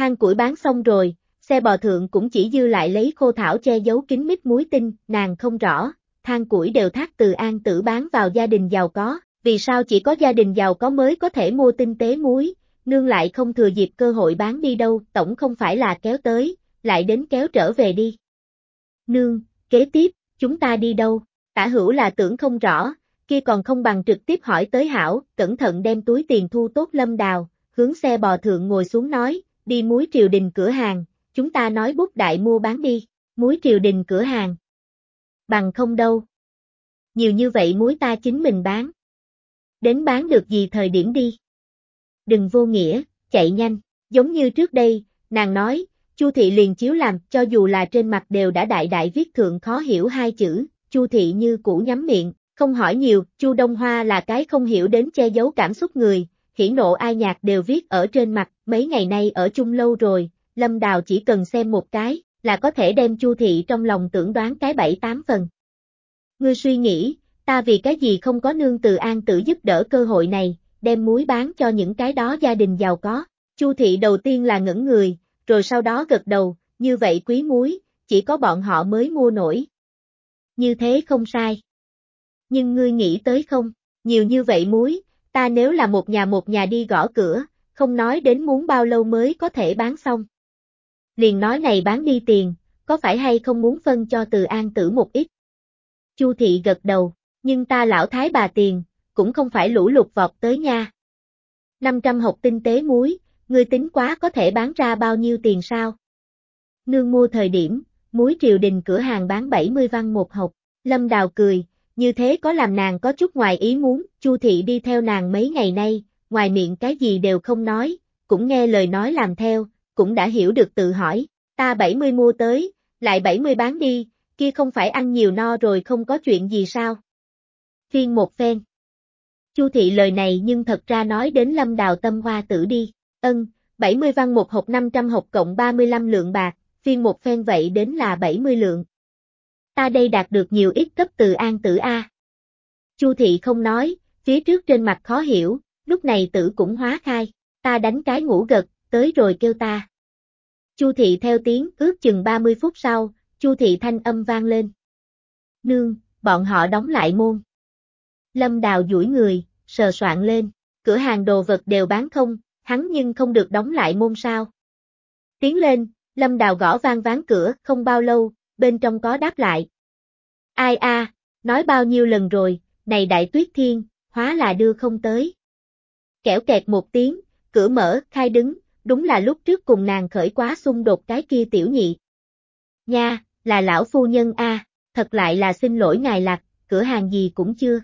than củi bán xong rồi, xe bò thượng cũng chỉ dư lại lấy khô thảo che giấu kín mít muối tinh, nàng không rõ, than củi đều thác từ an tử bán vào gia đình giàu có, vì sao chỉ có gia đình giàu có mới có thể mua tinh tế muối, nương lại không thừa dịp cơ hội bán đi đâu, tổng không phải là kéo tới, lại đến kéo trở về đi. Nương, kế tiếp, chúng ta đi đâu? Tả hữu là tưởng không rõ, kia còn không bằng trực tiếp hỏi tới hảo, cẩn thận đem túi tiền thu tốt lâm đào, hướng xe bò thượng ngồi xuống nói, đi muối triều đình cửa hàng, chúng ta nói bút đại mua bán đi, muối triều đình cửa hàng. Bằng không đâu. Nhiều như vậy muối ta chính mình bán. Đến bán được gì thời điểm đi. Đừng vô nghĩa, chạy nhanh, giống như trước đây, nàng nói, Chu thị liền chiếu làm, cho dù là trên mặt đều đã đại đại viết thượng khó hiểu hai chữ, Chu thị như cũ nhắm miệng, không hỏi nhiều, Chu Đông Hoa là cái không hiểu đến che giấu cảm xúc người, hỉ nộ ai nhạc đều viết ở trên mặt, mấy ngày nay ở chung lâu rồi, Lâm Đào chỉ cần xem một cái, là có thể đem Chu thị trong lòng tưởng đoán cái bảy tám phần. Ngươi suy nghĩ, ta vì cái gì không có nương từ an tử giúp đỡ cơ hội này, đem muối bán cho những cái đó gia đình giàu có. Chu thị đầu tiên là ngẩn người, rồi sau đó gật đầu, như vậy quý muối, chỉ có bọn họ mới mua nổi. Như thế không sai. Nhưng ngươi nghĩ tới không, nhiều như vậy muối, ta nếu là một nhà một nhà đi gõ cửa, không nói đến muốn bao lâu mới có thể bán xong. Liền nói này bán đi tiền, có phải hay không muốn phân cho từ an tử một ít? Chu thị gật đầu, nhưng ta lão thái bà tiền, cũng không phải lũ lụt vọt tới nha. 500 hộp tinh tế muối, ngươi tính quá có thể bán ra bao nhiêu tiền sao? Nương mua thời điểm, muối triều đình cửa hàng bán 70 văn một hộp, Lâm Đào cười, như thế có làm nàng có chút ngoài ý muốn, Chu thị đi theo nàng mấy ngày nay, ngoài miệng cái gì đều không nói, cũng nghe lời nói làm theo, cũng đã hiểu được tự hỏi, ta 70 mua tới, lại 70 bán đi, kia không phải ăn nhiều no rồi không có chuyện gì sao? Phiên một phen. Chu thị lời này nhưng thật ra nói đến lâm đào tâm hoa tử đi, ân, 70 văn một hộp 500 hộp cộng 35 lượng bạc, phiên một phen vậy đến là 70 lượng. Ta đây đạt được nhiều ít cấp từ an tử A. Chu thị không nói, phía trước trên mặt khó hiểu, lúc này tử cũng hóa khai, ta đánh cái ngủ gật, tới rồi kêu ta. Chu thị theo tiếng, ước chừng 30 phút sau, Chu thị thanh âm vang lên. Nương, bọn họ đóng lại môn. Lâm đào duỗi người, sờ soạn lên, cửa hàng đồ vật đều bán không, hắn nhưng không được đóng lại môn sao. Tiến lên, Lâm đào gõ vang ván cửa, không bao lâu, bên trong có đáp lại. Ai a, nói bao nhiêu lần rồi, này đại tuyết thiên, hóa là đưa không tới. Kẻo kẹt một tiếng, cửa mở, khai đứng, đúng là lúc trước cùng nàng khởi quá xung đột cái kia tiểu nhị. Nha, là lão phu nhân a, thật lại là xin lỗi ngài lạc, cửa hàng gì cũng chưa.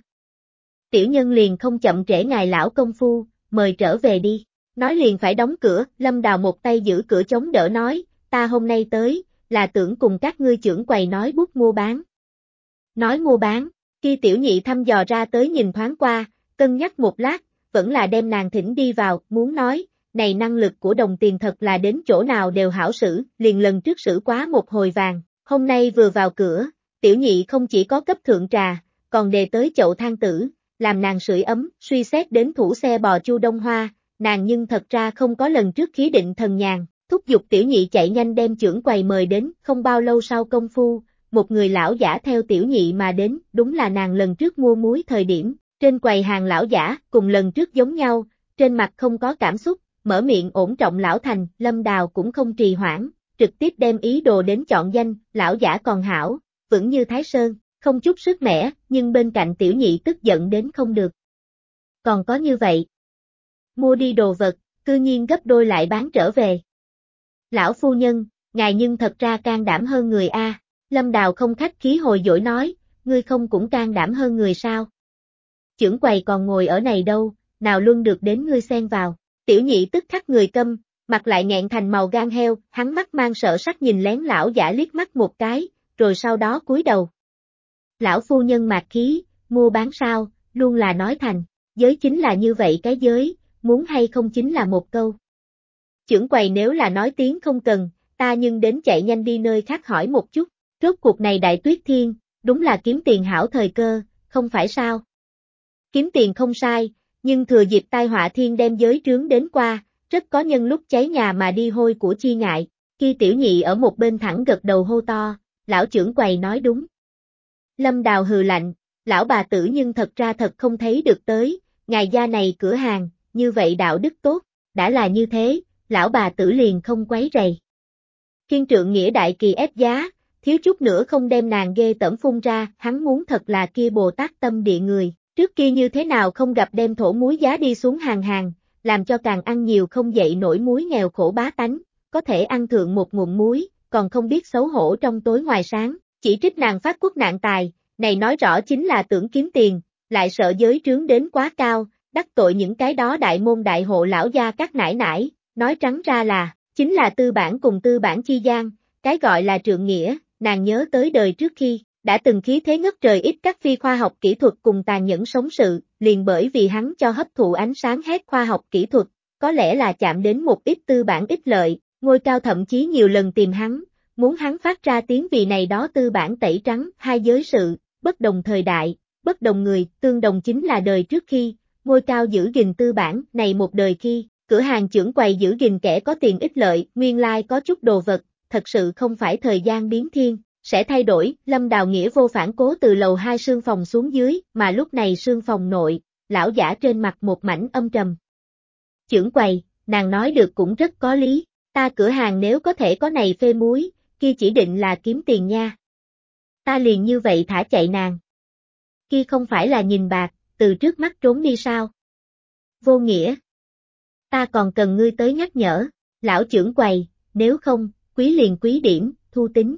Tiểu nhân liền không chậm trễ ngài lão công phu, mời trở về đi. Nói liền phải đóng cửa, lâm đào một tay giữ cửa chống đỡ nói, ta hôm nay tới, là tưởng cùng các ngươi trưởng quầy nói bút mua bán. Nói mua bán, khi tiểu nhị thăm dò ra tới nhìn thoáng qua, cân nhắc một lát, vẫn là đem nàng thỉnh đi vào, muốn nói, này năng lực của đồng tiền thật là đến chỗ nào đều hảo sử, liền lần trước sử quá một hồi vàng, hôm nay vừa vào cửa, tiểu nhị không chỉ có cấp thượng trà, còn đề tới chậu than tử, làm nàng sưởi ấm, suy xét đến thủ xe bò chu đông hoa, nàng nhưng thật ra không có lần trước khí định thần nhàn, thúc giục tiểu nhị chạy nhanh đem trưởng quầy mời đến, không bao lâu sau công phu, một người lão giả theo tiểu nhị mà đến, đúng là nàng lần trước mua muối thời điểm, trên quầy hàng lão giả, cùng lần trước giống nhau, trên mặt không có cảm xúc, mở miệng ổn trọng lão thành, lâm đào cũng không trì hoãn, trực tiếp đem ý đồ đến chọn danh, lão giả còn hảo, vững như Thái Sơn, không chút sức mẻ, nhưng bên cạnh tiểu nhị tức giận đến không được. Còn có như vậy. Mua đi đồ vật, cư nhiên gấp đôi lại bán trở về. Lão phu nhân, ngài nhưng thật ra can đảm hơn người A, lâm đào không khách khí hồi dỗi nói, ngươi không cũng can đảm hơn người sao. Chưởng quầy còn ngồi ở này đâu, nào luôn được đến ngươi xen vào. Tiểu nhị tức khắc người câm, mặt lại nghẹn thành màu gan heo, hắn mắt mang sợ sắc nhìn lén lão giả liếc mắt một cái, rồi sau đó cúi đầu. Lão phu nhân mạc khí, mua bán sao, luôn là nói thành, giới chính là như vậy cái giới, muốn hay không chính là một câu. Chưởng quầy nếu là nói tiếng không cần, ta nhưng đến chạy nhanh đi nơi khác hỏi một chút, rốt cuộc này đại tuyết thiên, đúng là kiếm tiền hảo thời cơ, không phải sao? Kiếm tiền không sai, nhưng thừa dịp tai họa thiên đem giới trướng đến qua, rất có nhân lúc cháy nhà mà đi hôi của chi ngại. Khi tiểu nhị ở một bên thẳng gật đầu hô to, lão trưởng quầy nói đúng. Lâm Đào hừ lạnh, lão bà tử nhưng thật ra thật không thấy được tới, ngài gia này cửa hàng, như vậy đạo đức tốt, đã là như thế, lão bà tử liền không quấy rầy. Kiên trượng nghĩa đại kỳ ép giá, thiếu chút nữa không đem nàng ghê tẩm phun ra, hắn muốn thật là kia Bồ Tát tâm địa người, trước kia như thế nào không gặp đem thổ muối giá đi xuống hàng hàng, làm cho càng ăn nhiều không dậy nổi muối nghèo khổ bá tánh, có thể ăn thượng một nguồn muối, còn không biết xấu hổ trong tối ngoài sáng, chỉ trích nàng phát quốc nạn tài, này nói rõ chính là tưởng kiếm tiền, lại sợ giới trướng đến quá cao, đắc tội những cái đó đại môn đại hộ lão gia các nải nải, nói trắng ra là, chính là tư bản cùng tư bản chi gian, cái gọi là trượng nghĩa, nàng nhớ tới đời trước khi, đã từng khí thế ngất trời ít các phi khoa học kỹ thuật cùng tàn nhẫn sống sự, liền bởi vì hắn cho hấp thụ ánh sáng hết khoa học kỹ thuật, có lẽ là chạm đến một ít tư bản ích lợi, ngôi cao thậm chí nhiều lần tìm hắn, muốn hắn phát ra tiếng vì này đó tư bản tẩy trắng, hai giới sự, bất đồng thời đại, bất đồng người, tương đồng chính là đời trước khi, ngôi cao giữ gìn tư bản, này một đời khi, cửa hàng trưởng quầy giữ gìn kẻ có tiền ích lợi, nguyên lai like có chút đồ vật, thật sự không phải thời gian biến thiên, sẽ thay đổi, Lâm Đào Nghĩa vô phản cố từ lầu hai sương phòng xuống dưới, mà lúc này sương phòng nội, lão giả trên mặt một mảnh âm trầm. Trưởng quầy, nàng nói được cũng rất có lý, ta cửa hàng nếu có thể có này phê muối, kia chỉ định là kiếm tiền nha. Ta liền như vậy thả chạy nàng. Kia không phải là nhìn bạc, từ trước mắt trốn đi sao? Vô nghĩa. Ta còn cần ngươi tới nhắc nhở, lão trưởng quầy, nếu không, quý liền quý điểm, thu tính.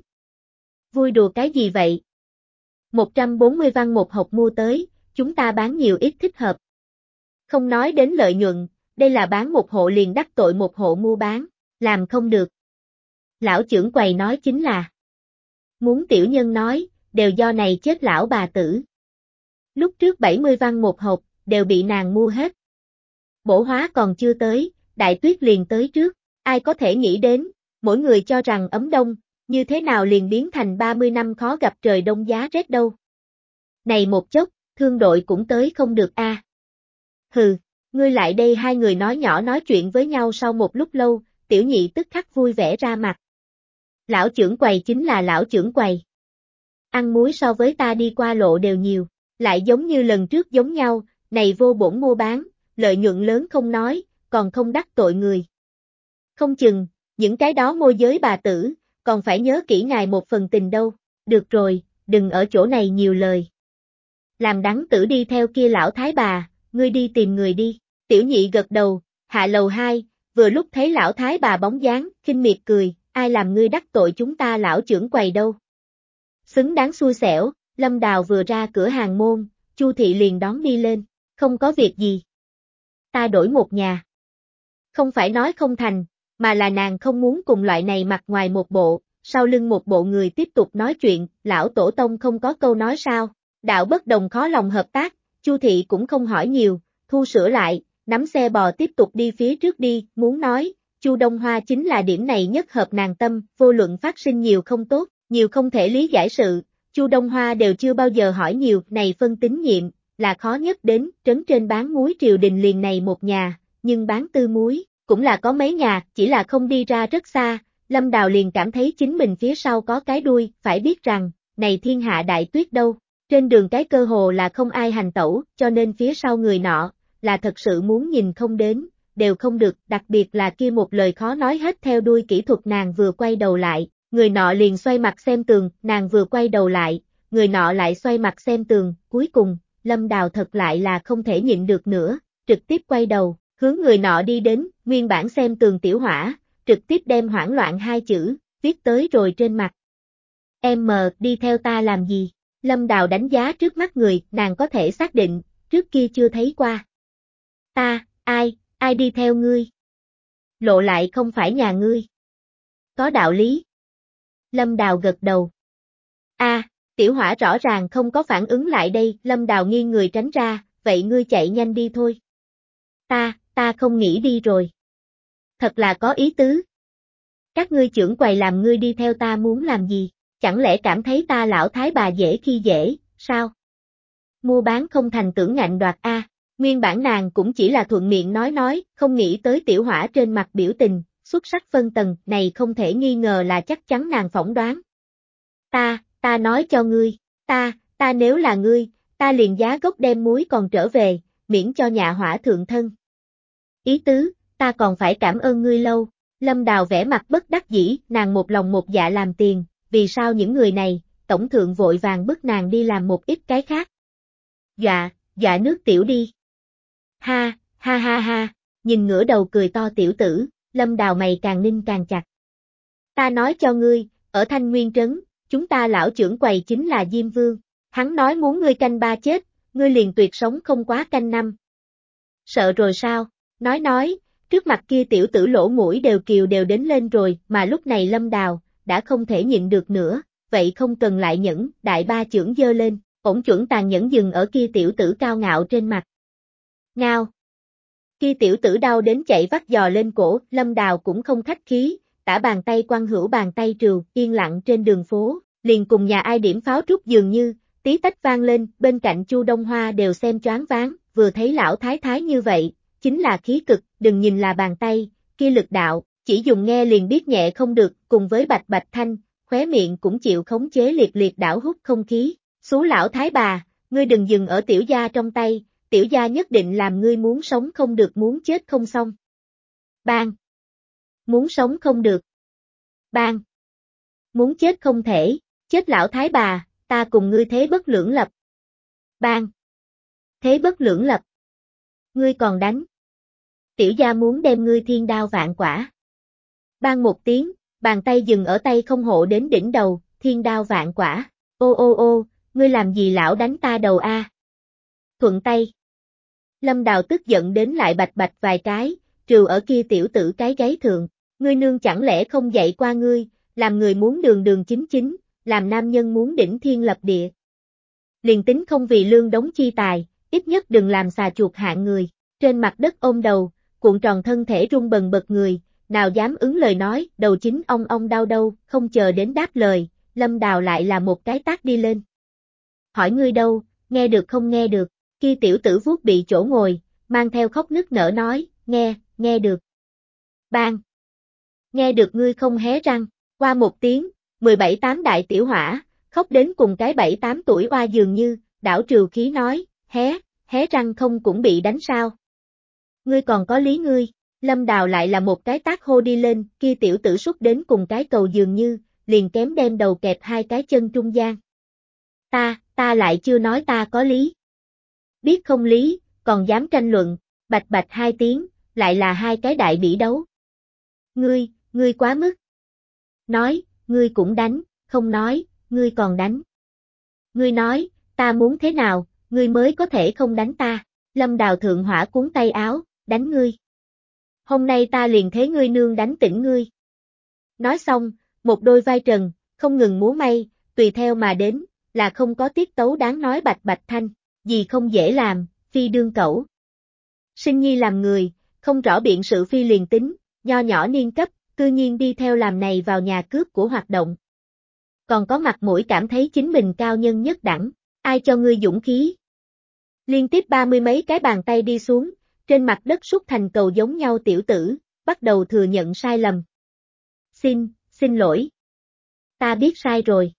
Vui đùa cái gì vậy? 140 văn một hộp mua tới, chúng ta bán nhiều ít thích hợp. Không nói đến lợi nhuận, đây là bán một hộ liền đắc tội một hộ mua bán, làm không được. Lão trưởng quầy nói chính là, muốn tiểu nhân nói, đều do này chết lão bà tử. Lúc trước 70 văn một hộp, đều bị nàng mua hết. Bổ hóa còn chưa tới, đại tuyết liền tới trước, ai có thể nghĩ đến, mỗi người cho rằng ấm đông, như thế nào liền biến thành 30 năm khó gặp trời đông giá rét đâu. Này một chốc, thương đội cũng tới không được a. Hừ, ngươi lại đây hai người nói nhỏ nói chuyện với nhau sau một lúc lâu, tiểu nhị tức khắc vui vẻ ra mặt. Lão trưởng quầy chính là lão trưởng quầy. Ăn muối so với ta đi qua lộ đều nhiều, lại giống như lần trước giống nhau, này vô bổn mua bán, lợi nhuận lớn không nói, còn không đắc tội người. Không chừng, những cái đó môi giới bà tử, còn phải nhớ kỹ ngài một phần tình đâu, được rồi, đừng ở chỗ này nhiều lời. Làm đắng tử đi theo kia lão thái bà, ngươi đi tìm người đi, tiểu nhị gật đầu, hạ lầu hai, vừa lúc thấy lão thái bà bóng dáng, khinh miệt cười, ai làm ngươi đắc tội chúng ta lão trưởng quầy đâu. Xứng đáng xui xẻo, Lâm Đào vừa ra cửa hàng môn, Chu Thị liền đón đi lên, không có việc gì. Ta đổi một nhà. Không phải nói không thành, mà là nàng không muốn cùng loại này mặt ngoài một bộ, sau lưng một bộ người tiếp tục nói chuyện, lão tổ tông không có câu nói sao, đạo bất đồng khó lòng hợp tác, Chu thị cũng không hỏi nhiều, thu sửa lại, nắm xe bò tiếp tục đi phía trước đi, muốn nói, Chu Đông Hoa chính là điểm này nhất hợp nàng tâm, vô luận phát sinh nhiều không tốt, nhiều không thể lý giải sự, Chu Đông Hoa đều chưa bao giờ hỏi nhiều, này phân tín nhiệm, là khó nhất đến, trấn trên bán muối triều đình liền này một nhà, nhưng bán tư muối, cũng là có mấy nhà, chỉ là không đi ra rất xa, Lâm Đào liền cảm thấy chính mình phía sau có cái đuôi, phải biết rằng, này thiên hạ đại tuyết đâu, trên đường cái cơ hồ là không ai hành tẩu, cho nên phía sau người nọ, là thật sự muốn nhìn không đến, đều không được, đặc biệt là kia một lời khó nói hết theo đuôi kỹ thuật nàng vừa quay đầu lại, người nọ liền xoay mặt xem tường, nàng vừa quay đầu lại, người nọ lại xoay mặt xem tường, cuối cùng, Lâm Đào thật lại là không thể nhịn được nữa, trực tiếp quay đầu, hướng người nọ đi đến, nguyên bản xem tường tiểu hỏa, trực tiếp đem hoảng loạn hai chữ, viết tới rồi trên mặt. Em mờ, đi theo ta làm gì? Lâm Đào đánh giá trước mắt người, nàng có thể xác định, trước kia chưa thấy qua. Ta, ai, ai đi theo ngươi? Lộ lại không phải nhà ngươi. Có đạo lý. Lâm Đào gật đầu. A, tiểu hỏa rõ ràng không có phản ứng lại đây, Lâm Đào nghiêng người tránh ra, vậy ngươi chạy nhanh đi thôi. Ta, ta không nghĩ đi rồi. Thật là có ý tứ. Các ngươi trưởng quầy làm ngươi đi theo ta muốn làm gì, chẳng lẽ cảm thấy ta lão thái bà dễ khi dễ, sao? Mua bán không thành tưởng ngạnh đoạt A, Nguyên bản nàng cũng chỉ là thuận miệng nói nói, không nghĩ tới tiểu hỏa trên mặt biểu tình, xuất sắc phân tầng, này không thể nghi ngờ là chắc chắn nàng phỏng đoán. Ta, ta nói cho ngươi, ta, ta nếu là ngươi, ta liền giá gốc đem muối còn trở về, miễn cho nhà hỏa thượng thân. Ý tứ, ta còn phải cảm ơn ngươi lâu. Lâm Đào vẽ mặt bất đắc dĩ, nàng một lòng một dạ làm tiền, vì sao những người này, tổng thượng vội vàng bức nàng đi làm một ít cái khác. Dạ, dạ nước tiểu đi. Ha, ha ha ha, nhìn ngửa đầu cười to tiểu tử, lâm đào mày càng ninh càng chặt. Ta nói cho ngươi, ở Thanh Nguyên Trấn, chúng ta lão trưởng quầy chính là Diêm Vương, hắn nói muốn ngươi canh ba chết, ngươi liền tuyệt sống không quá canh năm. Sợ rồi sao, nói nói, trước mặt kia tiểu tử lỗ mũi đều kiều đều đến lên rồi, mà lúc này lâm đào, đã không thể nhịn được nữa, vậy không cần lại nhẫn, đại ba trưởng dơ lên, ổn chuẩn tàn nhẫn dừng ở kia tiểu tử cao ngạo trên mặt. Ngao. Kia tiểu tử đau đến chạy vắt giò lên cổ, lâm đào cũng không khách khí, tả bàn tay quăng hữu bàn tay trừ, yên lặng trên đường phố, liền cùng nhà ai điểm pháo trúc dường như, tí tách vang lên, bên cạnh Chu Đông Hoa đều xem choáng váng, vừa thấy lão thái thái như vậy, chính là khí cực, đừng nhìn là bàn tay, kia lực đạo, chỉ dùng nghe liền biết nhẹ không được, cùng với bạch bạch thanh, khóe miệng cũng chịu khống chế liệt liệt đảo hút không khí. Xú lão thái bà, ngươi đừng dừng ở tiểu gia trong tay, tiểu gia nhất định làm ngươi muốn sống không được muốn chết không xong. Bang! Muốn sống không được. Bang! Muốn chết không thể, chết lão thái bà, ta cùng ngươi thế bất lưỡng lập. Bang! Thế bất lưỡng lập. Ngươi còn đánh. Tiểu gia muốn đem ngươi thiên đao vạn quả. Bang một tiếng, bàn tay dừng ở tay không hộ đến đỉnh đầu, thiên đao vạn quả. Ô ô ô, ngươi làm gì lão đánh ta đầu a? Thuận tay. Lâm Đào tức giận đến lại bạch bạch vài cái, trừ ở kia tiểu tử cái gáy thượng, ngươi nương chẳng lẽ không dạy qua ngươi, làm người muốn đường đường chính chính, làm nam nhân muốn đỉnh thiên lập địa. Liền tính không vì lương đóng chi tài, ít nhất đừng làm xà chuột hạng người, trên mặt đất ôm đầu, cuộn tròn thân thể rung bần bật người, nào dám ứng lời nói, đầu chính ông ông đau đâu, không chờ đến đáp lời, lâm đào lại là một cái tác đi lên. Hỏi ngươi đâu, nghe được không nghe được, Khi tiểu tử vuốt bị chỗ ngồi, mang theo khóc nức nở nói, nghe, nghe được. Bang! Nghe được ngươi không hé răng, qua một tiếng, 17 tám đại tiểu hỏa, khóc đến cùng cái 7 tám tuổi oa dường như, đảo trừ khí nói, hé, hé răng không cũng bị đánh sao. Ngươi còn có lý ngươi, lâm đào lại là một cái tác hô đi lên, kia tiểu tử xúc đến cùng cái cầu dường như, liền kém đem đầu kẹp hai cái chân trung gian. Ta, ta lại chưa nói ta có lý. Biết không lý, còn dám tranh luận, bạch bạch hai tiếng, lại là hai cái đại bỉ đấu. Ngươi, ngươi quá mức. Nói, ngươi cũng đánh, không nói, ngươi còn đánh. Ngươi nói, ta muốn thế nào, ngươi mới có thể không đánh ta. Lâm đào thượng hỏa cuốn tay áo, đánh ngươi. Hôm nay ta liền thế ngươi nương đánh tỉnh ngươi. Nói xong, một đôi vai trần, không ngừng múa may, tùy theo mà đến, là không có tiết tấu đáng nói bạch bạch thanh, gì không dễ làm, phi đương cẩu. Sinh nhi làm người, không rõ biện sự phi liền tính, nho nhỏ niên cấp, cư nhiên đi theo làm này vào nhà cướp của hoạt động. Còn có mặt mũi cảm thấy chính mình cao nhân nhất đẳng, ai cho ngươi dũng khí. Liên tiếp ba mươi mấy cái bàn tay đi xuống, trên mặt đất xúc thành cầu giống nhau tiểu tử, bắt đầu thừa nhận sai lầm. Xin, xin lỗi. Ta biết sai rồi.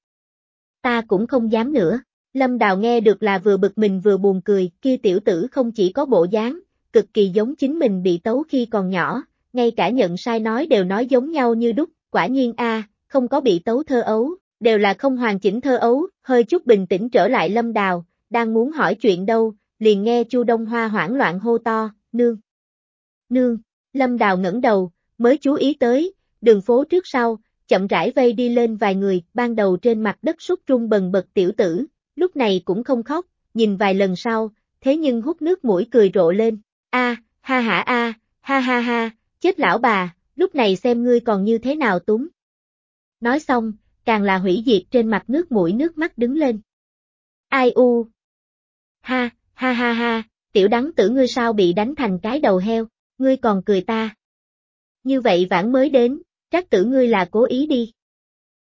Ta cũng không dám nữa. Lâm Đào nghe được là vừa bực mình vừa buồn cười, kia tiểu tử không chỉ có bộ dáng, cực kỳ giống chính mình bị tấu khi còn nhỏ, ngay cả nhận sai nói đều nói giống nhau như đúc, quả nhiên a, không có bị tấu thơ ấu, đều là không hoàn chỉnh thơ ấu, hơi chút bình tĩnh trở lại Lâm Đào, đang muốn hỏi chuyện đâu, liền nghe Chu Đông Hoa hoảng loạn hô to, nương. Nương, Lâm Đào ngẩng đầu, mới chú ý tới, đường phố trước sau, chậm rãi vây đi lên vài người, ban đầu trên mặt đất sút trung bần bật tiểu tử, lúc này cũng không khóc, nhìn vài lần sau, thế nhưng hút nước mũi cười rộ lên, a, ha ha a, ha ha ha, chết lão bà, lúc này xem ngươi còn như thế nào túng. Nói xong, càng là hủy diệt trên mặt nước mũi nước mắt đứng lên. Ai u? Ha, ha ha ha, tiểu đắng tử ngươi sao bị đánh thành cái đầu heo, ngươi còn cười ta. Như vậy vãn mới đến, trác tử ngươi là cố ý đi.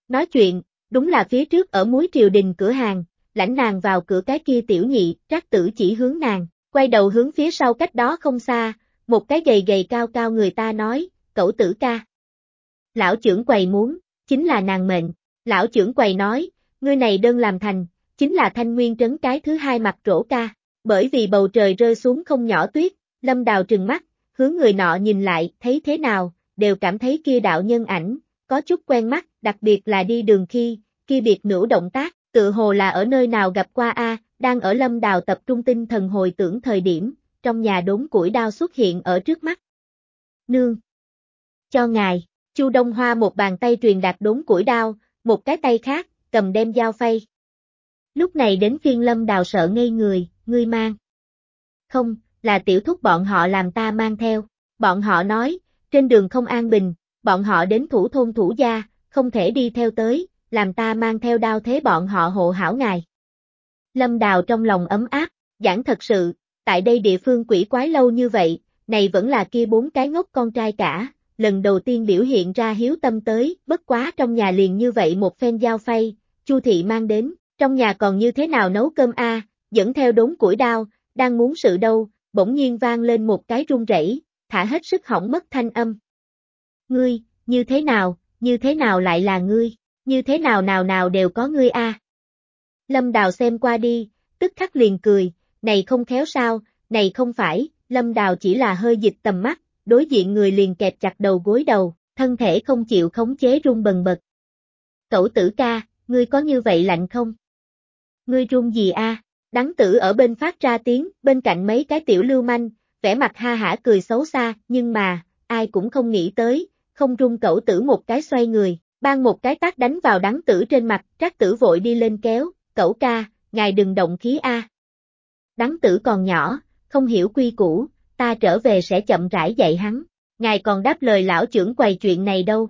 Nói chuyện, đúng là phía trước ở muối triều đình cửa hàng, lãnh nàng vào cửa cái kia tiểu nhị, trác tử chỉ hướng nàng, quay đầu hướng phía sau cách đó không xa, một cái gầy gầy cao cao người ta nói, cậu tử ca. Lão trưởng quầy muốn, chính là nàng mệnh, lão trưởng quầy nói, ngươi này đơn làm thành, chính là thanh nguyên trấn cái thứ hai mặt rổ ca, bởi vì bầu trời rơi xuống không nhỏ tuyết, lâm đào trừng mắt, hướng người nọ nhìn lại, thấy thế nào, đều cảm thấy kia đạo nhân ảnh, có chút quen mắt, đặc biệt là đi đường khi, kia biệt nữ động tác, tự hồ là ở nơi nào gặp qua a, đang ở lâm đào tập trung tinh thần hồi tưởng thời điểm, trong nhà đốn củi đao xuất hiện ở trước mắt. Nương! Cho ngài, Chu Đông Hoa một bàn tay truyền đạt đốn củi đao, một cái tay khác, cầm đem dao phay. Lúc này đến phiên lâm đào sợ ngây người, ngươi mang. Không, là tiểu thúc bọn họ làm ta mang theo. Bọn họ nói, trên đường không an bình, bọn họ đến thủ thôn thủ gia, không thể đi theo tới, làm ta mang theo đao thế bọn họ hộ hảo ngài. Lâm Đào trong lòng ấm áp, giảng thật sự, tại đây địa phương quỷ quái lâu như vậy, này vẫn là kia bốn cái ngốc con trai cả, lần đầu tiên biểu hiện ra hiếu tâm tới, bất quá trong nhà liền như vậy một phen dao phay, Chu thị mang đến, trong nhà còn như thế nào nấu cơm a, dẫn theo đốn củi đao, đang muốn sự đâu, bỗng nhiên vang lên một cái rung rẩy, thả hết sức hỏng mất thanh âm. Ngươi, như thế nào, như thế nào lại là ngươi, như thế nào nào nào đều có ngươi a. Lâm Đào xem qua đi, tức khắc liền cười, này không khéo sao, này không phải, Lâm Đào chỉ là hơi dịch tầm mắt, đối diện người liền kẹp chặt đầu gối đầu, thân thể không chịu khống chế run bần bật. Cậu tử ca, ngươi có như vậy lạnh không? Ngươi run gì a? Đắng tử ở bên phát ra tiếng, bên cạnh mấy cái tiểu lưu manh, vẻ mặt ha hả cười xấu xa, nhưng mà, ai cũng không nghĩ tới, không run cậu tử một cái xoay người, ban một cái tác đánh vào đắng tử trên mặt, trác tử vội đi lên kéo, cậu ca, ngài đừng động khí a đáng tử còn nhỏ, không hiểu quy củ, ta trở về sẽ chậm rãi dạy hắn, ngài còn đáp lời lão trưởng quầy chuyện này đâu.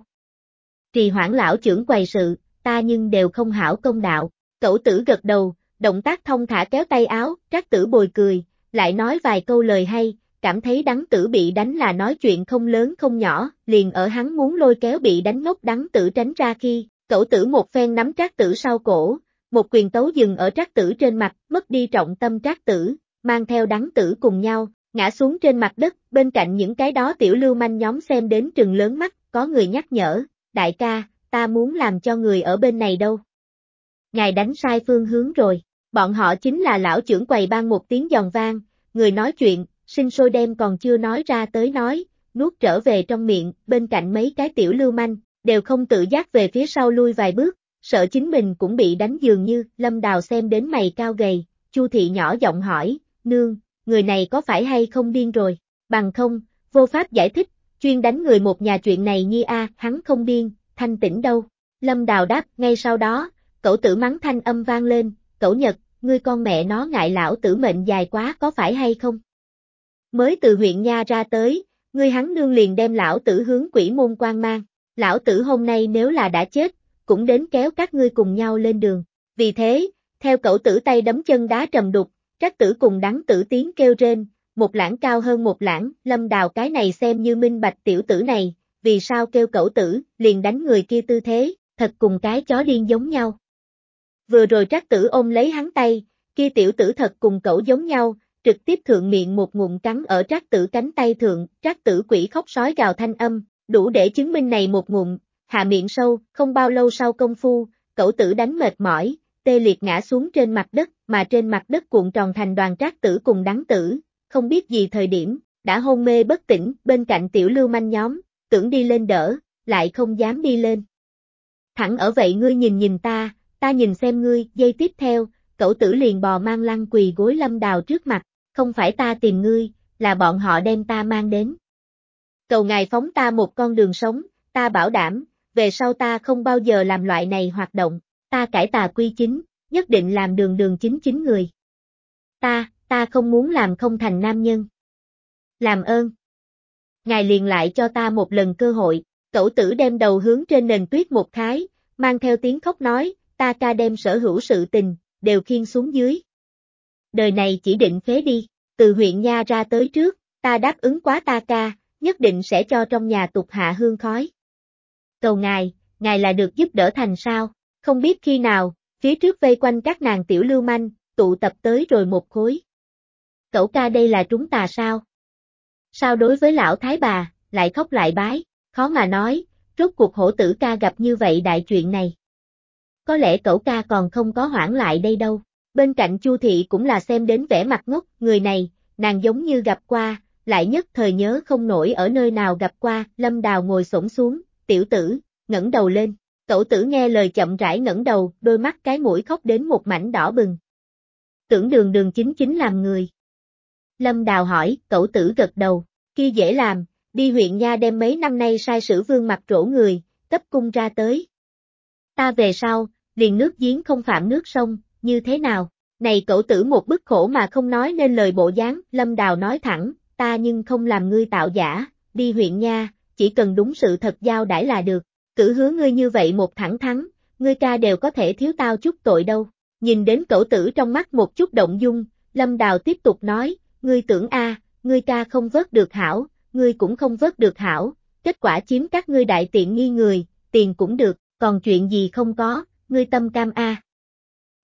Trì hoãn lão trưởng quầy sự, ta nhưng đều không hảo công đạo, cậu tử gật đầu, động tác thông thả kéo tay áo, trác tử bồi cười, lại nói vài câu lời hay, cảm thấy đắng tử bị đánh là nói chuyện không lớn không nhỏ, liền ở hắn muốn lôi kéo bị đánh ngốc đắng tử tránh ra khi, cậu tử một phen nắm trác tử sau cổ, một quyền tấu dừng ở trác tử trên mặt, mất đi trọng tâm trác tử, mang theo đắng tử cùng nhau, ngã xuống trên mặt đất, bên cạnh những cái đó tiểu lưu manh nhóm xem đến trừng lớn mắt, có người nhắc nhở, đại ca, ta muốn làm cho người ở bên này đâu. Ngài đánh sai phương hướng rồi, bọn họ chính là lão trưởng quầy ban một tiếng giòn vang, người nói chuyện, sinh sôi đem còn chưa nói ra tới nói, nuốt trở về trong miệng, bên cạnh mấy cái tiểu lưu manh, đều không tự giác về phía sau lui vài bước, sợ chính mình cũng bị đánh dường như, lâm đào xem đến mày cao gầy, chu thị nhỏ giọng hỏi, nương, người này có phải hay không điên rồi, bằng không, vô pháp giải thích, chuyên đánh người một nhà chuyện này nhi a, hắn không điên, thanh tĩnh đâu. Lâm Đào đáp, ngay sau đó, cậu tử mắng thanh âm vang lên, cậu Nhật, ngươi con mẹ nó ngại lão tử mệnh dài quá có phải hay không? Mới từ huyện Nha ra tới, ngươi hắn nương liền đem lão tử hướng quỷ môn quan mang, lão tử hôm nay nếu là đã chết, cũng đến kéo các ngươi cùng nhau lên đường. Vì thế, theo cậu tử tay đấm chân đá trầm đục, trác tử cùng đắng tử tiếng kêu rên, một lãng cao hơn một lãng, lâm đào cái này xem như minh bạch tiểu tử này, vì sao kêu cậu tử, liền đánh người kia tư thế, thật cùng cái chó điên giống nhau. Vừa rồi trác tử ôm lấy hắn tay, kia tiểu tử thật cùng cậu giống nhau, trực tiếp thượng miệng một ngụm cắn ở trác tử cánh tay thượng, trác tử quỷ khóc sói gào thanh âm, đủ để chứng minh này một ngụm, hạ miệng sâu, không bao lâu sau công phu, cậu tử đánh mệt mỏi, tê liệt ngã xuống trên mặt đất, mà trên mặt đất cuộn tròn thành đoàn trác tử cùng đắng tử, không biết gì thời điểm, đã hôn mê bất tỉnh, bên cạnh tiểu lưu manh nhóm, tưởng đi lên đỡ, lại không dám đi lên. Thẳng ở vậy ngươi nhìn nhìn ta, ta nhìn xem ngươi, giây tiếp theo, cậu tử liền bò mang lăng quỳ gối lâm đào trước mặt, không phải ta tìm ngươi, là bọn họ đem ta mang đến. Cầu ngài phóng ta một con đường sống, ta bảo đảm, về sau ta không bao giờ làm loại này hoạt động, ta cải tà quy chính, nhất định làm đường đường chính chính người. Ta, ta không muốn làm không thành nam nhân. Làm ơn. Ngài liền lại cho ta một lần cơ hội, cậu tử đem đầu hướng trên nền tuyết một khái, mang theo tiếng khóc nói, ta ca đem sở hữu sự tình, đều khiên xuống dưới. Đời này chỉ định phế đi, từ huyện Nha ra tới trước, ta đáp ứng quá ta ca, nhất định sẽ cho trong nhà tục hạ hương khói. Cầu ngài, ngài là được giúp đỡ thành sao, không biết khi nào, phía trước vây quanh các nàng tiểu lưu manh, tụ tập tới rồi một khối. cậu ca đây là trúng tà sao? Sao đối với lão thái bà, lại khóc lại bái, khó mà nói, rốt cuộc hổ tử ca gặp như vậy đại chuyện này. Có lẽ cậu ca còn không có hoảng lại đây đâu. Bên cạnh Chu Thị cũng là xem đến vẻ mặt ngốc, người này, nàng giống như gặp qua, lại nhất thời nhớ không nổi ở nơi nào gặp qua, Lâm Đào ngồi xổm xuống, tiểu tử, ngẩng đầu lên. Cậu tử nghe lời chậm rãi ngẩng đầu, đôi mắt cái mũi khóc đến một mảnh đỏ bừng. Tưởng đường đường chính chính làm người. Lâm Đào hỏi, cậu tử gật đầu, kia dễ làm, đi huyện nha đem mấy năm nay sai sử vương mặt rỗ người, cấp cung ra tới. Ta về sau, liền nước giếng không phạm nước sông, như thế nào? Này cậu tử một bức khổ mà không nói nên lời bộ dáng, Lâm Đào nói thẳng, ta nhưng không làm ngươi tạo giả, đi huyện nha, chỉ cần đúng sự thật giao đãi là được, cử hứa ngươi như vậy một thẳng thắn, ngươi ca đều có thể thiếu tao chút tội đâu. Nhìn đến cậu tử trong mắt một chút động dung, Lâm Đào tiếp tục nói, ngươi tưởng a, ngươi ca không vớt được hảo, ngươi cũng không vớt được hảo, kết quả chiếm các ngươi đại tiện nghi người, tiền cũng được, còn chuyện gì không có, ngươi tâm cam a.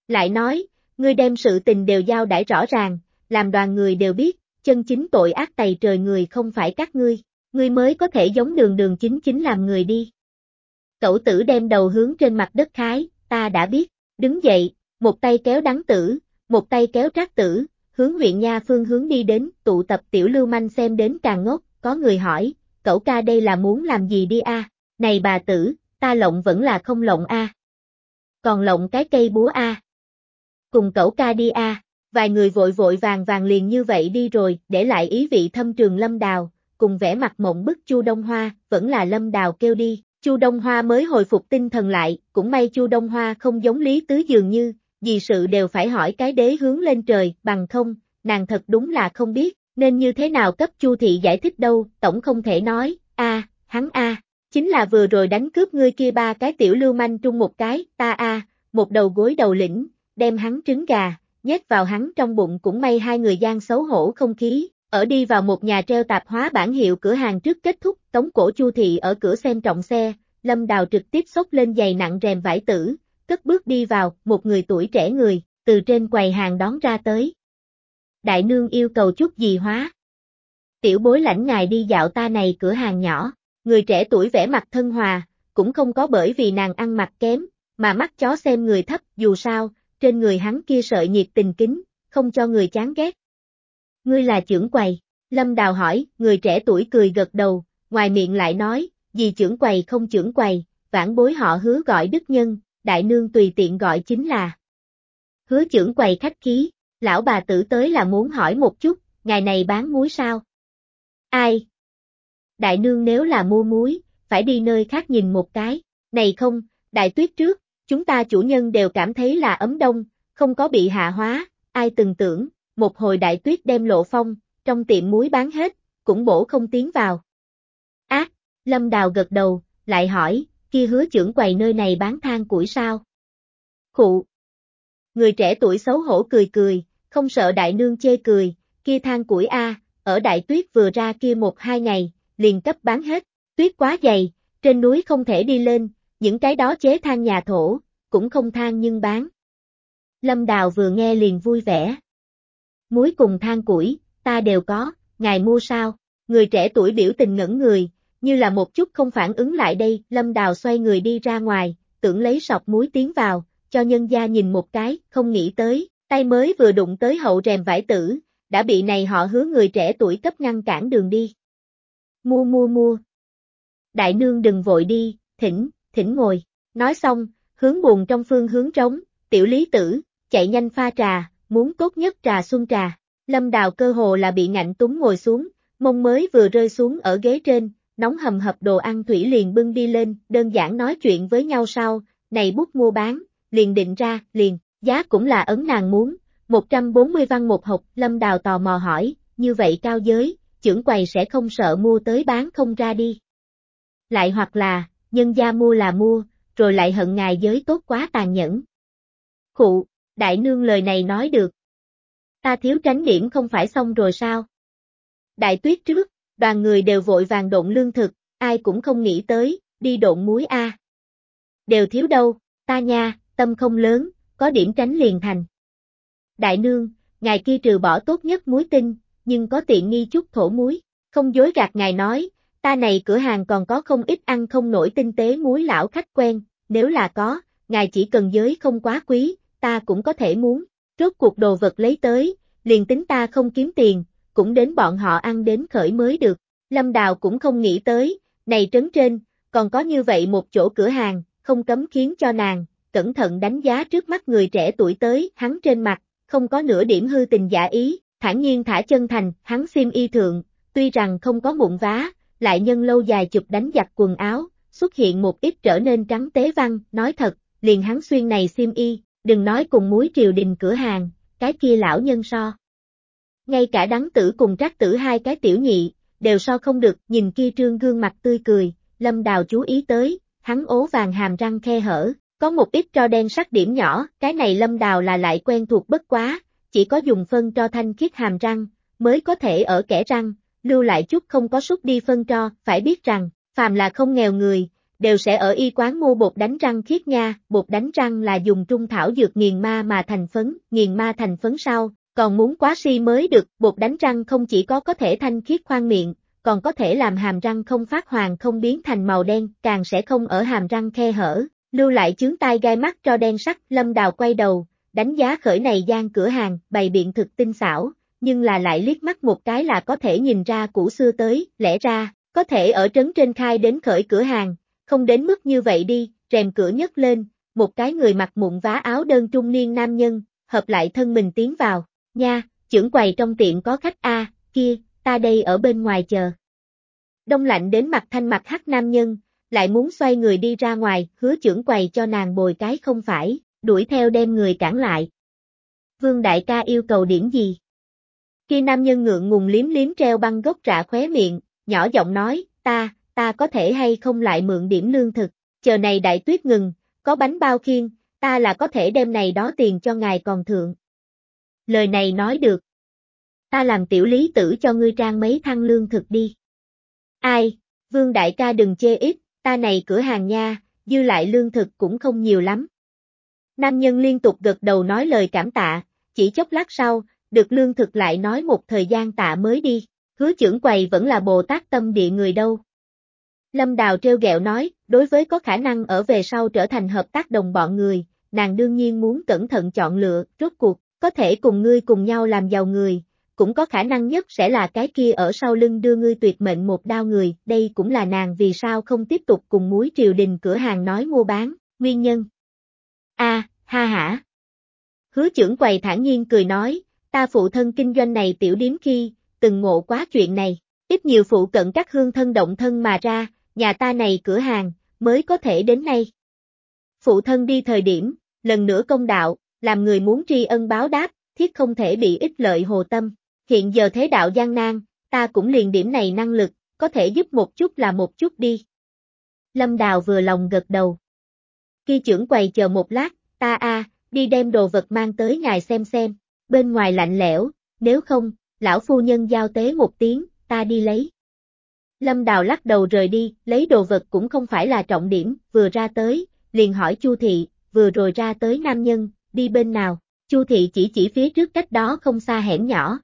Lại nói, ngươi đem sự tình đều giao đãi rõ ràng, làm đoàn người đều biết, chân chính tội ác tày trời người không phải các ngươi, ngươi mới có thể giống đường đường chính chính làm người đi. Cậu tử đem đầu hướng trên mặt đất khái, ta đã biết, đứng dậy, một tay kéo đắng tử, một tay kéo trác tử, hướng huyện nha phương hướng đi đến, tụ tập tiểu lưu manh xem đến càng ngốc, có người hỏi, cậu ca đây là muốn làm gì đi a? Này bà tử, ta lộng vẫn là không lộng a. Còn lộng cái cây búa a. Cùng cậu ca đi a. Vài người vội vội vàng vàng liền như vậy đi rồi, để lại ý vị thâm trường lâm đào, cùng vẽ mặt mộng bức Chu Đông Hoa, vẫn là lâm đào kêu đi. Chu Đông Hoa mới hồi phục tinh thần lại, cũng may Chu Đông Hoa không giống Lý Tứ dường như, vì sự đều phải hỏi cái đế hướng lên trời, bằng không, nàng thật đúng là không biết, nên như thế nào cấp Chu thị giải thích đâu, tổng không thể nói, a, hắn a, chính là vừa rồi đánh cướp ngươi kia ba cái tiểu lưu manh trung một cái, ta a, một đầu gối đầu lĩnh, đem hắn trứng gà, nhét vào hắn trong bụng cũng may hai người gian xấu hổ không khí, ở đi vào một nhà treo tạp hóa bản hiệu cửa hàng trước kết thúc, tống cổ Chu thị ở cửa xem trọng xe, Lâm Đào trực tiếp xốc lên giày nặng rèm vải tử, cất bước đi vào, một người tuổi trẻ người, từ trên quầy hàng đón ra tới. Đại nương yêu cầu chút gì hóa? Tiểu bối lãnh ngài đi dạo ta này cửa hàng nhỏ, người trẻ tuổi vẻ mặt thân hòa, cũng không có bởi vì nàng ăn mặc kém, mà mắt chó xem người thấp, dù sao, trên người hắn kia sợi nhiệt tình kính, không cho người chán ghét. Ngươi là trưởng quầy, Lâm Đào hỏi, người trẻ tuổi cười gật đầu, ngoài miệng lại nói, gì trưởng quầy không trưởng quầy, vãn bối họ hứa gọi đức nhân, đại nương tùy tiện gọi chính là. Hứa trưởng quầy khách khí, lão bà tử tới là muốn hỏi một chút, ngày này bán muối sao? Ai? Đại nương nếu là mua muối, phải đi nơi khác nhìn một cái, này không, đại tuyết trước, chúng ta chủ nhân đều cảm thấy là ấm đông, không có bị hạ hóa, ai từng tưởng, một hồi đại tuyết đem lộ phong, trong tiệm muối bán hết, cũng bổ không tiến vào. Ác, Lâm Đào gật đầu, lại hỏi, kia hứa trưởng quầy nơi này bán than củi sao? Khụ. Người trẻ tuổi xấu hổ cười cười, không sợ đại nương chê cười, kia than củi A, ở đại tuyết vừa ra kia một hai ngày, liền cấp bán hết, tuyết quá dày, trên núi không thể đi lên, những cái đó chế than nhà thổ, cũng không than nhưng bán. Lâm Đào vừa nghe liền vui vẻ. Muối cùng than củi, ta đều có, ngài mua sao? Người trẻ tuổi biểu tình ngẩn người, như là một chút không phản ứng lại đây, Lâm Đào xoay người đi ra ngoài, tưởng lấy sọc muối tiến vào, cho nhân gia nhìn một cái, không nghĩ tới, tay mới vừa đụng tới hậu rèm vải tử, đã bị này họ hứa người trẻ tuổi cấp ngăn cản đường đi. Mua mua mua. Đại nương đừng vội đi, thỉnh, thỉnh ngồi. Nói xong, hướng buồn trong phương hướng trống, tiểu lý tử, chạy nhanh pha trà, muốn tốt nhất trà xuân trà. Lâm đào cơ hồ là bị ngạnh túng ngồi xuống, mông mới vừa rơi xuống ở ghế trên, nóng hầm hập đồ ăn thủy liền bưng đi lên, đơn giản nói chuyện với nhau sau, này bút mua bán, liền định ra, liền, giá cũng là ấn nàng muốn, 140 văn một hộp, Lâm Đào tò mò hỏi, như vậy cao giới, trưởng quầy sẽ không sợ mua tới bán không ra đi. Lại hoặc là, nhân gia mua là mua, rồi lại hận ngài giới tốt quá tàn nhẫn. Khụ, đại nương lời này nói được. Ta thiếu tránh điểm không phải xong rồi sao? Đại tuyết trước, đoàn người đều vội vàng độn lương thực, ai cũng không nghĩ tới, đi độn muối a. Đều thiếu đâu, ta nha, tâm không lớn, có điểm tránh liền thành. Đại nương, ngài kia trừ bỏ tốt nhất muối tinh, nhưng có tiện nghi chút thổ muối. Không dối gạt ngài nói, ta này cửa hàng còn có không ít ăn không nổi tinh tế muối lão khách quen, nếu là có, ngài chỉ cần giới không quá quý, ta cũng có thể muốn. Rốt cuộc đồ vật lấy tới, liền tính ta không kiếm tiền, cũng đến bọn họ ăn đến khởi mới được. Lâm Đào cũng không nghĩ tới, này trấn trên, còn có như vậy một chỗ cửa hàng, không cấm khiến cho nàng, cẩn thận đánh giá trước mắt người trẻ tuổi tới, hắn trên mặt, không có nửa điểm hư tình giả ý, thản nhiên thả chân thành, hắn xiêm y thượng, tuy rằng không có mụn vá, lại nhân lâu dài chụp đánh giặt quần áo, xuất hiện một ít trở nên trắng tế văn, nói thật, liền hắn xuyên này xiêm y, đừng nói cùng muối triều đình cửa hàng, cái kia lão nhân so. Ngay cả đắng tử cùng trác tử hai cái tiểu nhị, đều so không được, nhìn kia trương gương mặt tươi cười, lâm đào chú ý tới, hắn ố vàng hàm răng khe hở, có một ít cho đen sắc điểm nhỏ, cái này lâm đào là lại quen thuộc bất quá, chỉ có dùng phân cho thanh khiết hàm răng, mới có thể ở kẻ răng, lưu lại chút không có sút đi phân cho, phải biết rằng, phàm là không nghèo người, đều sẽ ở y quán mua bột đánh răng khiết nha, bột đánh răng là dùng trung thảo dược nghiền ma mà thành phấn, nghiền ma thành phấn sau, còn muốn quá si mới được, bột đánh răng không chỉ có có thể thanh khiết khoang miệng, còn có thể làm hàm răng không phát hoàng không biến thành màu đen, càng sẽ không ở hàm răng khe hở, lưu lại chướng tai gai mắt cho đen sắc, lâm đào quay đầu, đánh giá khởi này gian cửa hàng, bày biện thực tinh xảo, nhưng là lại liếc mắt một cái là có thể nhìn ra cũ xưa tới, lẽ ra, có thể ở trấn trên khai đến khởi cửa hàng, không đến mức như vậy đi, rèm cửa nhấc lên, một cái người mặc mụn vá áo đơn trung niên nam nhân, hợp lại thân mình tiến vào, nha, trưởng quầy trong tiệm có khách A, kia, ta đây ở bên ngoài chờ. Đông lạnh đến mặt thanh mặt hắc nam nhân, lại muốn xoay người đi ra ngoài, hứa trưởng quầy cho nàng bồi cái không phải, đuổi theo đem người cản lại. Vương đại ca yêu cầu điểm gì? Khi nam nhân ngượng ngùng liếm liếm treo băng gốc rạ khóe miệng, nhỏ giọng nói, ta, ta có thể hay không lại mượn điểm lương thực, chờ này đại tuyết ngừng, có bánh bao khiên, ta là có thể đem này đó tiền cho ngài còn thượng. Lời này nói được. Ta làm tiểu lý tử cho ngươi trang mấy thăng lương thực đi. Ai, vương đại ca đừng chê ít, ta này cửa hàng nha, dư lại lương thực cũng không nhiều lắm. Nam nhân liên tục gật đầu nói lời cảm tạ, chỉ chốc lát sau, được lương thực lại nói một thời gian tạ mới đi, hứa trưởng quầy vẫn là Bồ Tát tâm địa người đâu. Lâm Đào treo gẹo nói, đối với có khả năng ở về sau trở thành hợp tác đồng bọn người, nàng đương nhiên muốn cẩn thận chọn lựa, rốt cuộc, có thể cùng ngươi cùng nhau làm giàu người, cũng có khả năng nhất sẽ là cái kia ở sau lưng đưa ngươi tuyệt mệnh một đao người, đây cũng là nàng vì sao không tiếp tục cùng muối triều đình cửa hàng nói mua bán, nguyên nhân. A, ha hả. Hứa trưởng quầy thản nhiên cười nói, ta phụ thân kinh doanh này tiểu điếm khi, từng ngộ quá chuyện này, ít nhiều phụ cận các hương thân động thân mà ra, nhà ta này cửa hàng, mới có thể đến nay. Phụ thân đi thời điểm, lần nữa công đạo, làm người muốn tri ân báo đáp, thiết không thể bị ích lợi hồ tâm. Hiện giờ thế đạo gian nan, ta cũng liền điểm này năng lực, có thể giúp một chút là một chút đi. Lâm Đào vừa lòng gật đầu. Khi trưởng quầy chờ một lát, ta a, đi đem đồ vật mang tới ngài xem xem, bên ngoài lạnh lẽo, nếu không, lão phu nhân giao tế một tiếng, ta đi lấy. Lâm Đào lắc đầu rời đi, lấy đồ vật cũng không phải là trọng điểm, vừa ra tới, liền hỏi Chu Thị, vừa rồi ra tới nam nhân, đi bên nào, Chu Thị chỉ chỉ phía trước cách đó không xa hẻm nhỏ.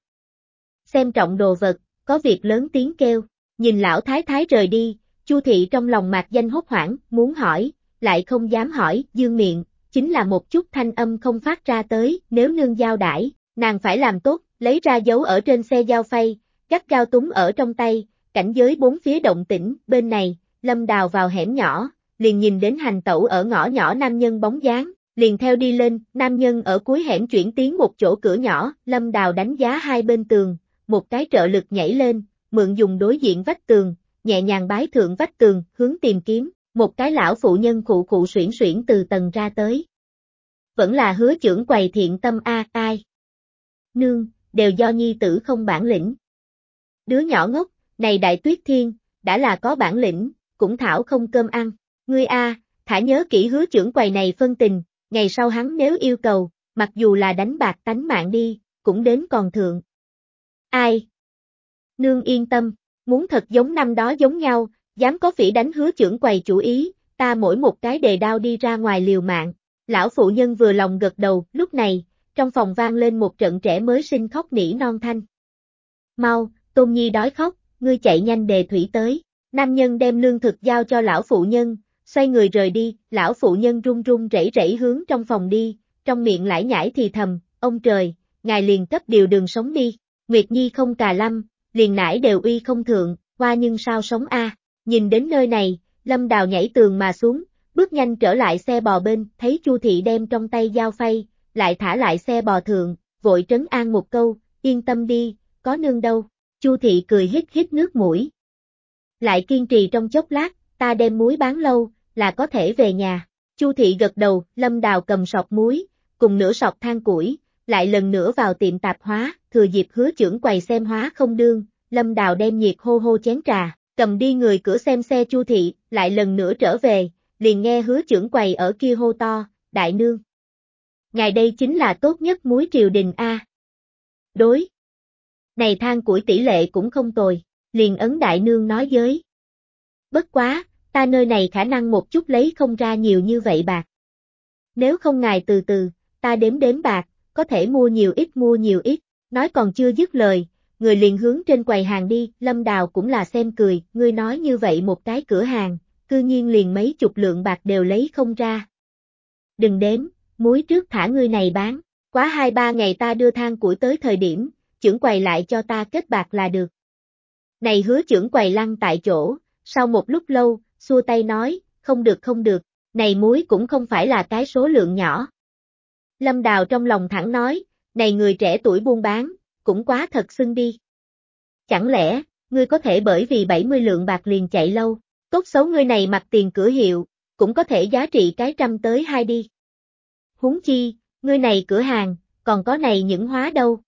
Xem trọng đồ vật, có việc lớn tiếng kêu, nhìn lão thái thái rời đi, Chu Thị trong lòng mạc danh hốt hoảng, muốn hỏi, lại không dám hỏi, dương miệng, chính là một chút thanh âm không phát ra tới, nếu nương giao đãi, nàng phải làm tốt, lấy ra dấu ở trên xe giao phay, gắt cao túng ở trong tay, cảnh giới bốn phía động tĩnh, bên này, lâm đào vào hẻm nhỏ, liền nhìn đến hành tẩu ở ngõ nhỏ nam nhân bóng dáng, liền theo đi lên, nam nhân ở cuối hẻm chuyển tiến một chỗ cửa nhỏ, lâm đào đánh giá hai bên tường, một cái trợ lực nhảy lên, mượn dùng đối diện vách tường, nhẹ nhàng bái thượng vách tường, hướng tìm kiếm, một cái lão phụ nhân cụ cụ xuyển xuyển từ tầng ra tới. Vẫn là hứa trưởng quầy thiện tâm A ai. Nương, đều do nhi tử không bản lĩnh. Đứa nhỏ ngốc, này đại tuyết thiên, đã là có bản lĩnh, cũng thảo không cơm ăn. Ngươi A, thả nhớ kỹ hứa trưởng quầy này phân tình, ngày sau hắn nếu yêu cầu, mặc dù là đánh bạc tánh mạng đi, cũng đến còn thượng. Ai? Nương yên tâm, muốn thật giống năm đó giống nhau, dám có phỉ đánh hứa trưởng quầy chủ ý, ta mỗi một cái đề đao đi ra ngoài liều mạng. Lão phụ nhân vừa lòng gật đầu, lúc này, trong phòng vang lên một trận trẻ mới sinh khóc nỉ non thanh. Mau, Tôn Nhi đói khóc, ngươi chạy nhanh đề thủy tới. Nam nhân đem lương thực giao cho lão phụ nhân, xoay người rời đi, lão phụ nhân run run rẩy rẩy hướng trong phòng đi, trong miệng lải nhải thì thầm, ông trời, ngài liền cấp điều đường sống đi, Nguyệt Nhi không cà lâm, liền nải đều uy không thượng, qua nhưng sao sống a? Nhìn đến nơi này, Lâm Đào nhảy tường mà xuống, bước nhanh trở lại xe bò bên, thấy Chu thị đem trong tay dao phay, lại thả lại xe bò thượng, vội trấn an một câu, yên tâm đi, có nương đâu. Chu thị cười hít hít nước mũi. Lại kiên trì trong chốc lát, ta đem muối bán lâu, là có thể về nhà. Chu thị gật đầu, Lâm Đào cầm sọt muối, cùng nửa sọt than củi, lại lần nữa vào tiệm tạp hóa, thừa dịp hứa trưởng quầy xem hóa không đương, Lâm Đào đem nhiệt hô hô chén trà, cầm đi người cửa xem xe Chu thị, lại lần nữa trở về, liền nghe hứa trưởng quầy ở kia hô to, đại nương. Ngài đây chính là tốt nhất muối triều đình A. Đối. Này than củi tỷ lệ cũng không tồi, liền ấn đại nương nói giới. Bất quá, ta nơi này khả năng một chút lấy không ra nhiều như vậy bạc. Nếu không ngài từ từ, ta đếm đếm bạc, có thể mua nhiều ít mua nhiều ít, nói còn chưa dứt lời, người liền hướng trên quầy hàng đi, Lâm Đào cũng là xem cười, ngươi nói như vậy một cái cửa hàng, cư nhiên liền mấy chục lượng bạc đều lấy không ra. Đừng đếm, muối trước thả ngươi này bán, quá hai ba ngày ta đưa than củi tới thời điểm, trưởng quầy lại cho ta kết bạc là được. Này hứa trưởng quầy lăn tại chỗ, sau một lúc lâu, xua tay nói, không được không được, này muối cũng không phải là cái số lượng nhỏ. Lâm Đào trong lòng thẳng nói, này người trẻ tuổi buôn bán, cũng quá thật xưng đi. Chẳng lẽ, ngươi có thể bởi vì 70 lượng bạc liền chạy lâu, tốt xấu ngươi này mặc tiền cửa hiệu, cũng có thể giá trị cái trăm tới hai đi. Huống chi, ngươi này cửa hàng, còn có này những hóa đâu.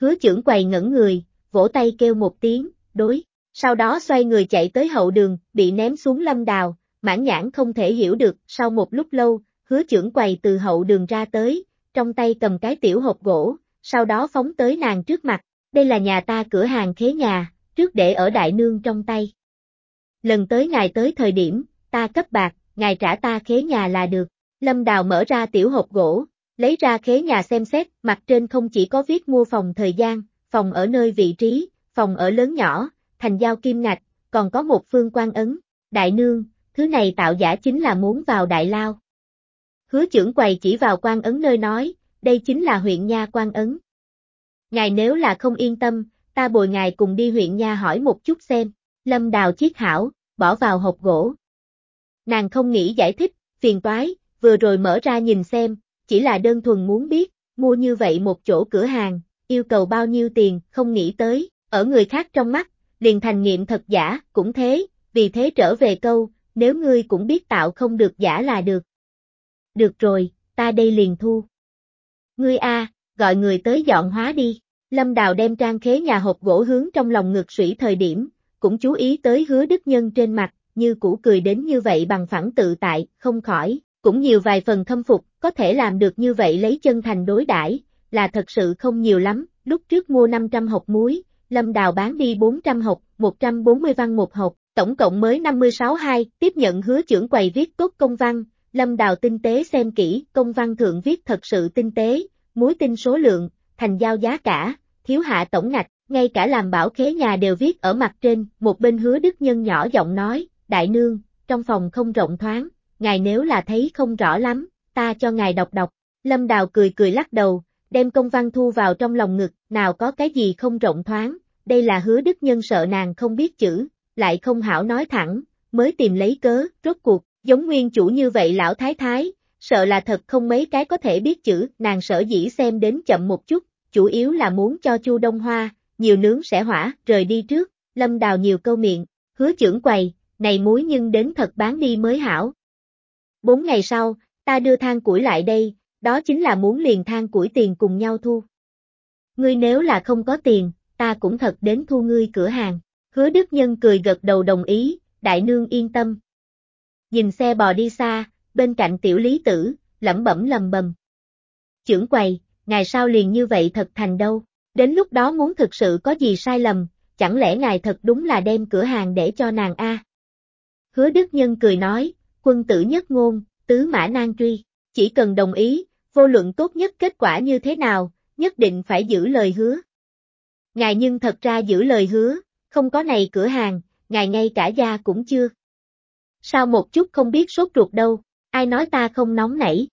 Hứa trưởng quầy ngẩn người, vỗ tay kêu một tiếng, đối, sau đó xoay người chạy tới hậu đường, bị ném xuống lâm đào, mãn nhãn không thể hiểu được, sau một lúc lâu, hứa trưởng quầy từ hậu đường ra tới, trong tay cầm cái tiểu hộp gỗ, sau đó phóng tới nàng trước mặt, đây là nhà ta cửa hàng khế nhà, trước để ở đại nương trong tay. Lần tới ngài tới thời điểm, ta cấp bạc, ngài trả ta khế nhà là được. Lâm Đào mở ra tiểu hộp gỗ, lấy ra khế nhà xem xét, mặt trên không chỉ có viết mua phòng thời gian, phòng ở nơi vị trí, phòng ở lớn nhỏ, thành giao kim ngạch, còn có một phương quan ấn. Đại nương, thứ này tạo giả chính là muốn vào đại lao. Hứa trưởng quầy chỉ vào quan ấn nơi nói, đây chính là huyện Nha quan ấn. Ngài nếu là không yên tâm, ta bồi ngài cùng đi huyện Nha hỏi một chút xem, lâm đào chiết hảo, bỏ vào hộp gỗ. Nàng không nghĩ giải thích, phiền toái, vừa rồi mở ra nhìn xem, chỉ là đơn thuần muốn biết, mua như vậy một chỗ cửa hàng, yêu cầu bao nhiêu tiền, không nghĩ tới, ở người khác trong mắt, liền thành nghiệm thật giả, cũng thế, vì thế trở về câu, nếu ngươi cũng biết tạo không được giả là được. Được rồi, ta đây liền thu. Ngươi a, gọi người tới dọn hóa đi. Lâm Đào đem trang khế nhà hộp gỗ hướng trong lòng ngực sủy thời điểm, cũng chú ý tới hứa đức nhân trên mặt, như cũ cười đến như vậy bằng phẳng tự tại, không khỏi, cũng nhiều vài phần thâm phục, có thể làm được như vậy lấy chân thành đối đãi là thật sự không nhiều lắm, lúc trước mua 500 hộp muối, Lâm Đào bán đi 400 hộp, 140 văn một hộp, tổng cộng mới 56 hai, tiếp nhận hứa trưởng quầy viết tốt công văn, Lâm Đào tinh tế xem kỹ, công văn thượng viết thật sự tinh tế, muối tinh số lượng, thành giao giá cả, thiếu hạ tổng ngạch, ngay cả làm bảo khế nhà đều viết ở mặt trên, một bên hứa đức nhân nhỏ giọng nói, đại nương, trong phòng không rộng thoáng, ngài nếu là thấy không rõ lắm, ta cho ngài đọc đọc, Lâm Đào cười cười lắc đầu, đem công văn thu vào trong lòng ngực, nào có cái gì không rộng thoáng, đây là hứa đức nhân sợ nàng không biết chữ, lại không hảo nói thẳng, mới tìm lấy cớ, rốt cuộc, giống nguyên chủ như vậy lão thái thái, sợ là thật không mấy cái có thể biết chữ, nàng sợ dĩ xem đến chậm một chút, chủ yếu là muốn cho Chu Đông Hoa, nhiều nướng sẽ hỏa, rời đi trước, lâm đào nhiều câu miệng, hứa trưởng quầy, này muối nhưng đến thật bán đi mới hảo. Bốn ngày sau, ta đưa than củi lại đây, đó chính là muốn liền than củi tiền cùng nhau thu. Ngươi nếu là không có tiền, ta cũng thật đến thu ngươi cửa hàng. Hứa Đức Nhân cười gật đầu đồng ý, đại nương yên tâm. Nhìn xe bò đi xa, bên cạnh tiểu lý tử, lẩm bẩm lầm bầm. Chưởng quầy, ngày sau liền như vậy thật thành đâu, đến lúc đó muốn thực sự có gì sai lầm, chẳng lẽ ngài thật đúng là đem cửa hàng để cho nàng A. Hứa Đức Nhân cười nói, quân tử nhất ngôn, tứ mã nan truy, chỉ cần đồng ý, Vô luận tốt nhất kết quả như thế nào, nhất định phải giữ lời hứa. Ngài nhưng thật ra giữ lời hứa, không có này cửa hàng, ngài ngay cả gia cũng chưa. Sao một chút không biết sốt ruột đâu, ai nói ta không nóng nảy.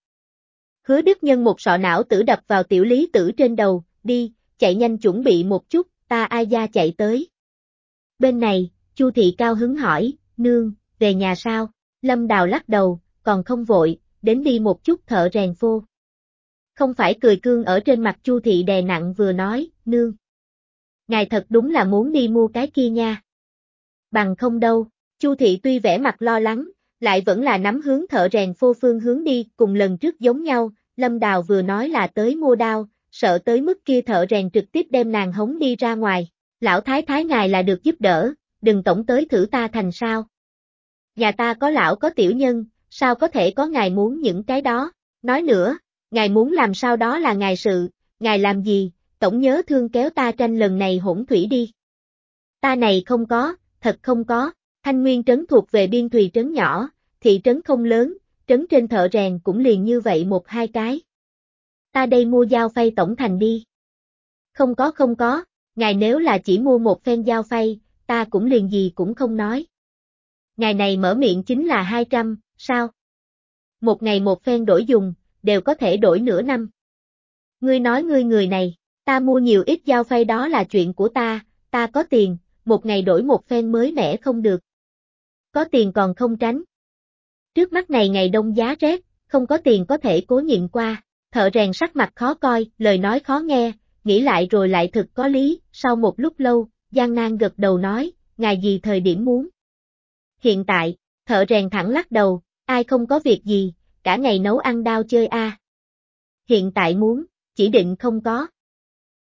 Hứa đức nhân một sọ não tử đập vào tiểu lý tử trên đầu, đi, chạy nhanh chuẩn bị một chút, ta ai gia chạy tới. Bên này, Chu thị cao hứng hỏi, nương, về nhà sao? Lâm Đào lắc đầu, còn không vội, đến đi một chút thợ rèn phô. Không phải cười cương ở trên mặt Chu thị đè nặng vừa nói, nương. Ngài thật đúng là muốn đi mua cái kia nha. Bằng không đâu, Chu thị tuy vẻ mặt lo lắng, lại vẫn là nắm hướng thợ rèn phô phương hướng đi, cùng lần trước giống nhau, Lâm Đào vừa nói là tới mua đao, sợ tới mức kia thợ rèn trực tiếp đem nàng hống đi ra ngoài. Lão thái thái ngài là được giúp đỡ, đừng tổng tới thử ta thành sao. Nhà ta có lão có tiểu nhân, sao có thể có ngài muốn những cái đó, nói nữa, ngài muốn làm sao đó là ngài sự, ngài làm gì, tổng nhớ thương kéo ta tranh lần này hỗn thủy đi. Ta này không có, thật không có, thanh nguyên trấn thuộc về biên thùy trấn nhỏ, thị trấn không lớn, trấn trên thợ rèn cũng liền như vậy một hai cái. Ta đây mua dao phay tổng thành đi. Không có không có, ngài nếu là chỉ mua một phen dao phay, ta cũng liền gì cũng không nói. Ngày này mở miệng chính là 200, sao? Một ngày một phen đổi dùng, đều có thể đổi nửa năm. Ngươi nói ngươi người này, ta mua nhiều ít dao phay đó là chuyện của ta, ta có tiền, một ngày đổi một phen mới mẻ không được. Có tiền còn không tránh. Trước mắt này ngày đông giá rét, không có tiền có thể cố nhịn qua, thợ rèn sắc mặt khó coi, lời nói khó nghe, nghĩ lại rồi lại thực có lý, sau một lúc lâu, Giang Nan gật đầu nói, ngài gì thời điểm muốn. Hiện tại, thợ rèn thẳng lắc đầu, ai không có việc gì, cả ngày nấu ăn đao chơi a. Hiện tại muốn, chỉ định không có.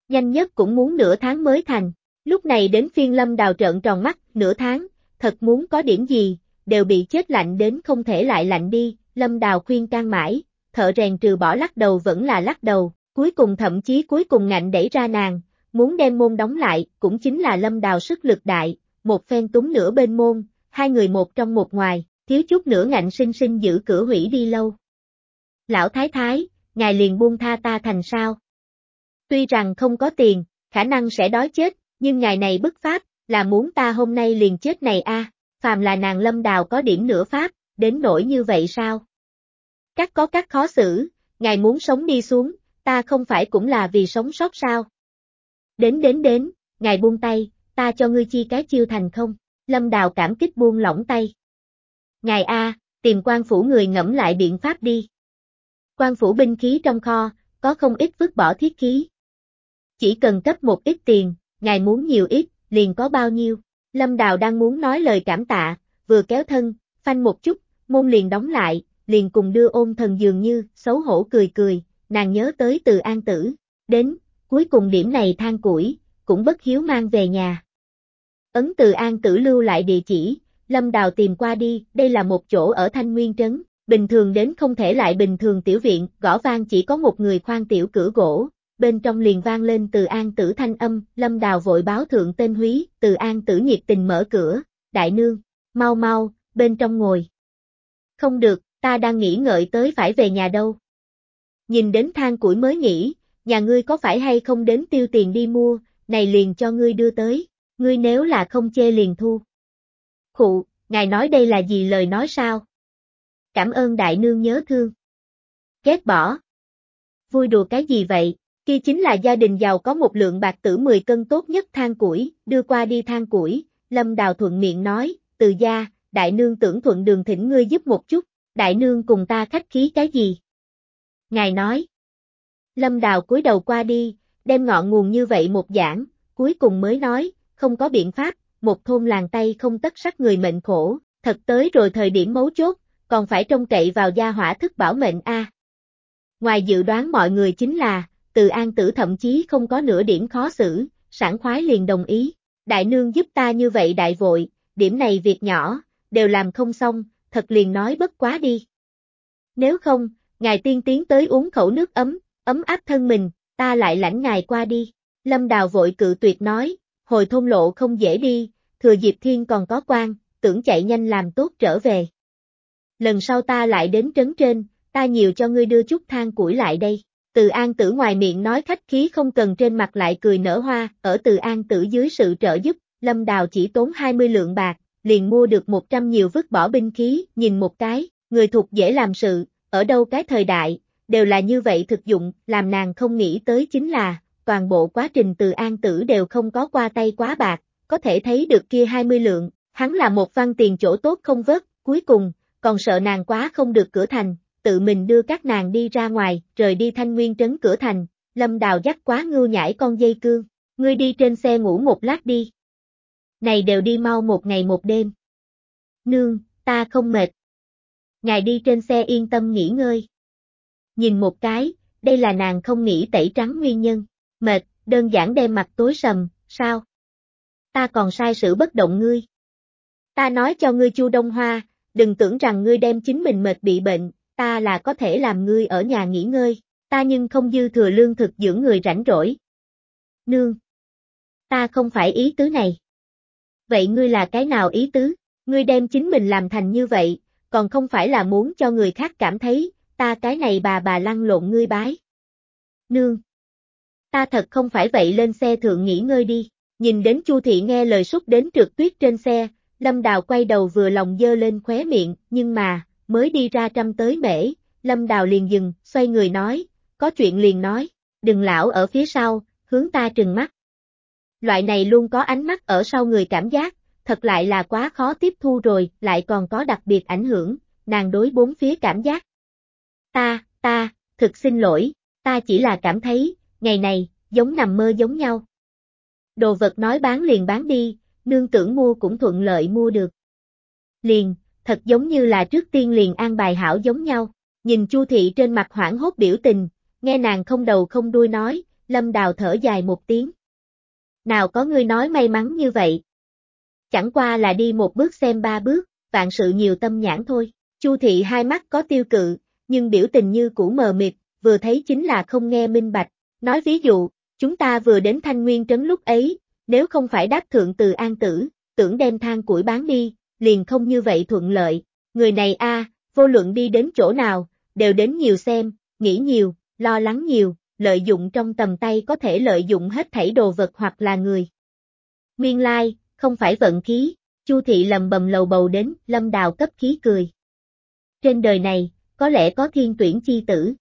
Nhanh nhất cũng muốn nửa tháng mới thành, lúc này đến phiên lâm đào trợn tròn mắt, nửa tháng, thật muốn có điểm gì, đều bị chết lạnh đến không thể lại lạnh đi, lâm đào khuyên can mãi, thợ rèn trừ bỏ lắc đầu vẫn là lắc đầu, cuối cùng thậm chí cuối cùng ngạnh đẩy ra nàng, muốn đem môn đóng lại, cũng chính là lâm đào sức lực đại, một phen túng nửa bên môn, hai người một trong một ngoài, thiếu chút nữa ngạnh sinh sinh giữ cửa hủy đi lâu. Lão thái thái, ngài liền buông tha ta thành sao? Tuy rằng không có tiền, khả năng sẽ đói chết, nhưng ngài này bức pháp, là muốn ta hôm nay liền chết này a, phàm là nàng lâm đào có điểm nửa pháp, đến nỗi như vậy sao? Các có các khó xử, ngài muốn sống đi xuống, ta không phải cũng là vì sống sót sao? Đến đến đến, ngài buông tay, ta cho ngươi chi cái chiêu thành không? Lâm Đào cảm kích buông lỏng tay. Ngài A, tìm quan phủ người ngẫm lại biện pháp đi. Quan phủ binh khí trong kho, có không ít vứt bỏ thiết khí. Chỉ cần cấp một ít tiền, ngài muốn nhiều ít, liền có bao nhiêu. Lâm Đào đang muốn nói lời cảm tạ, vừa kéo thân, phanh một chút, môn liền đóng lại, liền cùng đưa ôm thần dường như, xấu hổ cười cười, nàng nhớ tới từ an tử. Đến, cuối cùng điểm này than củi, cũng bất hiếu mang về nhà. Ấn từ an tử lưu lại địa chỉ, Lâm Đào tìm qua đi, đây là một chỗ ở Thanh Nguyên Trấn, bình thường đến không thể lại bình thường tiểu viện, gõ vang chỉ có một người khoan tiểu cửa gỗ, bên trong liền vang lên từ an tử thanh âm, Lâm Đào vội báo thượng tên húy, từ an tử nhiệt tình mở cửa, đại nương, mau mau, bên trong ngồi. Không được, ta đang nghĩ ngợi tới phải về nhà đâu. Nhìn đến than củi mới nghĩ, nhà ngươi có phải hay không đến tiêu tiền đi mua, này liền cho ngươi đưa tới, ngươi nếu là không chê liền thu. Khụ, ngài nói đây là gì lời nói sao? Cảm ơn đại nương nhớ thương. Ghét bỏ. Vui đùa cái gì vậy? Kia chính là gia đình giàu có một lượng bạc tử 10 cân tốt nhất than củi, đưa qua đi than củi, Lâm Đào thuận miệng nói, từ gia, đại nương tưởng thuận đường thỉnh ngươi giúp một chút, đại nương cùng ta khách khí cái gì? Ngài nói. Lâm Đào cúi đầu qua đi, đem ngọn nguồn như vậy một giảng, cuối cùng mới nói, không có biện pháp, một thôn làng tay không tất sắc người mệnh khổ, thật tới rồi thời điểm mấu chốt, còn phải trông cậy vào gia hỏa thức bảo mệnh a. Ngoài dự đoán mọi người chính là, từ an tử thậm chí không có nửa điểm khó xử, sảng khoái liền đồng ý, đại nương giúp ta như vậy đại vội, điểm này việc nhỏ, đều làm không xong, thật liền nói bất quá đi. Nếu không, ngài tiên tiến tới uống khẩu nước ấm, ấm áp thân mình, ta lại lãnh ngài qua đi. Lâm Đào vội cự tuyệt nói, hồi thôn lộ không dễ đi, thừa Diệp Thiên còn có quan, tưởng chạy nhanh làm tốt trở về. Lần sau ta lại đến trấn trên, ta nhiều cho ngươi đưa chút than củi lại đây. Từ An Tử ngoài miệng nói khách khí không cần trên mặt lại cười nở hoa, ở Từ An Tử dưới sự trợ giúp, Lâm Đào chỉ tốn 20 lượng bạc, liền mua được 100 nhiều vứt bỏ binh khí, nhìn một cái, người thuộc dễ làm sự, ở đâu cái thời đại, đều là như vậy thực dụng, làm nàng không nghĩ tới chính là, toàn bộ quá trình từ an tử đều không có qua tay quá bạc, có thể thấy được kia 20 lượng, hắn là một văn tiền chỗ tốt không vớt, cuối cùng, còn sợ nàng quá không được cửa thành, tự mình đưa các nàng đi ra ngoài, rời đi thanh nguyên trấn cửa thành, lâm đào dắt quá ngưu nhảy con dây cương, ngươi đi trên xe ngủ một lát đi. Này đều đi mau một ngày một đêm. Nương, ta không mệt. Ngài đi trên xe yên tâm nghỉ ngơi. Nhìn một cái, đây là nàng không nghĩ tẩy trắng nguyên nhân mệt, đơn giản đem mặt tối sầm, sao? Ta còn sai sự bất động ngươi. Ta nói cho ngươi Chu Đông Hoa, đừng tưởng rằng ngươi đem chính mình mệt bị bệnh, ta là có thể làm ngươi ở nhà nghỉ ngơi, ta nhưng không dư thừa lương thực dưỡng người rảnh rỗi. Nương. Ta không phải ý tứ này. Vậy ngươi là cái nào ý tứ? Ngươi đem chính mình làm thành như vậy, còn không phải là muốn cho người khác cảm thấy, ta cái này bà bà lăn lộn ngươi bái. Nương ta thật không phải vậy lên xe thượng nghỉ ngơi đi, nhìn đến Chu Thị nghe lời xúc đến trượt tuyết trên xe, Lâm Đào quay đầu vừa lòng dơ lên khóe miệng, nhưng mà, mới đi ra trăm tới mễ, Lâm Đào liền dừng, xoay người nói, có chuyện liền nói, đừng lão ở phía sau, hướng ta trừng mắt. Loại này luôn có ánh mắt ở sau người cảm giác, thật lại là quá khó tiếp thu rồi, lại còn có đặc biệt ảnh hưởng, nàng đối bốn phía cảm giác. Ta, ta, thực xin lỗi, ta chỉ là cảm thấy, ngày này, giống nằm mơ giống nhau. Đồ vật nói bán liền bán đi, nương tưởng mua cũng thuận lợi mua được. Liền, thật giống như là trước tiên liền an bài hảo giống nhau, nhìn Chu thị trên mặt hoảng hốt biểu tình, nghe nàng không đầu không đuôi nói, lâm đào thở dài một tiếng. Nào có người nói may mắn như vậy? Chẳng qua là đi một bước xem ba bước, vạn sự nhiều tâm nhãn thôi. Chu thị hai mắt có tiêu cự, nhưng biểu tình như cũ mờ mịt, vừa thấy chính là không nghe minh bạch, Nói ví dụ, chúng ta vừa đến Thanh Nguyên trấn lúc ấy, nếu không phải đáp thượng từ an tử, tưởng đem than củi bán đi, liền không như vậy thuận lợi. Người này a, vô luận đi đến chỗ nào, đều đến nhiều xem, nghĩ nhiều, lo lắng nhiều, lợi dụng trong tầm tay có thể lợi dụng hết thảy đồ vật hoặc là người. Nguyên lai, không phải vận khí, Chu thị lầm bầm lầu bầu đến, lâm đào cấp khí cười. Trên đời này, có lẽ có thiên tuyển chi tử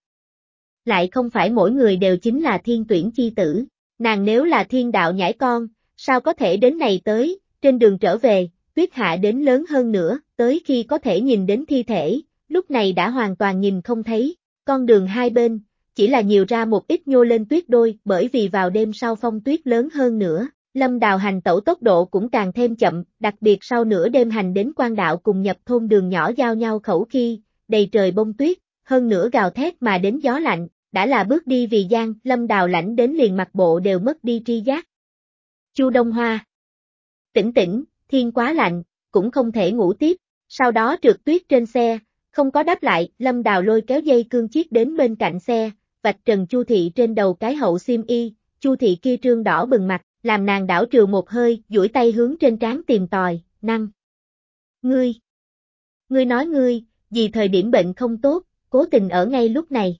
lại không phải mỗi người đều chính là thiên tuyển chi tử. Nàng nếu là thiên đạo nhảy con, sao có thể đến này tới, trên đường trở về, tuyết hạ đến lớn hơn nữa, tới khi có thể nhìn đến thi thể, lúc này đã hoàn toàn nhìn không thấy, con đường hai bên, chỉ là nhiều ra một ít nhô lên tuyết đôi, bởi vì vào đêm sau phong tuyết lớn hơn nữa, lâm đào hành tẩu tốc độ cũng càng thêm chậm, đặc biệt sau nửa đêm hành đến quan đạo cùng nhập thôn đường nhỏ giao nhau khẩu khi, đầy trời bông tuyết, hơn nữa gào thét mà đến gió lạnh, đã là bước đi vì gian, lâm đào lãnh đến liền mặt bộ đều mất đi tri giác. Chu Đông Hoa Tỉnh tỉnh, thiên quá lạnh, cũng không thể ngủ tiếp, sau đó trượt tuyết trên xe, không có đáp lại, lâm đào lôi kéo dây cương chiếc đến bên cạnh xe, vạch trần Chu Thị trên đầu cái hậu xiêm y, Chu Thị kia trương đỏ bừng mặt, làm nàng đảo trừ một hơi, duỗi tay hướng trên trán tìm tòi, năng. Ngươi! Ngươi nói ngươi, vì thời điểm bệnh không tốt, cố tình ở ngay lúc này.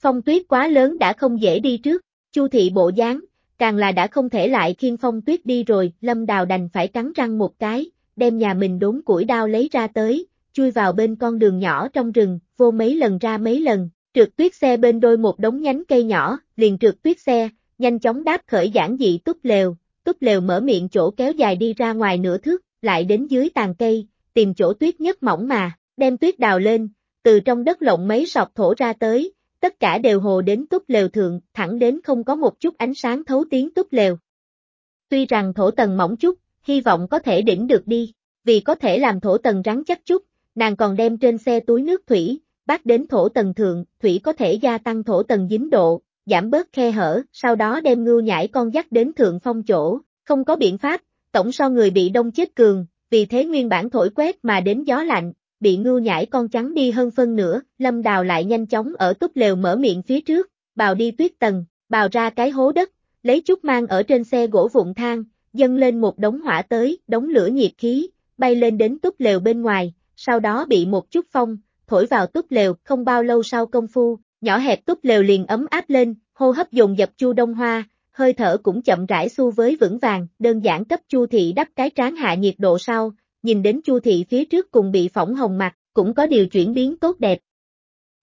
Phong tuyết quá lớn đã không dễ đi trước, chu thị bộ dáng, càng là đã không thể lại khiên phong tuyết đi rồi, lâm đào đành phải cắn răng một cái, đem nhà mình đốn củi đao lấy ra tới, chui vào bên con đường nhỏ trong rừng, vô mấy lần ra mấy lần, trượt tuyết xe bên đôi một đống nhánh cây nhỏ, liền trượt tuyết xe, nhanh chóng đáp khởi giản dị túp lều, túp lều mở miệng chỗ kéo dài đi ra ngoài nửa thước, lại đến dưới tàn cây, tìm chỗ tuyết nhất mỏng mà, đem tuyết đào lên, từ trong đất lộng mấy sọc thổ ra tới, tất cả đều hồ đến túp lều thượng, thẳng đến không có một chút ánh sáng thấu tiếng túp lều. Tuy rằng thổ tầng mỏng chút, hy vọng có thể đỉnh được đi, vì có thể làm thổ tầng rắn chắc chút, nàng còn đem trên xe túi nước thủy, bắt đến thổ tầng thượng, thủy có thể gia tăng thổ tầng dính độ, giảm bớt khe hở, sau đó đem ngưu nhảy con dắt đến thượng phong chỗ, không có biện pháp, tổng so người bị đông chết cường, vì thế nguyên bản thổi quét mà đến gió lạnh, bị ngưu nhảy con trắng đi hơn phân nửa, lâm đào lại nhanh chóng ở túp lều mở miệng phía trước, bào đi tuyết tầng, bào ra cái hố đất, lấy chút mang ở trên xe gỗ vụn thang, dâng lên một đống hỏa tới, đống lửa nhiệt khí, bay lên đến túp lều bên ngoài, sau đó bị một chút phong, thổi vào túp lều, không bao lâu sau công phu, nhỏ hẹp túp lều liền ấm áp lên, hô hấp dồn dập Chu Đông Hoa, hơi thở cũng chậm rãi xu với vững vàng, đơn giản cấp Chu thị đắp cái trán hạ nhiệt độ sau, nhìn đến Chu thị phía trước cùng bị phỏng hồng mặt, cũng có điều chuyển biến tốt đẹp.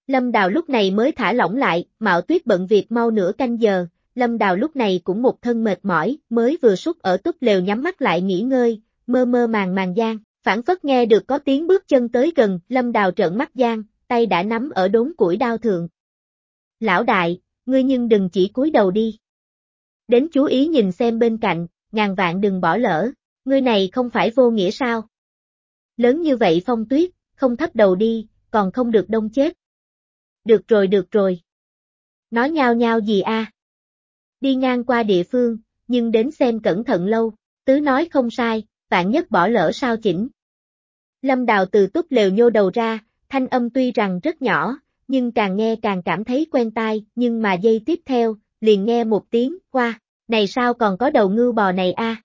Lâm Đào lúc này mới thả lỏng lại, Mạo Tuyết bận việc mau nửa canh giờ, Lâm Đào lúc này cũng một thân mệt mỏi, mới vừa sút ở túp lều nhắm mắt lại nghỉ ngơi, mơ mơ màng màng gian, phản phất nghe được có tiếng bước chân tới gần, Lâm Đào trợn mắt gian, tay đã nắm ở đốn củi đao thượng. Lão đại, ngươi nhưng đừng chỉ cúi đầu đi. Đến chú ý nhìn xem bên cạnh, ngàn vạn đừng bỏ lỡ, ngươi này không phải vô nghĩa sao? Lớn như vậy phong tuyết, không thấp đầu đi, còn không được đông chết. Được rồi được rồi. Nói nhau nhau gì a? Đi ngang qua địa phương, nhưng đến xem cẩn thận lâu, tứ nói không sai, vạn nhất bỏ lỡ sao chỉnh. Lâm Đào từ túp lều nhô đầu ra, thanh âm tuy rằng rất nhỏ, nhưng càng nghe càng cảm thấy quen tai, nhưng mà giây tiếp theo, liền nghe một tiếng, qua, này sao còn có đầu ngưu bò này a?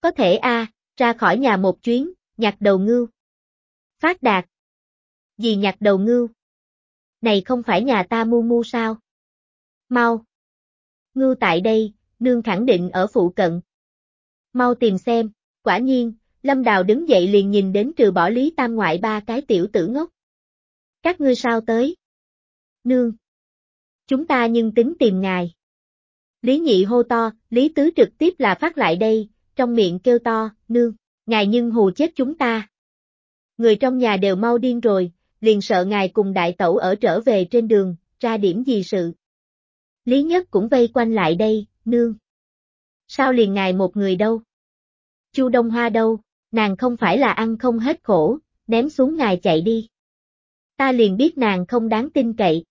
Có thể a, ra khỏi nhà một chuyến, nhặt đầu ngưu. Phát đạt. Gì nhặt đầu ngưu? Này không phải nhà ta mu mu sao? Mau. Ngưu tại đây, nương khẳng định ở phụ cận. Mau tìm xem, quả nhiên, Lâm Đào đứng dậy liền nhìn đến trừ bỏ Lý Tam ngoại ba cái tiểu tử ngốc. Các ngươi sao tới? Nương. Chúng ta nhưng tính tìm ngài. Lý nhị hô to, Lý tứ trực tiếp là phát lại đây, trong miệng kêu to, nương, ngài nhưng hù chết chúng ta. Người trong nhà đều mau điên rồi, liền sợ ngài cùng đại tẩu ở trở về trên đường, ra điểm gì sự. Lý nhất cũng vây quanh lại đây, nương. Sao liền ngài một người đâu? Chu Đông Hoa đâu, nàng không phải là ăn không hết khổ, ném xuống ngài chạy đi. Ta liền biết nàng không đáng tin cậy.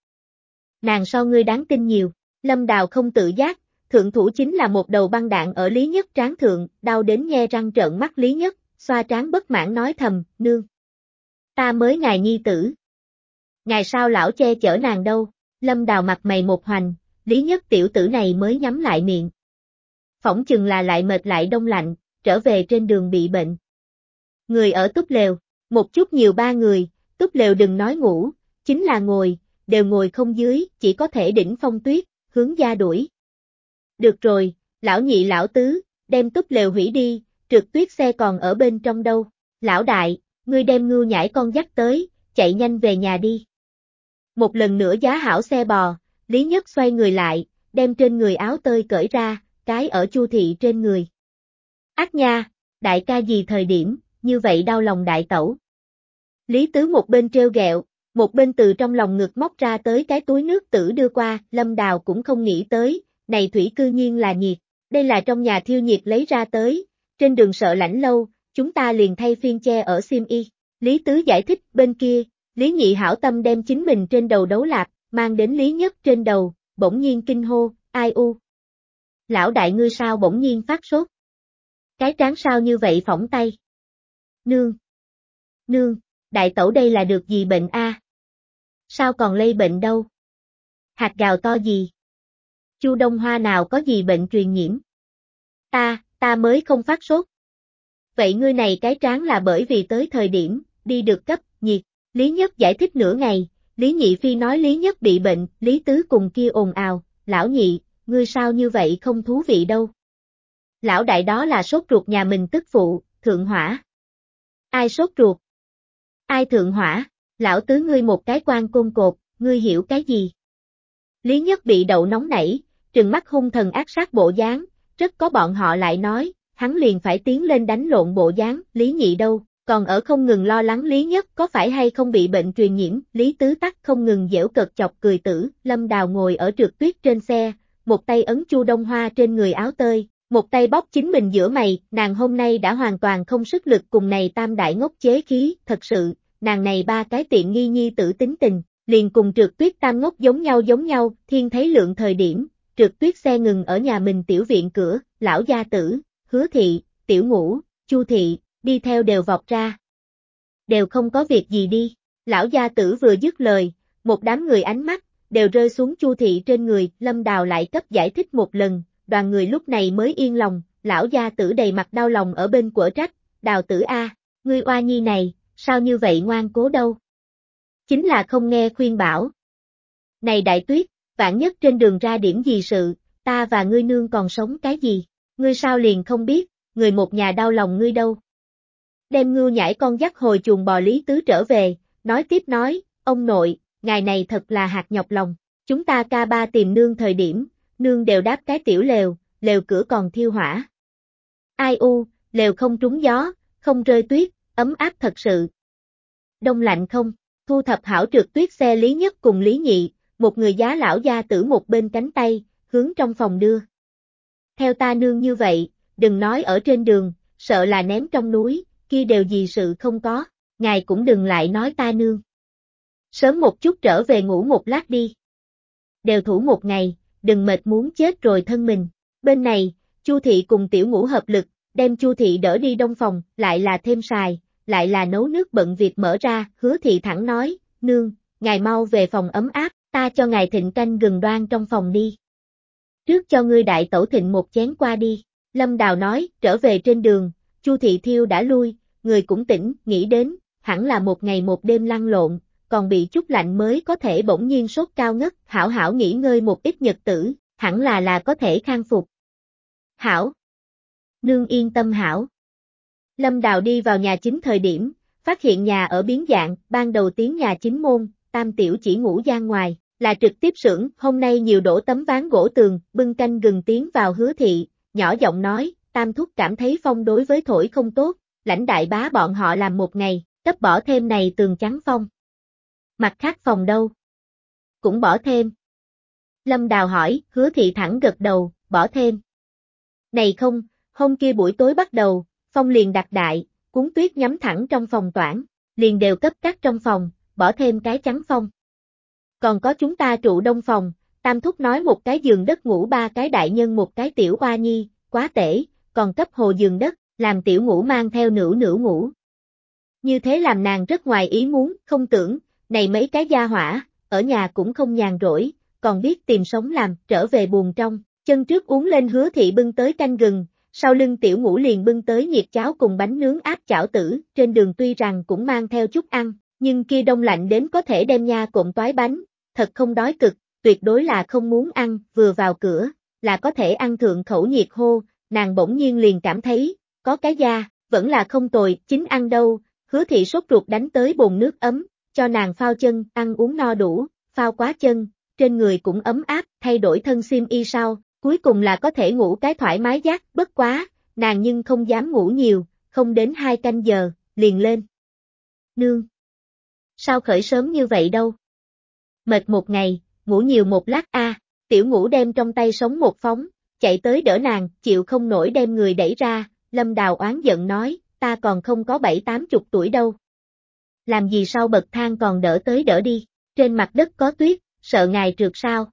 Nàng so ngươi đáng tin nhiều, lâm đào không tự giác, thượng thủ chính là một đầu băng đạn ở Lý Nhất tráng thượng, đau đến nghe răng trợn mắt Lý Nhất, xoa tráng bất mãn nói thầm, nương. Ta mới ngài nhi tử. Ngài sao lão che chở nàng đâu, lâm đào mặt mày một hoành, Lý Nhất tiểu tử này mới nhắm lại miệng. Phỏng chừng là lại mệt lại đông lạnh, trở về trên đường bị bệnh. Người ở túp lều, một chút nhiều ba người, túp lều đừng nói ngủ, chính là ngồi, đều ngồi không dưới, chỉ có thể đỉnh phong tuyết, hướng gia đuổi. Được rồi, lão nhị lão tứ, đem túp lều hủy đi, trượt tuyết xe còn ở bên trong đâu. Lão đại, ngươi đem ngưu nhảy con dắt tới, chạy nhanh về nhà đi. Một lần nữa giá hảo xe bò, Lý Nhất xoay người lại, đem trên người áo tơi cởi ra, cái ở chu thị trên người. Ác nha, đại ca gì thời điểm, như vậy đau lòng đại tẩu. Lý Tứ một bên treo gẹo, một bên từ trong lòng ngực móc ra tới cái túi nước tử đưa qua, Lâm Đào cũng không nghĩ tới, này thủy cư nhiên là nhiệt, đây là trong nhà thiêu nhiệt lấy ra tới, trên đường sợ lạnh lâu, chúng ta liền thay phiên che ở sim y. Lý Tứ giải thích, bên kia, Lý Nhị hảo tâm đem chính mình trên đầu đấu lạc, mang đến Lý Nhất trên đầu, bỗng nhiên kinh hô, ai u. Lão đại ngươi sao bỗng nhiên phát sốt. Cái tráng sao như vậy phỏng tay. Nương. Nương, đại tẩu đây là được gì bệnh a? Sao còn lây bệnh đâu? Hạt gào to gì? Chu Đông Hoa nào có gì bệnh truyền nhiễm? Ta, ta mới không phát sốt. Vậy ngươi này cái tráng là bởi vì tới thời điểm, đi được cấp, nhiệt. Lý Nhất giải thích nửa ngày, Lý Nhị Phi nói Lý Nhất bị bệnh, Lý Tứ cùng kia ồn ào, lão nhị, ngươi sao như vậy không thú vị đâu. Lão đại đó là sốt ruột nhà mình tức phụ, thượng hỏa. Ai sốt ruột? Ai thượng hỏa? Lão tứ ngươi một cái quan côn cột, ngươi hiểu cái gì? Lý Nhất bị đậu nóng nảy, trừng mắt hung thần ác sát bộ dáng, rất có bọn họ lại nói, hắn liền phải tiến lên đánh lộn bộ dáng, Lý Nhị đâu, còn ở không ngừng lo lắng Lý Nhất có phải hay không bị bệnh truyền nhiễm, Lý Tứ Tắc không ngừng dễu cợt chọc cười tử, Lâm Đào ngồi ở trượt tuyết trên xe, một tay ấn chu đông hoa trên người áo tơi, một tay bóp chính mình giữa mày, nàng hôm nay đã hoàn toàn không sức lực cùng này tam đại ngốc chế khí, thật sự, nàng này ba cái tiện nghi nhi tử tính tình, liền cùng trượt tuyết tam ngốc giống nhau giống nhau, thiên thấy lượng thời điểm, trượt tuyết xe ngừng ở nhà mình tiểu viện cửa, lão gia tử, hứa thị, tiểu ngũ, chu thị, đi theo đều vọt ra. Đều không có việc gì đi, lão gia tử vừa dứt lời, một đám người ánh mắt, đều rơi xuống chu thị trên người, lâm đào lại cấp giải thích một lần, đoàn người lúc này mới yên lòng, lão gia tử đầy mặt đau lòng ở bên của trách, đào tử A, ngươi oa nhi này, sao như vậy ngoan cố đâu? chính là không nghe khuyên bảo. Này đại tuyết, vạn nhất trên đường ra điểm gì sự, ta và ngươi nương còn sống cái gì, ngươi sao liền không biết, người một nhà đau lòng ngươi đâu. Đem ngưu nhảy con dắt hồi chuồng bò lý tứ trở về, nói tiếp nói, ông nội, ngài này thật là hạt nhọc lòng, chúng ta ca ba tìm nương thời điểm, nương đều đáp cái tiểu lều, lều cửa còn thiêu hỏa. Ai u, lều không trúng gió, không rơi tuyết, ấm áp thật sự. Đông lạnh không, thu thập hảo trượt tuyết xe Lý Nhất cùng Lý Nhị, một người giá lão gia tử một bên cánh tay, hướng trong phòng đưa. Theo ta nương như vậy, đừng nói ở trên đường, sợ là ném trong núi, kia đều gì sự không có, ngài cũng đừng lại nói ta nương. Sớm một chút trở về ngủ một lát đi. Đều thủ một ngày, đừng mệt muốn chết rồi thân mình. Bên này, Chu thị cùng tiểu ngũ hợp lực, đem Chu thị đỡ đi đông phòng, lại là thêm xài, lại là nấu nước bận việc mở ra, hứa thị thẳng nói, nương, ngài mau về phòng ấm áp, ta cho ngài thịnh canh gừng đoan trong phòng đi. Trước cho ngươi đại tẩu thịnh một chén qua đi, Lâm Đào nói, trở về trên đường, Chu thị thiêu đã lui, người cũng tỉnh, nghĩ đến, hẳn là một ngày một đêm lăn lộn, còn bị chút lạnh mới có thể bỗng nhiên sốt cao ngất, hảo hảo nghỉ ngơi một ít nhật tử, hẳn là là có thể khang phục. Hảo. Nương yên tâm hảo. Lâm Đào đi vào nhà chính thời điểm, phát hiện nhà ở biến dạng, ban đầu tiếng nhà chính môn, tam tiểu chỉ ngủ gian ngoài, là trực tiếp sưởng, hôm nay nhiều đổ tấm ván gỗ tường, bưng canh gừng tiến vào hứa thị, nhỏ giọng nói, tam thúc cảm thấy phong đối với thổi không tốt, lãnh đại bá bọn họ làm một ngày, cấp bỏ thêm này tường trắng phong. Mặt khác phòng đâu? Cũng bỏ thêm. Lâm Đào hỏi, hứa thị thẳng gật đầu, bỏ thêm. Này không, hôm kia buổi tối bắt đầu, phong liền đặt đại, cuốn tuyết nhắm thẳng trong phòng toản, liền đều cấp cắt trong phòng, bỏ thêm cái chắn phong. Còn có chúng ta trụ đông phòng, Tam Thúc nói một cái giường đất ngủ ba cái đại nhân một cái tiểu oa nhi, quá tể, còn cấp hồ giường đất, làm tiểu ngủ mang theo nữ nữ ngủ. Như thế làm nàng rất ngoài ý muốn, không tưởng, này mấy cái gia hỏa, ở nhà cũng không nhàn rỗi, còn biết tìm sống làm, trở về buồn trong, chân trước uống lên hứa thị bưng tới canh gừng, sau lưng tiểu ngủ liền bưng tới nhiệt cháo cùng bánh nướng áp chảo tử, trên đường tuy rằng cũng mang theo chút ăn, nhưng kia đông lạnh đến có thể đem nha cộm toái bánh, thật không đói cực, tuyệt đối là không muốn ăn, vừa vào cửa, là có thể ăn thượng khẩu nhiệt hô, nàng bỗng nhiên liền cảm thấy, có cái da, vẫn là không tồi, chính ăn đâu, hứa thị sốt ruột đánh tới bồn nước ấm, cho nàng phao chân, ăn uống no đủ, phao quá chân, trên người cũng ấm áp, thay đổi thân sim y sau, cuối cùng là có thể ngủ cái thoải mái giác, bất quá, nàng nhưng không dám ngủ nhiều, không đến hai canh giờ, liền lên. Nương! Sao khởi sớm như vậy đâu? Mệt một ngày, ngủ nhiều một lát a tiểu ngủ đem trong tay sống một phóng, chạy tới đỡ nàng, chịu không nổi đem người đẩy ra, lâm đào oán giận nói, ta còn không có bảy tám chục tuổi đâu. Làm gì sau bậc thang còn đỡ tới đỡ đi, trên mặt đất có tuyết, sợ ngài trượt sao.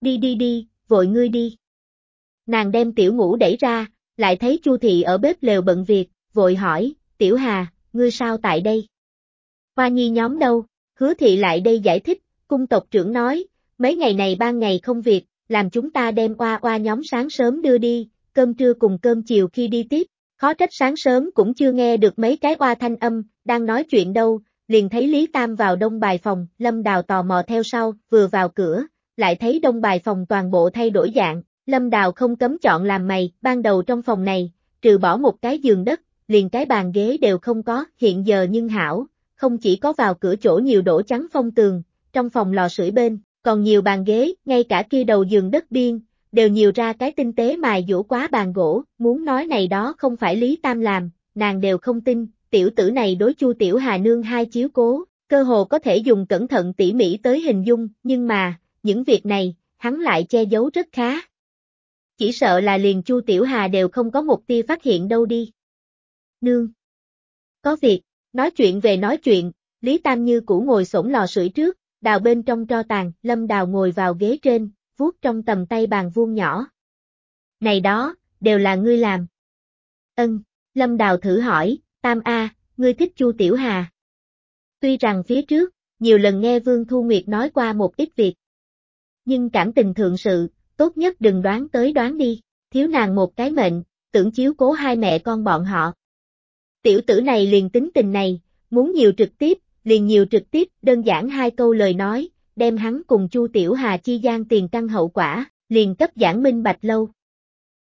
Đi đi đi, vội ngươi đi. Nàng đem tiểu ngủ đẩy ra, lại thấy Chu thị ở bếp lều bận việc, vội hỏi, tiểu hà, ngươi sao tại đây? Hoa nhi nhóm đâu? Hứa thị lại đây giải thích, cung tộc trưởng nói, mấy ngày này ban ngày không việc, làm chúng ta đem oa oa nhóm sáng sớm đưa đi, cơm trưa cùng cơm chiều khi đi tiếp, khó trách sáng sớm cũng chưa nghe được mấy cái oa thanh âm, đang nói chuyện đâu, liền thấy Lý Tam vào đông bài phòng, Lâm Đào tò mò theo sau, vừa vào cửa, lại thấy đông bài phòng toàn bộ thay đổi dạng, Lâm Đào không cấm chọn làm mày, ban đầu trong phòng này, trừ bỏ một cái giường đất, liền cái bàn ghế đều không có, hiện giờ nhưng hảo, không chỉ có vào cửa chỗ nhiều đổ trắng phong tường, trong phòng lò sưởi bên, còn nhiều bàn ghế, ngay cả kia đầu giường đất biên, đều nhiều ra cái tinh tế mài dũa quá bàn gỗ, muốn nói này đó không phải Lý Tam làm, nàng đều không tin, tiểu tử này đối chu tiểu hà nương hai chiếu cố, cơ hồ có thể dùng cẩn thận tỉ mỉ tới hình dung, nhưng mà, những việc này, hắn lại che giấu rất khá. Chỉ sợ là liền chu tiểu hà đều không có một tia phát hiện đâu đi. Nương. Có việc, nói chuyện về nói chuyện, Lý Tam Như cũ ngồi sổng lò sưởi trước, đào bên trong tro tàn, lâm đào ngồi vào ghế trên, vuốt trong tầm tay bàn vuông nhỏ. Này đó, đều là ngươi làm. Ân, lâm đào thử hỏi, Tam A, ngươi thích Chu Tiểu Hà. Tuy rằng phía trước, nhiều lần nghe Vương Thu Nguyệt nói qua một ít việc. Nhưng cảm tình thượng sự, tốt nhất đừng đoán tới đoán đi, thiếu nàng một cái mệnh, tưởng chiếu cố hai mẹ con bọn họ. Tiểu tử này liền tính tình này, muốn nhiều trực tiếp, liền nhiều trực tiếp, đơn giản hai câu lời nói, đem hắn cùng Chu Tiểu Hà chi gian tiền căn hậu quả, liền cấp giảng minh bạch lâu.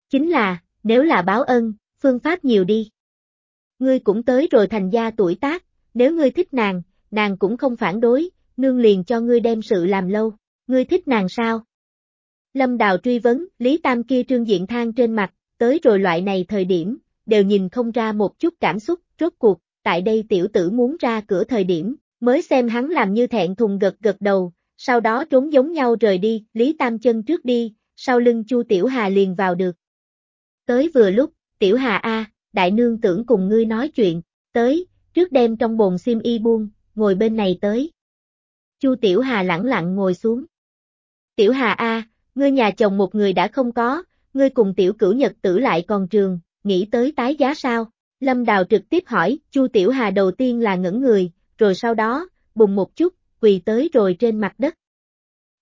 Chính là, nếu là báo ân, phương pháp nhiều đi. Ngươi cũng tới rồi thành gia tuổi tác, nếu ngươi thích nàng, nàng cũng không phản đối, nương liền cho ngươi đem sự làm lâu, ngươi thích nàng sao? Lâm Đào truy vấn, Lý Tam kia trương diện than trên mặt, tới rồi loại này thời điểm, đều nhìn không ra một chút cảm xúc, rốt cuộc, tại đây tiểu tử muốn ra cửa thời điểm, mới xem hắn làm như thẹn thùng gật gật đầu, sau đó trốn giống nhau rời đi, Lý Tam chân trước đi, sau lưng Chu Tiểu Hà liền vào được. Tới vừa lúc, Tiểu Hà A, đại nương tưởng cùng ngươi nói chuyện, tới, trước đem trong bồn sim y buông, ngồi bên này tới. Chu Tiểu Hà lẳng lặng ngồi xuống. Tiểu Hà A, ngươi nhà chồng một người đã không có, ngươi cùng tiểu cửu nhật tử lại còn trường, nghĩ tới tái giá sao? Lâm Đào trực tiếp hỏi, Chu Tiểu Hà đầu tiên là ngẩn người, rồi sau đó, bùng một chút, quỳ tới rồi trên mặt đất.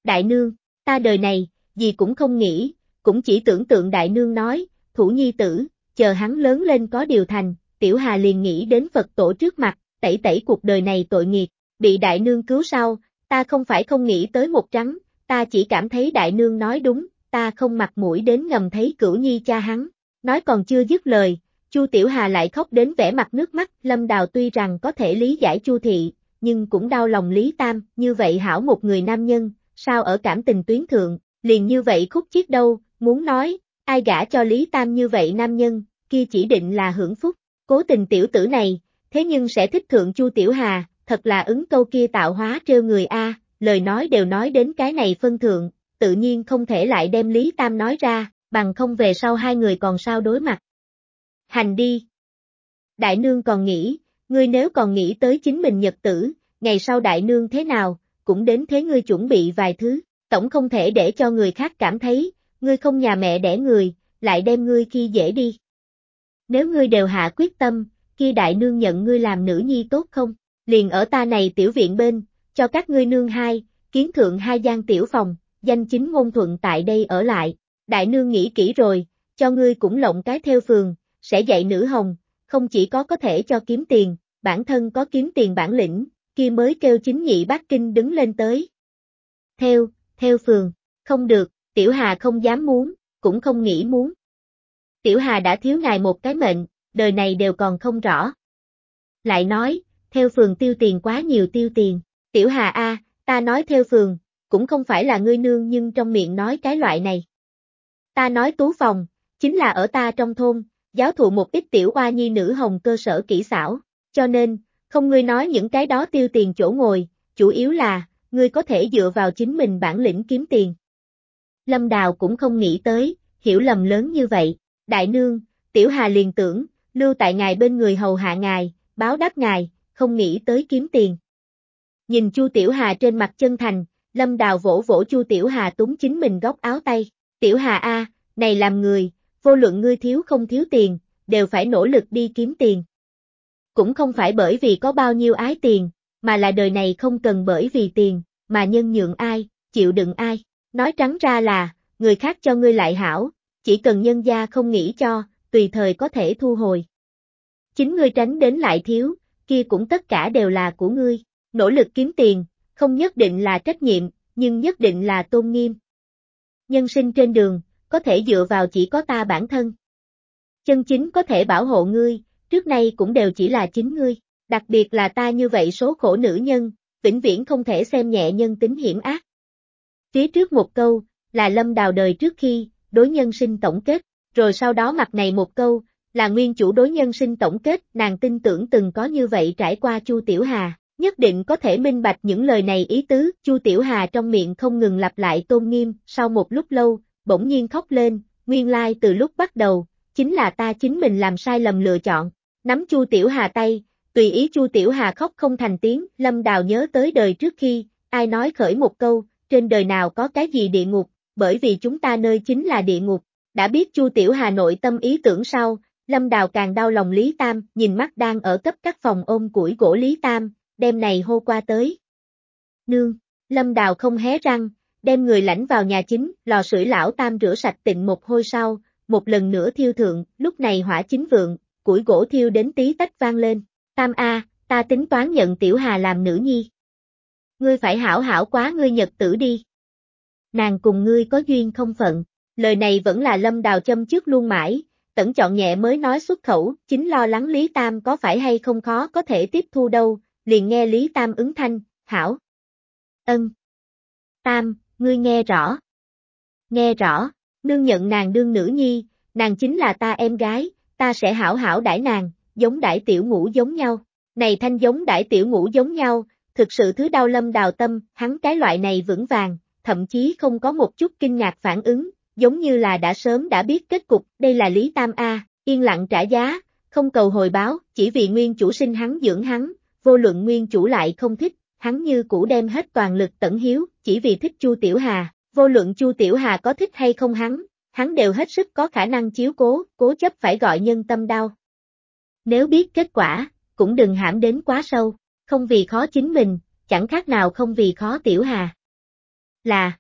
Đại nương, ta đời này, gì cũng không nghĩ, cũng chỉ tưởng tượng đại nương nói, thủ nhi tử, chờ hắn lớn lên có điều thành, Tiểu Hà liền nghĩ đến Phật tổ trước mặt, tẩy tẩy cuộc đời này tội nghiệt, bị đại nương cứu sau, ta không phải không nghĩ tới một trắng, ta chỉ cảm thấy đại nương nói đúng, ta không mặt mũi đến ngầm thấy cửu nhi cha hắn. Nói còn chưa dứt lời, Chu Tiểu Hà lại khóc đến vẻ mặt nước mắt, Lâm Đào tuy rằng có thể lý giải Chu Thị, nhưng cũng đau lòng Lý Tam, như vậy hảo một người nam nhân, sao ở cảm tình tuyến thượng, liền như vậy khúc chiết đâu, muốn nói, ai gả cho Lý Tam như vậy nam nhân, kia chỉ định là hưởng phúc, cố tình tiểu tử này, thế nhưng sẽ thích thượng Chu Tiểu Hà, thật là ứng câu kia tạo hóa trêu người A, lời nói đều nói đến cái này phân thượng, tự nhiên không thể lại đem Lý Tam nói ra, bằng không về sau hai người còn sao đối mặt. Hành đi. Đại nương còn nghĩ, ngươi nếu còn nghĩ tới chính mình nhật tử, ngày sau đại nương thế nào, cũng đến thế ngươi chuẩn bị vài thứ, tổng không thể để cho người khác cảm thấy, ngươi không nhà mẹ đẻ người, lại đem ngươi khi dễ đi. Nếu ngươi đều hạ quyết tâm, kia đại nương nhận ngươi làm nữ nhi tốt không, liền ở ta này tiểu viện bên, cho các ngươi nương hai, kiến thượng hai gian tiểu phòng, danh chính ngôn thuận tại đây ở lại, đại nương nghĩ kỹ rồi, cho ngươi cũng lộng cái theo phường, sẽ dạy nữ hồng, không chỉ có có thể cho kiếm tiền, bản thân có kiếm tiền bản lĩnh, kia mới kêu chính nhị bác kinh đứng lên tới. Theo, theo phường, không được, tiểu hà không dám muốn, cũng không nghĩ muốn. Tiểu hà đã thiếu ngài một cái mệnh, đời này đều còn không rõ. Lại nói, theo phường tiêu tiền quá nhiều tiêu tiền, tiểu hà a, ta nói theo phường, cũng không phải là ngươi nương nhưng trong miệng nói cái loại này. Ta nói tú phòng, chính là ở ta trong thôn, giáo thụ một ít tiểu oa nhi nữ hồng cơ sở kỹ xảo, cho nên, không ngươi nói những cái đó tiêu tiền chỗ ngồi, chủ yếu là, ngươi có thể dựa vào chính mình bản lĩnh kiếm tiền. Lâm Đào cũng không nghĩ tới, hiểu lầm lớn như vậy, đại nương, tiểu hà liền tưởng, lưu tại ngài bên người hầu hạ ngài, báo đáp ngài, không nghĩ tới kiếm tiền. Nhìn Chu Tiểu Hà trên mặt chân thành, Lâm Đào vỗ vỗ Chu Tiểu Hà túng chính mình góc áo tay. Tiểu Hà A, này làm người, vô luận ngươi thiếu không thiếu tiền, đều phải nỗ lực đi kiếm tiền. Cũng không phải bởi vì có bao nhiêu ái tiền, mà là đời này không cần bởi vì tiền, mà nhân nhượng ai, chịu đựng ai. Nói trắng ra là, người khác cho ngươi lại hảo, chỉ cần nhân gia không nghĩ cho, tùy thời có thể thu hồi. Chính ngươi tránh đến lại thiếu, kia cũng tất cả đều là của ngươi. Nỗ lực kiếm tiền, không nhất định là trách nhiệm, nhưng nhất định là tôn nghiêm. Nhân sinh trên đường, có thể dựa vào chỉ có ta bản thân. Chân chính có thể bảo hộ ngươi, trước nay cũng đều chỉ là chính ngươi, đặc biệt là ta như vậy số khổ nữ nhân, vĩnh viễn không thể xem nhẹ nhân tính hiểm ác. Phía trước một câu, là lâm đào đời trước khi, đối nhân sinh tổng kết, rồi sau đó mặt này một câu, là nguyên chủ đối nhân sinh tổng kết, nàng tin tưởng từng có như vậy trải qua Chu Tiểu Hà, nhất định có thể minh bạch những lời này ý tứ, Chu Tiểu Hà trong miệng không ngừng lặp lại tôn nghiêm, sau một lúc lâu, bỗng nhiên khóc lên, nguyên lai like từ lúc bắt đầu, chính là ta chính mình làm sai lầm lựa chọn, nắm Chu Tiểu Hà tay, tùy ý Chu Tiểu Hà khóc không thành tiếng, Lâm Đào nhớ tới đời trước khi, ai nói khởi một câu, trên đời nào có cái gì địa ngục, bởi vì chúng ta nơi chính là địa ngục, đã biết Chu Tiểu Hà nội tâm ý tưởng sau, Lâm Đào càng đau lòng Lý Tam, nhìn mắt đang ở cấp các phòng ôm củi gỗ Lý Tam, đem này hô qua tới. Nương, Lâm Đào không hé răng, đem người lãnh vào nhà chính, lò sưởi lão Tam rửa sạch tịnh một hôi sau, một lần nữa thiêu thượng, lúc này hỏa chính vượng, củi gỗ thiêu đến tí tách vang lên. Tam A, ta tính toán nhận Tiểu Hà làm nữ nhi. Ngươi phải hảo hảo quá ngươi nhật tử đi. Nàng cùng ngươi có duyên không phận, lời này vẫn là lâm đào châm trước luôn mãi, tẩn chọn nhẹ mới nói xuất khẩu, chính lo lắng Lý Tam có phải hay không khó có thể tiếp thu đâu, liền nghe Lý Tam ứng thanh, hảo. Ân. Tam, ngươi nghe rõ. Nghe rõ, nương nhận nàng đương nữ nhi, nàng chính là ta em gái, ta sẽ hảo hảo đãi nàng, giống đãi tiểu ngũ giống nhau. Này thanh giống đãi tiểu ngũ giống nhau, thực sự thứ đau lâm đào tâm, hắn cái loại này vững vàng, thậm chí không có một chút kinh ngạc phản ứng, giống như là đã sớm đã biết kết cục, đây là Lý Tam A, yên lặng trả giá, không cầu hồi báo, chỉ vì nguyên chủ sinh hắn dưỡng hắn, vô luận nguyên chủ lại không thích, hắn như cũ đem hết toàn lực tận hiếu, chỉ vì thích Chu Tiểu Hà, vô luận Chu Tiểu Hà có thích hay không hắn, hắn đều hết sức có khả năng chiếu cố, cố chấp phải gọi nhân tâm đau. Nếu biết kết quả, cũng đừng hãm đến quá sâu, không vì khó chính mình, chẳng khác nào không vì khó Tiểu Hà. Là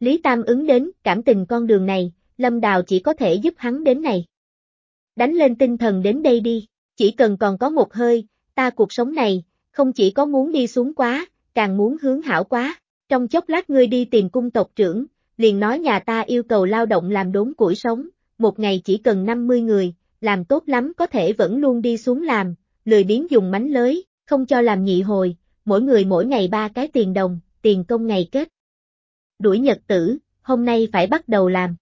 Lý Tam ứng đến, cảm tình con đường này, Lâm Đào chỉ có thể giúp hắn đến này. Đánh lên tinh thần đến đây đi, chỉ cần còn có một hơi, ta cuộc sống này, không chỉ có muốn đi xuống quá, càng muốn hướng hảo quá. Trong chốc lát ngươi đi tìm cung tộc trưởng, liền nói nhà ta yêu cầu lao động làm đốn củi sống, một ngày chỉ cần 50 người, làm tốt lắm có thể vẫn luôn đi xuống làm, lười biến dùng mánh lới, không cho làm nhị hồi, mỗi người mỗi ngày ba cái tiền đồng, tiền công ngày kết. Đuổi nhật tử, hôm nay phải bắt đầu làm.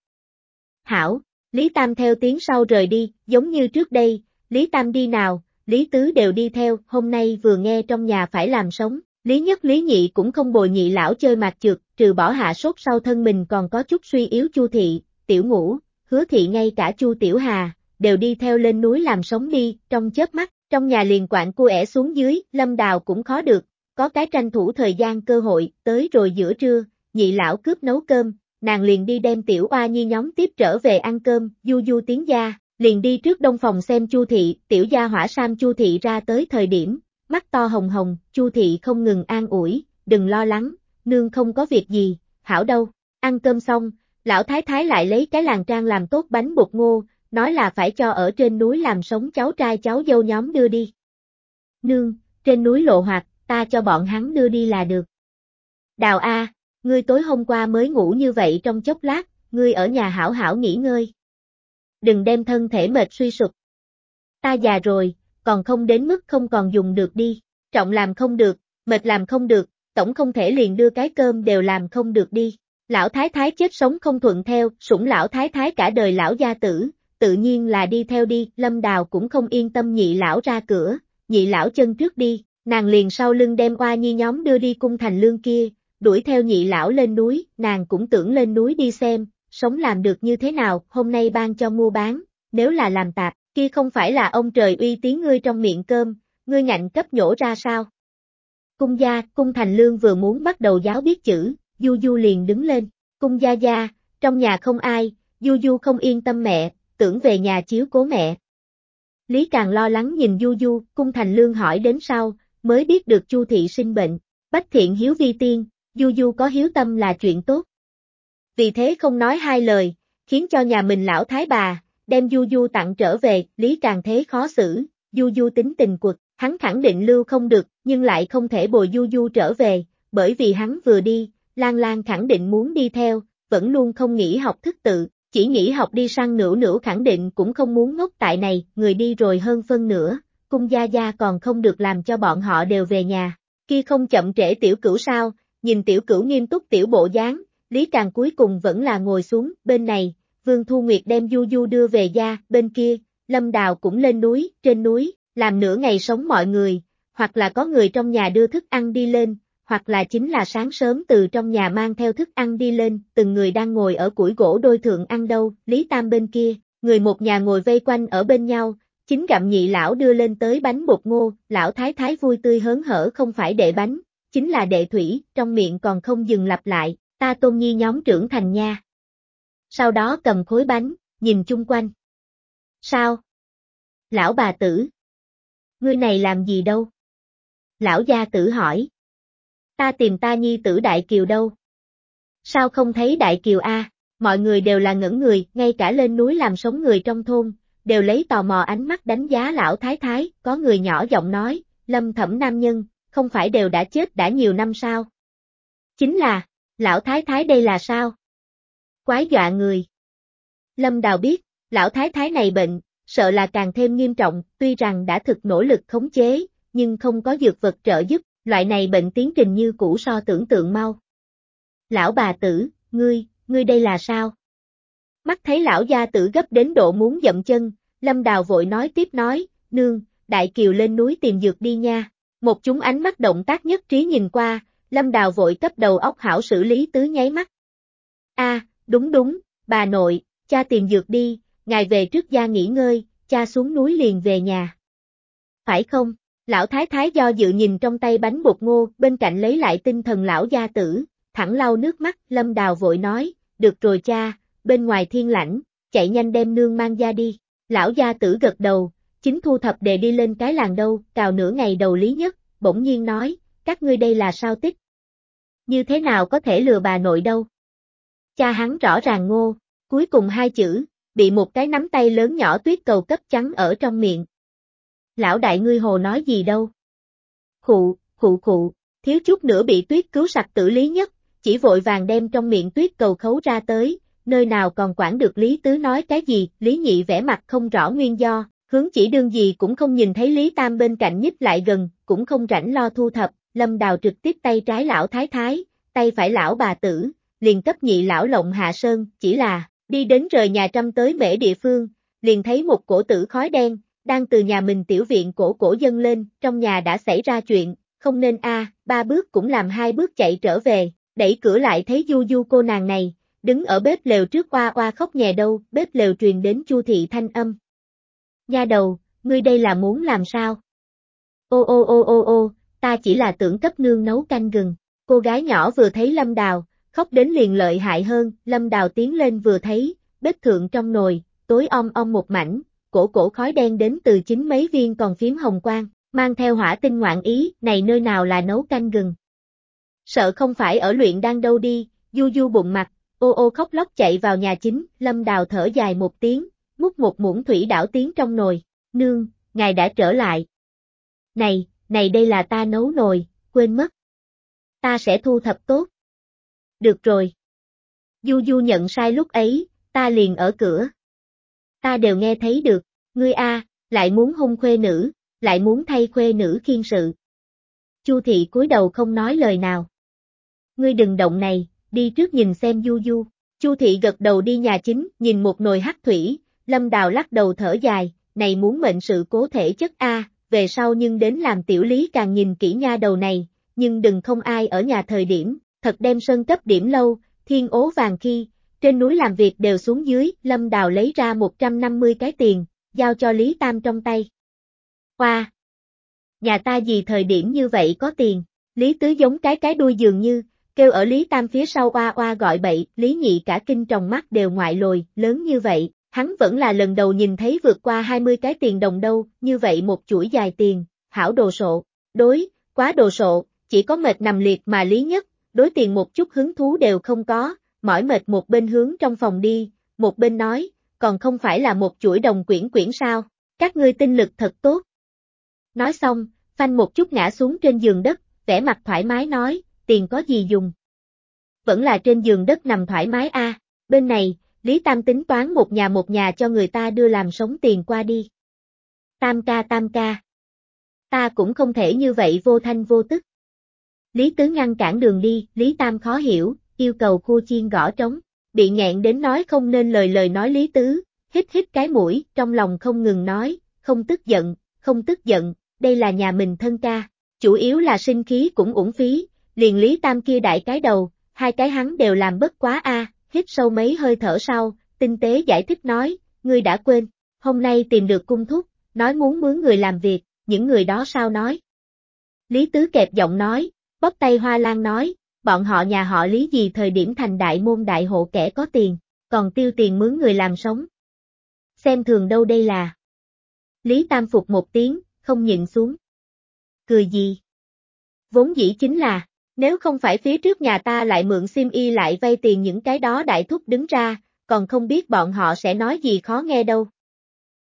Hảo, Lý Tam theo tiếng sau rời đi, giống như trước đây, Lý Tam đi nào, Lý Tứ đều đi theo, hôm nay vừa nghe trong nhà phải làm sống, Lý Nhất Lý Nhị cũng không bồi nhị lão chơi mạc trượt, trừ bỏ hạ sốt sau thân mình còn có chút suy yếu Chu Thị, Tiểu Ngũ, Hứa Thị ngay cả Chu Tiểu Hà, đều đi theo lên núi làm sống đi, trong chớp mắt, trong nhà liền quạng cua ẻ xuống dưới, Lâm Đào cũng khó được, có cái tranh thủ thời gian cơ hội, tới rồi giữa trưa, nhị lão cướp nấu cơm, nàng liền đi đem tiểu oa nhi nhóm tiếp trở về ăn cơm, du du tiếng gia, liền đi trước đông phòng xem Chu thị, tiểu gia hỏa sam Chu thị ra tới thời điểm, mắt to hồng hồng, Chu thị không ngừng an ủi, đừng lo lắng, nương không có việc gì, hảo đâu. Ăn cơm xong, lão thái thái lại lấy cái làng trang làm tốt bánh bột ngô, nói là phải cho ở trên núi làm sống cháu trai cháu dâu nhóm đưa đi. Nương, trên núi lộ hoạt, ta cho bọn hắn đưa đi là được. Đào A, ngươi tối hôm qua mới ngủ như vậy trong chốc lát, ngươi ở nhà hảo hảo nghỉ ngơi. Đừng đem thân thể mệt suy sụp. Ta già rồi, còn không đến mức không còn dùng được đi, trọng làm không được, mệt làm không được, tổng không thể liền đưa cái cơm đều làm không được đi. Lão thái thái chết sống không thuận theo, sủng lão thái thái cả đời lão gia tử, tự nhiên là đi theo đi, lâm đào cũng không yên tâm nhị lão ra cửa, nhị lão chân trước đi, nàng liền sau lưng đem qua nhi nhóm đưa đi cung thành lương kia, đuổi theo nhị lão lên núi, nàng cũng tưởng lên núi đi xem, sống làm được như thế nào, hôm nay ban cho mua bán, nếu là làm tạp, kia không phải là ông trời uy tiếng ngươi trong miệng cơm, ngươi ngạnh cấp nhổ ra sao? Cung gia, cung thành lương vừa muốn bắt đầu giáo biết chữ, Du Du liền đứng lên, cung gia gia, trong nhà không ai, Du Du không yên tâm mẹ, tưởng về nhà chiếu cố mẹ. Lý càng lo lắng nhìn Du Du, cung thành lương hỏi đến sau, mới biết được Chu thị sinh bệnh, bách thiện hiếu vi tiên, Du Du có hiếu tâm là chuyện tốt. Vì thế không nói hai lời, khiến cho nhà mình lão thái bà, đem Du Du tặng trở về, Lý càng thế khó xử, Du Du tính tình quật, hắn khẳng định lưu không được, nhưng lại không thể bồi Du Du trở về, bởi vì hắn vừa đi, Lan Lan khẳng định muốn đi theo, vẫn luôn không nghĩ học thức tự, chỉ nghĩ học đi sang nửa nửa khẳng định cũng không muốn ngốc tại này, người đi rồi hơn phân nửa, cung gia gia còn không được làm cho bọn họ đều về nhà, kia không chậm trễ tiểu cửu sao, nhìn tiểu cửu nghiêm túc tiểu bộ dáng, Lý Càng cuối cùng vẫn là ngồi xuống, bên này, Vương Thu Nguyệt đem Du Du đưa về gia, bên kia, Lâm Đào cũng lên núi, trên núi, làm nửa ngày sống mọi người, hoặc là có người trong nhà đưa thức ăn đi lên, hoặc là chính là sáng sớm từ trong nhà mang theo thức ăn đi lên, từng người đang ngồi ở củi gỗ đôi thượng ăn đâu, Lý Tam bên kia, người một nhà ngồi vây quanh ở bên nhau, chính gặm nhị lão đưa lên tới bánh bột ngô, lão thái thái vui tươi hớn hở không phải để bánh, chính là đệ thủy, trong miệng còn không dừng lặp lại, ta tôn nhi nhóm trưởng thành nha. Sau đó cầm khối bánh, nhìn chung quanh. Sao? Lão bà tử. Ngươi này làm gì đâu? Lão gia tử hỏi. Ta tìm ta nhi tử Đại Kiều đâu? Sao không thấy Đại Kiều a? Mọi người đều là ngẩn người, ngay cả lên núi làm sống người trong thôn, đều lấy tò mò ánh mắt đánh giá lão thái thái, có người nhỏ giọng nói, lâm thẩm nam nhân, không phải đều đã chết đã nhiều năm sao? Chính là, lão thái thái đây là sao? Quái dọa người. Lâm Đào biết, lão thái thái này bệnh, sợ là càng thêm nghiêm trọng, tuy rằng đã thực nỗ lực khống chế, nhưng không có dược vật trợ giúp, loại này bệnh tiến trình như cũ so tưởng tượng mau. Lão bà tử, ngươi, ngươi đây là sao? Mắt thấy lão gia tử gấp đến độ muốn dậm chân, Lâm Đào vội nói tiếp nói, nương, đại kiều lên núi tìm dược đi nha. Một chúng ánh mắt động tác nhất trí nhìn qua, Lâm Đào vội cấp đầu óc hảo xử lý tứ nháy mắt. A, đúng đúng, bà nội, cha tìm dược đi, ngài về trước gia nghỉ ngơi, cha xuống núi liền về nhà. Phải không? Lão thái thái do dự nhìn trong tay bánh bột ngô, bên cạnh lấy lại tinh thần lão gia tử, thẳng lau nước mắt, Lâm Đào vội nói, được rồi cha, bên ngoài thiên lãnh, chạy nhanh đem nương mang ra đi. Lão gia tử gật đầu, chính thu thập đề đi lên cái làng đâu, cào nửa ngày đầu lý nhất, bỗng nhiên nói, các ngươi đây là sao tích? Như thế nào có thể lừa bà nội đâu? Cha hắn rõ ràng ngô, cuối cùng hai chữ, bị một cái nắm tay lớn nhỏ tuyết cầu cấp trắng ở trong miệng. Lão đại ngươi hồ nói gì đâu? Khụ, khụ khụ, thiếu chút nữa bị tuyết cứu sạch tử lý nhất, chỉ vội vàng đem trong miệng tuyết cầu khấu ra tới, nơi nào còn quản được Lý Tứ nói cái gì, Lý Nhị vẽ mặt không rõ nguyên do, hướng chỉ đương gì cũng không nhìn thấy Lý Tam bên cạnh nhích lại gần, cũng không rảnh lo thu thập, Lâm Đào trực tiếp tay trái lão thái thái, tay phải lão bà tử, liền cấp nhị lão lộng hạ sơn, chỉ là, đi đến rời nhà trăm tới mễ địa phương, liền thấy một cổ tử khói đen, đang từ nhà mình tiểu viện cổ cổ dân lên, trong nhà đã xảy ra chuyện, không nên a ba bước cũng làm hai bước chạy trở về, đẩy cửa lại thấy du du cô nàng này, đứng ở bếp lều trước qua qua khóc nhè đâu, bếp lều truyền đến chu thị thanh âm. Nha đầu, ngươi đây là muốn làm sao? Ô ô ô ô ô, ta chỉ là tưởng cấp nương nấu canh gừng. Cô gái nhỏ vừa thấy Lâm Đào, khóc đến liền lợi hại hơn, Lâm Đào tiến lên vừa thấy, bếp thượng trong nồi, tối om om một mảnh, cổ cổ khói đen đến từ chính mấy viên còn phím hồng quang, mang theo hỏa tinh ngoạn ý, này nơi nào là nấu canh gừng. Sợ không phải ở luyện đang đâu đi, du du bụng mặt, ô ô khóc lóc chạy vào nhà chính, lâm đào thở dài một tiếng, múc một muỗng thủy đảo tiếng trong nồi, nương, ngài đã trở lại. Này, này đây là ta nấu nồi, quên mất. Ta sẽ thu thập tốt. Được rồi. Du Du nhận sai lúc ấy, ta liền ở cửa. Ta đều nghe thấy được, ngươi a, lại muốn hung khuê nữ, lại muốn thay khuê nữ khiên sự. Chu thị cúi đầu không nói lời nào. Ngươi đừng động này, đi trước nhìn xem du du. Chu thị gật đầu đi nhà chính, nhìn một nồi hắc thủy, lâm đào lắc đầu thở dài, này muốn mệnh sự cố thể chất A, về sau nhưng đến làm tiểu lý càng nhìn kỹ nha đầu này, nhưng đừng không ai ở nhà thời điểm, thật đem sân cấp điểm lâu, thiên ố vàng khi, trên núi làm việc đều xuống dưới, lâm đào lấy ra 150 cái tiền, giao cho Lý Tam trong tay. Hoa! Nhà ta gì thời điểm như vậy có tiền, Lý Tứ giống cái cái đuôi dường như, kêu ở Lý Tam phía sau oa oa gọi bậy, Lý Nhị cả kinh tròng mắt đều ngoại lồi, lớn như vậy, hắn vẫn là lần đầu nhìn thấy vượt qua 20 cái tiền đồng đâu, như vậy một chuỗi dài tiền, hảo đồ sộ, đối, quá đồ sộ, chỉ có mệt nằm liệt mà Lý Nhất, đối tiền một chút hứng thú đều không có, mỏi mệt một bên hướng trong phòng đi, một bên nói, còn không phải là một chuỗi đồng quyển quyển sao, các ngươi tinh lực thật tốt. Nói xong, phanh một chút ngã xuống trên giường đất, vẻ mặt thoải mái nói, tiền có gì dùng. Vẫn là trên giường đất nằm thoải mái a. bên này, Lý Tam tính toán một nhà một nhà cho người ta đưa làm sống tiền qua đi. Tam ca tam ca. Ta cũng không thể như vậy vô thanh vô tức. Lý Tứ ngăn cản đường đi, Lý Tam khó hiểu, yêu cầu khu chiên gõ trống, bị nghẹn đến nói không nên lời lời nói Lý Tứ, hít hít cái mũi, trong lòng không ngừng nói, không tức giận, không tức giận, đây là nhà mình thân ca, chủ yếu là sinh khí cũng uổng phí, liền Lý Tam kia đại cái đầu, hai cái hắn đều làm bất quá a, hít sâu mấy hơi thở sau, tinh tế giải thích nói, ngươi đã quên, hôm nay tìm được cung thúc, nói muốn mướn người làm việc, những người đó sao nói. Lý Tứ kẹp giọng nói, bóp tay hoa lan nói, bọn họ nhà họ lý gì thời điểm thành đại môn đại hộ kẻ có tiền, còn tiêu tiền mướn người làm sống. Xem thường đâu đây là. Lý Tam phục một tiếng, không nhịn xuống. Cười gì? Vốn dĩ chính là, nếu không phải phía trước nhà ta lại mượn sim y lại vay tiền những cái đó đại thúc đứng ra, còn không biết bọn họ sẽ nói gì khó nghe đâu.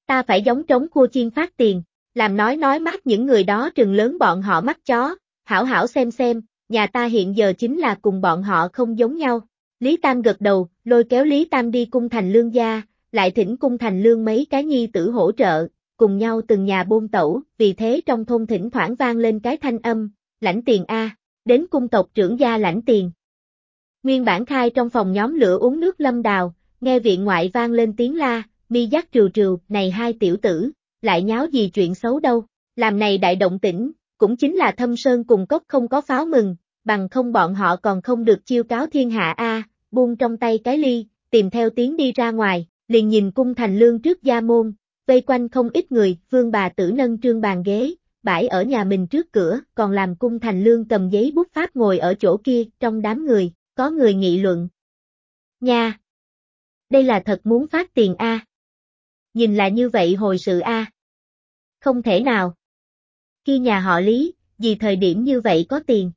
Ta phải giống trống cua chiên phát tiền, làm nói nói mắt những người đó trừng lớn bọn họ mắt chó, hảo hảo xem xem, nhà ta hiện giờ chính là cùng bọn họ không giống nhau. Lý Tam gật đầu, lôi kéo Lý Tam đi cung thành lương gia, lại thỉnh cung thành lương mấy cái nhi tử hỗ trợ, cùng nhau từng nhà buôn tẩu, vì thế trong thôn thỉnh thoảng vang lên cái thanh âm, lãnh tiền A, đến cung tộc trưởng gia lãnh tiền. Nguyên bản khai trong phòng nhóm lửa uống nước lâm đào, nghe viện ngoại vang lên tiếng la, mi giác trừ trừ, này hai tiểu tử, lại nháo gì chuyện xấu đâu, làm này đại động tĩnh, cũng chính là thâm sơn cùng cốc không có pháo mừng, bằng không bọn họ còn không được chiêu cáo thiên hạ A, buông trong tay cái ly, tìm theo tiếng đi ra ngoài, liền nhìn cung thành lương trước gia môn, vây quanh không ít người, vương bà tử nâng trương bàn ghế, bãi ở nhà mình trước cửa, còn làm cung thành lương cầm giấy bút pháp ngồi ở chỗ kia, trong đám người, có người nghị luận. Nha! Đây là thật muốn phát tiền A. Nhìn là như vậy hồi sự A. Không thể nào. Khi nhà họ Lý, vì thời điểm như vậy có tiền.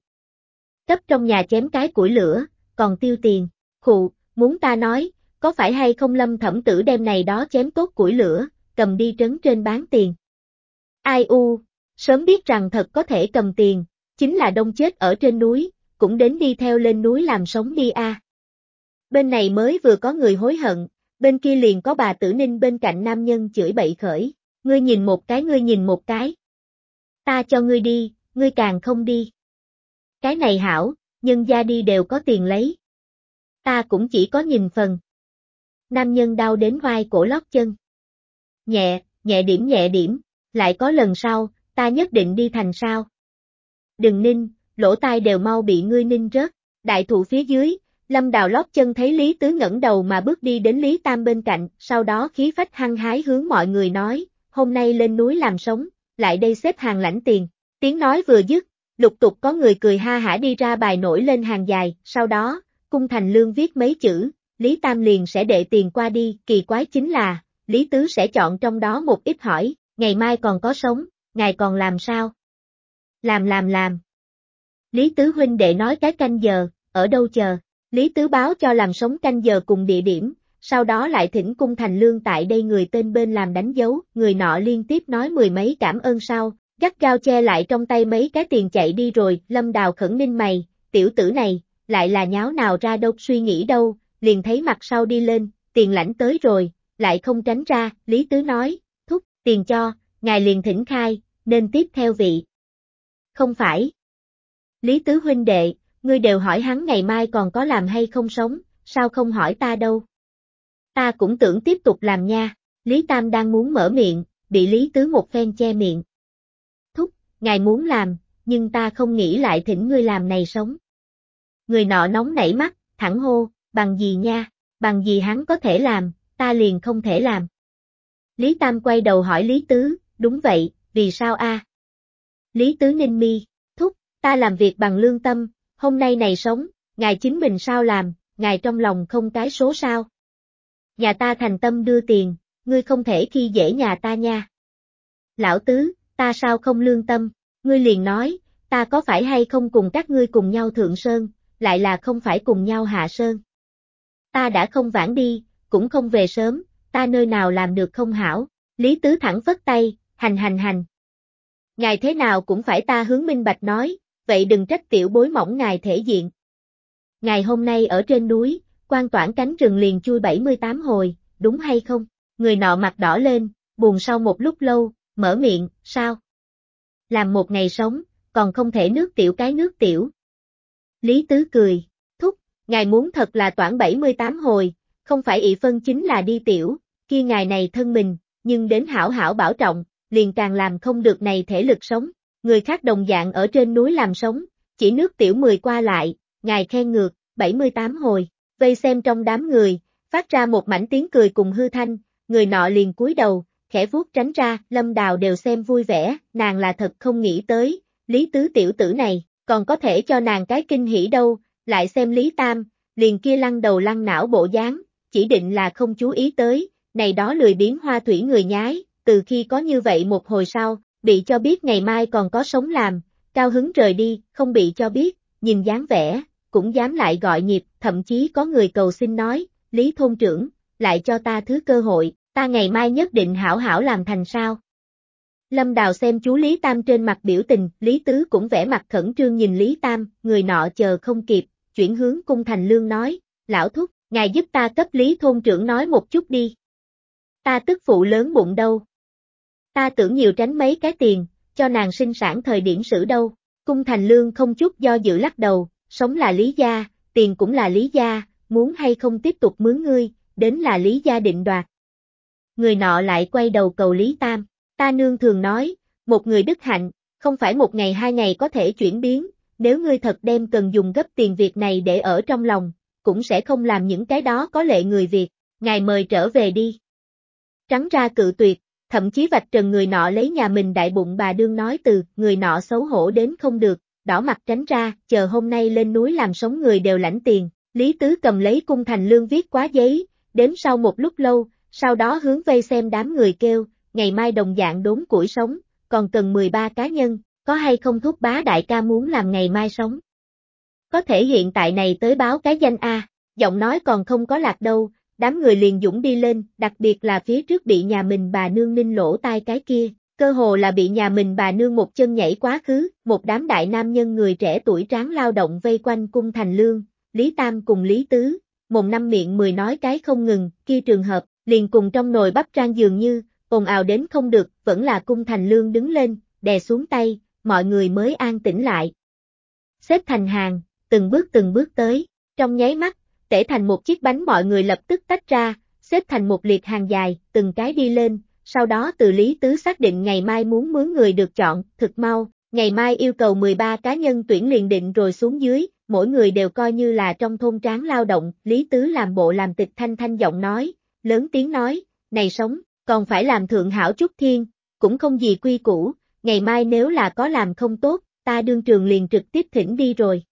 Cấp trong nhà chém cái củi lửa, còn tiêu tiền, khụ, muốn ta nói, có phải hay không lâm thẩm tử đem này đó chém tốt củi lửa, cầm đi trấn trên bán tiền. Ai u, sớm biết rằng thật có thể cầm tiền, chính là đông chết ở trên núi, cũng đến đi theo lên núi làm sống đi a. Bên này mới vừa có người hối hận, bên kia liền có bà tử ninh bên cạnh nam nhân chửi bậy khởi, ngươi nhìn một cái ngươi nhìn một cái. Ta cho ngươi đi, ngươi càng không đi. Cái này hảo, nhân gia đi đều có tiền lấy. Ta cũng chỉ có nhìn phần. Nam nhân đau đến vai cổ lót chân. Nhẹ, nhẹ điểm nhẹ điểm, lại có lần sau, ta nhất định đi thành sao. Đừng ninh, lỗ tai đều mau bị ngươi ninh rớt, đại thụ phía dưới, lâm đào lót chân thấy Lý Tứ ngẩng đầu mà bước đi đến Lý Tam bên cạnh, sau đó khí phách hăng hái hướng mọi người nói, hôm nay lên núi làm sống, lại đây xếp hàng lãnh tiền, tiếng nói vừa dứt, lục tục có người cười ha hả đi ra bài nổi lên hàng dài, sau đó, cung thành lương viết mấy chữ, Lý Tam liền sẽ đệ tiền qua đi, kỳ quái chính là, Lý Tứ sẽ chọn trong đó một ít hỏi, ngày mai còn có sống, ngày còn làm sao? Làm làm làm. Lý Tứ huynh đệ nói cái canh giờ, ở đâu chờ, Lý Tứ báo cho làm sống canh giờ cùng địa điểm, sau đó lại thỉnh cung thành lương tại đây người tên bên làm đánh dấu, người nọ liên tiếp nói mười mấy cảm ơn sau, gắt gao che lại trong tay mấy cái tiền chạy đi rồi, lâm đào khẩn ninh mày, tiểu tử này, lại là nháo nào ra đâu suy nghĩ đâu, liền thấy mặt sau đi lên, tiền lãnh tới rồi, lại không tránh ra, Lý Tứ nói, thúc, tiền cho, ngài liền thỉnh khai, nên tiếp theo vị. Không phải. Lý Tứ huynh đệ, ngươi đều hỏi hắn ngày mai còn có làm hay không sống, sao không hỏi ta đâu. Ta cũng tưởng tiếp tục làm nha, Lý Tam đang muốn mở miệng, bị Lý Tứ một phen che miệng. Thúc, ngài muốn làm, nhưng ta không nghĩ lại thỉnh ngươi làm này sống. Người nọ nóng nảy mắt, thẳng hô, bằng gì nha, bằng gì hắn có thể làm, ta liền không thể làm. Lý Tam quay đầu hỏi Lý Tứ, đúng vậy, vì sao a? Lý Tứ ninh mi, thúc, ta làm việc bằng lương tâm, hôm nay này sống, ngài chính mình sao làm, ngài trong lòng không cái số sao. Nhà ta thành tâm đưa tiền, ngươi không thể khi dễ nhà ta nha. Lão Tứ, ta sao không lương tâm, ngươi liền nói, ta có phải hay không cùng các ngươi cùng nhau thượng sơn, lại là không phải cùng nhau hạ sơn. Ta đã không vãn đi, cũng không về sớm, ta nơi nào làm được không hảo, Lý Tứ thẳng vất tay, hành hành hành. Ngài thế nào cũng phải ta hướng minh bạch nói, vậy đừng trách tiểu bối mỏng ngài thể diện. Ngày hôm nay ở trên núi, quan toản cánh rừng liền chui 78 hồi, đúng hay không? Người nọ mặt đỏ lên, buồn sau một lúc lâu, mở miệng, sao? Làm một ngày sống, còn không thể nước tiểu cái nước tiểu. Lý Tứ cười, thúc, ngài muốn thật là toản 78 hồi, không phải ị phân chính là đi tiểu, kia ngài này thân mình, nhưng đến hảo hảo bảo trọng, liền càng làm không được này thể lực sống. Người khác đồng dạng ở trên núi làm sống, chỉ nước tiểu 10 qua lại, ngài khen ngược, 78 hồi, vây xem trong đám người, phát ra một mảnh tiếng cười cùng hư thanh, người nọ liền cúi đầu, khẽ vuốt tránh ra, lâm đào đều xem vui vẻ, nàng là thật không nghĩ tới, lý tứ tiểu tử này, còn có thể cho nàng cái kinh hỉ đâu, lại xem lý tam, liền kia lăn đầu lăn não bộ dáng, chỉ định là không chú ý tới, này đó lười biến hoa thủy người nhái, từ khi có như vậy một hồi sau, bị cho biết ngày mai còn có sống làm, cao hứng rời đi, không bị cho biết, nhìn dáng vẻ, cũng dám lại gọi nhịp, thậm chí có người cầu xin nói, Lý Thôn trưởng, lại cho ta thứ cơ hội, ta ngày mai nhất định hảo hảo làm thành sao. Lâm Đào xem chú Lý Tam trên mặt biểu tình, Lý Tứ cũng vẽ mặt khẩn trương nhìn Lý Tam, người nọ chờ không kịp, chuyển hướng cung thành lương nói, lão thúc, ngài giúp ta cấp Lý thôn trưởng nói một chút đi. Ta tức phụ lớn bụng đâu. Ta tưởng nhiều tránh mấy cái tiền, cho nàng sinh sản thời điểm sử đâu. Cung thành lương không chút do dự lắc đầu, sống là lý gia, tiền cũng là lý gia, muốn hay không tiếp tục mướn ngươi, đến là lý gia định đoạt. Người nọ lại quay đầu cầu Lý Tam, ta nương thường nói, một người đức hạnh, không phải một ngày hai ngày có thể chuyển biến, nếu ngươi thật đem cần dùng gấp tiền việc này để ở trong lòng, cũng sẽ không làm những cái đó có lệ người Việt, ngài mời trở về đi. Trắng ra cự tuyệt, thậm chí vạch trần người nọ lấy nhà mình đại bụng bà đương nói từ, người nọ xấu hổ đến không được, đỏ mặt tránh ra, chờ hôm nay lên núi làm sống người đều lãnh tiền, Lý Tứ cầm lấy cung thành lương viết quá giấy, đếm sau một lúc lâu, sau đó hướng vây xem đám người kêu, ngày mai đồng dạng đốn củi sống, còn cần 13 cá nhân, có hay không thúc bá đại ca muốn làm ngày mai sống. Có thể hiện tại này tới báo cái danh A, giọng nói còn không có lạc đâu, đám người liền dũng đi lên, đặc biệt là phía trước bị nhà mình bà nương ninh lỗ tai cái kia, cơ hồ là bị nhà mình bà nương một chân nhảy quá khứ, một đám đại nam nhân người trẻ tuổi tráng lao động vây quanh cung thành lương, Lý Tam cùng Lý Tứ, mồm năm miệng mười nói cái không ngừng, kia trường hợp, liền cùng trong nồi bắp trang dường như, ồn ào đến không được, vẫn là cung thành lương đứng lên, đè xuống tay, mọi người mới an tĩnh lại. Xếp thành hàng, từng bước từng bước tới, trong nháy mắt, tể thành một chiếc bánh mọi người lập tức tách ra, xếp thành một liệt hàng dài, từng cái đi lên, sau đó từ Lý Tứ xác định ngày mai muốn mướn người được chọn, thực mau, ngày mai yêu cầu 13 cá nhân tuyển liền định rồi xuống dưới, mỗi người đều coi như là trong thôn tráng lao động, Lý Tứ làm bộ làm tịch thanh thanh giọng nói, lớn tiếng nói, này sống, còn phải làm thượng hảo chút thiên, cũng không gì quy củ, ngày mai nếu là có làm không tốt, ta đương trường liền trực tiếp thỉnh đi rồi.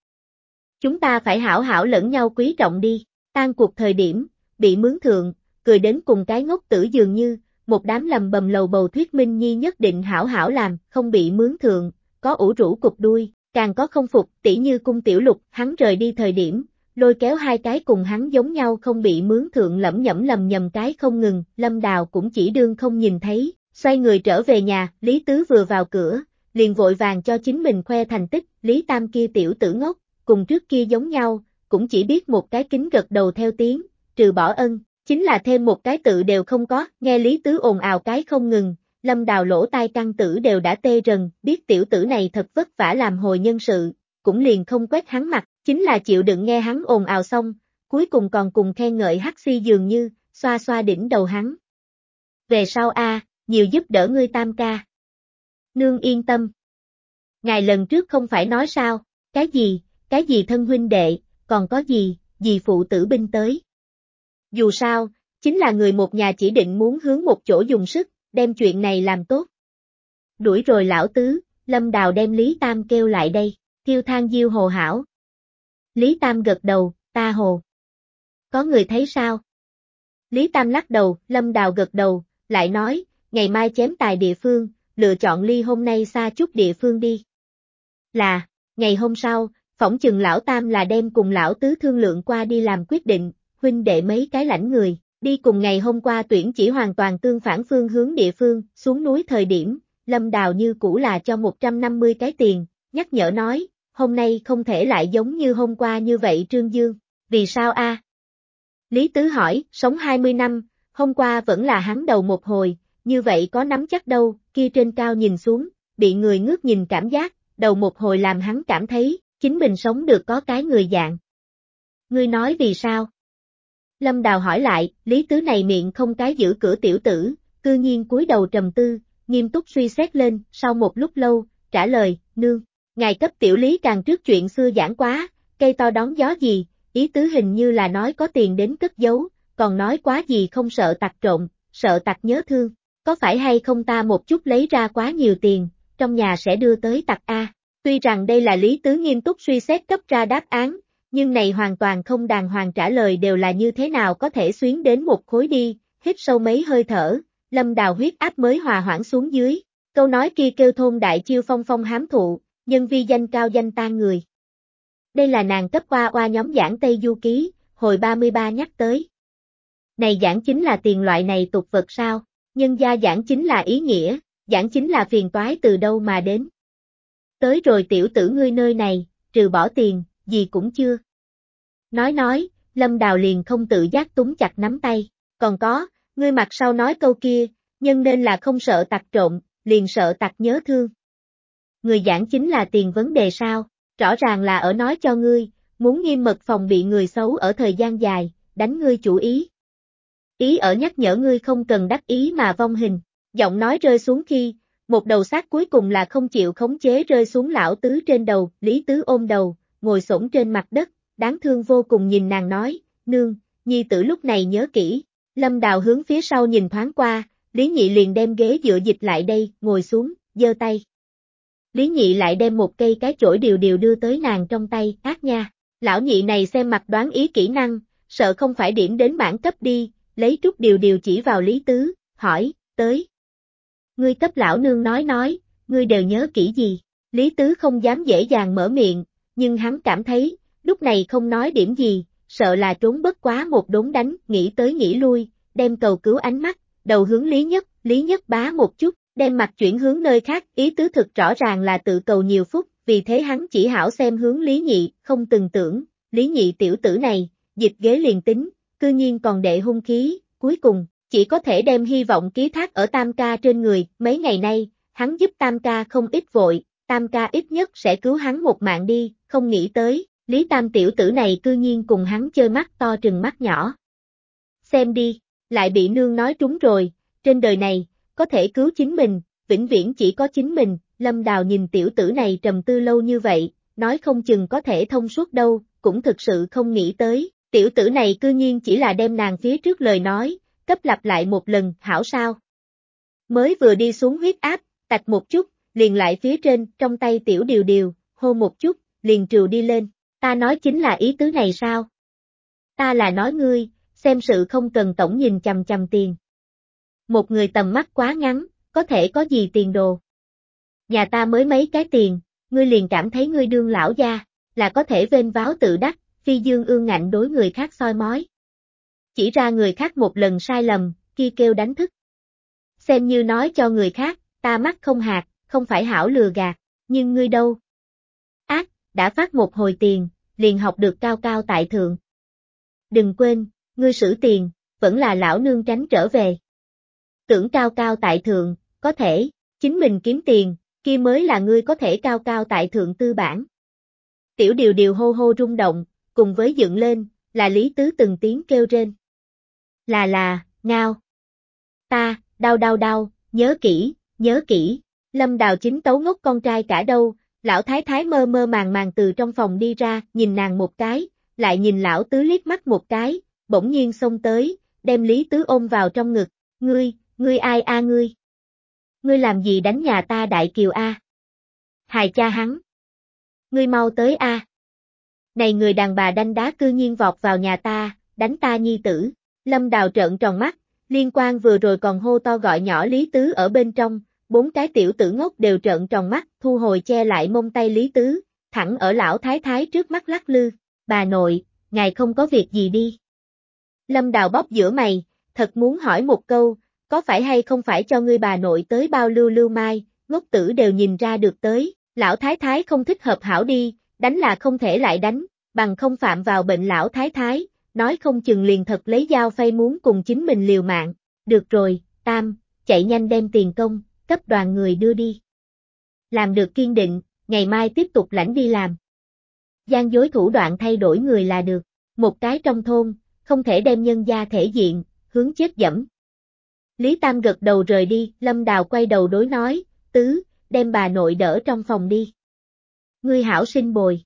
Chúng ta phải hảo hảo lẫn nhau quý trọng đi, tan cuộc thời điểm, bị mướn thượng, cười đến cùng cái ngốc tử dường như, một đám lầm bầm lầu bầu thuyết minh nhi nhất định hảo hảo làm, không bị mướn thượng, có ủ rũ cục đuôi, càng có không phục, tỉ như cung tiểu lục, hắn rời đi thời điểm, lôi kéo hai cái cùng hắn giống nhau không bị mướn thượng lẩm nhẩm lầm nhầm cái không ngừng, lâm đào cũng chỉ đương không nhìn thấy, xoay người trở về nhà, Lý Tứ vừa vào cửa, liền vội vàng cho chính mình khoe thành tích, Lý Tam kia tiểu tử ngốc, cùng trước kia giống nhau, cũng chỉ biết một cái kính gật đầu theo tiếng, trừ bỏ ân, chính là thêm một cái tự đều không có, nghe Lý Tứ ồn ào cái không ngừng, lâm đào lỗ tai căng tử đều đã tê rần, biết tiểu tử này thật vất vả làm hồi nhân sự, cũng liền không quét hắn mặt, chính là chịu đựng nghe hắn ồn ào xong, cuối cùng còn cùng khen ngợi hắc si dường như, xoa xoa đỉnh đầu hắn. Về sau a, nhiều giúp đỡ ngươi tam ca. Nương yên tâm. Ngài lần trước không phải nói sao, cái gì, cái gì thân huynh đệ, còn có gì, gì phụ tử binh tới. Dù sao, chính là người một nhà chỉ định muốn hướng một chỗ dùng sức, đem chuyện này làm tốt. Đuổi rồi lão tứ, Lâm Đào đem Lý Tam kêu lại đây, thiêu thang diêu hồ hảo. Lý Tam gật đầu, ta hồ. Có người thấy sao? Lý Tam lắc đầu, Lâm Đào gật đầu, lại nói, ngày mai chém tài địa phương, lựa chọn ly hôm nay xa chút địa phương đi. Là, ngày hôm sau, phỏng chừng lão Tam là đem cùng lão Tứ thương lượng qua đi làm quyết định, huynh đệ mấy cái lãnh người, đi cùng ngày hôm qua tuyển chỉ hoàn toàn tương phản phương hướng địa phương, xuống núi thời điểm, Lâm Đào như cũ là cho 150 cái tiền, nhắc nhở nói, hôm nay không thể lại giống như hôm qua như vậy Trương Dương, vì sao a? Lý Tứ hỏi, sống 20 năm, hôm qua vẫn là hắn đầu một hồi, như vậy có nắm chắc đâu, kia trên cao nhìn xuống, bị người ngước nhìn cảm giác, đầu một hồi làm hắn cảm thấy, chính mình sống được có cái người dạng. Ngươi nói vì sao? Lâm Đào hỏi lại, Lý Tứ này miệng không cái giữ cửa tiểu tử, cư nhiên cúi đầu trầm tư, nghiêm túc suy xét lên, sau một lúc lâu, trả lời, nương, ngài cấp tiểu lý càng trước chuyện xưa giảng quá, cây to đón gió gì, ý tứ hình như là nói có tiền đến cất giấu, còn nói quá gì không sợ tặc trộm, sợ tặc nhớ thương, có phải hay không ta một chút lấy ra quá nhiều tiền, trong nhà sẽ đưa tới tặc A. Tuy rằng đây là lý tứ nghiêm túc suy xét cấp ra đáp án, nhưng này hoàn toàn không đàng hoàng trả lời đều là như thế nào có thể xuyến đến một khối đi, hít sâu mấy hơi thở, lâm đào huyết áp mới hòa hoãn xuống dưới, câu nói kia kêu thôn đại chiêu phong phong hám thụ, nhân vi danh cao danh tan người. Đây là nàng cấp qua qua nhóm giảng Tây Du Ký, hồi 33 nhắc tới. Này giảng chính là tiền loại này tục vật sao, nhân gia giảng chính là ý nghĩa, giảng chính là phiền toái từ đâu mà đến. Tới rồi tiểu tử ngươi nơi này, trừ bỏ tiền, gì cũng chưa. Nói nói, Lâm Đào liền không tự giác túng chặt nắm tay, còn có, ngươi mặt sau nói câu kia, nhân nên là không sợ tặc trộm, liền sợ tặc nhớ thương. Người giảng chính là tiền vấn đề sao, rõ ràng là ở nói cho ngươi, muốn nghiêm mật phòng bị người xấu ở thời gian dài, đánh ngươi chủ ý. Ý ở nhắc nhở ngươi không cần đắc ý mà vong hình, giọng nói rơi xuống khi, một đầu xác cuối cùng là không chịu khống chế rơi xuống lão tứ trên đầu, Lý Tứ ôm đầu, ngồi sổng trên mặt đất, đáng thương vô cùng nhìn nàng nói, nương, nhi tử lúc này nhớ kỹ, lâm đào hướng phía sau nhìn thoáng qua, Lý Nhị liền đem ghế dựa dịch lại đây, ngồi xuống, giơ tay. Lý Nhị lại đem một cây cái chổi điều điều đưa tới nàng trong tay, ác nha. Lão nhị này xem mặt đoán ý kỹ năng, sợ không phải điểm đến bản cấp đi, lấy trúc điều điều chỉ vào Lý Tứ, hỏi, tới. Ngươi cấp lão nương nói nói, ngươi đều nhớ kỹ gì? Lý Tứ không dám dễ dàng mở miệng, nhưng hắn cảm thấy, lúc này không nói điểm gì, sợ là trốn bất quá một đốn đánh, nghĩ tới nghĩ lui, đem cầu cứu ánh mắt, đầu hướng Lý Nhất, Lý Nhất bá một chút, đem mặt chuyển hướng nơi khác, ý tứ thực rõ ràng là tự cầu nhiều phút, vì thế hắn chỉ hảo xem hướng Lý Nhị, không từng tưởng, Lý Nhị tiểu tử này, dịch ghế liền tính, cư nhiên còn đệ hung khí, cuối cùng, chỉ có thể đem hy vọng ký thác ở Tam Ca trên người, mấy ngày nay, hắn giúp Tam Ca không ít vội, Tam Ca ít nhất sẽ cứu hắn một mạng đi, không nghĩ tới, Lý Tam tiểu tử này cư nhiên cùng hắn chơi mắt to trừng mắt nhỏ. Xem đi, lại bị nương nói trúng rồi, trên đời này, có thể cứu chính mình, vĩnh viễn chỉ có chính mình, Lâm Đào nhìn tiểu tử này trầm tư lâu như vậy, nói không chừng có thể thông suốt đâu, cũng thực sự không nghĩ tới, tiểu tử này cư nhiên chỉ là đem nàng phía trước lời nói, cấp lặp lại một lần, hảo sao. Mới vừa đi xuống huyết áp, tạch một chút, liền lại phía trên, trong tay tiểu điều điều, hô một chút, liền trừ đi lên, ta nói chính là ý tứ này sao? Ta là nói ngươi, xem sự không cần tổng nhìn chầm chầm tiền. Một người tầm mắt quá ngắn, có thể có gì tiền đồ. Nhà ta mới mấy cái tiền, ngươi liền cảm thấy ngươi đương lão gia, là có thể vênh váo tự đắc, phi dương ương ngạnh đối người khác soi mói. Chỉ ra người khác một lần sai lầm, kia kêu đánh thức. Xem như nói cho người khác, ta mắt không hạt, không phải hảo lừa gạt, nhưng ngươi đâu? Ác, đã phát một hồi tiền, liền học được cao cao tại thượng. Đừng quên, ngươi xử tiền, vẫn là lão nương tránh trở về. Tưởng cao cao tại thượng, có thể, chính mình kiếm tiền, kia mới là ngươi có thể cao cao tại thượng tư bản. Tiểu điều điều hô hô rung động, cùng với dựng lên, là Lý Tứ từng tiếng kêu trên. Là là, ngao. Ta, đau đau đau, nhớ kỹ, nhớ kỹ. Lâm đào chính tấu ngốc con trai cả đâu, lão thái thái mơ mơ màng màng từ trong phòng đi ra, nhìn nàng một cái, lại nhìn lão tứ liếc mắt một cái, bỗng nhiên xông tới, đem Lý Tứ ôm vào trong ngực, ngươi, ngươi ai a ngươi? Ngươi làm gì đánh nhà ta đại kiều a? Hài cha hắn. Ngươi mau tới a. Này người đàn bà đanh đá cư nhiên vọt vào nhà ta, đánh ta nhi tử. Lâm đào trợn tròn mắt, liên quan vừa rồi còn hô to gọi nhỏ Lý Tứ ở bên trong, bốn cái tiểu tử ngốc đều trợn tròn mắt, thu hồi che lại mông tay Lý Tứ, thẳng ở lão thái thái trước mắt lắc lư, bà nội, ngài không có việc gì đi. Lâm đào bóp giữa mày, thật muốn hỏi một câu, có phải hay không phải cho ngươi bà nội tới bao lưu lưu mai, ngốc tử đều nhìn ra được tới, lão thái thái không thích hợp hảo đi, đánh là không thể lại đánh, bằng không phạm vào bệnh lão thái thái, nói không chừng liền thật lấy dao phay muốn cùng chính mình liều mạng, được rồi, tam, chạy nhanh đem tiền công, cấp đoàn người đưa đi. Làm được kiên định, ngày mai tiếp tục lãnh đi làm. gian dối thủ đoạn thay đổi người là được, một cái trong thôn, không thể đem nhân gia thể diện, hướng chết dẫm, Lý Tam gật đầu rời đi, Lâm Đào quay đầu đối nói, tứ, đem bà nội đỡ trong phòng đi. Ngươi hảo sinh bồi.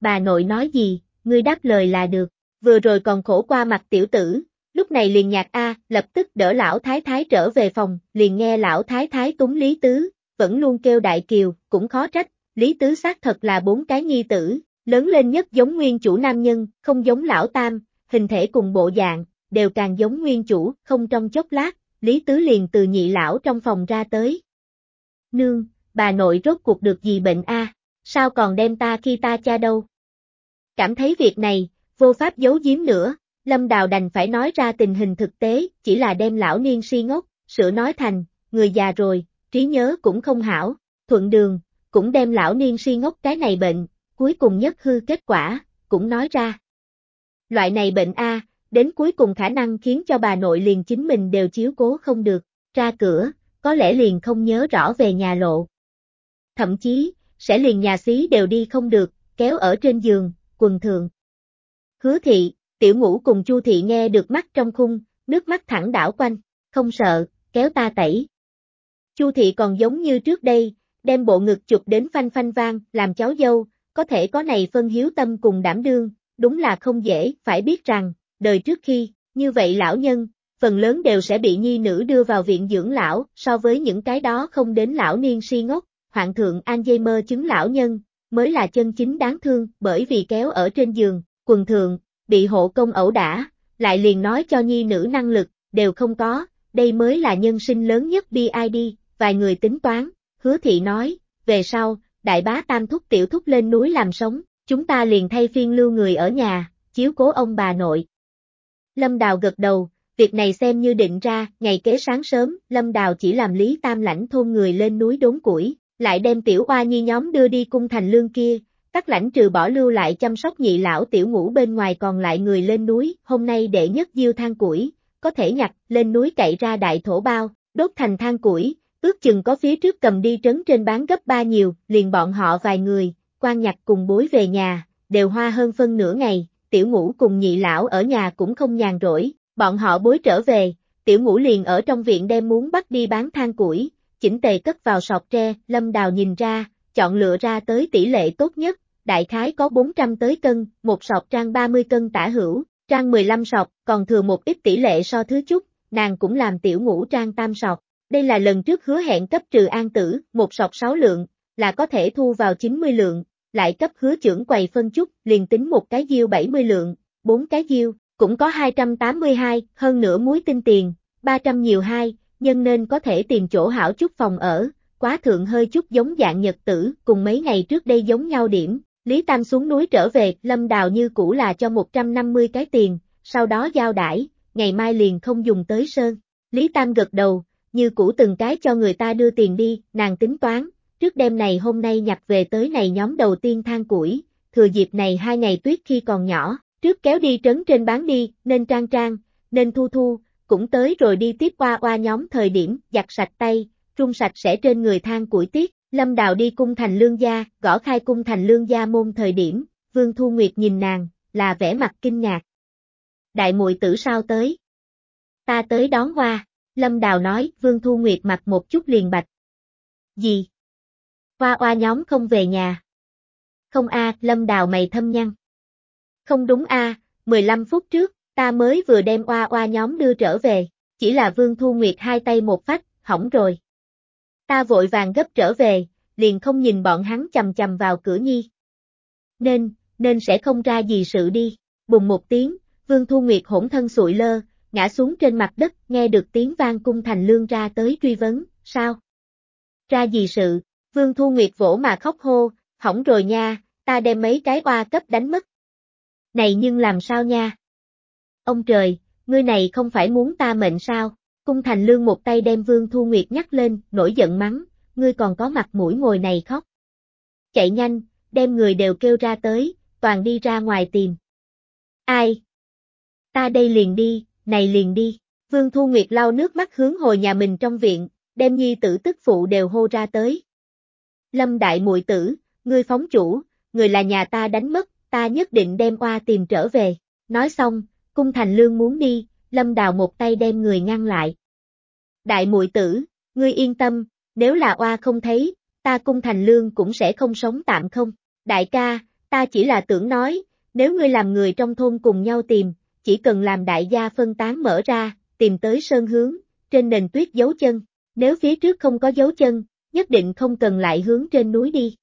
Bà nội nói gì, ngươi đáp lời là được, vừa rồi còn khổ qua mặt tiểu tử, lúc này liền nhạc A, lập tức đỡ lão thái thái trở về phòng, liền nghe lão thái thái túng Lý Tứ, vẫn luôn kêu đại kiều, cũng khó trách, Lý Tứ xác thật là bốn cái nhi tử, lớn lên nhất giống nguyên chủ nam nhân, không giống lão tam, hình thể cùng bộ dạng, đều càng giống nguyên chủ, không trong chốc lát, Lý Tứ liền từ nhị lão trong phòng ra tới. Nương, bà nội rốt cuộc được gì bệnh a? sao còn đem ta khi ta cha đâu? Cảm thấy việc này, vô pháp giấu giếm nữa, Lâm Đào đành phải nói ra tình hình thực tế, chỉ là đem lão niên si ngốc, sửa nói thành, người già rồi, trí nhớ cũng không hảo, thuận đường, cũng đem lão niên si ngốc cái này bệnh, cuối cùng nhất hư kết quả, cũng nói ra. Loại này bệnh A, đến cuối cùng khả năng khiến cho bà nội liền chính mình đều chiếu cố không được, ra cửa, có lẽ liền không nhớ rõ về nhà lộ. Thậm chí, sẽ liền nhà xí đều đi không được, kéo ở trên giường, quần thường. Hứa thị, tiểu ngũ cùng chu thị nghe được mắt trong khung, nước mắt thẳng đảo quanh, không sợ, kéo ta tẩy. Chu thị còn giống như trước đây, đem bộ ngực chụp đến phanh phanh vang, làm cháu dâu, có thể có này phân hiếu tâm cùng đảm đương, đúng là không dễ, phải biết rằng, đời trước khi, như vậy lão nhân, phần lớn đều sẽ bị nhi nữ đưa vào viện dưỡng lão, so với những cái đó không đến lão niên si ngốc, hoạn thượng Alzheimer chứng lão nhân, mới là chân chính đáng thương, bởi vì kéo ở trên giường, quần thượng, bị hộ công ẩu đả, lại liền nói cho nhi nữ năng lực, đều không có, đây mới là nhân sinh lớn nhất BID, vài người tính toán, hứa thị nói, về sau, đại bá tam thúc tiểu thúc lên núi làm sống, chúng ta liền thay phiên lưu người ở nhà, chiếu cố ông bà nội. Lâm Đào gật đầu, việc này xem như định ra, ngày kế sáng sớm, Lâm Đào chỉ làm Lý Tam lãnh thôn người lên núi đốn củi, lại đem tiểu oa nhi nhóm đưa đi cung thành lương kia, các lãnh trừ bỏ lưu lại chăm sóc nhị lão tiểu ngủ bên ngoài còn lại người lên núi, hôm nay đệ nhất diêu than củi, có thể nhặt, lên núi cậy ra đại thổ bao, đốt thành than củi, ước chừng có phía trước cầm đi trấn trên bán gấp ba nhiều, liền bọn họ vài người, quan nhặt cùng bối về nhà, đều hoa hơn phân nửa ngày, tiểu ngũ cùng nhị lão ở nhà cũng không nhàn rỗi, bọn họ bối trở về, tiểu ngũ liền ở trong viện đem muốn bắt đi bán than củi, chỉnh tề cất vào sọt tre, lâm đào nhìn ra, chọn lựa ra tới tỷ lệ tốt nhất, đại khái có 400 tới cân, một sọt trang 30 cân tả hữu, trang 15 sọt, còn thừa một ít tỷ lệ so thứ chút, nàng cũng làm tiểu ngũ trang tam sọt. Đây là lần trước hứa hẹn cấp trừ an tử, một sọt 6 lượng, là có thể thu vào 90 lượng, lại cấp hứa trưởng quầy phân chút, liền tính một cái diêu 70 lượng, bốn cái diêu, cũng có 282, hơn nửa muối tinh tiền, 300 nhiều hai, nhân nên có thể tìm chỗ hảo chút phòng ở, quá thượng hơi chút giống dạng nhật tử, cùng mấy ngày trước đây giống nhau điểm, Lý Tam xuống núi trở về, Lâm Đào như cũ là cho 150 cái tiền, sau đó giao đãi, ngày mai liền không dùng tới sơn. Lý Tam gật đầu, như cũ từng cái cho người ta đưa tiền đi, nàng tính toán, trước đêm này hôm nay nhặt về tới này nhóm đầu tiên than củi, thừa dịp này hai ngày tuyết khi còn nhỏ, trước kéo đi trấn trên bán đi, nên trang trang, nên thu thu, cũng tới rồi đi tiếp qua qua nhóm thời điểm, giặt sạch tay, trung sạch sẽ trên người than củi tiết, lâm đào đi cung thành lương gia, gõ khai cung thành lương gia môn thời điểm, vương thu nguyệt nhìn nàng, là vẻ mặt kinh ngạc. Đại muội tử sao tới? Ta tới đón hoa lâm đào nói, vương thu nguyệt mặt một chút liền bạch. Gì? Hoa oa nhóm không về nhà. Không a, lâm đào mày thâm nhăn. Không đúng a, 15 phút trước, ta mới vừa đem oa oa nhóm đưa trở về, chỉ là Vương Thu Nguyệt hai tay một phách, hỏng rồi. Ta vội vàng gấp trở về, liền không nhìn bọn hắn chầm chầm vào cửa nhi. Nên, nên sẽ không ra gì sự đi, bùng một tiếng, Vương Thu Nguyệt hỗn thân sụi lơ, ngã xuống trên mặt đất, nghe được tiếng vang cung thành lương ra tới truy vấn, sao? Ra gì sự, Vương Thu Nguyệt vỗ mà khóc hô, hỏng rồi nha, ta đem mấy cái oa cấp đánh mất. Này nhưng làm sao nha? Ông trời, ngươi này không phải muốn ta mệnh sao? Cung thành lương một tay đem Vương Thu Nguyệt nhắc lên, nổi giận mắng, ngươi còn có mặt mũi ngồi này khóc. Chạy nhanh, đem người đều kêu ra tới, toàn đi ra ngoài tìm. Ai? Ta đây liền đi, này liền đi. Vương Thu Nguyệt lau nước mắt hướng hồi nhà mình trong viện, đem nhi tử tức phụ đều hô ra tới. Lâm đại muội tử, ngươi phóng chủ, người là nhà ta đánh mất, ta nhất định đem qua tìm trở về. Nói xong, cung thành lương muốn đi, lâm đào một tay đem người ngăn lại. Đại muội tử, ngươi yên tâm, nếu là oa không thấy, ta cung thành lương cũng sẽ không sống tạm không. Đại ca, ta chỉ là tưởng nói, nếu ngươi làm người trong thôn cùng nhau tìm, chỉ cần làm đại gia phân tán mở ra, tìm tới sơn hướng, trên nền tuyết dấu chân. Nếu phía trước không có dấu chân, nhất định không cần lại hướng trên núi đi.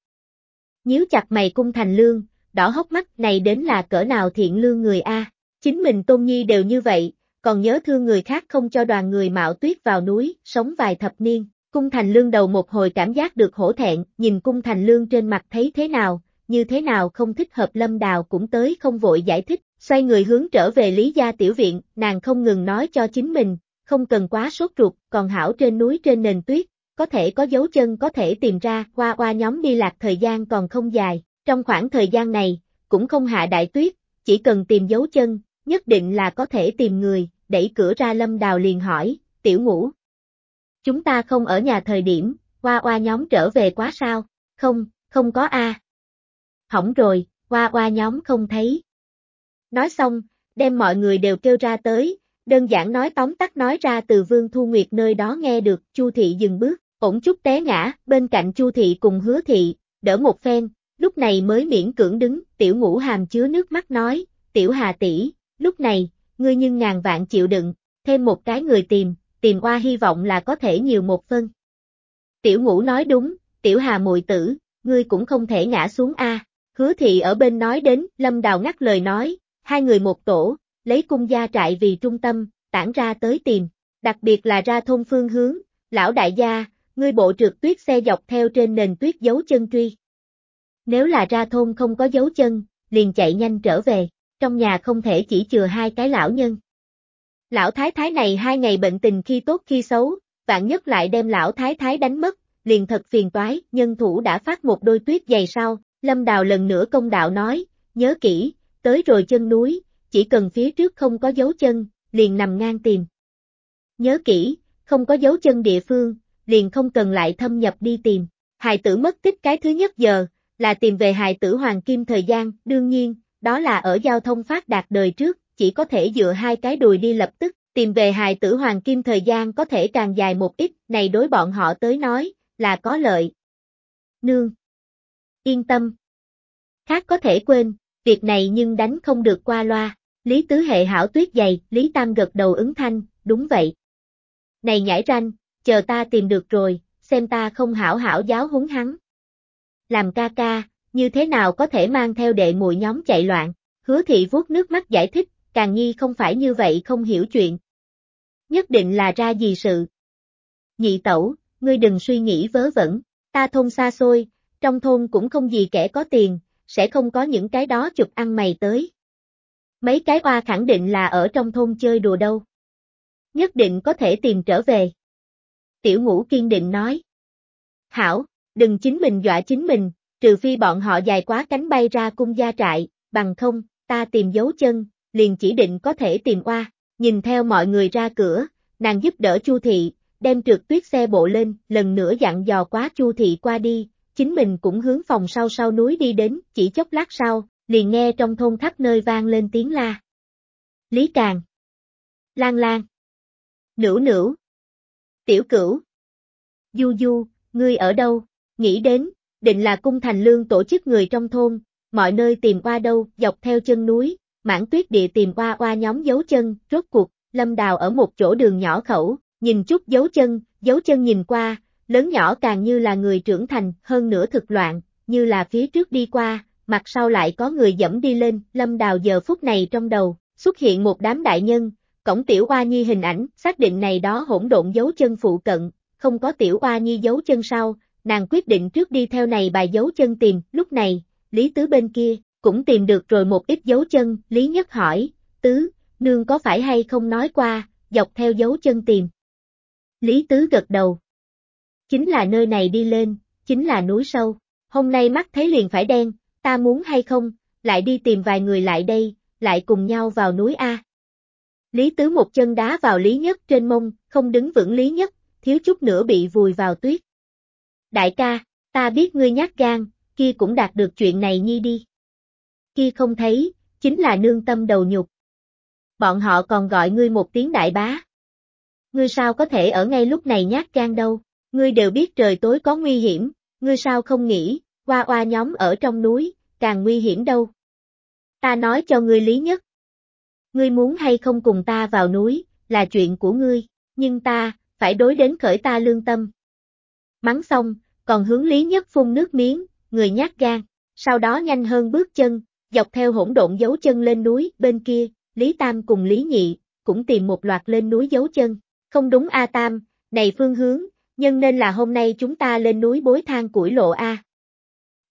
Nhíu chặt mày cung thành lương, đỏ hốc mắt này đến là cỡ nào thiện lương người A, chính mình tôn nhi đều như vậy, còn nhớ thương người khác không cho đoàn người mạo tuyết vào núi, sống vài thập niên. Cung thành lương đầu một hồi cảm giác được hổ thẹn, nhìn cung thành lương trên mặt thấy thế nào, như thế nào không thích hợp lâm đào cũng tới không vội giải thích, xoay người hướng trở về lý gia tiểu viện, nàng không ngừng nói cho chính mình, không cần quá sốt ruột, còn hảo trên núi trên nền tuyết, có thể có dấu chân có thể tìm ra, qua qua nhóm đi lạc thời gian còn không dài, trong khoảng thời gian này, cũng không hạ đại tuyết, chỉ cần tìm dấu chân, nhất định là có thể tìm người, đẩy cửa ra lâm đào liền hỏi, tiểu ngũ. Chúng ta không ở nhà thời điểm, Hoa Hoa nhóm trở về quá sao, không, không có a. Hỏng rồi, Hoa Hoa nhóm không thấy. Nói xong, đem mọi người đều kêu ra tới, đơn giản nói tóm tắt nói ra từ Vương Thu Nguyệt nơi đó nghe được, Chu thị dừng bước, ổn chút té ngã, bên cạnh Chu thị cùng Hứa thị, đỡ một phen, lúc này mới miễn cưỡng đứng, tiểu ngũ hàm chứa nước mắt nói, tiểu hà tỷ, lúc này, ngươi nhưng ngàn vạn chịu đựng, thêm một cái người tìm, tìm qua hy vọng là có thể nhiều một phân. Tiểu ngũ nói đúng, tiểu hà muội tử, ngươi cũng không thể ngã xuống a. Hứa thị ở bên nói đến, lâm đào ngắt lời nói, hai người một tổ, lấy cung gia trại vì trung tâm, tản ra tới tìm, đặc biệt là ra thôn phương hướng, lão đại gia, ngươi bộ trượt tuyết xe dọc theo trên nền tuyết dấu chân truy. Nếu là ra thôn không có dấu chân, liền chạy nhanh trở về, trong nhà không thể chỉ chừa hai cái lão nhân. Lão thái thái này hai ngày bệnh tình khi tốt khi xấu, vạn nhất lại đem lão thái thái đánh mất, liền thật phiền toái, nhân thủ đã phát một đôi tuyết dày sau, lâm đào lần nữa công đạo nói, nhớ kỹ, tới rồi chân núi, chỉ cần phía trước không có dấu chân, liền nằm ngang tìm. Nhớ kỹ, không có dấu chân địa phương, liền không cần lại thâm nhập đi tìm. Hài tử mất tích cái thứ nhất giờ, là tìm về hài tử hoàng kim thời gian, đương nhiên, đó là ở giao thông phát đạt đời trước, chỉ có thể dựa hai cái đùi đi lập tức, tìm về hài tử hoàng kim thời gian có thể càng dài một ít, này đối bọn họ tới nói, là có lợi. Nương. Yên tâm. Khác có thể quên, việc này nhưng đánh không được qua loa. Lý Tứ Hệ hảo tuyết dày, Lý Tam gật đầu ứng thanh, đúng vậy. Này nhảy ranh, chờ ta tìm được rồi, xem ta không hảo hảo giáo huấn hắn. Làm ca ca, như thế nào có thể mang theo đệ muội nhóm chạy loạn, hứa thị vuốt nước mắt giải thích, càng nhi không phải như vậy không hiểu chuyện. Nhất định là ra gì sự. Nhị tẩu, ngươi đừng suy nghĩ vớ vẩn, ta thôn xa xôi, trong thôn cũng không gì kẻ có tiền, sẽ không có những cái đó chụp ăn mày tới. Mấy cái oa khẳng định là ở trong thôn chơi đùa đâu. Nhất định có thể tìm trở về. Tiểu ngũ kiên định nói. Hảo, đừng chính mình dọa chính mình, trừ phi bọn họ dài quá cánh bay ra cung gia trại, bằng không, ta tìm dấu chân, liền chỉ định có thể tìm oa. Nhìn theo mọi người ra cửa, nàng giúp đỡ Chu thị, đem trượt tuyết xe bộ lên, lần nữa dặn dò quá Chu thị qua đi, chính mình cũng hướng phòng sau sau núi đi đến, chỉ chốc lát sau, liền nghe trong thôn khắp nơi vang lên tiếng la. Lý Càng. Lan Lan. Nữu Nữu, Tiểu Cửu. Du Du, ngươi ở đâu? Nghĩ đến, định là cung thành lương tổ chức người trong thôn, mọi nơi tìm qua đâu, dọc theo chân núi, mãn tuyết địa tìm qua qua nhóm dấu chân, rốt cuộc, lâm đào ở một chỗ đường nhỏ khẩu, nhìn chút dấu chân, dấu chân nhìn qua, lớn nhỏ càng như là người trưởng thành, hơn nữa thực loạn, như là phía trước đi qua, mặt sau lại có người dẫm đi lên, lâm đào giờ phút này trong đầu, xuất hiện một đám đại nhân, cổng tiểu oa nhi hình ảnh, xác định này đó hỗn độn dấu chân phụ cận, không có tiểu oa nhi dấu chân sau, nàng quyết định trước đi theo này bài dấu chân tìm, lúc này, Lý Tứ bên kia, cũng tìm được rồi một ít dấu chân, Lý Nhất hỏi, Tứ, nương có phải hay không nói qua, dọc theo dấu chân tìm. Lý Tứ gật đầu. Chính là nơi này đi lên, chính là núi sâu, hôm nay mắt thấy liền phải đen, ta muốn hay không, lại đi tìm vài người lại đây, lại cùng nhau vào núi A. Lý Tứ một chân đá vào Lý Nhất trên mông, không đứng vững Lý Nhất, thiếu chút nữa bị vùi vào tuyết. Đại ca, ta biết ngươi nhát gan, kia cũng đạt được chuyện này nhi đi. Kia không thấy, chính là nương tâm đầu nhục. Bọn họ còn gọi ngươi một tiếng đại bá. Ngươi sao có thể ở ngay lúc này nhát gan đâu, ngươi đều biết trời tối có nguy hiểm, ngươi sao không nghĩ, qua oa nhóm ở trong núi, càng nguy hiểm đâu. Ta nói cho ngươi lý nhất. Ngươi muốn hay không cùng ta vào núi, là chuyện của ngươi, nhưng ta, phải đối đến khởi ta lương tâm. Mắng xong, còn hướng lý nhất phun nước miếng, người nhát gan, sau đó nhanh hơn bước chân, dọc theo hỗn độn dấu chân lên núi, bên kia, Lý Tam cùng Lý Nhị, cũng tìm một loạt lên núi dấu chân. Không đúng A Tam, này phương hướng, nhân nên là hôm nay chúng ta lên núi bối thang củi lộ A.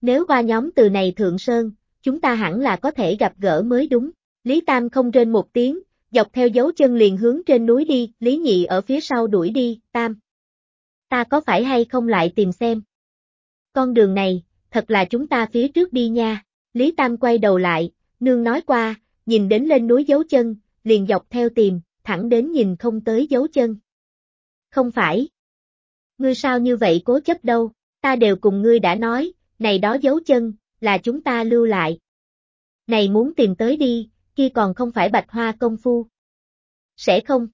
Nếu qua nhóm từ này Thượng Sơn, chúng ta hẳn là có thể gặp gỡ mới đúng. Lý Tam không trên một tiếng, dọc theo dấu chân liền hướng trên núi đi, Lý Nhị ở phía sau đuổi đi, Tam ta có phải hay không lại tìm xem. Con đường này, thật là chúng ta phía trước đi nha. Lý Tam quay đầu lại, nương nói qua, nhìn đến lên núi dấu chân, liền dọc theo tìm, thẳng đến nhìn không tới dấu chân. Không phải. Ngươi sao như vậy cố chấp đâu, ta đều cùng ngươi đã nói, này đó dấu chân, là chúng ta lưu lại. Này muốn tìm tới đi, kia còn không phải bạch hoa công phu. Sẽ không.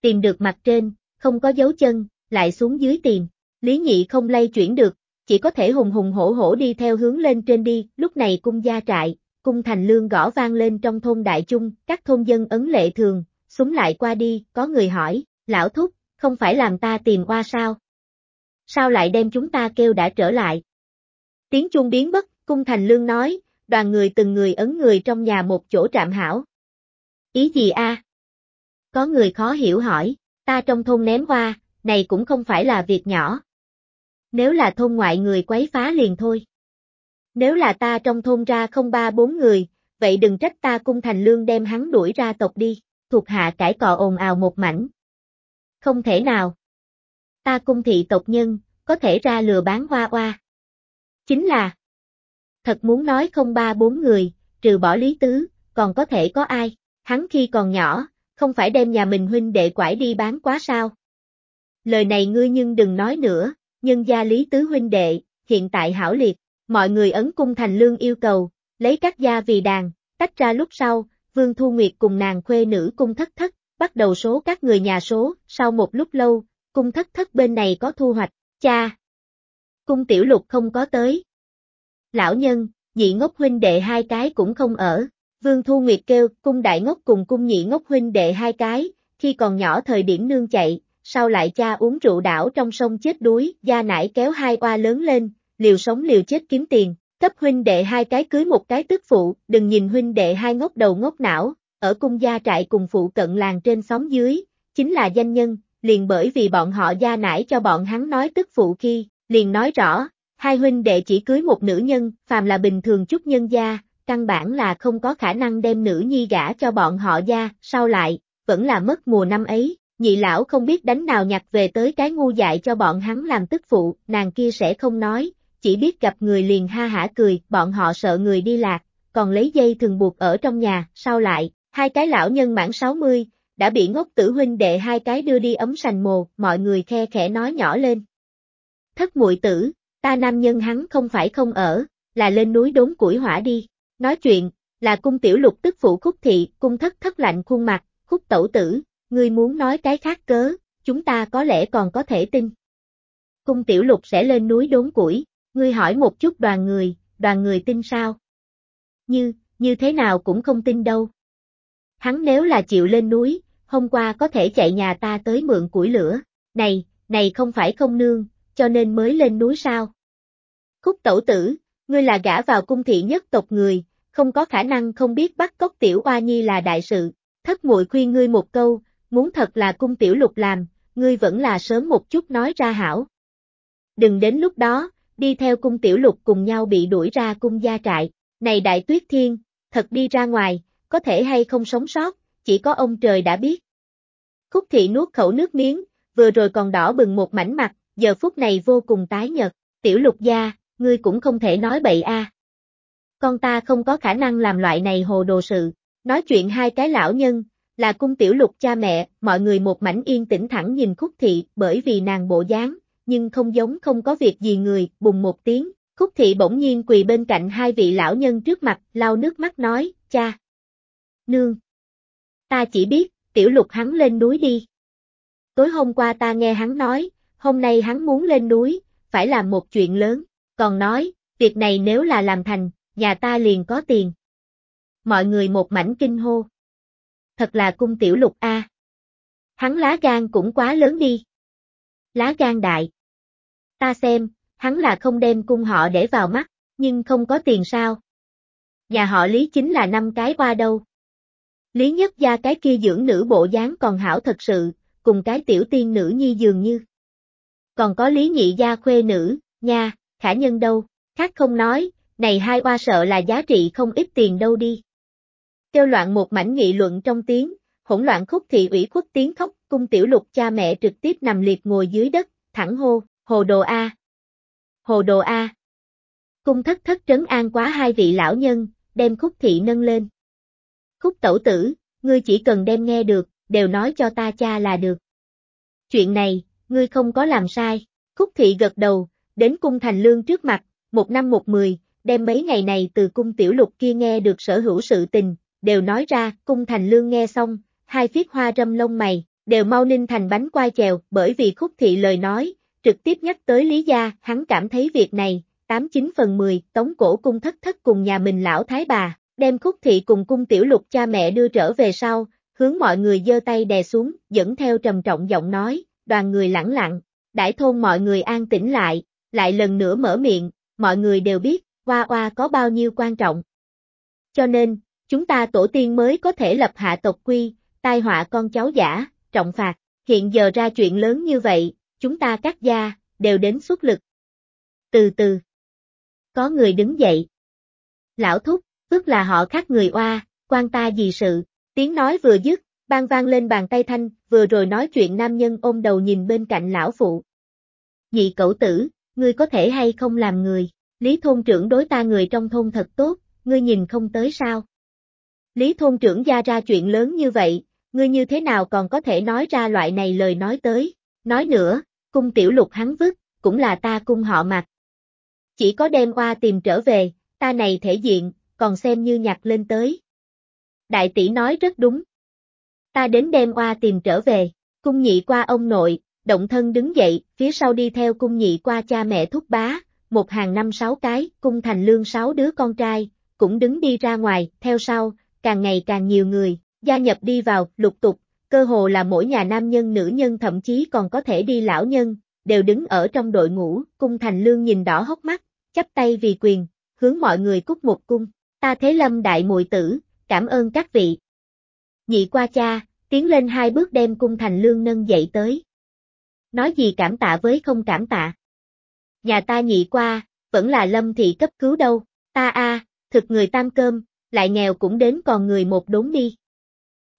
Tìm được mặt trên, không có dấu chân, lại xuống dưới tìm. Lý nhị không lay chuyển được, chỉ có thể hùng hùng hổ hổ đi theo hướng lên trên đi, lúc này cung gia trại, cung thành lương gõ vang lên trong thôn đại chung, các thôn dân ấn lệ thường, súng lại qua đi, có người hỏi, lão thúc, không phải làm ta tìm qua sao? Sao lại đem chúng ta kêu đã trở lại? Tiếng chuông biến mất, cung thành lương nói, đoàn người từng người ấn người trong nhà một chỗ trạm hảo. Ý gì a? Có người khó hiểu hỏi, ta trong thôn ném hoa, này cũng không phải là việc nhỏ. Nếu là thôn ngoại người quấy phá liền thôi. Nếu là ta trong thôn ra không ba bốn người, vậy đừng trách ta cung thành lương đem hắn đuổi ra tộc đi, thuộc hạ cãi cọ ồn ào một mảnh. Không thể nào. Ta cung thị tộc nhân, có thể ra lừa bán hoa hoa. Chính là, thật muốn nói không ba bốn người, trừ bỏ lý tứ, còn có thể có ai, hắn khi còn nhỏ, không phải đem nhà mình huynh đệ quải đi bán quá sao. Lời này ngươi nhưng đừng nói nữa, nhân gia lý tứ huynh đệ, hiện tại hảo liệt, mọi người ấn cung thành lương yêu cầu, lấy các gia vì đàn, tách ra lúc sau, Vương Thu Nguyệt cùng nàng khuê nữ cung thất thất, bắt đầu số các người nhà số, sau một lúc lâu, cung thất thất bên này có thu hoạch, cha. Cung tiểu lục không có tới. Lão nhân, nhị ngốc huynh đệ hai cái cũng không ở. Vương Thu Nguyệt kêu, cung đại ngốc cùng cung nhị ngốc huynh đệ hai cái, khi còn nhỏ thời điểm nương chạy, sau lại cha uống rượu đảo trong sông chết đuối, gia nải kéo hai oa lớn lên, liều sống liều chết kiếm tiền, cấp huynh đệ hai cái cưới một cái tức phụ, đừng nhìn huynh đệ hai ngốc đầu ngốc não, ở cung gia trại cùng phụ cận làng trên xóm dưới, chính là danh nhân, liền bởi vì bọn họ gia nải cho bọn hắn nói tức phụ khi, liền nói rõ, hai huynh đệ chỉ cưới một nữ nhân, phàm là bình thường chút nhân gia, căn bản là không có khả năng đem nữ nhi gả cho bọn họ gia, sau lại, vẫn là mất mùa năm ấy, nhị lão không biết đánh nào nhặt về tới cái ngu dại cho bọn hắn làm tức phụ, nàng kia sẽ không nói, chỉ biết gặp người liền ha hả cười, bọn họ sợ người đi lạc, còn lấy dây thường buộc ở trong nhà, sau lại, hai cái lão nhân mãn 60, đã bị ngốc tử huynh đệ hai cái đưa đi ấm sành mồ, mọi người khe khẽ nói nhỏ lên. Thất muội tử, ta nam nhân hắn không phải không ở, là lên núi đốn củi hỏa đi. Nói chuyện, là cung tiểu lục tức phụ khúc thị, cung thất thất lạnh khuôn mặt, khúc tẩu tử, ngươi muốn nói cái khác cớ, chúng ta có lẽ còn có thể tin. Cung tiểu lục sẽ lên núi đốn củi, ngươi hỏi một chút đoàn người, đoàn người tin sao? Như, như thế nào cũng không tin đâu. Hắn nếu là chịu lên núi, hôm qua có thể chạy nhà ta tới mượn củi lửa, này, này không phải không nương, cho nên mới lên núi sao? Khúc tẩu tử, ngươi là gã vào cung thị nhất tộc người, không có khả năng không biết bắt cóc tiểu oa nhi là đại sự, thất muội khuyên ngươi một câu, muốn thật là cung tiểu lục làm, ngươi vẫn là sớm một chút nói ra hảo. Đừng đến lúc đó, đi theo cung tiểu lục cùng nhau bị đuổi ra cung gia trại, này đại tuyết thiên, thật đi ra ngoài, có thể hay không sống sót, chỉ có ông trời đã biết. Khúc thị nuốt khẩu nước miếng, vừa rồi còn đỏ bừng một mảnh mặt, giờ phút này vô cùng tái nhật, tiểu lục gia, ngươi cũng không thể nói bậy a. Con ta không có khả năng làm loại này hồ đồ sự, nói chuyện hai cái lão nhân, là cung tiểu lục cha mẹ, mọi người một mảnh yên tĩnh thẳng nhìn khúc thị, bởi vì nàng bộ dáng, nhưng không giống không có việc gì người, bùng một tiếng, khúc thị bỗng nhiên quỳ bên cạnh hai vị lão nhân trước mặt, lau nước mắt nói, cha. Nương. Ta chỉ biết, tiểu lục hắn lên núi đi. Tối hôm qua ta nghe hắn nói, hôm nay hắn muốn lên núi, phải làm một chuyện lớn, còn nói, việc này nếu là làm thành, nhà ta liền có tiền. Mọi người một mảnh kinh hô. Thật là cung tiểu lục A. Hắn lá gan cũng quá lớn đi. Lá gan đại. Ta xem, hắn là không đem cung họ để vào mắt, nhưng không có tiền sao. Nhà họ Lý chính là năm cái qua đâu. Lý nhất gia cái kia dưỡng nữ bộ dáng còn hảo thật sự, cùng cái tiểu tiên nữ nhi dường như. Còn có Lý nhị gia khuê nữ, nha, khả nhân đâu, khác không nói, này hai qua sợ là giá trị không ít tiền đâu đi. Kêu loạn một mảnh nghị luận trong tiếng, hỗn loạn khúc thị ủy khuất tiếng khóc, cung tiểu lục cha mẹ trực tiếp nằm liệt ngồi dưới đất, thẳng hô, hồ đồ A. Hồ đồ A. Cung thất thất trấn an quá hai vị lão nhân, đem khúc thị nâng lên. Khúc tẩu tử, ngươi chỉ cần đem nghe được, đều nói cho ta cha là được. Chuyện này, ngươi không có làm sai. Khúc thị gật đầu, đến cung thành lương trước mặt, một năm một mười, đem mấy ngày này từ cung tiểu lục kia nghe được sở hữu sự tình, đều nói ra, cung thành lương nghe xong, hai phiết hoa râm lông mày, đều mau ninh thành bánh quai chèo, bởi vì khúc thị lời nói, trực tiếp nhắc tới Lý Gia, hắn cảm thấy việc này, 89 phần 10, tống cổ cung thất thất cùng nhà mình lão thái bà, đem khúc thị cùng cung tiểu lục cha mẹ đưa trở về sau, hướng mọi người giơ tay đè xuống, dẫn theo trầm trọng giọng nói, đoàn người lẳng lặng, đãi thôn mọi người an tĩnh lại, lại lần nữa mở miệng, mọi người đều biết, Hoa Hoa có bao nhiêu quan trọng. Cho nên, chúng ta tổ tiên mới có thể lập hạ tộc quy, tai họa con cháu giả, trọng phạt, hiện giờ ra chuyện lớn như vậy, chúng ta các gia, đều đến xuất lực. Từ từ, có người đứng dậy. Lão thúc, tức là họ khác người oa, quan ta gì sự, tiếng nói vừa dứt, bang vang lên bàn tay thanh, vừa rồi nói chuyện nam nhân ôm đầu nhìn bên cạnh lão phụ. Nhị cậu tử, ngươi có thể hay không làm người, Lý thôn trưởng đối ta người trong thôn thật tốt, ngươi nhìn không tới sao? Lý thôn trưởng gia ra chuyện lớn như vậy, ngươi như thế nào còn có thể nói ra loại này lời nói tới, nói nữa, cung tiểu lục hắn vứt, cũng là ta cung họ mặt. Chỉ có đem qua tìm trở về, ta này thể diện, còn xem như nhặt lên tới. Đại tỷ nói rất đúng. Ta đến đem qua tìm trở về, cung nhị qua ông nội, động thân đứng dậy, phía sau đi theo cung nhị qua cha mẹ thúc bá, một hàng năm sáu cái, cung thành lương sáu đứa con trai, cũng đứng đi ra ngoài, theo sau, càng ngày càng nhiều người, gia nhập đi vào, lục tục, cơ hồ là mỗi nhà nam nhân nữ nhân thậm chí còn có thể đi lão nhân, đều đứng ở trong đội ngũ, cung thành lương nhìn đỏ hốc mắt, chắp tay vì quyền, hướng mọi người cúc một cung, ta thế lâm đại muội tử, cảm ơn các vị. Nhị qua cha, tiến lên hai bước đem cung thành lương nâng dậy tới. Nói gì cảm tạ với không cảm tạ. Nhà ta nhị qua, vẫn là lâm thị cấp cứu đâu, ta a, thực người tam cơm, lại nghèo cũng đến còn người một đốn đi.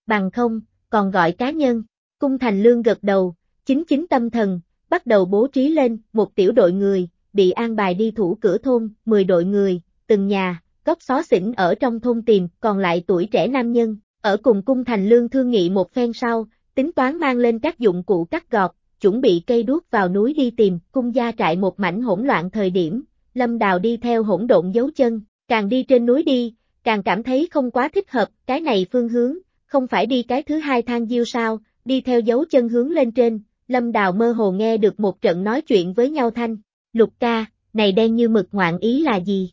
Bằng không, còn gọi cá nhân, cung thành lương gật đầu, chính chính tâm thần, bắt đầu bố trí lên một tiểu đội người, bị an bài đi thủ cửa thôn, 10 đội người, từng nhà, góc xó xỉnh ở trong thôn tìm, còn lại tuổi trẻ nam nhân, ở cùng cung thành lương thương nghị một phen sau, tính toán mang lên các dụng cụ cắt gọt, chuẩn bị cây đuốc vào núi đi tìm, cung gia trại một mảnh hỗn loạn thời điểm, lâm đào đi theo hỗn độn dấu chân, càng đi trên núi đi, càng cảm thấy không quá thích hợp, cái này phương hướng, không phải đi cái thứ hai thang diêu sao, đi theo dấu chân hướng lên trên, lâm đào mơ hồ nghe được một trận nói chuyện với nhau thanh, lục ca, này đen như mực ngoạn ý là gì?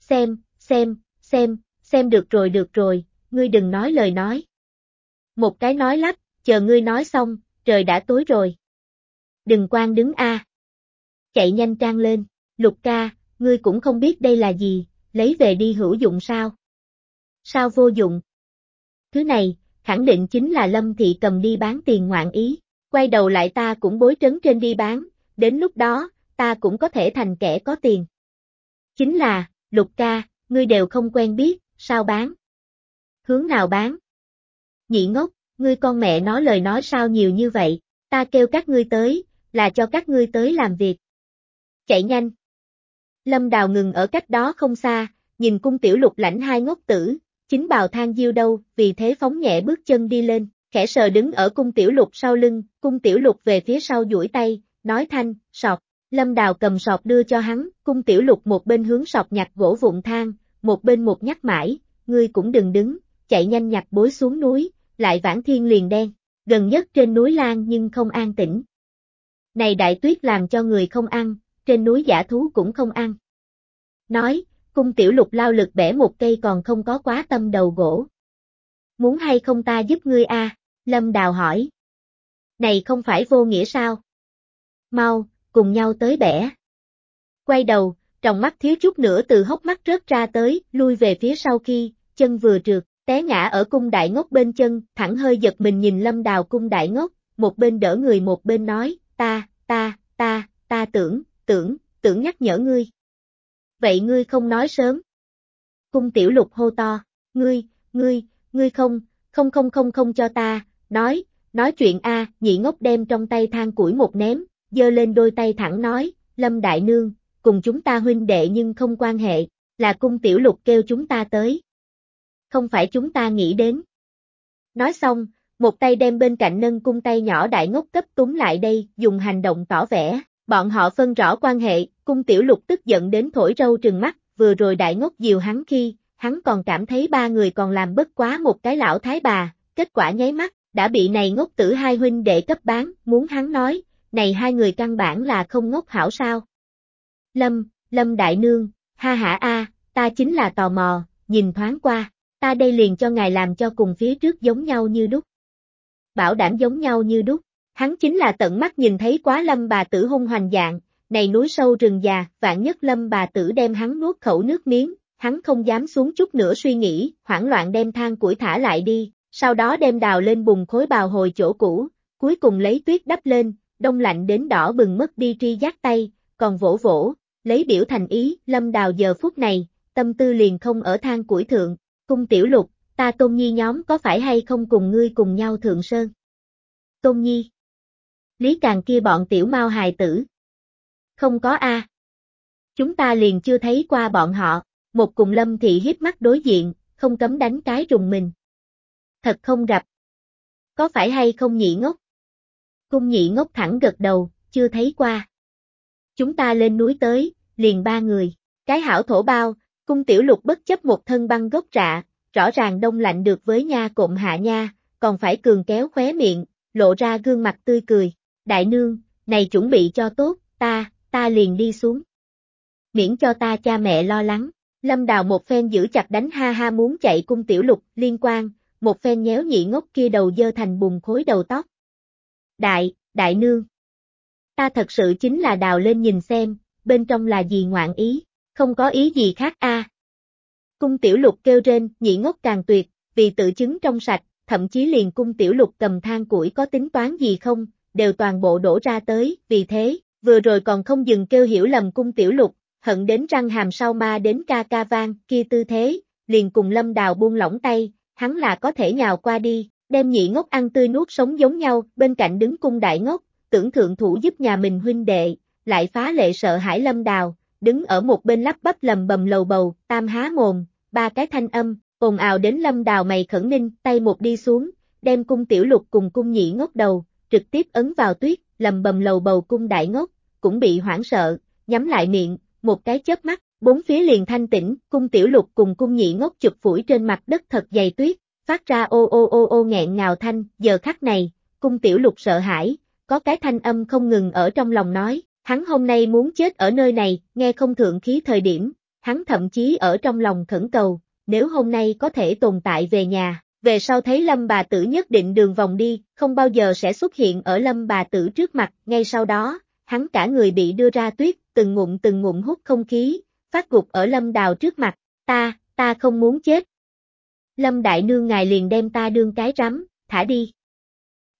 Xem, xem, xem, xem được rồi được rồi, ngươi đừng nói lời nói. Một cái nói lắp, chờ ngươi nói xong, trời đã tối rồi. Đừng quan đứng a. Chạy nhanh trang lên, lục ca, ngươi cũng không biết đây là gì, lấy về đi hữu dụng sao? Sao vô dụng? Thứ này, khẳng định chính là Lâm Thị cầm đi bán tiền ngoạn ý, quay đầu lại ta cũng bối trấn trên đi bán, đến lúc đó, ta cũng có thể thành kẻ có tiền. Chính là, lục ca, ngươi đều không quen biết, sao bán? Hướng nào bán? Nhị ngốc, ngươi con mẹ nói lời nói sao nhiều như vậy, ta kêu các ngươi tới, là cho các ngươi tới làm việc. Chạy nhanh. Lâm Đào ngừng ở cách đó không xa, nhìn cung tiểu lục lãnh hai ngốc tử, chính bào thang diêu đâu, vì thế phóng nhẹ bước chân đi lên, khẽ sờ đứng ở cung tiểu lục sau lưng, cung tiểu lục về phía sau duỗi tay, nói thanh, sọt, lâm đào cầm sọt đưa cho hắn, cung tiểu lục một bên hướng sọt nhặt gỗ vụn thang, một bên một nhắc mãi, ngươi cũng đừng đứng, chạy nhanh nhặt bối xuống núi, lại vãn thiên liền đen, gần nhất trên núi Lan nhưng không an tĩnh. Này đại tuyết làm cho người không ăn, trên núi giả thú cũng không ăn. Nói, cung tiểu lục lao lực bẻ một cây còn không có quá tâm đầu gỗ. Muốn hay không ta giúp ngươi a? Lâm Đào hỏi. Này không phải vô nghĩa sao? Mau, cùng nhau tới bẻ. Quay đầu, trong mắt thiếu chút nữa từ hốc mắt rớt ra tới, lui về phía sau khi, chân vừa trượt, té ngã ở cung đại ngốc bên chân, thẳng hơi giật mình nhìn lâm đào cung đại ngốc, một bên đỡ người một bên nói, ta, ta, ta, ta tưởng, tưởng, tưởng nhắc nhở ngươi. Vậy ngươi không nói sớm. Cung tiểu lục hô to, ngươi, ngươi, ngươi không, không không không không cho ta, nói, nói chuyện a nhị ngốc đem trong tay than củi một ném, dơ lên đôi tay thẳng nói, Lâm Đại Nương, cùng chúng ta huynh đệ nhưng không quan hệ, là cung tiểu lục kêu chúng ta tới. Không phải chúng ta nghĩ đến. Nói xong, một tay đem bên cạnh nâng cung tay nhỏ đại ngốc cấp túm lại đây, dùng hành động tỏ vẻ, bọn họ phân rõ quan hệ, cung tiểu lục tức giận đến thổi râu trừng mắt, vừa rồi đại ngốc dìu hắn khi, hắn còn cảm thấy ba người còn làm bất quá một cái lão thái bà, kết quả nháy mắt, đã bị này ngốc tử hai huynh đệ cấp bán, muốn hắn nói, này hai người căn bản là không ngốc hảo sao. Lâm, Lâm Đại Nương, ha ha a, ta chính là tò mò, nhìn thoáng qua, ta đây liền cho ngài làm cho cùng phía trước giống nhau như đúc. Bảo đảm giống nhau như đúc, hắn chính là tận mắt nhìn thấy quá lâm bà tử hung hoành dạng, này núi sâu rừng già, vạn nhất lâm bà tử đem hắn nuốt khẩu nước miếng, hắn không dám xuống chút nữa suy nghĩ, hoảng loạn đem than củi thả lại đi, sau đó đem đào lên bùng khối bào hồi chỗ cũ, cuối cùng lấy tuyết đắp lên, đông lạnh đến đỏ bừng mất đi tri giác tay, còn vỗ vỗ, lấy biểu thành ý, lâm đào giờ phút này, tâm tư liền không ở than củi thượng, cung tiểu lục, ta tôn nhi nhóm có phải hay không cùng ngươi cùng nhau thượng sơn? Tôn nhi. Lý càng kia bọn tiểu mau hài tử. Không có a. Chúng ta liền chưa thấy qua bọn họ, một cùng lâm thị hiếp mắt đối diện, không cấm đánh cái rùng mình. Thật không gặp. Có phải hay không nhị ngốc? Cung nhị ngốc thẳng gật đầu, chưa thấy qua. Chúng ta lên núi tới, liền ba người, cái hảo thổ bao, cung tiểu lục bất chấp một thân băng gốc rạ, rõ ràng đông lạnh được với nha cộm hạ nha, còn phải cường kéo khóe miệng, lộ ra gương mặt tươi cười. Đại nương, này chuẩn bị cho tốt, ta, ta liền đi xuống. Miễn cho ta cha mẹ lo lắng. Lâm đào một phen giữ chặt đánh ha ha muốn chạy cung tiểu lục liên quan, một phen nhéo nhị ngốc kia đầu dơ thành bùn khối đầu tóc. Đại, đại nương. Ta thật sự chính là đào lên nhìn xem, bên trong là gì ngoạn ý, không có ý gì khác a. Cung tiểu lục kêu trên, nhị ngốc càng tuyệt, vì tự chứng trong sạch, thậm chí liền cung tiểu lục cầm than củi có tính toán gì không, đều toàn bộ đổ ra tới, vì thế, vừa rồi còn không dừng kêu hiểu lầm cung tiểu lục, hận đến răng hàm sau ma đến ca ca vang, kia tư thế, liền cùng lâm đào buông lỏng tay, hắn là có thể nhào qua đi, đem nhị ngốc ăn tươi nuốt sống giống nhau, bên cạnh đứng cung đại ngốc, tưởng thượng thủ giúp nhà mình huynh đệ, lại phá lệ sợ hãi lâm đào, đứng ở một bên lắp bắp lầm bầm lầu bầu, tam há mồm, ba cái thanh âm, ồn ào đến lâm đào mày khẩn ninh, tay một đi xuống, đem cung tiểu lục cùng cung nhị ngốc đầu, trực tiếp ấn vào tuyết, lầm bầm lầu bầu cung đại ngốc, cũng bị hoảng sợ, nhắm lại miệng, một cái chớp mắt, bốn phía liền thanh tĩnh, cung tiểu lục cùng cung nhị ngốc chụp phủi trên mặt đất thật dày tuyết, phát ra ô ô ô ô nghẹn ngào thanh, giờ khắc này, cung tiểu lục sợ hãi, có cái thanh âm không ngừng ở trong lòng nói, hắn hôm nay muốn chết ở nơi này, nghe không thượng khí thời điểm, hắn thậm chí ở trong lòng khẩn cầu, nếu hôm nay có thể tồn tại về nhà, về sau thấy lâm bà tử nhất định đường vòng đi, không bao giờ sẽ xuất hiện ở lâm bà tử trước mặt, ngay sau đó, hắn cả người bị đưa ra tuyết, từng ngụm từng ngụm hút không khí, phát gục ở lâm đào trước mặt, ta, ta không muốn chết. Lâm đại nương ngài liền đem ta đương cái rắm, thả đi.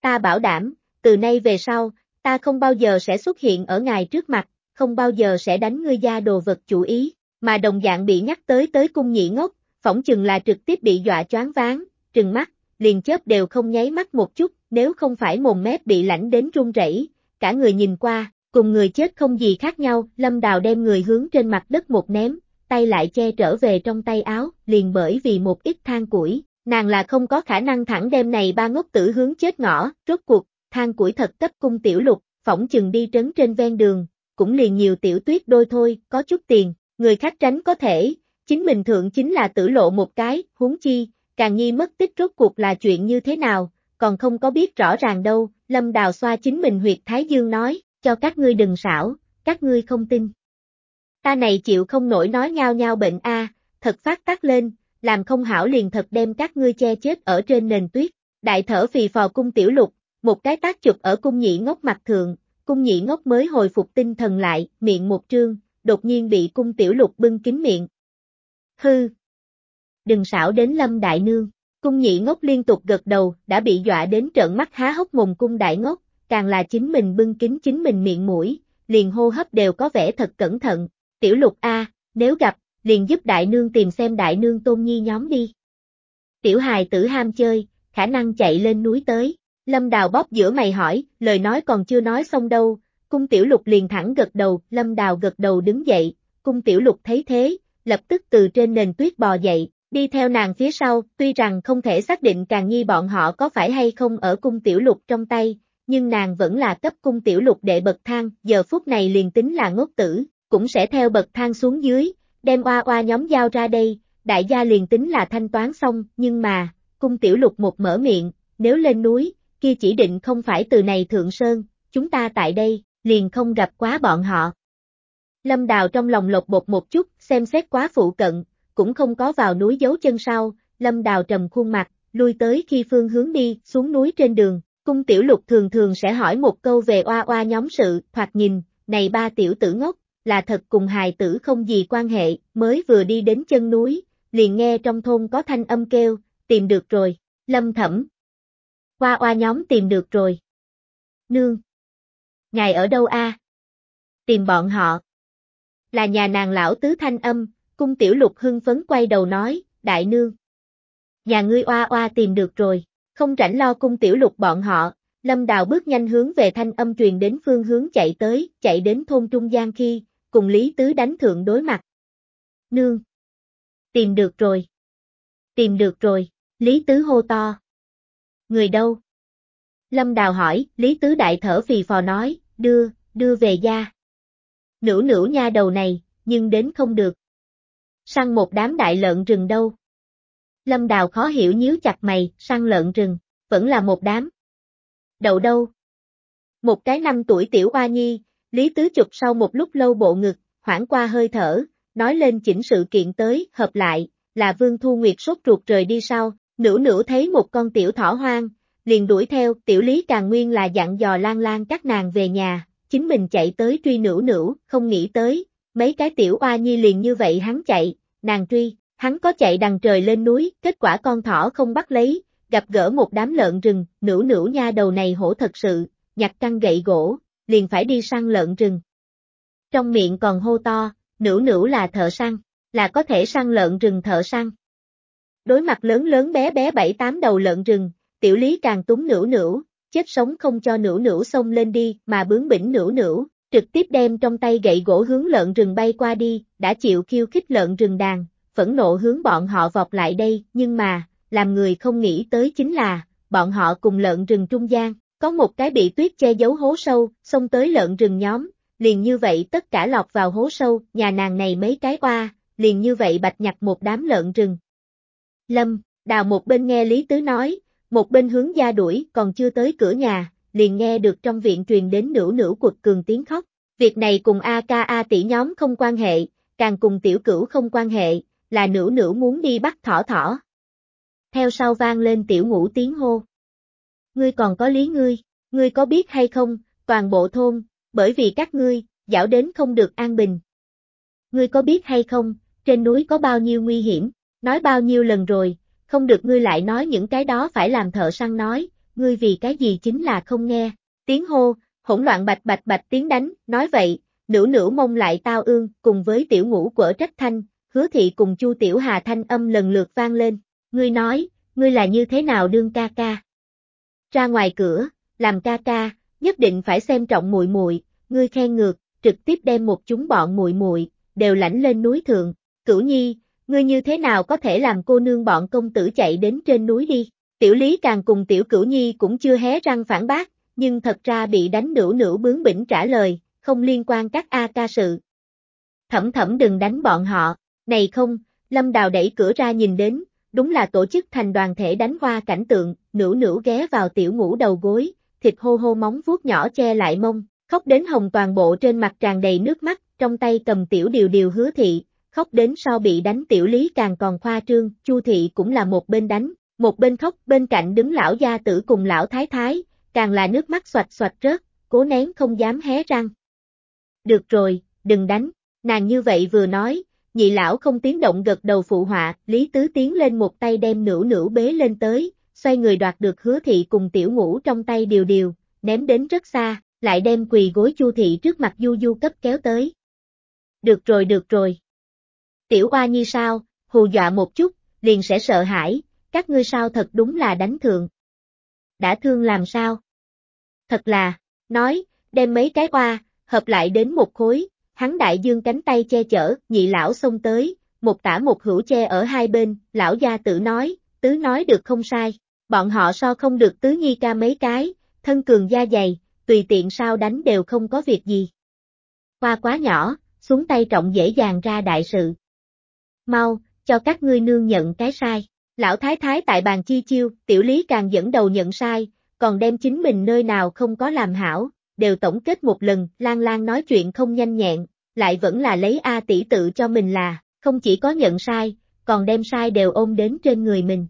Ta bảo đảm, từ nay về sau, ta không bao giờ sẽ xuất hiện ở ngài trước mặt, không bao giờ sẽ đánh ngươi gia đồ vật chủ ý, mà đồng dạng bị nhắc tới tới cung nhị ngốc, phỏng chừng là trực tiếp bị dọa choáng váng, trừng mắt, liền chớp đều không nháy mắt một chút, nếu không phải mồm mép bị lãnh đến run rẩy, cả người nhìn qua, cùng người chết không gì khác nhau, Lâm Đào đem người hướng trên mặt đất một ném, tay lại che trở về trong tay áo, liền bởi vì một ít than củi, nàng là không có khả năng thẳng đêm này ba ngốc tử hướng chết ngõ, rốt cuộc, than củi thật cấp cung tiểu lục, phỏng chừng đi trấn trên ven đường, cũng liền nhiều tiểu tuyết đôi thôi, có chút tiền, người khác tránh có thể, chính mình thượng chính là tử lộ một cái, huống chi, càng nhi mất tích rốt cuộc là chuyện như thế nào, còn không có biết rõ ràng đâu, lâm đào xoa chính mình huyệt Thái Dương nói, cho các ngươi đừng xảo, các ngươi không tin. Ta này chịu không nổi nói nhau nhau bệnh a, thật phát tác lên, làm không hảo liền thật đem các ngươi che chết ở trên nền tuyết. Đại thở phì phò cung tiểu lục, một cái tác chụp ở cung nhị ngốc mặt thượng, cung nhị ngốc mới hồi phục tinh thần lại, miệng một trương, đột nhiên bị cung tiểu lục bưng kín miệng. Hư! Đừng xảo đến lâm đại nương, cung nhị ngốc liên tục gật đầu, đã bị dọa đến trợn mắt há hốc mồm cung đại ngốc, càng là chính mình bưng kín chính mình miệng mũi, liền hô hấp đều có vẻ thật cẩn thận. Tiểu lục A, nếu gặp, liền giúp đại nương tìm xem đại nương tôn nhi nhóm đi. Tiểu hài tử ham chơi, khả năng chạy lên núi tới. Lâm Đào bóp giữa mày hỏi, lời nói còn chưa nói xong đâu, cung tiểu lục liền thẳng gật đầu, lâm đào gật đầu đứng dậy, cung tiểu lục thấy thế, lập tức từ trên nền tuyết bò dậy, đi theo nàng phía sau, tuy rằng không thể xác định càng nhi bọn họ có phải hay không ở cung tiểu lục trong tay, nhưng nàng vẫn là cấp cung tiểu lục đệ bậc thang, giờ phút này liền tính là ngốc tử, cũng sẽ theo bậc thang xuống dưới, đem oa oa nhóm giao ra đây, đại gia liền tính là thanh toán xong, nhưng mà, cung tiểu lục một mở miệng, nếu lên núi, kia chỉ định không phải từ này thượng sơn, chúng ta tại đây, liền không gặp quá bọn họ. Lâm Đào trong lòng lột bột một chút, xem xét quá phụ cận, cũng không có vào núi giấu chân sau, Lâm Đào trầm khuôn mặt, lui tới khi phương hướng đi, xuống núi trên đường, cung tiểu lục thường thường sẽ hỏi một câu về oa oa nhóm sự, thoạt nhìn, này ba tiểu tử ngốc, là thật cùng hài tử không gì quan hệ, mới vừa đi đến chân núi, liền nghe trong thôn có thanh âm kêu, tìm được rồi, lâm thẩm. Oa oa nhóm tìm được rồi. Nương. Ngài ở đâu a? Tìm bọn họ. Là nhà nàng lão tứ thanh âm, cung tiểu lục hưng phấn quay đầu nói, đại nương. Nhà ngươi oa oa tìm được rồi, không rảnh lo cung tiểu lục bọn họ, lâm đào bước nhanh hướng về thanh âm truyền đến phương hướng chạy tới, chạy đến thôn trung gian khi, cùng Lý Tứ đánh thượng đối mặt. Nương! Tìm được rồi! Tìm được rồi, Lý Tứ hô to. Người đâu? Lâm Đào hỏi, Lý Tứ đại thở phì phò nói, đưa, đưa về gia. nữ nữ nha đầu này, nhưng đến không được. Săn một đám đại lợn rừng đâu? Lâm Đào khó hiểu nhíu chặt mày, săn lợn rừng, vẫn là một đám. Đậu đâu? Một cái năm tuổi tiểu oa nhi, Lý Tứ chụp sau một lúc lâu bộ ngực, hoảng qua hơi thở, nói lên chỉnh sự kiện tới, hợp lại, là Vương Thu Nguyệt sốt ruột rời đi sau, nửa nửa thấy một con tiểu thỏ hoang, liền đuổi theo, tiểu lý càng nguyên là dặn dò lan lan các nàng về nhà, chính mình chạy tới truy nửa nửa, không nghĩ tới, mấy cái tiểu oa nhi liền như vậy hắn chạy, nàng truy, hắn có chạy đằng trời lên núi, kết quả con thỏ không bắt lấy, gặp gỡ một đám lợn rừng, nữ nữ nha đầu này hổ thật sự, nhặt căng gậy gỗ, liền phải đi săn lợn rừng. Trong miệng còn hô to, nữu nữu là thợ săn, là có thể săn lợn rừng thợ săn. Đối mặt lớn lớn bé bé bảy tám đầu lợn rừng, tiểu lý càng túng nữu nữu, chết sống không cho nữu nữu xông lên đi mà bướng bỉnh nữu nữu, trực tiếp đem trong tay gậy gỗ hướng lợn rừng bay qua đi, đã chịu khiêu khích lợn rừng đàn, phẫn nộ hướng bọn họ vọt lại đây, nhưng mà, làm người không nghĩ tới chính là, bọn họ cùng lợn rừng trung gian, có một cái bị tuyết che giấu hố sâu, xông tới lợn rừng nhóm, liền như vậy tất cả lọt vào hố sâu, nhà nàng này mấy cái qua liền như vậy bạch nhặt một đám lợn rừng. Lâm, đào một bên nghe Lý Tứ nói, một bên hướng ra đuổi, còn chưa tới cửa nhà, liền nghe được trong viện truyền đến nữ nữ quật cường tiếng khóc. Việc này cùng AKA tỷ nhóm không quan hệ, càng cùng tiểu cửu không quan hệ, là nữ nữ muốn đi bắt thỏ thỏ. Theo sau vang lên tiểu ngũ tiếng hô, ngươi còn có lý ngươi, ngươi có biết hay không, toàn bộ thôn, bởi vì các ngươi, dạo đến không được an bình. Ngươi có biết hay không, trên núi có bao nhiêu nguy hiểm, nói bao nhiêu lần rồi, không được ngươi lại nói những cái đó phải làm thợ săn nói, ngươi vì cái gì chính là không nghe, tiếng hô, hỗn loạn bạch bạch bạch tiếng đánh, nói vậy, nửa nửa mông lại tao ương, cùng với tiểu ngũ quở trách thanh, hứa thị cùng chu tiểu hà thanh âm lần lượt vang lên, ngươi nói, ngươi là như thế nào đương ca ca ra ngoài cửa, làm ca ca, nhất định phải xem trọng muội muội, ngươi khen ngược, trực tiếp đem một chúng bọn muội muội đều lãnh lên núi thượng. Cửu Nhi, ngươi như thế nào có thể làm cô nương bọn công tử chạy đến trên núi đi? Tiểu Lý càng cùng Tiểu Cửu Nhi cũng chưa hé răng phản bác, nhưng thật ra bị đánh nửa nửa bướng bỉnh trả lời, không liên quan các A ca sự. Thẩm thẩm đừng đánh bọn họ, này không, Lâm Đào đẩy cửa ra nhìn đến, đúng là tổ chức thành đoàn thể đánh hoa cảnh tượng, nữu nữu ghé vào tiểu ngủ đầu gối, thịt hô hô móng vuốt nhỏ che lại mông, khóc đến hồng toàn bộ trên mặt tràn đầy nước mắt, trong tay cầm tiểu điều điều hứa thị, khóc đến sau bị đánh tiểu lý càng còn khoa trương, chu thị cũng là một bên đánh, một bên khóc, bên cạnh đứng lão gia tử cùng lão thái thái, càng là nước mắt xoạch xoạch rớt, cố nén không dám hé răng. Được rồi, đừng đánh, nàng như vậy vừa nói, nhị lão không tiếng động gật đầu phụ họa, Lý Tứ tiến lên một tay đem nữ nữ bế lên tới, xoay người đoạt được hứa thị cùng tiểu ngũ trong tay điều điều, ném đến rất xa, lại đem quỳ gối chu thị trước mặt du du cấp kéo tới. Được rồi được rồi. Tiểu oa nhi sao, hù dọa một chút, liền sẽ sợ hãi, các ngươi sao thật đúng là đánh thượng. Đã thương làm sao? Thật là, nói, đem mấy cái qua, hợp lại đến một khối, hắn đại dương cánh tay che chở, nhị lão xông tới, một tả một hữu che ở hai bên, lão gia tử nói, tứ nói được không sai, bọn họ so không được tứ nhi ca mấy cái, thân cường da dày, tùy tiện sao đánh đều không có việc gì. qua quá nhỏ, xuống tay trọng dễ dàng ra đại sự. Mau, cho các ngươi nương nhận cái sai. Lão thái thái tại bàn chi chiêu, tiểu lý càng dẫn đầu nhận sai, còn đem chính mình nơi nào không có làm hảo, đều tổng kết một lần, lan lan nói chuyện không nhanh nhẹn, lại vẫn là lấy A tỷ tự cho mình là, không chỉ có nhận sai, còn đem sai đều ôm đến trên người mình.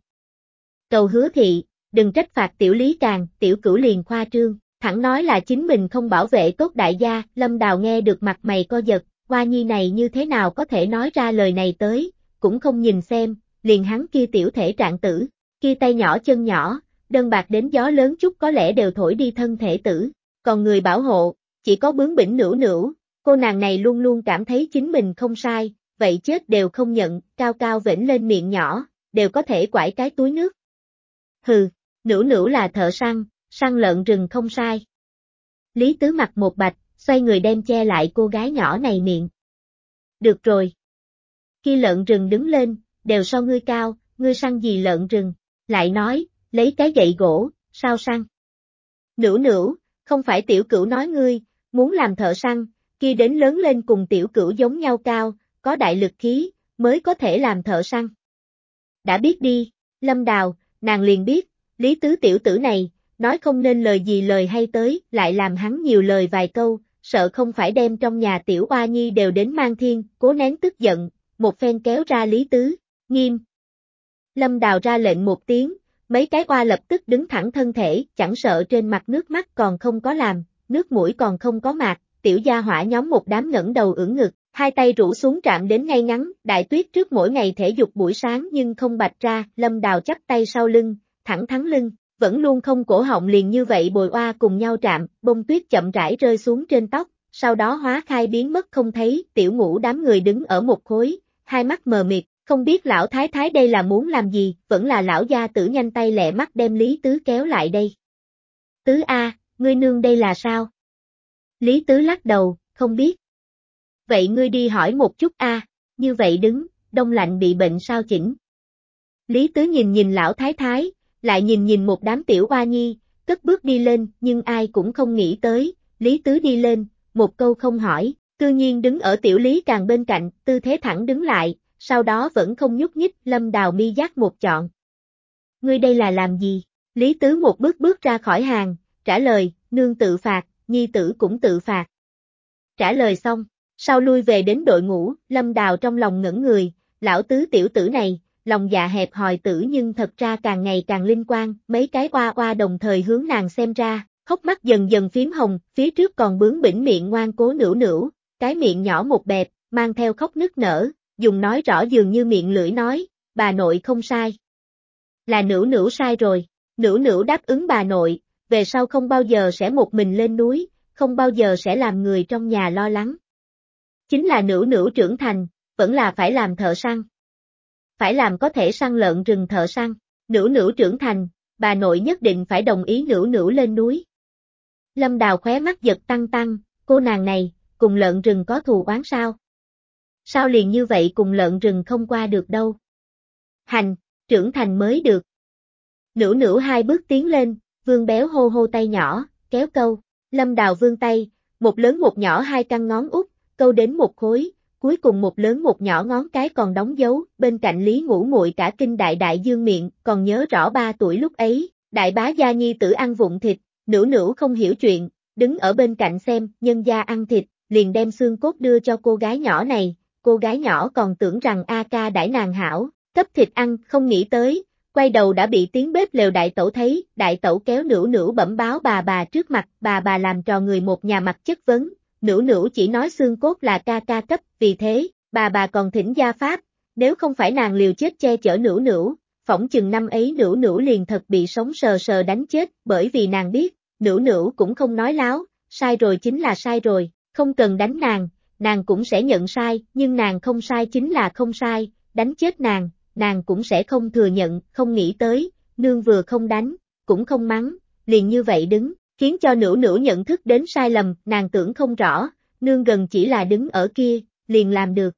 Cầu hứa thị, đừng trách phạt tiểu lý càng, tiểu cửu liền khoa trương, thẳng nói là chính mình không bảo vệ tốt đại gia, lâm đào nghe được mặt mày co giật, hoa nhi này như thế nào có thể nói ra lời này tới, cũng không nhìn xem, liền hắn kia tiểu thể trạng tử, kia tay nhỏ chân nhỏ, đơn bạc đến gió lớn chút có lẽ đều thổi đi thân thể tử, còn người bảo hộ, chỉ có bướng bỉnh nữu nữu, cô nàng này luôn luôn cảm thấy chính mình không sai, vậy chết đều không nhận, cao cao vĩnh lên miệng nhỏ, đều có thể quải cái túi nước. Hừ, nữu nữu là thợ săn, săn lợn rừng không sai. Lý Tứ mặt một bạch, xoay người đem che lại cô gái nhỏ này miệng. Được rồi. Khi lợn rừng đứng lên, đều so ngươi cao, ngươi săn gì lợn rừng, lại nói, lấy cái gậy gỗ, sao săn. Nữ nữ, không phải tiểu cửu nói ngươi, muốn làm thợ săn, kia đến lớn lên cùng tiểu cửu giống nhau cao, có đại lực khí, mới có thể làm thợ săn. Đã biết đi, Lâm Đào, nàng liền biết, lý tứ tiểu tử này, nói không nên lời gì lời hay tới, lại làm hắn nhiều lời vài câu, sợ không phải đem trong nhà tiểu oa nhi đều đến mang thiên, cố nén tức giận, một phen kéo ra lý tứ, nghiêm. Lâm Đào ra lệnh một tiếng, mấy cái oa lập tức đứng thẳng thân thể, chẳng sợ trên mặt nước mắt còn không có làm, nước mũi còn không có mạc, tiểu gia hỏa nhóm một đám ngẩng đầu ưỡn ngực, hai tay rủ xuống trạm đến ngay ngắn, đại tuyết trước mỗi ngày thể dục buổi sáng nhưng không bạch ra, lâm đào chắp tay sau lưng, thẳng thắn lưng, vẫn luôn không cổ họng liền như vậy bồi oa cùng nhau trạm, bông tuyết chậm rãi rơi xuống trên tóc, sau đó hóa khai biến mất không thấy, tiểu ngũ đám người đứng ở một khối, hai mắt mờ mịt, không biết lão thái thái đây là muốn làm gì, vẫn là lão gia tử nhanh tay lẹ mắt đem Lý Tứ kéo lại đây. Tứ A, ngươi nương đây là sao? Lý Tứ lắc đầu, không biết. Vậy ngươi đi hỏi một chút A, như vậy đứng, đông lạnh bị bệnh sao chỉnh. Lý Tứ nhìn nhìn lão thái thái, lại nhìn nhìn một đám tiểu oa nhi, cất bước đi lên, nhưng ai cũng không nghĩ tới, Lý Tứ đi lên, một câu không hỏi, cư nhiên đứng ở tiểu Lý càng bên cạnh, tư thế thẳng đứng lại, sau đó vẫn không nhúc nhích, lâm đào mi giác một chọn. Ngươi đây là làm gì? Lý Tứ một bước bước ra khỏi hàng, trả lời, nương tự phạt, nhi tử cũng tự phạt. Trả lời xong, sau lui về đến đội ngũ, lâm đào trong lòng ngẩn người, lão tứ tiểu tử này, lòng dạ hẹp hòi tử nhưng thật ra càng ngày càng linh quan, mấy cái qua qua đồng thời hướng nàng xem ra, hốc mắt dần dần phím hồng, phía trước còn bướng bỉnh miệng ngoan cố nửu nửu, cái miệng nhỏ một bẹp, mang theo khóc nức nở, dùng nói rõ dường như miệng lưỡi nói, bà nội không sai. Là nữ nữ sai rồi, nữ nữ đáp ứng bà nội, về sau không bao giờ sẽ một mình lên núi, không bao giờ sẽ làm người trong nhà lo lắng. Chính là nữ nữ trưởng thành, vẫn là phải làm thợ săn. Phải làm có thể săn lợn rừng thợ săn, nữ nữ trưởng thành, bà nội nhất định phải đồng ý nữ nữ lên núi. Lâm Đào khóe mắt giật tăng tăng, cô nàng này, cùng lợn rừng có thù oán sao? Sao liền như vậy cùng lợn rừng không qua được đâu? Hành, trưởng thành mới được. Nữ nữ hai bước tiến lên, vương béo hô hô tay nhỏ, kéo câu, lâm đào vương tay, một lớn một nhỏ hai căn ngón út, câu đến một khối, cuối cùng một lớn một nhỏ ngón cái còn đóng dấu, bên cạnh Lý Ngũ Muội cả kinh đại đại dương miệng, còn nhớ rõ ba tuổi lúc ấy, đại bá gia nhi tử ăn vụng thịt, nữ nữ không hiểu chuyện, đứng ở bên cạnh xem, nhân gia ăn thịt, liền đem xương cốt đưa cho cô gái nhỏ này, cô gái nhỏ còn tưởng rằng A ca đãi nàng hảo, cấp thịt ăn, không nghĩ tới, quay đầu đã bị tiếng bếp lều đại tẩu thấy, đại tẩu kéo nữ nữ bẩm báo bà bà trước mặt, bà bà làm trò người một nhà mặt chất vấn, nữ nữ chỉ nói xương cốt là ca ca cấp, vì thế, bà bà còn thỉnh gia pháp, nếu không phải nàng liều chết che chở nữ nữ, phỏng chừng năm ấy nữ nữ liền thật bị sống sờ sờ đánh chết, bởi vì nàng biết, nữ nữ cũng không nói láo, sai rồi chính là sai rồi, không cần đánh nàng, nàng cũng sẽ nhận sai, nhưng nàng không sai chính là không sai, đánh chết nàng, nàng cũng sẽ không thừa nhận, không nghĩ tới, nương vừa không đánh, cũng không mắng, liền như vậy đứng, khiến cho nữ nữ nhận thức đến sai lầm, nàng tưởng không rõ, nương gần chỉ là đứng ở kia, liền làm được.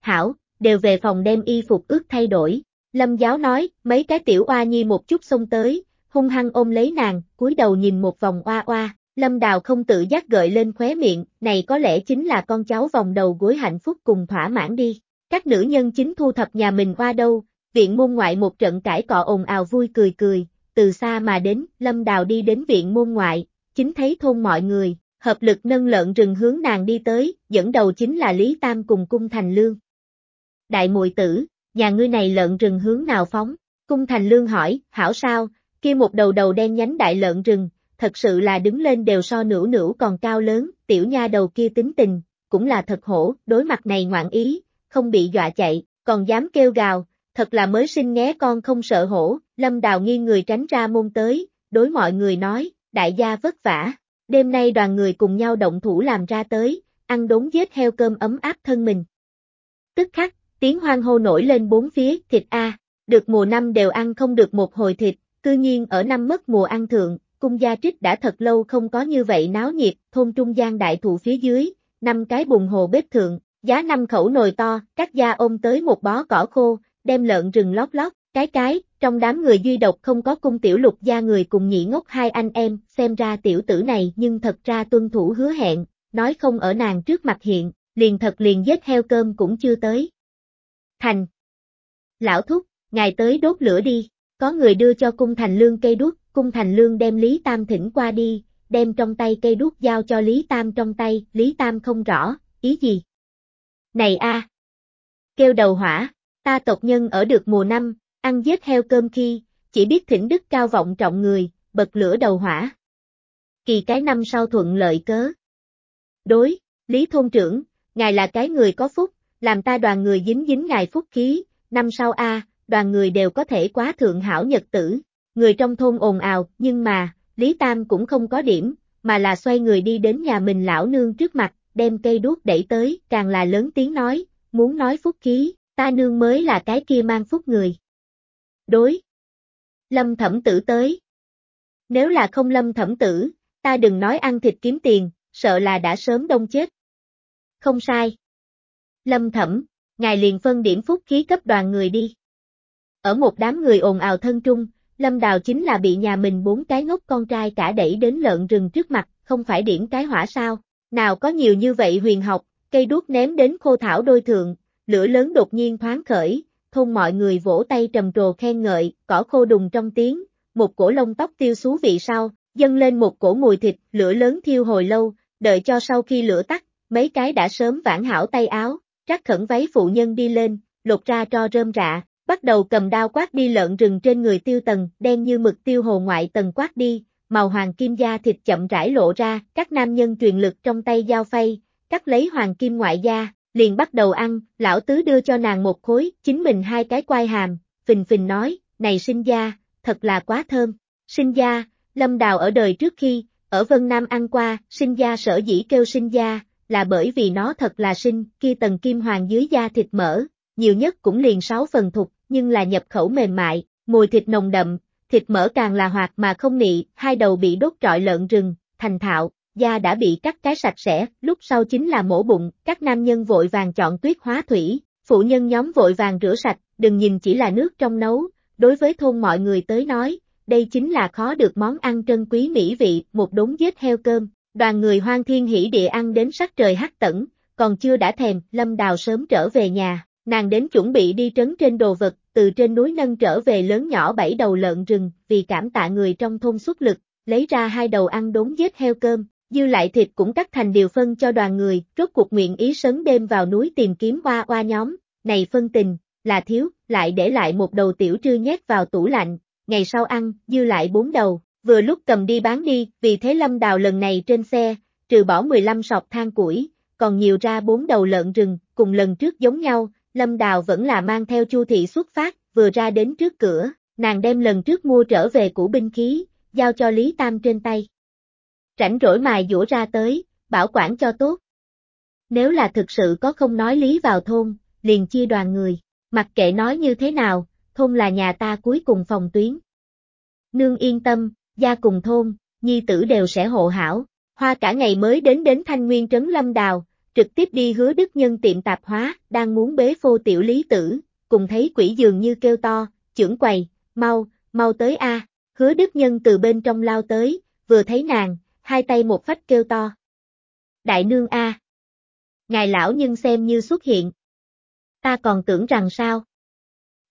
Hảo, đều về phòng đem y phục ướt thay đổi. Lâm giáo nói, mấy cái tiểu oa nhi một chút xông tới, hung hăng ôm lấy nàng, cúi đầu nhìn một vòng oa oa. Lâm Đào không tự giác gợi lên khóe miệng, này có lẽ chính là con cháu vòng đầu gối hạnh phúc cùng thỏa mãn đi. Các nữ nhân chính thu thập nhà mình qua đâu, viện môn ngoại một trận cãi cọ ồn ào vui cười cười, từ xa mà đến, Lâm Đào đi đến viện môn ngoại, chính thấy thôn mọi người, hợp lực nâng lợn rừng hướng nàng đi tới, dẫn đầu chính là Lý Tam cùng cung thành lương. Đại mùi tử, nhà ngươi này lợn rừng hướng nào phóng? Cung thành lương hỏi, hảo sao, kia một đầu đầu đen nhánh đại lợn rừng, thật sự là đứng lên đều so nữu nữu còn cao lớn, tiểu nha đầu kia tính tình, cũng là thật hổ, đối mặt này ngoạn ý, không bị dọa chạy, còn dám kêu gào, thật là mới sinh nghé con không sợ hổ, lâm đào nghiêng người tránh ra môn tới, đối mọi người nói, đại gia vất vả, đêm nay đoàn người cùng nhau động thủ làm ra tới, ăn đốn giết heo cơm ấm áp thân mình. Tức khắc, tiếng hoang hô nổi lên bốn phía, thịt a, được mùa năm đều ăn không được một hồi thịt, cư nhiên ở năm mất mùa ăn thượng, cung gia trích đã thật lâu không có như vậy náo nhiệt, thôn trung gian đại thụ phía dưới, năm cái bùng hồ bếp thượng, giá năm khẩu nồi to, các gia ôm tới một bó cỏ khô, đem lợn rừng lót lót, cái cái, trong đám người duy độc không có cung tiểu lục gia người cùng nhị ngốc hai anh em, xem ra tiểu tử này nhưng thật ra tuân thủ hứa hẹn, nói không ở nàng trước mặt hiện, liền thật liền giết heo cơm cũng chưa tới. Thành Lão thúc, ngài tới đốt lửa đi, có người đưa cho cung thành lương cây đuốc, cung thành lương đem Lý Tam thỉnh qua đi, đem trong tay cây đuốc giao cho Lý Tam trong tay, Lý Tam không rõ, ý gì? Này a, Kêu đầu hỏa, ta tộc nhân ở được mùa năm, ăn giết heo cơm khi, chỉ biết thỉnh đức cao vọng trọng người, bật lửa đầu hỏa. Kỳ cái năm sau thuận lợi cớ. Đối, Lý Thôn trưởng, ngài là cái người có phúc, làm ta đoàn người dính dính ngài phúc khí, năm sau a, đoàn người đều có thể quá thượng hảo nhật tử. Người trong thôn ồn ào, nhưng mà, Lý Tam cũng không có điểm, mà là xoay người đi đến nhà mình lão nương trước mặt, đem cây đuốc đẩy tới, càng là lớn tiếng nói, muốn nói phúc khí, ta nương mới là cái kia mang phúc người. Đối. Lâm thẩm tử tới. Nếu là không lâm thẩm tử, ta đừng nói ăn thịt kiếm tiền, sợ là đã sớm đông chết. Không sai. Lâm thẩm, ngài liền phân điểm phúc khí cấp đoàn người đi. Ở một đám người ồn ào thân trung, Lâm Đào chính là bị nhà mình bốn cái ngốc con trai cả đẩy đến lợn rừng trước mặt, không phải điển cái hỏa sao, nào có nhiều như vậy huyền học, cây đuốc ném đến khô thảo đôi thượng, lửa lớn đột nhiên thoáng khởi, thôn mọi người vỗ tay trầm trồ khen ngợi, cỏ khô đùng trong tiếng, một cổ lông tóc tiêu xú vị sau, dâng lên một cổ mùi thịt, lửa lớn thiêu hồi lâu, đợi cho sau khi lửa tắt, mấy cái đã sớm vãn hảo tay áo, rắc khẩn váy phụ nhân đi lên, lột ra cho rơm rạ, bắt đầu cầm đao quát đi lợn rừng trên người tiêu tần, đen như mực tiêu hồ ngoại tầng quát đi, màu hoàng kim da thịt chậm rãi lộ ra, các nam nhân truyền lực trong tay dao phay, cắt lấy hoàng kim ngoại da, liền bắt đầu ăn, lão tứ đưa cho nàng một khối, chính mình hai cái quai hàm, phình phình nói, này sinh gia, thật là quá thơm. Sinh gia, lâm đào ở đời trước khi, ở Vân Nam ăn qua, sinh gia sở dĩ kêu sinh gia, là bởi vì nó thật là sinh, kia tầng kim hoàng dưới da thịt mỡ, nhiều nhất cũng liền 6 phần thục, nhưng là nhập khẩu mềm mại, mùi thịt nồng đậm, thịt mỡ càng là hoạt mà không nị, hai đầu bị đốt trọi lợn rừng, thành thạo, da đã bị cắt cái sạch sẽ, lúc sau chính là mổ bụng, các nam nhân vội vàng chọn tuyết hóa thủy, phụ nhân nhóm vội vàng rửa sạch, đừng nhìn chỉ là nước trong nấu, đối với thôn mọi người tới nói, đây chính là khó được món ăn trân quý mỹ vị, một đống giết heo cơm, đoàn người hoang thiên hỉ địa ăn đến sắc trời hắc tẩn, còn chưa đã thèm, lâm đào sớm trở về nhà, nàng đến chuẩn bị đi trấn trên đồ vật, từ trên núi nâng trở về lớn nhỏ bảy đầu lợn rừng, vì cảm tạ người trong thôn xuất lực, lấy ra hai đầu ăn đốn giết heo cơm, dư lại thịt cũng cắt thành điều phân cho đoàn người, rốt cuộc nguyện ý sấn đêm vào núi tìm kiếm hoa hoa nhóm, này phân tình, là thiếu, lại để lại một đầu tiểu trư nhét vào tủ lạnh, ngày sau ăn, dư lại bốn đầu, vừa lúc cầm đi bán đi, vì thế lâm đào lần này trên xe, trừ bỏ 15 sọt than củi, còn nhiều ra bốn đầu lợn rừng, cùng lần trước giống nhau, lâm đào vẫn là mang theo chu thị xuất phát, vừa ra đến trước cửa, nàng đem lần trước mua trở về của binh khí, giao cho Lý Tam trên tay rảnh rỗi mài dũa ra tới, bảo quản cho tốt. Nếu là thực sự có không nói lý vào thôn, liền chia đoàn người, mặc kệ nói như thế nào, thôn là nhà ta cuối cùng phòng tuyến. Nương yên tâm, gia cùng thôn, nhi tử đều sẽ hộ hảo. Hoa cả ngày mới đến đến Thanh Nguyên Trấn Lâm Đào, trực tiếp đi hứa đức nhân tiệm tạp hóa, đang muốn bế phô tiểu lý tử, cùng thấy quỷ dường như kêu to, trưởng quầy, mau, mau tới a hứa đức nhân từ bên trong lao tới, vừa thấy nàng, hai tay một phách kêu to. Đại nương a Ngài lão nhân xem như xuất hiện. Ta còn tưởng rằng sao?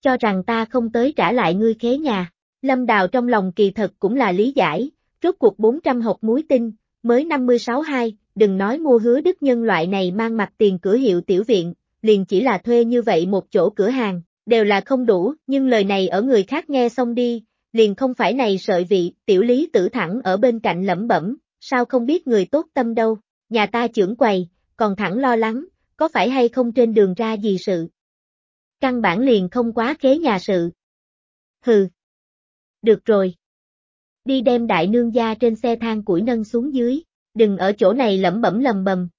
Cho rằng ta không tới trả lại ngươi khế nhà. Lâm Đào trong lòng kỳ thật cũng là lý giải, rốt cuộc 400 hộp muối tinh, mới 56 hai, đừng nói mua hứa đức nhân loại này mang mặt tiền cửa hiệu tiểu viện, liền chỉ là thuê như vậy một chỗ cửa hàng, đều là không đủ, nhưng lời này ở người khác nghe xong đi, liền không phải này sợi vị, tiểu lý tử thẳng ở bên cạnh lẩm bẩm, sao không biết người tốt tâm đâu, nhà ta trưởng quầy, còn thẳng lo lắng, có phải hay không trên đường ra gì sự. Căn bản liền không quá kế nhà sự. Hừ. Được rồi. Đi đem đại nương gia trên xe thang củi nâng xuống dưới, đừng ở chỗ này lẩm bẩm lầm bầm.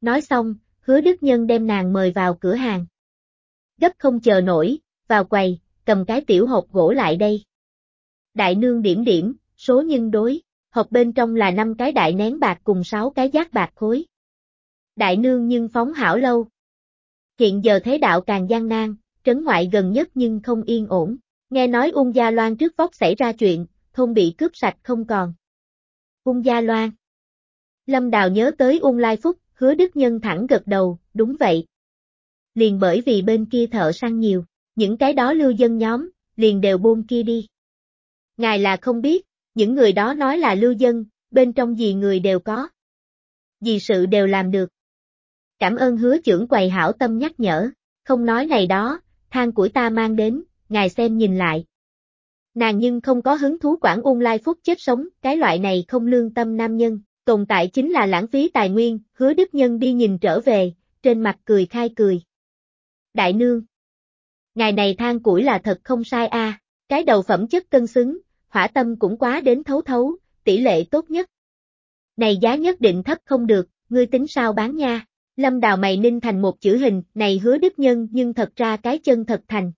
Nói xong, hứa đức nhân đem nàng mời vào cửa hàng. Gấp không chờ nổi, vào quầy, cầm cái tiểu hộp gỗ lại đây. Đại nương điểm điểm, số nhân đối, hộp bên trong là 5 cái đại nén bạc cùng 6 cái giác bạc khối. Đại nương nhưng phóng hảo lâu. Hiện giờ thế đạo càng gian nan, trấn ngoại gần nhất nhưng không yên ổn. Nghe nói ung gia loan trước vóc xảy ra chuyện, thôn bị cướp sạch không còn. Ung gia loan. Lâm Đào nhớ tới ung lai phúc, hứa đức nhân thẳng gật đầu, đúng vậy. Liền bởi vì bên kia thợ săn nhiều, những cái đó lưu dân nhóm, liền đều buông kia đi. Ngài là không biết, những người đó nói là lưu dân, bên trong gì người đều có. Gì sự đều làm được. Cảm ơn hứa trưởng quầy hảo tâm nhắc nhở, không nói này đó, than của ta mang đến, ngài xem nhìn lại. Nàng nhưng không có hứng thú quản ung lai phúc chết sống, cái loại này không lương tâm nam nhân, tồn tại chính là lãng phí tài nguyên, hứa đức nhân đi nhìn trở về, trên mặt cười khai cười. Đại nương. Ngài này than củi là thật không sai a, cái đầu phẩm chất cân xứng, hỏa tâm cũng quá đến thấu thấu, tỷ lệ tốt nhất. Này giá nhất định thấp không được, ngươi tính sao bán nha. Lâm đào mày ninh thành một chữ hình, này hứa đức nhân nhưng thật ra cái chân thật thành.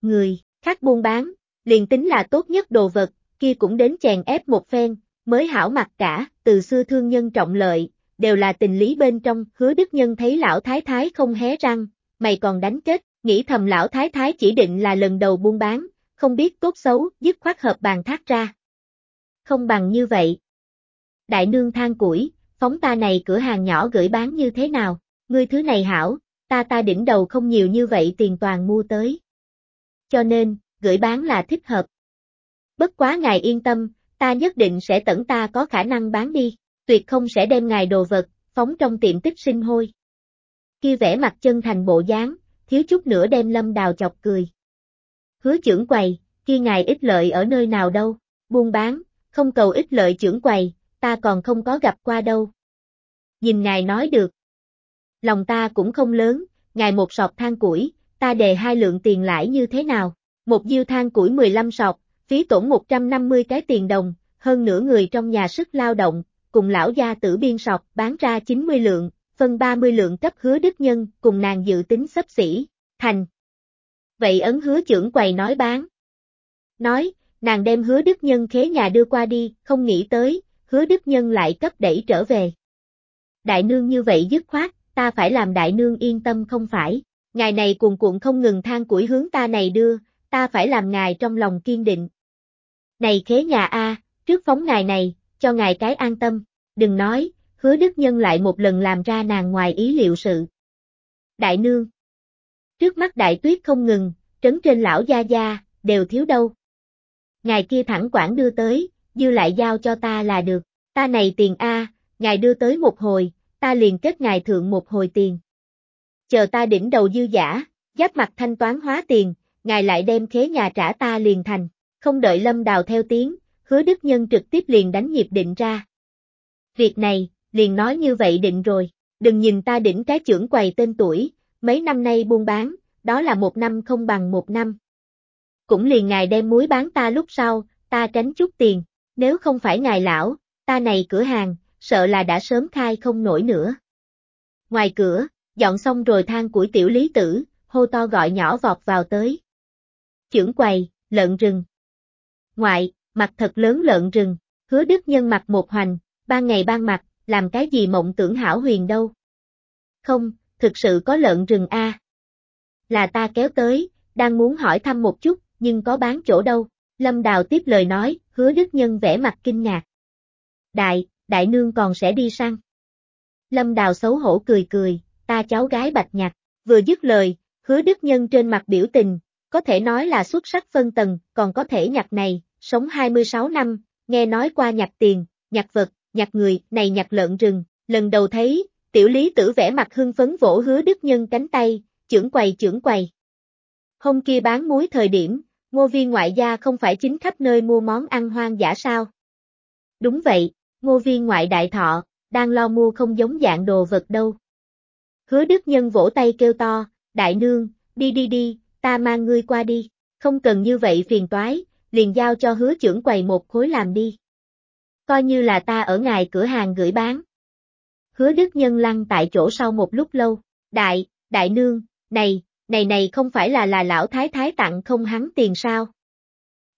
Người, khác buôn bán, liền tính là tốt nhất đồ vật, kia cũng đến chèn ép một phen, mới hảo mặt cả, từ xưa thương nhân trọng lợi, đều là tình lý bên trong, hứa đức nhân thấy lão thái thái không hé răng, mày còn đánh kết, nghĩ thầm lão thái thái chỉ định là lần đầu buôn bán, không biết tốt xấu, dứt khoát hợp bàn thác ra. Không bằng như vậy. Đại nương than củi, phóng ta này cửa hàng nhỏ gửi bán như thế nào, ngươi thứ này hảo, ta ta đỉnh đầu không nhiều như vậy tiền toàn mua tới. Cho nên, gửi bán là thích hợp. Bất quá ngài yên tâm, ta nhất định sẽ tẩn ta có khả năng bán đi, tuyệt không sẽ đem ngài đồ vật, phóng trong tiệm tích sinh hôi. Kia vẽ mặt chân thành bộ dáng, thiếu chút nữa đem lâm đào chọc cười. Hứa trưởng quầy, kia ngài ít lợi ở nơi nào đâu, buôn bán, không cầu ít lợi trưởng quầy, ta còn không có gặp qua đâu. Nhìn ngài nói được. Lòng ta cũng không lớn, ngài một sọt than củi, ta đề hai lượng tiền lãi như thế nào? Một diêu than củi 15 sọt, phí tổn 150 cái tiền đồng, hơn nửa người trong nhà sức lao động, cùng lão gia tử biên sọc bán ra 90 lượng, phân 30 lượng cấp hứa đức nhân, cùng nàng dự tính sấp xỉ, thành. Vậy ấn hứa trưởng quầy nói bán. Nói, nàng đem hứa đức nhân khế nhà đưa qua đi, không nghĩ tới, hứa đức nhân lại cấp đẩy trở về. Đại nương như vậy dứt khoát, ta phải làm đại nương yên tâm không phải, ngài này cuồn cuộn không ngừng than củi hướng ta này đưa, ta phải làm ngài trong lòng kiên định. Này khế nhà A, trước phóng ngài này, cho ngài cái an tâm, đừng nói, hứa đức nhân lại một lần làm ra nàng ngoài ý liệu sự. Đại nương Trước mắt đại tuyết không ngừng, trấn trên lão gia gia, đều thiếu đâu. Ngài kia thẳng quản đưa tới, dư lại giao cho ta là được, ta này tiền A, ngài đưa tới một hồi, ta liền kết ngài thượng một hồi tiền. Chờ ta đỉnh đầu dư giả, giáp mặt thanh toán hóa tiền, ngài lại đem khế nhà trả ta liền thành, không đợi lâm đào theo tiếng, hứa đức nhân trực tiếp liền đánh nhịp định ra. Việc này, liền nói như vậy định rồi, đừng nhìn ta đỉnh cái trưởng quầy tên tuổi, mấy năm nay buôn bán, đó là một năm không bằng một năm. Cũng liền ngài đem muối bán ta lúc sau, ta tránh chút tiền, nếu không phải ngài lão, ta này cửa hàng, sợ là đã sớm khai không nổi nữa. Ngoài cửa, dọn xong rồi thang củi tiểu lý tử, hô to gọi nhỏ vọt vào tới. Chưởng quầy, lợn rừng. Ngoại, mặt thật lớn lợn rừng, hứa đức nhân mặt một hoành, ban ngày ban mặt, làm cái gì mộng tưởng hảo huyền đâu. Không, thực sự có lợn rừng a. Là ta kéo tới, đang muốn hỏi thăm một chút, nhưng có bán chỗ đâu. Lâm Đào tiếp lời nói, hứa đức nhân vẽ mặt kinh ngạc. Đại, đại nương còn sẽ đi săn. Lâm Đào xấu hổ cười cười, ta cháu gái bạch nhạc, vừa dứt lời, hứa đức nhân trên mặt biểu tình, có thể nói là xuất sắc phân tầng, còn có thể nhặt này, sống 26 năm, nghe nói qua nhặt tiền, nhặt vật, nhặt người, này nhặt lợn rừng, lần đầu thấy, tiểu lý tử vẽ mặt hưng phấn vỗ hứa đức nhân cánh tay, trưởng quầy trưởng quầy. Hôm kia bán muối thời điểm, ngô viên ngoại gia không phải chính khắp nơi mua món ăn hoang dã sao? Đúng vậy, ngô viên ngoại đại thọ, đang lo mua không giống dạng đồ vật đâu. Hứa đức nhân vỗ tay kêu to, đại nương, đi đi đi, ta mang ngươi qua đi, không cần như vậy phiền toái, liền giao cho hứa trưởng quầy một khối làm đi. Coi như là ta ở ngài cửa hàng gửi bán. Hứa đức nhân lăn tại chỗ sau một lúc lâu, đại, đại nương, này, này này không phải là là lão thái thái tặng không hắn tiền sao?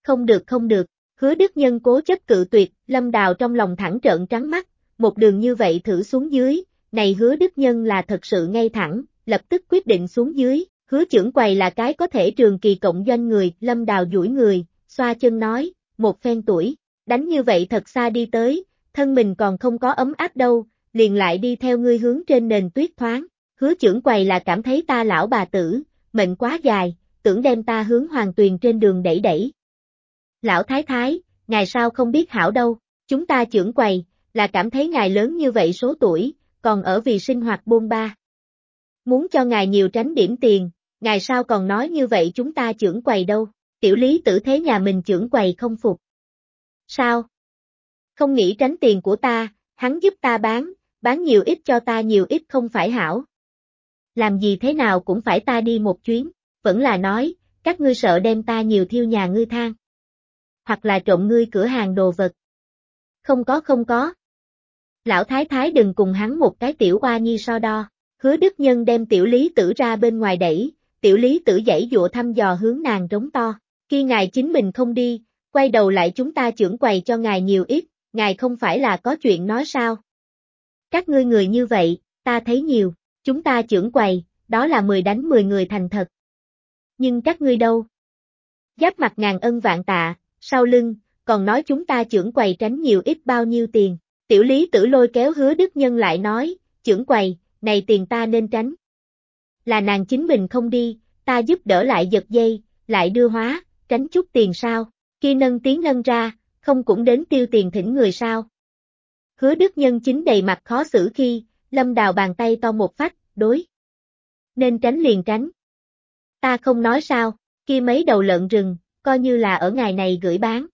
Không được không được, hứa đức nhân cố chấp cự tuyệt, lâm đào trong lòng thẳng trợn trắng mắt, một đường như vậy thử xuống dưới, này hứa đức nhân là thật sự ngay thẳng, lập tức quyết định xuống dưới, hứa trưởng quầy là cái có thể trường kỳ cộng doanh người, lâm đào duỗi người, xoa chân nói, một phen tuổi, đánh như vậy thật xa đi tới, thân mình còn không có ấm áp đâu, liền lại đi theo ngươi hướng trên nền tuyết thoáng, hứa trưởng quầy là cảm thấy ta lão bà tử, mệnh quá dài, tưởng đem ta hướng hoàng tuyền trên đường đẩy đẩy. Lão thái thái, ngài sao không biết hảo đâu, chúng ta trưởng quầy, là cảm thấy ngài lớn như vậy số tuổi, còn ở vì sinh hoạt buôn ba. Muốn cho ngài nhiều tránh điểm tiền, ngài sao còn nói như vậy chúng ta trưởng quầy đâu, tiểu lý tử thế nhà mình trưởng quầy không phục. Sao? Không nghĩ tránh tiền của ta, hắn giúp ta bán, bán nhiều ít cho ta nhiều ít không phải hảo. Làm gì thế nào cũng phải ta đi một chuyến, vẫn là nói, các ngươi sợ đem ta nhiều thiêu nhà ngươi than. Hoặc là trộm ngươi cửa hàng đồ vật. Không có không có. Lão thái thái đừng cùng hắn một cái tiểu oa nhi so đo, hứa đức nhân đem tiểu lý tử ra bên ngoài đẩy, tiểu lý tử dãy dụa thăm dò hướng nàng rống to, khi ngài chính mình không đi, quay đầu lại chúng ta trưởng quầy cho ngài nhiều ít, ngài không phải là có chuyện nói sao. Các ngươi người như vậy, ta thấy nhiều, chúng ta trưởng quầy, đó là 10 đánh 10 người thành thật. Nhưng các ngươi đâu? Giáp mặt ngàn ân vạn tạ, sau lưng, còn nói chúng ta trưởng quầy tránh nhiều ít bao nhiêu tiền. Tiểu lý tử lôi kéo hứa đức nhân lại nói, trưởng quầy, này tiền ta nên tránh. Là nàng chính mình không đi, ta giúp đỡ lại giật dây, lại đưa hóa, tránh chút tiền sao, khi nâng tiếng nâng ra, không cũng đến tiêu tiền thỉnh người sao. Hứa đức nhân chính đầy mặt khó xử khi, lâm đào bàn tay to một phát đối. Nên tránh liền tránh. Ta không nói sao, kia mấy đầu lợn rừng, coi như là ở ngày này gửi bán.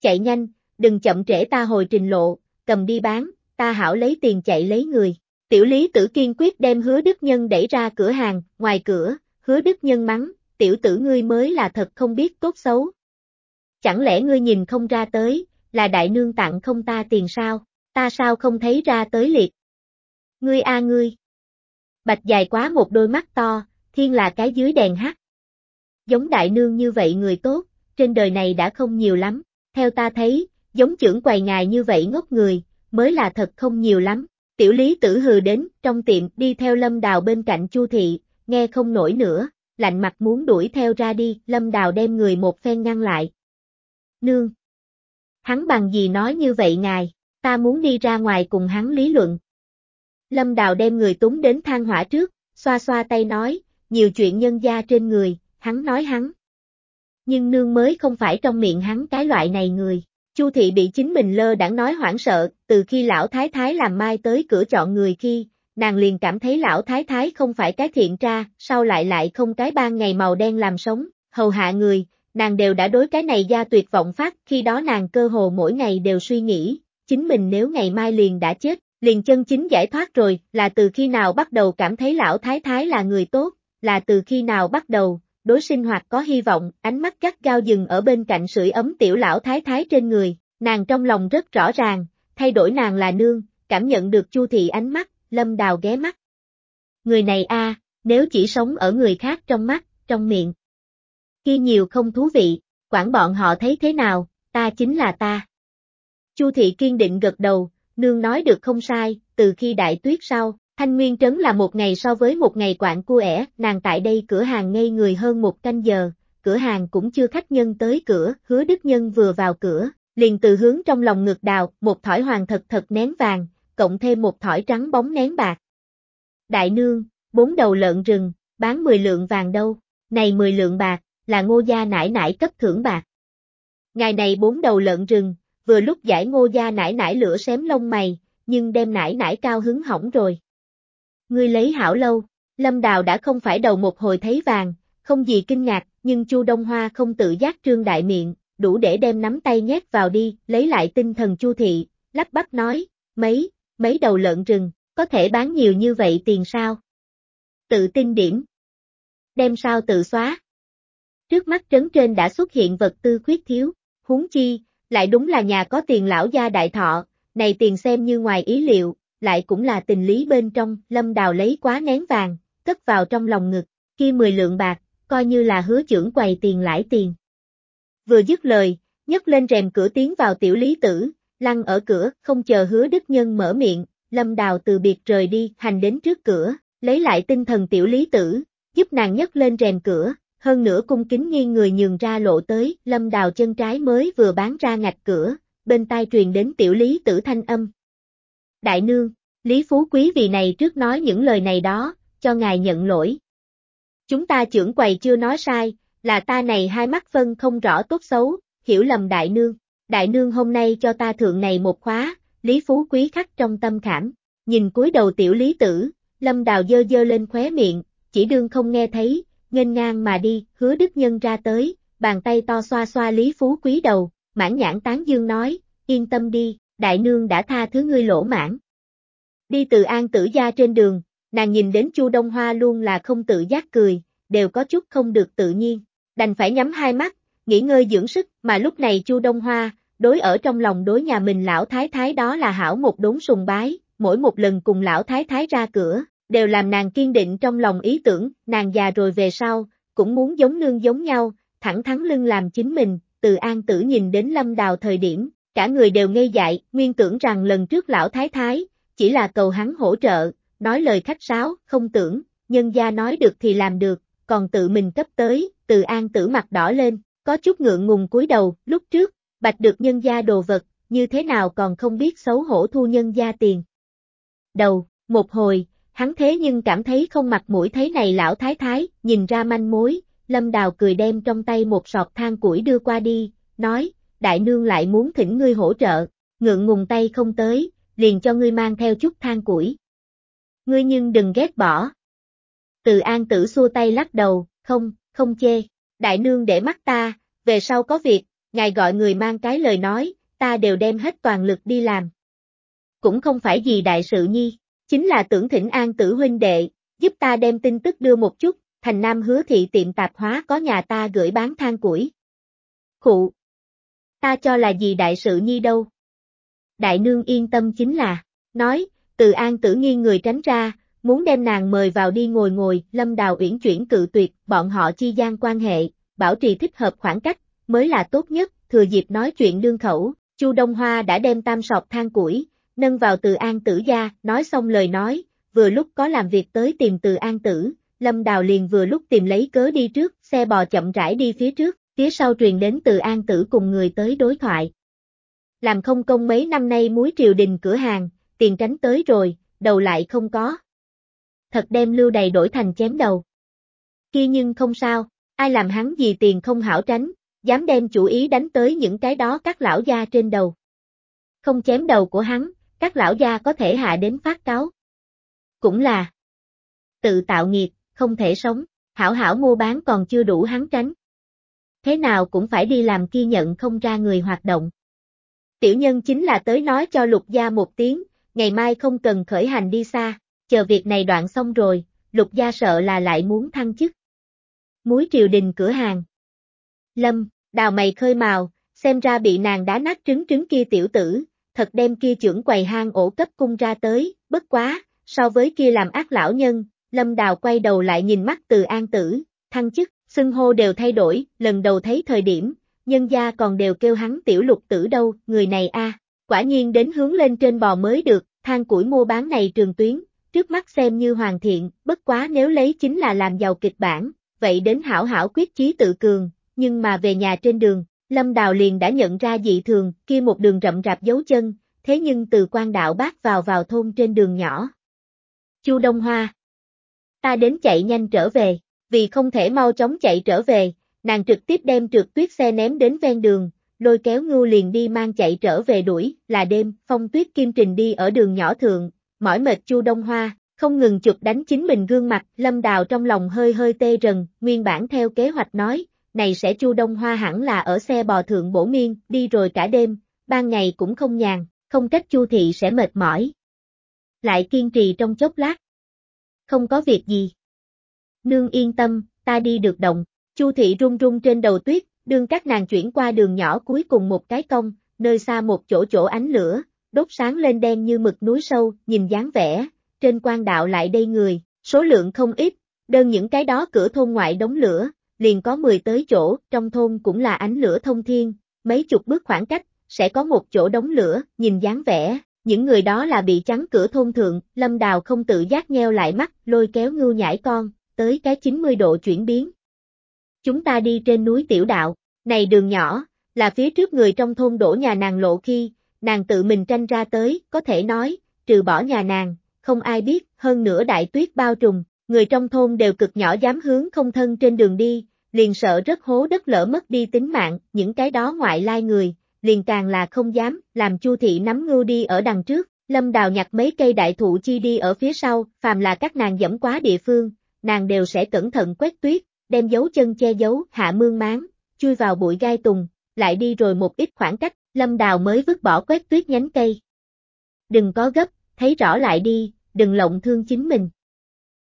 Chạy nhanh, đừng chậm trễ ta hồi trình lộ, cầm đi bán, ta hảo lấy tiền chạy lấy người. Tiểu lý tử kiên quyết đem hứa đức nhân đẩy ra cửa hàng, ngoài cửa, hứa đức nhân mắng, tiểu tử ngươi mới là thật không biết tốt xấu. Chẳng lẽ ngươi nhìn không ra tới, là đại nương tặng không ta tiền sao, ta sao không thấy ra tới liệt. Ngươi a ngươi. Bạch dài quá một đôi mắt to, thiên là cái dưới đèn hắt. Giống đại nương như vậy người tốt, trên đời này đã không nhiều lắm, theo ta thấy, giống trưởng quầy ngài như vậy ngốc người, mới là thật không nhiều lắm. Tiểu lý tử hừ đến, trong tiệm, đi theo lâm đào bên cạnh chu thị, nghe không nổi nữa, lạnh mặt muốn đuổi theo ra đi, lâm đào đem người một phen ngăn lại. Nương! Hắn bằng gì nói như vậy ngài, ta muốn đi ra ngoài cùng hắn lý luận. Lâm đào đem người túng đến thang hỏa trước, xoa xoa tay nói, nhiều chuyện nhân gia trên người, hắn nói hắn. Nhưng nương mới không phải trong miệng hắn cái loại này người. Chu thị bị chính mình lơ đãng nói hoảng sợ, từ khi lão thái thái làm mai tới cửa chọn người khi, nàng liền cảm thấy lão thái thái không phải cái thiện tra, sau lại lại không cái ban ngày màu đen làm sống, hầu hạ người, nàng đều đã đối cái này gia tuyệt vọng phát, khi đó nàng cơ hồ mỗi ngày đều suy nghĩ, chính mình nếu ngày mai liền đã chết, liền chân chính giải thoát rồi, là từ khi nào bắt đầu cảm thấy lão thái thái là người tốt, là từ khi nào bắt đầu, đối sinh hoạt có hy vọng, ánh mắt gắt gao dừng ở bên cạnh sưởi ấm tiểu lão thái thái trên người, nàng trong lòng rất rõ ràng, thay đổi nàng là nương, cảm nhận được chu thị ánh mắt, lâm đào ghé mắt. Người này a, nếu chỉ sống ở người khác trong mắt, trong miệng. Kia nhiều không thú vị, quản bọn họ thấy thế nào, ta chính là ta. Chu thị kiên định gật đầu, nương nói được không sai, từ khi đại tuyết sau, Thanh Nguyên Trấn là một ngày so với một ngày quạng cua ẻ, nàng tại đây cửa hàng ngây người hơn một canh giờ, cửa hàng cũng chưa khách nhân tới cửa, hứa đức nhân vừa vào cửa, liền từ hướng trong lòng ngược đào, một thỏi hoàng thật thật nén vàng, cộng thêm một thỏi trắng bóng nén bạc. Đại nương, bốn đầu lợn rừng, bán 10 lượng vàng đâu, này 10 lượng bạc, là ngô gia nải nải cấp thưởng bạc. Ngày này bốn đầu lợn rừng, vừa lúc giải ngô gia nải nải lửa xém lông mày, nhưng đem nải nải cao hứng hỏng rồi. Ngươi lấy hảo lâu, lâm đào đã không phải đầu một hồi thấy vàng, không gì kinh ngạc, nhưng Chu Đông Hoa không tự giác trương đại miệng, đủ để đem nắm tay nhét vào đi, lấy lại tinh thần Chu thị, lắp bắp nói, mấy, mấy đầu lợn rừng, có thể bán nhiều như vậy tiền sao? Tự tin điểm. Đem sao tự xóa. Trước mắt trấn trên đã xuất hiện vật tư khuyết thiếu, huống chi, lại đúng là nhà có tiền lão gia đại thọ, này tiền xem như ngoài ý liệu, lại cũng là tình lý bên trong, lâm đào lấy quá nén vàng, cất vào trong lòng ngực, kia 10 lượng bạc, coi như là hứa trưởng quầy tiền lãi tiền. Vừa dứt lời, nhấc lên rèm cửa tiến vào tiểu lý tử, lăn ở cửa, không chờ hứa đức nhân mở miệng, lâm đào từ biệt rời đi, hành đến trước cửa, lấy lại tinh thần tiểu lý tử, giúp nàng nhấc lên rèm cửa, hơn nữa cung kính nghiêng người nhường ra lộ tới, lâm đào chân trái mới vừa bán ra ngạch cửa, bên tai truyền đến tiểu lý tử thanh âm. Đại nương, Lý Phú Quý vì này trước nói những lời này đó, cho ngài nhận lỗi. Chúng ta trưởng quầy chưa nói sai, là ta này hai mắt phân không rõ tốt xấu, hiểu lầm đại nương. Đại nương hôm nay cho ta thượng này một khóa, Lý Phú Quý khắc trong tâm khảm. Nhìn cúi đầu tiểu lý tử, lâm đào dơ dơ lên khóe miệng, chỉ đương không nghe thấy, nghênh ngang mà đi, hứa đức nhân ra tới, bàn tay to xoa xoa Lý Phú Quý đầu, mãn nhãn tán dương nói, yên tâm đi, đại nương đã tha thứ ngươi lỗ mãn. Đi từ an tử gia trên đường, nàng nhìn đến Chu Đông Hoa luôn là không tự giác cười, đều có chút không được tự nhiên, đành phải nhắm hai mắt, nghỉ ngơi dưỡng sức, mà lúc này Chu Đông Hoa, đối ở trong lòng đối nhà mình lão thái thái đó là hảo một đốn sùng bái, mỗi một lần cùng lão thái thái ra cửa, đều làm nàng kiên định trong lòng ý tưởng, nàng già rồi về sau, cũng muốn giống nương giống nhau, thẳng thắn lưng làm chính mình, từ an tử nhìn đến lâm đào thời điểm, cả người đều ngây dại, nguyên tưởng rằng lần trước lão thái thái, chỉ là cầu hắn hỗ trợ, nói lời khách sáo, không tưởng, nhân gia nói được thì làm được, còn tự mình cấp tới, từ an tử mặt đỏ lên, có chút ngượng ngùng cúi đầu, lúc trước, bạch được nhân gia đồ vật, như thế nào còn không biết xấu hổ thu nhân gia tiền. Đầu, một hồi, hắn thế nhưng cảm thấy không mặt mũi thấy này lão thái thái, nhìn ra manh mối, lâm đào cười đem trong tay một sọt than củi đưa qua đi, nói, đại nương lại muốn thỉnh ngươi hỗ trợ, ngượng ngùng tay không tới, liền cho ngươi mang theo chút than củi. Ngươi nhưng đừng ghét bỏ. Từ an tử xua tay lắc đầu, không, không chê, đại nương để mắt ta, về sau có việc, ngài gọi người mang cái lời nói, ta đều đem hết toàn lực đi làm. Cũng không phải gì đại sự nhi, chính là tưởng thỉnh an tử huynh đệ, giúp ta đem tin tức đưa một chút, thành nam hứa thị tiệm tạp hóa có nhà ta gửi bán than củi. Khụ, ta cho là gì đại sự nhi đâu. Đại nương yên tâm chính là, nói, từ an tử nghiêng người tránh ra, muốn đem nàng mời vào đi ngồi ngồi, lâm đào uyển chuyển cự tuyệt, bọn họ chi gian quan hệ, bảo trì thích hợp khoảng cách, mới là tốt nhất, thừa dịp nói chuyện đương khẩu, Chu Đông Hoa đã đem tam sọt than củi, nâng vào từ an tử gia, nói xong lời nói, vừa lúc có làm việc tới tìm từ an tử, lâm đào liền vừa lúc tìm lấy cớ đi trước, xe bò chậm rãi đi phía trước, phía sau truyền đến từ an tử cùng người tới đối thoại. Làm không công mấy năm nay muối triều đình cửa hàng, tiền tránh tới rồi, đầu lại không có. Thật đem lưu đầy đổi thành chém đầu. Kia nhưng không sao, ai làm hắn gì tiền không hảo tránh, dám đem chủ ý đánh tới những cái đó các lão gia trên đầu. Không chém đầu của hắn, các lão gia có thể hạ đến phát cáo. Cũng là tự tạo nghiệp, không thể sống, hảo hảo mua bán còn chưa đủ hắn tránh thế nào cũng phải đi làm kia nhận không ra người hoạt động. Tiểu nhân chính là tới nói cho lục gia một tiếng, ngày mai không cần khởi hành đi xa, chờ việc này đoạn xong rồi, lục gia sợ là lại muốn thăng chức. Muối triều đình cửa hàng. Lâm, đào mày khơi màu, xem ra bị nàng đá nát trứng trứng kia tiểu tử, thật đem kia trưởng quầy hang ổ cấp cung ra tới, bất quá, so với kia làm ác lão nhân, lâm đào quay đầu lại nhìn mắt từ an tử, thăng chức, xưng hô đều thay đổi, lần đầu thấy thời điểm, nhân gia còn đều kêu hắn tiểu lục tử đâu, người này a, quả nhiên đến hướng lên trên bò mới được, than củi mua bán này trường tuyến, trước mắt xem như hoàn thiện, bất quá nếu lấy chính là làm giàu kịch bản, vậy đến hảo hảo quyết chí tự cường, nhưng mà về nhà trên đường, Lâm Đào liền đã nhận ra dị thường, kia một đường rậm rạp dấu chân, thế nhưng từ quan đạo bác vào vào thôn trên đường nhỏ. Chu Đông Hoa Ta đến chạy nhanh trở về, vì không thể mau chóng chạy trở về, nàng trực tiếp đem trượt tuyết xe ném đến ven đường, lôi kéo ngưu liền đi mang chạy trở về đuổi, là đêm, phong tuyết kim trình đi ở đường nhỏ thượng, mỏi mệt Chu Đông Hoa, không ngừng chụp đánh chính mình gương mặt, lâm đào trong lòng hơi hơi tê rần, nguyên bản theo kế hoạch nói, này sẽ Chu Đông Hoa hẳn là ở xe bò thượng bổ miên, đi rồi cả đêm, ban ngày cũng không nhàn, không trách Chu thị sẽ mệt mỏi. Lại kiên trì trong chốc lát. Không có việc gì. Nương yên tâm, ta đi được động, Chu thị run run trên đầu tuyết, đương các nàng chuyển qua đường nhỏ cuối cùng một cái cong, nơi xa một chỗ chỗ ánh lửa, đốt sáng lên đen như mực núi sâu, nhìn dáng vẻ, trên quan đạo lại đây người, số lượng không ít, đơn những cái đó cửa thôn ngoại đống lửa, liền có 10 tới chỗ, trong thôn cũng là ánh lửa thông thiên, mấy chục bước khoảng cách, sẽ có một chỗ đống lửa, nhìn dáng vẻ, những người đó là bị trắng cửa thôn thượng, lâm đào không tự giác nheo lại mắt, lôi kéo ngưu nhãi con, tới cái 90 độ chuyển biến. Chúng ta đi trên núi tiểu đạo, này đường nhỏ, là phía trước người trong thôn đổ nhà nàng lộ khi, nàng tự mình tranh ra tới, có thể nói, trừ bỏ nhà nàng, không ai biết, hơn nữa đại tuyết bao trùm, người trong thôn đều cực nhỏ dám hướng không thân trên đường đi, liền sợ rất hố đất lỡ mất đi tính mạng, những cái đó ngoại lai người, liền càng là không dám, làm chu thị nắm ngưu đi ở đằng trước, lâm đào nhặt mấy cây đại thụ chi đi ở phía sau, phàm là các nàng dẫm quá địa phương, nàng đều sẽ cẩn thận quét tuyết, đem dấu chân che giấu, hạ mương máng, chui vào bụi gai tùng, lại đi rồi một ít khoảng cách, lâm đào mới vứt bỏ quét tuyết nhánh cây. Đừng có gấp, thấy rõ lại đi, đừng lộng thương chính mình.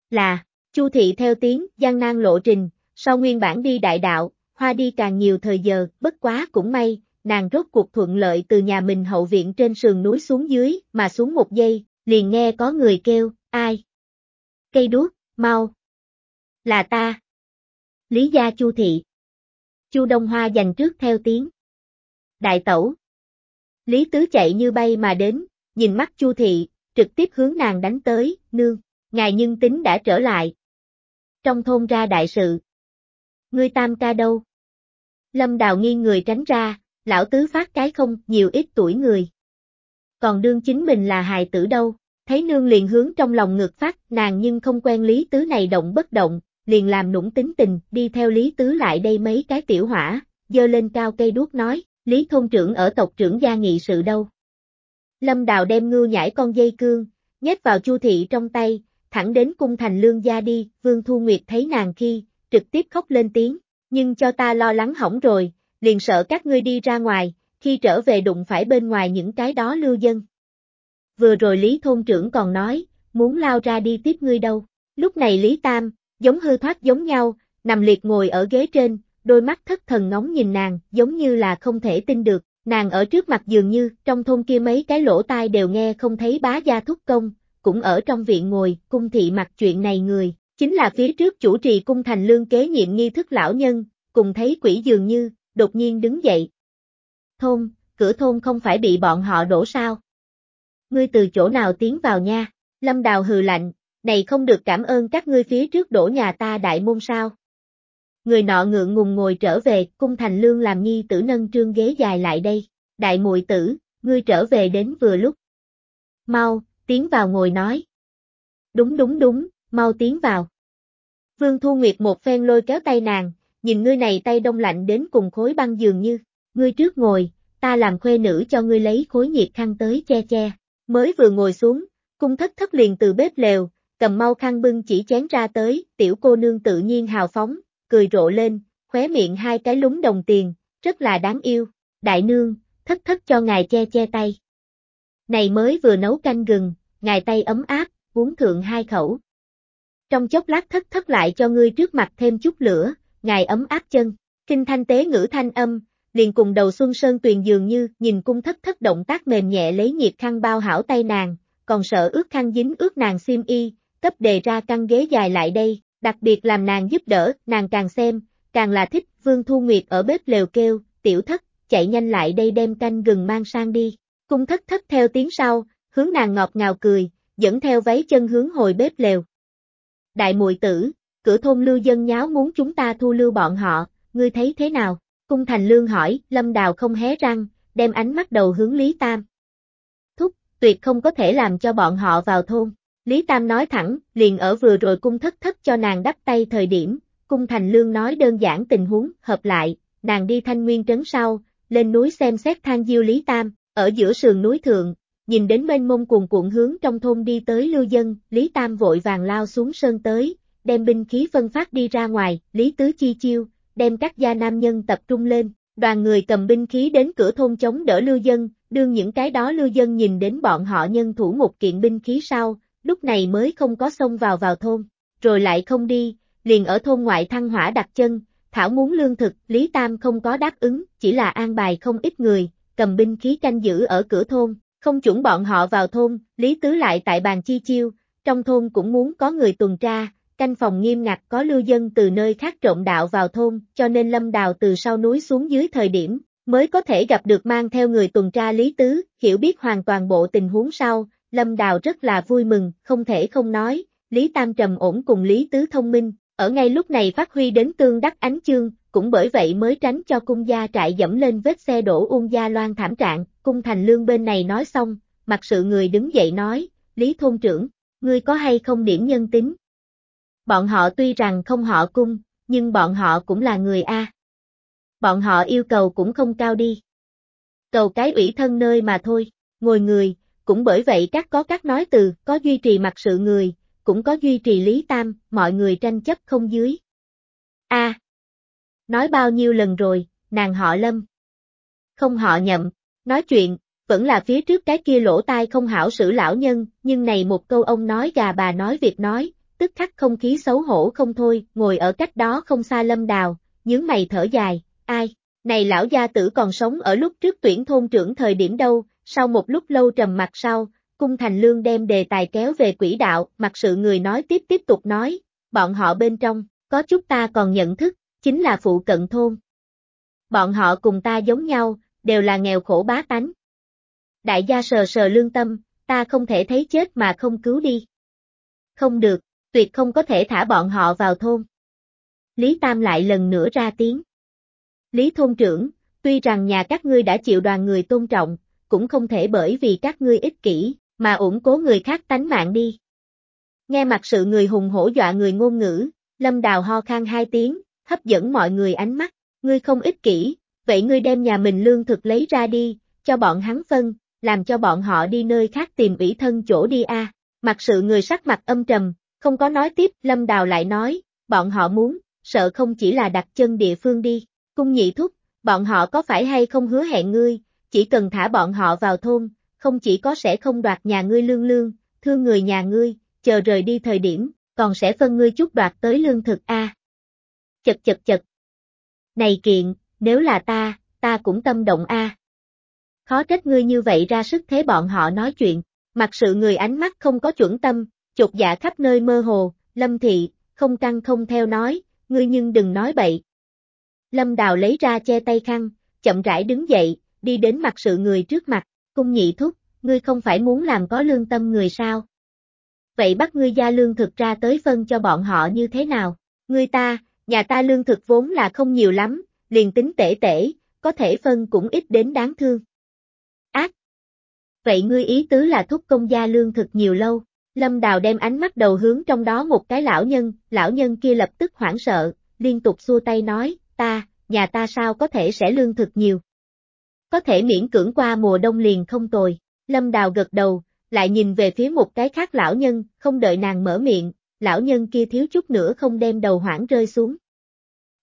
Là, Chu thị theo tiếng, gian nan lộ trình, sau nguyên bản đi đại đạo, hoa đi càng nhiều thời giờ, bất quá cũng may, nàng rốt cuộc thuận lợi từ nhà mình hậu viện trên sườn núi xuống dưới, mà xuống một giây, liền nghe có người kêu, ai? Cây đuốc, mau. Là ta. Lý gia Chu thị. Chu Đông Hoa dành trước theo tiếng. Đại tẩu. Lý Tứ chạy như bay mà đến, nhìn mắt Chu thị, trực tiếp hướng nàng đánh tới, nương, ngài nhân tính đã trở lại. Trong thôn ra đại sự. Ngươi tam ca đâu? Lâm Đào nghiêng người tránh ra, lão tứ phát cái không, nhiều ít tuổi người. Còn đương chính mình là hài tử đâu, thấy nương liền hướng trong lòng ngực phát, nàng nhưng không quen lý tứ này động bất động, liền làm nũng tính tình, đi theo lý tứ lại đây mấy cái tiểu hỏa, dơ lên cao cây đuốc nói, lý thôn trưởng ở tộc trưởng gia nghị sự đâu. Lâm Đào đem ngư nhảy con dây cương, nhét vào chu thị trong tay, thẳng đến cung thành lương gia đi, Vương Thu Nguyệt thấy nàng khi, trực tiếp khóc lên tiếng, nhưng cho ta lo lắng hỏng rồi, liền sợ các ngươi đi ra ngoài, khi trở về đụng phải bên ngoài những cái đó lưu dân. Vừa rồi Lý Thôn trưởng còn nói, muốn lao ra đi tiếp ngươi đâu, lúc này Lý Tam, giống hư thoát giống nhau, nằm liệt ngồi ở ghế trên, đôi mắt thất thần ngóng nhìn nàng, giống như là không thể tin được, nàng ở trước mặt dường như, trong thôn kia mấy cái lỗ tai đều nghe không thấy bá gia thúc công, cũng ở trong viện ngồi, cung thị mặt chuyện này người, chính là phía trước chủ trì cung thành lương kế nhiệm nghi thức lão nhân, cùng thấy quỷ dường như, đột nhiên đứng dậy. Thôn, cửa thôn không phải bị bọn họ đổ sao? Ngươi từ chỗ nào tiến vào nha? Lâm Đào hừ lạnh, này không được cảm ơn các ngươi phía trước đổ nhà ta đại môn sao? Người nọ ngượng ngùng ngồi trở về, cung thành lương làm nhi tử nâng trương ghế dài lại đây. Đại muội tử, ngươi trở về đến vừa lúc. Mau, tiến vào ngồi nói. Đúng đúng đúng, mau tiến vào. Vương Thu Nguyệt một phen lôi kéo tay nàng, nhìn ngươi này tay đông lạnh đến cùng khối băng dường như, ngươi trước ngồi, ta làm khuê nữ cho ngươi lấy khối nhiệt khăn tới che che. Mới vừa ngồi xuống, cung thất thất liền từ bếp lều, cầm mau khăn bưng chỉ chén ra tới, tiểu cô nương tự nhiên hào phóng, cười rộ lên, khóe miệng hai cái lúng đồng tiền, rất là đáng yêu. Đại nương, thất thất cho ngài che che tay. Này mới vừa nấu canh gừng, ngài tay ấm áp, uống thượng hai khẩu. Trong chốc lát thất thất lại cho ngươi trước mặt thêm chút lửa, ngài ấm áp chân. Kinh thanh tế ngữ thanh âm, liền cùng đầu xuân sơn tuyền dường như nhìn cung thất thất động tác mềm nhẹ lấy nhiệt khăn bao hảo tay nàng, còn sợ ướt khăn dính ướt nàng xiêm y, cấp đề ra căn ghế dài lại đây, đặc biệt làm nàng giúp đỡ, nàng càng xem, càng là thích, Vương Thu Nguyệt ở bếp lều kêu, tiểu thất, chạy nhanh lại đây đem canh gừng mang sang đi. Cung thất thất theo tiếng sau, hướng nàng ngọt ngào cười, dẫn theo váy chân hướng hồi bếp lều. Đại muội tử, cửa thôn lưu dân nháo muốn chúng ta thu lưu bọn họ, ngươi thấy thế nào? Cung thành lương hỏi, lâm đào không hé răng, đem ánh mắt đầu hướng Lý Tam. Thúc, tuyệt không có thể làm cho bọn họ vào thôn. Lý Tam nói thẳng, liền ở vừa rồi cung thất thất cho nàng đắp tay thời điểm, cung thành lương nói đơn giản tình huống, hợp lại, nàng đi thanh nguyên trấn sau, lên núi xem xét thang diêu Lý Tam, ở giữa sườn núi thượng, nhìn đến mênh mông cuồn cuộn hướng trong thôn đi tới lưu dân, Lý Tam vội vàng lao xuống sơn tới, đem binh khí phân phát đi ra ngoài, Lý Tứ chi chiêu, đem các gia nam nhân tập trung lên, đoàn người cầm binh khí đến cửa thôn chống đỡ lưu dân, đương những cái đó lưu dân nhìn đến bọn họ nhân thủ một kiện binh khí sau, lúc này mới không có xông vào vào thôn, rồi lại không đi, liền ở thôn ngoại thăng hỏa đặt chân, Thảo muốn lương thực, Lý Tam không có đáp ứng, chỉ là an bài không ít người, cầm binh khí canh giữ ở cửa thôn, không chuẩn bọn họ vào thôn, Lý Tứ lại tại bàn chi chiêu, trong thôn cũng muốn có người tuần tra, canh phòng nghiêm ngặt có lưu dân từ nơi khác trộm đạo vào thôn, cho nên Lâm Đào từ sau núi xuống dưới thời điểm, mới có thể gặp được mang theo người tuần tra Lý Tứ, hiểu biết hoàn toàn bộ tình huống sau, Lâm Đào rất là vui mừng, không thể không nói, Lý Tam trầm ổn cùng Lý Tứ thông minh, ở ngay lúc này phát huy đến tương đắc ánh chương, cũng bởi vậy mới tránh cho cung gia trại dẫm lên vết xe đổ ung gia loan thảm trạng, cung thành lương bên này nói xong, mặt sự người đứng dậy nói, Lý thôn trưởng, ngươi có hay không điểm nhân tính? Bọn họ tuy rằng không họ cung, nhưng bọn họ cũng là người A. Bọn họ yêu cầu cũng không cao đi. Cầu cái ủy thân nơi mà thôi, ngồi người, cũng bởi vậy các có các nói từ, có duy trì mặt sự người, cũng có duy trì lý tam, mọi người tranh chấp không dưới. A. nói bao nhiêu lần rồi, nàng họ lâm. Không họ nhậm, nói chuyện, vẫn là phía trước cái kia lỗ tai không hảo xử lão nhân, nhưng này một câu ông nói gà bà nói việc nói, tức khắc không khí xấu hổ không thôi, ngồi ở cách đó không xa lâm đào, nhướng mày thở dài, ai, này lão gia tử còn sống ở lúc trước tuyển thôn trưởng thời điểm đâu, sau một lúc lâu trầm mặt sau, cung thành lương đem đề tài kéo về quỹ đạo, mặc sự người nói tiếp tiếp tục nói, bọn họ bên trong, có chút ta còn nhận thức, chính là phụ cận thôn. Bọn họ cùng ta giống nhau, đều là nghèo khổ bá tánh. Đại gia sờ sờ lương tâm, ta không thể thấy chết mà không cứu đi. Không được, tuyệt không có thể thả bọn họ vào thôn. Lý Tam lại lần nữa ra tiếng. Lý thôn trưởng, tuy rằng nhà các ngươi đã chịu đoàn người tôn trọng, cũng không thể bởi vì các ngươi ích kỷ, mà ủng cố người khác tánh mạng đi. Nghe mặt sự người hùng hổ dọa người ngôn ngữ, lâm đào ho khan hai tiếng, hấp dẫn mọi người ánh mắt, ngươi không ích kỷ, vậy ngươi đem nhà mình lương thực lấy ra đi, cho bọn hắn phân, làm cho bọn họ đi nơi khác tìm ủy thân chỗ đi a. Mặt sự người sắc mặt âm trầm, không có nói tiếp, Lâm Đào lại nói, bọn họ muốn, sợ không chỉ là đặt chân địa phương đi, cung nhị thúc, bọn họ có phải hay không hứa hẹn ngươi, chỉ cần thả bọn họ vào thôn, không chỉ có sẽ không đoạt nhà ngươi lương lương, thương người nhà ngươi, chờ rời đi thời điểm, còn sẽ phân ngươi chút đoạt tới lương thực a. Chật chật chật. Này kiện, nếu là ta, ta cũng tâm động a. Khó trách ngươi như vậy ra sức thế bọn họ nói chuyện, mặc sự người ánh mắt không có chuẩn tâm, chột dạ khắp nơi mơ hồ, lâm thị, không căng không theo nói, ngươi nhưng đừng nói bậy. Lâm đào lấy ra che tay khăn, chậm rãi đứng dậy, đi đến mặt sự người trước mặt, cung nhị thúc, ngươi không phải muốn làm có lương tâm người sao? Vậy bắt ngươi gia lương thực ra tới phân cho bọn họ như thế nào? Ngươi ta, nhà ta lương thực vốn là không nhiều lắm, liền tính tể tể, có thể phân cũng ít đến đáng thương. Ác! Vậy ngươi ý tứ là thúc công gia lương thực nhiều lâu? Lâm Đào đem ánh mắt đầu hướng trong đó một cái lão nhân, lão nhân kia lập tức hoảng sợ, liên tục xua tay nói, ta, nhà ta sao có thể sẽ lương thực nhiều. Có thể miễn cưỡng qua mùa đông liền không tồi. Lâm Đào gật đầu, lại nhìn về phía một cái khác lão nhân, không đợi nàng mở miệng, lão nhân kia thiếu chút nữa không đem đầu hoảng rơi xuống.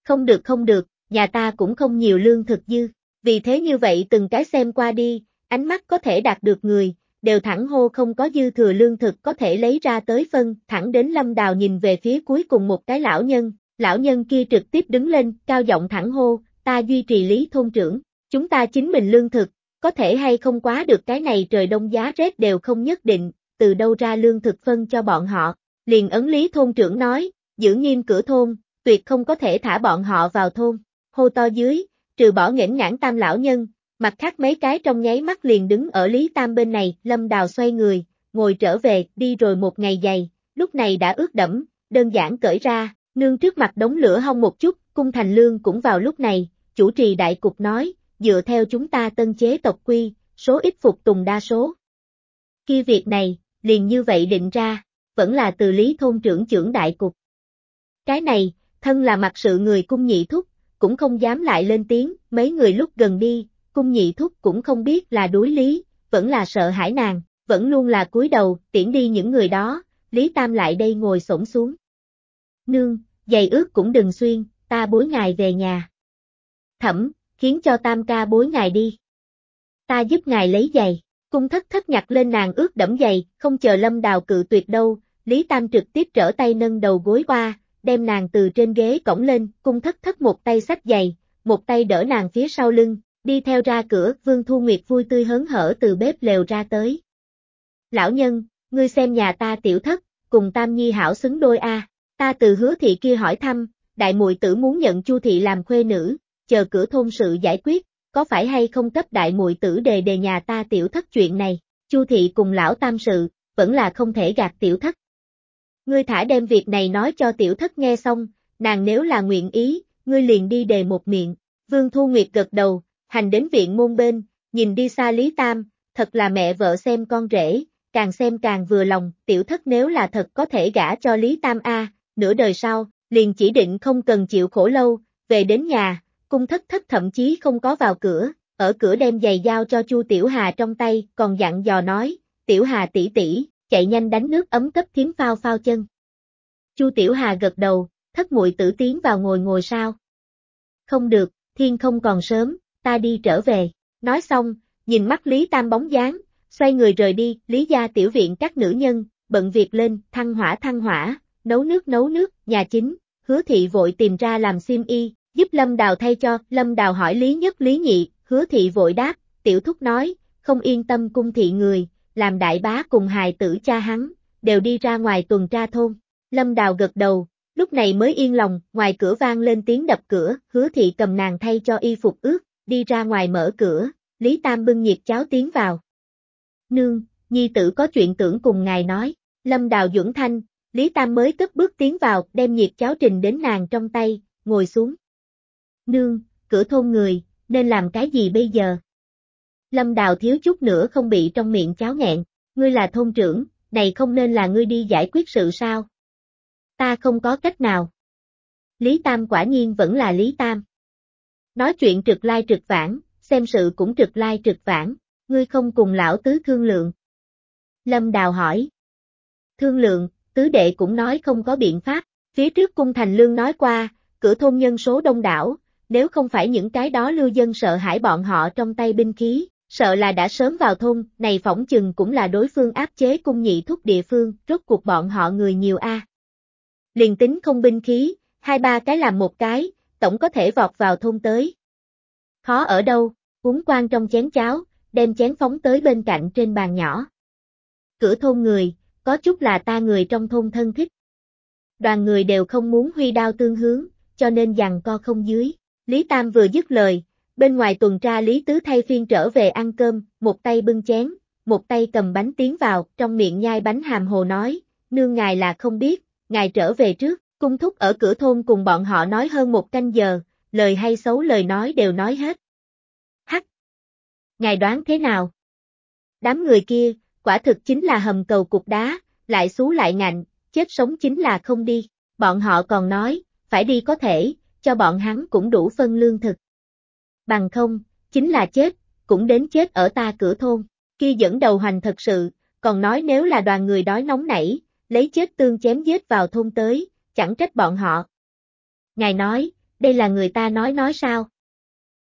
Không được không được, nhà ta cũng không nhiều lương thực dư, vì thế như vậy từng cái xem qua đi, ánh mắt có thể đạt được người, đều thẳng hô không có dư thừa lương thực có thể lấy ra tới phân, thẳng đến lâm đào nhìn về phía cuối cùng một cái lão nhân, lão nhân kia trực tiếp đứng lên, cao giọng thẳng hô, ta duy trì lý thôn trưởng, chúng ta chính mình lương thực, có thể hay không quá được cái này trời đông giá rét đều không nhất định, từ đâu ra lương thực phân cho bọn họ, liền ấn lý thôn trưởng nói, giữ nghiêm cửa thôn, tuyệt không có thể thả bọn họ vào thôn, hô to dưới, trừ bỏ nghẽn ngãn tam lão nhân, Mặt khác mấy cái trong nháy mắt liền đứng ở Lý Tam bên này, Lâm Đào xoay người, ngồi trở về, đi rồi một ngày dày, lúc này đã ướt đẫm, đơn giản cởi ra, nương trước mặt đống lửa hong một chút, cung thành lương cũng vào lúc này, chủ trì đại cục nói, dựa theo chúng ta tân chế tộc quy, số ít phục tùng đa số. Khi việc này, liền như vậy định ra, vẫn là từ lý thôn trưởng trưởng đại cục. Cái này, thân là mặt sự người cung nhị thúc, cũng không dám lại lên tiếng, mấy người lúc gần đi, cung nhị thúc cũng không biết là đối lý, vẫn là sợ hãi nàng, vẫn luôn là cúi đầu, tiễn đi những người đó, Lý Tam lại đây ngồi xổm xuống. Nương, giày ướt cũng đừng xuyên, ta bối ngài về nhà. Thẩm, khiến cho Tam ca bối ngài đi. Ta giúp ngài lấy giày, cung thất thất nhặt lên nàng ướt đẫm giày, không chờ lâm đào cự tuyệt đâu, Lý Tam trực tiếp trở tay nâng đầu gối qua, đem nàng từ trên ghế cổng lên, cung thất thất một tay sách giày, một tay đỡ nàng phía sau lưng, đi theo ra cửa, Vương Thu Nguyệt vui tươi hớn hở từ bếp lều ra tới. Lão nhân, ngươi xem nhà ta tiểu thất, cùng Tam Nhi hảo xứng đôi a. Ta từ hứa thị kia hỏi thăm, đại muội tử muốn nhận Chu thị làm khuê nữ, chờ cửa thôn sự giải quyết, có phải hay không cấp đại muội tử đề đề nhà ta tiểu thất chuyện này, Chu thị cùng lão tam sự, vẫn là không thể gạt tiểu thất. Ngươi thả đem việc này nói cho tiểu thất nghe xong, nàng nếu là nguyện ý, ngươi liền đi đề một miệng, Vương Thu Nguyệt gật đầu, hành đến viện môn bên, nhìn đi xa Lý Tam, thật là mẹ vợ xem con rể, càng xem càng vừa lòng, tiểu thất nếu là thật có thể gả cho Lý Tam A, nửa đời sau, liền chỉ định không cần chịu khổ lâu, về đến nhà, cung thất thất thậm chí không có vào cửa, ở cửa đem giày dao cho Chu Tiểu Hà trong tay, còn dặn dò nói, Tiểu Hà tỷ tỷ, chạy nhanh đánh nước ấm cấp thiếm phao phao chân. Chu Tiểu Hà gật đầu, thất muội tử tiến vào ngồi ngồi sao. Không được, thiên không còn sớm, ta đi trở về, nói xong, nhìn mắt Lý Tam bóng dáng, xoay người rời đi, Lý gia tiểu viện các nữ nhân, bận việc lên, thăng hỏa thăng hỏa, nấu nước nấu nước, nhà chính, hứa thị vội tìm ra làm xiêm y, giúp Lâm Đào thay cho, Lâm Đào hỏi Lý Nhất Lý Nhị, hứa thị vội đáp, tiểu thúc nói, không yên tâm cung thị người, làm đại bá cùng hài tử cha hắn, đều đi ra ngoài tuần tra thôn. Lâm Đào gật đầu, lúc này mới yên lòng, ngoài cửa vang lên tiếng đập cửa, hứa thị cầm nàng thay cho y phục ướt, đi ra ngoài mở cửa, Lý Tam bưng nhiệt cháo tiến vào. Nương, nhi tử có chuyện tưởng cùng ngài nói, Lâm Đào dưỡng thanh, Lý Tam mới cất bước tiến vào, đem nhiệt cháo trình đến nàng trong tay, ngồi xuống. Nương, cửa thôn người, nên làm cái gì bây giờ? Lâm Đào thiếu chút nữa không bị trong miệng cháo nghẹn, ngươi là thôn trưởng, này không nên là ngươi đi giải quyết sự sao? Ta không có cách nào. Lý Tam quả nhiên vẫn là Lý Tam. Nói chuyện trực lai trực vãng, xem sự cũng trực lai trực vãng, ngươi không cùng lão tứ thương lượng. Lâm Đào hỏi. Thương lượng, tứ đệ cũng nói không có biện pháp, phía trước cung thành lương nói qua, cửa thôn nhân số đông đảo, nếu không phải những cái đó lưu dân sợ hãi bọn họ trong tay binh khí, sợ là đã sớm vào thôn, này phỏng chừng cũng là đối phương áp chế cung nhị thúc địa phương, rốt cuộc bọn họ người nhiều a. Liền tính không binh khí, hai ba cái làm một cái, tổng có thể vọt vào thôn tới. Khó ở đâu, uống quan trong chén cháo, đem chén phóng tới bên cạnh trên bàn nhỏ. Cửa thôn người, có chút là ta người trong thôn thân thích. Đoàn người đều không muốn huy đao tương hướng, cho nên dằn co không dưới. Lý Tam vừa dứt lời, bên ngoài tuần tra Lý Tứ thay phiên trở về ăn cơm, một tay bưng chén, một tay cầm bánh tiến vào, trong miệng nhai bánh hàm hồ nói, nương ngài là không biết, ngài trở về trước, cung thúc ở cửa thôn cùng bọn họ nói hơn một canh giờ, lời hay xấu lời nói đều nói hết. Hắc! Ngài đoán thế nào? Đám người kia, quả thực chính là hầm cầu cục đá, lại xú lại ngạnh, chết sống chính là không đi. Bọn họ còn nói, phải đi có thể, cho bọn hắn cũng đủ phân lương thực. Bằng không, chính là chết, cũng đến chết ở ta cửa thôn. Kia dẫn đầu hành thật sự, còn nói nếu là đoàn người đói nóng nảy, lấy chết tương chém giết vào thôn tới, chẳng trách bọn họ. Ngài nói, đây là người ta nói nói sao?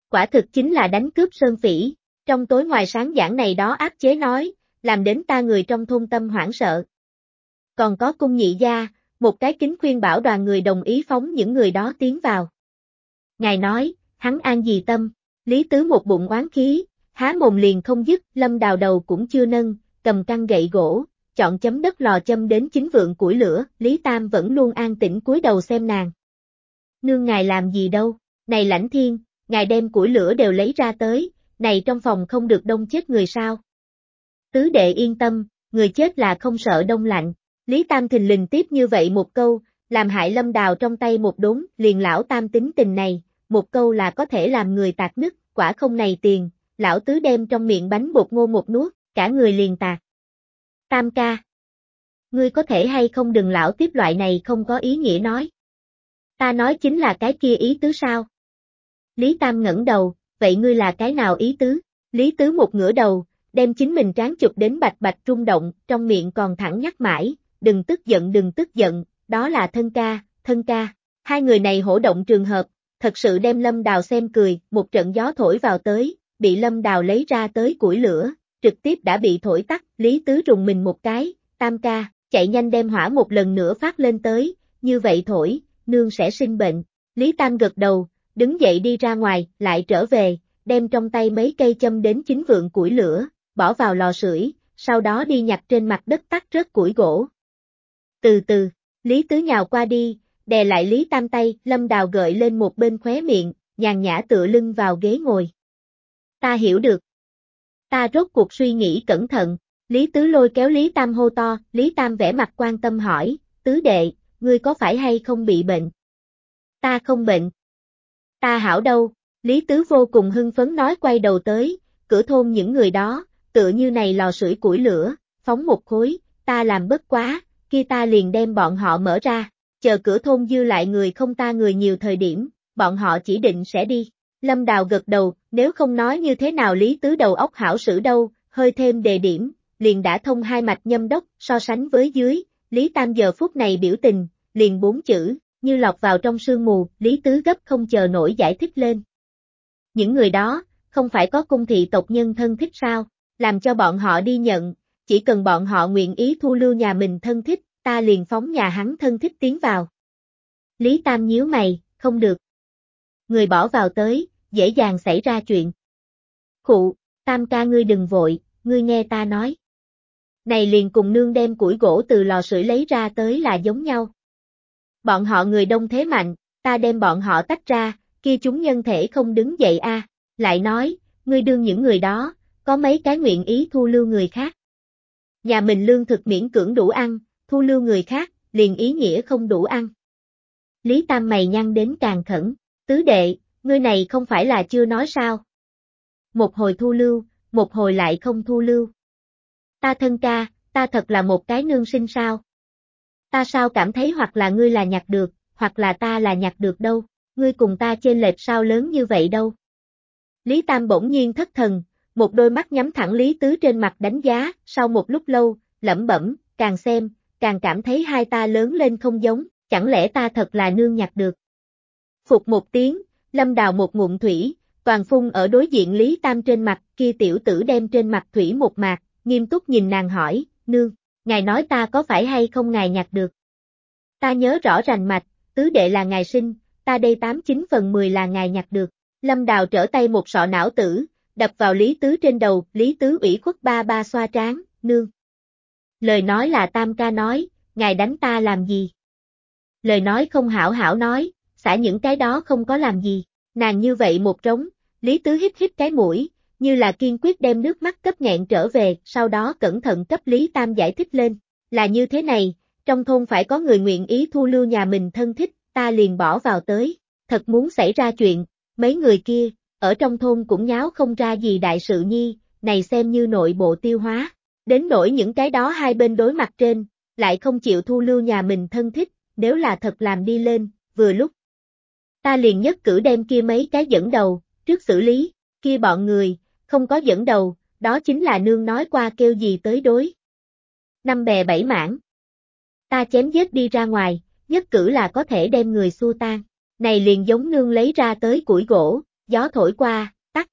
Quả thực chính là đánh cướp sơn phỉ, trong tối ngoài sáng giảng này đó áp chế nói, làm đến ta người trong thôn tâm hoảng sợ. Còn có cung nhị gia, một cái kính khuyên bảo đoàn người đồng ý phóng những người đó tiến vào. Ngài nói, hắn an gì tâm, Lý Tứ một bụng oán khí, há mồm liền không dứt, lâm đào đầu cũng chưa nâng, cầm căng gậy gỗ, chọn chấm đất lò châm đến chính vượng củi lửa, Lý Tam vẫn luôn an tĩnh cúi đầu xem nàng. Nương ngài làm gì đâu, này lãnh thiên, ngài đem củi lửa đều lấy ra tới, này trong phòng không được đông chết người sao. Tứ đệ yên tâm, người chết là không sợ đông lạnh. Lý Tam thình lình tiếp như vậy một câu, làm hại lâm đào trong tay một đốn, liền lão Tam tính tình này, một câu là có thể làm người tạc nứt, quả không này tiền, lão tứ đem trong miệng bánh bột ngô một nuốt, cả người liền tạc. Tam ca. Ngươi có thể hay không đừng lão tiếp loại này không có ý nghĩa nói. Ta nói chính là cái kia ý tứ sao? Lý Tam ngẩng đầu, vậy ngươi là cái nào ý tứ? Lý Tứ một ngửa đầu, đem chính mình tráng chụp đến bạch bạch rung động, trong miệng còn thẳng nhắc mãi, đừng tức giận đừng tức giận, đó là thân ca, thân ca. Hai người này hổ động trường hợp, thật sự đem Lâm Đào xem cười, một trận gió thổi vào tới, bị Lâm Đào lấy ra tới củi lửa, trực tiếp đã bị thổi tắt, Lý Tứ rùng mình một cái, tam ca, chạy nhanh đem hỏa một lần nữa phát lên tới, như vậy thổi, nương sẽ sinh bệnh. Lý Tam gật đầu, đứng dậy đi ra ngoài, lại trở về, đem trong tay mấy cây châm đến chính vượng củi lửa, bỏ vào lò sưởi, sau đó đi nhặt trên mặt đất tắt rớt củi gỗ. Từ từ, Lý Tứ nhào qua đi, đè lại Lý Tam tay, Lâm Đào gợi lên một bên khóe miệng, nhàn nhã tựa lưng vào ghế ngồi. Ta hiểu được. Ta rốt cuộc suy nghĩ cẩn thận, Lý Tứ lôi kéo Lý Tam hô to, Lý Tam vẻ mặt quan tâm hỏi, Tứ đệ, ngươi có phải hay không bị bệnh? Ta không bệnh. Ta hảo đâu, Lý Tứ vô cùng hưng phấn nói quay đầu tới, cửa thôn những người đó, tựa như này lò sưởi củi lửa, phóng một khối, ta làm bất quá, kia ta liền đem bọn họ mở ra, chờ cửa thôn dư lại người không ta người nhiều thời điểm, bọn họ chỉ định sẽ đi. Lâm Đào gật đầu, nếu không nói như thế nào Lý Tứ đầu óc hảo sử đâu, hơi thêm đề điểm, liền đã thông hai mạch nhâm đốc, so sánh với dưới, Lý Tam giờ phút này biểu tình, liền bốn chữ, như lọt vào trong sương mù, Lý Tứ gấp không chờ nổi giải thích lên. Những người đó, không phải có cung thị tộc nhân thân thích sao, làm cho bọn họ đi nhận, chỉ cần bọn họ nguyện ý thu lưu nhà mình thân thích, ta liền phóng nhà hắn thân thích tiến vào. Lý Tam nhíu mày, không được. Người bỏ vào tới, dễ dàng xảy ra chuyện. Khụ, Tam ca ngươi đừng vội, ngươi nghe ta nói. Này liền cùng nương đem củi gỗ từ lò sưởi lấy ra tới là giống nhau. Bọn họ người đông thế mạnh, ta đem bọn họ tách ra, kia chúng nhân thể không đứng dậy a. lại nói, ngươi đương những người đó, có mấy cái nguyện ý thu lưu người khác. Nhà mình lương thực miễn cưỡng đủ ăn, thu lưu người khác, liền ý nghĩa không đủ ăn. Lý Tam mày nhăn đến càng khẩn, tứ đệ, ngươi này không phải là chưa nói sao. Một hồi thu lưu, một hồi lại không thu lưu. Ta thân ca, ta thật là một cái nương sinh sao. Ta sao cảm thấy hoặc là ngươi là nhặt được, hoặc là ta là nhặt được đâu, ngươi cùng ta trên lệch sao lớn như vậy đâu. Lý Tam bỗng nhiên thất thần, một đôi mắt nhắm thẳng Lý Tứ trên mặt đánh giá, sau một lúc lâu, lẩm bẩm, càng xem, càng cảm thấy hai ta lớn lên không giống, chẳng lẽ ta thật là nương nhặt được. Phục một tiếng, lâm đào một ngụm thủy, toàn phun ở đối diện Lý Tam trên mặt, kia tiểu tử đem trên mặt thủy một mạc, nghiêm túc nhìn nàng hỏi, nương, ngài nói ta có phải hay không ngài nhặt được. Ta nhớ rõ rành mạch, tứ đệ là ngài sinh, ta đây tám chín phần mười là ngài nhặt được. Lâm Đào trở tay một sọ não tử, đập vào Lý Tứ trên đầu, Lý Tứ ủy khuất ba ba xoa trán, nương. Lời nói là tam ca nói, ngài đánh ta làm gì? Lời nói không hảo hảo nói, xả những cái đó không có làm gì, nàng như vậy một trống, Lý Tứ hít hít cái mũi, như là kiên quyết đem nước mắt cấp nghẹn trở về, sau đó cẩn thận cấp Lý Tam giải thích lên, là như thế này, trong thôn phải có người nguyện ý thu lưu nhà mình thân thích, ta liền bỏ vào tới, thật muốn xảy ra chuyện, mấy người kia, ở trong thôn cũng nháo không ra gì đại sự nhi, này xem như nội bộ tiêu hóa. Đến nỗi những cái đó hai bên đối mặt trên, lại không chịu thu lưu nhà mình thân thích, nếu là thật làm đi lên, vừa lúc. Ta liền nhất cử đem kia mấy cái dẫn đầu, trước xử lý, kia bọn người, không có dẫn đầu, đó chính là nương nói qua kêu gì tới đối. Năm bè bảy mảng. Ta chém giết đi ra ngoài, nhất cử là có thể đem người xua tan. Này liền giống nương lấy ra tới củi gỗ, gió thổi qua, tắt.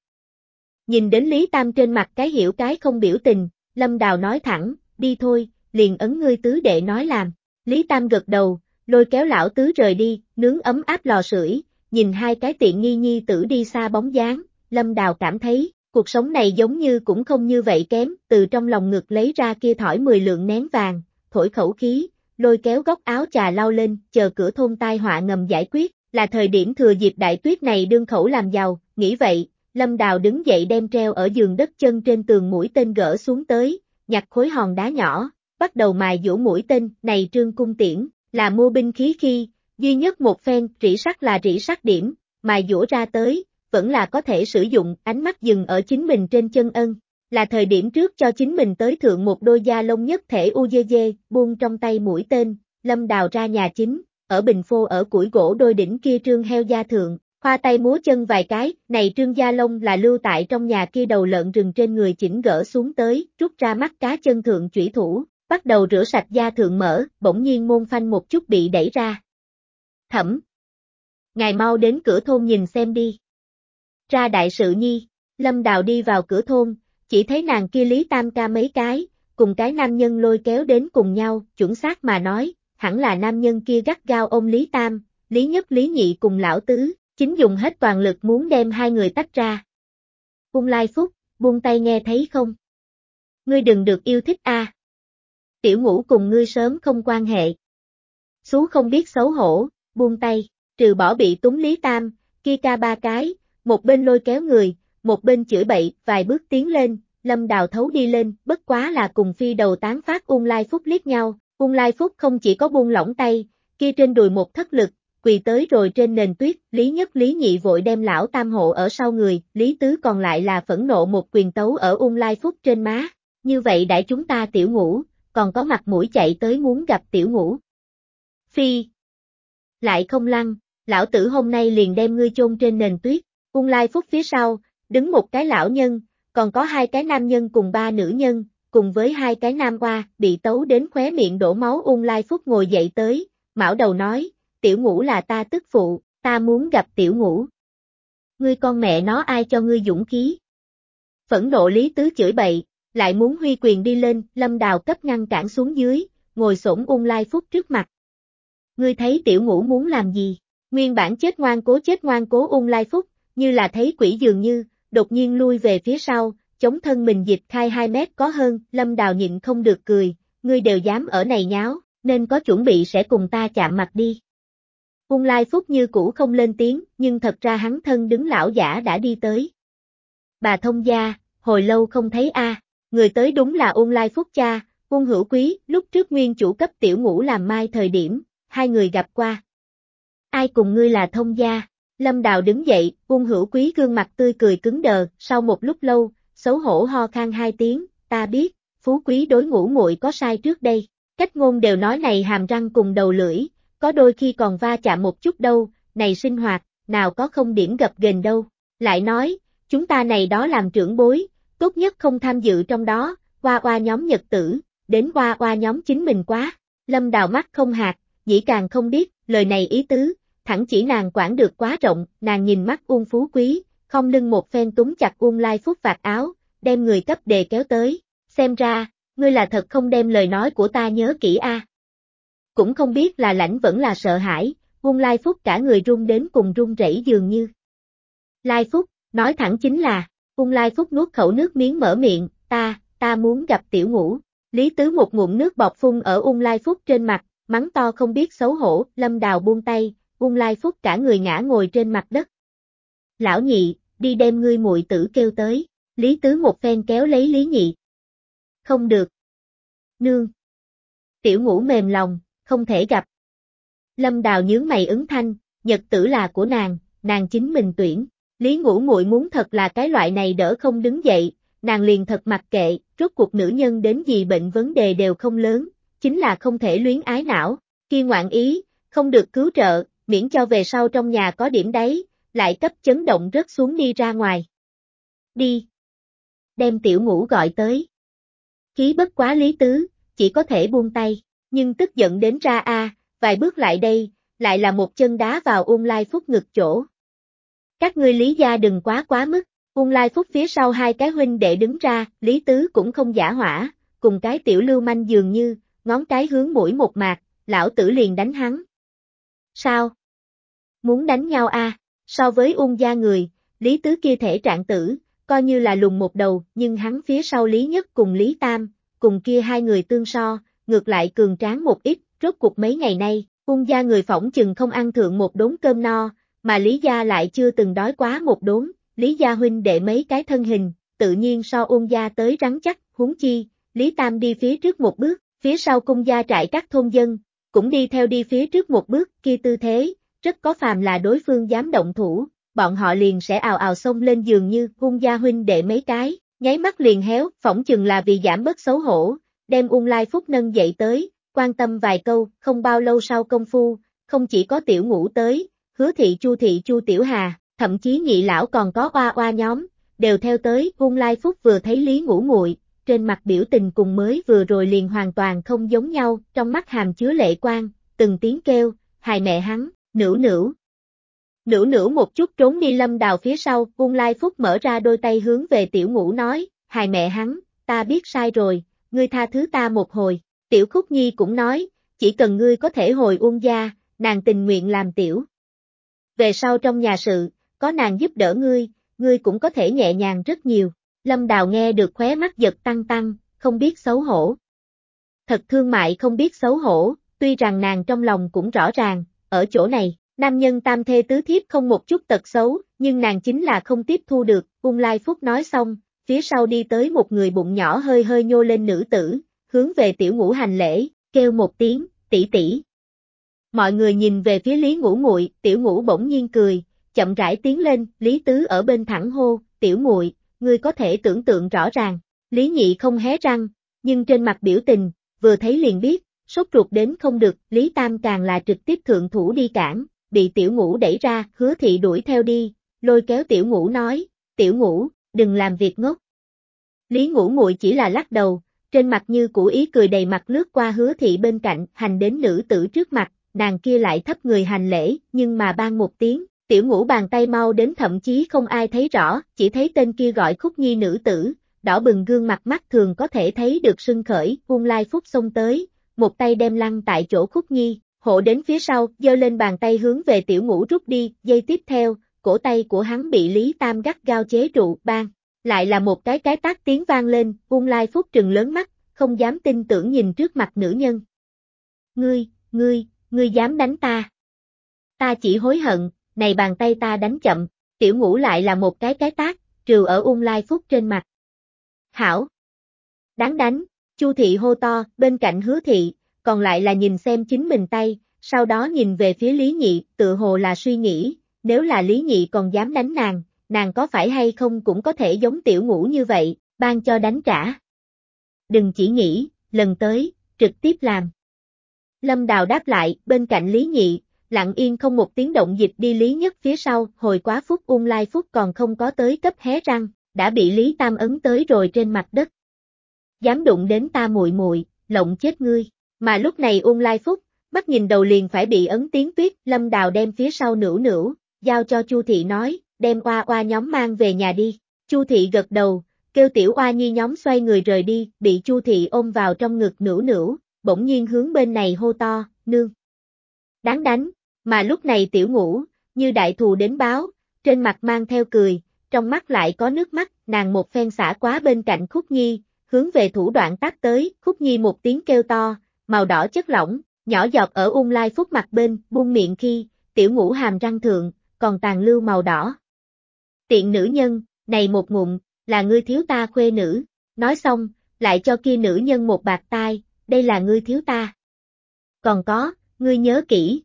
Nhìn đến Lý Tam trên mặt cái hiểu cái không biểu tình, Lâm Đào nói thẳng, đi thôi, liền ấn ngươi tứ đệ nói làm. Lý Tam gật đầu, lôi kéo lão tứ rời đi, nướng ấm áp lò sưởi, nhìn hai cái tiện nghi nhi tử đi xa bóng dáng, Lâm Đào cảm thấy, cuộc sống này giống như cũng không như vậy kém, từ trong lòng ngực lấy ra kia thỏi 10 lượng nén vàng, thổi khẩu khí, lôi kéo góc áo trà lau lên, chờ cửa thôn tai họa ngầm giải quyết, là thời điểm thừa dịp đại tuyết này đương khẩu làm giàu, nghĩ vậy, Lâm Đào đứng dậy đem treo ở giường đất chân trên tường mũi tên gỡ xuống tới, nhặt khối hòn đá nhỏ, bắt đầu mài dũa mũi tên, này trương cung tiễn, là mua binh khí khi, duy nhất một phen, rỉ sắt là rỉ sắt điểm, mài dũa ra tới, vẫn là có thể sử dụng, ánh mắt dừng ở chính mình trên chân ân, là thời điểm trước cho chính mình tới thượng một đôi da lông nhất thể u dê dê, buông trong tay mũi tên, lâm đào ra nhà chính, ở bình phô ở củi gỗ đôi đỉnh kia trương heo da thượng, khoa tay múa chân vài cái, này trương gia lông là lưu tại trong nhà kia đầu lợn rừng trên người chỉnh gỡ xuống tới, rút ra mắt cá chân thượng chủy thủ, bắt đầu rửa sạch da thượng mở, bỗng nhiên môn phanh một chút bị đẩy ra. Thẩm! Ngài mau đến cửa thôn nhìn xem đi. Ra đại sự nhi, lâm đào đi vào cửa thôn, chỉ thấy nàng kia Lý Tam ca mấy cái, cùng cái nam nhân lôi kéo đến cùng nhau, chuẩn xác mà nói, hẳn là nam nhân kia gắt gao ôm Lý Tam, Lý Nhất Lý Nhị cùng lão tứ, chính dùng hết toàn lực muốn đem hai người tách ra. Cung Lai Phúc, buông tay nghe thấy không? Ngươi đừng được yêu thích a. Tiểu ngũ cùng ngươi sớm không quan hệ. Xú không biết xấu hổ, buông tay, trừ bỏ bị túng Lý Tam, kia ca ba cái, một bên lôi kéo người, một bên chửi bậy, vài bước tiến lên, lâm đào thấu đi lên, bất quá là cùng phi đầu tán phát ung lai phúc liếc nhau, ung lai phúc không chỉ có buông lỏng tay, kia trên đùi một thất lực, quỳ tới rồi trên nền tuyết, Lý Nhất Lý Nhị vội đem lão tam hộ ở sau người, Lý Tứ còn lại là phẫn nộ một quyền tấu ở ung lai phúc trên má, như vậy đại chúng ta tiểu ngủ, còn có mặt mũi chạy tới muốn gặp tiểu ngủ. Phi! Lại không lăng, lão tử hôm nay liền đem ngươi chôn trên nền tuyết, ung lai phúc phía sau, đứng một cái lão nhân, còn có hai cái nam nhân cùng ba nữ nhân, cùng với hai cái nam hoa, bị tấu đến khóe miệng đổ máu ung lai phúc ngồi dậy tới, mão đầu nói, tiểu ngũ là ta tức phụ, ta muốn gặp tiểu ngũ. Ngươi con mẹ nó ai cho ngươi dũng khí? Phẫn nộ lý tứ chửi bậy, lại muốn huy quyền đi lên, lâm đào cấp ngăn cản xuống dưới, ngồi sổn ung lai phúc trước mặt. Ngươi thấy tiểu ngũ muốn làm gì? Nguyên bản chết ngoan cố chết ngoan cố ung lai phúc, như là thấy quỷ dường như, đột nhiên lui về phía sau, chống thân mình dịch khai 2 mét có hơn, lâm đào nhịn không được cười, ngươi đều dám ở này nháo, nên có chuẩn bị sẽ cùng ta chạm mặt đi. Ung Lai Phúc như cũ không lên tiếng, nhưng thật ra hắn thân đứng lão giả đã đi tới. Bà thông gia, hồi lâu không thấy a, người tới đúng là Ung Lai Phúc cha, Ung Hữu Quý, lúc trước nguyên chủ cấp tiểu ngũ làm mai thời điểm, hai người gặp qua. Ai cùng ngươi là thông gia? Lâm Đào đứng dậy, Ung Hữu Quý gương mặt tươi cười cứng đờ, sau một lúc lâu, xấu hổ ho khan hai tiếng, ta biết, Phú Quý đối ngũ muội có sai trước đây. Cách ngôn đều nói này hàm răng cùng đầu lưỡi, có đôi khi còn va chạm một chút đâu, này sinh hoạt, nào có không điểm gập ghềnh đâu. Lại nói, chúng ta này đó làm trưởng bối, tốt nhất không tham dự trong đó, qua qua nhóm nhật tử, đến qua qua nhóm chính mình quá. Lâm đào mắt không hạt, dĩ càng không biết, lời này ý tứ, thẳng chỉ nàng quản được quá rộng, nàng nhìn mắt Uông Phú Quý, không lưng một phen túm chặt Uông Lai Phúc vạt áo, đem người cấp đề kéo tới, xem ra, ngươi là thật không đem lời nói của ta nhớ kỹ a. Cũng không biết là lãnh vẫn là sợ hãi, Uông Lai Phúc cả người run đến cùng run rẩy dường như. Lai Phúc, nói thẳng chính là, Uông Lai Phúc nuốt khẩu nước miếng mở miệng, ta, ta muốn gặp tiểu ngũ. Lý Tứ một ngụm nước bọt phun ở Ung Lai Phúc trên mặt, mắng to không biết xấu hổ, Lâm Đào buông tay, Ung Lai Phúc cả người ngã ngồi trên mặt đất. Lão nhị, đi đem ngươi muội tử kêu tới, Lý Tứ một phen kéo lấy Lý nhị. Không được. Nương. Tiểu ngũ mềm lòng, không thể gặp. Lâm Đào nhướng mày ứng thanh, nhật tử là của nàng, nàng chính mình tuyển. Lý ngũ muội muốn thật là cái loại này đỡ không đứng dậy, nàng liền thật mặc kệ, rốt cuộc nữ nhân đến gì bệnh vấn đề đều không lớn, chính là không thể luyến ái não, kia ngoạn ý, không được cứu trợ, miễn cho về sau trong nhà có điểm đấy, lại cấp chấn động rớt xuống đi ra ngoài. Đi. Đem tiểu ngũ gọi tới. Khí bất quá lý tứ, chỉ có thể buông tay, nhưng tức giận đến ra a, vài bước lại đây, lại là một chân đá vào ung lai phúc ngực chỗ. Các ngươi lý gia đừng quá quá mức, ung lai phúc phía sau hai cái huynh đệ đứng ra, lý tứ cũng không giả hỏa, cùng cái tiểu lưu manh dường như, ngón cái hướng mũi một mạc, lão tử liền đánh hắn. Sao? Muốn đánh nhau a? So với ung gia người, Lý Tứ kia thể trạng tử, coi như là lùng một đầu, nhưng hắn phía sau Lý Nhất cùng Lý Tam, cùng kia hai người tương so, ngược lại cường tráng một ít, rốt cuộc mấy ngày nay, ung gia người phỏng chừng không ăn thượng một đốn cơm no, mà Lý gia lại chưa từng đói quá một đốn, Lý Gia Huynh đệ mấy cái thân hình, tự nhiên so ung gia tới rắn chắc, huống chi, Lý Tam đi phía trước một bước, phía sau cung gia trại các thôn dân, cũng đi theo đi phía trước một bước, kia tư thế, rất có phàm là đối phương dám động thủ, bọn họ liền sẽ ào ào xông lên giường như hung gia huynh đệ mấy cái, nháy mắt liền héo, phỏng chừng là vì giảm bớt xấu hổ, đem ung lai phúc nâng dậy tới, quan tâm vài câu, không bao lâu sau công phu, không chỉ có tiểu ngũ tới, hứa thị chu thị chu tiểu hà, thậm chí nhị lão còn có oa oa nhóm, đều theo tới, ung lai phúc vừa thấy lý ngủ nguội, trên mặt biểu tình cùng mới vừa rồi liền hoàn toàn không giống nhau, trong mắt hàm chứa lệ quan, từng tiếng kêu, hài mẹ hắn, nữ nữ, nữ nữ một chút trốn đi lâm đào phía sau, ung lai phúc mở ra đôi tay hướng về tiểu ngũ nói, hài mẹ hắn, ta biết sai rồi, ngươi tha thứ ta một hồi, tiểu khúc nhi cũng nói, chỉ cần ngươi có thể hồi ung gia, nàng tình nguyện làm tiểu. Về sau trong nhà sự, có nàng giúp đỡ ngươi, ngươi cũng có thể nhẹ nhàng rất nhiều. Lâm Đào nghe được khóe mắt giật tăng tăng, không biết xấu hổ. Thật thương mại không biết xấu hổ, tuy rằng nàng trong lòng cũng rõ ràng, ở chỗ này, nam nhân tam thê tứ thiếp không một chút tật xấu, nhưng nàng chính là không tiếp thu được, ung lai phúc nói xong, phía sau đi tới một người bụng nhỏ hơi hơi nhô lên nữ tử, hướng về tiểu ngũ hành lễ, kêu một tiếng, tỷ tỷ. Mọi người nhìn về phía Lý Ngũ Muội, tiểu ngũ bỗng nhiên cười, chậm rãi tiến lên, Lý Tứ ở bên thẳng hô, tiểu muội, ngươi có thể tưởng tượng rõ ràng, Lý Nhị không hé răng, nhưng trên mặt biểu tình, vừa thấy liền biết, sốt ruột đến không được, Lý Tam càng là trực tiếp thượng thủ đi cản, bị tiểu ngũ đẩy ra, hứa thị đuổi theo đi, lôi kéo tiểu ngũ nói, tiểu ngũ, đừng làm việc ngốc. Lý ngũ muội chỉ là lắc đầu, trên mặt như củ ý cười đầy mặt lướt qua hứa thị bên cạnh, hành đến nữ tử trước mặt, nàng kia lại thấp người hành lễ, nhưng mà ban một tiếng, tiểu ngũ bàn tay mau đến thậm chí không ai thấy rõ, chỉ thấy tên kia gọi khúc nhi nữ tử, đỏ bừng gương mặt mắt thường có thể thấy được sưng khởi, vung lai phúc xông tới, một tay đem lăn tại chỗ khúc nhi, hộ đến phía sau, giơ lên bàn tay hướng về tiểu ngũ rút đi, dây tiếp theo, cổ tay của hắn bị Lý Tam gắt gao chế trụ, bang, lại là một cái cái tác tiếng vang lên, buông lai phúc trừng lớn mắt, không dám tin tưởng nhìn trước mặt nữ nhân. Ngươi, ngươi, ngươi dám đánh ta. Ta chỉ hối hận, này bàn tay ta đánh chậm, tiểu ngũ lại là một cái cái tác, trừ ở ung lai phúc trên mặt. Hảo! Đáng đánh, chu thị hô to, bên cạnh hứa thị, còn lại là nhìn xem chính mình tay, sau đó nhìn về phía Lý Nhị, tự hồ là suy nghĩ, nếu là Lý Nhị còn dám đánh nàng, nàng có phải hay không cũng có thể giống tiểu ngũ như vậy, ban cho đánh trả. Đừng chỉ nghĩ, lần tới, trực tiếp làm. Lâm Đào đáp lại, bên cạnh Lý Nhị, lặng yên không một tiếng động dịch đi Lý Nhất phía sau, hồi quá phút ung lai phút còn không có tới cấp hé răng, đã bị Lý Tam ấn tới rồi trên mặt đất. Dám đụng đến ta muội muội, lộng chết ngươi, mà lúc này ung lai phúc, bắt nhìn đầu liền phải bị ấn tiếng tuyết, lâm đào đem phía sau nửu nửu, giao cho Chu Thị nói, đem qua qua nhóm mang về nhà đi, Chu Thị gật đầu, kêu tiểu oa nhi nhóm xoay người rời đi, bị Chu Thị ôm vào trong ngực nửu nửu, bỗng nhiên hướng bên này hô to, nương. Đáng đánh, mà lúc này tiểu ngũ, như đại thù đến báo, trên mặt mang theo cười, trong mắt lại có nước mắt, nàng một phen xả quá bên cạnh khúc nhi, hướng về thủ đoạn tác tới, khúc nhi một tiếng kêu to, màu đỏ chất lỏng, nhỏ giọt ở ung lai phúc mặt bên, buông miệng khi, tiểu ngũ hàm răng thượng, còn tàn lưu màu đỏ. Tiện nữ nhân, này một ngụm, là ngươi thiếu ta khuê nữ, nói xong, lại cho kia nữ nhân một bạc tai, đây là ngươi thiếu ta. Còn có, ngươi nhớ kỹ,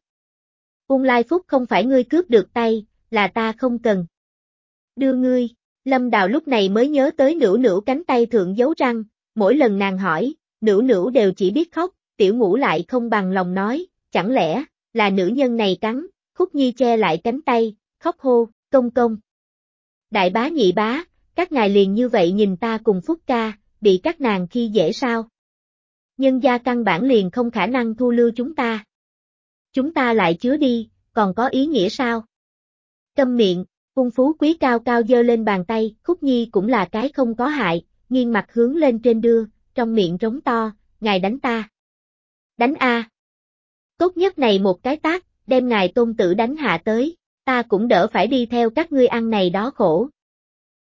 Ung Lai Phúc không phải ngươi cướp được tay, là ta không cần. Đưa ngươi, Lâm Đào lúc này mới nhớ tới nữ nữ cánh tay thượng dấu răng, mỗi lần nàng hỏi, nữ nữ đều chỉ biết khóc, tiểu ngũ lại không bằng lòng nói, chẳng lẽ, là nữ nhân này cắn, khúc nhi che lại cánh tay, khóc hô, công công. Đại bá nhị bá, các ngài liền như vậy nhìn ta cùng Phúc ca, bị các nàng khi dễ sao? Nhân gia căn bản liền không khả năng thu lưu chúng ta. Chúng ta lại chứa đi, còn có ý nghĩa sao? Câm miệng, cung phú quý cao cao dơ lên bàn tay, khúc nhi cũng là cái không có hại, nghiêng mặt hướng lên trên đưa, trong miệng trống to, ngài đánh ta. Đánh A. Tốt nhất này một cái tác, đem ngài tôn tử đánh hạ tới, ta cũng đỡ phải đi theo các ngươi ăn này đó khổ.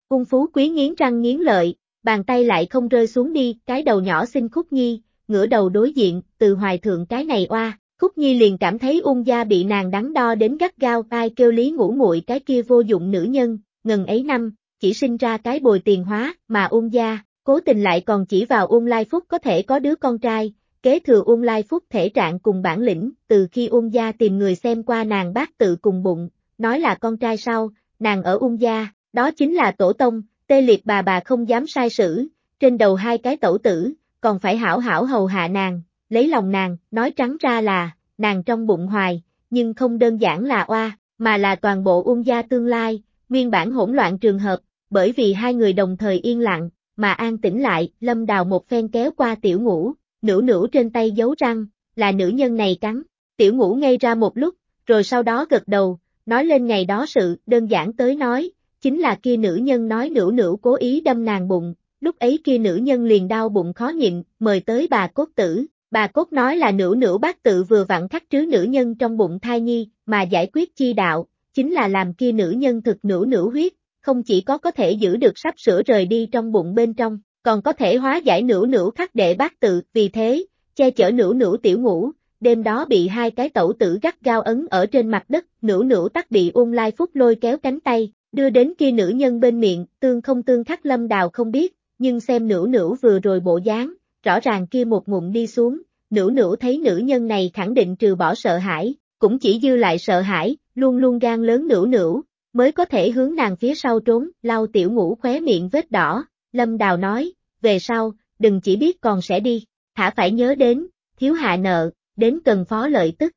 Cung phú quý nghiến răng nghiến lợi, bàn tay lại không rơi xuống đi, cái đầu nhỏ xinh khúc nhi, ngửa đầu đối diện, từ hoài thượng cái này oa, Khúc Nhi liền cảm thấy ung gia bị nàng đắn đo đến gắt gao, ai kêu lý ngủ muội cái kia vô dụng nữ nhân, ngần ấy năm, chỉ sinh ra cái bồi tiền hóa, mà Ung gia, cố tình lại còn chỉ vào Ung Lai Phúc có thể có đứa con trai, kế thừa Ung Lai Phúc thể trạng cùng bản lĩnh, từ khi Ung gia tìm người xem qua nàng bác tự cùng bụng, nói là con trai sau, nàng ở Ung gia, đó chính là tổ tông, tê liệt bà bà không dám sai sử, trên đầu hai cái tẩu tử, còn phải hảo hảo hầu hạ nàng, lấy lòng nàng, nói trắng ra là, nàng trong bụng hoài, nhưng không đơn giản là oa, mà là toàn bộ Uông gia tương lai, nguyên bản hỗn loạn trường hợp, bởi vì hai người đồng thời yên lặng, mà an tĩnh lại, lâm đào một phen kéo qua tiểu ngũ, nữ nữ trên tay giấu răng, là nữ nhân này cắn, tiểu ngũ ngây ra một lúc, rồi sau đó gật đầu, nói lên ngày đó sự, đơn giản tới nói, chính là kia nữ nhân nói nữ nữ cố ý đâm nàng bụng, lúc ấy kia nữ nhân liền đau bụng khó nhịn, mời tới bà cốt tử, bà cốt nói là nữ nữ bác tự vừa vặn khắc trứ nữ nhân trong bụng thai nhi, mà giải quyết chi đạo, chính là làm kia nữ nhân thực nữ nữ huyết, không chỉ có có thể giữ được sắp sửa rời đi trong bụng bên trong, còn có thể hóa giải nữ nữ khắc đệ bác tự, vì thế, che chở nữ nữ tiểu ngủ, đêm đó bị hai cái tẩu tử gắt gao ấn ở trên mặt đất, nữ nữ tắc bị ung lai phúc lôi kéo cánh tay, đưa đến kia nữ nhân bên miệng, tương không tương khắc lâm đào không biết, nhưng xem nữ nữ vừa rồi bộ dáng, rõ ràng kia một ngụm đi xuống, nữ nữ thấy nữ nhân này khẳng định trừ bỏ sợ hãi, cũng chỉ dư lại sợ hãi, luôn luôn gan lớn nữ nữ mới có thể hướng nàng phía sau trốn, lau tiểu ngủ khóe miệng vết đỏ, lâm đào nói, về sau, đừng chỉ biết còn sẽ đi, thả phải nhớ đến, thiếu hạ nợ, đến cần phó lợi tức.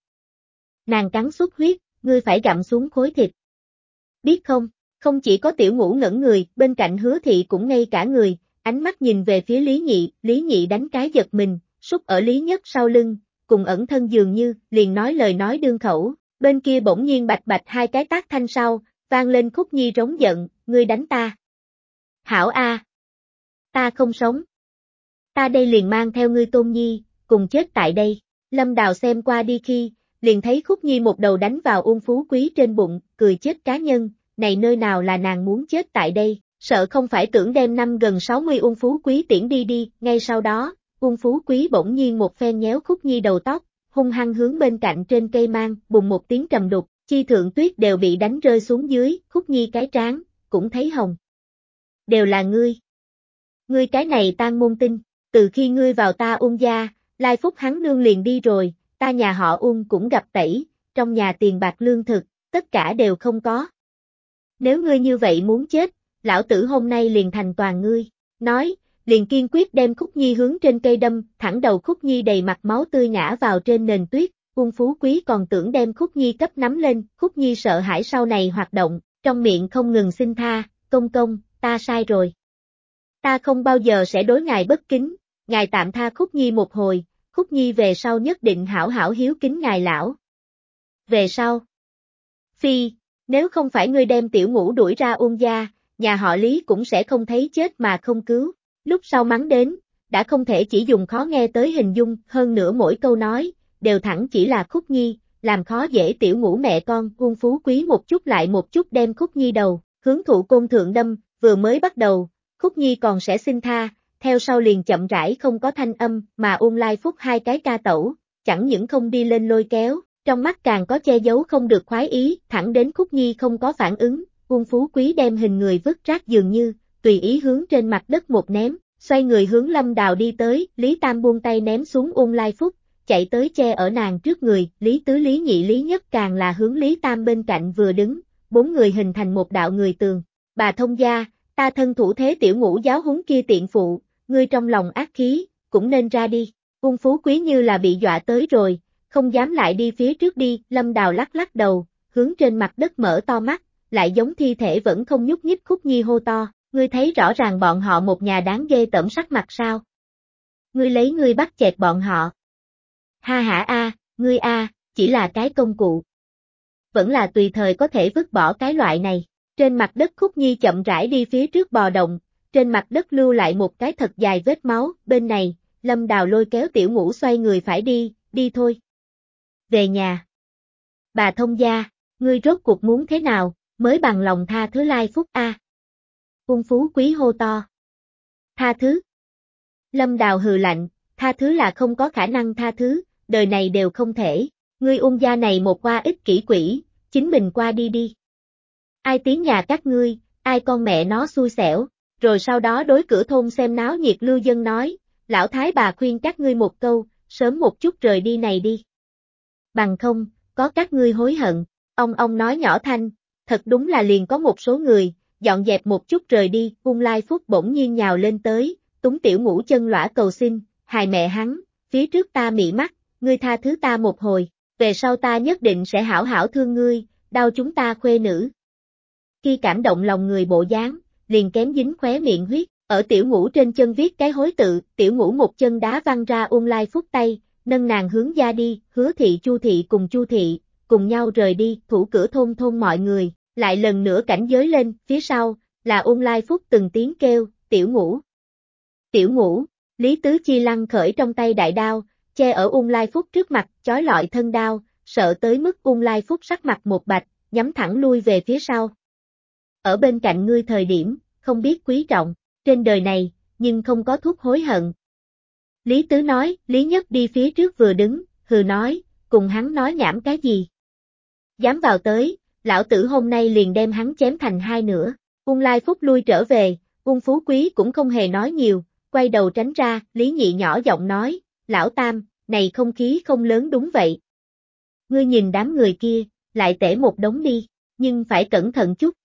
Nàng cắn xuất huyết, ngươi phải gặm xuống khối thịt. Biết không, không chỉ có tiểu ngũ ngẩn người, bên cạnh hứa thị cũng ngay cả người, ánh mắt nhìn về phía Lý Nhị, Lý Nhị đánh cái giật mình, xúc ở Lý Nhất sau lưng, cùng ẩn thân dường như, liền nói lời nói đương khẩu, bên kia bỗng nhiên bạch bạch hai cái tác thanh sau, vang lên khúc nhi rống giận, ngươi đánh ta. Hảo A. Ta không sống. Ta đây liền mang theo ngươi tôn nhi, cùng chết tại đây. Lâm Đào xem qua đi khi, liền thấy khúc nhi một đầu đánh vào ung phú quý trên bụng, cười chết cá nhân, này nơi nào là nàng muốn chết tại đây, sợ không phải tưởng đem năm gần 60 ung phú quý tiễn đi đi, ngay sau đó, ung phú quý bỗng nhiên một phen nhéo khúc nhi đầu tóc, hung hăng hướng bên cạnh trên cây mang, bùng một tiếng trầm đục, chi thượng tuyết đều bị đánh rơi xuống dưới, khúc nhi cái tráng, cũng thấy hồng. Đều là ngươi. Ngươi cái này tan môn tinh, từ khi ngươi vào ta ung gia, lai phúc hắn nương liền đi rồi, ta nhà họ ung cũng gặp tẩy, trong nhà tiền bạc lương thực, tất cả đều không có. Nếu ngươi như vậy muốn chết, lão tử hôm nay liền thành toàn ngươi, nói, liền kiên quyết đem khúc nhi hướng trên cây đâm, thẳng đầu khúc nhi đầy mặt máu tươi ngã vào trên nền tuyết, Quân Phú Quý còn tưởng đem Khúc Nhi cấp nắm lên, Khúc Nhi sợ hãi sau này hoạt động, trong miệng không ngừng xin tha, công công, ta sai rồi. Ta không bao giờ sẽ đối ngài bất kính, ngài tạm tha Khúc Nhi một hồi, Khúc Nhi về sau nhất định hảo hảo hiếu kính ngài lão. Về sau. Phi, nếu không phải ngươi đem tiểu ngũ đuổi ra ôn gia, nhà họ Lý cũng sẽ không thấy chết mà không cứu. Lúc sau mắng đến, đã không thể chỉ dùng khó nghe tới hình dung, hơn nữa mỗi câu nói, đều thẳng chỉ là khúc nhi, làm khó dễ tiểu ngũ mẹ con, quân phú quý một chút lại một chút đem khúc nhi đầu, hướng thụ côn thượng đâm, vừa mới bắt đầu, khúc nhi còn sẽ xin tha, theo sau liền chậm rãi không có thanh âm, mà ôn lai phúc hai cái ca tẩu, chẳng những không đi lên lôi kéo, trong mắt càng có che giấu không được khoái ý, thẳng đến khúc nhi không có phản ứng, Uông phú quý đem hình người vứt rác dường như, tùy ý hướng trên mặt đất một ném, xoay người hướng lâm đào đi tới, Lý Tam buông tay ném xuống Uông lai phúc, chạy tới che ở nàng trước người, Lý Tứ Lý Nhị Lý Nhất càng là hướng Lý Tam bên cạnh vừa đứng, bốn người hình thành một đạo người tường. Bà thông gia, ta thân thủ thế tiểu ngũ giáo huấn kia tiện phụ, ngươi trong lòng ác khí, cũng nên ra đi. Uông phú quý như là bị dọa tới rồi, không dám lại đi phía trước đi, lâm đào lắc lắc đầu, hướng trên mặt đất mở to mắt, lại giống thi thể vẫn không nhúc nhích khúc nhi hô to, ngươi thấy rõ ràng bọn họ một nhà đáng ghê tẩm sắc mặt sao. Ngươi lấy ngươi bắt chẹt bọn họ, Ha hả a, ngươi a, chỉ là cái công cụ. Vẫn là tùy thời có thể vứt bỏ cái loại này. Trên mặt đất khúc nhi chậm rãi đi phía trước bò đồng trên mặt đất lưu lại một cái thật dài vết máu, bên này, lâm đào lôi kéo tiểu ngũ xoay người phải đi, đi thôi. Về nhà. Bà thông gia, ngươi rốt cuộc muốn thế nào, mới bằng lòng tha thứ lai phúc a. Cung phú quý hô to. Tha thứ. Lâm đào hừ lạnh, tha thứ là không có khả năng tha thứ, đời này đều không thể, ngươi ung gia này một qua ít kỷ quỷ, chính mình qua đi đi. Ai tiếng nhà các ngươi, ai con mẹ nó xui xẻo, rồi sau đó đối cửa thôn xem náo nhiệt lưu dân nói, lão thái bà khuyên các ngươi một câu, sớm một chút rời đi này đi. Bằng không, có các ngươi hối hận, ông ông nói nhỏ thanh, thật đúng là liền có một số người, dọn dẹp một chút rời đi, ung lai phúc bỗng nhiên nhào lên tới, túng tiểu ngũ chân lõa cầu xin, hài mẹ hắn, phía trước ta mị mắt, ngươi tha thứ ta một hồi, về sau ta nhất định sẽ hảo hảo thương ngươi, đau chúng ta khuê nữ. Khi cảm động lòng người bộ dáng, liền kém dính khóe miệng huyết, ở tiểu ngũ trên chân viết cái hối tự, tiểu ngũ một chân đá văng ra ung lai phúc tay, nâng nàng hướng ra đi, hứa thị chu thị cùng chu thị, cùng nhau rời đi, thủ cửa thôn thôn mọi người, lại lần nữa cảnh giới lên, phía sau, là ung lai phúc từng tiếng kêu, tiểu ngũ. Tiểu ngũ, Lý Tứ Chi lăng khởi trong tay đại đao, che ở ung lai phúc trước mặt, chói lọi thân đao, sợ tới mức ung lai phúc sắc mặt một bạch, nhắm thẳng lui về phía sau. Ở bên cạnh ngươi thời điểm, không biết quý trọng, trên đời này, nhưng không có thuốc hối hận. Lý Tứ nói, Lý Nhất đi phía trước vừa đứng, hừ nói, cùng hắn nói nhảm cái gì. Dám vào tới, lão tử hôm nay liền đem hắn chém thành hai nửa. Ung Lai Phúc lui trở về, Ung Phú Quý cũng không hề nói nhiều, quay đầu tránh ra, Lý Nhị nhỏ giọng nói, lão Tam, này không khí không lớn đúng vậy. Ngươi nhìn đám người kia, lại tể một đống đi, nhưng phải cẩn thận chút.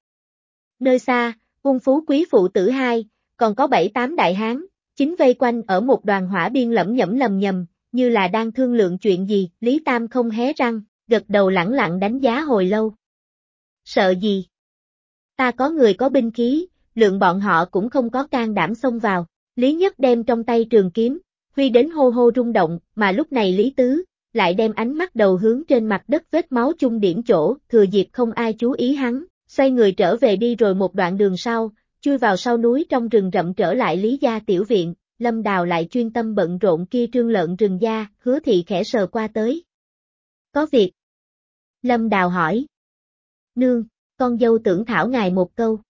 Nơi xa, Ung Phú Quý phụ tử hai, còn có bảy tám đại hán, chính vây quanh ở một đoàn hỏa biên lẩm nhẩm lầm nhầm, như là đang thương lượng chuyện gì, Lý Tam không hé răng, gật đầu lẳng lặng đánh giá hồi lâu. Sợ gì? Ta có người có binh khí, lượng bọn họ cũng không có can đảm xông vào. Lý Nhất đem trong tay trường kiếm, huy đến hô hô rung động, mà lúc này Lý Tứ, lại đem ánh mắt đầu hướng trên mặt đất vết máu chung điểm chỗ, thừa dịp không ai chú ý hắn, xoay người trở về đi rồi một đoạn đường sau, chui vào sau núi trong rừng rậm trở lại Lý Gia Tiểu Viện, Lâm Đào lại chuyên tâm bận rộn kia trương lợn rừng gia, hứa thị khẽ sờ qua tới. Có việc. Lâm Đào hỏi. Nương, con dâu tưởng thảo ngài một câu.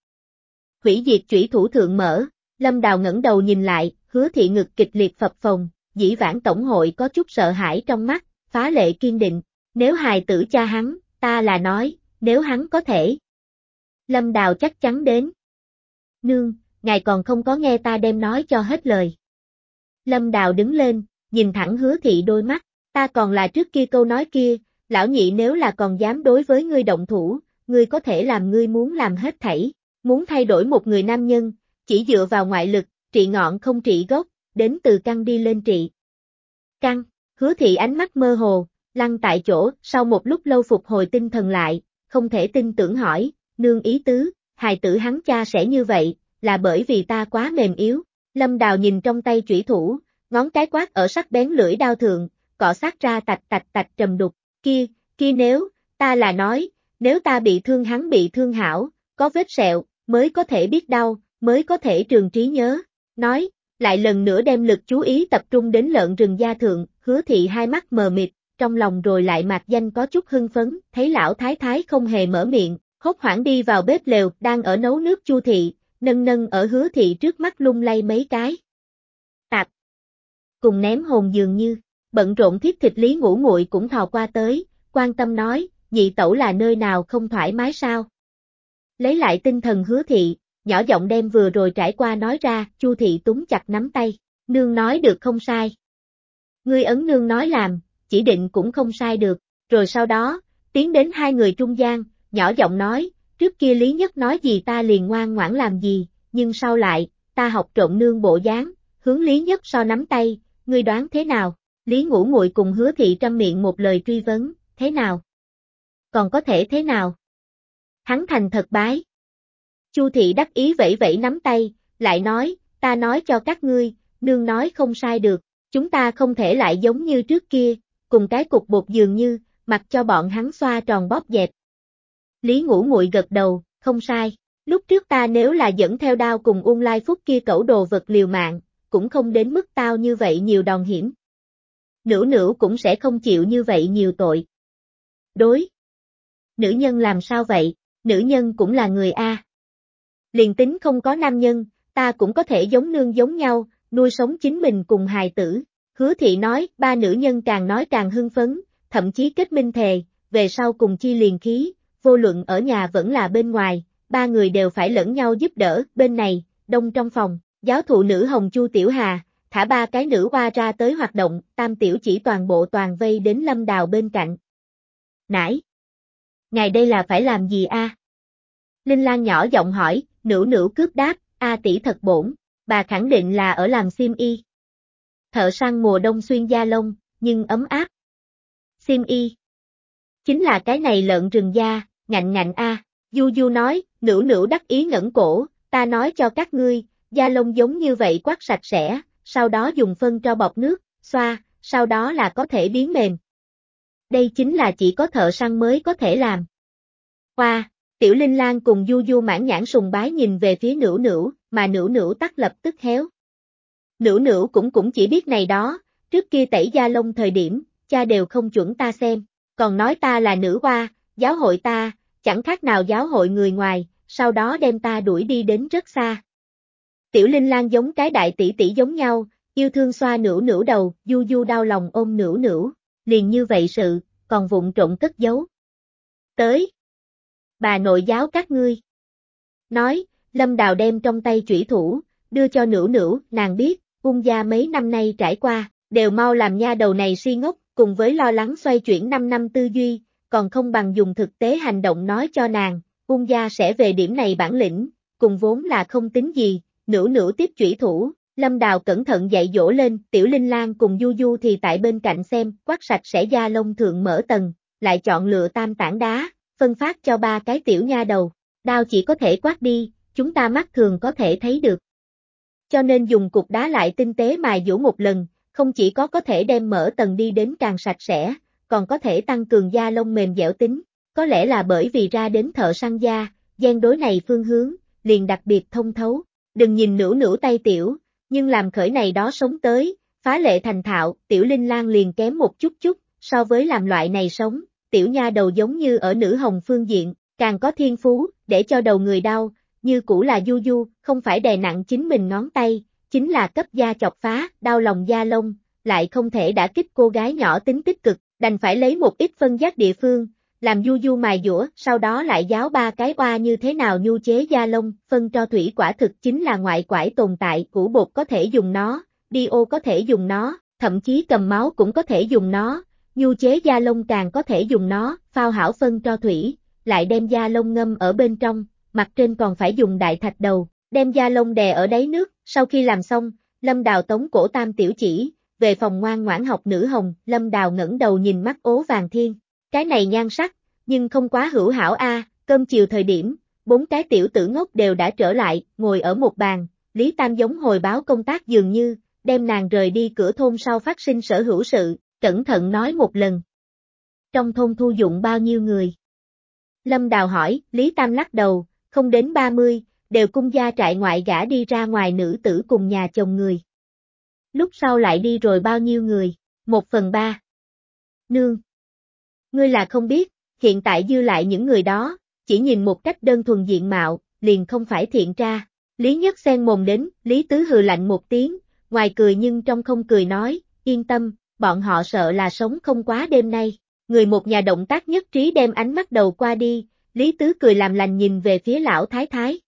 Hủy diệt chủy thủ thượng mở, Lâm Đào ngẩng đầu nhìn lại, hứa thị ngực kịch liệt phập phồng, dĩ vãng tổng hội có chút sợ hãi trong mắt, phá lệ kiên định, nếu hài tử cha hắn, ta là nói, nếu hắn có thể. Lâm Đào chắc chắn đến. Nương, ngài còn không có nghe ta đem nói cho hết lời. Lâm Đào đứng lên, nhìn thẳng hứa thị đôi mắt, ta còn là trước kia câu nói kia, lão nhị nếu là còn dám đối với ngươi động thủ, ngươi có thể làm ngươi muốn làm hết thảy, muốn thay đổi một người nam nhân, chỉ dựa vào ngoại lực, trị ngọn không trị gốc, đến từ căn đi lên trị. Căn, hứa thị ánh mắt mơ hồ, lăn tại chỗ, sau một lúc lâu phục hồi tinh thần lại, không thể tin tưởng hỏi, nương ý tứ, hài tử hắn cha sẽ như vậy, là bởi vì ta quá mềm yếu. Lâm Đào nhìn trong tay chủy thủ, ngón cái quát ở sắc bén lưỡi đao thượng, cọ sát ra tạch tạch tạch trầm đục, kia, kia nếu, ta là nói, nếu ta bị thương hắn bị thương hảo, có vết sẹo, mới có thể biết đau, mới có thể trường trí nhớ. Nói, lại lần nữa đem lực chú ý tập trung đến lợn rừng gia thượng, hứa thị hai mắt mờ mịt, trong lòng rồi lại mạc danh có chút hưng phấn, thấy lão thái thái không hề mở miệng, hốt hoảng đi vào bếp lều, đang ở nấu nước chu thị, nâng nâng ở hứa thị trước mắt lung lay mấy cái. Tạp. Cùng ném hồn dường như, bận rộn thiết thịt lý ngủ nguội cũng thò qua tới, quan tâm nói, nhị tẩu là nơi nào không thoải mái sao? Lấy lại tinh thần hứa thị, nhỏ giọng đem vừa rồi trải qua nói ra, chu thị túng chặt nắm tay, nương nói được không sai. Ngươi ấn nương nói làm, chỉ định cũng không sai được, rồi sau đó, tiến đến hai người trung gian, nhỏ giọng nói, trước kia Lý Nhất nói gì ta liền ngoan ngoãn làm gì, nhưng sau lại, ta học trộn nương bộ dáng, hướng Lý Nhất so nắm tay, ngươi đoán thế nào? Lý Ngũ ngụy cùng Hứa Thị trăm miệng một lời truy vấn, thế nào? Còn có thể thế nào? Hắn thành thật bái. Chu Thị đắc ý vẫy vẫy nắm tay, lại nói, ta nói cho các ngươi, nương nói không sai được, chúng ta không thể lại giống như trước kia, cùng cái cục bột dường như, mặc cho bọn hắn xoa tròn bóp dẹp. Lý Ngũ Muội gật đầu, không sai, lúc trước ta nếu là dẫn theo đao cùng ung lai phúc kia cẩu đồ vật liều mạng, cũng không đến mức tao như vậy nhiều đòn hiểm. nữ nữ cũng sẽ không chịu như vậy nhiều tội. Đối. Nữ nhân làm sao vậy, nữ nhân cũng là người A. Liền tính không có nam nhân, ta cũng có thể giống nương giống nhau, nuôi sống chính mình cùng hài tử. Hứa thị nói, ba nữ nhân càng nói càng hưng phấn, thậm chí kết minh thề, về sau cùng chi liền khí, vô luận ở nhà vẫn là bên ngoài, ba người đều phải lẫn nhau giúp đỡ, bên này, đông trong phòng, giáo thụ nữ Hồng Chu Tiểu Hà, thả ba cái nữ hoa ra tới hoạt động, tam tiểu chỉ toàn bộ toàn vây đến lâm đào bên cạnh. Nãy! Ngài đây là phải làm gì a? Linh Lan nhỏ giọng hỏi, nữ nữ cướp đáp, a tỷ thật bổn, bà khẳng định là ở làm sim y. Thợ săn mùa đông xuyên da lông, nhưng ấm áp. Sim y. Chính là cái này lợn rừng da, ngạnh ngạnh a. Du Du nói, nữ nữ đắc ý ngẩn cổ, ta nói cho các ngươi, da lông giống như vậy quát sạch sẽ, sau đó dùng phân cho bọc nước, xoa, sau đó là có thể biến mềm. Đây chính là chỉ có thợ săn mới có thể làm. Hoa, Tiểu Linh Lan cùng Du Du mãn nhãn sùng bái nhìn về phía nữ nữ, mà nữ nữ tắt lập tức héo. Nữ nữ cũng cũng chỉ biết này đó, trước kia tẩy da lông thời điểm, cha đều không chuẩn ta xem, còn nói ta là nữ hoa, giáo hội ta, chẳng khác nào giáo hội người ngoài, sau đó đem ta đuổi đi đến rất xa. Tiểu Linh Lan giống cái đại tỷ tỷ giống nhau, yêu thương xoa Nữ Nữ đầu, du du đau lòng ôm Nữ Nữ liền như vậy sự, còn vụng trộn cất giấu. Tới. Bà nội giáo các ngươi. Nói, Lâm Đào đem trong tay chủy thủ, đưa cho nữ nữ nàng biết, ung gia mấy năm nay trải qua, đều mau làm nha đầu này si ngốc, cùng với lo lắng xoay chuyển 5 năm tư duy, còn không bằng dùng thực tế hành động nói cho nàng, ung gia sẽ về điểm này bản lĩnh, cùng vốn là không tính gì, nữ nữ tiếp chủy thủ, Lâm Đào cẩn thận dạy dỗ lên, Tiểu Linh Lan cùng Du Du thì tại bên cạnh xem, quát sạch sẽ da lông thượng mở tầng, lại chọn lựa tam tảng đá, phân phát cho ba cái tiểu nha đầu, đao chỉ có thể quát đi, chúng ta mắt thường có thể thấy được. Cho nên dùng cục đá lại tinh tế mài dũ một lần, không chỉ có có thể đem mở tầng đi đến càng sạch sẽ, còn có thể tăng cường da lông mềm dẻo tính, có lẽ là bởi vì ra đến thợ săn da, gian đối này phương hướng, liền đặc biệt thông thấu, đừng nhìn nửa nửa tay tiểu, nhưng làm khởi này đó sống tới, phá lệ thành thạo, tiểu linh lan liền kém một chút chút, so với làm loại này sống, tiểu nha đầu giống như ở nữ hồng phương diện, càng có thiên phú, để cho đầu người đau, như cũ là du du, không phải đè nặng chính mình ngón tay, chính là cấp da chọc phá, đau lòng da lông, lại không thể đã kích cô gái nhỏ tính tích cực, đành phải lấy một ít phân giác địa phương, làm du du mài dũa, sau đó lại giáo ba cái oa như thế nào nhu chế da lông, phân cho thủy quả thực chính là ngoại quải tồn tại, củ bột có thể dùng nó, đi ô có thể dùng nó, thậm chí cầm máu cũng có thể dùng nó, nhu chế da lông càng có thể dùng nó, phao hảo phân cho thủy, lại đem da lông ngâm ở bên trong, mặt trên còn phải dùng đại thạch đầu, đem da lông đè ở đáy nước, sau khi làm xong, Lâm Đào tống cổ tam tiểu chỉ, về phòng ngoan ngoãn học nữ hồng, Lâm Đào ngẩng đầu nhìn mắt ố vàng thiên, cái này nhan sắc, nhưng không quá hữu hảo a, cơm chiều thời điểm, bốn cái tiểu tử ngốc đều đã trở lại, ngồi ở một bàn, Lý Tam giống hồi báo công tác dường như, đem nàng rời đi cửa thôn sau phát sinh sở hữu sự, cẩn thận nói một lần. Trong thôn thu dụng bao nhiêu người? Lâm Đào hỏi, Lý Tam lắc đầu, không đến 30, đều cung gia trại ngoại gã đi ra ngoài nữ tử cùng nhà chồng người. Lúc sau lại đi rồi bao nhiêu người? Một phần ba. Nương. Ngươi là không biết, hiện tại dư lại những người đó, chỉ nhìn một cách đơn thuần diện mạo, liền không phải thiện tra. Lý Nhất xen mồm đến, Lý Tứ hừ lạnh một tiếng, ngoài cười nhưng trong không cười nói, yên tâm, bọn họ sợ là sống không quá đêm nay. Người một nhà động tác nhất trí đem ánh mắt đầu qua đi, Lý Tứ cười làm lành nhìn về phía lão thái thái.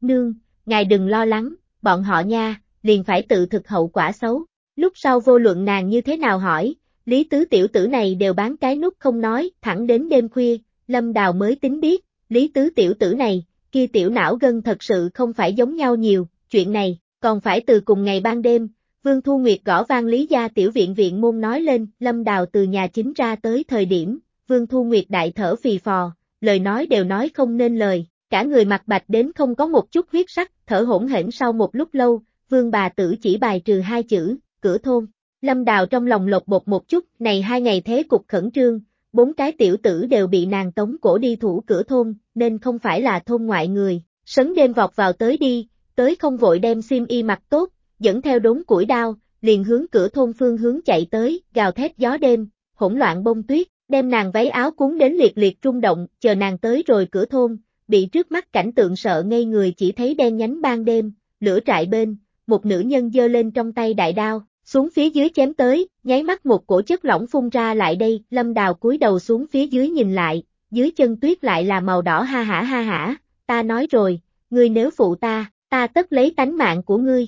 Nương, ngài đừng lo lắng, bọn họ nha, liền phải tự thực hậu quả xấu. Lúc sau vô luận nàng như thế nào hỏi, Lý Tứ tiểu tử này đều bán cái nút không nói, thẳng đến đêm khuya, Lâm Đào mới tính biết, Lý Tứ tiểu tử này, kia tiểu não gân thật sự không phải giống nhau nhiều, chuyện này, còn phải từ cùng ngày ban đêm, Vương Thu Nguyệt gõ vang Lý gia tiểu viện viện môn nói lên, Lâm Đào từ nhà chính ra tới thời điểm, Vương Thu Nguyệt đại thở phì phò, lời nói đều nói không nên lời, cả người mặt bạch đến không có một chút huyết sắc, thở hỗn hển sau một lúc lâu, Vương bà tử chỉ bài trừ hai chữ, cửa thôn. Lâm Đào trong lòng lột bột một chút, này hai ngày thế cục khẩn trương, bốn cái tiểu tử đều bị nàng tống cổ đi thủ cửa thôn, nên không phải là thôn ngoại người, sấn đêm vọt vào tới đi, tới không vội đem sim y mặc tốt, dẫn theo đống củi đao, liền hướng cửa thôn phương hướng chạy tới, gào thét gió đêm, hỗn loạn bông tuyết, đem nàng váy áo cuốn đến liệt liệt trung động, chờ nàng tới rồi cửa thôn, bị trước mắt cảnh tượng sợ ngây người chỉ thấy đen nhánh ban đêm, lửa trại bên, một nữ nhân dơ lên trong tay đại đao, xuống phía dưới chém tới, nháy mắt một cổ chất lỏng phun ra lại đây, lâm đào cúi đầu xuống phía dưới nhìn lại, dưới chân tuyết lại là màu đỏ ha hả ha hả, ta nói rồi, ngươi nếu phụ ta, ta tất lấy tánh mạng của ngươi.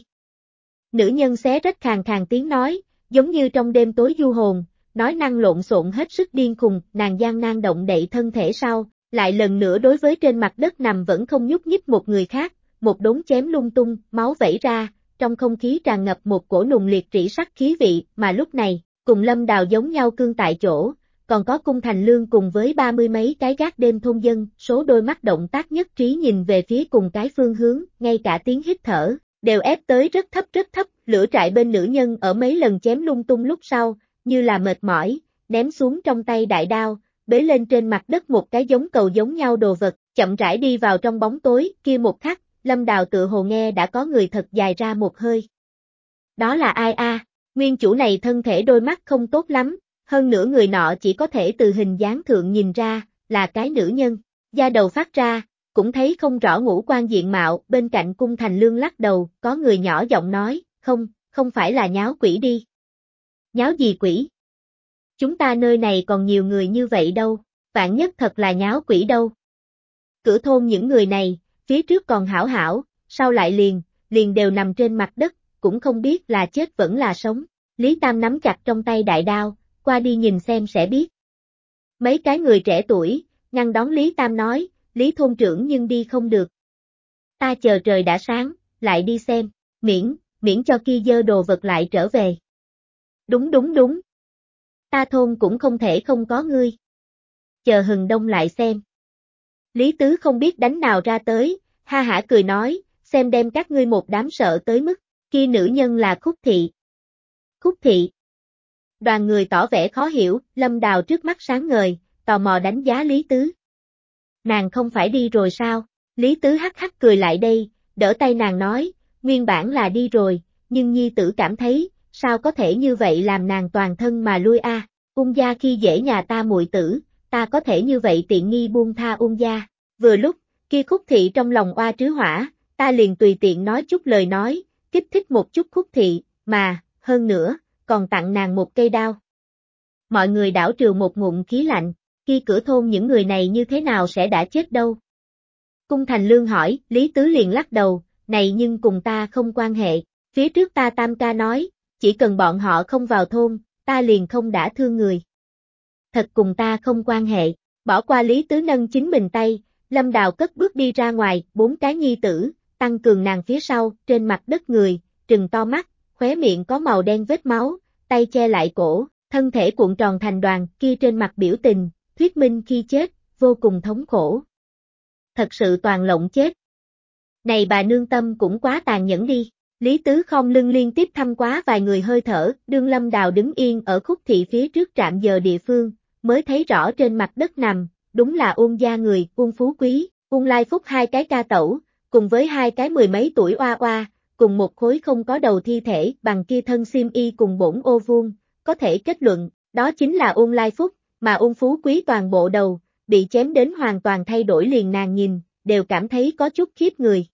Nữ nhân xé rách khàn khàn tiếng nói, giống như trong đêm tối du hồn, nói năng lộn xộn hết sức điên khùng, nàng gian nan động đậy thân thể sau, lại lần nữa đối với trên mặt đất nằm vẫn không nhúc nhích một người khác, một đống chém lung tung, máu vẩy ra, trong không khí tràn ngập một cổ nùng liệt rỉ sắc khí vị, mà lúc này, cùng lâm đào giống nhau cương tại chỗ, còn có cung thành lương cùng với ba mươi mấy cái gác đêm thôn dân, số đôi mắt động tác nhất trí nhìn về phía cùng cái phương hướng, ngay cả tiếng hít thở, đều ép tới rất thấp rất thấp, lửa trại bên nữ nhân ở mấy lần chém lung tung lúc sau, như là mệt mỏi, ném xuống trong tay đại đao, bế lên trên mặt đất một cái giống cầu giống nhau đồ vật, chậm rãi đi vào trong bóng tối, kia một khắc, lâm đào tự hồ nghe đã có người thật dài ra một hơi. Đó là ai a? Nguyên chủ này thân thể đôi mắt không tốt lắm, hơn nữa người nọ chỉ có thể từ hình dáng thượng nhìn ra, là cái nữ nhân, da đầu phát ra, cũng thấy không rõ ngũ quan diện mạo, bên cạnh cung thành lương lắc đầu, có người nhỏ giọng nói, không, không phải là nháo quỷ đi. Nháo gì quỷ? Chúng ta nơi này còn nhiều người như vậy đâu, vạn nhất thật là nháo quỷ đâu. Cửa thôn những người này, phía trước còn hảo hảo, sau lại liền, liền đều nằm trên mặt đất, cũng không biết là chết vẫn là sống. Lý Tam nắm chặt trong tay đại đao, qua đi nhìn xem sẽ biết. Mấy cái người trẻ tuổi, ngăn đón Lý Tam nói, Lý thôn trưởng nhưng đi không được. Ta chờ trời đã sáng, lại đi xem, miễn, miễn cho kia dơ đồ vật lại trở về. Đúng đúng đúng. Ta thôn cũng không thể không có ngươi. Chờ hừng đông lại xem. Lý Tứ không biết đánh nào ra tới, ha hả cười nói, xem đem các ngươi một đám sợ tới mức, kia nữ nhân là Khúc Thị. Khúc Thị. Đoàn người tỏ vẻ khó hiểu, lâm đào trước mắt sáng ngời, tò mò đánh giá Lý Tứ. Nàng không phải đi rồi sao? Lý Tứ hắc hắc cười lại đây, đỡ tay nàng nói, nguyên bản là đi rồi, nhưng nhi tử cảm thấy, sao có thể như vậy làm nàng toàn thân mà lui a? À? Ung gia khi dễ nhà ta muội tử, ta có thể như vậy tiện nghi buông tha ung gia. Vừa lúc, kia khúc thị trong lòng oa trứ hỏa, ta liền tùy tiện nói chút lời nói, kích thích một chút khúc thị, mà, hơn nữa, còn tặng nàng một cây đao. Mọi người đảo trừ một ngụm khí lạnh, khi cửa thôn những người này như thế nào sẽ đã chết đâu. Cung Thành Lương hỏi, Lý Tứ liền lắc đầu, này nhưng cùng ta không quan hệ, phía trước ta tam ca nói, chỉ cần bọn họ không vào thôn, ta liền không đã thương người. Thật cùng ta không quan hệ, bỏ qua Lý Tứ nâng chính mình tay, Lâm Đào cất bước đi ra ngoài, bốn cái nhi tử, tăng cường nàng phía sau, trên mặt đất người, trừng to mắt, khóe miệng có màu đen vết máu, tay che lại cổ, thân thể cuộn tròn thành đoàn, kia trên mặt biểu tình, thuyết minh khi chết, vô cùng thống khổ. Thật sự toàn lộng chết. Này bà nương tâm cũng quá tàn nhẫn đi. Lý Tứ không lưng liên tiếp thăm quá vài người hơi thở, đương lâm đào đứng yên ở khúc thị phía trước trạm giờ địa phương, mới thấy rõ trên mặt đất nằm, đúng là ôn gia người, ôn phú quý, ôn lai phúc hai cái ca tẩu, cùng với hai cái mười mấy tuổi oa oa, cùng một khối không có đầu thi thể bằng kia thân xiêm y cùng bổn ô vuông, có thể kết luận, đó chính là ôn lai phúc, mà ôn phú quý toàn bộ đầu, bị chém đến hoàn toàn thay đổi liền nàng nhìn, đều cảm thấy có chút khiếp người.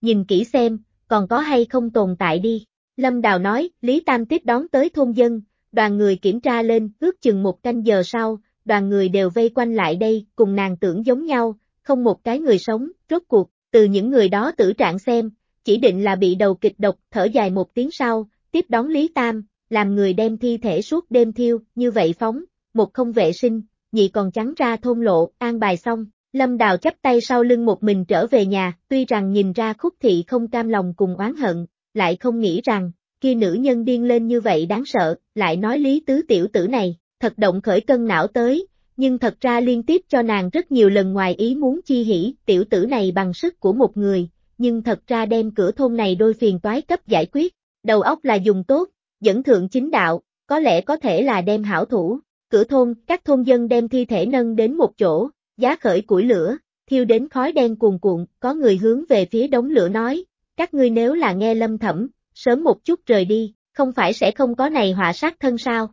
Nhìn kỹ xem, còn có hay không tồn tại đi. Lâm Đào nói, Lý Tam tiếp đón tới thôn dân, đoàn người kiểm tra lên, ước chừng một canh giờ sau, đoàn người đều vây quanh lại đây, cùng nàng tưởng giống nhau, không một cái người sống, rốt cuộc, từ những người đó tử trạng xem, chỉ định là bị đầu kịch độc, thở dài một tiếng sau, tiếp đón Lý Tam, làm người đem thi thể suốt đêm thiêu, như vậy phóng, một không vệ sinh, nhị còn trắng ra thôn lộ, an bài xong, Lâm Đào chấp tay sau lưng một mình trở về nhà, tuy rằng nhìn ra khúc thị không cam lòng cùng oán hận, lại không nghĩ rằng, kia nữ nhân điên lên như vậy đáng sợ, lại nói lý tứ tiểu tử này, thật động khởi cân não tới, nhưng thật ra liên tiếp cho nàng rất nhiều lần ngoài ý muốn chi hỉ, tiểu tử này bằng sức của một người, nhưng thật ra đem cửa thôn này đôi phiền toái cấp giải quyết, đầu óc là dùng tốt, dẫn thượng chính đạo, có lẽ có thể là đem hảo thủ, cửa thôn, các thôn dân đem thi thể nâng đến một chỗ, giá khởi củi lửa, thiêu đến khói đen cuồn cuộn, có người hướng về phía đống lửa nói, các ngươi nếu là nghe lâm thẩm, sớm một chút rời đi, không phải sẽ không có này họa sát thân sao.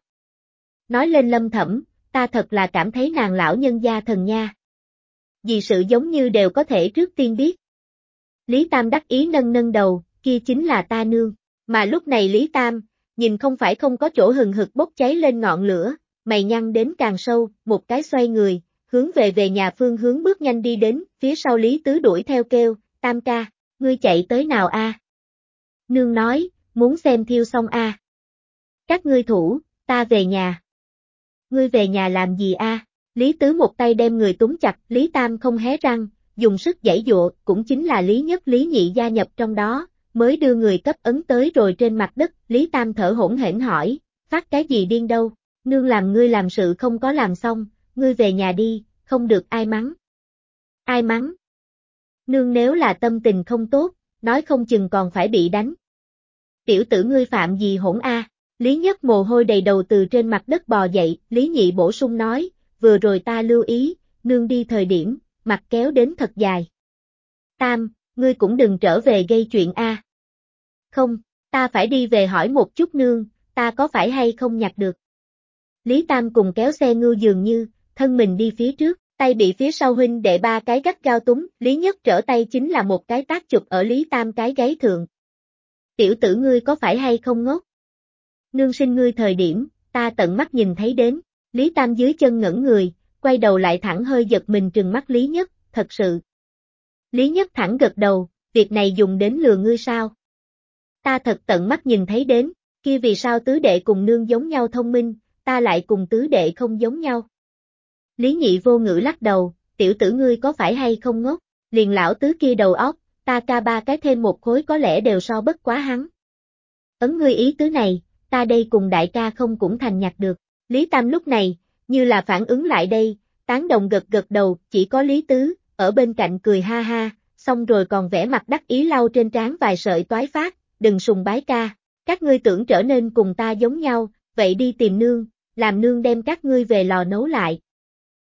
Nói lên lâm thẩm, ta thật là cảm thấy nàng lão nhân gia thần nha. Vì sự giống như đều có thể trước tiên biết. Lý Tam đắc ý nâng nâng đầu, kia chính là ta nương, mà lúc này Lý Tam, nhìn không phải không có chỗ hừng hực bốc cháy lên ngọn lửa, mày nhăn đến càng sâu, một cái xoay người, hướng về về nhà phương hướng bước nhanh đi đến, phía sau Lý Tứ đuổi theo kêu, tam ca, ngươi chạy tới nào a? Nương nói, muốn xem thiêu xong a. Các ngươi thủ, ta về nhà. Ngươi về nhà làm gì a? Lý Tứ một tay đem người túng chặt, Lý Tam không hé răng, dùng sức giãy dụa, cũng chính là Lý Nhất Lý Nhị gia nhập trong đó, mới đưa người cấp ấn tới rồi trên mặt đất, Lý Tam thở hổn hển hỏi, phát cái gì điên đâu, nương làm ngươi làm sự không có làm xong, ngươi về nhà đi, không được ai mắng. Ai mắng? Nương nếu là tâm tình không tốt, nói không chừng còn phải bị đánh. Tiểu tử ngươi phạm gì hỗn a? Lý Nhất mồ hôi đầy đầu từ trên mặt đất bò dậy, Lý Nhị bổ sung nói, vừa rồi ta lưu ý, nương đi thời điểm, mặt kéo đến thật dài. Tam, ngươi cũng đừng trở về gây chuyện a. Không, ta phải đi về hỏi một chút nương, ta có phải hay không nhặt được. Lý Tam cùng kéo xe ngưu dường như, thân mình đi phía trước, tay bị phía sau huynh đệ ba cái gắt gao túng, Lý Nhất trở tay chính là một cái tác chụp ở Lý Tam cái gáy thượng. Tiểu tử ngươi có phải hay không ngốc? Nương sinh ngươi thời điểm, ta tận mắt nhìn thấy đến, Lý Tam dưới chân ngẩn người, quay đầu lại thẳng hơi giật mình trừng mắt Lý Nhất, thật sự. Lý Nhất thẳng gật đầu, việc này dùng đến lừa ngươi sao? Ta thật tận mắt nhìn thấy đến, kia vì sao tứ đệ cùng nương giống nhau thông minh, ta lại cùng tứ đệ không giống nhau. Lý nhị vô ngữ lắc đầu, tiểu tử ngươi có phải hay không ngốc, liền lão tứ kia đầu óc, ta ca ba cái thêm một khối có lẽ đều so bất quá hắn. Ấn ngươi ý tứ này, ta đây cùng đại ca không cũng thành nhặt được. Lý Tam lúc này, như là phản ứng lại đây, tán đồng gật gật đầu, chỉ có Lý Tứ, ở bên cạnh cười ha ha, xong rồi còn vẽ mặt đắc ý lau trên trán vài sợi toái phát, đừng sùng bái ca, các ngươi tưởng trở nên cùng ta giống nhau, vậy đi tìm nương, làm nương đem các ngươi về lò nấu lại.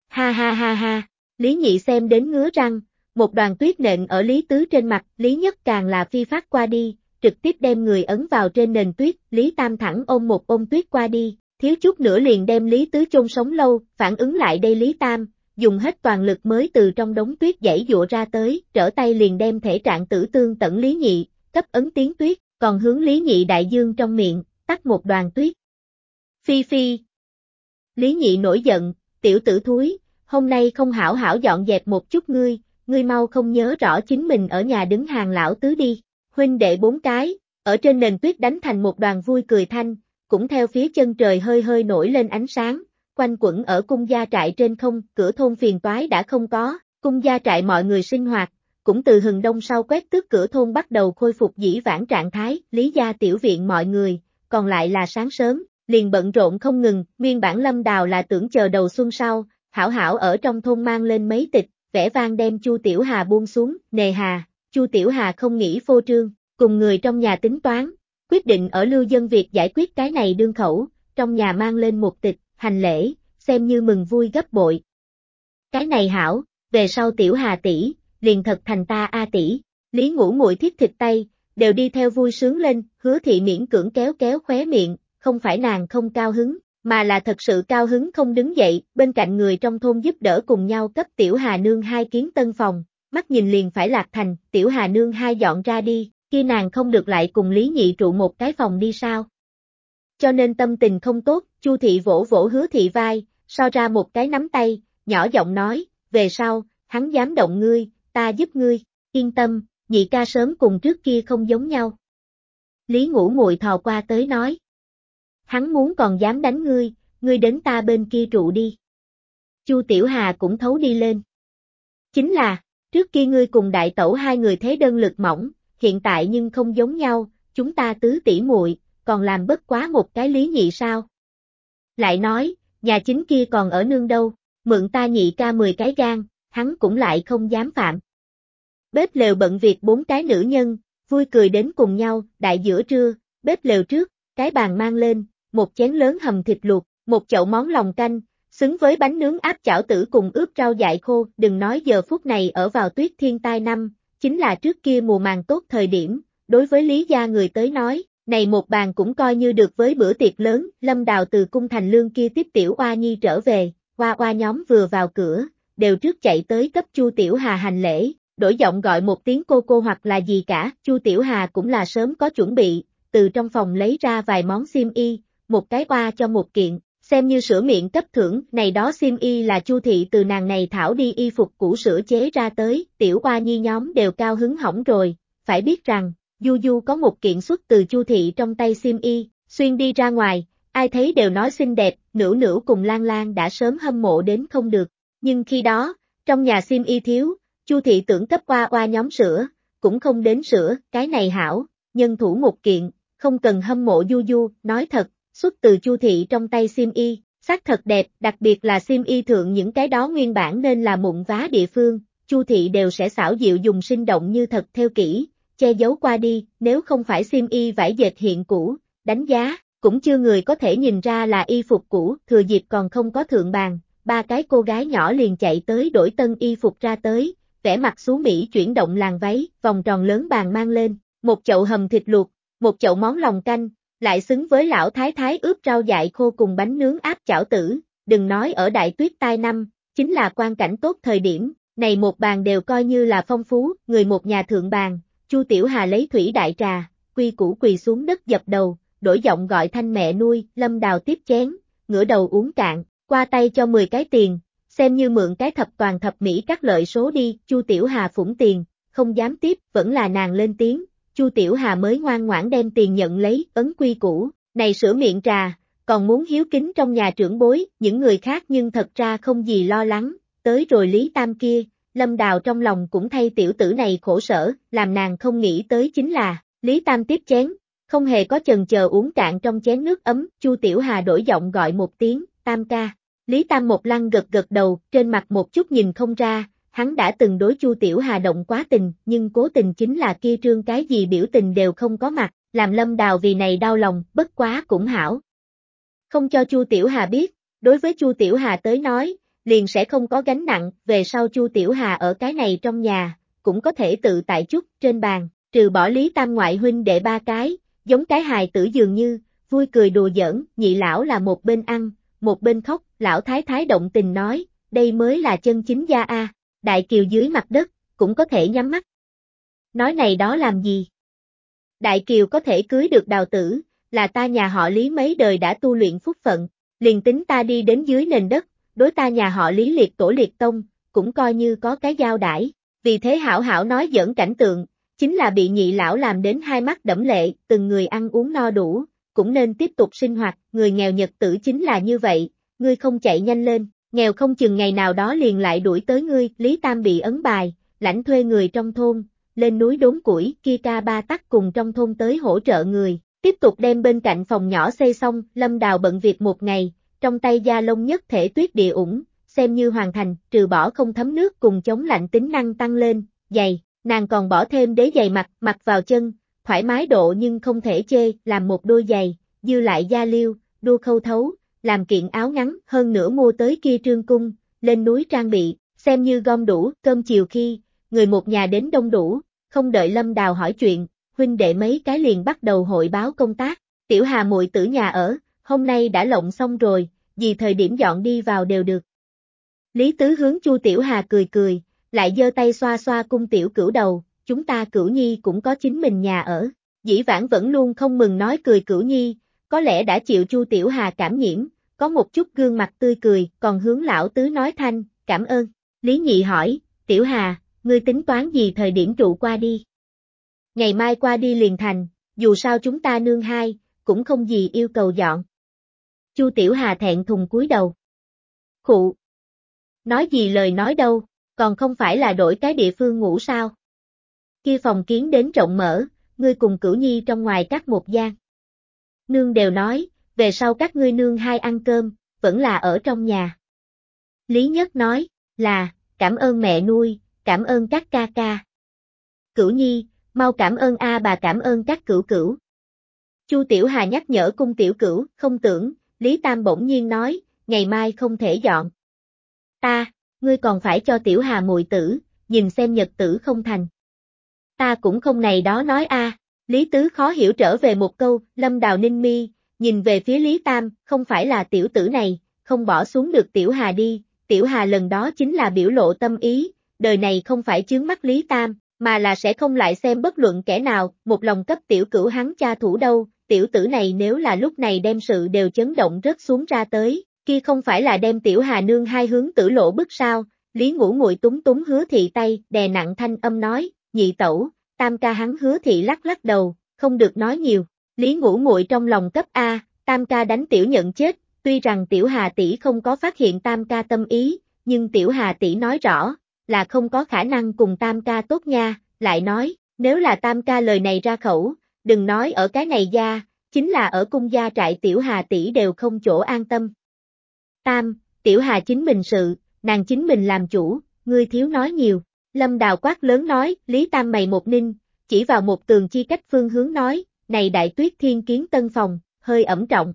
Ha ha ha ha, Lý Nhị xem đến ngứa răng, một đoàn tuyết nện ở Lý Tứ trên mặt, Lý Nhất càng là phi phát qua đi, trực tiếp đem người ấn vào trên nền tuyết, Lý Tam thẳng ôm một ôm tuyết qua đi, thiếu chút nữa liền đem Lý Tứ chôn sống lâu, phản ứng lại đây Lý Tam, dùng hết toàn lực mới từ trong đống tuyết dãy dụa ra tới, trở tay liền đem thể trạng tử tương tận Lý Nhị, cấp ấn tiếng tuyết, còn hướng Lý Nhị đại dương trong miệng, tắt một đoàn tuyết. Phi phi. Lý Nhị nổi giận, tiểu tử thúi, hôm nay không hảo hảo dọn dẹp một chút ngươi, ngươi mau không nhớ rõ chính mình ở nhà đứng hàng lão tứ đi, huynh đệ bốn cái, ở trên nền tuyết đánh thành một đoàn vui cười thanh, cũng theo phía chân trời hơi hơi nổi lên ánh sáng, quanh quẩn ở cung gia trại trên không, cửa thôn phiền toái đã không có, cung gia trại mọi người sinh hoạt, cũng từ hừng đông sau quét tước cửa thôn bắt đầu khôi phục dĩ vãng trạng thái, lý gia tiểu viện mọi người, còn lại là sáng sớm, liền bận rộn không ngừng, nguyên bản lâm đào là tưởng chờ đầu xuân sau, hảo hảo ở trong thôn mang lên mấy tịch, vẽ vang đem Chu Tiểu Hà buông xuống, nề hà, Chu Tiểu Hà không nghĩ phô trương, cùng người trong nhà tính toán, quyết định ở lưu dân việc giải quyết cái này đương khẩu, trong nhà mang lên một tịch, hành lễ, xem như mừng vui gấp bội. Cái này hảo, về sau Tiểu Hà tỷ, liền thật thành ta a tỷ, Lý Ngũ Muội thiết thịt tay, đều đi theo vui sướng lên, hứa thị miễn cưỡng kéo kéo khóe miệng, không phải nàng không cao hứng, mà là thật sự cao hứng không đứng dậy, bên cạnh người trong thôn giúp đỡ cùng nhau cấp Tiểu Hà Nương hai kiến tân phòng, mắt nhìn liền phải lạc thành, Tiểu Hà Nương hai dọn ra đi, kia nàng không được lại cùng Lý Nhị trụ một cái phòng đi sao. Cho nên tâm tình không tốt, Chu Thị vỗ vỗ hứa thị vai, so ra một cái nắm tay, nhỏ giọng nói, về sau, hắn dám động ngươi, ta giúp ngươi, yên tâm, nhị ca sớm cùng trước kia không giống nhau. Lý ngũ muội thò qua tới nói. Hắn muốn còn dám đánh ngươi, ngươi đến ta bên kia trụ đi. Chu Tiểu Hà cũng thấu đi lên. Chính là, trước kia ngươi cùng đại tẩu hai người thế đơn lực mỏng, hiện tại nhưng không giống nhau, chúng ta tứ tỷ muội, còn làm bất quá một cái lý nhị sao. Lại nói, nhà chính kia còn ở nương đâu, mượn ta nhị ca 10 cái gan, hắn cũng lại không dám phạm. Bếp lều bận việc bốn cái nữ nhân, vui cười đến cùng nhau, đại giữa trưa, bếp lều trước, cái bàn mang lên, một chén lớn hầm thịt luộc, một chậu món lòng canh, xứng với bánh nướng áp chảo tử cùng ướp rau dại khô, đừng nói giờ phút này ở vào tuyết thiên tai năm, chính là trước kia mùa màng tốt thời điểm, đối với lý gia người tới nói, này một bàn cũng coi như được với bữa tiệc lớn, lâm đào từ cung thành lương kia tiếp tiểu oa nhi trở về, oa oa nhóm vừa vào cửa, đều trước chạy tới cấp chu tiểu hà hành lễ, đổi giọng gọi một tiếng cô cô hoặc là gì cả, chu tiểu hà cũng là sớm có chuẩn bị, từ trong phòng lấy ra vài món xiêm y, một cái qua cho một kiện, xem như sửa miệng cấp thưởng, này đó xiêm y là chu thị từ nàng này thảo đi y phục cũ sửa chế ra tới, tiểu qua nhi nhóm đều cao hứng hỏng rồi, phải biết rằng, Du Du có một kiện xuất từ chu thị trong tay xiêm y, xuyên đi ra ngoài, ai thấy đều nói xinh đẹp, nữ nữ cùng Lan Lan đã sớm hâm mộ đến không được, nhưng khi đó, trong nhà xiêm y thiếu, chu thị tưởng cấp qua qua nhóm sửa, cũng không đến sửa, cái này hảo, nhân thủ một kiện, không cần hâm mộ Du Du, nói thật, xuất từ chu thị trong tay sim y, sắc thật đẹp, đặc biệt là sim y thượng những cái đó nguyên bản nên là mụn vá địa phương, chu thị đều sẽ xảo diệu dùng sinh động như thật theo kỹ, che giấu qua đi, nếu không phải sim y vải dệt hiện cũ, đánh giá, cũng chưa người có thể nhìn ra là y phục cũ, thừa dịp còn không có thượng bàn, ba cái cô gái nhỏ liền chạy tới đổi tân y phục ra tới, vẽ mặt xuống Mỹ chuyển động làng váy, vòng tròn lớn bàn mang lên, một chậu hầm thịt luộc, một chậu món lòng canh, lại xứng với lão thái thái ướp rau dại khô cùng bánh nướng áp chảo tử, đừng nói ở đại tuyết tai năm, chính là quan cảnh tốt thời điểm, này một bàn đều coi như là phong phú, người một nhà thượng bàn, Chu Tiểu Hà lấy thủy đại trà, quy củ quỳ xuống đất dập đầu, đổi giọng gọi thanh mẹ nuôi, lâm đào tiếp chén, ngửa đầu uống cạn, qua tay cho 10 cái tiền, xem như mượn cái thập toàn thập mỹ các lợi số đi, Chu Tiểu Hà phủng tiền, không dám tiếp, vẫn là nàng lên tiếng, Chu Tiểu Hà mới ngoan ngoãn đem tiền nhận lấy, ấn quy cũ này sửa miệng trà, còn muốn hiếu kính trong nhà trưởng bối, những người khác nhưng thật ra không gì lo lắng, tới rồi Lý Tam kia, Lâm Đào trong lòng cũng thay tiểu tử này khổ sở, làm nàng không nghĩ tới chính là, Lý Tam tiếp chén, không hề có chần chờ uống cạn trong chén nước ấm, Chu Tiểu Hà đổi giọng gọi một tiếng, Tam ca. Lý Tam một lăng gật gật đầu, trên mặt một chút nhìn không ra, hắn đã từng đối Chu Tiểu Hà động quá tình, nhưng cố tình chính là kia trương cái gì biểu tình đều không có mặt, làm Lâm Đào vì này đau lòng, bất quá cũng hảo. Không cho Chu Tiểu Hà biết, đối với Chu Tiểu Hà tới nói, liền sẽ không có gánh nặng, về sau Chu Tiểu Hà ở cái này trong nhà, cũng có thể tự tại chút, trên bàn, trừ bỏ Lý Tam ngoại huynh đệ ba cái, giống cái hài tử dường như, vui cười đùa giỡn, nhị lão là một bên ăn, một bên khóc, lão thái thái động tình nói, đây mới là chân chính gia A. Đại Kiều dưới mặt đất, cũng có thể nhắm mắt. Nói này đó làm gì? Đại Kiều có thể cưới được đào tử, là ta nhà họ Lý mấy đời đã tu luyện phúc phận, liền tính ta đi đến dưới nền đất, đối ta nhà họ Lý liệt tổ liệt tông, cũng coi như có cái giao đãi. Vì thế hảo hảo nói dẫn cảnh tượng, chính là bị nhị lão làm đến hai mắt đẫm lệ, từng người ăn uống no đủ, cũng nên tiếp tục sinh hoạt, người nghèo nhật tử chính là như vậy, ngươi không chạy nhanh lên, nghèo không chừng ngày nào đó liền lại đuổi tới ngươi, Lý Tam bị ấn bài, lãnh thuê người trong thôn, lên núi đốn củi, kia ca ba tắc cùng trong thôn tới hỗ trợ người, tiếp tục đem bên cạnh phòng nhỏ xây xong, Lâm Đào bận việc một ngày, trong tay da lông nhất thể tuyết địa ủng, xem như hoàn thành, trừ bỏ không thấm nước cùng chống lạnh tính năng tăng lên, giày, nàng còn bỏ thêm đế giày mặt, mặc vào chân, thoải mái độ nhưng không thể chê, làm một đôi giày, dư lại da liêu, đua khâu thấu, làm kiện áo ngắn, hơn nữa mua tới kia trương cung, lên núi trang bị, xem như gom đủ, cơm chiều khi, người một nhà đến đông đủ, không đợi Lâm Đào hỏi chuyện, huynh đệ mấy cái liền bắt đầu hội báo công tác, tiểu hà muội tử nhà ở, hôm nay đã lộng xong rồi, vì thời điểm dọn đi vào đều được. Lý Tứ hướng Chu Tiểu Hà cười cười, lại giơ tay xoa xoa cung tiểu cửu đầu, chúng ta cửu nhi cũng có chính mình nhà ở. Dĩ vãng vẫn luôn không mừng nói cười cửu nhi, có lẽ đã chịu Chu Tiểu Hà cảm nhiễm, có một chút gương mặt tươi cười, còn hướng lão tứ nói thanh, cảm ơn. Lý Nhị hỏi, Tiểu Hà, ngươi tính toán gì thời điểm trụ qua đi? Ngày mai qua đi liền thành, dù sao chúng ta nương hai, cũng không gì yêu cầu dọn. Chu Tiểu Hà thẹn thùng cúi đầu. Khụ. Nói gì lời nói đâu, còn không phải là đổi cái địa phương ngủ sao? Kia phòng kiến đến rộng mở, ngươi cùng cửu nhi trong ngoài cắt một gian. Nương đều nói, về sau các ngươi nương hai ăn cơm, vẫn là ở trong nhà. Lý Nhất nói, là, cảm ơn mẹ nuôi, cảm ơn các ca ca. Cửu nhi, mau cảm ơn A bà cảm ơn các cửu cửu. Chu Tiểu Hà nhắc nhở cung tiểu cửu, không tưởng, Lý Tam bỗng nhiên nói, ngày mai không thể dọn. Ta, ngươi còn phải cho Tiểu Hà mùi tử, nhìn xem nhật tử không thành. Ta cũng không này đó nói a. Lý Tứ khó hiểu trở về một câu, Lâm Đào Ninh Mi, nhìn về phía Lý Tam, không phải là tiểu tử này, không bỏ xuống được Tiểu Hà đi, Tiểu Hà lần đó chính là biểu lộ tâm ý, đời này không phải chướng mắt Lý Tam, mà là sẽ không lại xem bất luận kẻ nào, một lòng cấp tiểu cửu hắn cha thủ đâu, tiểu tử này nếu là lúc này đem sự đều chấn động rớt xuống ra tới, kia không phải là đem tiểu hà nương hai hướng tử lộ bức sao, Lý ngũ ngụy túng túng hứa thị tay, đè nặng thanh âm nói, nhị tẩu, tam ca hắn hứa thị lắc lắc đầu, không được nói nhiều, Lý ngũ muội trong lòng cấp A, tam ca đánh tiểu nhận chết, tuy rằng tiểu hà tỷ không có phát hiện tam ca tâm ý, nhưng tiểu hà tỷ nói rõ, là không có khả năng cùng tam ca tốt nha, lại nói, nếu là tam ca lời này ra khẩu, đừng nói ở cái này gia, chính là ở cung gia trại tiểu hà tỷ đều không chỗ an tâm. Tam, tiểu hà chính mình sự, nàng chính mình làm chủ, ngươi thiếu nói nhiều. Lâm Đào quát lớn nói, Lý Tam mày một ninh, chỉ vào một tường chi cách phương hướng nói, này đại tuyết thiên kiến tân phòng, hơi ẩm trọng.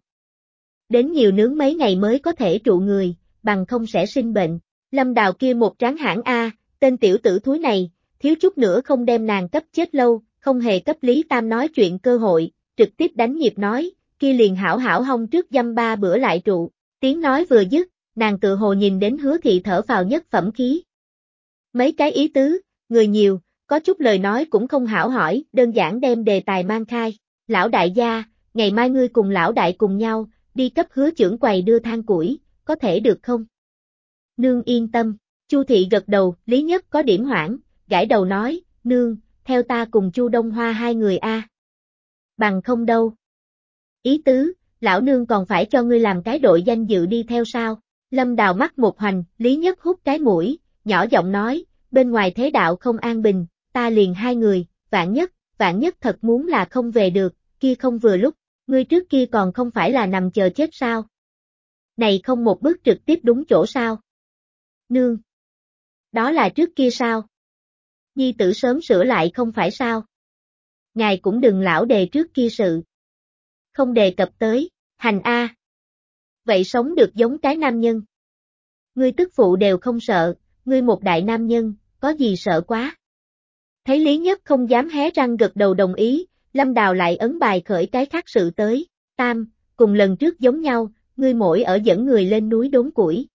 Đến nhiều nướng mấy ngày mới có thể trụ người, bằng không sẽ sinh bệnh. Lâm Đào kia một tráng hãng A, tên tiểu tử thúi này, thiếu chút nữa không đem nàng cấp chết lâu, không hề cấp Lý Tam nói chuyện cơ hội, trực tiếp đánh nhịp nói, kia liền hảo hảo hông trước dăm ba bữa lại trụ, tiếng nói vừa dứt, nàng tự hồ nhìn đến hứa thị thở vào nhất phẩm khí. Mấy cái ý tứ, người nhiều, có chút lời nói cũng không hảo hỏi, đơn giản đem đề tài mang khai. Lão đại gia, ngày mai ngươi cùng lão đại cùng nhau, đi cấp hứa trưởng quầy đưa than củi, có thể được không? Nương yên tâm, Chu thị gật đầu, Lý Nhất có điểm hoảng, gãi đầu nói, nương, theo ta cùng Chu Đông Hoa hai người a. Bằng không đâu. Ý tứ, lão nương còn phải cho ngươi làm cái đội danh dự đi theo sao? Lâm đào mắt một hoành, Lý Nhất hút cái mũi, nhỏ giọng nói, bên ngoài thế đạo không an bình, ta liền hai người, vạn nhất, vạn nhất thật muốn là không về được, kia không vừa lúc, ngươi trước kia còn không phải là nằm chờ chết sao? Này không một bước trực tiếp đúng chỗ sao? Nương! Đó là trước kia sao? Nhi tử sớm sửa lại không phải sao? Ngài cũng đừng lão đề trước kia sự. Không đề cập tới, hành A. Vậy sống được giống cái nam nhân. Ngươi tức phụ đều không sợ, ngươi một đại nam nhân, có gì sợ quá. Thấy Lý Nhất không dám hé răng gật đầu đồng ý, Lâm Đào lại ấn bài khởi cái khác sự tới, tam, cùng lần trước giống nhau, ngươi mỗi ở dẫn người lên núi đốn củi.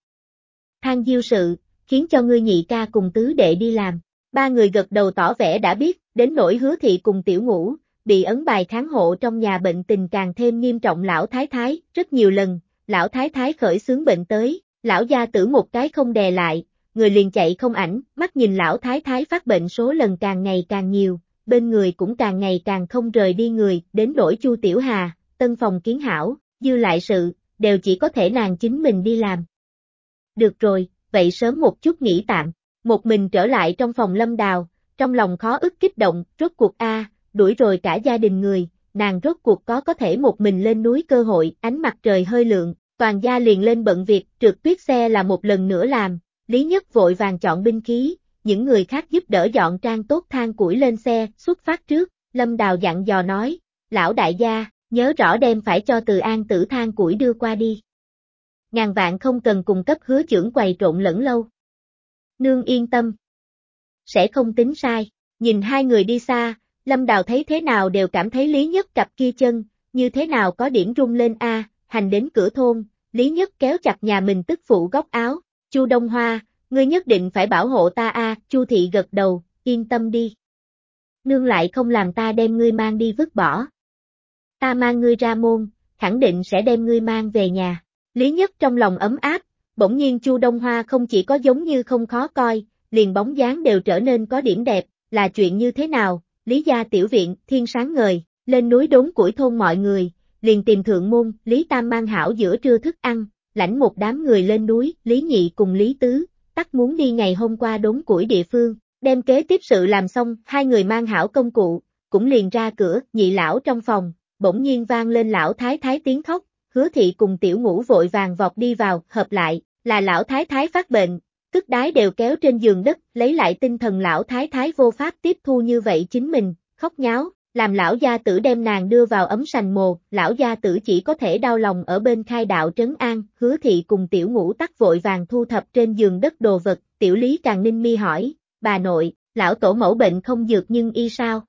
Thang diêu sự, khiến cho ngươi nhị ca cùng tứ đệ đi làm. Ba người gật đầu tỏ vẻ đã biết, đến nỗi hứa thị cùng tiểu ngũ, bị ấn bài kháng hộ trong nhà bệnh tình càng thêm nghiêm trọng lão thái thái, rất nhiều lần, lão thái thái khởi xướng bệnh tới, lão gia tử một cái không đè lại, người liền chạy không ảnh, mắt nhìn lão thái thái phát bệnh số lần càng ngày càng nhiều, bên người cũng càng ngày càng không rời đi người, đến đổi Chu Tiểu Hà, tân phòng kiến hảo, dư lại sự, đều chỉ có thể nàng chính mình đi làm. Được rồi, vậy sớm một chút nghỉ tạm, một mình trở lại trong phòng lâm đào, trong lòng khó ức kích động, rốt cuộc A, đuổi rồi cả gia đình người, nàng rốt cuộc có có thể một mình lên núi cơ hội, ánh mặt trời hơi lượng, toàn gia liền lên bận việc, trượt tuyết xe là một lần nữa làm, Lý Nhất vội vàng chọn binh khí, những người khác giúp đỡ dọn trang tốt than củi lên xe, xuất phát trước, Lâm Đào dặn dò nói, lão đại gia, nhớ rõ đem phải cho từ an tử than củi đưa qua đi. Ngàn vạn không cần cung cấp hứa trưởng quầy trộn lẫn lâu. Nương yên tâm. Sẽ không tính sai, nhìn hai người đi xa, Lâm Đào thấy thế nào đều cảm thấy Lý Nhất cặp kia chân, như thế nào có điểm rung lên A, hành đến cửa thôn, Lý Nhất kéo chặt nhà mình tức phụ góc áo, Chu Đông Hoa, ngươi nhất định phải bảo hộ ta a, Chu thị gật đầu, yên tâm đi. Nương lại không làm ta đem ngươi mang đi vứt bỏ. Ta mang ngươi ra môn, khẳng định sẽ đem ngươi mang về nhà. Lý Nhất trong lòng ấm áp, bỗng nhiên Chu Đông Hoa không chỉ có giống như không khó coi, liền bóng dáng đều trở nên có điểm đẹp, là chuyện như thế nào, Lý gia tiểu viện, thiên sáng ngời, lên núi đốn củi thôn mọi người, liền tìm thượng môn, Lý Tam mang hảo giữa trưa thức ăn, lãnh một đám người lên núi, Lý Nhị cùng Lý Tứ, tắt muốn đi ngày hôm qua đốn củi địa phương, đem kế tiếp sự làm xong, hai người mang hảo công cụ, cũng liền ra cửa, nhị lão trong phòng, bỗng nhiên vang lên lão thái thái tiếng khóc, hứa thị cùng tiểu ngũ vội vàng vọt đi vào, hợp lại, là lão thái thái phát bệnh, tức đái đều kéo trên giường đất, lấy lại tinh thần lão thái thái vô pháp tiếp thu như vậy chính mình, khóc nháo, làm lão gia tử đem nàng đưa vào ấm sành mồ, lão gia tử chỉ có thể đau lòng ở bên khai đạo trấn an, hứa thị cùng tiểu ngũ tắc vội vàng thu thập trên giường đất đồ vật, tiểu lý càng ninh mi hỏi, bà nội, lão tổ mẫu bệnh không dược nhưng y sao?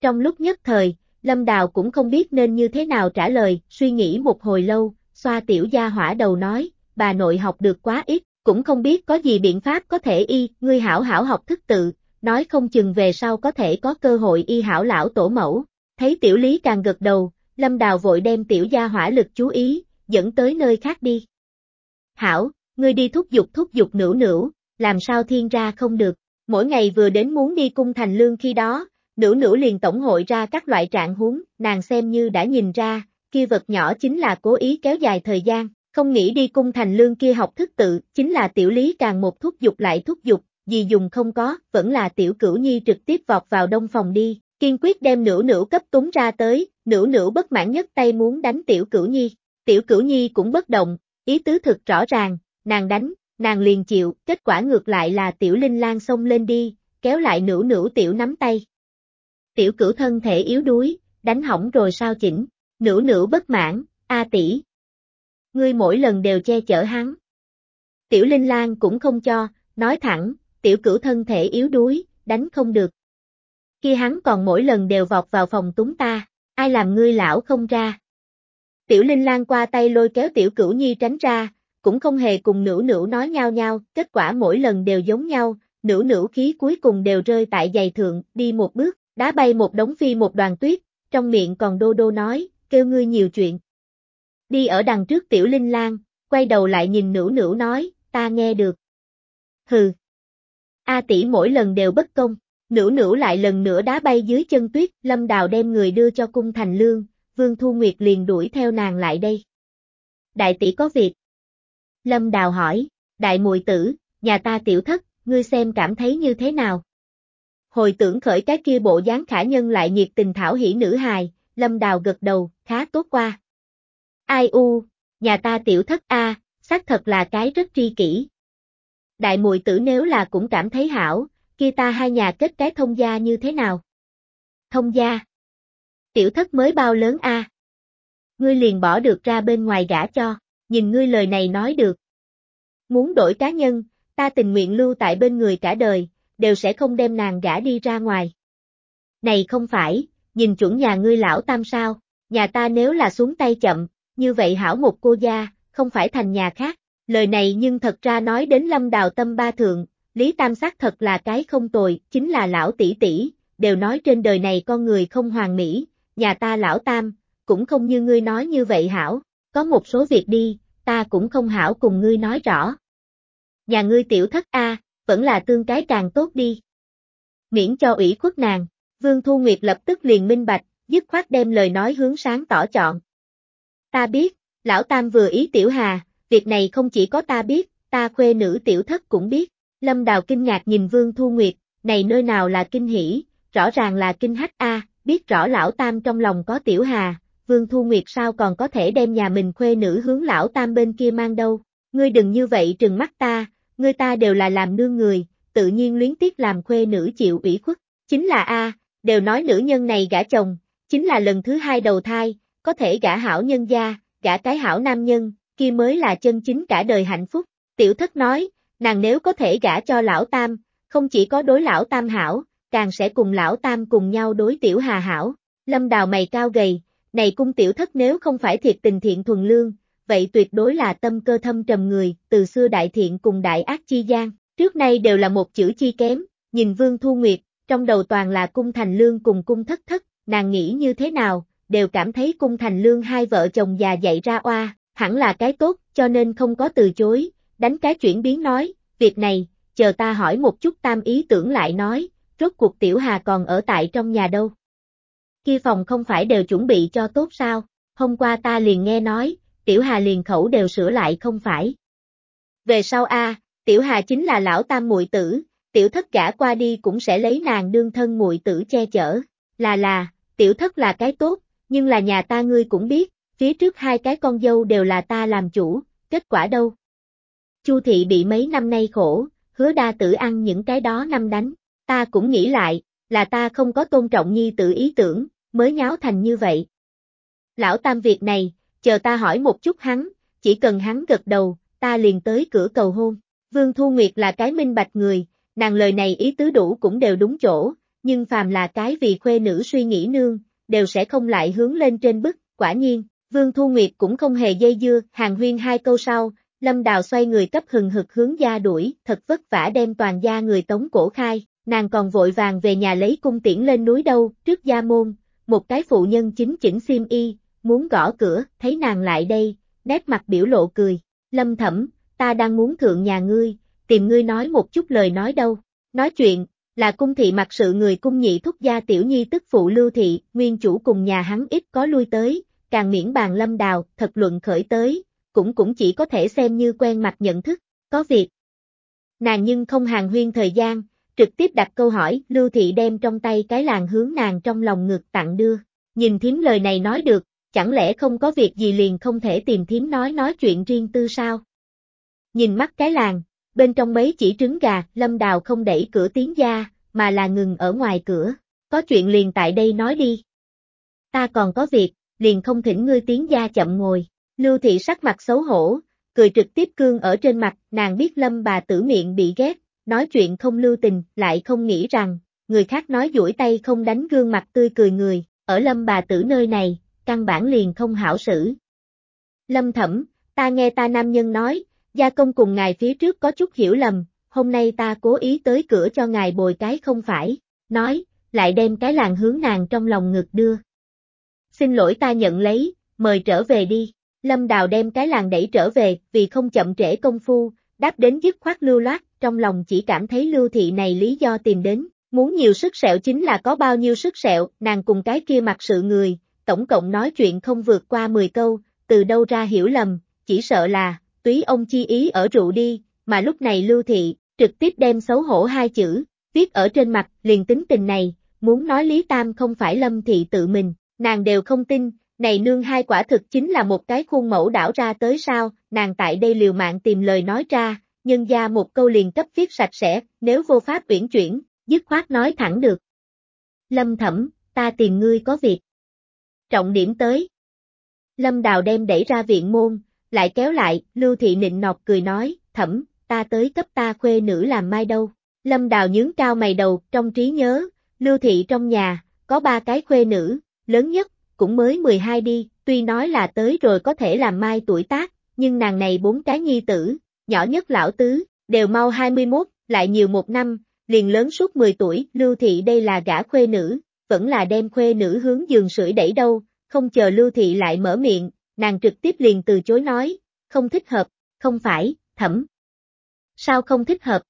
Trong lúc nhất thời, Lâm Đào cũng không biết nên như thế nào trả lời, suy nghĩ một hồi lâu, xoa tiểu gia hỏa đầu nói, bà nội học được quá ít, cũng không biết có gì biện pháp có thể y, ngươi hảo hảo học thức tự, nói không chừng về sau có thể có cơ hội y hảo lão tổ mẫu. Thấy tiểu lý càng gật đầu, lâm đào vội đem tiểu gia hỏa lực chú ý, dẫn tới nơi khác đi. Hảo, ngươi đi thúc giục thúc giục nữ nữ làm sao thiên ra không được, mỗi ngày vừa đến muốn đi cung thành lương khi đó, nữ nữ liền tổng hội ra các loại trạng huống, nàng xem như đã nhìn ra, kia vật nhỏ chính là cố ý kéo dài thời gian, không nghĩ đi cung thành lương kia học thức tự, chính là tiểu lý càng một thúc giục lại thúc giục, gì dùng không có, vẫn là tiểu cửu nhi trực tiếp vọt vào đông phòng đi, kiên quyết đem nửu nửu cấp túng ra tới, nửu nửu bất mãn nhất tay muốn đánh tiểu cửu nhi, tiểu cửu nhi cũng bất động, ý tứ thực rõ ràng, nàng đánh, nàng liền chịu, kết quả ngược lại là tiểu linh lan xông lên đi, kéo lại nửu nửu tiểu nắm tay. Tiểu cửu thân thể yếu đuối, đánh hỏng rồi sao chỉnh, nửu nửu bất mãn, a tỷ. Ngươi mỗi lần đều che chở hắn. Tiểu linh lan cũng không cho, nói thẳng, tiểu cửu thân thể yếu đuối, đánh không được. Khi hắn còn mỗi lần đều vọt vào phòng túng ta, ai làm ngươi lão không ra. Tiểu Linh Lan qua tay lôi kéo tiểu cửu nhi tránh ra, cũng không hề cùng nữ nữ nói nhau nhau, kết quả mỗi lần đều giống nhau, nữ nữ khí cuối cùng đều rơi tại giày thượng, đi một bước, đá bay một đống phi một đoàn tuyết, trong miệng còn đô đô nói, kêu ngươi nhiều chuyện. Đi ở đằng trước tiểu Linh Lan, quay đầu lại nhìn nữ nữ nói, ta nghe được. Hừ. A tỷ mỗi lần đều bất công, nữ nữ lại lần nữa đá bay dưới chân tuyết, lâm đào đem người đưa cho cung thành lương, Vương Thu Nguyệt liền đuổi theo nàng lại đây. Đại tỷ có việc. Lâm Đào hỏi, đại mùi tử, nhà ta tiểu thất, ngươi xem cảm thấy như thế nào? Hồi tưởng khởi cái kia bộ dáng khả nhân lại nhiệt tình thảo hỷ nữ hài, Lâm Đào gật đầu, khá tốt qua. Ai u, nhà ta tiểu thất A, xác thật là cái rất tri kỷ. Đại mùi tử nếu là cũng cảm thấy hảo, kia ta hai nhà kết cái thông gia như thế nào? Thông gia. Tiểu thất mới bao lớn a? Ngươi liền bỏ được ra bên ngoài gả cho, nhìn ngươi lời này nói được. Muốn đổi cá nhân, ta tình nguyện lưu tại bên người cả đời, đều sẽ không đem nàng gả đi ra ngoài. Này không phải, nhìn chuẩn nhà ngươi lão tam sao, nhà ta nếu là xuống tay chậm, như vậy hảo một cô gia, không phải thành nhà khác. Lời này nhưng thật ra nói đến lâm đào tâm ba thượng, Lý Tam xác thật là cái không tồi, chính là lão tỷ tỷ, đều nói trên đời này con người không hoàn mỹ, nhà ta lão tam, cũng không như ngươi nói như vậy hảo, có một số việc đi, ta cũng không hảo cùng ngươi nói rõ. Nhà ngươi tiểu thất A, vẫn là tương cái càng tốt đi. Miễn cho ủy khuất nàng, Vương Thu Nguyệt lập tức liền minh bạch, dứt khoát đem lời nói hướng sáng tỏ chọn. Ta biết, lão tam vừa ý tiểu hà, việc này không chỉ có ta biết, ta khuê nữ tiểu thất cũng biết. Lâm Đào kinh ngạc nhìn Vương Thu Nguyệt, này nơi nào là kinh hỉ, rõ ràng là kinh hách a, biết rõ lão tam trong lòng có tiểu hà, Vương Thu Nguyệt sao còn có thể đem nhà mình khuê nữ hướng lão tam bên kia mang đâu, ngươi đừng như vậy trừng mắt ta, ngươi ta đều là làm nương người, tự nhiên luyến tiếc làm khuê nữ chịu ủy khuất, chính là a, đều nói nữ nhân này gả chồng, chính là lần thứ hai đầu thai, có thể gả hảo nhân gia, gả cái hảo nam nhân, kia mới là chân chính cả đời hạnh phúc. Tiểu thất nói, nàng nếu có thể gả cho lão tam, không chỉ có đối lão tam hảo, càng sẽ cùng lão tam cùng nhau đối tiểu hà hảo. Lâm đào mày cao gầy, này cung tiểu thất nếu không phải thiệt tình thiện thuần lương, vậy tuyệt đối là tâm cơ thâm trầm người, từ xưa đại thiện cùng đại ác chi gian, trước nay đều là một chữ chi kém, nhìn Vương Thu Nguyệt, trong đầu toàn là cung thành lương cùng cung thất thất, nàng nghĩ như thế nào, đều cảm thấy cung thành lương hai vợ chồng già dạy ra oa, hẳn là cái tốt, cho nên không có từ chối, đánh cái chuyển biến nói, việc này, chờ ta hỏi một chút tam ý tưởng lại nói, rốt cuộc tiểu hà còn ở tại trong nhà đâu. Kia phòng không phải đều chuẩn bị cho tốt sao, hôm qua ta liền nghe nói, tiểu hà liền khẩu đều sửa lại không phải. Về sau a, tiểu hà chính là lão tam muội tử, tiểu thất gã qua đi cũng sẽ lấy nàng đương thân muội tử che chở, là là, tiểu thất là cái tốt, nhưng là nhà ta ngươi cũng biết, phía trước hai cái con dâu đều là ta làm chủ, kết quả đâu? Chu thị bị mấy năm nay khổ, hứa đa tử ăn những cái đó năm đánh, ta cũng nghĩ lại, là ta không có tôn trọng nhi tự ý tưởng, mới nháo thành như vậy. Lão tam việc này, chờ ta hỏi một chút hắn, chỉ cần hắn gật đầu, ta liền tới cửa cầu hôn. Vương Thu Nguyệt là cái minh bạch người, nàng lời này ý tứ đủ cũng đều đúng chỗ, nhưng phàm là cái vì khuê nữ suy nghĩ nương, đều sẽ không lại hướng lên trên bức, quả nhiên, Vương Thu Nguyệt cũng không hề dây dưa, hàng huyên hai câu sau, Lâm Đào xoay người cấp hừng hực hướng gia đuổi, thật vất vả đem toàn gia người tống cổ khai, nàng còn vội vàng về nhà lấy cung tiễn lên núi đâu, trước gia môn, một cái phụ nhân chính chỉnh xiêm y, muốn gõ cửa, thấy nàng lại đây, nét mặt biểu lộ cười, lâm thẩm, ta đang muốn thượng nhà ngươi, tìm ngươi nói một chút lời nói đâu, nói chuyện, là cung thị mặc sự người cung nhị thúc gia tiểu nhi tức phụ lưu thị, nguyên chủ cùng nhà hắn ít có lui tới, càng miễn bàn lâm đào, thật luận khởi tới, cũng cũng chỉ có thể xem như quen mặt nhận thức, có việc. Nàng nhưng không hàng huyên thời gian, trực tiếp đặt câu hỏi, lưu thị đem trong tay cái làng hướng nàng trong lòng ngực tặng đưa, nhìn thím lời này nói được, chẳng lẽ không có việc gì liền không thể tìm thím nói nói chuyện riêng tư sao? Nhìn mắt cái làng, bên trong mấy chỉ trứng gà, lâm đào không đẩy cửa tiến ra, mà là ngừng ở ngoài cửa, có chuyện liền tại đây nói đi. Ta còn có việc, liền không thỉnh ngươi tiến gia chậm ngồi, lưu thị sắc mặt xấu hổ, cười trực tiếp cương ở trên mặt, nàng biết lâm bà tử miệng bị ghét, nói chuyện không lưu tình, lại không nghĩ rằng, người khác nói duỗi tay không đánh gương mặt tươi cười người, ở lâm bà tử nơi này, căn bản liền không hảo xử. Lâm thẩm, ta nghe ta nam nhân nói, gia công cùng ngài phía trước có chút hiểu lầm, hôm nay ta cố ý tới cửa cho ngài bồi cái không phải, nói, lại đem cái làng hướng nàng trong lòng ngực đưa. Xin lỗi ta nhận lấy, mời trở về đi. Lâm Đào đem cái làng đẩy trở về, vì không chậm trễ công phu, đáp đến dứt khoát lưu loát, trong lòng chỉ cảm thấy lưu thị này lý do tìm đến, muốn nhiều sức sẹo chính là có bao nhiêu sức sẹo, nàng cùng cái kia mặt sự người, tổng cộng nói chuyện không vượt qua 10 câu, từ đâu ra hiểu lầm, chỉ sợ là, túy ông chi ý ở rượu đi, mà lúc này lưu thị, trực tiếp đem xấu hổ hai chữ, viết ở trên mặt, liền tính tình này, muốn nói Lý Tam không phải lâm thị tự mình, nàng đều không tin, này nương hai quả thực chính là một cái khuôn mẫu đảo ra tới sao, nàng tại đây liều mạng tìm lời nói ra, nhân gia một câu liền cấp viết sạch sẽ, nếu vô pháp uyển chuyển, dứt khoát nói thẳng được. Lâm thẩm, ta tìm ngươi có việc. Trọng điểm tới. Lâm đào đem đẩy ra viện môn, lại kéo lại, lưu thị nịnh nọt cười nói, thẩm, ta tới cấp ta khuê nữ làm mai đâu. Lâm đào nhướng cao mày đầu, trong trí nhớ, lưu thị trong nhà, có ba cái khuê nữ, lớn nhất, cũng mới 12 đi, tuy nói là tới rồi có thể làm mai tuổi tác, nhưng nàng này bốn cái nhi tử, nhỏ nhất lão tứ, đều mau 21, lại nhiều một năm, liền lớn suốt 10 tuổi, lưu thị đây là gã khuê nữ, vẫn là đem khuê nữ hướng giường sưởi đẩy đâu, không chờ lưu thị lại mở miệng, nàng trực tiếp liền từ chối nói, không thích hợp, không phải, thẩm. Sao không thích hợp?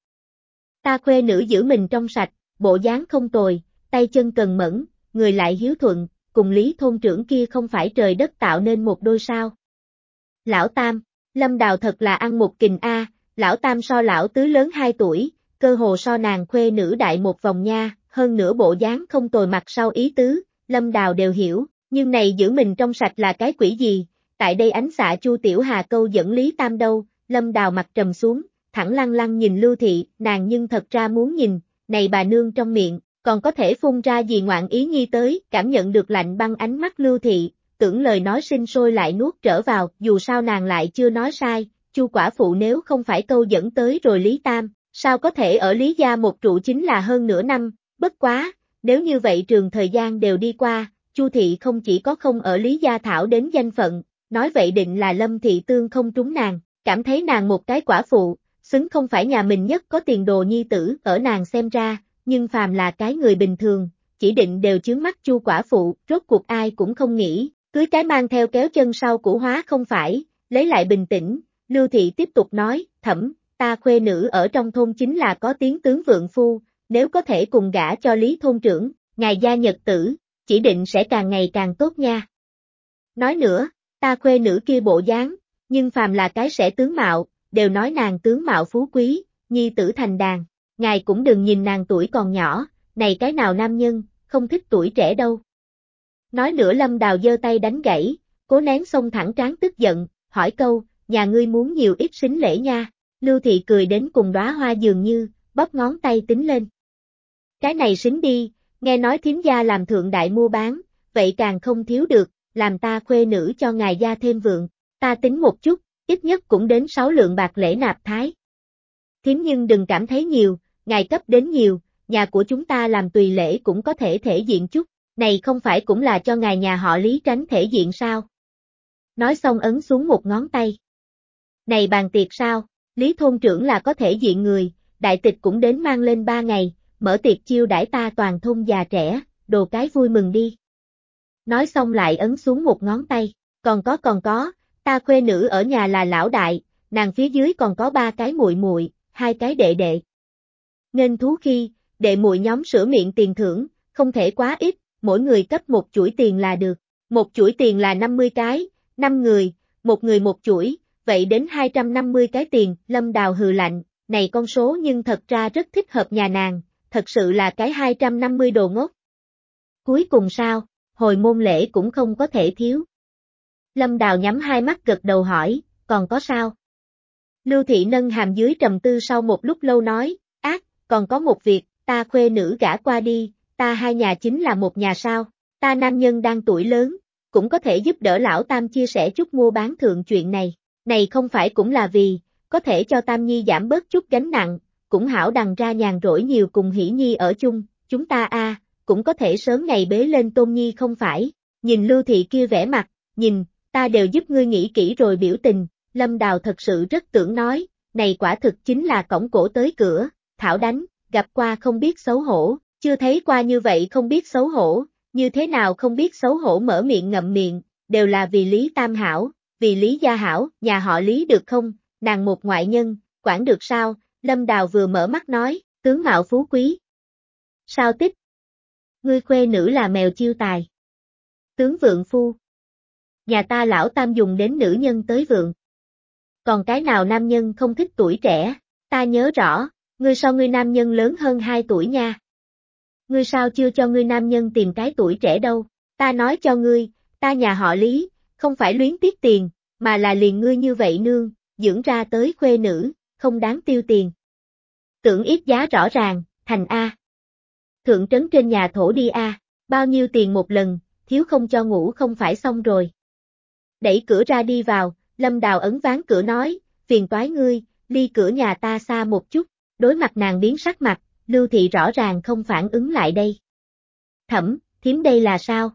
Ta khuê nữ giữ mình trong sạch, bộ dáng không tồi, tay chân cần mẫn, người lại hiếu thuận, cùng lý thôn trưởng kia không phải trời đất tạo nên một đôi sao. Lão Tam, Lâm Đào thật là ăn một kình A, lão Tam so lão tứ lớn 2 tuổi, cơ hồ so nàng khuê nữ đại một vòng nha, hơn nửa bộ dáng không tồi mặt sau ý tứ, Lâm Đào đều hiểu, nhưng này giữ mình trong sạch là cái quỷ gì, tại đây ánh xạ Chu Tiểu Hà câu dẫn Lý Tam đâu, Lâm Đào mặt trầm xuống, thẳng lăng lăng nhìn Lưu Thị, nàng nhưng thật ra muốn nhìn, này bà nương trong miệng, còn có thể phun ra gì ngoạn ý nhi tới, cảm nhận được lạnh băng ánh mắt Lưu Thị, tưởng lời nói sinh sôi lại nuốt trở vào, dù sao nàng lại chưa nói sai, chu quả phụ nếu không phải câu dẫn tới rồi Lý Tam, sao có thể ở Lý Gia một trụ chính là hơn nửa năm, bất quá, nếu như vậy trường thời gian đều đi qua, chu thị không chỉ có không ở Lý Gia Thảo đến danh phận, nói vậy định là Lâm Thị Tương không trúng nàng, cảm thấy nàng một cái quả phụ, xứng không phải nhà mình nhất có tiền đồ nhi tử ở nàng xem ra, nhưng phàm là cái người bình thường, chỉ định đều chướng mắt chu quả phụ, rốt cuộc ai cũng không nghĩ, cưới cái mang theo kéo chân sau của hóa không phải, lấy lại bình tĩnh, Lưu Thị tiếp tục nói, thẩm, ta khuê nữ ở trong thôn chính là có tiếng tướng vượng phu, nếu có thể cùng gả cho Lý thôn trưởng, ngài gia nhật tử, chỉ định sẽ càng ngày càng tốt nha. Nói nữa, ta khuê nữ kia bộ dáng, nhưng phàm là cái sẽ tướng mạo, đều nói nàng tướng mạo phú quý, nhi tử thành đàn, ngài cũng đừng nhìn nàng tuổi còn nhỏ, này cái nào nam nhân, không thích tuổi trẻ đâu. Nói nữa lâm đào giơ tay đánh gãy, cố nén sông thẳng trán tức giận, hỏi câu, nhà ngươi muốn nhiều ít xính lễ nha, lưu thị cười đến cùng đóa hoa dường như, bóp ngón tay tính lên. Cái này xính đi, nghe nói thiếm gia làm thượng đại mua bán, vậy càng không thiếu được, làm ta khuê nữ cho ngài gia thêm vượng, ta tính một chút, ít nhất cũng đến 6 lượng bạc lễ nạp thái. Thiếm nhưng đừng cảm thấy nhiều, ngài cấp đến nhiều, nhà của chúng ta làm tùy lễ cũng có thể thể diện chút, này không phải cũng là cho ngài nhà họ lý tránh thể diện sao? Nói xong ấn xuống một ngón tay. Này bàn tiệc sao, lý thôn trưởng là có thể diện người, đại tịch cũng đến mang lên ba ngày, mở tiệc chiêu đãi ta toàn thôn già trẻ, đồ cái vui mừng đi. Nói xong lại ấn xuống một ngón tay, còn có còn có, ta khuê nữ ở nhà là lão đại, nàng phía dưới còn có ba cái muội muội, hai cái đệ đệ. Nên thú khi, đệ muội nhóm sửa miệng tiền thưởng, không thể quá ít, mỗi người cấp một chuỗi tiền là được. Một chuỗi tiền là 50 cái, 5 người, một người một chuỗi, vậy đến 250 cái tiền, Lâm Đào hừ lạnh, này con số nhưng thật ra rất thích hợp nhà nàng, thật sự là cái 250 đồ ngốc. Cuối cùng sao, hồi môn lễ cũng không có thể thiếu. Lâm Đào nhắm hai mắt gật đầu hỏi, còn có sao? Lưu Thị nâng hàm dưới trầm tư sau một lúc lâu nói, còn có một việc, ta khuê nữ gả qua đi, ta hai nhà chính là một nhà sao, ta nam nhân đang tuổi lớn, cũng có thể giúp đỡ lão Tam chia sẻ chút mua bán thượng chuyện này, này không phải cũng là vì, có thể cho Tam Nhi giảm bớt chút gánh nặng, cũng hảo đằng ra nhàn rỗi nhiều cùng Hỷ Nhi ở chung, chúng ta a cũng có thể sớm ngày bế lên Tôn Nhi không phải, nhìn Lưu Thị kia vẻ mặt, nhìn, ta đều giúp ngươi nghĩ kỹ rồi biểu tình, Lâm Đào thật sự rất tưởng nói, này quả thực chính là cổng cổ tới cửa, Thảo đánh, gặp qua không biết xấu hổ, chưa thấy qua như vậy không biết xấu hổ, như thế nào không biết xấu hổ mở miệng ngậm miệng, đều là vì Lý Tam Hảo, vì Lý Gia Hảo, nhà họ Lý được không, nàng một ngoại nhân, quản được sao, Lâm Đào vừa mở mắt nói, tướng mạo phú quý. Sao tích? Ngươi khuê nữ là mèo chiêu tài. Tướng vượng phu. Nhà ta lão tam dùng đến nữ nhân tới vượng. Còn cái nào nam nhân không thích tuổi trẻ, ta nhớ rõ, ngươi sao ngươi nam nhân lớn hơn 2 tuổi nha. Ngươi sao chưa cho ngươi nam nhân tìm cái tuổi trẻ đâu, ta nói cho ngươi, ta nhà họ Lý, không phải luyến tiếc tiền, mà là liền ngươi như vậy nương, dưỡng ra tới khuê nữ, không đáng tiêu tiền. Tưởng ít giá rõ ràng, thành A. Thượng trấn trên nhà thổ đi A, bao nhiêu tiền một lần, thiếu không cho ngủ không phải xong rồi. Đẩy cửa ra đi vào, Lâm Đào ấn ván cửa nói, phiền toái ngươi, ly cửa nhà ta xa một chút, đối mặt nàng biến sắc mặt, Lưu Thị rõ ràng không phản ứng lại đây. Thẩm, thiếm đây là sao?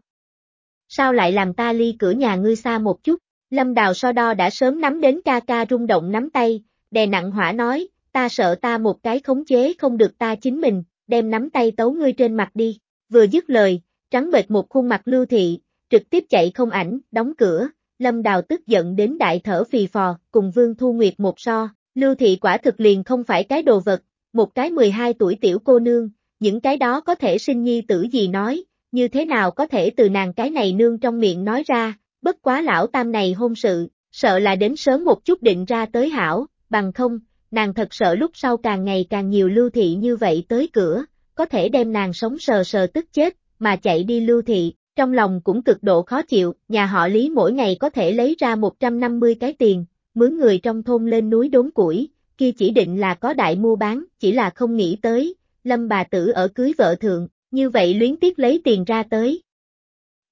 Sao lại làm ta ly cửa nhà ngươi xa một chút? Lâm Đào so đo đã sớm nắm đến ca ca rung động nắm tay, đè nặng hỏa nói, ta sợ ta một cái khống chế không được ta chính mình, đem nắm tay tấu ngươi trên mặt đi. Vừa dứt lời, trắng bệt một khuôn mặt Lưu Thị, trực tiếp chạy không ảnh, đóng cửa, Lâm Đào tức giận đến đại thở phì phò, cùng Vương Thu Nguyệt một so, Lưu Thị quả thực liền không phải cái đồ vật, một cái 12 tuổi tiểu cô nương, những cái đó có thể sinh nhi tử gì nói, như thế nào có thể từ nàng cái này nương trong miệng nói ra, bất quá lão tam này hôn sự, sợ là đến sớm một chút định ra tới hảo, bằng không, nàng thật sợ lúc sau càng ngày càng nhiều lưu thị như vậy tới cửa, có thể đem nàng sống sờ sờ tức chết, mà chạy đi lưu thị, trong lòng cũng cực độ khó chịu, nhà họ Lý mỗi ngày có thể lấy ra 150 cái tiền, mướn người trong thôn lên núi đốn củi, kia chỉ định là có đại mua bán, chỉ là không nghĩ tới, lâm bà tử ở cưới vợ thượng, như vậy luyến tiếc lấy tiền ra tới.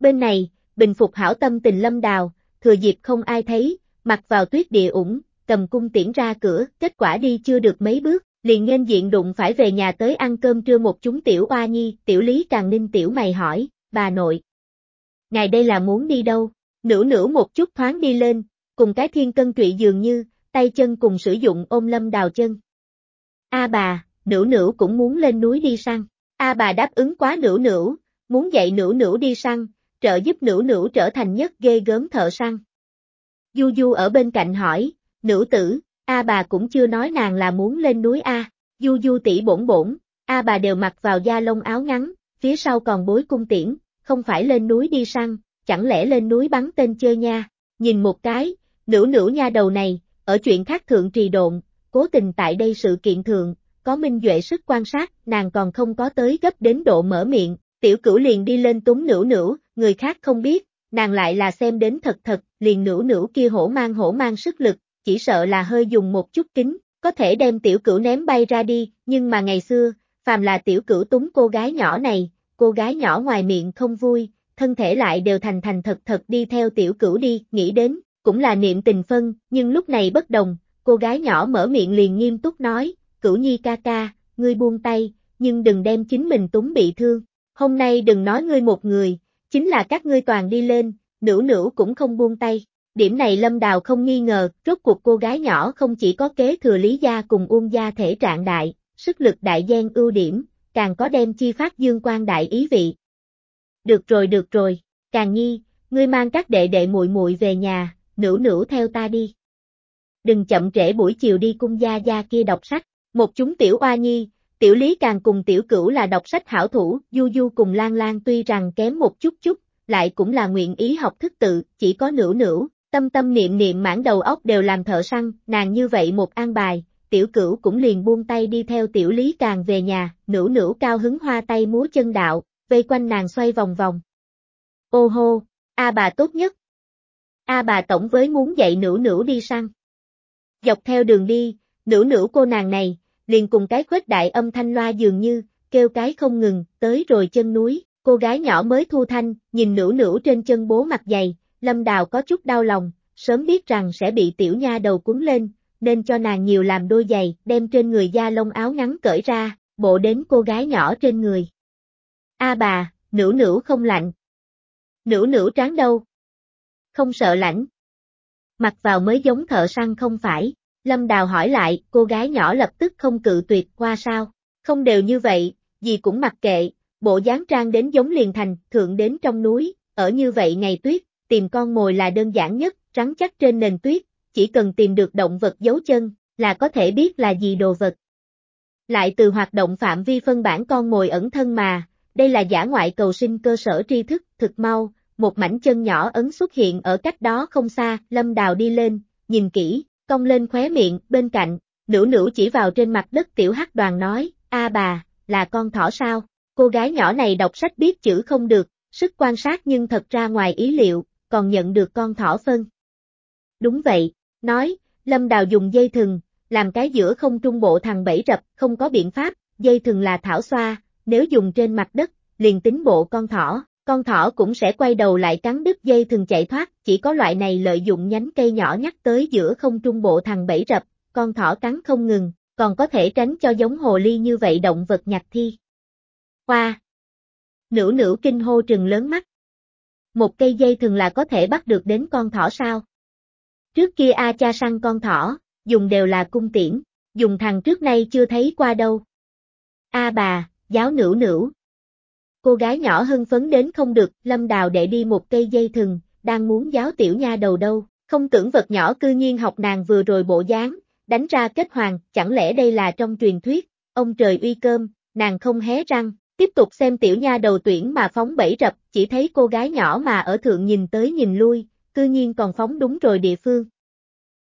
Bên này, bình phục hảo tâm tình lâm đào, thừa dịp không ai thấy, mặc vào tuyết địa ủng, cầm cung tiễn ra cửa, kết quả đi chưa được mấy bước, liền nên diện đụng phải về nhà tới ăn cơm trưa một chúng tiểu oa nhi, tiểu lý càng ninh tiểu mày hỏi, bà nội. Ngài đây là muốn đi đâu? Nửa nửa một chút thoáng đi lên, cùng cái thiên cân trụy dường như, tay chân cùng sử dụng ôm lâm đào chân. A bà, nữ nữ cũng muốn lên núi đi săn. A bà đáp ứng quá nữ nữ, muốn dạy nữ nữ đi săn, trợ giúp nữ nữ trở thành nhất ghê gớm thợ săn. Du Du ở bên cạnh hỏi, nữ tử, A bà cũng chưa nói nàng là muốn lên núi A, Du Du tỷ bổn bổn, A bà đều mặc vào da lông áo ngắn, phía sau còn bối cung tiễn, không phải lên núi đi săn, chẳng lẽ lên núi bắn tên chơi nha, nhìn một cái, nữ nữ nha đầu này, ở chuyện khác thượng trì độn, cố tình tại đây sự kiện thượng, có minh duệ sức quan sát, nàng còn không có tới gấp đến độ mở miệng, tiểu cửu liền đi lên túng nữ nữ người khác không biết, nàng lại là xem đến thật thật, liền nữ nữ kia hổ mang hổ mang sức lực, chỉ sợ là hơi dùng một chút kính, có thể đem tiểu cửu ném bay ra đi, nhưng mà ngày xưa, phàm là tiểu cửu túng cô gái nhỏ này, cô gái nhỏ ngoài miệng không vui, thân thể lại đều thành thành thật thật đi theo tiểu cửu đi, nghĩ đến, cũng là niệm tình phân, nhưng lúc này bất đồng, cô gái nhỏ mở miệng liền nghiêm túc nói, cửu nhi ca ca, ngươi buông tay, nhưng đừng đem chính mình túng bị thương, hôm nay đừng nói ngươi một người, chính là các ngươi toàn đi lên, nữ nữ cũng không buông tay. Điểm này Lâm Đào không nghi ngờ, rốt cuộc cô gái nhỏ không chỉ có kế thừa lý gia cùng uông gia thể trạng đại, sức lực đại gian ưu điểm, càng có đem chi phát dương quan đại ý vị. Được rồi được rồi, càng nhi, ngươi mang các đệ đệ muội muội về nhà, nữ nữ theo ta đi. Đừng chậm trễ buổi chiều đi cung gia gia kia đọc sách, một chúng tiểu oa nhi, tiểu lý càng cùng tiểu cửu là đọc sách hảo thủ, du du cùng lan lan tuy rằng kém một chút chút, lại cũng là nguyện ý học thức tự, chỉ có nữ nữ, tâm tâm niệm niệm mãn đầu óc đều làm thợ săn, nàng như vậy một an bài, tiểu cửu cũng liền buông tay đi theo tiểu lý càng về nhà, nữ nữ cao hứng hoa tay múa chân đạo, vây quanh nàng xoay vòng vòng. Ô hô, A bà tốt nhất. A bà tổng với muốn dạy nữ nữ đi săn. Dọc theo đường đi, nữ nữ cô nàng này, liền cùng cái khuếch đại âm thanh loa dường như, kêu cái không ngừng, tới rồi chân núi, cô gái nhỏ mới thu thanh, nhìn nữ nữ trên chân bố mặt dày, lâm đào có chút đau lòng, sớm biết rằng sẽ bị tiểu nha đầu cuốn lên, nên cho nàng nhiều làm đôi giày, đem trên người da lông áo ngắn cởi ra, bộ đến cô gái nhỏ trên người. A bà, nữ nữ không lạnh. Nữ nữ tráng đâu? Không sợ lạnh. Mặc vào mới giống thợ săn không phải. Lâm Đào hỏi lại, cô gái nhỏ lập tức không cự tuyệt qua sao. Không đều như vậy, gì cũng mặc kệ, bộ dáng trang đến giống liền thành, thượng đến trong núi, ở như vậy ngày tuyết, tìm con mồi là đơn giản nhất, rắn chắc trên nền tuyết, chỉ cần tìm được động vật dấu chân, là có thể biết là gì đồ vật. Lại từ hoạt động phạm vi phân bản con mồi ẩn thân mà, đây là giả ngoại cầu sinh cơ sở tri thức, thực mau, một mảnh chân nhỏ ấn xuất hiện ở cách đó không xa, lâm đào đi lên, nhìn kỹ, cong lên khóe miệng, bên cạnh, nữ nữ chỉ vào trên mặt đất tiểu hắc đoàn nói, a bà, là con thỏ sao, cô gái nhỏ này đọc sách biết chữ không được, sức quan sát nhưng thật ra ngoài ý liệu, còn nhận được con thỏ phân. Đúng vậy, nói, Lâm Đào dùng dây thừng, làm cái giữa không trung bộ thằng bẫy rập, không có biện pháp, dây thừng là thảo xoa, nếu dùng trên mặt đất, liền tính bộ con thỏ, con thỏ cũng sẽ quay đầu lại cắn đứt dây thường chạy thoát, chỉ có loại này lợi dụng nhánh cây nhỏ nhắc tới giữa không trung bộ thằng bẫy rập, con thỏ cắn không ngừng, còn có thể tránh cho giống hồ ly như vậy động vật nhặt thi. Hoa! Nữ nữ kinh hô trừng lớn mắt. Một cây dây thường là có thể bắt được đến con thỏ sao? Trước kia A cha săn con thỏ, dùng đều là cung tiễn, dùng thằng trước nay chưa thấy qua đâu. A bà, giáo nữ nữ. Cô gái nhỏ hưng phấn đến không được, lâm đào để đi một cây dây thừng, đang muốn giáo tiểu nha đầu đâu, không tưởng vật nhỏ cư nhiên học nàng vừa rồi bộ dáng, đánh ra kết hoàng, chẳng lẽ đây là trong truyền thuyết, ông trời uy cơm, nàng không hé răng, tiếp tục xem tiểu nha đầu tuyển mà phóng bẫy rập, chỉ thấy cô gái nhỏ mà ở thượng nhìn tới nhìn lui, cư nhiên còn phóng đúng rồi địa phương.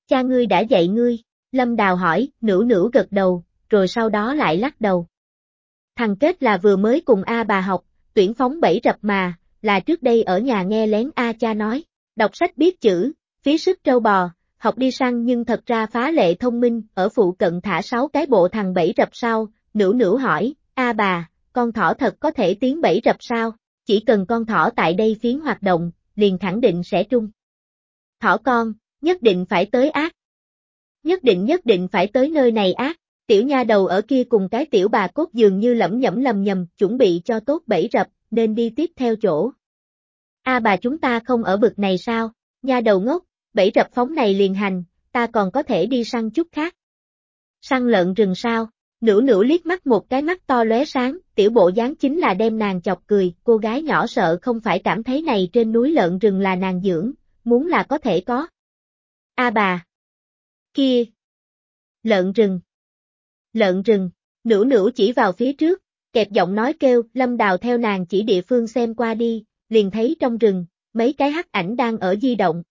Cha ngươi đã dạy ngươi, Lâm Đào hỏi, nữ nữ gật đầu, rồi sau đó lại lắc đầu. Thằng kết là vừa mới cùng A bà học, tuyển phóng bảy rập mà, là trước đây ở nhà nghe lén A cha nói, đọc sách biết chữ, phí sức trâu bò, học đi săn nhưng thật ra phá lệ thông minh, ở phụ cận thả sáu cái bộ thằng bảy rập sau, nữ nữ hỏi, A bà, con thỏ thật có thể tiến bảy rập sao, chỉ cần con thỏ tại đây phiến hoạt động, liền khẳng định sẽ trung. Thỏ con, nhất định phải tới ác. Nhất định nhất định phải tới nơi này ác. Tiểu nha đầu ở kia cùng cái tiểu bà cốt dường như lẩm nhẩm lầm nhầm, chuẩn bị cho tốt bẫy rập, nên đi tiếp theo chỗ. A bà chúng ta không ở bực này sao? Nha đầu ngốc, bẫy rập phóng này liền hành, ta còn có thể đi săn chút khác. Săn lợn rừng sao? Nữ nữ liếc mắt một cái mắt to lóe sáng, tiểu bộ dáng chính là đem nàng chọc cười, cô gái nhỏ sợ không phải cảm thấy này trên núi lợn rừng là nàng dưỡng, muốn là có thể có. A bà. Kia. Lợn rừng. Lợn rừng, nữ nữ chỉ vào phía trước, kẹp giọng nói kêu, lâm đào theo nàng chỉ địa phương xem qua đi, liền thấy trong rừng, mấy cái hắc ảnh đang ở di động.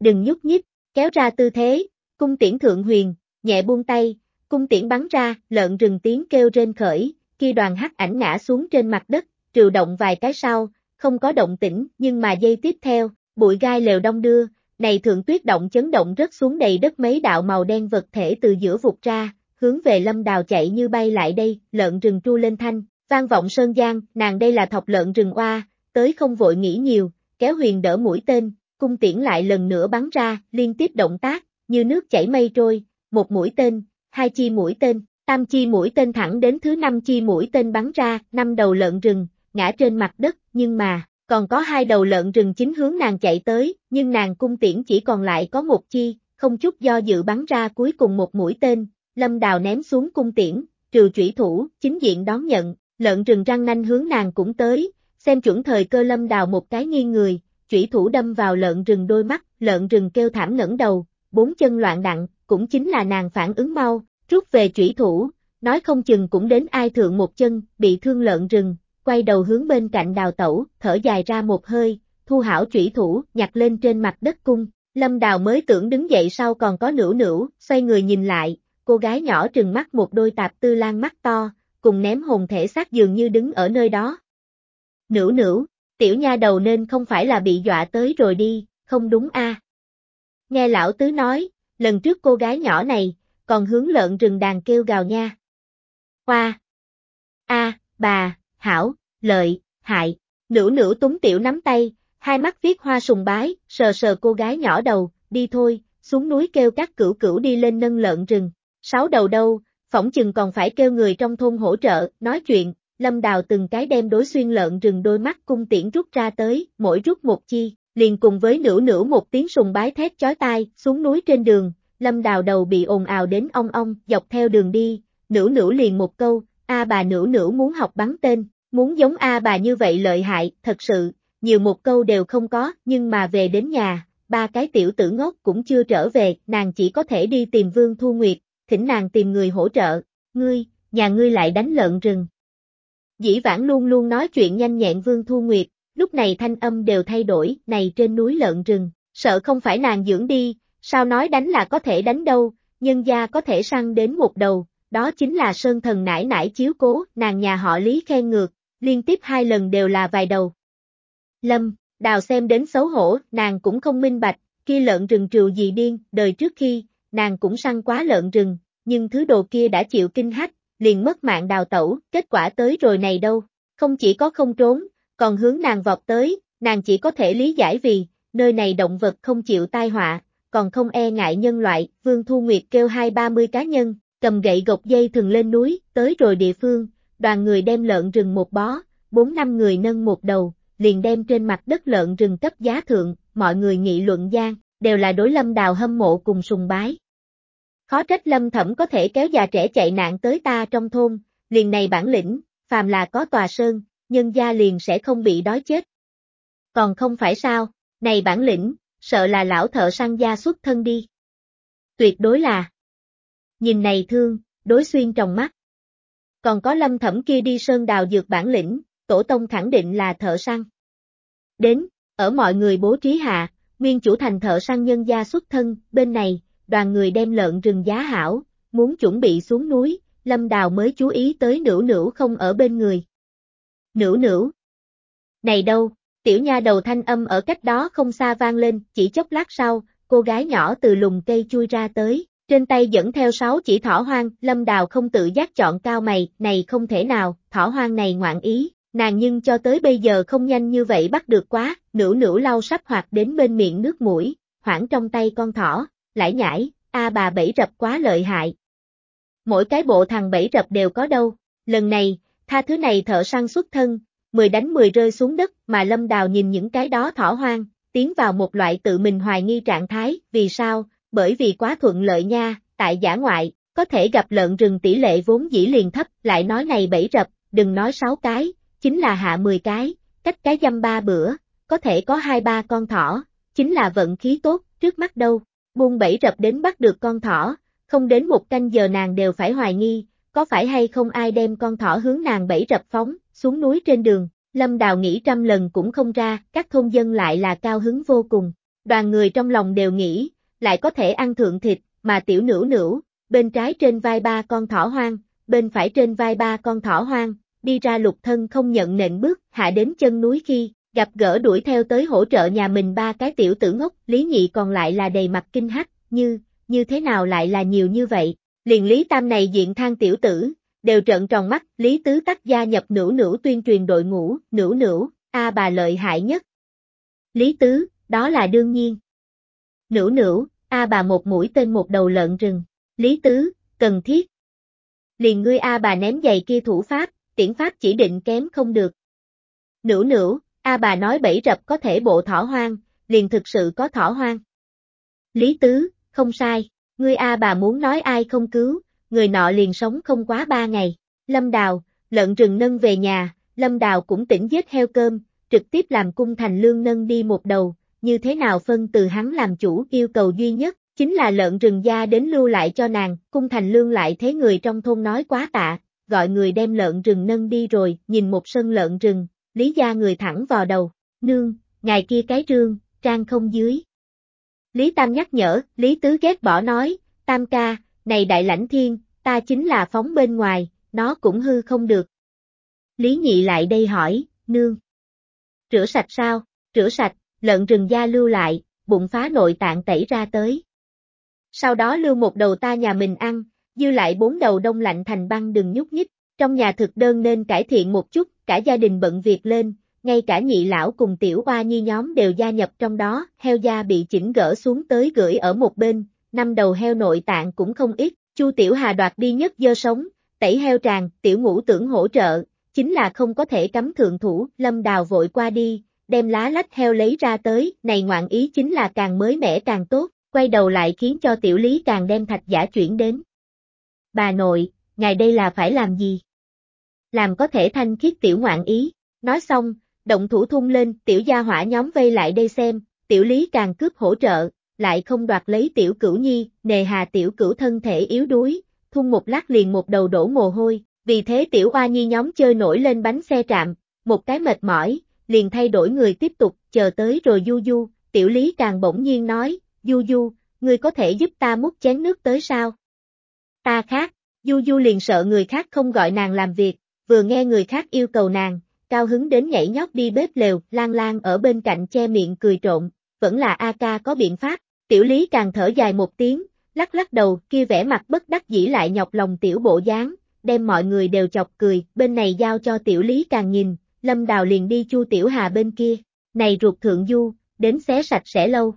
Đừng nhúc nhích, kéo ra tư thế, cung tiễn thượng huyền, nhẹ buông tay, cung tiễn bắn ra, lợn rừng tiếng kêu trên khởi, khi đoàn hắc ảnh ngã xuống trên mặt đất, trừ động vài cái sau, không có động tĩnh, nhưng mà giây tiếp theo, bụi gai lều đông đưa, này thượng tuyết động chấn động rất xuống đầy đất mấy đạo màu đen vật thể từ giữa vụt ra, hướng về lâm đào chạy như bay lại đây, lợn rừng tru lên thanh, vang vọng sơn giang, nàng đây là thọc lợn rừng oa, tới không vội nghĩ nhiều, kéo huyền đỡ mũi tên, cung tiễn lại lần nữa bắn ra, liên tiếp động tác, như nước chảy mây trôi, một mũi tên, hai chi mũi tên, tam chi mũi tên thẳng đến thứ năm chi mũi tên bắn ra, năm đầu lợn rừng, ngã trên mặt đất, nhưng mà, còn có hai đầu lợn rừng chính hướng nàng chạy tới, nhưng nàng cung tiễn chỉ còn lại có một chi, không chút do dự bắn ra cuối cùng một mũi tên, lâm đào ném xuống cung tiễn, trừ chủy thủ, chính diện đón nhận, lợn rừng răng nanh hướng nàng cũng tới, xem chuẩn thời cơ lâm đào một cái nghiêng người, chủy thủ đâm vào lợn rừng đôi mắt, lợn rừng kêu thảm ngẩng đầu, bốn chân loạn đặng, cũng chính là nàng phản ứng mau, rút về chủy thủ, nói không chừng cũng đến ai thượng một chân, bị thương lợn rừng, quay đầu hướng bên cạnh đào tẩu, thở dài ra một hơi, thu hảo chủy thủ, nhặt lên trên mặt đất cung, lâm đào mới tưởng đứng dậy sau còn có nữu nữu, xoay người nhìn lại, cô gái nhỏ trừng mắt một đôi tạp tư lan mắt to, cùng ném hồn thể xác dường như đứng ở nơi đó. Nữ nữ, tiểu nha đầu nên không phải là bị dọa tới rồi đi, không đúng a? Nghe lão tứ nói, lần trước cô gái nhỏ này, còn hướng lợn rừng đàn kêu gào nha. Hoa! A, bà, hảo, lợi, hại, nữ nữ túng tiểu nắm tay, hai mắt viết hoa sùng bái, sờ sờ cô gái nhỏ đầu, đi thôi, xuống núi kêu các cửu cửu đi lên nâng lợn rừng. Sáu đầu đâu, phỏng chừng còn phải kêu người trong thôn hỗ trợ, nói chuyện, lâm đào từng cái đem đối xuyên lợn rừng đôi mắt cung tiễn rút ra tới, mỗi rút một chi, liền cùng với nửa nửa một tiếng sùng bái thét chói tai, xuống núi trên đường, lâm đào đầu bị ồn ào đến ong ong, dọc theo đường đi, nửa nửa liền một câu, a bà nửa nửa muốn học bắn tên, muốn giống a bà như vậy lợi hại, thật sự, nhiều một câu đều không có, nhưng mà về đến nhà, ba cái tiểu tử ngốc cũng chưa trở về, nàng chỉ có thể đi tìm Vương Thu Nguyệt, thỉnh nàng tìm người hỗ trợ, ngươi, nhà ngươi lại đánh lợn rừng. Dĩ vãng luôn luôn nói chuyện nhanh nhẹn Vương Thu Nguyệt, lúc này thanh âm đều thay đổi, này trên núi lợn rừng, sợ không phải nàng dưỡng đi, sao nói đánh là có thể đánh đâu, nhân gia có thể săn đến một đầu, đó chính là sơn thần nải nải chiếu cố, nàng nhà họ Lý khen ngược, liên tiếp hai lần đều là vài đầu. Lâm, đào xem đến xấu hổ, nàng cũng không minh bạch, kia lợn rừng trừ gì điên, đời trước khi, nàng cũng săn quá lợn rừng, nhưng thứ đồ kia đã chịu kinh hách, liền mất mạng đào tẩu, kết quả tới rồi này đâu, không chỉ có không trốn, còn hướng nàng vọt tới, nàng chỉ có thể lý giải vì, nơi này động vật không chịu tai họa, còn không e ngại nhân loại, Vương Thu Nguyệt kêu hai ba mươi cá nhân, cầm gậy gộc dây thường lên núi, tới rồi địa phương, đoàn người đem lợn rừng một bó, bốn năm người nâng một đầu, liền đem trên mặt đất lợn rừng cấp giá thượng, mọi người nghị luận gian, đều là đối lâm đào hâm mộ cùng sùng bái. Khó trách lâm thẩm có thể kéo già trẻ chạy nạn tới ta trong thôn, liền này bản lĩnh, phàm là có tòa sơn, nhân gia liền sẽ không bị đói chết. Còn không phải sao, này bản lĩnh, sợ là lão thợ săn gia xuất thân đi. Tuyệt đối là. Nhìn này thương, đối xuyên trong mắt. Còn có lâm thẩm kia đi sơn đào dược bản lĩnh, tổ tông khẳng định là thợ săn. Đến, ở mọi người bố trí hạ, nguyên chủ thành thợ săn nhân gia xuất thân, bên này, đoàn người đem lợn rừng giá hảo, muốn chuẩn bị xuống núi, lâm đào mới chú ý tới nữ nữ không ở bên người. Nữ nữ Này đâu, tiểu nha đầu thanh âm ở cách đó không xa vang lên, chỉ chốc lát sau, cô gái nhỏ từ lùng cây chui ra tới, trên tay dẫn theo sáu chỉ thỏ hoang, lâm đào không tự giác chọn cao mày, này không thể nào, thỏ hoang này ngoạn ý, nàng nhưng cho tới bây giờ không nhanh như vậy bắt được quá, nữ nữ lau sắp hoạt đến bên miệng nước mũi, hoảng trong tay con thỏ, lải nhải, a bà bẫy rập quá lợi hại. Mỗi cái bộ thằng bẫy rập đều có đâu, lần này, tha thứ này thợ săn xuất thân, 10 đánh 10 rơi xuống đất, mà lâm đào nhìn những cái đó thỏ hoang, tiến vào một loại tự mình hoài nghi trạng thái, vì sao, bởi vì quá thuận lợi nha, tại giả ngoại, có thể gặp lợn rừng tỷ lệ vốn dĩ liền thấp, lại nói này bẫy rập, đừng nói 6 cái, chính là hạ 10 cái, cách cái dăm ba bữa, có thể có hai ba con thỏ, chính là vận khí tốt, trước mắt đâu, buông bẫy rập đến bắt được con thỏ, không đến một canh giờ nàng đều phải hoài nghi, có phải hay không ai đem con thỏ hướng nàng bẫy rập phóng, xuống núi trên đường, Lâm Đào nghĩ trăm lần cũng không ra, các thôn dân lại là cao hứng vô cùng, đoàn người trong lòng đều nghĩ, lại có thể ăn thượng thịt, mà tiểu nữ nữ, bên trái trên vai ba con thỏ hoang, bên phải trên vai ba con thỏ hoang, đi ra lục thân không nhận nện bước, hạ đến chân núi khi, gặp gỡ đuổi theo tới hỗ trợ nhà mình ba cái tiểu tử ngốc, Lý Nhị còn lại là đầy mặt kinh hắc, như, như thế nào lại là nhiều như vậy, liền Lý Tam này diện than tiểu tử, đều trợn tròn mắt, Lý Tứ tắc gia nhập nữ nữ tuyên truyền đội ngũ, nữ nữ, a bà lợi hại nhất. Lý Tứ, đó là đương nhiên. Nữ nữ, a bà một mũi tên một đầu lợn rừng, Lý Tứ, cần thiết. Liền ngươi a bà ném giày kia thủ pháp, tiễn pháp chỉ định kém không được. Nữ nữ, A bà nói bẫy rập có thể bộ thỏ hoang, liền thực sự có thỏ hoang. Lý Tứ, không sai, ngươi A bà muốn nói ai không cứu, người nọ liền sống không quá ba ngày. Lâm Đào, lợn rừng nâng về nhà, Lâm Đào cũng tỉnh giết heo cơm, trực tiếp làm cung thành lương nâng đi một đầu, như thế nào phân từ hắn làm chủ yêu cầu duy nhất, chính là lợn rừng gia đến lưu lại cho nàng, cung thành lương lại thế người trong thôn nói quá tạ, gọi người đem lợn rừng nâng đi rồi, nhìn một sân lợn rừng, lý gia người thẳng vào đầu, nương, ngài kia cái rương, trang không dưới. Lý Tam nhắc nhở, Lý Tứ ghét bỏ nói, Tam ca, này đại lãnh thiên, ta chính là phóng bên ngoài, nó cũng hư không được. Lý Nhị lại đây hỏi, nương. Rửa sạch sao? Rửa sạch, lợn rừng da lưu lại, bụng phá nội tạng tẩy ra tới. Sau đó lưu một đầu ta nhà mình ăn, dư lại bốn đầu đông lạnh thành băng đừng nhúc nhích. Trong nhà thực đơn nên cải thiện một chút, cả gia đình bận việc lên, ngay cả nhị lão cùng tiểu oa nhi nhóm đều gia nhập trong đó, heo da bị chỉnh gỡ xuống tới gửi ở một bên, năm đầu heo nội tạng cũng không ít, Chu Tiểu Hà đoạt đi nhất dơ sống, tẩy heo tràng, tiểu ngũ tưởng hỗ trợ, chính là không có thể cấm thượng thủ, lâm đào vội qua đi, đem lá lách heo lấy ra tới, này ngoạn ý chính là càng mới mẻ càng tốt, quay đầu lại khiến cho tiểu lý càng đem thạch giả chuyển đến. Bà nội, ngài đây là phải làm gì? Làm có thể thanh khiết tiểu ngoạn ý, nói xong, động thủ thung lên, tiểu gia hỏa nhóm vây lại đây xem, tiểu lý càng cướp hỗ trợ, lại không đoạt lấy tiểu cửu nhi, nề hà tiểu cửu thân thể yếu đuối, thung một lát liền một đầu đổ mồ hôi, vì thế tiểu oa nhi nhóm chơi nổi lên bánh xe trạm, một cái mệt mỏi, liền thay đổi người tiếp tục, chờ tới rồi du du, tiểu lý càng bỗng nhiên nói, du du, ngươi có thể giúp ta múc chén nước tới sao? Ta khác, du du liền sợ người khác không gọi nàng làm việc, vừa nghe người khác yêu cầu nàng, cao hứng đến nhảy nhót đi bếp lều, lan lan ở bên cạnh che miệng cười trộn, vẫn là A ca có biện pháp, tiểu lý càng thở dài một tiếng, lắc lắc đầu, kia vẻ mặt bất đắc dĩ lại nhọc lòng tiểu bộ dáng, đem mọi người đều chọc cười, bên này giao cho tiểu lý càng nhìn, lâm đào liền đi chu tiểu hà bên kia, này ruột thượng du, đến xé sạch sẽ lâu.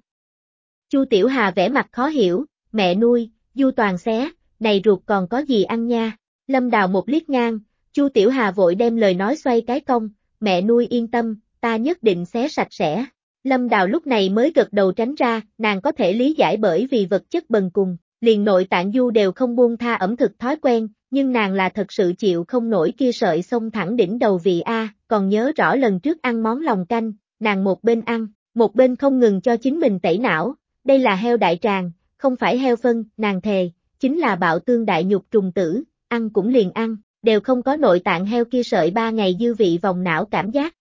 Chu tiểu hà vẻ mặt khó hiểu, mẹ nuôi, du toàn xé, này ruột còn có gì ăn nha, lâm đào một liếc ngang, chu tiểu hà vội đem lời nói xoay cái công, mẹ nuôi yên tâm, ta nhất định xé sạch sẽ. Lâm Đào lúc này mới gật đầu tránh ra, nàng có thể lý giải bởi vì vật chất bần cùng, liền nội tạng du đều không buông tha ẩm thực thói quen, nhưng nàng là thật sự chịu không nổi kia sợi xông thẳng đỉnh đầu vị A, còn nhớ rõ lần trước ăn món lòng canh, nàng một bên ăn, một bên không ngừng cho chính mình tẩy não, đây là heo đại tràng, không phải heo phân, nàng thề, chính là bạo tương đại nhục trùng tử, ăn cũng liền ăn, đều không có nội tạng heo kia sợi ba ngày dư vị vòng não cảm giác.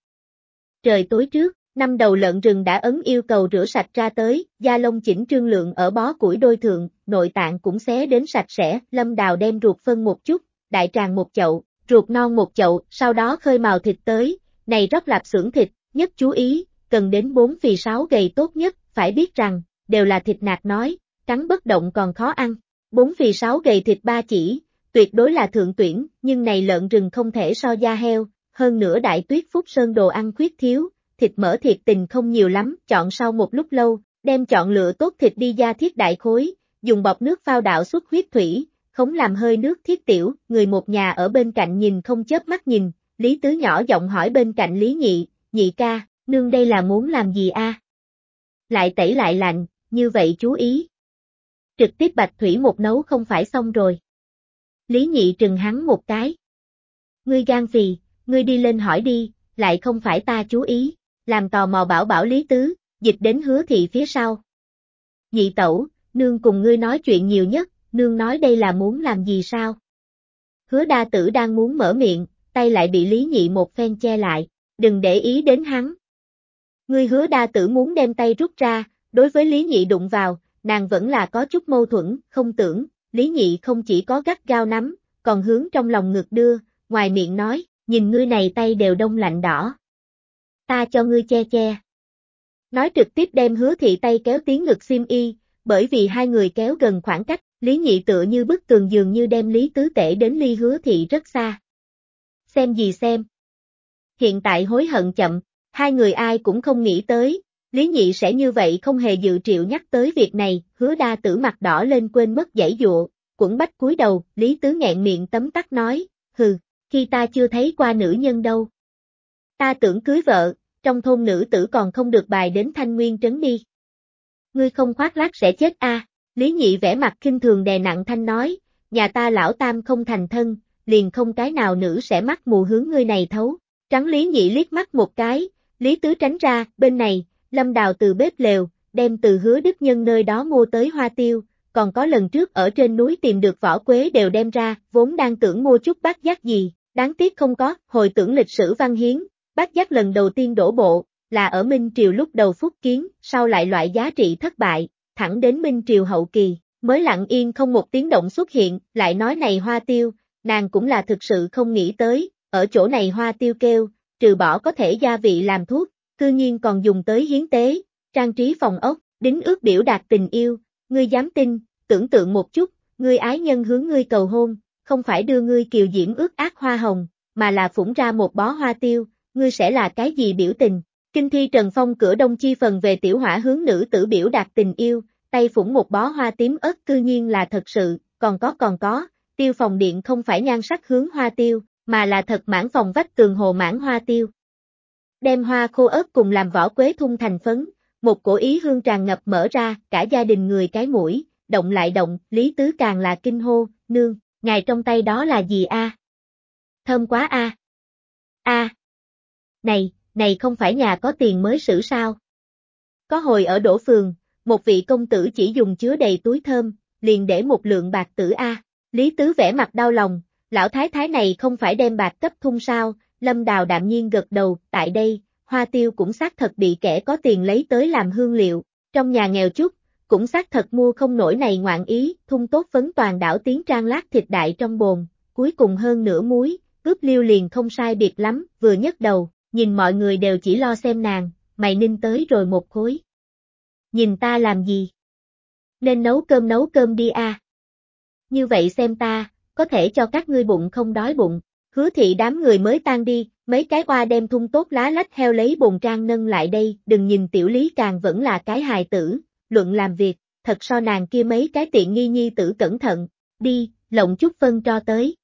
Trời tối trước, Năm đầu lợn rừng đã ấn yêu cầu rửa sạch ra tới, da lông chỉnh trương lượng ở bó củi đôi thượng, nội tạng cũng xé đến sạch sẽ, lâm đào đem ruột phân một chút, đại tràng một chậu, ruột non một chậu, sau đó khơi màu thịt tới, này rất lạp xưởng thịt, nhất chú ý, cần đến 4 vì 6 gầy tốt nhất, phải biết rằng, đều là thịt nạc nói, cắn bất động còn khó ăn, 4 vì 6 gầy thịt ba chỉ, tuyệt đối là thượng tuyển, nhưng này lợn rừng không thể so da heo, hơn nữa đại tuyết phúc sơn đồ ăn khuyết thiếu, thịt mỡ thiệt tình không nhiều lắm, chọn sau một lúc lâu, đem chọn lựa tốt thịt đi ra thiết đại khối, dùng bọc nước phao đạo xuất huyết thủy, không làm hơi nước thiết tiểu, người một nhà ở bên cạnh nhìn không chớp mắt nhìn, Lý Tứ nhỏ giọng hỏi bên cạnh Lý Nhị, nhị ca, nương đây là muốn làm gì a? Lại tẩy lại lạnh, như vậy chú ý. Trực tiếp bạch thủy một nấu không phải xong rồi. Lý Nhị trừng hắn một cái. Ngươi gan gì ngươi đi lên hỏi đi, lại không phải ta chú ý làm tò mò bảo bảo Lý Tứ, dịch đến hứa thị phía sau. Nhị tẩu, nương cùng ngươi nói chuyện nhiều nhất, nương nói đây là muốn làm gì sao? Hứa đa tử đang muốn mở miệng, tay lại bị Lý Nhị một phen che lại, đừng để ý đến hắn. Ngươi hứa đa tử muốn đem tay rút ra, đối với Lý Nhị đụng vào, nàng vẫn là có chút mâu thuẫn, không tưởng, Lý Nhị không chỉ có gắt gao nắm, còn hướng trong lòng ngực đưa, ngoài miệng nói, nhìn ngươi này tay đều đông lạnh đỏ ta cho ngươi che che. Nói trực tiếp đem hứa thị tay kéo tiếng ngực xiêm y, bởi vì hai người kéo gần khoảng cách, Lý Nhị tựa như bức tường dường như đem Lý Tứ Tể đến ly hứa thị rất xa. Xem gì xem. Hiện tại hối hận chậm, hai người ai cũng không nghĩ tới, Lý Nhị sẽ như vậy không hề dự triệu nhắc tới việc này, hứa đa tử mặt đỏ lên quên mất giải dụa, quẩn bách cúi đầu, Lý Tứ nghẹn miệng tấm tắc nói, hừ, khi ta chưa thấy qua nữ nhân đâu. Ta tưởng cưới vợ, trong thôn nữ tử còn không được bài đến thanh nguyên trấn đi. Ngươi không khoác lác sẽ chết a. Lý nhị vẽ mặt kinh thường đè nặng thanh nói, nhà ta lão tam không thành thân, liền không cái nào nữ sẽ mắt mù hướng ngươi này thấu. Trắng Lý Nhị liếc mắt một cái, Lý Tứ tránh ra, bên này, Lâm Đào từ bếp lều, đem từ hứa đức nhân nơi đó mua tới hoa tiêu, còn có lần trước ở trên núi tìm được vỏ quế đều đem ra, vốn đang tưởng mua chút bát giác gì, đáng tiếc không có, hồi tưởng lịch sử văn hiến, bát giác lần đầu tiên đổ bộ, là ở Minh Triều lúc đầu phúc kiến, sau lại loại giá trị thất bại, thẳng đến Minh Triều hậu kỳ, mới lặng yên không một tiếng động xuất hiện, lại nói này hoa tiêu, nàng cũng là thực sự không nghĩ tới, ở chỗ này hoa tiêu kêu, trừ bỏ có thể gia vị làm thuốc, cư nhiên còn dùng tới hiến tế, trang trí phòng ốc, đính ước biểu đạt tình yêu, ngươi dám tin, tưởng tượng một chút, ngươi ái nhân hướng ngươi cầu hôn, không phải đưa ngươi kiều diễm ước ác hoa hồng, mà là phủng ra một bó hoa tiêu, ngươi sẽ là cái gì biểu tình. Kinh thi Trần Phong cửa đông chi phần về tiểu hỏa hướng nữ tử biểu đạt tình yêu, tay phủng một bó hoa tím ớt cư nhiên là thật sự, còn có còn có, tiêu phòng điện không phải nhan sắc hướng hoa tiêu, mà là thật mãn phòng vách tường hồ mãn hoa tiêu. Đem hoa khô ớt cùng làm vỏ quế thung thành phấn, một cổ ý hương tràn ngập mở ra, cả gia đình người cái mũi, động lại động, Lý Tứ càng là kinh hô, nương, ngài trong tay đó là gì a? Thơm quá a. A. Này, này không phải nhà có tiền mới xử sao? Có hồi ở đổ phường, một vị công tử chỉ dùng chứa đầy túi thơm, liền để một lượng bạc tử a. Lý Tứ vẻ mặt đau lòng, lão thái thái này không phải đem bạc cấp thung sao, lâm đào đạm nhiên gật đầu, tại đây, hoa tiêu cũng xác thật bị kẻ có tiền lấy tới làm hương liệu, trong nhà nghèo chút, cũng xác thật mua không nổi này ngoạn ý, thung tốt phấn toàn đảo tiếng trang lát thịt đại trong bồn, cuối cùng hơn nửa muối, cướp liêu liền không sai biệt lắm, vừa nhấc đầu, nhìn mọi người đều chỉ lo xem nàng, mày ninh tới rồi một khối. Nhìn ta làm gì? Nên nấu cơm nấu cơm đi a. Như vậy xem ta, có thể cho các ngươi bụng không đói bụng, hứa thị đám người mới tan đi, mấy cái qua đem thung tốt lá lách heo lấy bồn trang nâng lại đây, đừng nhìn tiểu lý càng vẫn là cái hài tử, luận làm việc, thật so nàng kia mấy cái tiện nghi nhi tử cẩn thận, đi, lộng chút phân cho tới.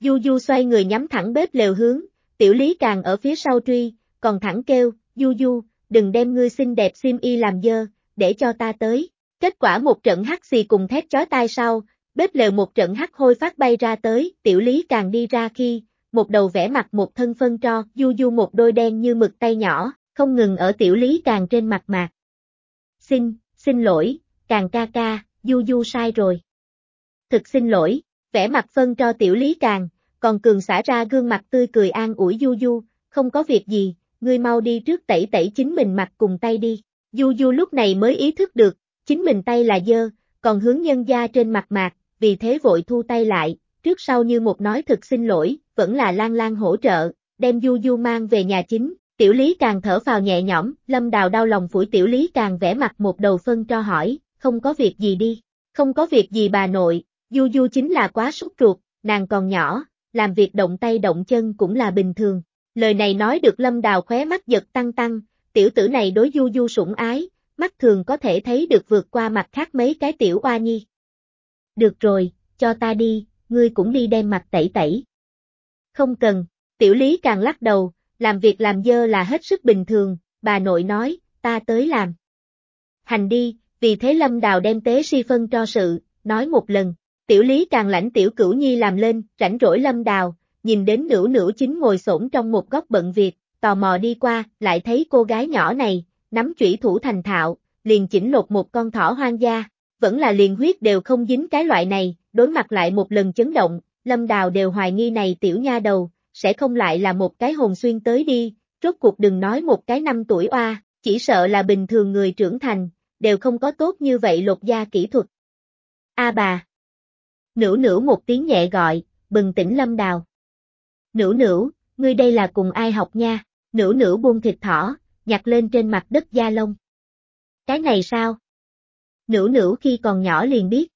Du Du xoay người nhắm thẳng bếp lều hướng, tiểu lý càng ở phía sau truy, còn thẳng kêu, Du Du, đừng đem ngươi xinh đẹp sim y làm dơ, để cho ta tới. Kết quả một trận hắt xì cùng thét chói tai sau, bếp lều một trận hắt hôi phát bay ra tới, tiểu lý càng đi ra khi, một đầu vẽ mặt một thân phân tro, Du Du một đôi đen như mực tay nhỏ, không ngừng ở tiểu lý càng trên mặt mạc, Xin, xin lỗi, càng ca ca, du du sai rồi. Thực xin lỗi, vẽ mặt phân cho tiểu lý càng, còn cường xả ra gương mặt tươi cười an ủi du du, không có việc gì, ngươi mau đi trước tẩy tẩy chính mình mặt cùng tay đi. Du du lúc này mới ý thức được, chính mình tay là dơ, còn hướng nhân gia trên mặt mạc, vì thế vội thu tay lại, trước sau như một nói thực xin lỗi, vẫn là lan lan hỗ trợ, đem du du mang về nhà chính, Tiểu Lý càng thở vào nhẹ nhõm, Lâm Đào đau lòng phủi Tiểu Lý càng vẽ mặt một đầu phân cho hỏi, không có việc gì đi, không có việc gì bà nội, Du Du chính là quá sốt ruột, nàng còn nhỏ, làm việc động tay động chân cũng là bình thường. Lời này nói được Lâm Đào khóe mắt giật tăng tăng, tiểu tử này đối Du Du sủng ái, mắt thường có thể thấy được vượt qua mặt khác mấy cái tiểu oa nhi. Được rồi, cho ta đi, ngươi cũng đi đem mặt tẩy tẩy. Không cần, tiểu lý càng lắc đầu, làm việc làm dơ là hết sức bình thường, bà nội nói, ta tới làm. Hành đi, vì thế Lâm Đào đem tế si phân cho sự, nói một lần, tiểu lý càng lãnh tiểu cửu nhi làm lên, rảnh rỗi Lâm Đào, nhìn đến nữ nữ chính ngồi xổm trong một góc bận việc, tò mò đi qua, lại thấy cô gái nhỏ này, nắm chủy thủ thành thạo, liền chỉnh lột một con thỏ hoang gia, vẫn là liền huyết đều không dính cái loại này, đối mặt lại một lần chấn động, Lâm Đào đều hoài nghi này tiểu nha đầu, sẽ không lại là một cái hồn xuyên tới đi, rốt cuộc đừng nói một cái năm tuổi oa, chỉ sợ là bình thường người trưởng thành, đều không có tốt như vậy lột da kỹ thuật. A bà! Nữ nữ một tiếng nhẹ gọi, bừng tỉnh lâm đào. Nữ nữ, ngươi đây là cùng ai học nha, nữ nữ buông thịt thỏ, nhặt lên trên mặt đất da lông. Cái này sao? Nữ nữ khi còn nhỏ liền biết.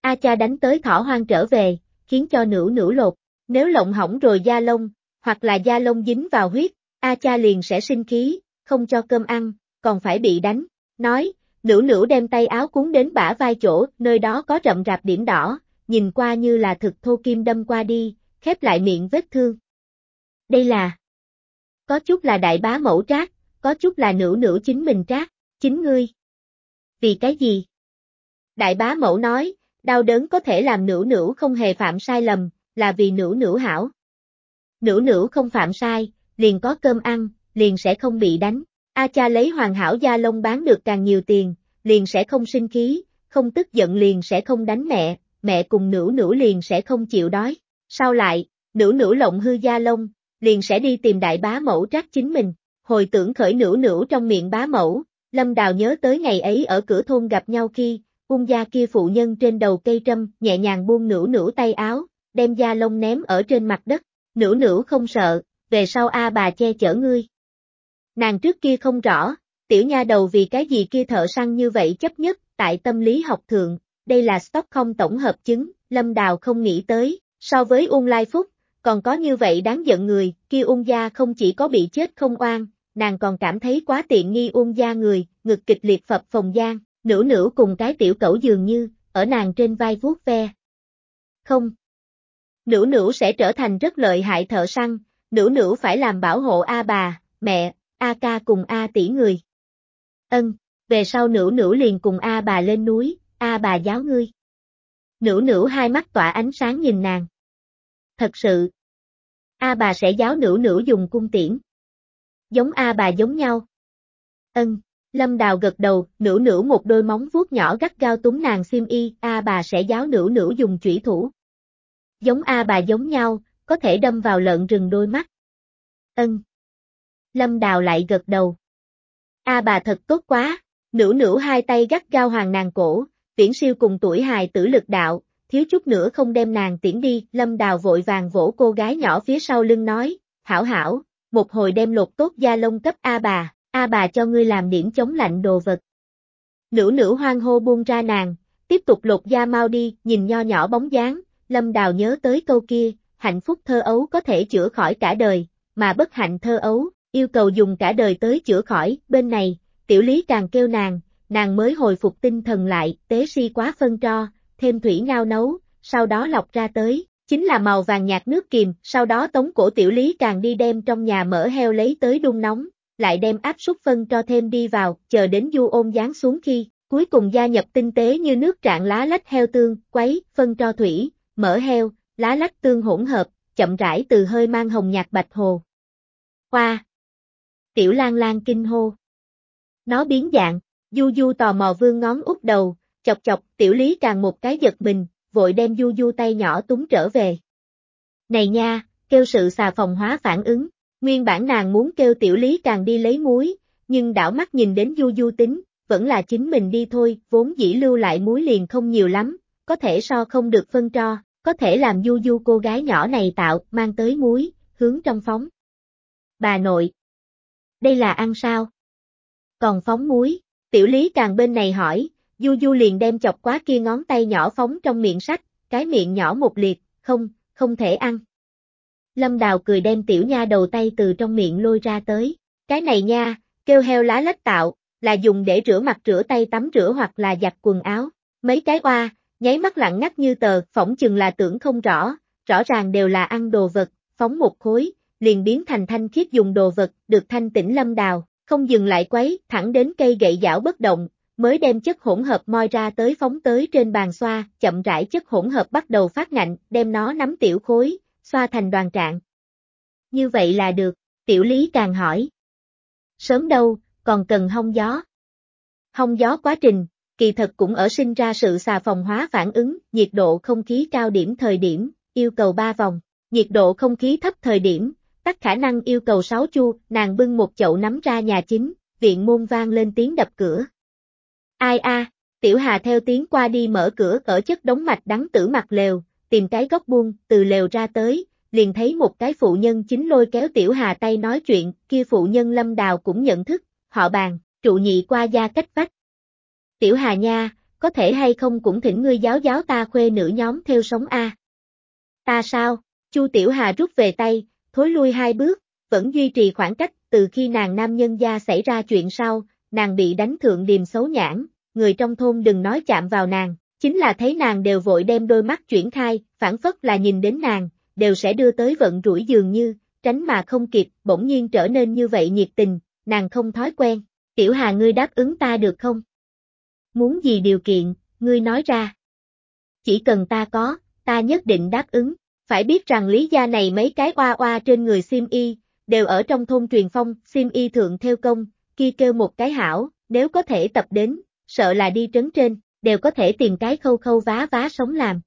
A cha đánh tới thỏ hoang trở về, khiến cho nữ nữ lột. Nếu lộng hỏng rồi da lông, hoặc là da lông dính vào huyết, A cha liền sẽ sinh khí, không cho cơm ăn, còn phải bị đánh. Nói, nữ nữ đem tay áo cuốn đến bả vai chỗ, nơi đó có rậm rạp điểm đỏ, nhìn qua như là thực thô kim đâm qua đi, khép lại miệng vết thương. Đây là Có chút là đại bá mẫu trác, có chút là nữ nữ chính mình trác, chính ngươi. Vì cái gì? Đại bá mẫu nói, đau đớn có thể làm nữ nữ không hề phạm sai lầm, là vì nữ nữ hảo. Nữ nữ không phạm sai, liền có cơm ăn, liền sẽ không bị đánh. A cha lấy hoàn hảo da lông bán được càng nhiều tiền, liền sẽ không sinh khí, không tức giận liền sẽ không đánh mẹ, mẹ cùng nữ nữ liền sẽ không chịu đói. Sau lại, nữ nữ lộng hư da lông, liền sẽ đi tìm đại bá mẫu trách chính mình. Hồi tưởng khởi nữ nữ trong miệng bá mẫu, Lâm Đào nhớ tới ngày ấy ở cửa thôn gặp nhau khi, ung gia kia phụ nhân trên đầu cây trâm nhẹ nhàng buông nữ nữ tay áo, đem da lông ném ở trên mặt đất. Nữ nữ không sợ, về sau A bà che chở ngươi. Nàng trước kia không rõ, tiểu nha đầu vì cái gì kia thợ săn như vậy chấp nhất, tại tâm lý học thượng, đây là Stockholm tổng hợp chứng, Lâm Đào không nghĩ tới, so với Ung Lai Phúc, còn có như vậy đáng giận người, kia Ung gia không chỉ có bị chết không oan, nàng còn cảm thấy quá tiện nghi Ung gia người, ngực kịch liệt phập phòng gian, nữ nữ cùng cái tiểu cẩu dường như, ở nàng trên vai vuốt ve. Không. Nữ nữ sẽ trở thành rất lợi hại thợ săn, nữ nữ phải làm bảo hộ A bà, mẹ, A ca cùng A tỷ người. Ân, về sau nữ nữ liền cùng A bà lên núi, A bà giáo ngươi. Nữ nữ hai mắt tỏa ánh sáng nhìn nàng. Thật sự. A bà sẽ giáo nữ nữ dùng cung tiễn. Giống A bà giống nhau. Ân, Lâm Đào gật đầu, nữ nữ một đôi móng vuốt nhỏ gắt gao túng nàng xiêm y, A bà sẽ giáo nữ nữ dùng chủy thủ. Giống A bà giống nhau, có thể đâm vào lợn rừng đôi mắt. Ân. Lâm Đào lại gật đầu. A bà thật tốt quá, nữ nữ hai tay gắt gao hoàng nàng cổ, tiễn siêu cùng tuổi hài tử lực đạo, thiếu chút nữa không đem nàng tiễn đi, Lâm Đào vội vàng vỗ cô gái nhỏ phía sau lưng nói, hảo hảo, một hồi đem lột tốt da lông cấp A bà, A bà cho ngươi làm điểm chống lạnh đồ vật. Nữ nữ hoang hô buông ra nàng, tiếp tục lột da mau đi, nhìn nho nhỏ bóng dáng, Lâm Đào nhớ tới câu kia, hạnh phúc thơ ấu có thể chữa khỏi cả đời, mà bất hạnh thơ ấu, yêu cầu dùng cả đời tới chữa khỏi, bên này, tiểu lý càng kêu nàng, nàng mới hồi phục tinh thần lại, tế si quá phân tro, thêm thủy ngao nấu, sau đó lọc ra tới, chính là màu vàng nhạt nước kiềm, sau đó tống cổ tiểu lý càng đi đem trong nhà mỡ heo lấy tới đun nóng, lại đem áp suất phân cho thêm đi vào, chờ đến du ôn dán xuống khi, cuối cùng gia nhập tinh tế như nước trạng lá lách heo tương, quấy, phân cho thủy, mỡ heo, lá lách tương hỗn hợp, chậm rãi từ hơi mang hồng nhạt bạch hồ. Hoa. Tiểu Lan Lan kinh hô. Nó biến dạng, Du Du tò mò vương ngón út đầu, chọc chọc, tiểu lý càng một cái giật mình, vội đem Du Du tay nhỏ túng trở về. Này nha, kêu sự xà phòng hóa phản ứng, nguyên bản nàng muốn kêu tiểu lý càng đi lấy muối, nhưng đảo mắt nhìn đến Du Du tính, vẫn là chính mình đi thôi, vốn dĩ lưu lại muối liền không nhiều lắm, có thể so không được phân tro, có thể làm Du Du cô gái nhỏ này tạo, mang tới muối, hướng trong phóng. Bà nội, đây là ăn sao? Còn phóng muối, tiểu lý càng bên này hỏi, Du Du liền đem chọc quá kia ngón tay nhỏ phóng trong miệng sách, cái miệng nhỏ một liệt, không, không thể ăn. Lâm Đào cười đem tiểu nha đầu tay từ trong miệng lôi ra tới, cái này nha, kêu heo lá lách tạo, là dùng để rửa mặt rửa tay tắm rửa hoặc là giặt quần áo, mấy cái oa, nháy mắt lặng ngắt như tờ, phỏng chừng là tưởng không rõ, rõ ràng đều là ăn đồ vật, phóng một khối, liền biến thành thanh khiết dùng đồ vật, được thanh tĩnh lâm đào, không dừng lại quấy, thẳng đến cây gậy dảo bất động, mới đem chất hỗn hợp moi ra tới phóng tới trên bàn xoa, chậm rãi chất hỗn hợp bắt đầu phát ngạnh, đem nó nắm tiểu khối, xoa thành đoàn trạng. Như vậy là được, tiểu lý càng hỏi. Sớm đâu, còn cần hông gió. Hông gió quá trình, kỳ thật cũng ở sinh ra sự xà phòng hóa phản ứng, nhiệt độ không khí cao điểm thời điểm, yêu cầu 3 vòng, nhiệt độ không khí thấp thời điểm, tắt khả năng yêu cầu 6 chu, nàng bưng một chậu nắm ra nhà chính, viện môn vang lên tiếng đập cửa. Ai a, tiểu hà theo tiếng qua đi mở cửa ở chất đống mạch đắng tử mặt lều, tìm cái góc buông, từ lều ra tới, liền thấy một cái phụ nhân chính lôi kéo tiểu hà tay nói chuyện, kia phụ nhân lâm đào cũng nhận thức, họ bàn, trụ nhị qua gia cách vách. Tiểu hà nha, có thể hay không cũng thỉnh ngươi giáo giáo ta khuê nữ nhóm theo sống A. Ta sao? Chu Tiểu Hà rút về tay, thối lui hai bước, vẫn duy trì khoảng cách, từ khi nàng nam nhân gia xảy ra chuyện sau, nàng bị đánh thượng điềm xấu nhãn, người trong thôn đừng nói chạm vào nàng, chính là thấy nàng đều vội đem đôi mắt chuyển khai, phản phất là nhìn đến nàng, đều sẽ đưa tới vận rủi dường như, tránh mà không kịp, bỗng nhiên trở nên như vậy nhiệt tình, nàng không thói quen, tiểu hà ngươi đáp ứng ta được không? Muốn gì điều kiện, ngươi nói ra. chỉ cần ta có, ta nhất định đáp ứng. Phải biết rằng lý gia này mấy cái oa oa trên người sim y, đều ở trong thôn truyền phong, sim y thượng theo công, kia kêu một cái hảo, nếu có thể tập đến, sợ là đi trấn trên, đều có thể tìm cái khâu khâu vá vá sống làm.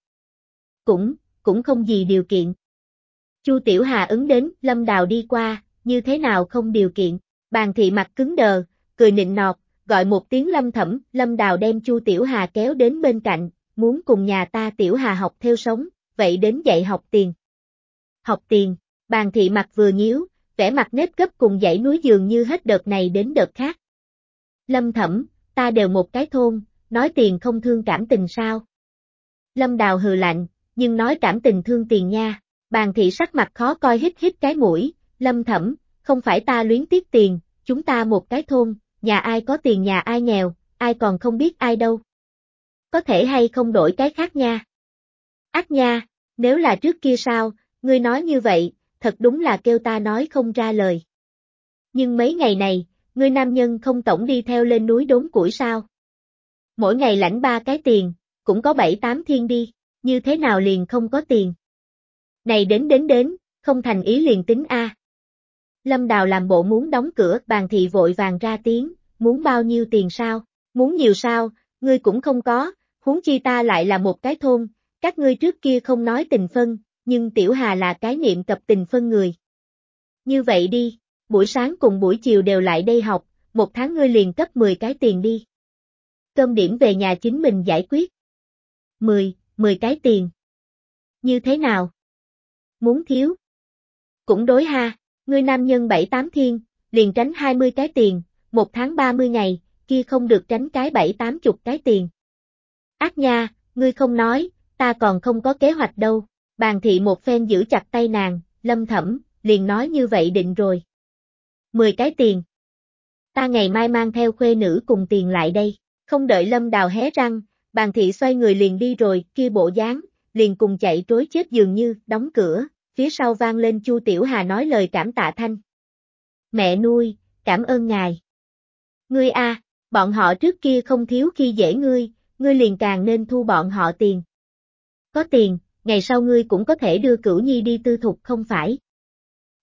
Cũng, cũng không gì điều kiện. Chu Tiểu Hà ứng đến, Lâm Đào đi qua, như thế nào không điều kiện, bàn thị mặt cứng đờ, cười nịnh nọt, gọi một tiếng Lâm Thẩm, Lâm Đào đem Chu Tiểu Hà kéo đến bên cạnh, muốn cùng nhà ta Tiểu Hà học theo sống, vậy đến dạy học tiền. Học tiền, bàn thị mặt vừa nhíu, vẻ mặt nếp gấp cùng dãy núi dường như hết đợt này đến đợt khác. Lâm Thẩm, ta đều một cái thôn, nói tiền không thương cảm tình sao? Lâm Đào hừ lạnh, nhưng nói cảm tình thương tiền nha. Bàn thị sắc mặt khó coi hít hít cái mũi, lâm thẩm, không phải ta luyến tiếc tiền, chúng ta một cái thôn, nhà ai có tiền nhà ai nghèo, ai còn không biết ai đâu. Có thể hay không đổi cái khác nha. Ác nha, nếu là trước kia sao, ngươi nói như vậy, thật đúng là kêu ta nói không ra lời. Nhưng mấy ngày này, ngươi nam nhân không tổng đi theo lên núi đốn củi sao. Mỗi ngày lãnh ba cái tiền, cũng có bảy tám thiên đi, như thế nào liền không có tiền. Này đến đến đến, không thành ý liền tính A. Lâm Đào làm bộ muốn đóng cửa, bàn thị vội vàng ra tiếng, muốn bao nhiêu tiền sao, muốn nhiều sao, ngươi cũng không có, huống chi ta lại là một cái thôn, các ngươi trước kia không nói tình phân, nhưng Tiểu Hà là cái niệm cập tình phân người. Như vậy đi, buổi sáng cùng buổi chiều đều lại đây học, một tháng ngươi liền cấp 10 cái tiền đi. Cơm điểm về nhà chính mình giải quyết. 10, 10 cái tiền. Như thế nào? Muốn thiếu? Cũng đối ha, ngươi nam nhân 7-8 thiên, liền tránh 20 cái tiền, một tháng 30 ngày, kia không được tránh cái 7-8 chục cái tiền. Ác nha, ngươi không nói, ta còn không có kế hoạch đâu, bàn thị một phen giữ chặt tay nàng, lâm thẩm, liền nói như vậy định rồi. 10 cái tiền. Ta ngày mai mang theo khuê nữ cùng tiền lại đây, không đợi lâm đào hé răng, bàn thị xoay người liền đi rồi, kia bộ dáng, liền cùng chạy trối chết dường như, đóng cửa, phía sau vang lên Chu Tiểu Hà nói lời cảm tạ thanh. Mẹ nuôi, cảm ơn ngài. Ngươi a, bọn họ trước kia không thiếu khi dễ ngươi, ngươi liền càng nên thu bọn họ tiền. Có tiền, ngày sau ngươi cũng có thể đưa cửu nhi đi tư thục không phải.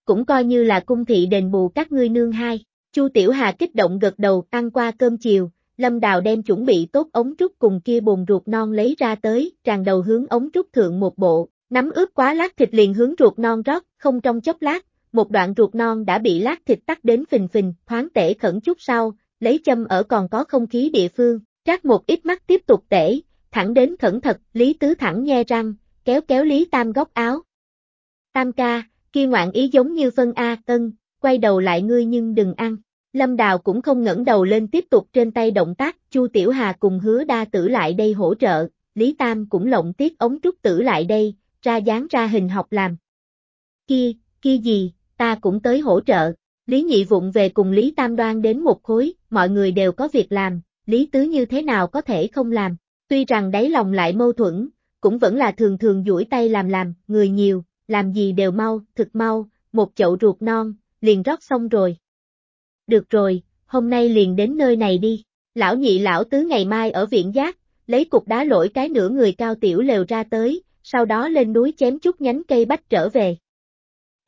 Cũng coi như là cung thị đền bù các ngươi nương hai. Chu Tiểu Hà kích động gật đầu ăn qua cơm chiều, Lâm Đào đem chuẩn bị tốt ống trúc cùng kia bồn ruột non lấy ra tới, tràn đầu hướng ống trúc thượng một bộ, nắm ướp quá lát thịt liền hướng ruột non rót, không trong chốc lát, một đoạn ruột non đã bị lát thịt tắt đến phình phình, thoáng tể khẩn chút sau, lấy châm ở còn có không khí địa phương, trát một ít mắt tiếp tục tể, thẳng đến khẩn thật, Lý Tứ thẳng nhe răng, kéo kéo Lý Tam góc áo. Tam ca, kia ngoạn ý giống như phân A cân, quay đầu lại ngươi nhưng đừng ăn. Lâm Đào cũng không ngẩng đầu lên tiếp tục trên tay động tác, Chu Tiểu Hà cùng hứa đa tử lại đây hỗ trợ, Lý Tam cũng lộng tiết ống trúc tử lại đây, ra dáng ra hình học làm. Kia, kia gì, ta cũng tới hỗ trợ, Lý Nhị vụng về cùng Lý Tam đoan đến một khối, mọi người đều có việc làm, Lý Tứ như thế nào có thể không làm, tuy rằng đáy lòng lại mâu thuẫn, cũng vẫn là thường thường duỗi tay làm làm, người nhiều, làm gì đều mau, thực mau, một chậu ruột non, liền rót xong rồi. Được rồi, hôm nay liền đến nơi này đi. Lão nhị lão tứ ngày mai ở viện giác, lấy cục đá lỗi cái nửa người cao tiểu lều ra tới, sau đó lên núi chém chút nhánh cây bách trở về.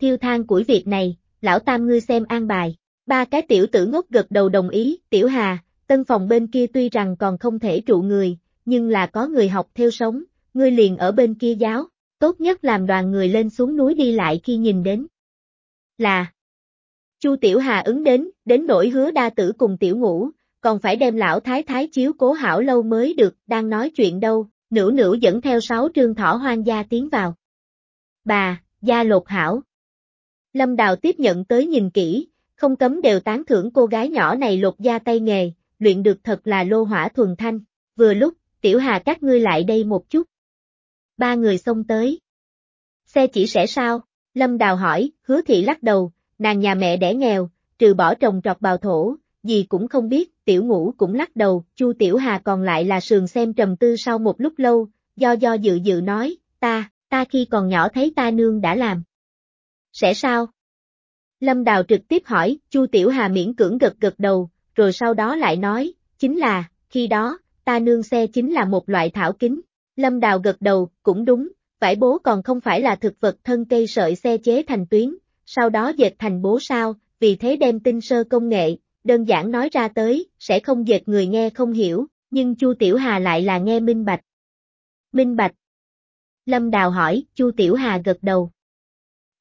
Thiêu thang củi việc này, lão tam ngươi xem an bài. Ba cái tiểu tử ngốc gật đầu đồng ý, tiểu hà, tân phòng bên kia tuy rằng còn không thể trụ người, nhưng là có người học theo sống, ngươi liền ở bên kia giáo, tốt nhất làm đoàn người lên xuống núi đi lại khi nhìn đến. Là, Chu Tiểu Hà ứng đến, đến nỗi hứa đa tử cùng tiểu ngũ, còn phải đem lão thái thái chiếu cố hảo lâu mới được, đang nói chuyện đâu, nữ nữ dẫn theo sáu trương thỏ hoang gia tiến vào. Bà, gia lột hảo. Lâm Đào tiếp nhận tới nhìn kỹ, không cấm đều tán thưởng cô gái nhỏ này lột da tay nghề, luyện được thật là lô hỏa thuần thanh, vừa lúc, tiểu hà các ngươi lại đây một chút. Ba người xông tới. Xe chỉ sẽ sao? Lâm Đào hỏi, hứa thị lắc đầu, nàng nhà mẹ đẻ nghèo, trừ bỏ trồng trọt bào thổ, gì cũng không biết, tiểu ngũ cũng lắc đầu, Chu Tiểu Hà còn lại là sườn xem trầm tư sau một lúc lâu, do do dự dự nói, ta, ta khi còn nhỏ thấy ta nương đã làm. Sẽ sao? Lâm Đào trực tiếp hỏi, Chu Tiểu Hà miễn cưỡng gật gật đầu, rồi sau đó lại nói, chính là, khi đó, ta nương xe chính là một loại thảo kính. Lâm Đào gật đầu, cũng đúng, vải bố còn không phải là thực vật thân cây sợi xe chế thành tuyến, sau đó dệt thành bố sao, vì thế đem tinh sơ công nghệ, đơn giản nói ra tới, sẽ không dệt người nghe không hiểu, nhưng Chu Tiểu Hà lại là nghe minh bạch. Minh bạch. Lâm Đào hỏi, Chu Tiểu Hà gật đầu.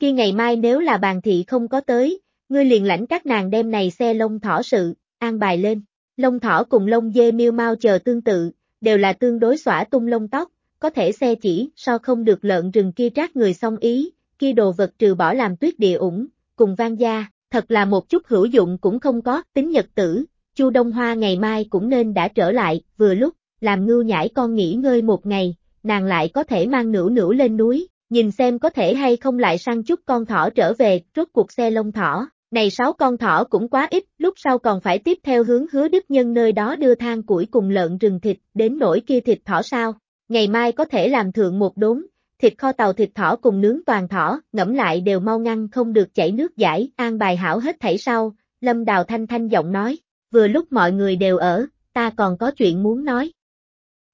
Khi ngày mai nếu là bàn thị không có tới, ngươi liền lãnh các nàng đem này xe lông thỏ sự, an bài lên. Lông thỏ cùng lông dê miêu mau chờ tương tự, đều là tương đối xõa tung lông tóc, có thể xe chỉ so không được lợn rừng kia trát người song ý, kia đồ vật trừ bỏ làm tuyết địa ủng, cùng vang gia, thật là một chút hữu dụng cũng không có, tính nhật tử, Chu Đông Hoa ngày mai cũng nên đã trở lại, vừa lúc, làm ngưu nhãi con nghỉ ngơi một ngày, nàng lại có thể mang nữu nữu lên núi, nhìn xem có thể hay không lại săn chút con thỏ trở về, rốt cuộc xe lông thỏ, này sáu con thỏ cũng quá ít, lúc sau còn phải tiếp theo hướng hứa đức nhân nơi đó đưa than củi cùng lợn rừng thịt, đến nỗi kia thịt thỏ sao, ngày mai có thể làm thượng một đốn, thịt kho tàu thịt thỏ cùng nướng toàn thỏ, ngẫm lại đều mau ngăn không được chảy nước giải, an bài hảo hết thảy sau, lâm đào thanh thanh giọng nói, vừa lúc mọi người đều ở, ta còn có chuyện muốn nói.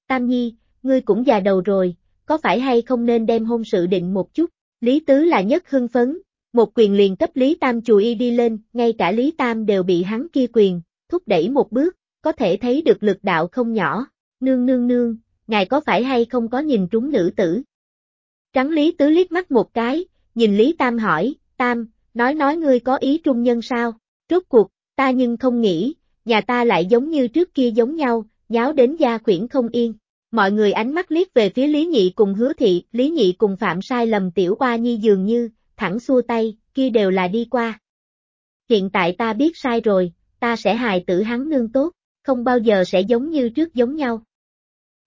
Tam Nhi, ngươi cũng già đầu rồi, có phải hay không nên đem hôn sự định một chút, Lý Tứ là nhất hưng phấn, một quyền liền cấp Lý Tam chùi y đi lên, ngay cả Lý Tam đều bị hắn kia quyền, thúc đẩy một bước, có thể thấy được lực đạo không nhỏ, nương nương nương, ngài có phải hay không có nhìn trúng nữ tử? Trắng Lý Tứ liếc mắt một cái, nhìn Lý Tam hỏi, Tam, nói nói ngươi có ý trung nhân sao? Rốt cuộc, ta nhưng không nghĩ, nhà ta lại giống như trước kia giống nhau, nháo đến gia quyển không yên. Mọi người ánh mắt liếc về phía Lý Nhị cùng hứa thị, Lý Nhị cùng phạm sai lầm tiểu oa nhi dường như, thẳng xua tay, kia đều là đi qua. Hiện tại ta biết sai rồi, ta sẽ hài tử hắn nương tốt, không bao giờ sẽ giống như trước giống nhau.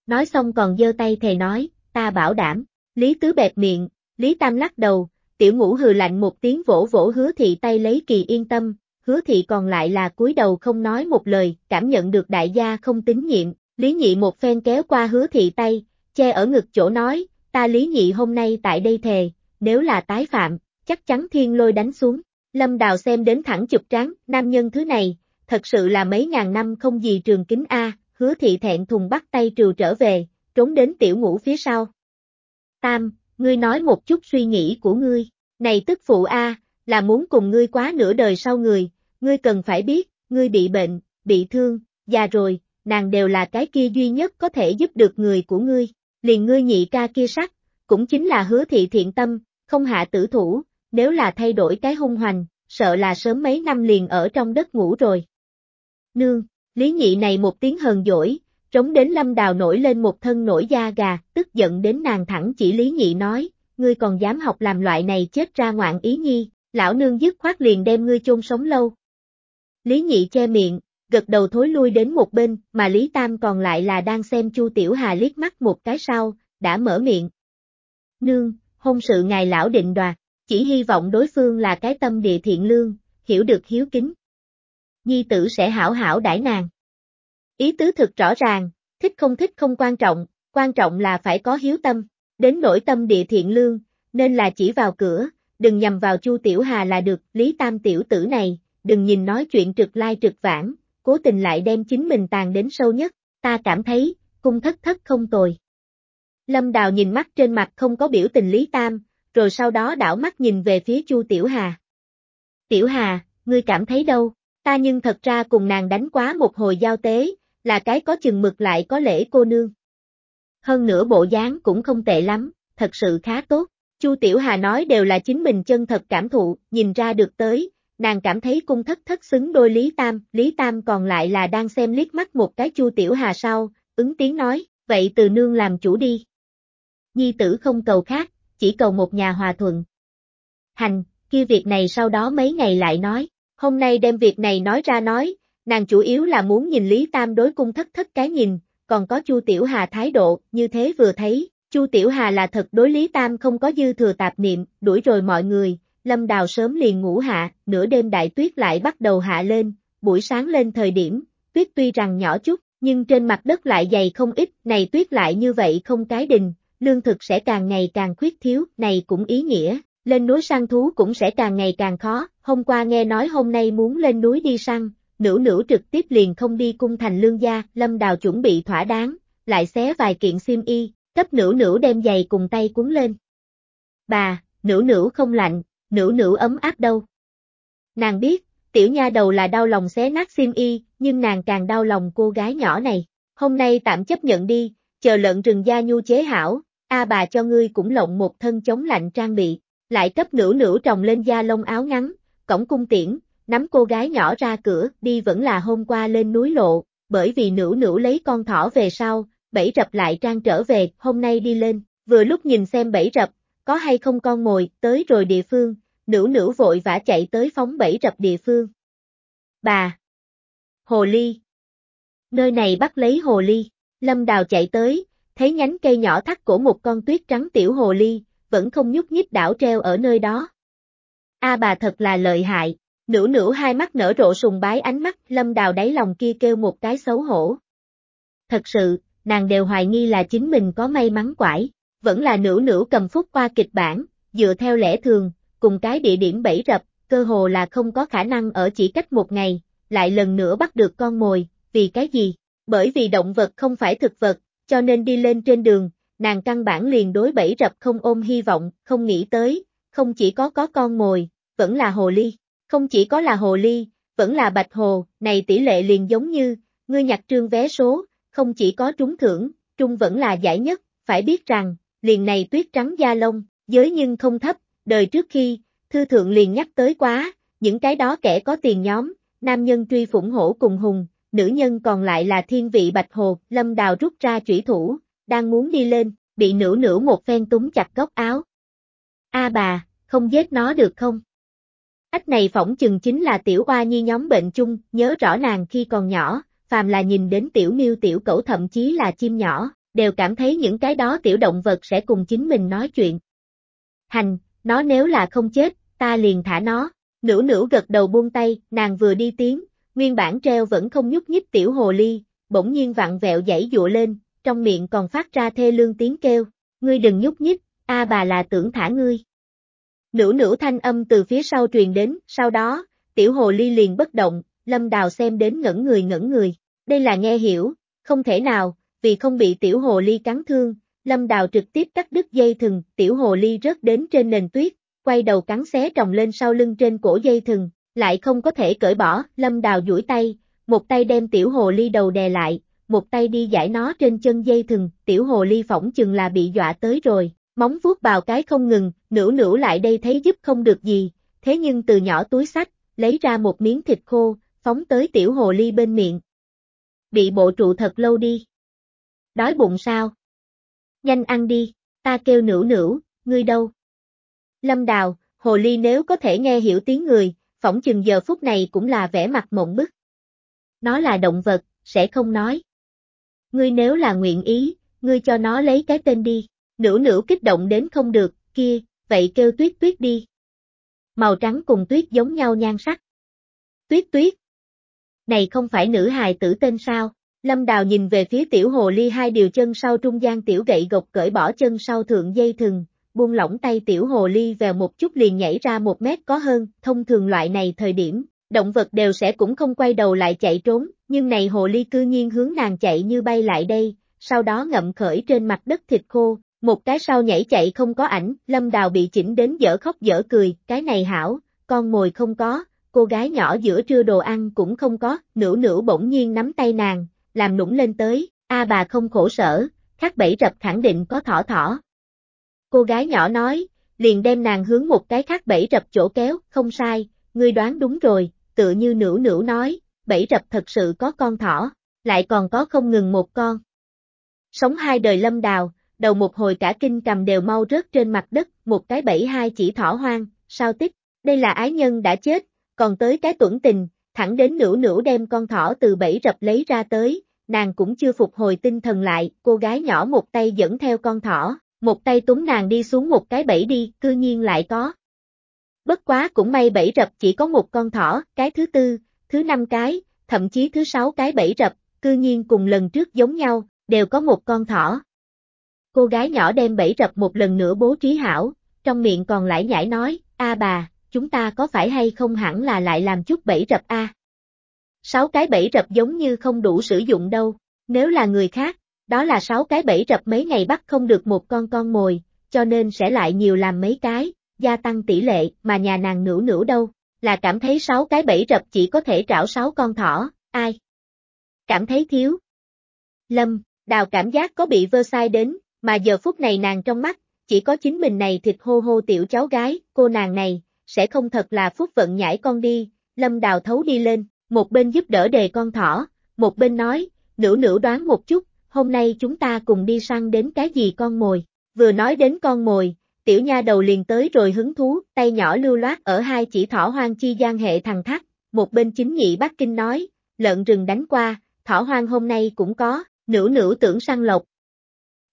Nói xong còn giơ tay thề nói, ta bảo đảm, Lý Tứ bẹp miệng, Lý Tam lắc đầu, tiểu ngũ hừ lạnh một tiếng vỗ vỗ hứa thị tay lấy kỳ yên tâm, hứa thị còn lại là cúi đầu không nói một lời, cảm nhận được đại gia không tín nhiệm, Lý Nhị một phen kéo qua hứa thị tay, che ở ngực chỗ nói, ta Lý Nhị hôm nay tại đây thề, nếu là tái phạm, chắc chắn thiên lôi đánh xuống. Lâm Đào xem đến thẳng chụp trán, nam nhân thứ này, thật sự là mấy ngàn năm không gì trường kính A, hứa thị thẹn thùng bắt tay trừ trở về, trốn đến tiểu ngũ phía sau. Tam, ngươi nói một chút suy nghĩ của ngươi, này tức phụ A, là muốn cùng ngươi quá nửa đời sau người, ngươi cần phải biết, ngươi bị bệnh, bị thương, già rồi, nàng đều là cái kia duy nhất có thể giúp được người của ngươi, liền ngươi nhị ca kia sắc, cũng chính là hứa thị thiện tâm, không hạ tử thủ, nếu là thay đổi cái hung hoành, sợ là sớm mấy năm liền ở trong đất ngủ rồi. Nương, lý nhị này một tiếng hờn dỗi, trống đến lâm đào nổi lên một thân nổi da gà, tức giận đến nàng thẳng chỉ lý nhị nói, ngươi còn dám học làm loại này chết ra ngoạn ý nhi, lão nương dứt khoát liền đem ngươi chôn sống lâu. Lý nhị che miệng, gật đầu thối lui đến một bên, mà Lý Tam còn lại là đang xem Chu Tiểu Hà liếc mắt một cái sau, đã mở miệng. Nương, hôn sự ngài lão định đoạt, chỉ hy vọng đối phương là cái tâm địa thiện lương, hiểu được hiếu kính. Nhi tử sẽ hảo hảo đãi nàng. Ý tứ thực rõ ràng, thích không thích không quan trọng, quan trọng là phải có hiếu tâm, đến nỗi tâm địa thiện lương, nên là chỉ vào cửa, đừng nhầm vào Chu Tiểu Hà là được, Lý Tam tiểu tử này, đừng nhìn nói chuyện trực lai trực vãng, cố tình lại đem chính mình tàn đến sâu nhất, ta cảm thấy, cung thất thất không tồi. Lâm Đào nhìn mắt trên mặt không có biểu tình Lý Tam, rồi sau đó đảo mắt nhìn về phía Chu Tiểu Hà. Tiểu Hà, ngươi cảm thấy đâu? Ta nhưng thật ra cùng nàng đánh quá một hồi giao tế, là cái có chừng mực lại có lễ cô nương. Hơn nữa bộ dáng cũng không tệ lắm, thật sự khá tốt. Chu Tiểu Hà nói đều là chính mình chân thật cảm thụ, nhìn ra được tới, nàng cảm thấy cung thất thất xứng đôi Lý Tam, Lý Tam còn lại là đang xem liếc mắt một cái Chu Tiểu Hà sau, ứng tiếng nói, vậy từ nương làm chủ đi. Nhi tử không cầu khác, chỉ cầu một nhà hòa thuận. Hành, kia việc này sau đó mấy ngày lại nói, hôm nay đem việc này nói ra nói, nàng chủ yếu là muốn nhìn Lý Tam đối cung thất thất cái nhìn, còn có Chu Tiểu Hà thái độ, như thế vừa thấy, Chu Tiểu Hà là thật đối Lý Tam không có dư thừa tạp niệm, đuổi rồi mọi người, Lâm Đào sớm liền ngủ hạ, nửa đêm đại tuyết lại bắt đầu hạ lên, buổi sáng lên thời điểm, tuyết tuy rằng nhỏ chút, nhưng trên mặt đất lại dày không ít, này tuyết lại như vậy không cái đình, lương thực sẽ càng ngày càng khuyết thiếu, này cũng ý nghĩa, lên núi săn thú cũng sẽ càng ngày càng khó, hôm qua nghe nói hôm nay muốn lên núi đi săn, nữ nữ trực tiếp liền không đi cung thành lương gia, lâm đào chuẩn bị thỏa đáng, lại xé vài kiện xiêm y, cấp nữ nữ đem giày cùng tay cuốn lên. Bà, nữ nữ không lạnh, nữ nữ ấm áp đâu. Nàng biết, tiểu nha đầu là đau lòng xé nát xiêm y, nhưng nàng càng đau lòng cô gái nhỏ này. Hôm nay tạm chấp nhận đi, chờ lợn rừng gia nhu chế hảo, a bà cho ngươi cũng lộng một thân chống lạnh trang bị, lại cấp nửa nửa trồng lên da lông áo ngắn, cổng cung tiễn, nắm cô gái nhỏ ra cửa, đi vẫn là hôm qua lên núi lộ, bởi vì nữ nữ lấy con thỏ về sau, bẫy rập lại trang trở về, hôm nay đi lên, vừa lúc nhìn xem bẫy rập, có hay không con mồi, tới rồi địa phương, nữ nữ vội vã chạy tới phóng bẫy rập địa phương. Bà! Hồ ly! Nơi này bắt lấy hồ ly, lâm đào chạy tới, thấy nhánh cây nhỏ thắt cổ một con tuyết trắng tiểu hồ ly, vẫn không nhúc nhích đảo treo ở nơi đó. A bà thật là lợi hại, nữu nữu hai mắt nở rộ sùng bái ánh mắt, lâm đào đáy lòng kia kêu một cái xấu hổ. Thật sự, nàng đều hoài nghi là chính mình có may mắn quải, vẫn là nữu nữu cầm phúc qua kịch bản, dựa theo lẽ thường, cùng cái địa điểm bẫy rập, cơ hồ là không có khả năng ở chỉ cách một ngày, lại lần nữa bắt được con mồi, vì cái gì? Bởi vì động vật không phải thực vật, cho nên đi lên trên đường, nàng căn bản liền đối bẫy rập không ôm hy vọng, không nghĩ tới, không chỉ có có con mồi, vẫn là hồ ly, không chỉ có là hồ ly, vẫn là bạch hồ, này tỷ lệ liền giống như, ngươi nhặt trương vé số, không chỉ có trúng thưởng, trung vẫn là giải nhất, phải biết rằng, liền này tuyết trắng da lông, giới nhưng không thấp, đời trước khi, thư thượng liền nhắc tới quá, những cái đó kẻ có tiền nhóm, nam nhân truy phủng hổ cùng hùng, nữ nhân còn lại là thiên vị bạch hồ, lâm đào rút ra chủy thủ, đang muốn đi lên, bị nữ nữ một phen túng chặt góc áo. A bà, không giết nó được không? Ách này phỏng chừng chính là tiểu oa nhi nhóm bệnh chung, nhớ rõ nàng khi còn nhỏ, phàm là nhìn đến tiểu miêu tiểu cẩu thậm chí là chim nhỏ, đều cảm thấy những cái đó tiểu động vật sẽ cùng chính mình nói chuyện. Hành, nó nếu là không chết, ta liền thả nó. nữ nữ gật đầu buông tay, nàng vừa đi tiếng, nguyên bản treo vẫn không nhúc nhích tiểu hồ ly, bỗng nhiên vặn vẹo dãy dụa lên, trong miệng còn phát ra thê lương tiếng kêu, ngươi đừng nhúc nhích, a bà là tưởng thả ngươi. Nữ nữ thanh âm từ phía sau truyền đến, sau đó, tiểu hồ ly liền bất động, lâm đào xem đến ngẩn người ngẩn người, đây là nghe hiểu, không thể nào, vì không bị tiểu hồ ly cắn thương, lâm đào trực tiếp cắt đứt dây thừng, tiểu hồ ly rớt đến trên nền tuyết, quay đầu cắn xé trồng lên sau lưng trên cổ dây thừng, lại không có thể cởi bỏ, lâm đào duỗi tay, một tay đem tiểu hồ ly đầu đè lại, một tay đi giải nó trên chân dây thừng, tiểu hồ ly phỏng chừng là bị dọa tới rồi, móng vuốt bào cái không ngừng, nữu nữu lại đây thấy giúp không được gì, thế nhưng từ nhỏ túi sách, lấy ra một miếng thịt khô, phóng tới tiểu hồ ly bên miệng. Bị bộ trụ thật lâu đi. Đói bụng sao? Nhanh ăn đi, ta kêu nữu nữu, ngươi đâu? Lâm Đào, hồ ly nếu có thể nghe hiểu tiếng người, phỏng chừng giờ phút này cũng là vẻ mặt mộng bức. Nó là động vật, sẽ không nói. Ngươi nếu là nguyện ý, ngươi cho nó lấy cái tên đi. Nữ nữ kích động đến không được, kia, vậy kêu tuyết tuyết đi. Màu trắng cùng tuyết giống nhau nhan sắc. Tuyết tuyết. Này không phải nữ hài tử tên sao? Lâm Đào nhìn về phía tiểu hồ ly hai điều chân sau trung gian tiểu gậy gộc cởi bỏ chân sau thượng dây thừng, buông lỏng tay tiểu hồ ly vèo một chút liền nhảy ra một mét có hơn, thông thường loại này thời điểm, động vật đều sẽ cũng không quay đầu lại chạy trốn, nhưng này hồ ly cư nhiên hướng nàng chạy như bay lại đây, sau đó ngậm khởi trên mặt đất thịt khô, một cái sau nhảy chạy không có ảnh, lâm đào bị chỉnh đến dở khóc dở cười, cái này hảo, con mồi không có, cô gái nhỏ giữa trưa đồ ăn cũng không có, nữ nữ bỗng nhiên nắm tay nàng, làm nũng lên tới, a bà không khổ sở, khắc bẫy rập khẳng định có thỏ thỏ. Cô gái nhỏ nói, liền đem nàng hướng một cái khác bẫy rập chỗ kéo, không sai, ngươi đoán đúng rồi, tựa như nữ nữ nói, bẫy rập thật sự có con thỏ, lại còn có không ngừng một con. Sống hai đời lâm đào, đầu một hồi cả kinh cầm đều mau rớt trên mặt đất, một cái bẫy hai chỉ thỏ hoang, sao tích, đây là ái nhân đã chết, còn tới cái tuẩn tình, thẳng đến nữ nữ đem con thỏ từ bẫy rập lấy ra tới, nàng cũng chưa phục hồi tinh thần lại, cô gái nhỏ một tay dẫn theo con thỏ, một tay túm nàng đi xuống một cái bẫy đi, cư nhiên lại có. Bất quá cũng may bẫy rập chỉ có một con thỏ, cái thứ tư, thứ năm cái, thậm chí thứ sáu cái bẫy rập, cư nhiên cùng lần trước giống nhau, đều có một con thỏ. Cô gái nhỏ đem bẫy rập một lần nữa bố trí hảo, trong miệng còn lại nhảy nói, a bà, chúng ta có phải hay không hẳn là lại làm chút bẫy rập a? Sáu cái bẫy rập giống như không đủ sử dụng đâu, nếu là người khác, đó là sáu cái bẫy rập mấy ngày bắt không được một con con mồi, cho nên sẽ lại nhiều làm mấy cái, gia tăng tỷ lệ, mà nhà nàng nữu nữu đâu, là cảm thấy sáu cái bẫy rập chỉ có thể trảo sáu con thỏ, ai? Cảm thấy thiếu. Lâm, đào cảm giác có bị vơ sai đến, mà giờ phút này nàng trong mắt, chỉ có chính mình này thịt hô hô tiểu cháu gái, cô nàng này, sẽ không thật là phúc vận nhảy con đi, lâm đào thấu đi lên, một bên giúp đỡ đề con thỏ, một bên nói, nữ nữ đoán một chút, hôm nay chúng ta cùng đi săn đến cái gì con mồi, vừa nói đến con mồi, tiểu nha đầu liền tới rồi hứng thú, tay nhỏ lưu loát ở hai chỉ thỏ hoang chi gian hệ thằng thắt, một bên chính nhị Bắc kinh nói, lợn rừng đánh qua, thỏ hoang hôm nay cũng có, nữ nữ tưởng săn lộc.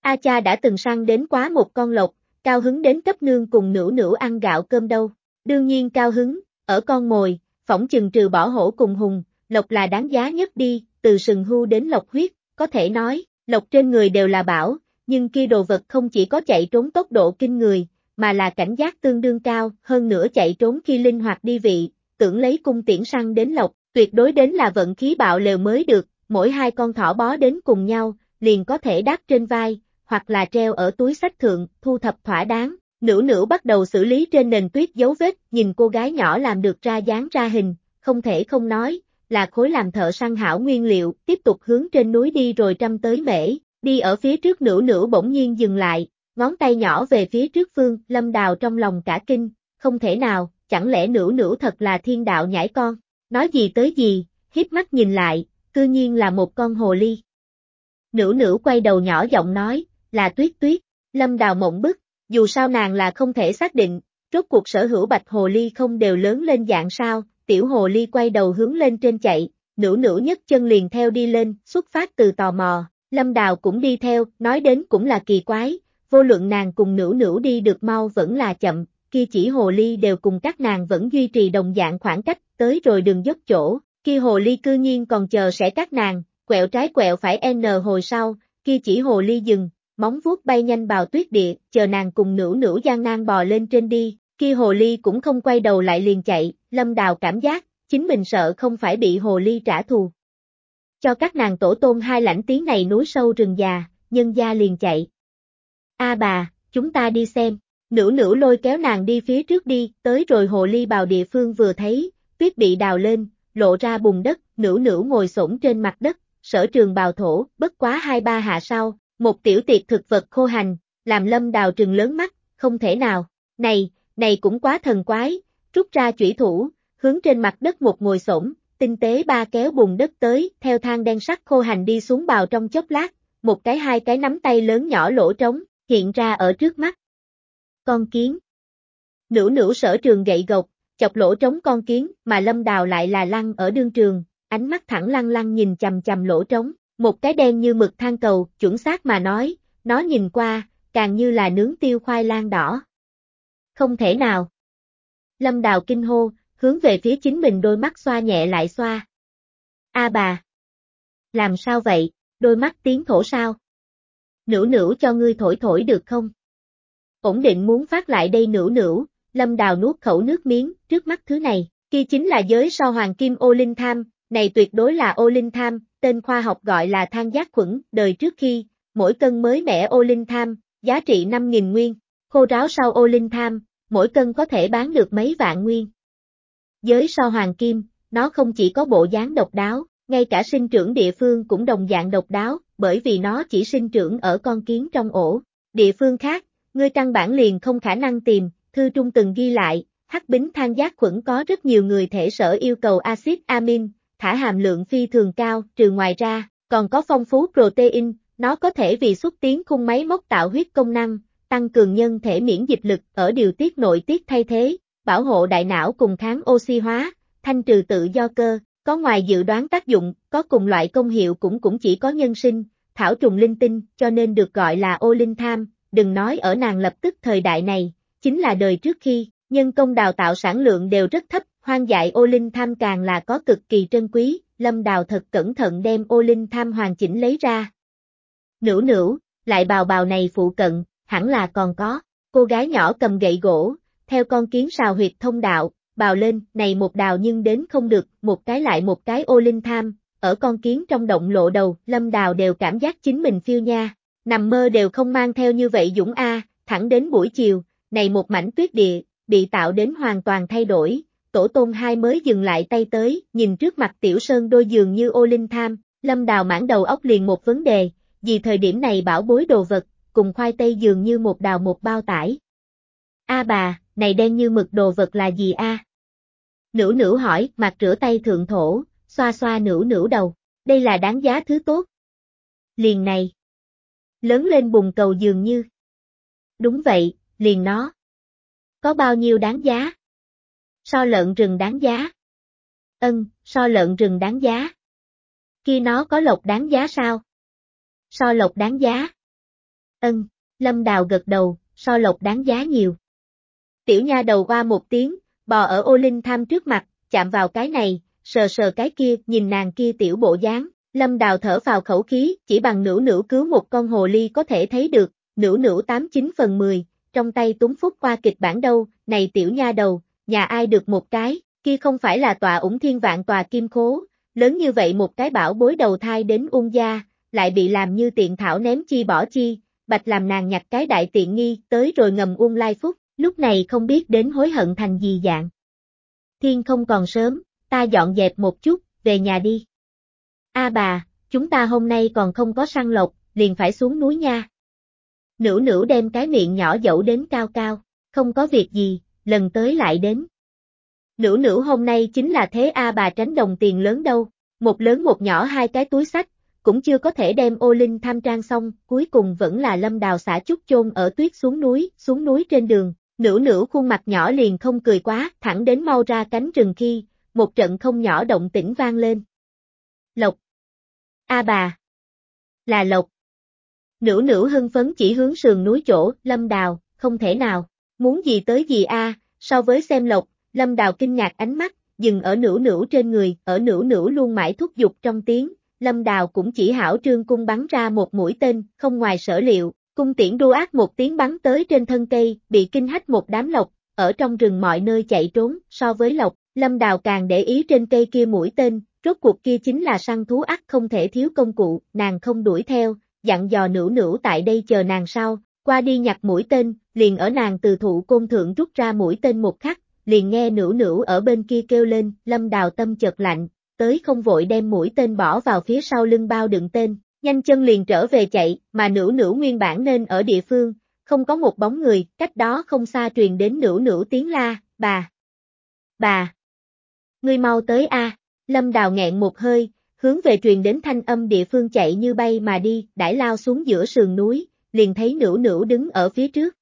A cha đã từng săn đến quá một con lộc, cao hứng đến cấp nương cùng nữ nữ ăn gạo cơm đâu, đương nhiên cao hứng, ở con mồi, phỏng chừng trừ bỏ hổ cùng hùng, lộc là đáng giá nhất đi, từ sừng hưu đến lộc huyết, có thể nói, lộc trên người đều là bảo, nhưng kia đồ vật không chỉ có chạy trốn tốc độ kinh người, mà là cảnh giác tương đương cao, hơn nữa chạy trốn khi linh hoạt đi vị, tưởng lấy cung tiễn săn đến lộc, tuyệt đối đến là vận khí bạo lều mới được, mỗi hai con thỏ bó đến cùng nhau, liền có thể đáp trên vai, hoặc là treo ở túi sách thượng, thu thập thỏa đáng. Nữ nữ bắt đầu xử lý trên nền tuyết dấu vết, nhìn cô gái nhỏ làm được ra dáng ra hình, không thể không nói, là khối làm thợ săn hảo nguyên liệu, tiếp tục hướng trên núi đi rồi trăm tới mễ, đi ở phía trước nữ nữ bỗng nhiên dừng lại, ngón tay nhỏ về phía trước phương, lâm đào trong lòng cả kinh, không thể nào, chẳng lẽ nữ nữ thật là thiên đạo nhảy con, nói gì tới gì, hiếp mắt nhìn lại, cư nhiên là một con hồ ly. Nữ nữ quay đầu nhỏ giọng nói, là tuyết tuyết, lâm đào mộng bức, dù sao nàng là không thể xác định, rốt cuộc sở hữu bạch hồ ly không đều lớn lên dạng sao, tiểu hồ ly quay đầu hướng lên trên chạy, nữ nữ nhất chân liền theo đi lên, xuất phát từ tò mò, lâm đào cũng đi theo, nói đến cũng là kỳ quái, vô luận nàng cùng nữ nữ đi được mau vẫn là chậm, kia chỉ hồ ly đều cùng các nàng vẫn duy trì đồng dạng khoảng cách, tới rồi đường dốc chỗ, kia hồ ly cư nhiên còn chờ sẽ các nàng, quẹo trái quẹo phải n hồi sau, kia chỉ hồ ly dừng, móng vuốt bay nhanh bào tuyết địa, chờ nàng cùng nữ nữ gian nan bò lên trên đi, kia hồ ly cũng không quay đầu lại liền chạy, lâm đào cảm giác, chính mình sợ không phải bị hồ ly trả thù. Cho các nàng tổ tôn hai lãnh tiếng này núi sâu rừng già, nhân gia liền chạy. A bà, chúng ta đi xem, nữ nữ lôi kéo nàng đi phía trước đi, tới rồi hồ ly bào địa phương vừa thấy, tuyết bị đào lên, lộ ra bùn đất, nữ nữ ngồi xổm trên mặt đất, sở trường bào thổ, bất quá hai ba hạ sau, một tiểu tiệc thực vật khô hành, làm lâm đào trừng lớn mắt, không thể nào, này, này cũng quá thần quái, rút ra chủy thủ, hướng trên mặt đất một ngồi xổm, tinh tế ba kéo bùn đất tới, theo thang đen sắt khô hành đi xuống bào trong chốc lát, một cái hai cái nắm tay lớn nhỏ lỗ trống, hiện ra ở trước mắt. Con kiến. Nữ nữ sở trường gậy gộc, chọc lỗ trống con kiến, mà lâm đào lại là lăng ở đương trường, ánh mắt thẳng lăng lăng nhìn chầm chầm lỗ trống, một cái đen như mực than cầu, chuẩn xác mà nói, nó nhìn qua, càng như là nướng tiêu khoai lang đỏ. Không thể nào. Lâm đào kinh hô, hướng về phía chính mình đôi mắt xoa nhẹ lại xoa. A bà. Làm sao vậy, đôi mắt tiếng thổ sao? Nữ nữ cho ngươi thổi thổi được không? Ổn định muốn phát lại đây nữ nữ, lâm đào nuốt khẩu nước miếng, trước mắt thứ này, kia chính là giới so hoàng kim ô linh tham, này tuyệt đối là ô linh tham, tên khoa học gọi là than giác khuẩn, đời trước khi, mỗi cân mới mẻ ô linh tham, giá trị 5.000 nguyên, khô ráo sau ô linh tham, mỗi cân có thể bán được mấy vạn nguyên. Giới so hoàng kim, nó không chỉ có bộ dáng độc đáo, ngay cả sinh trưởng địa phương cũng đồng dạng độc đáo, bởi vì nó chỉ sinh trưởng ở con kiến trong ổ. Địa phương khác, ngươi căn bản liền không khả năng tìm, thư trung từng ghi lại, hắc bính than giác khuẩn có rất nhiều người thể sở yêu cầu axit amin, thả hàm lượng phi thường cao, trừ ngoài ra, còn có phong phú protein, nó có thể vì xuất tiến khung máy móc tạo huyết công năng, tăng cường nhân thể miễn dịch lực ở điều tiết nội tiết thay thế, bảo hộ đại não cùng kháng oxy hóa, thanh trừ tự do cơ, có ngoài dự đoán tác dụng, có cùng loại công hiệu cũng cũng chỉ có nhân sinh, thảo trùng linh tinh, cho nên được gọi là ô linh tham, đừng nói ở nàng lập tức thời đại này, chính là đời trước khi, nhân công đào tạo sản lượng đều rất thấp, hoang dại ô linh tham càng là có cực kỳ trân quý, lâm đào thật cẩn thận đem ô linh tham hoàn chỉnh lấy ra. Nữu nữu, lại bào bào này phụ cận, hẳn là còn có, cô gái nhỏ cầm gậy gỗ, theo con kiến sào huyệt thông đạo, bào lên, này một đào nhưng đến không được, một cái lại một cái ô linh tham, ở con kiến trong động lộ đầu, lâm đào đều cảm giác chính mình phiêu nha, nằm mơ đều không mang theo như vậy dũng A, thẳng đến buổi chiều, này một mảnh tuyết địa, bị tạo đến hoàn toàn thay đổi, tổ tôn hai mới dừng lại tay tới, nhìn trước mặt tiểu sơn đôi giường như ô linh tham, lâm đào mãn đầu óc liền một vấn đề, vì thời điểm này bảo bối đồ vật, cùng khoai tây dường như một đào một bao tải. A bà, này đen như mực đồ vật là gì a? Nữ nữ hỏi, mặt rửa tay thượng thổ, xoa xoa nữ nữ đầu, đây là đáng giá thứ tốt. Liền này. Lớn lên bùng cầu dường như. Đúng vậy, liền nó. Có bao nhiêu đáng giá? So lợn rừng đáng giá. Ân, so lợn rừng đáng giá. Kia nó có lộc đáng giá sao? So lộc đáng giá. Ân, Lâm Đào gật đầu, so lộc đáng giá nhiều. Tiểu nha đầu qua một tiếng, bò ở ô linh tham trước mặt, chạm vào cái này, sờ sờ cái kia, nhìn nàng kia tiểu bộ dáng, lâm đào thở vào khẩu khí, chỉ bằng nữ nữ cứu một con hồ ly có thể thấy được, nữ nữ tám chín phần mười, trong tay túng phúc qua kịch bản đâu, này tiểu nha đầu, nhà ai được một cái, kia không phải là tòa ủng thiên vạn tòa kim khố, lớn như vậy một cái bảo bối đầu thai đến ung gia, lại bị làm như tiện thảo ném chi bỏ chi, bạch làm nàng nhặt cái đại tiện nghi, tới rồi ngầm uông lai phúc, lúc này không biết đến hối hận thành gì dạng. Thiên không còn sớm, ta dọn dẹp một chút, về nhà đi. A bà, chúng ta hôm nay còn không có săn lộc, liền phải xuống núi nha. Nữ nữ đem cái miệng nhỏ dẫu đến cao cao, không có việc gì, lần tới lại đến. Nữ nữ hôm nay chính là thế A bà tránh đồng tiền lớn đâu, một lớn một nhỏ hai cái túi sách, cũng chưa có thể đem ô linh tham trang xong, cuối cùng vẫn là lâm đào xả chút chôn ở tuyết xuống núi, xuống núi trên đường, Nữ nữ khuôn mặt nhỏ liền không cười quá, thẳng đến mau ra cánh rừng khi, một trận không nhỏ động tĩnh vang lên. Lộc. A bà. Là Lộc. Nữ nữ hưng phấn chỉ hướng sườn núi chỗ, lâm đào, không thể nào, muốn gì tới gì a so với xem Lộc, lâm đào kinh ngạc ánh mắt, dừng ở nữ nữ trên người, ở nữ nữ luôn mãi thúc giục trong tiếng, lâm đào cũng chỉ hảo trương cung bắn ra một mũi tên, không ngoài sở liệu, Cung tiễn đua ác một tiếng bắn tới trên thân cây, bị kinh hách một đám lộc, ở trong rừng mọi nơi chạy trốn, so với lộc, lâm đào càng để ý trên cây kia mũi tên, rốt cuộc kia chính là săn thú ác không thể thiếu công cụ, nàng không đuổi theo, dặn dò nữ nữ tại đây chờ nàng sau, qua đi nhặt mũi tên, liền ở nàng từ thụ côn thượng rút ra mũi tên một khắc, liền nghe nữ nữ ở bên kia kêu lên, lâm đào tâm chợt lạnh, tới không vội đem mũi tên bỏ vào phía sau lưng bao đựng tên, nhanh chân liền trở về chạy, mà nữ nữ nguyên bản nên ở địa phương, không có một bóng người, cách đó không xa truyền đến nữ nữ tiếng la, bà, bà, ngươi mau tới a. Lâm Đào nghẹn một hơi, hướng về truyền đến thanh âm địa phương chạy như bay mà đi, đãi lao xuống giữa sườn núi, liền thấy nữ nữ đứng ở phía trước.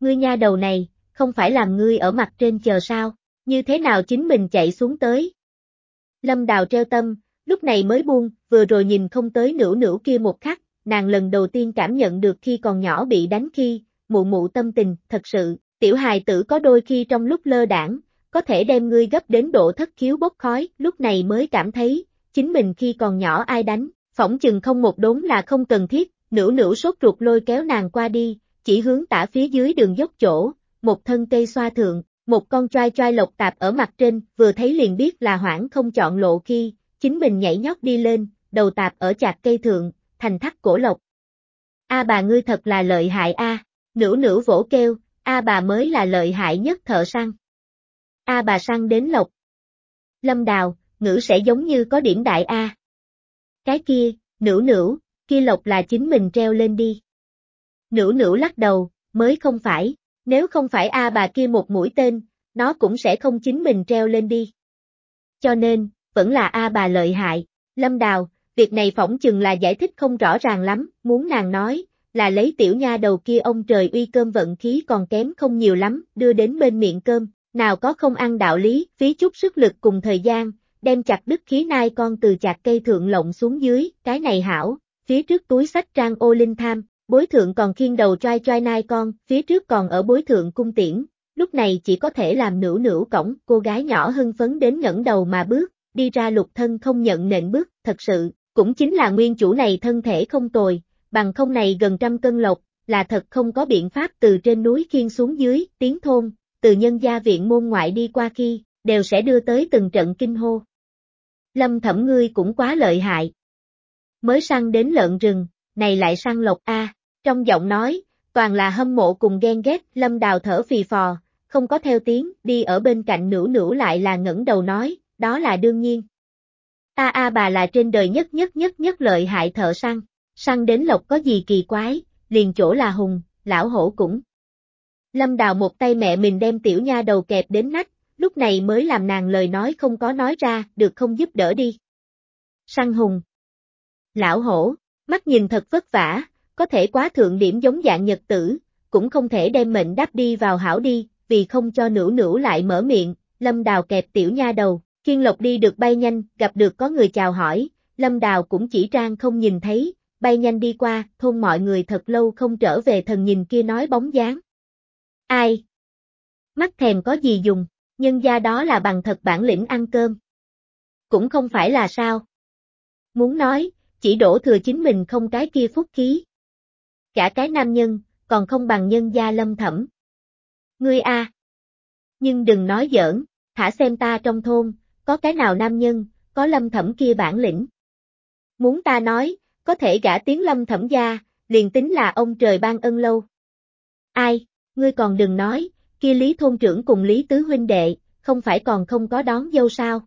Ngươi nha đầu này, không phải làm ngươi ở mặt trên chờ sao, như thế nào chính mình chạy xuống tới. Lâm Đào treo tâm, lúc này mới buông, vừa rồi nhìn không tới nửa nửa kia một khắc, nàng lần đầu tiên cảm nhận được khi còn nhỏ bị đánh khi, mụ mụ tâm tình, thật sự, tiểu hài tử có đôi khi trong lúc lơ đảng, có thể đem ngươi gấp đến độ thất khiếu bốc khói, lúc này mới cảm thấy, chính mình khi còn nhỏ ai đánh, phỏng chừng không một đốn là không cần thiết, nửa nửa sốt ruột lôi kéo nàng qua đi, chỉ hướng tả phía dưới đường dốc chỗ, một thân cây xoa thượng, một con trai trai lộc tạp ở mặt trên, vừa thấy liền biết là hoảng không chọn lộ khi, chính mình nhảy nhót đi lên, đầu tạp ở chạc cây thượng, thành thắt cổ lộc. A bà ngươi thật là lợi hại a, à. nữ nữ vỗ kêu, A bà mới là lợi hại nhất thợ săn. A bà săn đến lộc. Lâm đào, ngữ sẽ giống như có điểm đại A. Cái kia, nữ nữ, kia lộc là chính mình treo lên đi. Nữ nữ lắc đầu, mới không phải, nếu không phải A bà kia một mũi tên, nó cũng sẽ không chính mình treo lên đi. Cho nên, vẫn là A bà lợi hại. Lâm Đào, việc này phỏng chừng là giải thích không rõ ràng lắm, muốn nàng nói, là lấy tiểu nha đầu kia ông trời uy cơm vận khí còn kém không nhiều lắm, đưa đến bên miệng cơm, nào có không ăn đạo lý, phí chút sức lực cùng thời gian, đem chặt đứt khí nai con từ chặt cây thượng lộng xuống dưới, cái này hảo, phía trước túi sách trang ô linh tham, bối thượng còn khiên đầu trai trai nai con, phía trước còn ở bối thượng cung tiễn, lúc này chỉ có thể làm nữu nữu cổng, cô gái nhỏ hưng phấn đến ngẩng đầu mà bước, đi ra lục thân không nhận nện bước, thật sự, cũng chính là nguyên chủ này thân thể không tồi, bằng không này gần trăm cân lộc, là thật không có biện pháp từ trên núi khiên xuống dưới, tiếng thôn, từ nhân gia viện môn ngoại đi qua khi, đều sẽ đưa tới từng trận kinh hô. Lâm thẩm ngươi cũng quá lợi hại. Mới săn đến lợn rừng, này lại săn lộc A, trong giọng nói, toàn là hâm mộ cùng ghen ghét, lâm đào thở phì phò, không có theo tiếng, đi ở bên cạnh nữ nữ lại là ngẩng đầu nói, đó là đương nhiên. Ta a bà là trên đời nhất nhất nhất nhất lợi hại thợ săn, săn đến lộc có gì kỳ quái, liền chỗ là hùng, lão hổ cũng. Lâm đào một tay mẹ mình đem tiểu nha đầu kẹp đến nách, lúc này mới làm nàng lời nói không có nói ra, được không giúp đỡ đi. Săn hùng. Lão hổ, mắt nhìn thật vất vả, có thể quá thượng điểm giống dạng nhật tử, cũng không thể đem mệnh đáp đi vào hảo đi, vì không cho nữ nữ lại mở miệng, lâm đào kẹp tiểu nha đầu, kiên lộc đi được bay nhanh, gặp được có người chào hỏi, lâm đào cũng chỉ trang không nhìn thấy, bay nhanh đi qua, thôn mọi người thật lâu không trở về thần nhìn kia nói bóng dáng. Ai? Mắt thèm có gì dùng, nhân gia đó là bằng thật bản lĩnh ăn cơm. Cũng không phải là sao. Muốn nói, chỉ đổ thừa chính mình không cái kia phúc khí. Cả cái nam nhân, còn không bằng nhân gia lâm thẩm. Ngươi a, Nhưng đừng nói giỡn, thả xem ta trong thôn, có cái nào nam nhân, có lâm thẩm kia bản lĩnh. Muốn ta nói, có thể gả tiếng lâm thẩm gia, liền tính là ông trời ban ân lâu. Ai, ngươi còn đừng nói, kia Lý thôn trưởng cùng Lý tứ huynh đệ, không phải còn không có đón dâu sao?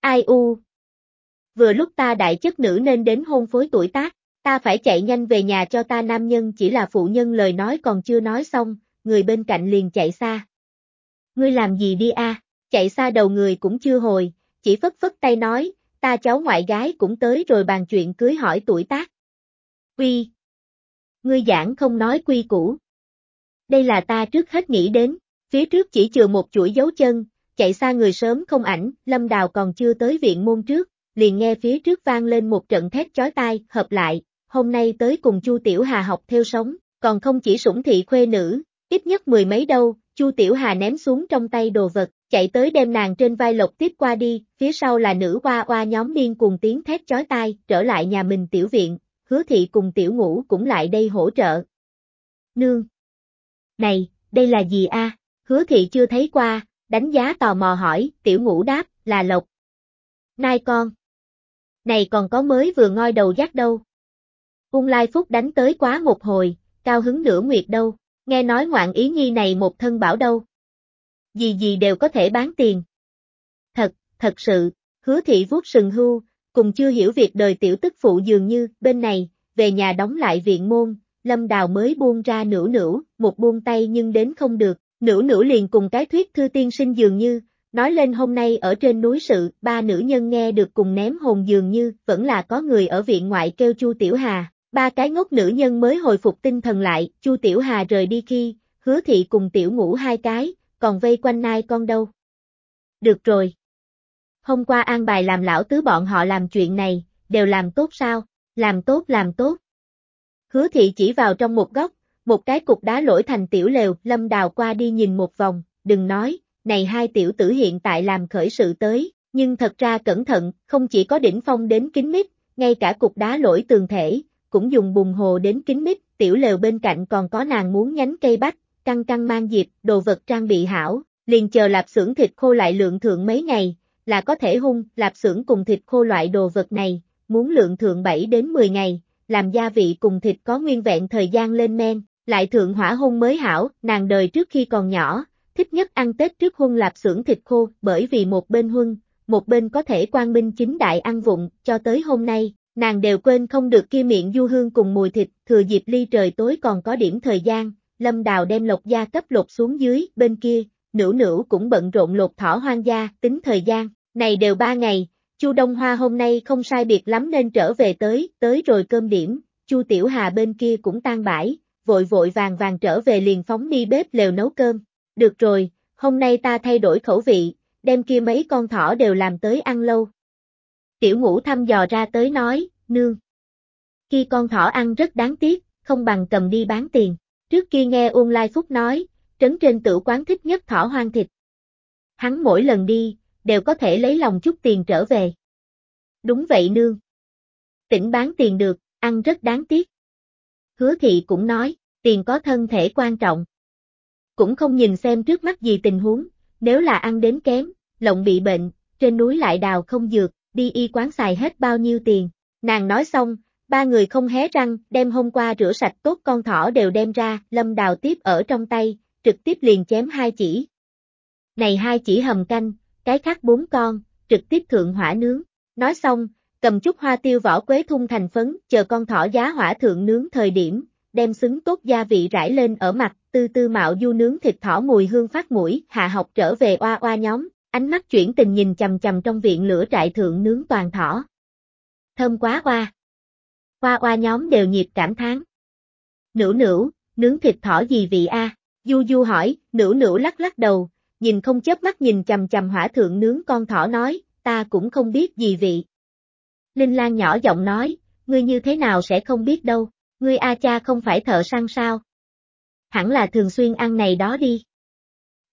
Ai u? Vừa lúc ta đại chất nữ nên đến hôn phối tuổi tác, ta phải chạy nhanh về nhà cho ta nam nhân chỉ là phụ nhân lời nói còn chưa nói xong, người bên cạnh liền chạy xa. Ngươi làm gì đi a? Chạy xa đầu người cũng chưa hồi, chỉ phất phất tay nói, ta cháu ngoại gái cũng tới rồi bàn chuyện cưới hỏi tuổi tác. Quy. Ngươi giảng không nói quy củ. Đây là ta trước hết nghĩ đến, phía trước chỉ chừa một chuỗi dấu chân, chạy xa người sớm không ảnh, lâm đào còn chưa tới viện môn trước, liền nghe phía trước vang lên một trận thét chói tai, hợp lại, hôm nay tới cùng Chu Tiểu Hà học theo sống, còn không chỉ sủng thị khuê nữ, ít nhất mười mấy đâu, Chu Tiểu Hà ném xuống trong tay đồ vật, chạy tới đem nàng trên vai lộc tiếp qua đi, phía sau là nữ hoa hoa nhóm điên cùng tiếng thét chói tai, trở lại nhà mình tiểu viện, hứa thị cùng tiểu ngũ cũng lại đây hỗ trợ. Nương! Này, đây là gì a? Hứa thị chưa thấy qua, đánh giá tò mò hỏi, tiểu ngũ đáp, là lộc. Nai con! Này còn có mới vừa ngoi đầu dắt đâu. Ung Lai Phúc đánh tới quá một hồi, cao hứng nửa nguyệt đâu, nghe nói ngoạn ý nhi này một thân bảo đâu. Gì gì đều có thể bán tiền. Thật, thật sự, hứa thị vuốt sừng hưu, cùng chưa hiểu việc đời tiểu tức phụ dường như, bên này, về nhà đóng lại viện môn, lâm đào mới buông ra nửa nửa, một buông tay nhưng đến không được, nửa nửa liền cùng cái thuyết thư tiên sinh dường như, nói lên hôm nay ở trên núi sự, ba nữ nhân nghe được cùng ném hồn dường như, vẫn là có người ở viện ngoại kêu Chu Tiểu Hà, ba cái ngốc nữ nhân mới hồi phục tinh thần lại, Chu Tiểu Hà rời đi khi, hứa thị cùng Tiểu ngủ hai cái, còn vây quanh nai con đâu. Được rồi. Hôm qua an bài làm lão tứ bọn họ làm chuyện này, đều làm tốt sao, làm tốt làm tốt. Hứa thị chỉ vào trong một góc, một cái cục đá lỗi thành tiểu lều, lâm đào qua đi nhìn một vòng, đừng nói, này hai tiểu tử hiện tại làm khởi sự tới, nhưng thật ra cẩn thận, không chỉ có đỉnh phong đến kính mít, ngay cả cục đá lỗi tường thể, cũng dùng bùn hồ đến kính mít, tiểu lều bên cạnh còn có nàng muốn nhánh cây bách, căng căng mang dịp, đồ vật trang bị hảo, liền chờ lạp xưởng thịt khô lại lượng thượng mấy ngày, là có thể hung, lạp xưởng cùng thịt khô loại đồ vật này, muốn lượng thượng 7 đến 10 ngày, làm gia vị cùng thịt có nguyên vẹn thời gian lên men, lại thượng hỏa hung mới hảo, nàng đời trước khi còn nhỏ, thích nhất ăn Tết trước huân lạp xưởng thịt khô, bởi vì một bên huân, một bên có thể quang minh chính đại ăn vụng, cho tới hôm nay, nàng đều quên không được kia miệng du hương cùng mùi thịt, thừa dịp ly trời tối còn có điểm thời gian, lâm đào đem lộc gia cấp lột xuống dưới, bên kia, nữ nữ cũng bận rộn lột thỏ hoang gia, tính thời gian, này đều ba ngày, Chu Đông Hoa hôm nay không sai biệt lắm nên trở về tới, tới rồi cơm điểm, Chu Tiểu Hà bên kia cũng tan bãi, vội vội vàng vàng trở về liền phóng đi bếp lều nấu cơm. Được rồi, hôm nay ta thay đổi khẩu vị, đem kia mấy con thỏ đều làm tới ăn lâu. Tiểu ngũ thăm dò ra tới nói, nương. khi con thỏ ăn rất đáng tiếc, không bằng cầm đi bán tiền. Trước kia nghe Uông Lai Phúc nói, trấn trên tử quán thích nhất thỏ hoang thịt. Hắn mỗi lần đi, đều có thể lấy lòng chút tiền trở về. Đúng vậy nương. Tỉnh bán tiền được, ăn rất đáng tiếc. Hứa thị cũng nói, tiền có thân thể quan trọng. Cũng không nhìn xem trước mắt gì tình huống, nếu là ăn đến kém, lộng bị bệnh, trên núi lại đào không dược, đi y quán xài hết bao nhiêu tiền. Nàng nói xong, ba người không hé răng, đem hôm qua rửa sạch tốt con thỏ đều đem ra, lâm đào tiếp ở trong tay, trực tiếp liền chém hai chỉ. Này hai chỉ hầm canh, cái khác bốn con, trực tiếp thượng hỏa nướng. Nói xong, cầm chút hoa tiêu vỏ quế thung thành phấn, chờ con thỏ giá hỏa thượng nướng thời điểm, đem xứng tốt gia vị rải lên ở mặt, tư tư mạo du nướng thịt thỏ mùi hương phát mũi, hạ học trở về oa oa nhóm, ánh mắt chuyển tình nhìn chầm chầm trong viện lửa trại thượng nướng toàn thỏ. Thơm quá hoa. Hoa hoa nhóm đều nhịp cảm thán. Nữu nữu, nướng thịt thỏ gì vị a? Du du hỏi, nữu nữu lắc lắc đầu, nhìn không chớp mắt nhìn chầm chầm hỏa thượng nướng con thỏ nói, ta cũng không biết gì vị. Linh Lan nhỏ giọng nói, ngươi như thế nào sẽ không biết đâu, ngươi A cha không phải thợ săn sao? Hẳn là thường xuyên ăn này đó đi.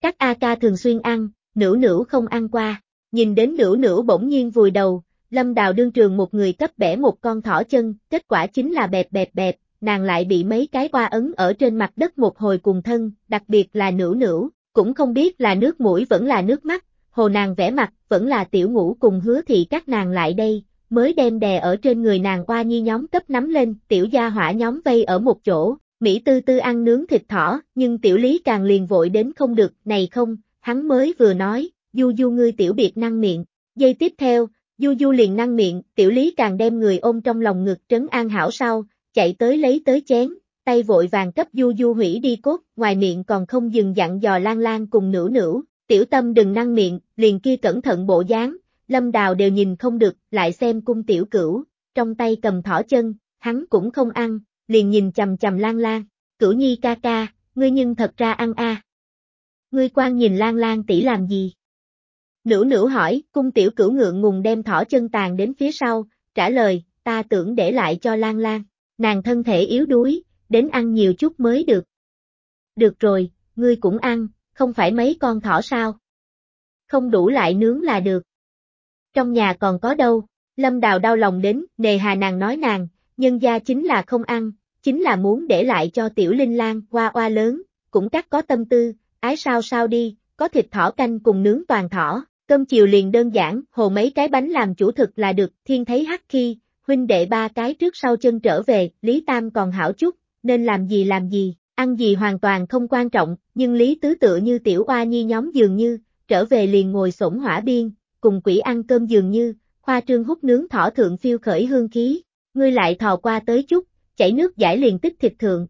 Các A ca thường xuyên ăn, nữ nữ không ăn qua, nhìn đến nữ nữ bỗng nhiên vùi đầu, lâm đào đương trường một người cấp bẻ một con thỏ chân, kết quả chính là bẹp bẹp bẹp, nàng lại bị mấy cái qua ấn ở trên mặt đất một hồi cùng thân, đặc biệt là nữ nữ. Cũng không biết là nước mũi vẫn là nước mắt, hồ nàng vẽ mặt, vẫn là tiểu ngũ cùng hứa thị các nàng lại đây, mới đem đè ở trên người nàng qua nhi nhóm cấp nắm lên, tiểu gia hỏa nhóm vây ở một chỗ, Mỹ tư tư ăn nướng thịt thỏ, nhưng tiểu lý càng liền vội đến không được, này không, hắn mới vừa nói, du du ngươi tiểu biệt năng miệng, giây tiếp theo, du du liền năng miệng, tiểu lý càng đem người ôm trong lòng ngực trấn an hảo sau, chạy tới lấy tới chén, tay vội vàng cấp du du hủy đi cốt, ngoài miệng còn không dừng dặn dò lan lan cùng nữ nữ, tiểu tâm đừng năng miệng, liền kia cẩn thận bộ dáng, lâm đào đều nhìn không được, lại xem cung tiểu cửu, trong tay cầm thỏ chân, hắn cũng không ăn, liền nhìn chầm chầm lan lan, cửu nhi ca ca, ngươi nhưng thật ra ăn a. Ngươi quan nhìn lan lan tỷ làm gì? Nữu nữu hỏi, cung tiểu cửu ngượng ngùng đem thỏ chân tàn đến phía sau, trả lời, ta tưởng để lại cho lan lan, nàng thân thể yếu đuối, đến ăn nhiều chút mới được. Được rồi, ngươi cũng ăn, không phải mấy con thỏ sao? Không đủ lại nướng là được. Trong nhà còn có đâu, lâm đào đau lòng đến, nề hà nàng nói nàng, nhân gia chính là không ăn, chính là muốn để lại cho tiểu linh lan, qua oa lớn, cũng cắt có tâm tư, ái sao sao đi, có thịt thỏ canh cùng nướng toàn thỏ, cơm chiều liền đơn giản, hồ mấy cái bánh làm chủ thực là được, thiên thấy hắc khi, huynh đệ ba cái trước sau chân trở về, Lý Tam còn hảo chút, nên làm gì làm gì, ăn gì hoàn toàn không quan trọng, nhưng Lý Tứ tựa như tiểu oa nhi nhóm dường như, trở về liền ngồi sổng hỏa biên, cùng quỷ ăn cơm dường như, khoa trương hút nướng thỏ thượng phiêu khởi hương khí, ngươi lại thò qua tới chút, chảy nước giải liền tích thịt thượng.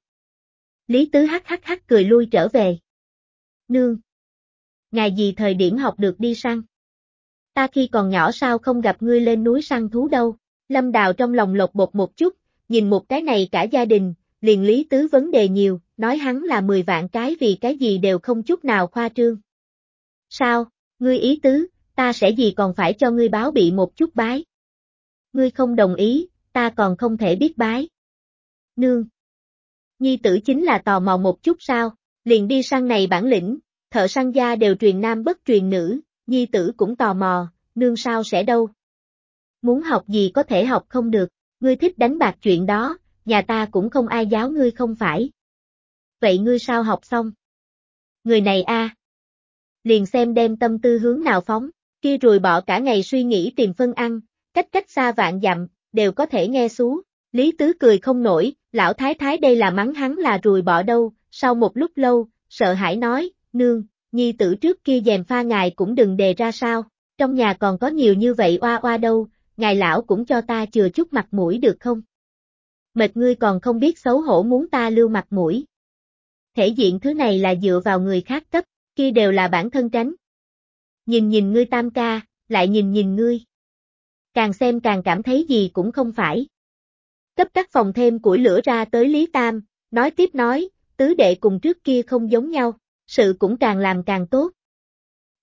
Lý Tứ hắc hắc hắc cười lui trở về. Nương! Ngài gì thời điểm học được đi săn? Ta khi còn nhỏ sao không gặp ngươi lên núi săn thú đâu? Lâm Đào trong lòng lột bột một chút, nhìn một cái này cả gia đình, liền Lý Tứ vấn đề nhiều, nói hắn là 10 vạn cái vì cái gì đều không chút nào khoa trương. Sao, ngươi ý tứ, ta sẽ gì còn phải cho ngươi báo bị một chút bái. Ngươi không đồng ý, ta còn không thể biết bái. Nương. Nhi tử chính là tò mò một chút sao, liền đi sang này bản lĩnh, thợ săn gia đều truyền nam bất truyền nữ, nhi tử cũng tò mò, nương sao sẽ đâu. Muốn học gì có thể học không được, ngươi thích đánh bạc chuyện đó, nhà ta cũng không ai giáo ngươi không phải. Vậy ngươi sao học xong? Người này a, Liền xem đem tâm tư hướng nào phóng, kia rùi bỏ cả ngày suy nghĩ tìm phân ăn, cách cách xa vạn dặm, đều có thể nghe xú. Lý Tứ cười không nổi, lão thái thái đây là mắng hắn là rùi bỏ đâu, sau một lúc lâu, sợ hãi nói, nương, nhi tử trước kia dèm pha ngài cũng đừng đề ra sao, trong nhà còn có nhiều như vậy oa oa đâu, ngài lão cũng cho ta chừa chút mặt mũi được không? Mệt ngươi còn không biết xấu hổ muốn ta lưu mặt mũi. Thể diện thứ này là dựa vào người khác cấp, kia đều là bản thân tránh. Nhìn nhìn ngươi tam ca, lại nhìn nhìn ngươi. Càng xem càng cảm thấy gì cũng không phải. Cấp các phòng thêm củi lửa ra tới Lý Tam, nói tiếp nói, tứ đệ cùng trước kia không giống nhau, sự cũng càng làm càng tốt.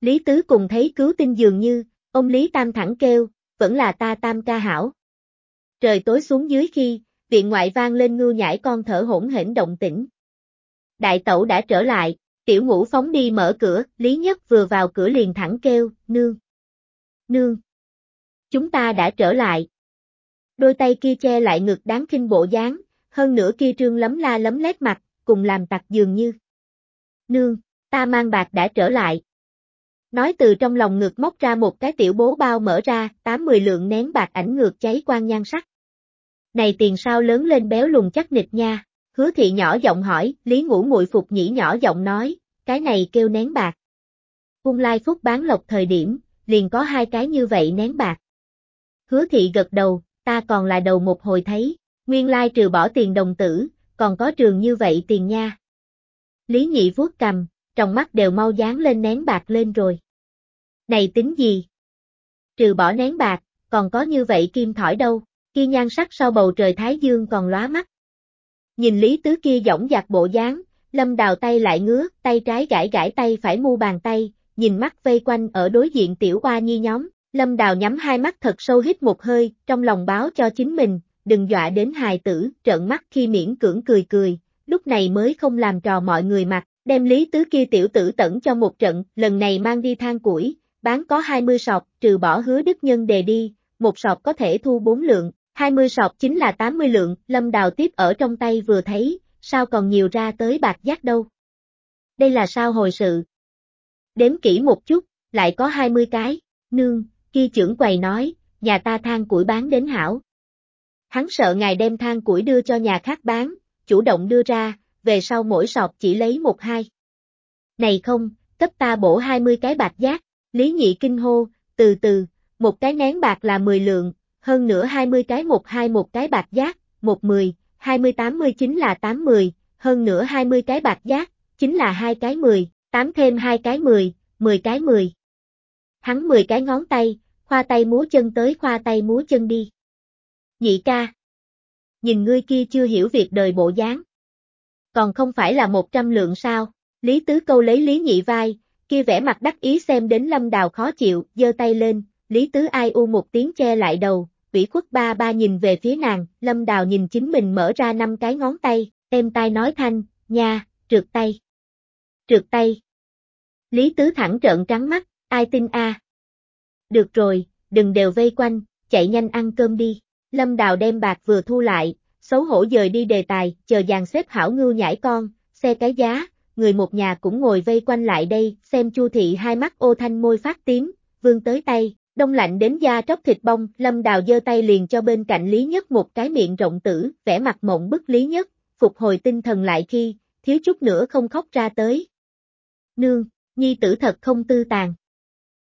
Lý Tứ cùng thấy cứu tinh dường như, ông Lý Tam thẳng kêu, vẫn là ta Tam ca hảo. Trời tối xuống dưới khi, viện ngoại vang lên ngưu nhảy con thở hỗn hển động tĩnh. Đại tẩu đã trở lại, tiểu ngũ phóng đi mở cửa, Lý Nhất vừa vào cửa liền thẳng kêu, nương. Nương. Chúng ta đã trở lại. Đôi tay kia che lại ngực đáng kinh bộ dáng, hơn nữa kia trương lấm la lấm lét mặt, cùng làm tặc dường như. Nương, ta mang bạc đã trở lại. Nói từ trong lòng ngực móc ra một cái tiểu bố bao mở ra, tám mười lượng nén bạc ảnh ngược cháy quang nhan sắc. Này tiền sao lớn lên béo lùn chắc nịch nha, hứa thị nhỏ giọng hỏi, Lý ngũ muội phục nhĩ nhỏ giọng nói, cái này kêu nén bạc. Cung lai phúc bán lộc thời điểm, liền có hai cái như vậy nén bạc. Hứa thị gật đầu, ta còn là đầu một hồi thấy, nguyên lai trừ bỏ tiền đồng tử, còn có trường như vậy tiền nha. Lý nhị vuốt cầm, trong mắt đều mau dán lên nén bạc lên rồi. Này tính gì? Trừ bỏ nén bạc, còn có như vậy kim thỏi đâu, kia nhan sắc sau bầu trời Thái Dương còn lóa mắt. Nhìn Lý Tứ kia dõng dạc bộ dáng, Lâm đào tay lại ngứa, tay trái gãi gãi tay phải mu bàn tay, nhìn mắt vây quanh ở đối diện tiểu hoa nhi nhóm, Lâm đào nhắm hai mắt thật sâu hít một hơi, trong lòng báo cho chính mình, đừng dọa đến hài tử, trợn mắt khi miễn cưỡng cười cười, lúc này mới không làm trò mọi người mặt, đem lý tứ kia tiểu tử tẩn cho một trận, lần này mang đi than củi, bán có 20 sọc, trừ bỏ hứa đức nhân đề đi, một sọc có thể thu 4 lượng, 20 sọc chính là 80 lượng, lâm đào tiếp ở trong tay vừa thấy, sao còn nhiều ra tới bạc giác đâu. Đây là sao hồi sự? Đếm kỹ một chút, lại có 20 cái, nương, kia trưởng quầy nói, nhà ta than củi bán đến hảo. Hắn sợ ngài đem than củi đưa cho nhà khác bán, chủ động đưa ra, về sau mỗi sọt chỉ lấy một hai. Này không, cấp ta bổ 20 cái bạc giác, Lý Nhị kinh hô, từ từ, một cái nén bạc là 10 lượng, hơn nữa 20 cái một hai một cái bạc giác, một 10, 20 80 chính là 80, hơn nữa 20 cái bạc giác, chính là hai cái 10, 8 thêm hai cái 10, 10 cái 10. Hắn 10 cái ngón tay, khoa tay múa chân tới khoa tay múa chân đi. Nhị ca. Nhìn ngươi kia chưa hiểu việc đời bộ dáng. Còn không phải là một trăm lượng sao, Lý Tứ câu lấy Lý Nhị vai, kia vẻ mặt đắc ý xem đến Lâm Đào khó chịu, giơ tay lên, Lý Tứ ai u một tiếng che lại đầu, Vĩ khuất ba ba nhìn về phía nàng, Lâm Đào nhìn chính mình mở ra năm cái ngón tay, em tai nói thanh, nha, trượt tay. Trượt tay. Lý Tứ thẳng trợn trắng mắt, ai tin a? Được rồi, đừng đều vây quanh, chạy nhanh ăn cơm đi. Lâm Đào đem bạc vừa thu lại, xấu hổ dời đi đề tài, chờ dàn xếp hảo ngưu nhảy con, xe cái giá, người một nhà cũng ngồi vây quanh lại đây, xem Chu thị hai mắt ô thanh môi phát tím, vương tới tay, đông lạnh đến da tróc thịt bông, Lâm Đào giơ tay liền cho bên cạnh Lý Nhất một cái miệng rộng tử, vẻ mặt mộng bức Lý Nhất, phục hồi tinh thần lại khi, thiếu chút nữa không khóc ra tới. Nương, nhi tử thật không tư tàn.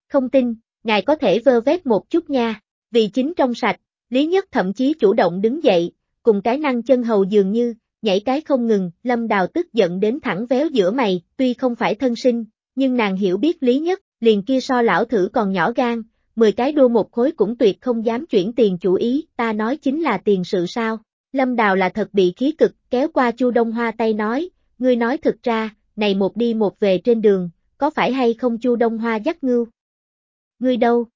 Không tin, ngài có thể vơ vét một chút nha, vì chính trong sạch, Lý Nhất thậm chí chủ động đứng dậy, cùng cái năng chân hầu dường như, nhảy cái không ngừng, Lâm Đào tức giận đến thẳng véo giữa mày, tuy không phải thân sinh, nhưng nàng hiểu biết Lý Nhất, liền kia so lão thử còn nhỏ gan, 10 cái đua một khối cũng tuyệt không dám chuyển tiền chủ ý, ta nói chính là tiền sự sao. Lâm Đào là thật bị khí cực, kéo qua Chu Đông Hoa tay nói, ngươi nói thực ra, này một đi một về trên đường, có phải hay không Chu Đông Hoa dắt ngưu? Ngươi đâu?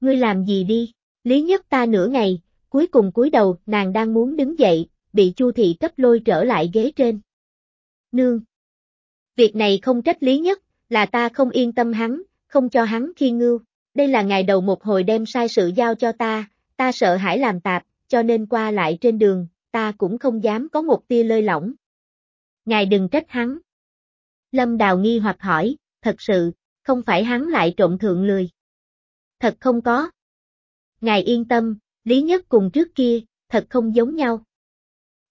Ngươi làm gì đi? Lý nhất ta nửa ngày, cuối cùng cúi đầu, nàng đang muốn đứng dậy, bị Chu thị cấp lôi trở lại ghế trên. Nương! Việc này không trách Lý nhất, là ta không yên tâm hắn, không cho hắn khi ngưu. Đây là ngày đầu một hồi đem sai sự giao cho ta, ta sợ hãi làm tạp, cho nên qua lại trên đường, ta cũng không dám có một tia lơi lỏng. Ngài đừng trách hắn. Lâm Đào nghi hoặc hỏi, thật sự, không phải hắn lại trộm thượng lười. Thật không có. Ngài yên tâm, Lý Nhất cùng trước kia, thật không giống nhau.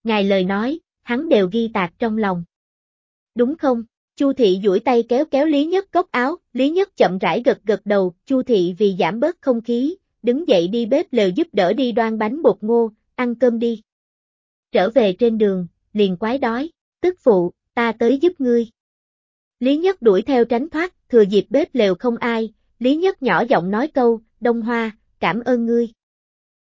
Ngài lời nói, hắn đều ghi tạc trong lòng. Đúng không? Chu thị duỗi tay kéo kéo Lý Nhất cốc áo, Lý Nhất chậm rãi gật gật đầu, Chu thị vì giảm bớt không khí, đứng dậy đi bếp lều giúp đỡ đi đoan bánh bột ngô, ăn cơm đi. Trở về trên đường, liền quái đói, tức phụ, ta tới giúp ngươi. Lý Nhất đuổi theo tránh thoát, thừa dịp bếp lều không ai, Lý Nhất nhỏ giọng nói câu, Đông Hoa, cảm ơn ngươi.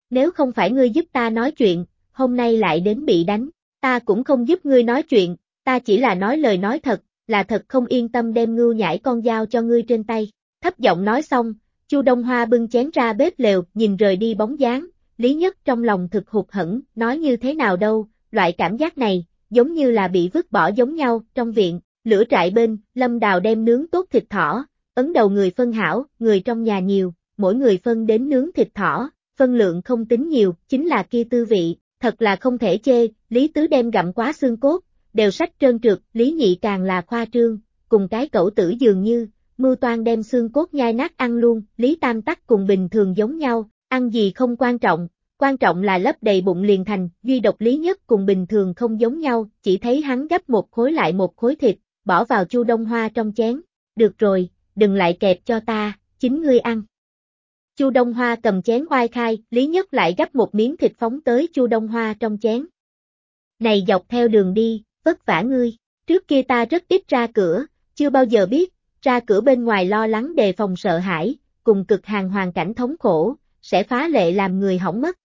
Nếu không phải ngươi giúp ta nói chuyện, hôm nay lại đến bị đánh, ta cũng không giúp ngươi nói chuyện, ta chỉ là nói lời nói thật, là thật không yên tâm đem ngưu nhảy con dao cho ngươi trên tay. Thấp giọng nói xong, Chu Đông Hoa bưng chén ra bếp lều, nhìn rời đi bóng dáng, Lý Nhất trong lòng thực hụt hẫng, nói như thế nào đâu, loại cảm giác này, giống như là bị vứt bỏ giống nhau, trong viện, lửa trại bên, Lâm Đào đem nướng tốt thịt thỏ, ấn đầu người phân hảo, người trong nhà nhiều, mỗi người phân đến nướng thịt thỏ, phân lượng không tính nhiều, chính là kia tư vị, thật là không thể chê, Lý Tứ đem gặm quá xương cốt, đều sách trơn trượt, Lý Nhị càng là khoa trương, cùng cái cẩu tử dường như, mưu toan đem xương cốt nhai nát ăn luôn, Lý Tam Tắc cùng bình thường giống nhau, ăn gì không quan trọng, quan trọng là lấp đầy bụng liền thành, duy độc Lý Nhất cùng bình thường không giống nhau, chỉ thấy hắn gấp một khối lại một khối thịt, bỏ vào chu đông hoa trong chén, được rồi, đừng lại kẹp cho ta, chính ngươi ăn. Chu Đông Hoa cầm chén oai khai, Lý Nhất lại gấp một miếng thịt phóng tới Chu Đông Hoa trong chén. Này dọc theo đường đi, vất vả ngươi, trước kia ta rất ít ra cửa, chưa bao giờ biết, ra cửa bên ngoài lo lắng đề phòng sợ hãi, cùng cực hàng hoàn cảnh thống khổ, sẽ phá lệ làm người hỏng mất.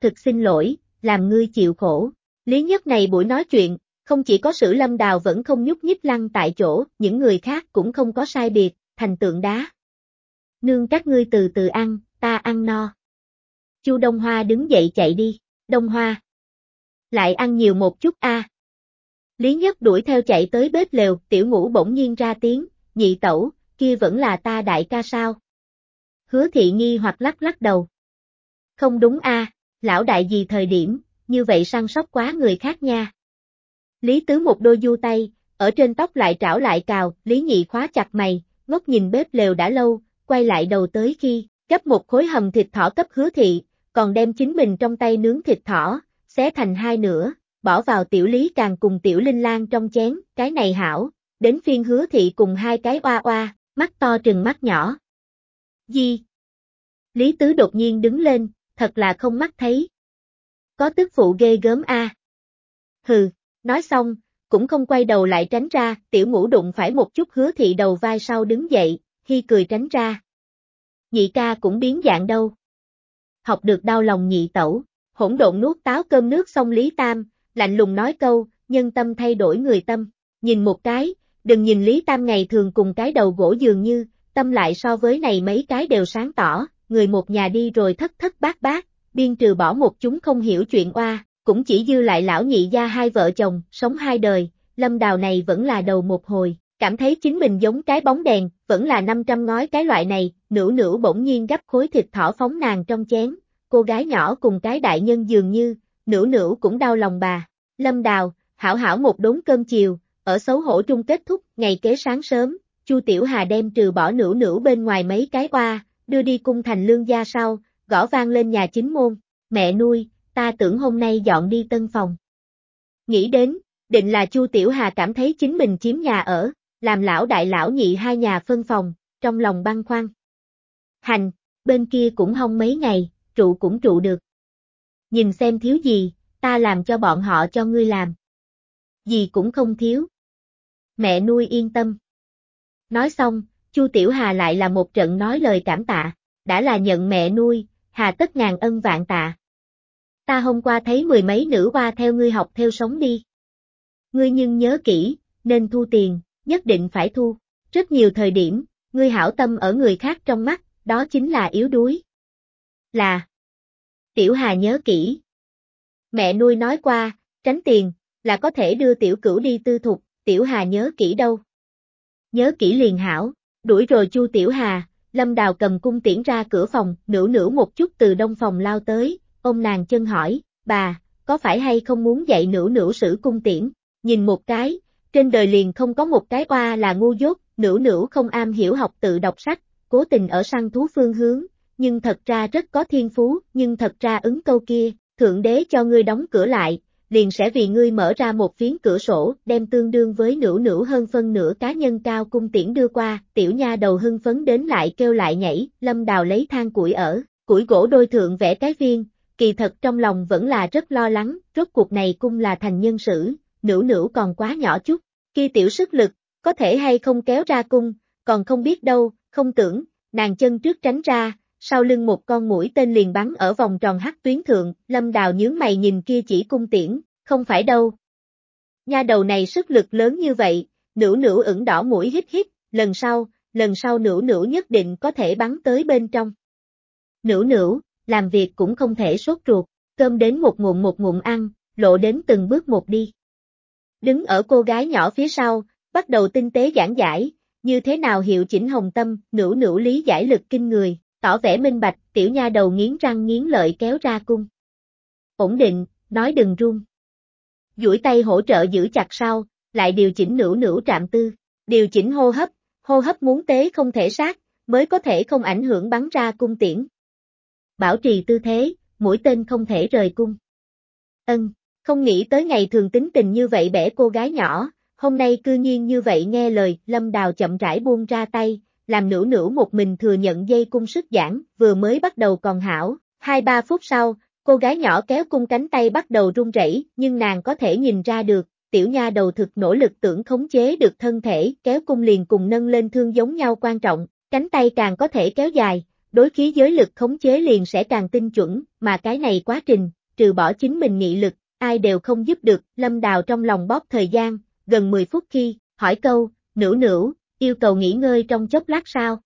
Thực xin lỗi, làm ngươi chịu khổ. Lý Nhất này buổi nói chuyện, không chỉ có sử lâm đào vẫn không nhúc nhích lăng tại chỗ, những người khác cũng không có sai biệt, thành tượng đá. Nương các ngươi từ từ ăn, ta ăn no. Chu Đông Hoa đứng dậy chạy đi, Đông Hoa. Lại ăn nhiều một chút a. Lý Nhất đuổi theo chạy tới bếp lều, tiểu ngũ bỗng nhiên ra tiếng, nhị tẩu, kia vẫn là ta đại ca sao? Hứa thị nghi hoặc lắc lắc đầu. Không đúng a, lão đại gì thời điểm, như vậy săn sóc quá người khác nha. Lý Tứ một đôi du tay, ở trên tóc lại trảo lại cào, Lý Nhị khóa chặt mày, ngốc nhìn bếp lều đã lâu, quay lại đầu tới khi, gấp một khối hầm thịt thỏ cấp hứa thị, còn đem chính mình trong tay nướng thịt thỏ, xé thành hai nửa, bỏ vào tiểu lý càng cùng tiểu linh lan trong chén, cái này hảo, đến phiên hứa thị cùng hai cái oa oa, mắt to trừng mắt nhỏ. Gì? Lý Tứ đột nhiên đứng lên, thật là không mắt thấy. Có tức phụ ghê gớm a. Hừ, nói xong, cũng không quay đầu lại tránh ra, tiểu ngũ đụng phải một chút hứa thị đầu vai sau đứng dậy, Hy cười tránh ra. Nhị ca cũng biến dạng đâu. Học được đau lòng nhị tẩu, hỗn độn nuốt táo cơm nước xong Lý Tam, lạnh lùng nói câu, nhân tâm thay đổi người tâm, nhìn một cái, đừng nhìn Lý Tam ngày thường cùng cái đầu gỗ dường như, tâm lại so với này mấy cái đều sáng tỏ, người một nhà đi rồi thất thất bát bát, biên trừ bỏ một chúng không hiểu chuyện oa, cũng chỉ dư lại lão nhị gia hai vợ chồng, sống hai đời, lâm đào này vẫn là đầu một hồi, cảm thấy chính mình giống cái bóng đèn, vẫn là 500 ngói cái loại này, nữ nữ bỗng nhiên gấp khối thịt thỏ phóng nàng trong chén, cô gái nhỏ cùng cái đại nhân dường như, nữ nữ cũng đau lòng bà. Lâm Đào, hảo hảo một đốn cơm chiều, ở xấu hổ trung kết thúc, ngày kế sáng sớm, Chu Tiểu Hà đem trừ bỏ nữ nữ bên ngoài mấy cái qua đưa đi cung thành lương gia sau, gõ vang lên nhà chính môn, mẹ nuôi, ta tưởng hôm nay dọn đi tân phòng. Nghĩ đến, định là Chu Tiểu Hà cảm thấy chính mình chiếm nhà ở, làm lão đại lão nhị hai nhà phân phòng, trong lòng băng khoăn. Hành, bên kia cũng hông mấy ngày, trụ cũng trụ được. Nhìn xem thiếu gì, ta làm cho bọn họ cho ngươi làm. Gì cũng không thiếu. Mẹ nuôi yên tâm. Nói xong, Chu Tiểu Hà lại là một trận nói lời cảm tạ, đã là nhận mẹ nuôi, hà tất ngàn ân vạn tạ. Ta hôm qua thấy mười mấy nữ hoa theo ngươi học theo sống đi. Ngươi nhưng nhớ kỹ, nên thu tiền, nhất định phải thu. Rất nhiều thời điểm, ngươi hảo tâm ở người khác trong mắt, đó chính là yếu đuối. Là Tiểu Hà nhớ kỹ. Mẹ nuôi nói qua, tránh tiền, là có thể đưa tiểu cửu đi tư thục, Tiểu Hà nhớ kỹ đâu. Nhớ kỹ liền hảo, đuổi rồi Chu Tiểu Hà, Lâm Đào cầm cung tiễn ra cửa phòng, nữ nữ một chút từ đông phòng lao tới, ông nàng chân hỏi, bà, có phải hay không muốn dạy nữ nữ sử cung tiễn, nhìn một cái, trên đời liền không có một cái oa là ngu dốt, nữ nữ không am hiểu học tự đọc sách, cố tình ở săn thú phương hướng, nhưng thật ra rất có thiên phú, nhưng thật ra ứng câu kia, thượng đế cho ngươi đóng cửa lại, liền sẽ vì ngươi mở ra một phiến cửa sổ, đem tương đương với nữ nữ hơn phân nửa cá nhân cao cung tiễn đưa qua, tiểu nha đầu hưng phấn đến lại kêu lại nhảy, lâm đào lấy than củi ở, củi gỗ đôi thượng vẽ cái viên, kỳ thật trong lòng vẫn là rất lo lắng, rốt cuộc này cung là thành nhân sử, nữ nữ còn quá nhỏ chút, kia tiểu sức lực, có thể hay không kéo ra cung, còn không biết đâu, không tưởng, nàng chân trước tránh ra, sau lưng một con mũi tên liền bắn ở vòng tròn hắc tuyến thượng, lâm đào nhướng mày nhìn kia chỉ cung tiễn, không phải đâu. Nha đầu này sức lực lớn như vậy, nữ nữ ửng đỏ mũi hít hít, lần sau, lần sau nữ nữ nhất định có thể bắn tới bên trong. nữ nữ làm việc cũng không thể sốt ruột, cơm đến một ngụm một ngụm ăn, lộ đến từng bước một đi. Đứng ở cô gái nhỏ phía sau, bắt đầu tinh tế giảng giải, như thế nào hiệu chỉnh hồng tâm, nữ nữ lý giải lực kinh người, tỏ vẻ minh bạch, tiểu nha đầu nghiến răng nghiến lợi kéo ra cung. Ổn định, nói đừng run. duỗi tay hỗ trợ giữ chặt sau, lại điều chỉnh nữ nữ trạm tư, điều chỉnh hô hấp, hô hấp muốn tế không thể sát, mới có thể không ảnh hưởng bắn ra cung tiễn. Bảo trì tư thế, mũi tên không thể rời cung. Ân, không nghĩ tới ngày thường tính tình như vậy bẻ cô gái nhỏ, hôm nay cư nhiên như vậy nghe lời, lâm đào chậm rãi buông ra tay, làm nửa nửa một mình thừa nhận dây cung sức giãn, vừa mới bắt đầu còn hảo, hai ba phút sau, cô gái nhỏ kéo cung cánh tay bắt đầu run rẩy, nhưng nàng có thể nhìn ra được, tiểu nha đầu thực nỗ lực tưởng khống chế được thân thể, kéo cung liền cùng nâng lên thương giống nhau quan trọng, cánh tay càng có thể kéo dài, đối khí giới lực khống chế liền sẽ càng tinh chuẩn, mà cái này quá trình, trừ bỏ chính mình nghị lực, ai đều không giúp được, lâm đào trong lòng bóp thời gian, gần 10 phút khi, hỏi câu, nữ nữ yêu cầu nghỉ ngơi trong chốc lát sao?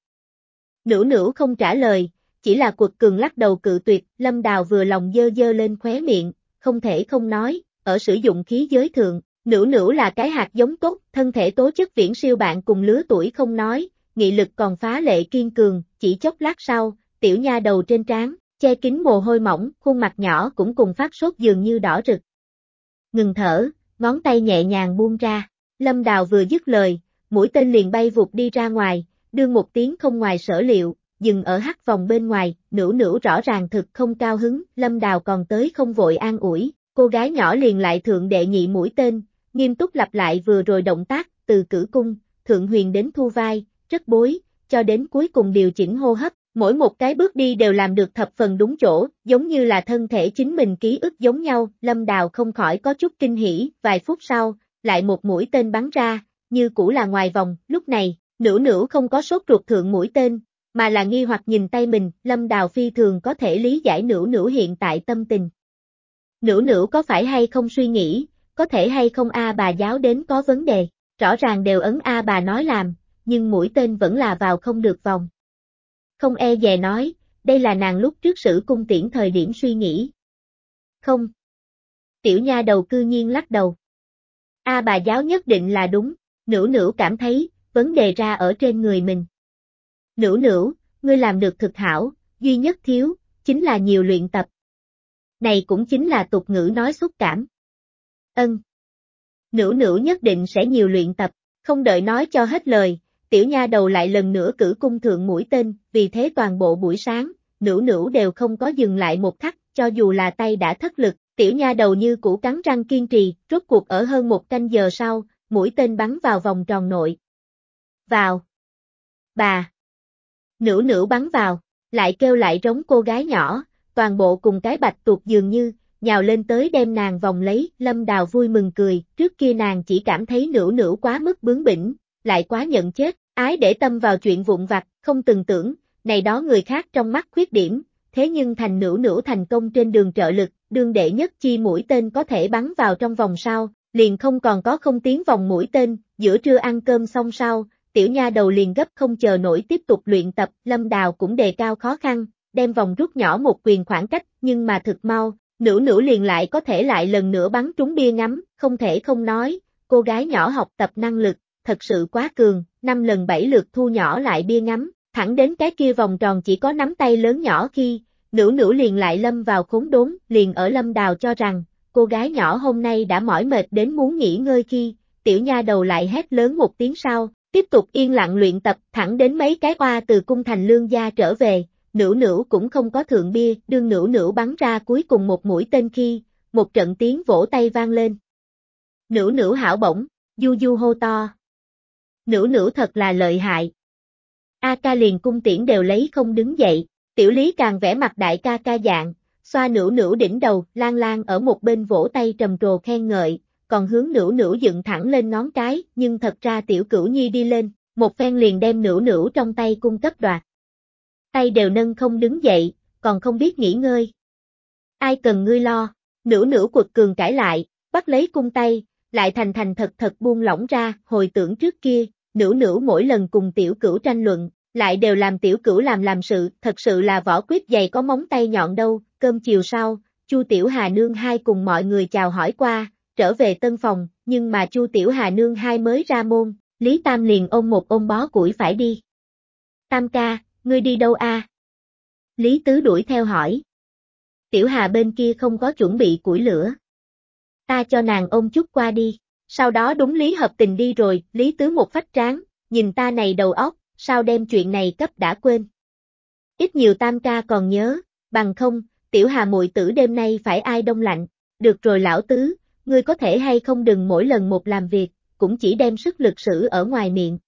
Nữ nữ không trả lời, chỉ là cuộc cường lắc đầu cự tuyệt, lâm đào vừa lòng dơ dơ lên khóe miệng, không thể không nói, ở sử dụng khí giới thượng, nữ nữ là cái hạt giống tốt, thân thể tố chất viễn siêu bạn cùng lứa tuổi không nói, nghị lực còn phá lệ kiên cường, chỉ chốc lát sau, tiểu nha đầu trên trán, che kín mồ hôi mỏng, khuôn mặt nhỏ cũng cùng phát sốt dường như đỏ rực. Ngừng thở, ngón tay nhẹ nhàng buông ra, lâm đào vừa dứt lời, mũi tên liền bay vụt đi ra ngoài, đương một tiếng không ngoài sở liệu, dừng ở hắc vòng bên ngoài, nữu nữu rõ ràng thực không cao hứng, lâm đào còn tới không vội an ủi, cô gái nhỏ liền lại thượng đệ nhị mũi tên, nghiêm túc lặp lại vừa rồi động tác, từ cử cung, thượng huyền đến thu vai, rất bối, cho đến cuối cùng điều chỉnh hô hấp, mỗi một cái bước đi đều làm được thập phần đúng chỗ, giống như là thân thể chính mình ký ức giống nhau, lâm đào không khỏi có chút kinh hỉ, vài phút sau, lại một mũi tên bắn ra, như cũ là ngoài vòng, lúc này, nữ nữ không có sốt ruột thượng mũi tên, mà là nghi hoặc nhìn tay mình, lâm đào phi thường có thể lý giải nữ nữ hiện tại tâm tình. Nữ nữ có phải hay không suy nghĩ, có thể hay không A bà giáo đến có vấn đề, rõ ràng đều ấn A bà nói làm, nhưng mũi tên vẫn là vào không được vòng. Không e dè nói, đây là nàng lúc trước sử cung tiễn thời điểm suy nghĩ. Không. Tiểu nha đầu cư nhiên lắc đầu. A bà giáo nhất định là đúng, nữu nữu cảm thấy, vấn đề ra ở trên người mình. Nữu nữu, ngươi làm được thực hảo, duy nhất thiếu, chính là nhiều luyện tập. Này cũng chính là tục ngữ nói xúc cảm. Ân. Nữu nữu nhất định sẽ nhiều luyện tập, không đợi nói cho hết lời, tiểu nha đầu lại lần nữa cử cung thượng mũi tên, vì thế toàn bộ buổi sáng, nữ nữ đều không có dừng lại một khắc, cho dù là tay đã thất lực, tiểu nha đầu như củ cắn răng kiên trì, rốt cuộc ở hơn một canh giờ sau, mũi tên bắn vào vòng tròn nội. Vào. Bà. nữ nữ bắn vào, lại kêu lại rống cô gái nhỏ, toàn bộ cùng cái bạch tuột dường như, nhào lên tới đem nàng vòng lấy, lâm đào vui mừng cười, trước kia nàng chỉ cảm thấy nữ nữ quá mức bướng bỉnh, lại quá nhận chết, ái để tâm vào chuyện vụn vặt, không từng tưởng, này đó người khác trong mắt khuyết điểm, thế nhưng thành nữ nữ thành công trên đường trợ lực, đương đệ nhất chi mũi tên có thể bắn vào trong vòng sau, liền không còn có không tiếng vòng mũi tên, giữa trưa ăn cơm xong sau, tiểu nha đầu liền gấp không chờ nổi tiếp tục luyện tập, lâm đào cũng đề cao khó khăn, đem vòng rút nhỏ một quyền khoảng cách, nhưng mà thực mau, nữ nữ liền lại có thể lại lần nữa bắn trúng bia ngắm, không thể không nói, cô gái nhỏ học tập năng lực, thật sự quá cường, năm lần bảy lượt thu nhỏ lại bia ngắm, thẳng đến cái kia vòng tròn chỉ có nắm tay lớn nhỏ khi, nữ nữ liền lại lâm vào khốn đốn, liền ở lâm đào cho rằng, cô gái nhỏ hôm nay đã mỏi mệt đến muốn nghỉ ngơi khi, tiểu nha đầu lại hét lớn một tiếng sau, tiếp tục yên lặng luyện tập thẳng đến mấy cái oa từ cung thành lương gia trở về, nữ nữ cũng không có thượng bia, đương nữ nữ bắn ra cuối cùng một mũi tên khi, một trận tiếng vỗ tay vang lên. nữ nữ hảo bổng, du du hô to nữ nữ thật là lợi hại. A ca liền cung tiễn đều lấy không đứng dậy, tiểu lý càng vẽ mặt đại ca ca dạng, xoa nữ nữ đỉnh đầu, lan lan ở một bên vỗ tay trầm trồ khen ngợi, còn hướng nữ nữ dựng thẳng lên ngón cái, nhưng thật ra tiểu cửu nhi đi lên, một phen liền đem nữ nữ trong tay cung cấp đoạt. Tay đều nâng không đứng dậy, còn không biết nghỉ ngơi. Ai cần ngươi lo, nữ nữ quật cường cãi lại, bắt lấy cung tay, lại thành thành thật thật buông lỏng ra, hồi tưởng trước kia, nữ nữ mỗi lần cùng tiểu cửu tranh luận, lại đều làm tiểu cửu làm làm sự, thật sự là võ quyết dày có móng tay nhọn đâu, cơm chiều sau, Chu Tiểu Hà Nương hai cùng mọi người chào hỏi qua, trở về tân phòng, nhưng mà Chu Tiểu Hà Nương hai mới ra môn, Lý Tam liền ôm một ôm bó củi phải đi. Tam ca, ngươi đi đâu a? Lý Tứ đuổi theo hỏi. Tiểu Hà bên kia không có chuẩn bị củi lửa. Ta cho nàng ôm chút qua đi, sau đó đúng Lý hợp tình đi rồi, Lý Tứ một phách tráng, nhìn ta này đầu óc, sao đem chuyện này cấp đã quên. Ít nhiều tam ca còn nhớ, bằng không, tiểu hà muội tử đêm nay phải ai đông lạnh, được rồi lão tứ, ngươi có thể hay không đừng mỗi lần một làm việc, cũng chỉ đem sức lực sử ở ngoài miệng.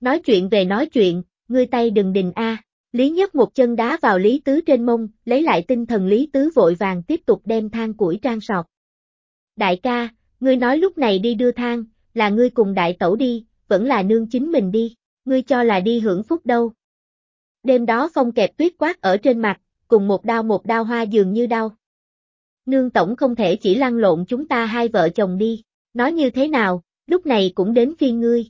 Nói chuyện về nói chuyện, ngươi tay đừng đình a. Lý Nhất một chân đá vào Lý Tứ trên mông, lấy lại tinh thần Lý Tứ vội vàng tiếp tục đem than củi trang sọt. Đại ca, ngươi nói lúc này đi đưa thang, là ngươi cùng đại tẩu đi, vẫn là nương chính mình đi, ngươi cho là đi hưởng phúc đâu. Đêm đó phong kẹp tuyết quát ở trên mặt, cùng một đao một đao hoa dường như đau. Nương tổng không thể chỉ lăn lộn chúng ta hai vợ chồng đi, nói như thế nào, lúc này cũng đến phiên ngươi.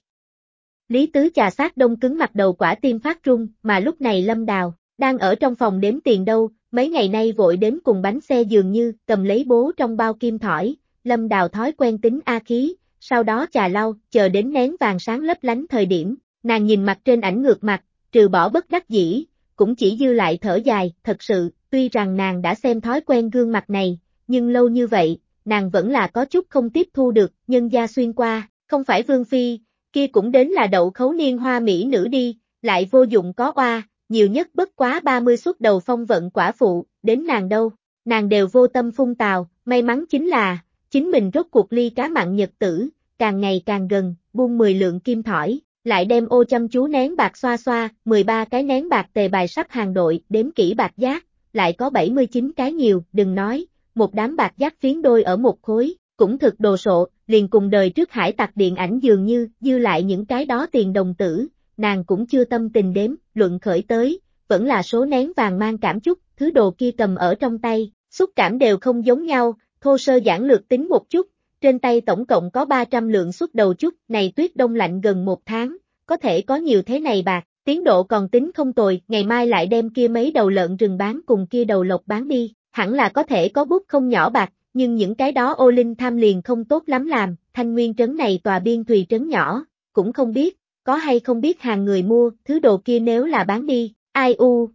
Lý Tứ trà sát đông cứng mặt đầu quả tim phát run, mà lúc này Lâm Đào, đang ở trong phòng đếm tiền đâu, mấy ngày nay vội đến cùng bánh xe dường như, cầm lấy bố trong bao kim thỏi, Lâm Đào thói quen tính A khí, sau đó chà lau, chờ đến nén vàng sáng lấp lánh thời điểm, nàng nhìn mặt trên ảnh ngược mặt, trừ bỏ bất đắc dĩ, cũng chỉ dư lại thở dài, thật sự, tuy rằng nàng đã xem thói quen gương mặt này, nhưng lâu như vậy, nàng vẫn là có chút không tiếp thu được, nhân gia xuyên qua, không phải Vương Phi, kia cũng đến là đậu khấu niên hoa mỹ nữ đi, lại vô dụng có oa, nhiều nhất bất quá 30 suất đầu phong vận quả phụ, đến nàng đâu, nàng đều vô tâm phung tào, may mắn chính là, chính mình rốt cuộc ly cá mặn nhật tử, càng ngày càng gần, buông 10 lượng kim thỏi, lại đem ô chăm chú nén bạc xoa xoa, 13 cái nén bạc tề bài sắp hàng đội, đếm kỹ bạc giác, lại có 79 cái nhiều, đừng nói, một đám bạc giác phiến đôi ở một khối, cũng thực đồ sộ, liền cùng đời trước hải tặc điện ảnh dường như, dư lại những cái đó tiền đồng tử, nàng cũng chưa tâm tình đếm, luận khởi tới, vẫn là số nén vàng mang cảm chút, thứ đồ kia cầm ở trong tay, xúc cảm đều không giống nhau, thô sơ giản lược tính một chút, trên tay tổng cộng có 300 lượng xuất đầu chút, này tuyết đông lạnh gần một tháng, có thể có nhiều thế này bạc, tiến độ còn tính không tồi, ngày mai lại đem kia mấy đầu lợn rừng bán cùng kia đầu lộc bán đi, hẳn là có thể có bút không nhỏ bạc, nhưng những cái đó ô linh tham liền không tốt lắm làm, thanh nguyên trấn này tòa biên thùy trấn nhỏ, cũng không biết, có hay không biết hàng người mua, thứ đồ kia nếu là bán đi, ai u.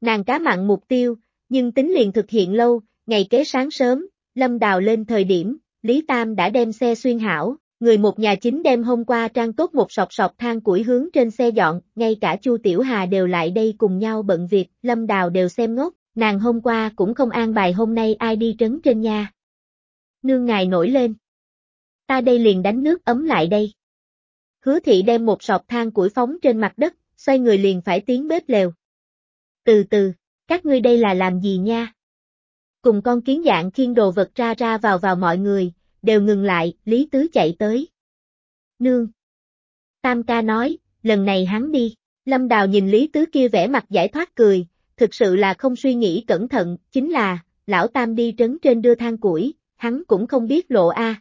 Nàng cá mặn mục tiêu, nhưng tính liền thực hiện lâu, ngày kế sáng sớm, lâm đào lên thời điểm, Lý Tam đã đem xe xuyên hảo, người một nhà chính đem hôm qua trang tốt một sọc sọc than củi hướng trên xe dọn, ngay cả Chu Tiểu Hà đều lại đây cùng nhau bận việc, Lâm Đào đều xem ngốc, nàng hôm qua cũng không an bài hôm nay ai đi trấn trên nha. Nương ngài nổi lên. Ta đây liền đánh nước ấm lại đây. Hứa thị đem một sọt than củi phóng trên mặt đất, xoay người liền phải tiến bếp lều. Từ từ, các ngươi đây là làm gì nha? Cùng con kiến dạng khiên đồ vật ra ra vào vào mọi người, đều ngừng lại, Lý Tứ chạy tới. Nương. Tam ca nói, lần này hắn đi. Lâm Đào nhìn Lý Tứ kia vẻ mặt giải thoát cười, thực sự là không suy nghĩ cẩn thận, chính là, lão Tam đi trấn trên đưa than củi, hắn cũng không biết lộ a.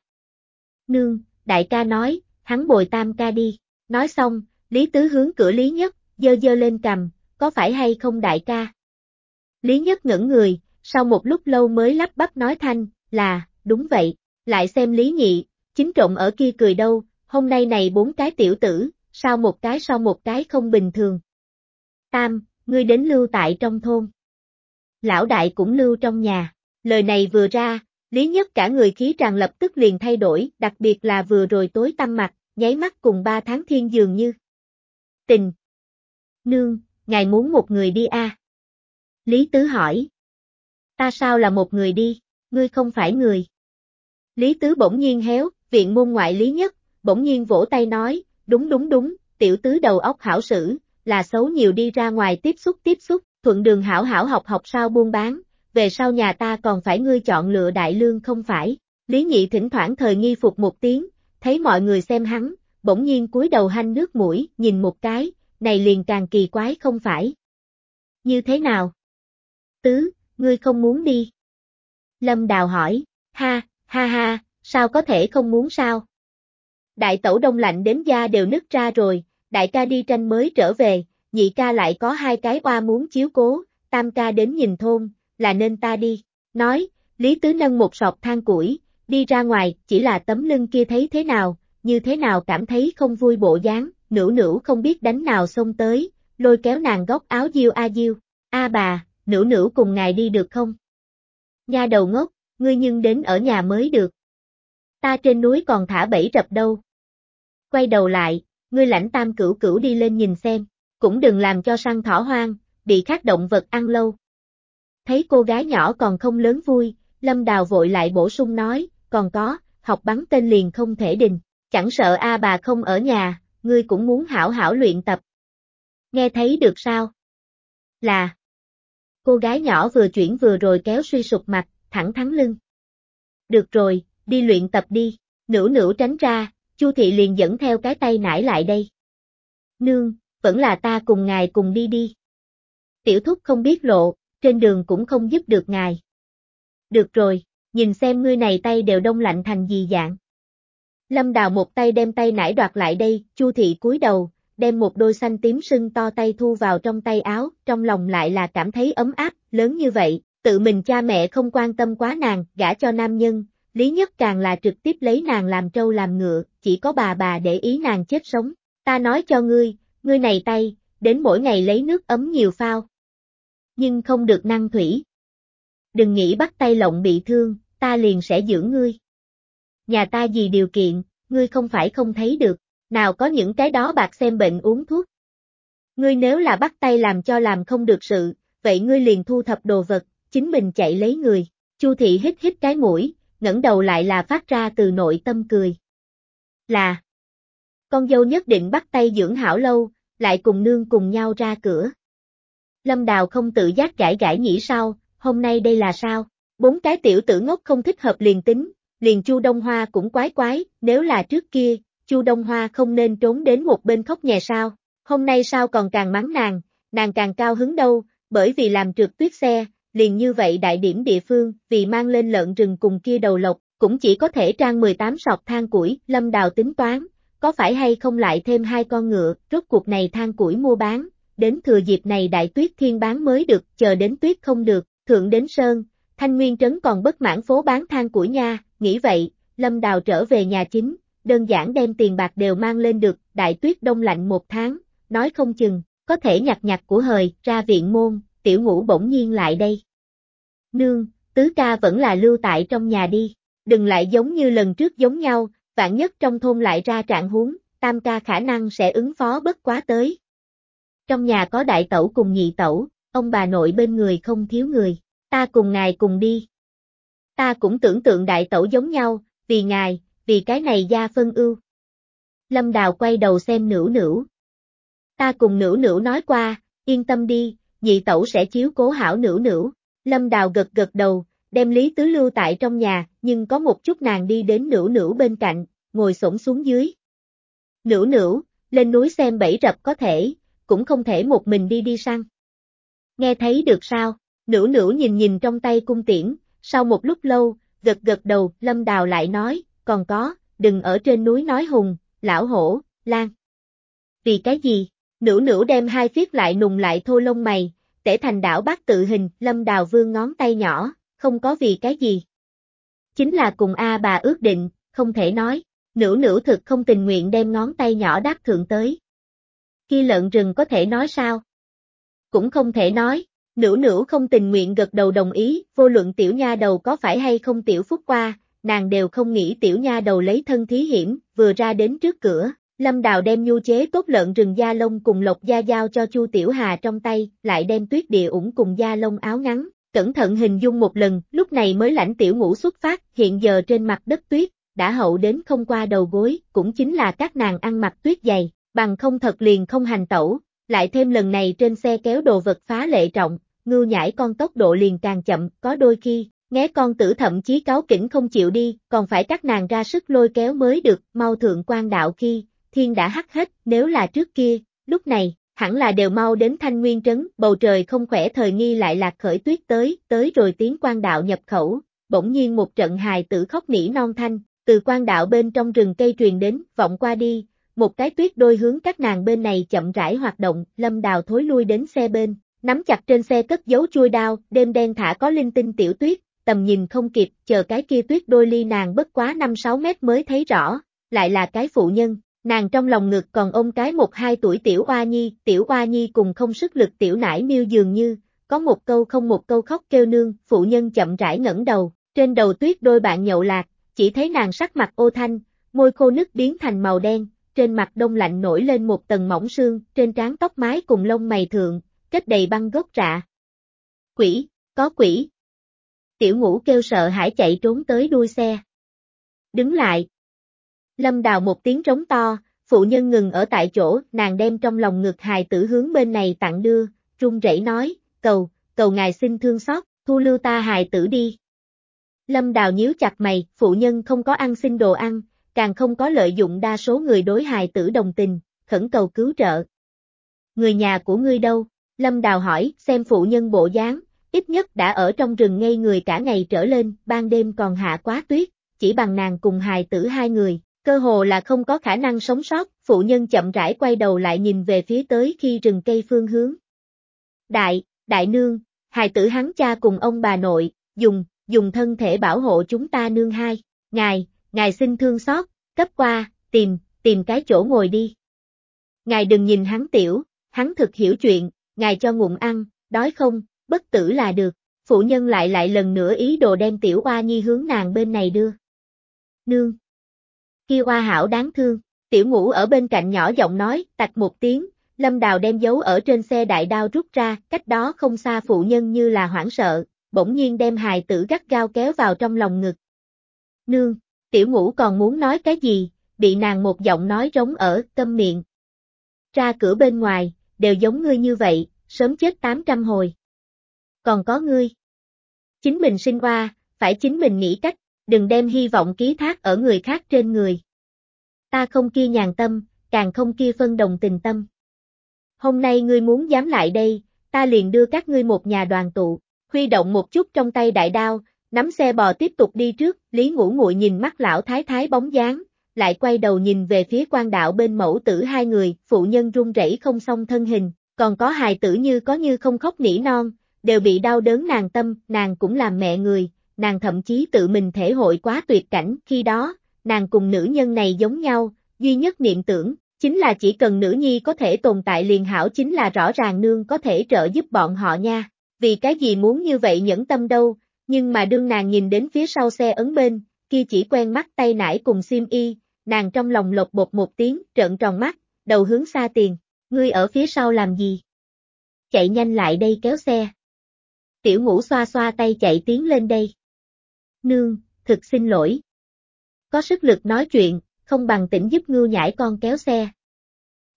Nương, đại ca nói, hắn bồi Tam ca đi. Nói xong, Lý Tứ hướng cửa Lý Nhất, dơ dơ lên cầm, có phải hay không đại ca? Lý Nhất ngẩn người, sau một lúc lâu mới lắp bắp nói thanh, là, đúng vậy, lại xem Lý Nhị, chính trộn ở kia cười đâu, hôm nay này bốn cái tiểu tử, sao một cái sau một cái không bình thường. Tam, ngươi đến lưu tại trong thôn. Lão đại cũng lưu trong nhà, lời này vừa ra, Lý Nhất cả người khí tràn lập tức liền thay đổi, đặc biệt là vừa rồi tối tăm mặt, nháy mắt cùng ba tháng thiên dường như. Tình. Nương, ngài muốn một người đi a Lý Tứ hỏi. Ta sao là một người đi, ngươi không phải người. Lý Tứ bỗng nhiên héo, viện môn ngoại Lý Nhất, bỗng nhiên vỗ tay nói, đúng đúng đúng, tiểu tứ đầu óc hảo sử, là xấu nhiều đi ra ngoài tiếp xúc tiếp xúc, thuận đường hảo hảo học học sao buôn bán, về sau nhà ta còn phải ngươi chọn lựa đại lương không phải. Lý Nhị thỉnh thoảng thời nghi phục một tiếng, thấy mọi người xem hắn, bỗng nhiên cúi đầu hanh nước mũi, nhìn một cái, này liền càng kỳ quái không phải. Như thế nào? Tứ, ngươi không muốn đi. Lâm Đào hỏi, ha, ha ha, sao có thể không muốn sao? Đại tẩu đông lạnh đến da đều nứt ra rồi, đại ca đi tranh mới trở về, nhị ca lại có hai cái oa muốn chiếu cố, tam ca đến nhìn thôn, là nên ta đi. Nói, Lý Tứ nâng một sọt than củi, đi ra ngoài, chỉ là tấm lưng kia thấy thế nào, như thế nào cảm thấy không vui bộ dáng, nữu nữu không biết đánh nào xông tới, lôi kéo nàng góc áo diêu a diêu, a bà, nữ nữ cùng ngài đi được không? Nha đầu ngốc, ngươi nhưng đến ở nhà mới được. Ta trên núi còn thả bẫy rập đâu. Quay đầu lại, ngươi lãnh tam cửu cửu đi lên nhìn xem, cũng đừng làm cho săn thỏ hoang, bị khác động vật ăn lâu. Thấy cô gái nhỏ còn không lớn vui, Lâm Đào vội lại bổ sung nói, còn có, học bắn tên liền không thể đình, chẳng sợ A bà không ở nhà, ngươi cũng muốn hảo hảo luyện tập. Nghe thấy được sao? Là. Cô gái nhỏ vừa chuyển vừa rồi kéo suy sụp mặt, thẳng thắn lưng. Được rồi, đi luyện tập đi, nữ nữ tránh ra, Chu thị liền dẫn theo cái tay nải lại đây. Nương, vẫn là ta cùng ngài cùng đi đi. Tiểu thúc không biết lộ, trên đường cũng không giúp được ngài. Được rồi, nhìn xem ngươi này tay đều đông lạnh thành gì dạng. Lâm Đào một tay đem tay nải đoạt lại đây, Chu thị cúi đầu, đem một đôi xanh tím sưng to tay thu vào trong tay áo, trong lòng lại là cảm thấy ấm áp, lớn như vậy, tự mình cha mẹ không quan tâm quá nàng, gả cho nam nhân, Lý Nhất càng là trực tiếp lấy nàng làm trâu làm ngựa, chỉ có bà bà để ý nàng chết sống. Ta nói cho ngươi, ngươi này tay, đến mỗi ngày lấy nước ấm nhiều phao. Nhưng không được năng thủy. Đừng nghĩ bắt tay lộng bị thương, ta liền sẽ dưỡng ngươi. Nhà ta gì điều kiện, ngươi không phải không thấy được, nào có những cái đó bạc xem bệnh uống thuốc. Ngươi nếu là bắt tay làm cho làm không được sự, vậy ngươi liền thu thập đồ vật, chính mình chạy lấy người. Chu thị hít hít cái mũi, ngẩng đầu lại là phát ra từ nội tâm cười. Là, con dâu nhất định bắt tay dưỡng hảo lâu, lại cùng nương cùng nhau ra cửa. Lâm Đào không tự giác gãi gãi nghĩ sao, hôm nay đây là sao? Bốn cái tiểu tử ngốc không thích hợp liền tính, liền Chu Đông Hoa cũng quái quái, nếu là trước kia, Chu Đông Hoa không nên trốn đến một bên khóc nhè sao? Hôm nay sao còn càng mắng nàng, nàng càng cao hứng đâu, bởi vì làm trượt tuyết xe, liền như vậy đại điểm địa phương, vì mang lên lợn rừng cùng kia đầu lộc, cũng chỉ có thể trang 18 sọt than củi, lâm đào tính toán, có phải hay không lại thêm hai con ngựa, rốt cuộc này than củi mua bán, đến thừa dịp này đại tuyết thiên bán mới được, chờ đến tuyết không được, thượng đến sơn, thanh nguyên trấn còn bất mãn phố bán than củi nha, nghĩ vậy, lâm đào trở về nhà chính, đơn giản đem tiền bạc đều mang lên được, đại tuyết đông lạnh một tháng, nói không chừng, có thể nhặt nhặt của hời, ra viện môn, tiểu ngũ bỗng nhiên lại đây. Nương, tứ ca vẫn là lưu tại trong nhà đi, đừng lại giống như lần trước giống nhau, vạn nhất trong thôn lại ra trạng huống, tam ca khả năng sẽ ứng phó bất quá tới. Trong nhà có đại tẩu cùng nhị tẩu, ông bà nội bên người không thiếu người, ta cùng ngài cùng đi. Ta cũng tưởng tượng đại tẩu giống nhau, vì ngài, vì cái này gia phân ưu. Lâm Đào quay đầu xem nữ nữ. Ta cùng nữ nữ nói qua, yên tâm đi, nhị tẩu sẽ chiếu cố hảo nữ nữ. Lâm Đào gật gật đầu, đem Lý Tứ lưu tại trong nhà, nhưng có một chút nàng đi đến nữ nữ bên cạnh, ngồi xổm xuống dưới. Nữ nữ, lên núi xem bẫy rập có thể, cũng không thể một mình đi đi săn. Nghe thấy được sao? Nữ nữ nhìn nhìn trong tay cung tiễn, sau một lúc lâu, gật gật đầu, Lâm Đào lại nói, còn có, đừng ở trên núi nói hùng, lão hổ, lan. Vì cái gì? Nữ nữ đem hai phiết lại nùng lại thô lông mày, tể thành đảo bác tự hình, lâm đào vương ngón tay nhỏ, không có vì cái gì. Chính là cùng A bà ước định, không thể nói, nữ nữ thực không tình nguyện đem ngón tay nhỏ đáp thượng tới. Khi lợn rừng có thể nói sao? Cũng không thể nói, nữ nữ không tình nguyện gật đầu đồng ý, vô luận tiểu nha đầu có phải hay không tiểu phúc qua, nàng đều không nghĩ tiểu nha đầu lấy thân thí hiểm, vừa ra đến trước cửa, Lâm Đào đem nhu chế cốt lợn rừng da lông cùng lộc da giao cho Chu Tiểu Hà trong tay, lại đem tuyết địa ủng cùng da lông áo ngắn, cẩn thận hình dung một lần, lúc này mới lãnh tiểu ngũ xuất phát, hiện giờ trên mặt đất tuyết, đã hậu đến không qua đầu gối, cũng chính là các nàng ăn mặc tuyết dày, bằng không thật liền không hành tẩu, lại thêm lần này trên xe kéo đồ vật phá lệ trọng, ngưu nhảy con tốc độ liền càng chậm, có đôi khi, nghe con tử thậm chí cáo kỉnh không chịu đi, còn phải các nàng ra sức lôi kéo mới được, mau thượng quan đạo khi, thiên đã hắt hết, nếu là trước kia, lúc này, hẳn là đều mau đến thanh nguyên trấn, bầu trời không khỏe thời nghi lại lạc khởi tuyết tới, tới rồi tiếng quan đạo nhập khẩu, bỗng nhiên một trận hài tử khóc nỉ non thanh, từ quan đạo bên trong rừng cây truyền đến, vọng qua đi, một cái tuyết đôi hướng các nàng bên này chậm rãi hoạt động, lâm đào thối lui đến xe bên, nắm chặt trên xe cất dấu chui đao, đêm đen thả có linh tinh tiểu tuyết, tầm nhìn không kịp, chờ cái kia tuyết đôi ly nàng bất quá 5-6 mét mới thấy rõ, lại là cái phụ nhân, Nàng trong lòng ngực còn ôm cái một hai tuổi tiểu oa nhi, tiểu oa nhi cùng không sức lực tiểu nải miêu dường như, có một câu không một câu khóc kêu nương, phụ nhân chậm rãi ngẩng đầu, trên đầu tuyết đôi bạn nhậu lạc, chỉ thấy nàng sắc mặt ô thanh, môi khô nứt biến thành màu đen, trên mặt đông lạnh nổi lên một tầng mỏng sương, trên trán tóc mái cùng lông mày thượng, kết đầy băng gốc rạ. Quỷ, có quỷ. Tiểu ngũ kêu sợ hãi chạy trốn tới đuôi xe. Đứng lại. Lâm đào một tiếng trống to, phụ nhân ngừng ở tại chỗ, nàng đem trong lòng ngực hài tử hướng bên này tặng đưa, run rẩy nói, cầu, cầu ngài xin thương xót, thu lưu ta hài tử đi. Lâm đào nhíu chặt mày, phụ nhân không có ăn xin đồ ăn, càng không có lợi dụng đa số người đối hài tử đồng tình, khẩn cầu cứu trợ. Người nhà của ngươi đâu? Lâm Đào hỏi, xem phụ nhân bộ dáng, ít nhất đã ở trong rừng ngây người cả ngày trở lên, ban đêm còn hạ quá tuyết, chỉ bằng nàng cùng hài tử hai người, cơ hồ là không có khả năng sống sót, phụ nhân chậm rãi quay đầu lại nhìn về phía tới khi rừng cây phương hướng. Đại, đại nương, hài tử hắn cha cùng ông bà nội, dùng, dùng thân thể bảo hộ chúng ta nương hai, ngài, ngài xin thương xót, cấp qua, tìm, tìm cái chỗ ngồi đi. Ngài đừng nhìn hắn tiểu, hắn thực hiểu chuyện, ngài cho ngụm ăn, đói không, bất tử là được, phụ nhân lại lại lần nữa ý đồ đem tiểu oa nhi hướng nàng bên này đưa. Nương! Kia oa hảo đáng thương, tiểu ngũ ở bên cạnh nhỏ giọng nói, tạch một tiếng, lâm đào đem dấu ở trên xe đại đao rút ra, cách đó không xa phụ nhân như là hoảng sợ, bỗng nhiên đem hài tử gắt gao kéo vào trong lòng ngực. Nương! Tiểu ngũ còn muốn nói cái gì, bị nàng một giọng nói trống ở, tâm miệng. Ra cửa bên ngoài, đều giống ngươi như vậy, sớm chết 800 hồi. Còn có ngươi. Chính mình sinh qua, phải chính mình nghĩ cách, đừng đem hy vọng ký thác ở người khác trên người. Ta không kia nhàn tâm, càng không kia phân đồng tình tâm. Hôm nay ngươi muốn dám lại đây, ta liền đưa các ngươi một nhà đoàn tụ, huy động một chút trong tay đại đao, nắm xe bò tiếp tục đi trước, Lý Ngũ Ngụy nhìn mắt lão thái thái bóng dáng, lại quay đầu nhìn về phía quan đạo bên mẫu tử hai người, phụ nhân run rẩy không xong thân hình, còn có hài tử như có như không khóc nỉ non, đều bị đau đớn nàng tâm, nàng cũng làm mẹ người, nàng thậm chí tự mình thể hội quá tuyệt cảnh, khi đó, nàng cùng nữ nhân này giống nhau, duy nhất niệm tưởng, chính là chỉ cần nữ nhi có thể tồn tại liền hảo chính là rõ ràng nương có thể trợ giúp bọn họ nha, vì cái gì muốn như vậy nhẫn tâm đâu, nhưng mà đương nàng nhìn đến phía sau xe ấn bên, kia chỉ quen mắt tay nải cùng sim y, nàng trong lòng lột bột một tiếng, trợn tròn mắt, đầu hướng xa tiền, ngươi ở phía sau làm gì? Chạy nhanh lại đây kéo xe. Tiểu ngũ xoa xoa tay chạy tiến lên đây. Nương, thực xin lỗi. Có sức lực nói chuyện, không bằng tỉnh giúp ngưu nhãi con kéo xe.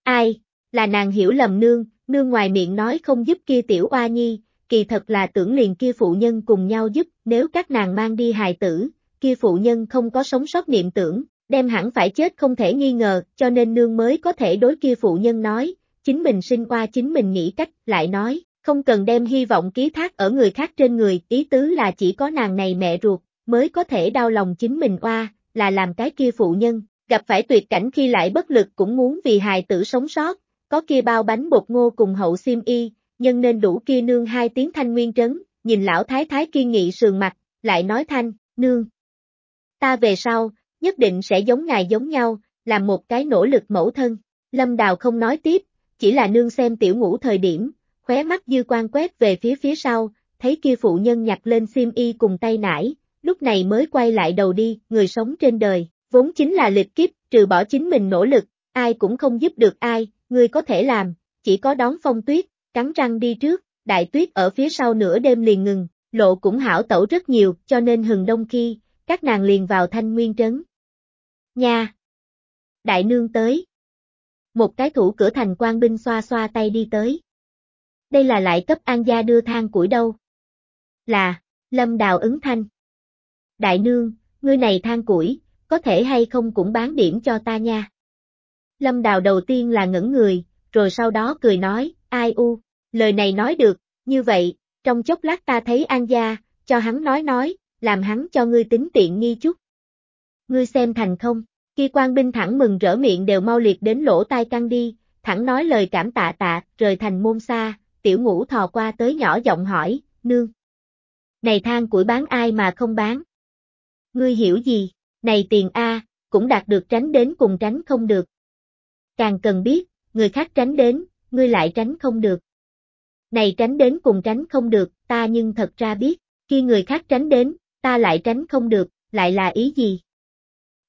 Ai, là nàng hiểu lầm nương, nương ngoài miệng nói không giúp kia tiểu oa nhi, kỳ thật là tưởng liền kia phụ nhân cùng nhau giúp, nếu các nàng mang đi hài tử, kia phụ nhân không có sống sót niệm tưởng, đem hẳn phải chết không thể nghi ngờ, cho nên nương mới có thể đối kia phụ nhân nói, chính mình sinh qua chính mình nghĩ cách, lại nói, không cần đem hy vọng ký thác ở người khác trên người, ý tứ là chỉ có nàng này mẹ ruột, mới có thể đau lòng chính mình oa, là làm cái kia phụ nhân, gặp phải tuyệt cảnh khi lại bất lực cũng muốn vì hài tử sống sót, có kia bao bánh bột ngô cùng hậu xiêm y, nhân nên đủ kia nương hai tiếng thanh nguyên trấn, nhìn lão thái thái kiên nghị sườn mặt, lại nói thanh, nương. Ta về sau, nhất định sẽ giống ngài giống nhau, làm một cái nỗ lực mẫu thân. Lâm Đào không nói tiếp, chỉ là nương xem tiểu ngủ thời điểm, khóe mắt dư quan quét về phía phía sau, thấy kia phụ nhân nhặt lên xiêm y cùng tay nải, lúc này mới quay lại đầu đi, người sống trên đời, vốn chính là lịch kiếp, trừ bỏ chính mình nỗ lực, ai cũng không giúp được ai, người có thể làm, chỉ có đón phong tuyết, cắn răng đi trước, đại tuyết ở phía sau nửa đêm liền ngừng, lộ cũng hảo tẩu rất nhiều, cho nên hừng đông khi, các nàng liền vào thanh nguyên trấn. Nha! Đại nương tới. Một cái thủ cửa thành quan binh xoa xoa tay đi tới. Đây là lại cấp an gia đưa thang củi đâu? Là, lâm đào ứng thanh. Đại nương, ngươi này thang củi, có thể hay không cũng bán điểm cho ta nha. Lâm đào đầu tiên là ngẩn người, rồi sau đó cười nói, ai u, lời này nói được, như vậy, trong chốc lát ta thấy An gia, cho hắn nói nói, làm hắn cho ngươi tính tiện nghi chút. Ngươi xem thành không, kia quan binh thẳng mừng rỡ miệng đều mau liệt đến lỗ tai căng đi, thẳng nói lời cảm tạ tạ, rời thành môn xa, tiểu ngũ thò qua tới nhỏ giọng hỏi, nương. Này thang củi bán ai mà không bán? Ngươi hiểu gì, này tiền A, cũng đạt được tránh đến cùng tránh không được. Càng cần biết, người khác tránh đến, ngươi lại tránh không được. Này tránh đến cùng tránh không được, ta nhưng thật ra biết, khi người khác tránh đến, ta lại tránh không được, lại là ý gì?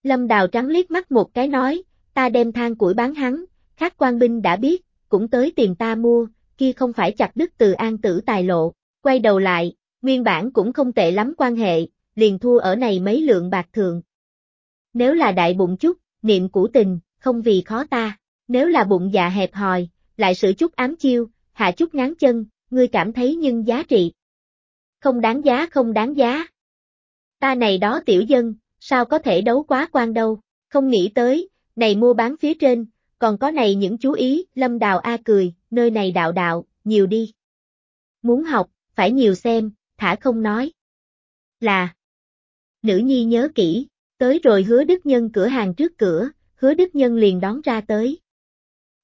Lâm Đào trắng liếc mắt một cái nói, ta đem than củi bán hắn, khác quan binh đã biết, cũng tới tiền ta mua, kia không phải chặt đứt từ an tử tài lộ, quay đầu lại, nguyên bản cũng không tệ lắm quan hệ, liền thua ở này mấy lượng bạc thường. Nếu là đại bụng chút, niệm cũ tình, không vì khó ta, nếu là bụng dạ hẹp hòi, lại sử chút ám chiêu, hạ chút ngán chân, ngươi cảm thấy nhưng giá trị. Không đáng giá không đáng giá. Ta này đó tiểu dân, sao có thể đấu quá quan đâu, không nghĩ tới, này mua bán phía trên, còn có này những chú ý, lâm đào A cười, nơi này đạo đạo, nhiều đi. Muốn học, phải nhiều xem, thả không nói. Là. Nữ nhi nhớ kỹ, tới rồi hứa đức nhân cửa hàng trước cửa, hứa đức nhân liền đón ra tới.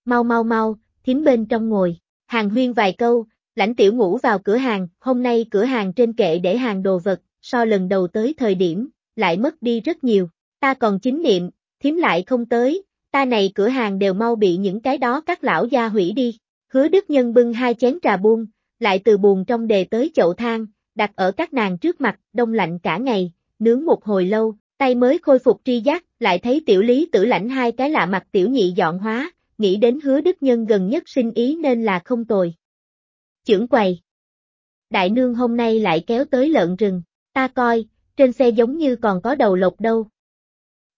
Mau mau mau, thím bên trong ngồi, hàng huyên vài câu, lãnh tiểu ngủ vào cửa hàng, hôm nay cửa hàng trên kệ để hàng đồ vật, so lần đầu tới thời điểm, lại mất đi rất nhiều, ta còn chính niệm, thím lại không tới, ta này cửa hàng đều mau bị những cái đó các lão gia hủy đi. Hứa Đức Nhân bưng hai chén trà buông, lại từ buồn trong đề tới chậu than, đặt ở các nàng trước mặt, đông lạnh cả ngày, nướng một hồi lâu, tay mới khôi phục tri giác, lại thấy tiểu lý tử lãnh hai cái lạ mặt tiểu nhị dọn hóa, nghĩ đến hứa đức nhân gần nhất sinh ý nên là không tồi. Chưởng quầy Đại nương hôm nay lại kéo tới lợn rừng, ta coi, trên xe giống như còn có đầu lộc đâu.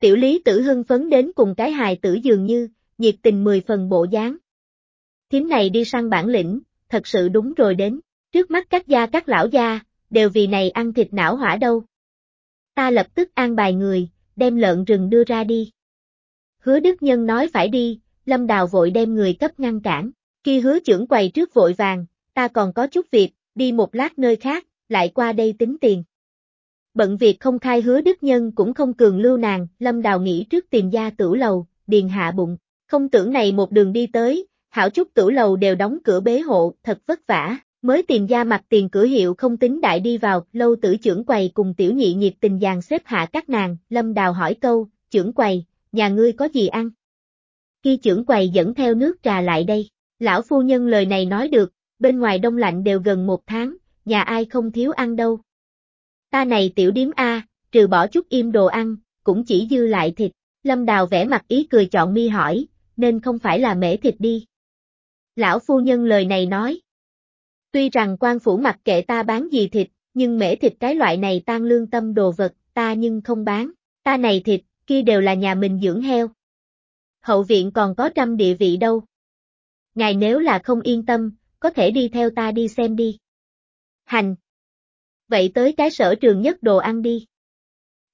Tiểu lý tử hưng phấn đến cùng cái hài tử dường như, nhiệt tình mười phần bộ dáng. Thím này đi săn bản lĩnh, thật sự đúng rồi đến, trước mắt các gia các lão gia, đều vì này ăn thịt não hỏa đâu. Ta lập tức an bài người, đem lợn rừng đưa ra đi. Hứa Đức Nhân nói phải đi, Lâm Đào vội đem người cấp ngăn cản, khi hứa trưởng quầy trước vội vàng, ta còn có chút việc, đi một lát nơi khác, lại qua đây tính tiền. Bận việc không khai hứa Đức Nhân cũng không cường lưu nàng, Lâm Đào nghĩ trước tìm gia tử lầu, điền hạ bụng, không tưởng này một đường đi tới, hảo chút tử lầu đều đóng cửa bế hộ, thật vất vả, mới tìm gia mặt tiền cửa hiệu không tính đại đi vào, lâu tử trưởng quầy cùng tiểu nhị nhiệt tình dàn xếp hạ các nàng, lâm đào hỏi câu, trưởng quầy, nhà ngươi có gì ăn? Khi trưởng quầy dẫn theo nước trà lại đây, lão phu nhân lời này nói được, bên ngoài đông lạnh đều gần một tháng, nhà ai không thiếu ăn đâu. Ta này tiểu điếm A, trừ bỏ chút im đồ ăn, cũng chỉ dư lại thịt, lâm đào vẽ mặt ý cười chọn mi hỏi, nên không phải là mễ thịt đi. Lão phu nhân lời này nói. Tuy rằng quan phủ mặc kệ ta bán gì thịt, nhưng mễ thịt cái loại này tan lương tâm đồ vật, ta nhưng không bán, ta này thịt, kia đều là nhà mình dưỡng heo. Hậu viện còn có trăm địa vị đâu. Ngài nếu là không yên tâm, có thể đi theo ta đi xem đi. Hành. Vậy tới cái sở trường nhất đồ ăn đi.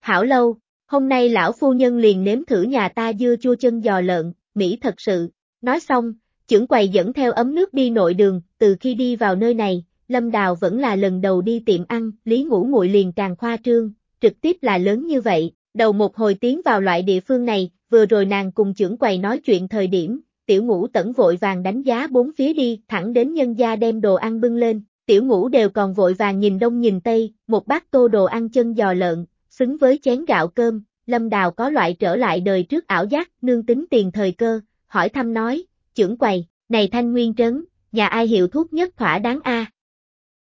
Hảo lâu, hôm nay lão phu nhân liền nếm thử nhà ta dưa chua chân giò lợn, Mỹ thật sự. Nói xong, trưởng quầy dẫn theo ấm nước đi nội đường, từ khi đi vào nơi này, Lâm Đào vẫn là lần đầu đi tiệm ăn, Lý Ngũ nguội liền càng khoa trương, trực tiếp là lớn như vậy, đầu một hồi tiến vào loại địa phương này, vừa rồi nàng cùng trưởng quầy nói chuyện thời điểm, tiểu ngũ tẩn vội vàng đánh giá bốn phía đi, thẳng đến nhân gia đem đồ ăn bưng lên, tiểu ngũ đều còn vội vàng nhìn đông nhìn tây, một bát tô đồ ăn chân giò lợn, xứng với chén gạo cơm, Lâm Đào có loại trở lại đời trước ảo giác, nương tính tiền thời cơ, hỏi thăm nói, trưởng quầy, này thanh nguyên trấn, nhà ai hiệu thuốc nhất thỏa đáng a?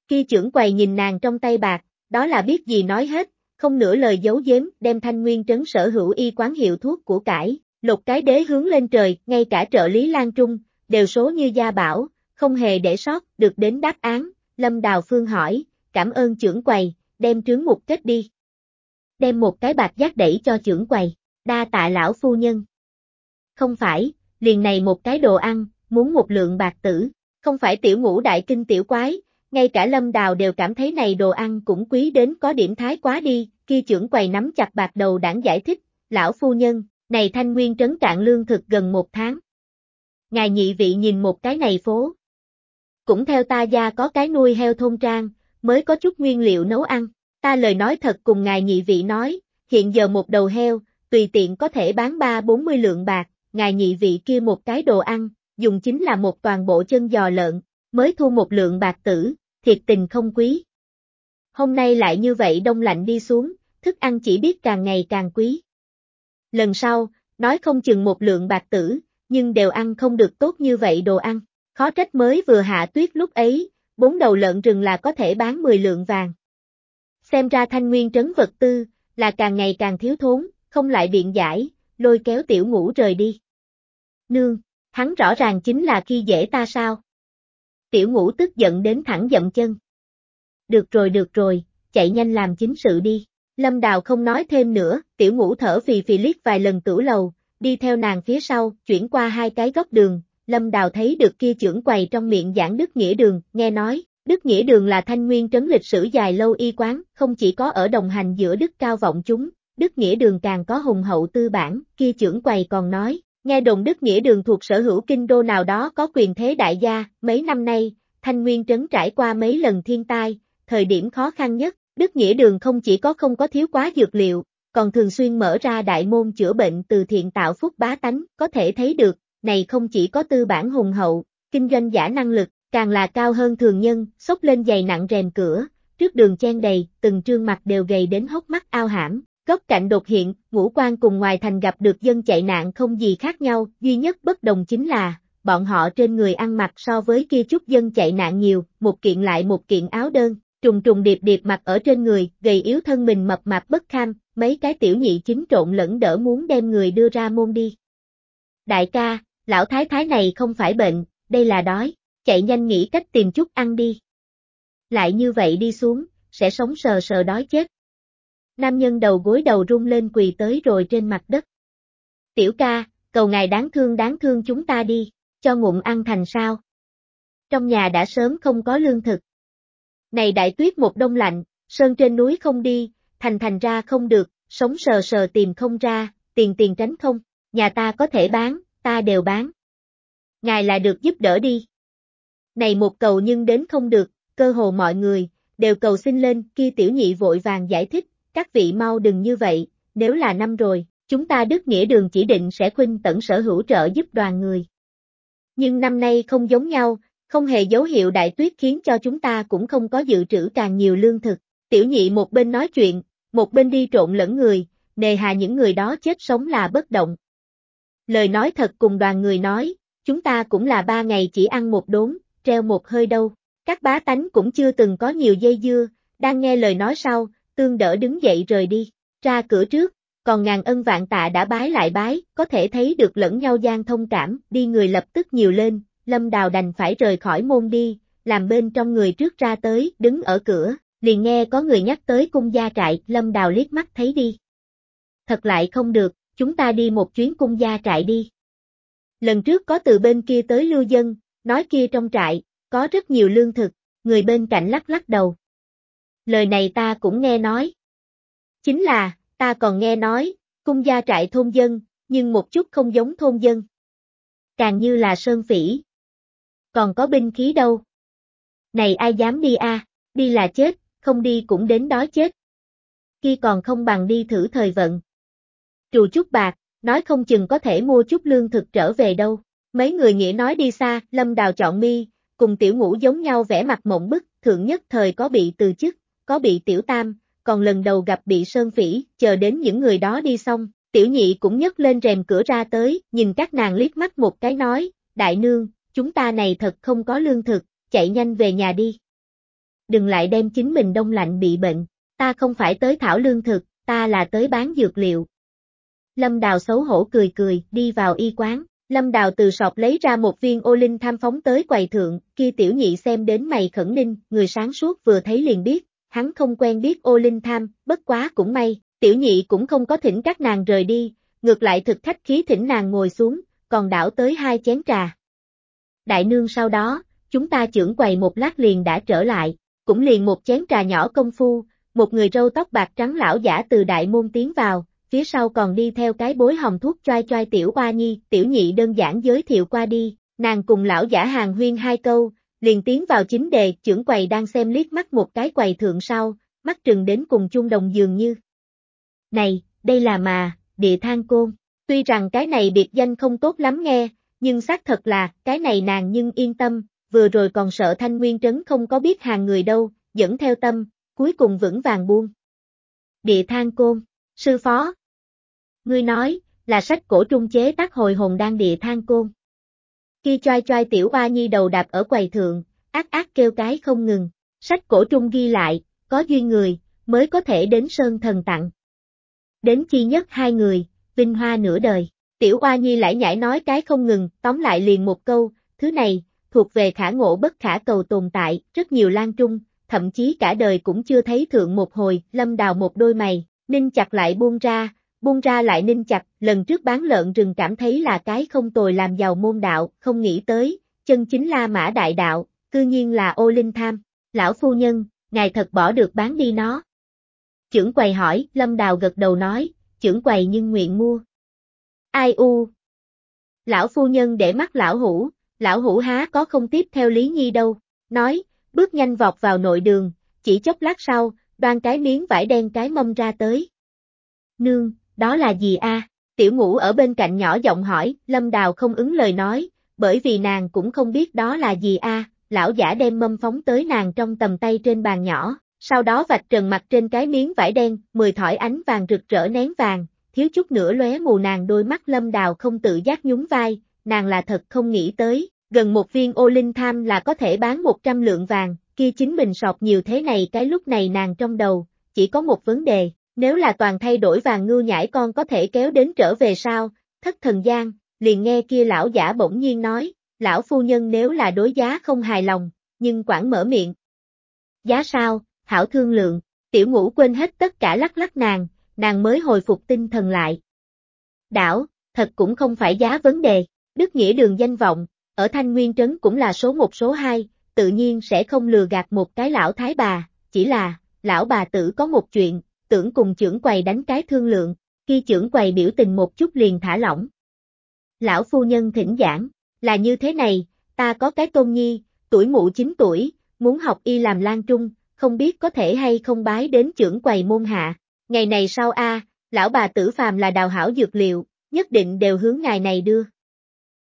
Khi trưởng quầy nhìn nàng trong tay bạc, đó là biết gì nói hết, không nửa lời giấu giếm, đem thanh nguyên trấn sở hữu y quán hiệu thuốc của cải, lục cái đế hướng lên trời, ngay cả trợ lý Lan Trung, đều số như gia bảo, không hề để sót, được đến đáp án, Lâm Đào Phương hỏi, cảm ơn trưởng quầy, đem trướng mục kết đi. Đem một cái bạc giác đẩy cho trưởng quầy, đa tạ lão phu nhân. Không phải, liền này một cái đồ ăn, muốn một lượng bạc tử, không phải tiểu ngũ đại kinh tiểu quái, ngay cả lâm đào đều cảm thấy này đồ ăn cũng quý đến có điểm thái quá đi, kia trưởng quầy nắm chặt bạc đầu đảng giải thích, lão phu nhân, này thanh nguyên trấn cạn lương thực gần một tháng. Ngài nhị vị nhìn một cái này phố. Cũng theo ta gia có cái nuôi heo thôn trang, mới có chút nguyên liệu nấu ăn, ta lời nói thật cùng ngài nhị vị nói, hiện giờ một đầu heo, tùy tiện có thể bán ba bốn mươi lượng bạc, ngài nhị vị kia một cái đồ ăn, dùng chính là một toàn bộ chân giò lợn, mới thu một lượng bạc tử, thiệt tình không quý. Hôm nay lại như vậy đông lạnh đi xuống, thức ăn chỉ biết càng ngày càng quý. Lần sau, nói không chừng một lượng bạc tử, nhưng đều ăn không được tốt như vậy đồ ăn. Khó trách mới vừa hạ tuyết lúc ấy, bốn đầu lợn rừng là có thể bán 10 lượng vàng. Xem ra thanh nguyên trấn vật tư, là càng ngày càng thiếu thốn, không lại biện giải, lôi kéo tiểu ngũ rời đi. Nương, hắn rõ ràng chính là khi dễ ta sao? Tiểu ngũ tức giận đến thẳng dậm chân. Được rồi được rồi, chạy nhanh làm chính sự đi. Lâm Đào không nói thêm nữa, tiểu ngũ thở phì phì liếc vài lần tửu lầu, đi theo nàng phía sau, chuyển qua hai cái góc đường, Lâm Đào thấy được kia trưởng quầy trong miệng giảng Đức Nghĩa Đường, nghe nói, Đức Nghĩa Đường là thanh nguyên trấn lịch sử dài lâu y quán, không chỉ có ở đồng hành giữa Đức cao vọng chúng, Đức Nghĩa Đường càng có hùng hậu tư bản, kia trưởng quầy còn nói, nghe đồn Đức Nghĩa Đường thuộc sở hữu kinh đô nào đó có quyền thế đại gia, mấy năm nay, thanh nguyên trấn trải qua mấy lần thiên tai, thời điểm khó khăn nhất, Đức Nghĩa Đường không chỉ có không có thiếu quá dược liệu, còn thường xuyên mở ra đại môn chữa bệnh từ thiện tạo phúc bá tánh, có thể thấy được, này không chỉ có tư bản hùng hậu, kinh doanh giả năng lực, càng là cao hơn thường nhân, xốc lên dày nặng rèm cửa, trước đường chen đầy, từng trương mặt đều gầy đến hốc mắt ao hãm. Góc cạnh đột hiện, ngũ quan cùng ngoài thành gặp được dân chạy nạn không gì khác nhau, duy nhất bất đồng chính là, bọn họ trên người ăn mặc so với kia chút dân chạy nạn nhiều, một kiện lại một kiện áo đơn, trùng trùng điệp điệp mặc ở trên người, gầy yếu thân mình mập mạp bất kham, mấy cái tiểu nhị chính trộn lẫn đỡ muốn đem người đưa ra môn đi. Đại ca, lão thái thái này không phải bệnh, đây là đói, chạy nhanh nghĩ cách tìm chút ăn đi. Lại như vậy đi xuống, sẽ sống sờ sờ đói chết. Nam nhân đầu gối đầu rung lên quỳ tới rồi trên mặt đất. Tiểu ca, cầu ngài đáng thương đáng thương chúng ta đi, cho ngụm ăn thành sao. Trong nhà đã sớm không có lương thực. Này đại tuyết một đông lạnh, sơn trên núi không đi, thành thành ra không được, sống sờ sờ tìm không ra, tiền tiền tránh không, nhà ta có thể bán, ta đều bán. Ngài là được giúp đỡ đi. Này một cầu nhưng đến không được, cơ hồ mọi người, đều cầu xin lên, kia tiểu nhị vội vàng giải thích, các vị mau đừng như vậy, nếu là năm rồi, chúng ta Đức Nghĩa Đường chỉ định sẽ khuynh tận sở hữu trợ giúp đoàn người. Nhưng năm nay không giống nhau, không hề dấu hiệu đại tuyết khiến cho chúng ta cũng không có dự trữ càng nhiều lương thực. Tiểu nhị một bên nói chuyện, một bên đi trộn lẫn người, nề hà những người đó chết sống là bất động. Lời nói thật cùng đoàn người nói, chúng ta cũng là ba ngày chỉ ăn một đốn, treo một hơi đâu. Các bá tánh cũng chưa từng có nhiều dây dưa, đang nghe lời nói sau, tương đỡ đứng dậy rời đi, ra cửa trước, còn ngàn ân vạn tạ đã bái lại bái, có thể thấy được lẫn nhau gian thông cảm, đi người lập tức nhiều lên, lâm đào đành phải rời khỏi môn đi, làm bên trong người trước ra tới, đứng ở cửa, liền nghe có người nhắc tới cung gia trại, lâm đào liếc mắt thấy đi. Thật lại không được, chúng ta đi một chuyến cung gia trại đi. Lần trước có từ bên kia tới lưu dân, nói kia trong trại, có rất nhiều lương thực, người bên cạnh lắc lắc đầu. Lời này ta cũng nghe nói. Chính là, ta còn nghe nói, cung gia trại thôn dân, nhưng một chút không giống thôn dân. Càng như là sơn phỉ. Còn có binh khí đâu. Này ai dám đi a? đi là chết, không đi cũng đến đó chết. Khi còn không bằng đi thử thời vận. Trù chút bạc, nói không chừng có thể mua chút lương thực trở về đâu. Mấy người nghĩa nói đi xa, lâm đào chọn mi, cùng tiểu ngũ giống nhau vẽ mặt mộng bức, thượng nhất thời có bị từ chức, có bị tiểu tam, còn lần đầu gặp bị sơn phỉ, chờ đến những người đó đi xong, tiểu nhị cũng nhấc lên rèm cửa ra tới, nhìn các nàng liếc mắt một cái nói, đại nương, chúng ta này thật không có lương thực, chạy nhanh về nhà đi. Đừng lại đem chính mình đông lạnh bị bệnh, ta không phải tới thảo lương thực, ta là tới bán dược liệu. Lâm Đào xấu hổ cười cười, đi vào y quán, Lâm Đào từ sọp lấy ra một viên ô linh tham phóng tới quầy thượng, kia tiểu nhị xem đến mày khẩn ninh, người sáng suốt vừa thấy liền biết, hắn không quen biết ô linh tham, bất quá cũng may, tiểu nhị cũng không có thỉnh các nàng rời đi, ngược lại thực khách khí thỉnh nàng ngồi xuống, còn đảo tới hai chén trà. Đại nương sau đó, chúng ta trưởng quầy một lát liền đã trở lại, cũng liền một chén trà nhỏ công phu, một người râu tóc bạc trắng lão giả từ đại môn tiến vào, phía sau còn đi theo cái bối hồng thuốc choai choai tiểu oa nhi, tiểu nhị đơn giản giới thiệu qua đi, nàng cùng lão giả hàng huyên hai câu, liền tiến vào chính đề, trưởng quầy đang xem liếc mắt một cái quầy thượng sau, mắt trừng đến cùng chung đồng dường như. Này, đây là mà, địa thang côn, tuy rằng cái này biệt danh không tốt lắm nghe, nhưng xác thật là, cái này nàng nhưng yên tâm, vừa rồi còn sợ thanh nguyên trấn không có biết hàng người đâu, dẫn theo tâm, cuối cùng vững vàng buông. Địa thang côn, sư phó. Ngươi nói, là sách cổ trung chế tác hồi hồn đan địa thang côn. Khi choai choai tiểu ba nhi đầu đạp ở quầy thượng, ác ác kêu cái không ngừng, sách cổ trung ghi lại, có duyên người, mới có thể đến sơn thần tặng. Đến chi nhất hai người, vinh hoa nửa đời. Tiểu ba Nhi lại nhảy nói cái không ngừng, tóm lại liền một câu, thứ này, thuộc về khả ngộ bất khả cầu tồn tại, rất nhiều lan trung, thậm chí cả đời cũng chưa thấy thượng một hồi, lâm đào một đôi mày, ninh chặt lại buông ra, buông ra lại ninh chặt, lần trước bán lợn rừng cảm thấy là cái không tồi làm giàu môn đạo, không nghĩ tới, chân chính la mã đại đạo, cư nhiên là ô linh tham, lão phu nhân, ngài thật bỏ được bán đi nó. Chưởng quầy hỏi, lâm đào gật đầu nói, chưởng quầy nhưng nguyện mua. Ai u? Lão phu nhân để mắt lão hủ, lão hủ há có không tiếp theo Lý Nhi đâu, nói, bước nhanh vọt vào nội đường, chỉ chốc lát sau, đoan cái miếng vải đen cái mâm ra tới. Nương, đó là gì a? Tiểu ngũ ở bên cạnh nhỏ giọng hỏi, lâm đào không ứng lời nói, bởi vì nàng cũng không biết đó là gì a. lão giả đem mâm phóng tới nàng trong tầm tay trên bàn nhỏ, sau đó vạch trần mặt trên cái miếng vải đen, mười thỏi ánh vàng rực rỡ nén vàng, thiếu chút nữa lóe mù nàng đôi mắt lâm đào không tự giác nhún vai, nàng là thật không nghĩ tới, gần một viên ô linh tham là có thể bán 100 lượng vàng, kia chính mình sọt nhiều thế này cái lúc này nàng trong đầu, chỉ có một vấn đề, nếu là toàn thay đổi vàng ngưu nhãi con có thể kéo đến trở về sao, thất thần gian, liền nghe kia lão giả bỗng nhiên nói, lão phu nhân nếu là đối giá không hài lòng, nhưng quản mở miệng. Giá sao, hảo thương lượng, tiểu ngũ quên hết tất cả lắc lắc nàng, nàng mới hồi phục tinh thần lại. Đảo, thật cũng không phải giá vấn đề, Đức Nghĩa đường danh vọng, ở Thanh Nguyên Trấn cũng là số một số hai, tự nhiên sẽ không lừa gạt một cái lão thái bà, chỉ là, lão bà tử có một chuyện, tưởng cùng trưởng quầy đánh cái thương lượng, khi trưởng quầy biểu tình một chút liền thả lỏng. Lão phu nhân thỉnh giảng, là như thế này, ta có cái tôn nhi, tuổi mụ 9 tuổi, muốn học y làm lan trung, không biết có thể hay không bái đến trưởng quầy môn hạ. Ngày này sau a, lão bà tử phàm là đào hảo dược liệu, nhất định đều hướng ngài này đưa.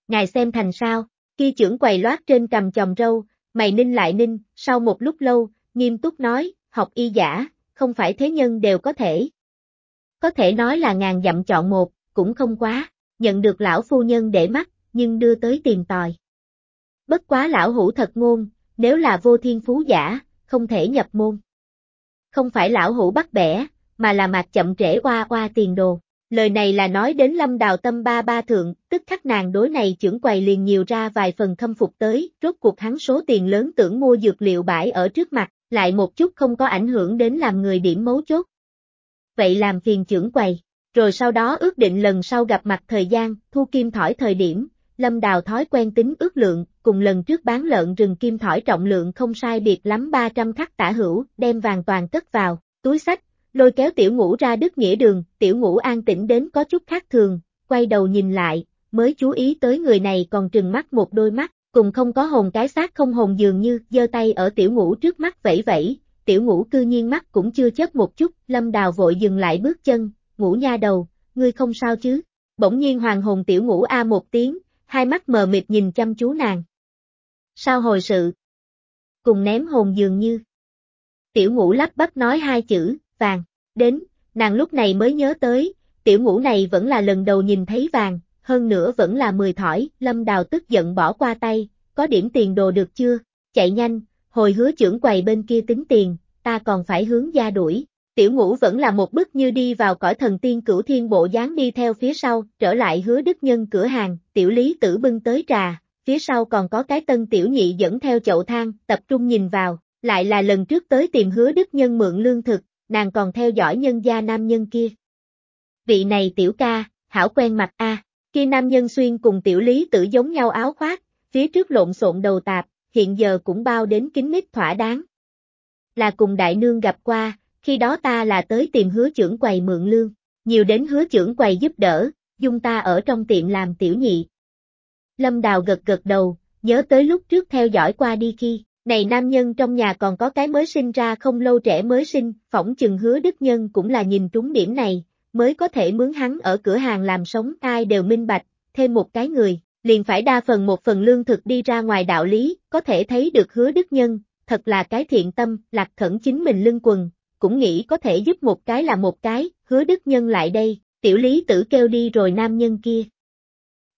Ngài xem thành sao, khi trưởng quầy loát trên cầm chòm râu, mày ninh lại ninh, sau một lúc lâu, nghiêm túc nói, học y giả, không phải thế nhân đều có thể. Có thể nói là ngàn dặm chọn một, cũng không quá, nhận được lão phu nhân để mắt, nhưng đưa tới tiền tòi. Bất quá lão hủ thật ngôn, nếu là vô thiên phú giả, không thể nhập môn. Không phải lão hủ bắt bẻ, mà là mạc chậm trễ qua qua tiền đồ. Lời này là nói đến lâm đào tâm ba ba thượng, tức khắc nàng đối này trưởng quầy liền nhiều ra vài phần khâm phục tới, rốt cuộc hắn số tiền lớn tưởng mua dược liệu bãi ở trước mặt, lại một chút không có ảnh hưởng đến làm người điểm mấu chốt. Vậy làm phiền trưởng quầy, rồi sau đó ước định lần sau gặp mặt thời gian, thu kim thỏi thời điểm, lâm đào thói quen tính ước lượng, cùng lần trước bán lợn rừng kim thỏi trọng lượng không sai biệt lắm 300 khắc tả hữu, đem vàng toàn cất vào, túi sách, lôi kéo tiểu ngũ ra đức nghĩa đường, tiểu ngũ an tĩnh đến có chút khác thường, quay đầu nhìn lại, mới chú ý tới người này còn trừng mắt một đôi mắt, cùng không có hồn cái xác không hồn dường như, giơ tay ở tiểu ngũ trước mắt vẫy vẫy, tiểu ngũ cư nhiên mắt cũng chưa chớp một chút, lâm đào vội dừng lại bước chân, ngũ nha đầu, ngươi không sao chứ, bỗng nhiên hoàng hồn tiểu ngũ a một tiếng, hai mắt mờ mịt nhìn chăm chú nàng. Sao hồi sự? Cùng ném hồn dường như. Tiểu ngũ lắp bắp nói hai chữ, vàng, đến, nàng lúc này mới nhớ tới, tiểu ngũ này vẫn là lần đầu nhìn thấy vàng, hơn nữa vẫn là mười thỏi, lâm đào tức giận bỏ qua tay, có điểm tiền đồ được chưa, chạy nhanh, hồi hứa trưởng quầy bên kia tính tiền, ta còn phải hướng gia đuổi. Tiểu ngũ vẫn là một bức như đi vào cõi thần tiên cửu thiên bộ dáng đi theo phía sau, trở lại hứa đức nhân cửa hàng, tiểu lý tử bưng tới trà, phía sau còn có cái tân tiểu nhị dẫn theo chậu than, tập trung nhìn vào, lại là lần trước tới tìm hứa đức nhân mượn lương thực, nàng còn theo dõi nhân gia nam nhân kia. Vị này tiểu ca, hảo quen mặt a, kia nam nhân xuyên cùng tiểu lý tử giống nhau áo khoác, phía trước lộn xộn đầu tạp, hiện giờ cũng bao đến kính mít thỏa đáng. Là cùng đại nương gặp qua, khi đó ta là tới tìm hứa trưởng quầy mượn lương, nhiều đến hứa trưởng quầy giúp đỡ, dung ta ở trong tiệm làm tiểu nhị. Lâm Đào gật gật đầu, nhớ tới lúc trước theo dõi qua đi khi, này nam nhân trong nhà còn có cái mới sinh ra không lâu trẻ mới sinh, phỏng chừng hứa đức nhân cũng là nhìn trúng điểm này, mới có thể mướn hắn ở cửa hàng làm sống ai đều minh bạch, thêm một cái người, liền phải đa phần một phần lương thực đi ra ngoài đạo lý, có thể thấy được hứa đức nhân, thật là cái thiện tâm, lạc khẩn chính mình lưng quần, cũng nghĩ có thể giúp một cái là một cái, hứa đức nhân lại đây, tiểu lý tử kêu đi rồi nam nhân kia.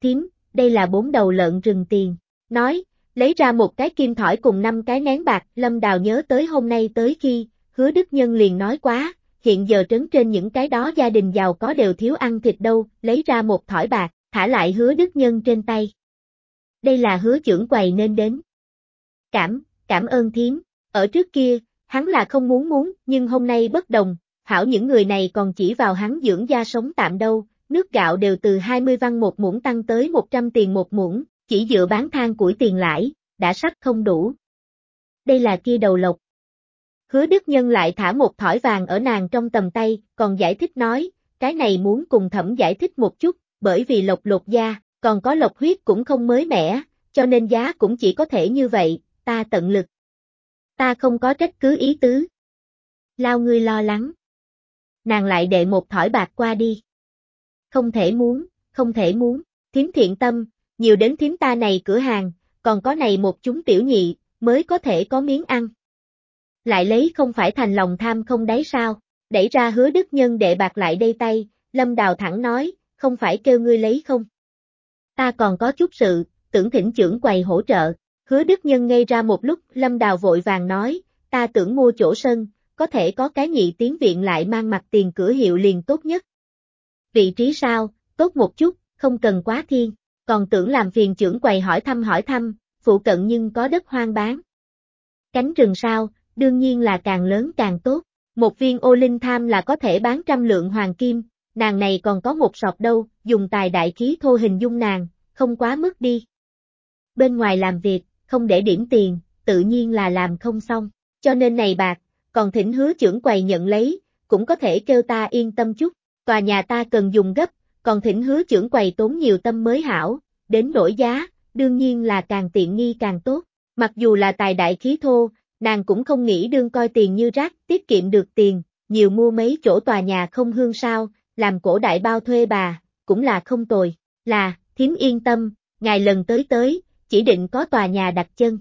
Thím, đây là bốn đầu lợn rừng tiền, nói, lấy ra một cái kim thỏi cùng năm cái nén bạc, lâm đào nhớ tới hôm nay tới khi, hứa đức nhân liền nói quá, hiện giờ trấn trên những cái đó gia đình giàu có đều thiếu ăn thịt đâu, lấy ra một thỏi bạc, thả lại hứa đức nhân trên tay. Đây là hứa trưởng quầy nên đến. Cảm, cảm ơn thím, ở trước kia, hắn là không muốn muốn, nhưng hôm nay bất đồng, hảo những người này còn chỉ vào hắn dưỡng gia sống tạm đâu, nước gạo đều từ 20 văn một muỗng tăng tới 100 tiền một muỗng, chỉ dựa bán than củi tiền lãi, đã sắp không đủ. Đây là kia đầu lộc. Hứa Đức Nhân lại thả một thỏi vàng ở nàng trong tầm tay, còn giải thích nói, cái này muốn cùng thẩm giải thích một chút, bởi vì lộc lột da, còn có lộc huyết cũng không mới mẻ, cho nên giá cũng chỉ có thể như vậy, ta tận lực. Ta không có trách cứ ý tứ. Lao ngươi lo lắng. Nàng lại đệ một thỏi bạc qua đi. Không thể muốn, không thể muốn, thiếm thiện tâm, nhiều đến thiếm ta này cửa hàng, còn có này một chúng tiểu nhị, mới có thể có miếng ăn. Lại lấy không phải thành lòng tham không đáy sao, đẩy ra hứa đức nhân đệ bạc lại đây tay, lâm đào thẳng nói, không phải kêu ngươi lấy không. Ta còn có chút sự, tưởng thỉnh trưởng quầy hỗ trợ, hứa đức nhân ngây ra một lúc, lâm đào vội vàng nói, ta tưởng mua chỗ sân, có thể có cái nhị tiếng viện lại mang mặt tiền cửa hiệu liền tốt nhất. Vị trí sao, tốt một chút, không cần quá thiên, còn tưởng làm phiền trưởng quầy hỏi thăm hỏi thăm, phụ cận nhưng có đất hoang bán. Cánh rừng sao, đương nhiên là càng lớn càng tốt, một viên ô linh tham là có thể bán trăm lượng hoàng kim, nàng này còn có một sọt đâu, dùng tài đại khí thô hình dung nàng, không quá mức đi. Bên ngoài làm việc, không để điểm tiền, tự nhiên là làm không xong, cho nên này bạc, còn thỉnh hứa trưởng quầy nhận lấy, cũng có thể kêu ta yên tâm chút, tòa nhà ta cần dùng gấp, còn thỉnh hứa trưởng quầy tốn nhiều tâm mới hảo, đến đổi giá, đương nhiên là càng tiện nghi càng tốt, mặc dù là tài đại khí thô, nàng cũng không nghĩ đương coi tiền như rác, tiết kiệm được tiền, nhiều mua mấy chỗ tòa nhà không hương sao, làm cổ đại bao thuê bà, cũng là không tồi, là, thiếm yên tâm, ngài lần tới tới, chỉ định có tòa nhà đặt chân.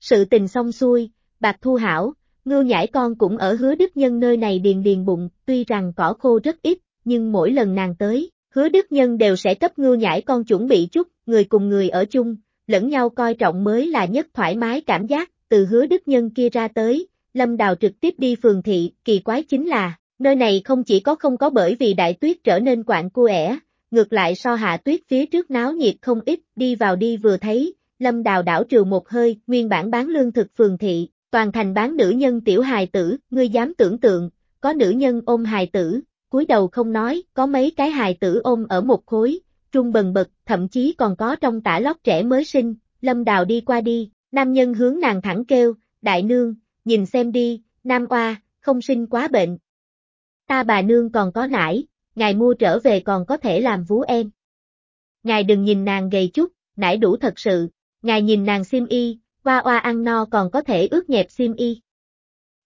Sự tình xong xuôi, bạc thu hảo, ngư nhãi con cũng ở hứa đức nhân nơi này điền điền bụng, tuy rằng cỏ khô rất ít, nhưng mỗi lần nàng tới, hứa đức nhân đều sẽ cấp ngưu nhãi con chuẩn bị chút, người cùng người ở chung, lẫn nhau coi trọng mới là nhất thoải mái cảm giác, từ hứa đức nhân kia ra tới, lâm đào trực tiếp đi phường thị, kỳ quái chính là, nơi này không chỉ có không có bởi vì đại tuyết trở nên quạng cua ẻ, ngược lại so hạ tuyết phía trước náo nhiệt không ít, đi vào đi vừa thấy, lâm đào đảo trừ một hơi, nguyên bản bán lương thực phường thị, toàn thành bán nữ nhân tiểu hài tử, ngươi dám tưởng tượng, có nữ nhân ôm hài tử, cúi đầu không nói, có mấy cái hài tử ôm ở một khối, trung bần bật, thậm chí còn có trong tả lót trẻ mới sinh, lâm đào đi qua đi, nam nhân hướng nàng thẳng kêu, đại nương, nhìn xem đi, nam oa, không sinh quá bệnh. Ta bà nương còn có nải, ngài mua trở về còn có thể làm vú em. Ngài đừng nhìn nàng gầy chút, nải đủ thật sự, ngài nhìn nàng sim y, qua oa ăn no còn có thể ướt nhẹp sim y.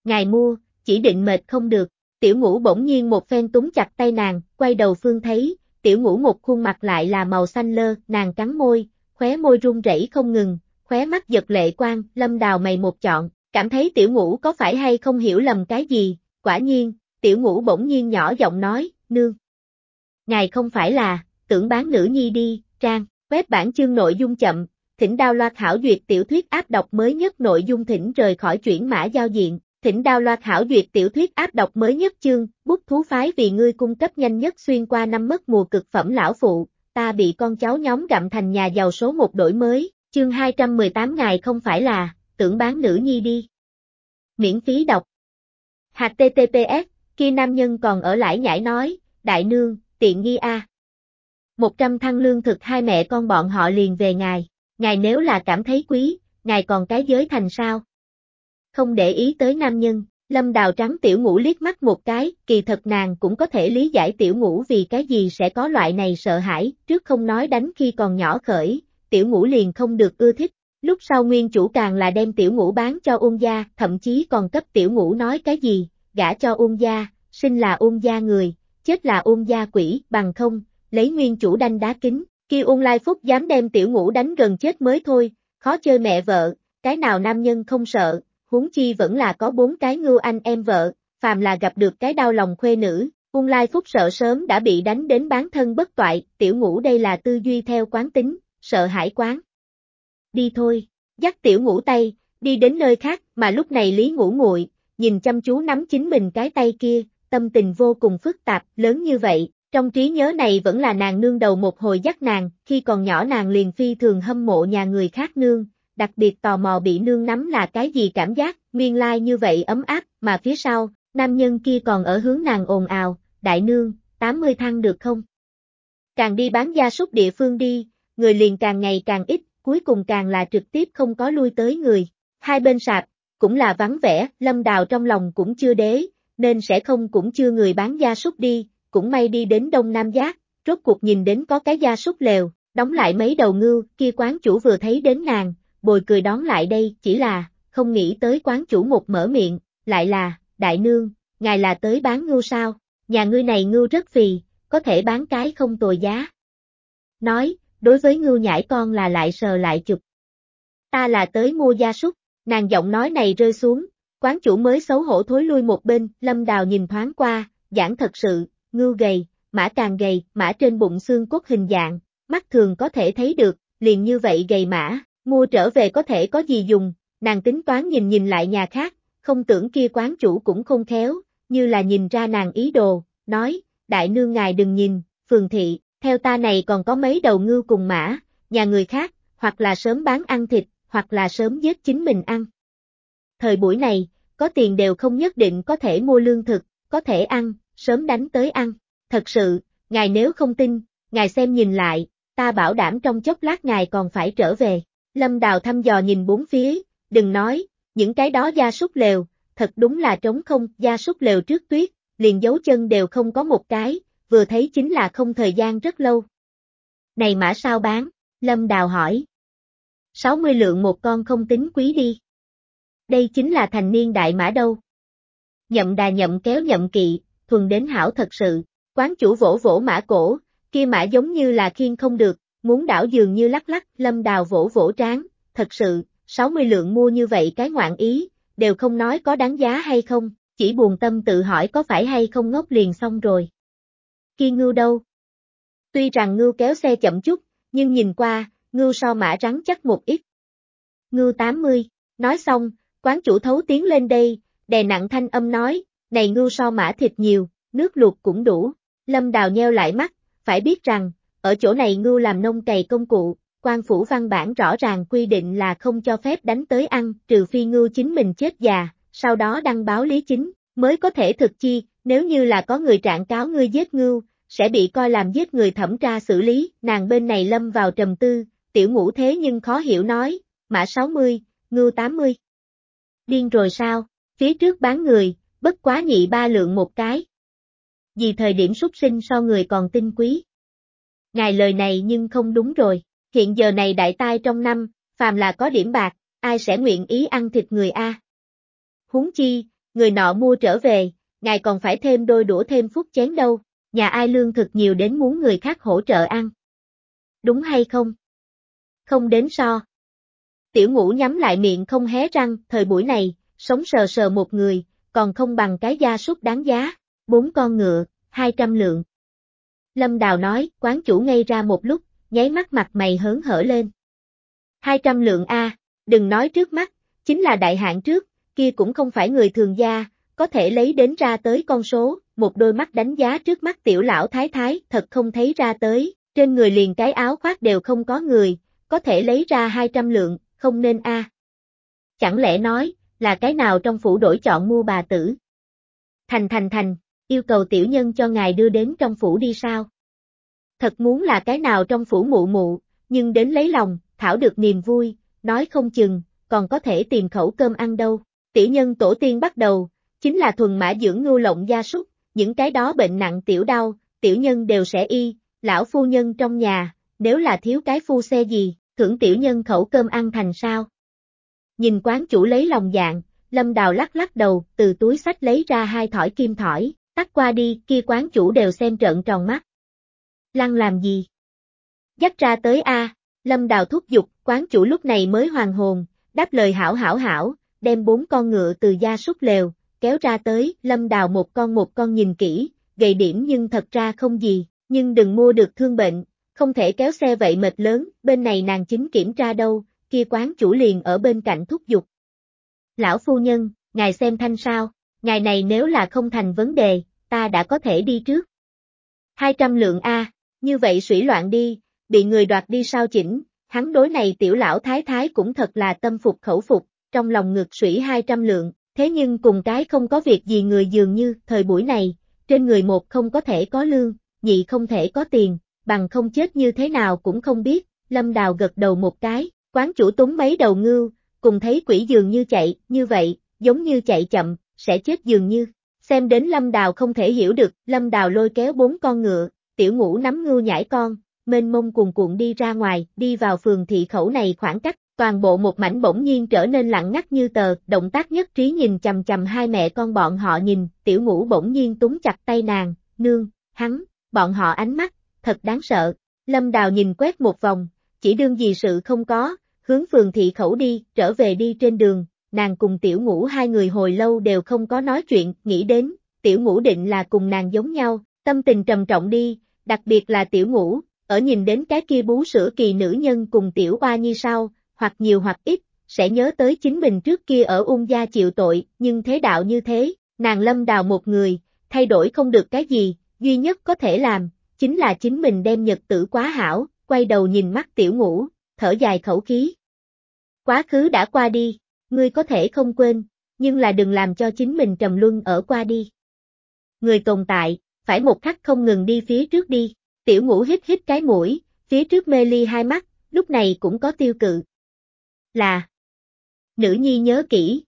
Ngài mua, chỉ định mệt không được, tiểu ngũ bỗng nhiên một phen túng chặt tay nàng, quay đầu phương thấy, tiểu ngũ một khuôn mặt lại là màu xanh lơ, nàng cắn môi, khóe môi run rẩy không ngừng, khóe mắt giật lệ quang, lâm đào mày một chọn, cảm thấy tiểu ngũ có phải hay không hiểu lầm cái gì, quả nhiên, tiểu ngũ bỗng nhiên nhỏ giọng nói, nương. Ngài không phải là, tưởng bán nữ nhi đi, trang, web bản chương nội dung chậm, thỉnh đao loa thảo duyệt tiểu thuyết áp đọc mới nhất nội dung thỉnh rời khỏi chuyển mã giao diện, thỉnh đao loạt hảo duyệt tiểu thuyết áp đọc mới nhất chương, bút thú phái vì ngươi cung cấp nhanh nhất xuyên qua năm mất mùa cực phẩm lão phụ, ta bị con cháu nhóm gặm thành nhà giàu số một đổi mới, chương 218 ngày không phải là, tưởng bán nữ nhi đi. Miễn phí đọc. HTTPS, kia nam nhân còn ở lại nhảy nói, đại nương, tiện nghi a. À. 100 thăng lương thực hai mẹ con bọn họ liền về ngài, ngài nếu là cảm thấy quý, ngài còn cái giới thành sao? Không để ý tới nam nhân, lâm đào trắng tiểu ngũ liếc mắt một cái, kỳ thật nàng cũng có thể lý giải tiểu ngũ vì cái gì sẽ có loại này sợ hãi, trước không nói đánh khi còn nhỏ khởi, tiểu ngũ liền không được ưa thích, lúc sau nguyên chủ càng là đem tiểu ngũ bán cho ung gia, thậm chí còn cấp tiểu ngũ nói cái gì, gả cho ung gia, sinh là ung gia người, chết là ung gia quỷ, bằng không, lấy nguyên chủ đanh đá kính, kia ung Lai Phúc dám đem tiểu ngũ đánh gần chết mới thôi, khó chơi mẹ vợ, cái nào nam nhân không sợ, huống chi vẫn là có bốn cái ngưu anh em vợ, phàm là gặp được cái đau lòng khuê nữ, ung Lai Phúc sợ sớm đã bị đánh đến bán thân bất toại, tiểu ngũ đây là tư duy theo quán tính, sợ hãi quán. Đi thôi, dắt tiểu ngũ tay, đi đến nơi khác, mà lúc này Lý ngũ nguội, nhìn chăm chú nắm chính mình cái tay kia, tâm tình vô cùng phức tạp, lớn như vậy, trong trí nhớ này vẫn là nàng nương đầu một hồi dắt nàng, khi còn nhỏ nàng liền phi thường hâm mộ nhà người khác nương, đặc biệt tò mò bị nương nắm là cái gì cảm giác, nguyên lai like như vậy ấm áp, mà phía sau, nam nhân kia còn ở hướng nàng ồn ào, đại nương, 80 thăng được không? Càng đi bán gia súc địa phương đi, người liền càng ngày càng ít, cuối cùng càng là trực tiếp không có lui tới người. Hai bên sạp, cũng là vắng vẻ, lâm đào trong lòng cũng chưa đế, nên sẽ không cũng chưa người bán gia súc đi, cũng may đi đến Đông Nam Giác, rốt cuộc nhìn đến có cái gia súc lều, đóng lại mấy đầu ngưu, kia quán chủ vừa thấy đến nàng, bồi cười đón lại đây, chỉ là, không nghĩ tới quán chủ một mở miệng, lại là, đại nương, ngài là tới bán ngưu sao, nhà ngươi này ngưu rất phì, có thể bán cái không tồi giá. Nói, đối với ngưu nhãi con là lại sờ lại chụp. Ta là tới mua gia súc, nàng giọng nói này rơi xuống, quán chủ mới xấu hổ thối lui một bên, lâm đào nhìn thoáng qua, giảng thật sự, ngưu gầy, mã càng gầy, mã trên bụng xương cốt hình dạng, mắt thường có thể thấy được, liền như vậy gầy mã, mua trở về có thể có gì dùng, nàng tính toán nhìn nhìn lại nhà khác, không tưởng kia quán chủ cũng không khéo, như là nhìn ra nàng ý đồ, nói, đại nương ngài đừng nhìn, phường thị, theo ta này còn có mấy đầu ngưu cùng mã, nhà người khác, hoặc là sớm bán ăn thịt, hoặc là sớm giết chính mình ăn. Thời buổi này, có tiền đều không nhất định có thể mua lương thực, có thể ăn, sớm đánh tới ăn. Thật sự, ngài nếu không tin, ngài xem nhìn lại, ta bảo đảm trong chốc lát ngài còn phải trở về. Lâm Đào thăm dò nhìn bốn phía, đừng nói, những cái đó gia súc lều, thật đúng là trống không, gia súc lều trước tuyết, liền dấu chân đều không có một cái, vừa thấy chính là không thời gian rất lâu. Này mã sao bán? Lâm Đào hỏi. 60 lượng một con không tính quý đi. Đây chính là thành niên đại mã đâu. Nhậm đà nhậm kéo nhậm kỵ, thuần đến hảo thật sự, quán chủ vỗ vỗ mã cổ, kia mã giống như là khiên không được, muốn đảo dường như lắc lắc, lâm đào vỗ vỗ tráng, thật sự, 60 lượng mua như vậy cái ngoạn ý, đều không nói có đáng giá hay không, chỉ buồn tâm tự hỏi có phải hay không ngốc liền xong rồi. Kia ngưu đâu? Tuy rằng ngưu kéo xe chậm chút, nhưng nhìn qua, ngưu so mã rắn chắc một ít. Ngưu 80, nói xong, quán chủ thấu tiến lên đây, đè nặng thanh âm nói, này ngưu so mã thịt nhiều, nước luộc cũng đủ. Lâm Đào nheo lại mắt, phải biết rằng, ở chỗ này ngưu làm nông cày công cụ, quan phủ văn bản rõ ràng quy định là không cho phép đánh tới ăn, trừ phi ngưu chính mình chết già, sau đó đăng báo lý chính, mới có thể thực chi, nếu như là có người trạng cáo ngươi giết ngưu, sẽ bị coi làm giết người thẩm tra xử lý, nàng bên này lâm vào trầm tư, tiểu ngũ thế nhưng khó hiểu nói, mã 60, ngưu 80. Điên rồi sao, phía trước bán người, bất quá nhị ba lượng một cái. Vì thời điểm xuất sinh so người còn tinh quý. Ngài lời này nhưng không đúng rồi, hiện giờ này đại tai trong năm, phàm là có điểm bạc, ai sẽ nguyện ý ăn thịt người A. Huống chi, người nọ mua trở về, ngài còn phải thêm đôi đũa thêm phút chén đâu, nhà ai lương thực nhiều đến muốn người khác hỗ trợ ăn. Đúng hay không? Không đến so. Tiểu ngũ nhắm lại miệng không hé răng, thời buổi này, sống sờ sờ một người, còn không bằng cái gia súc đáng giá, bốn con ngựa, hai trăm lượng. Lâm Đào nói, quán chủ ngây ra một lúc, nháy mắt mặt mày hớn hở lên. Hai trăm lượng A, đừng nói trước mắt, chính là đại hạn trước, kia cũng không phải người thường gia, có thể lấy đến ra tới con số, một đôi mắt đánh giá trước mắt tiểu lão thái thái, thật không thấy ra tới, trên người liền cái áo khoác đều không có người, có thể lấy ra 200 lượng, không nên a. Chẳng lẽ nói, là cái nào trong phủ đổi chọn mua bà tử? Thành thành thành, yêu cầu tiểu nhân cho ngài đưa đến trong phủ đi sao? Thật muốn là cái nào trong phủ mụ mụ, nhưng đến lấy lòng, thảo được niềm vui, nói không chừng, còn có thể tìm khẩu cơm ăn đâu. Tiểu nhân tổ tiên bắt đầu, chính là thuần mã dưỡng ngưu lộng gia súc, những cái đó bệnh nặng tiểu đau, tiểu nhân đều sẽ y, lão phu nhân trong nhà, nếu là thiếu cái phu xe gì, thưởng tiểu nhân khẩu cơm ăn thành sao. Nhìn quán chủ lấy lòng dạng, lâm đào lắc lắc đầu, từ túi sách lấy ra hai thỏi kim thỏi, tắt qua đi, kia quán chủ đều xem trợn tròn mắt. Lăng làm gì? Dắt ra tới A, lâm đào thúc giục, quán chủ lúc này mới hoàn hồn, đáp lời hảo hảo hảo, đem bốn con ngựa từ gia súc lều, kéo ra tới, lâm đào một con một con nhìn kỹ, gầy điểm nhưng thật ra không gì, nhưng đừng mua được thương bệnh, không thể kéo xe vậy mệt lớn, bên này nàng chính kiểm tra đâu, kia quán chủ liền ở bên cạnh thúc giục. Lão phu nhân, ngài xem thanh sao, ngài này nếu là không thành vấn đề, ta đã có thể đi trước. 200 lượng A, như vậy sủy loạn đi, bị người đoạt đi sao chỉnh, hắn đối này tiểu lão thái thái cũng thật là tâm phục khẩu phục, trong lòng ngực sủy 200 lượng, thế nhưng cùng cái không có việc gì người dường như, thời buổi này, trên người một không có thể có lương, nhị không thể có tiền, bằng không chết như thế nào cũng không biết, lâm đào gật đầu một cái, quán chủ túng mấy đầu ngưu, cùng thấy quỷ dường như chạy, như vậy, giống như chạy chậm, sẽ chết dường như. Xem đến lâm đào không thể hiểu được, lâm đào lôi kéo bốn con ngựa, tiểu ngũ nắm ngưu nhảy con, mênh mông cuồn cuộn đi ra ngoài, đi vào phường thị khẩu này khoảng cách, toàn bộ một mảnh bỗng nhiên trở nên lặng ngắt như tờ, động tác nhất trí nhìn chầm chầm hai mẹ con bọn họ nhìn, tiểu ngũ bỗng nhiên túng chặt tay nàng, nương, hắn, bọn họ ánh mắt, thật đáng sợ. Lâm Đào nhìn quét một vòng, chỉ đương gì sự không có, hướng phường thị khẩu đi, trở về đi trên đường, nàng cùng tiểu ngũ hai người hồi lâu đều không có nói chuyện, nghĩ đến, tiểu ngũ định là cùng nàng giống nhau, tâm tình trầm trọng đi, đặc biệt là tiểu ngũ, ở nhìn đến cái kia bú sữa kỳ nữ nhân cùng tiểu oa như sau, hoặc nhiều hoặc ít, sẽ nhớ tới chính mình trước kia ở ung gia chịu tội, nhưng thế đạo như thế, nàng lâm đào một người, thay đổi không được cái gì, duy nhất có thể làm, chính là chính mình đem nhật tử quá hảo, quay đầu nhìn mắt tiểu ngũ, thở dài khẩu khí. Quá khứ đã qua đi, ngươi có thể không quên, nhưng là đừng làm cho chính mình trầm luân ở qua đi. Người tồn tại, phải một khắc không ngừng đi phía trước đi, tiểu ngũ hít hít cái mũi, phía trước mê ly hai mắt, lúc này cũng có tiêu cự. Là, nữ nhi nhớ kỹ.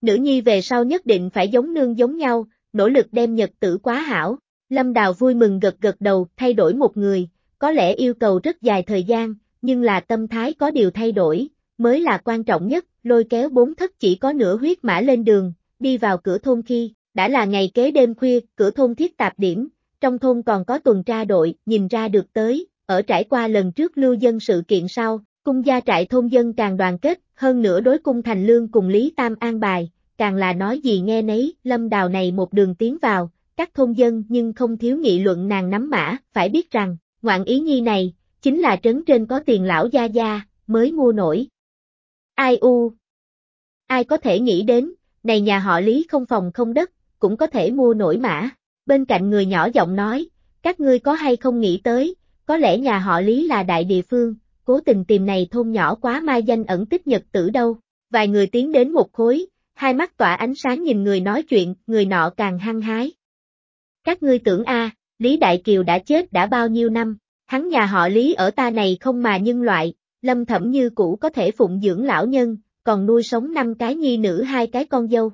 Nữ nhi về sau nhất định phải giống nương giống nhau, nỗ lực đem nhật tử quá hảo. Lâm Đào vui mừng gật gật đầu, thay đổi một người, có lẽ yêu cầu rất dài thời gian, nhưng là tâm thái có điều thay đổi, mới là quan trọng nhất, lôi kéo bốn thất chỉ có nửa huyết mã lên đường, đi vào cửa thôn khi, đã là ngày kế đêm khuya, cửa thôn thiết tạp điểm, trong thôn còn có tuần tra đội, nhìn ra được tới, ở trải qua lần trước lưu dân sự kiện sau, cung gia trại thôn dân càng đoàn kết, hơn nữa đối cung thành lương cùng Lý Tam an bài, càng là nói gì nghe nấy, lâm đào này một đường tiến vào, các thôn dân nhưng không thiếu nghị luận nàng nắm mã, phải biết rằng, ngoạn ý nhi này, chính là trấn trên có tiền lão gia gia, mới mua nổi. Ai u? Ai có thể nghĩ đến, này nhà họ Lý không phòng không đất, cũng có thể mua nổi mã. Bên cạnh người nhỏ giọng nói, các ngươi có hay không nghĩ tới, có lẽ nhà họ Lý là đại địa phương, cố tình tìm này thôn nhỏ quá mai danh ẩn tích nhật tử đâu. Vài người tiến đến một khối, hai mắt tỏa ánh sáng nhìn người nói chuyện, người nọ càng hăng hái. Các ngươi tưởng a, Lý Đại Kiều đã chết đã bao nhiêu năm, hắn nhà họ Lý ở ta này không mà nhân loại, lâm thẩm như cũ có thể phụng dưỡng lão nhân, còn nuôi sống năm cái nhi nữ hai cái con dâu.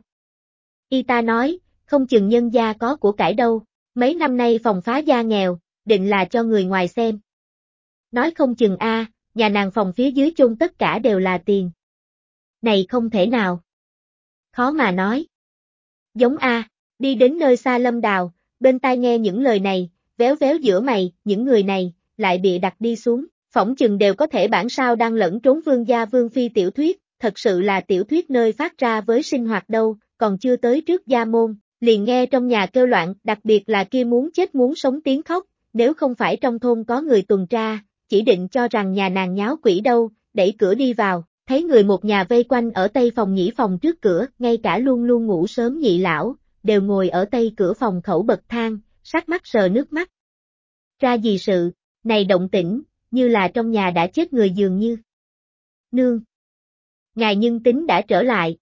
Y ta nói, không chừng nhân gia có của cải đâu, mấy năm nay phòng phá gia nghèo, định là cho người ngoài xem. Nói không chừng a, nhà nàng phòng phía dưới chung tất cả đều là tiền. Này không thể nào. Khó mà nói. Giống a, đi đến nơi xa lâm đào, bên tai nghe những lời này, véo véo giữa mày, những người này, lại bị đặt đi xuống, phỏng chừng đều có thể bản sao đang lẫn trốn vương gia vương phi tiểu thuyết, thật sự là tiểu thuyết nơi phát ra với sinh hoạt đâu, còn chưa tới trước gia môn, liền nghe trong nhà kêu loạn, đặc biệt là kia muốn chết muốn sống tiếng khóc, nếu không phải trong thôn có người tuần tra, chỉ định cho rằng nhà nàng nháo quỷ đâu, đẩy cửa đi vào, thấy người một nhà vây quanh ở tây phòng nhĩ phòng trước cửa, ngay cả luôn luôn ngủ sớm nhị lão, đều ngồi ở tây cửa phòng khẩu bậc thang, sắc mắt sờ nước mắt. Ra gì sự, này động tĩnh, như là trong nhà đã chết người dường như. Nương! Ngài nhân tính đã trở lại.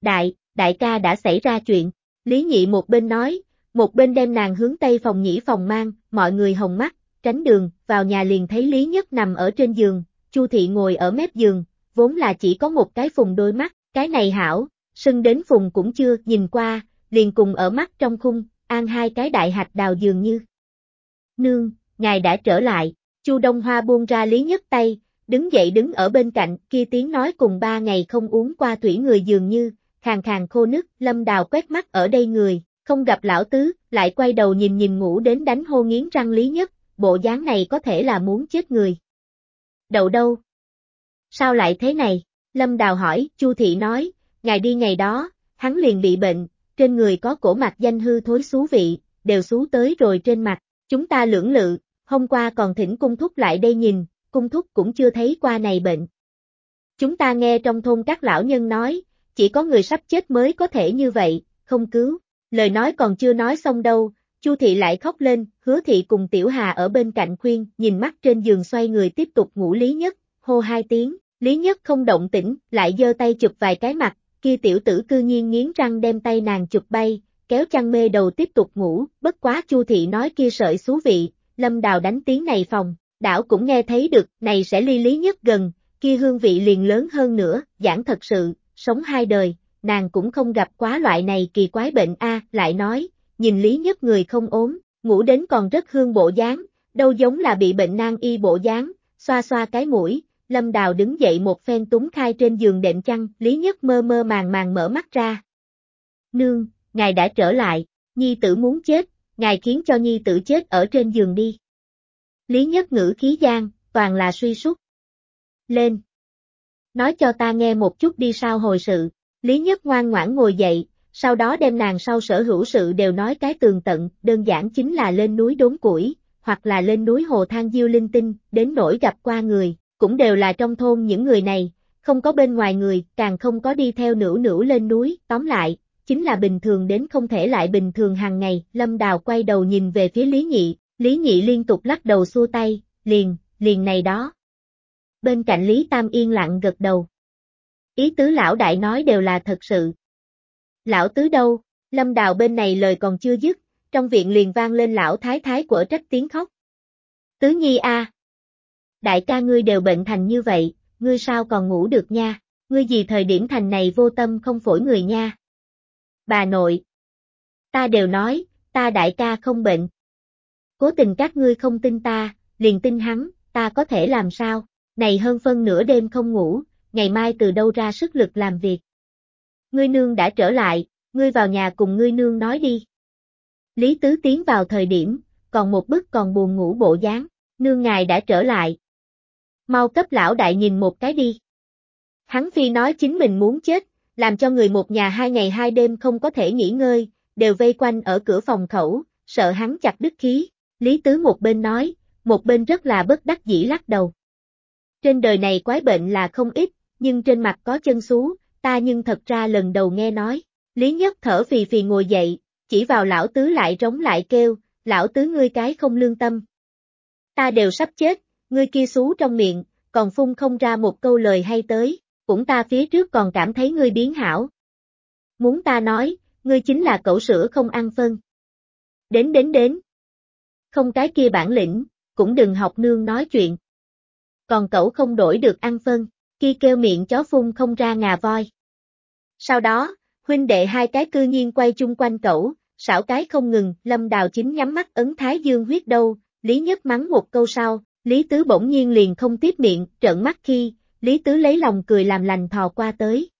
Đại, đại ca đã xảy ra chuyện, Lý Nhị một bên nói, một bên đem nàng hướng tây phòng nhĩ phòng mang, mọi người hồng mắt, tránh đường, vào nhà liền thấy Lý Nhất nằm ở trên giường, Chu Thị ngồi ở mép giường, vốn là chỉ có một cái phùng đôi mắt, cái này hảo, sưng đến phùng cũng chưa, nhìn qua, liền cùng ở mắt trong khung, an hai cái đại hạch đào dường như. Nương, ngài đã trở lại, Chu Đông Hoa buông ra Lý Nhất tay, đứng dậy đứng ở bên cạnh, kia tiếng nói cùng ba ngày không uống qua thủy người dường như, khàn khàn khô nức, lâm đào quét mắt ở đây người, không gặp lão tứ, lại quay đầu nhìn nhìn ngủ đến đánh hô nghiến răng Lý Nhất, bộ dáng này có thể là muốn chết người. Đậu đâu? Sao lại thế này? Lâm Đào hỏi, Chu Thị nói, ngày đi ngày đó, hắn liền bị bệnh, trên người có cổ mặt danh hư thối xú vị, đều xú tới rồi trên mặt, chúng ta lưỡng lự, hôm qua còn thỉnh cung thúc lại đây nhìn, cung thúc cũng chưa thấy qua này bệnh. Chúng ta nghe trong thôn các lão nhân nói, chỉ có người sắp chết mới có thể như vậy, không cứu. lời nói còn chưa nói xong đâu, Chu thị lại khóc lên, hứa thị cùng tiểu hà ở bên cạnh khuyên, nhìn mắt trên giường xoay người tiếp tục ngủ Lý Nhất, hô hai tiếng, Lý Nhất không động tĩnh, lại giơ tay chụp vài cái mặt, kia tiểu tử cư nhiên nghiến răng đem tay nàng chụp bay, kéo chăn mê đầu tiếp tục ngủ, bất quá Chu thị nói kia sợi xú vị, Lâm Đào đánh tiếng này phòng, đảo cũng nghe thấy được, này sẽ ly Lý Nhất gần, kia hương vị liền lớn hơn nữa, giảng thật sự, sống hai đời, nàng cũng không gặp quá loại này kỳ quái bệnh a, lại nói, nhìn Lý Nhất người không ốm, ngủ đến còn rất hương bộ dáng, đâu giống là bị bệnh nan y bộ dáng, xoa xoa cái mũi, Lâm Đào đứng dậy một phen túng khai trên giường đệm chăn, Lý Nhất mơ mơ màng màng mở mắt ra. Nương, ngài đã trở lại, nhi tử muốn chết, ngài khiến cho nhi tử chết ở trên giường đi. Lý Nhất ngữ khí gian, toàn là suy sút. Lên. Nói cho ta nghe một chút đi sao hồi sự, Lý Nhất ngoan ngoãn ngồi dậy, sau đó đem nàng sau sở hữu sự đều nói cái tường tận, đơn giản chính là lên núi đốn củi, hoặc là lên núi hồ thang diêu linh tinh, đến nỗi gặp qua người, cũng đều là trong thôn những người này, không có bên ngoài người, càng không có đi theo nữ nữ lên núi, tóm lại, chính là bình thường đến không thể lại bình thường hàng ngày, Lâm Đào quay đầu nhìn về phía Lý Nhị, Lý Nhị liên tục lắc đầu xua tay, liền, liền này đó. Bên cạnh Lý Tam yên lặng gật đầu. Ý tứ lão đại nói đều là thật sự, Lão tứ đâu? Lâm đào bên này lời còn chưa dứt, trong viện liền vang lên lão thái thái của trách tiếng khóc. Tứ nhi a, Đại ca ngươi đều bệnh thành như vậy, ngươi sao còn ngủ được nha, ngươi gì thời điểm thành này vô tâm không phổi người nha. Bà nội. Ta đều nói, ta đại ca không bệnh. Cố tình các ngươi không tin ta, liền tin hắn, ta có thể làm sao, này hơn phân nửa đêm không ngủ, ngày mai từ đâu ra sức lực làm việc ngươi nương đã trở lại, ngươi vào nhà cùng ngươi nương nói đi. Lý Tứ tiến vào thời điểm, còn một bức còn buồn ngủ bộ dáng, nương ngài đã trở lại. Mau cấp lão đại nhìn một cái đi. Hắn phi nói chính mình muốn chết, làm cho người một nhà hai ngày hai đêm không có thể nghỉ ngơi, đều vây quanh ở cửa phòng khẩu, sợ hắn chặt đứt khí. Lý Tứ một bên nói, một bên rất là bất đắc dĩ lắc đầu. Trên đời này quái bệnh là không ít, nhưng trên mặt có chân xú, ta nhưng thật ra lần đầu nghe nói. Lý Nhất thở phì phì ngồi dậy, chỉ vào lão tứ lại trống lại kêu, lão tứ ngươi cái không lương tâm. Ta đều sắp chết, ngươi kia xú trong miệng, còn phun không ra một câu lời hay tới, cũng ta phía trước còn cảm thấy ngươi biến hảo. Muốn ta nói, ngươi chính là cậu sữa không ăn phân. Đến đến đến. Không cái kia bản lĩnh, cũng đừng học nương nói chuyện. Còn cậu không đổi được ăn phân, kia kêu miệng chó phun không ra ngà voi. Sau đó, huynh đệ hai cái cư nhiên quay chung quanh cậu, xảo cái không ngừng, lâm đào chính nhắm mắt ấn thái dương huyết đâu, Lý Nhất mắng một câu sau, Lý Tứ bỗng nhiên liền không tiếp miệng, trợn mắt khi, Lý Tứ lấy lòng cười làm lành thò qua tới.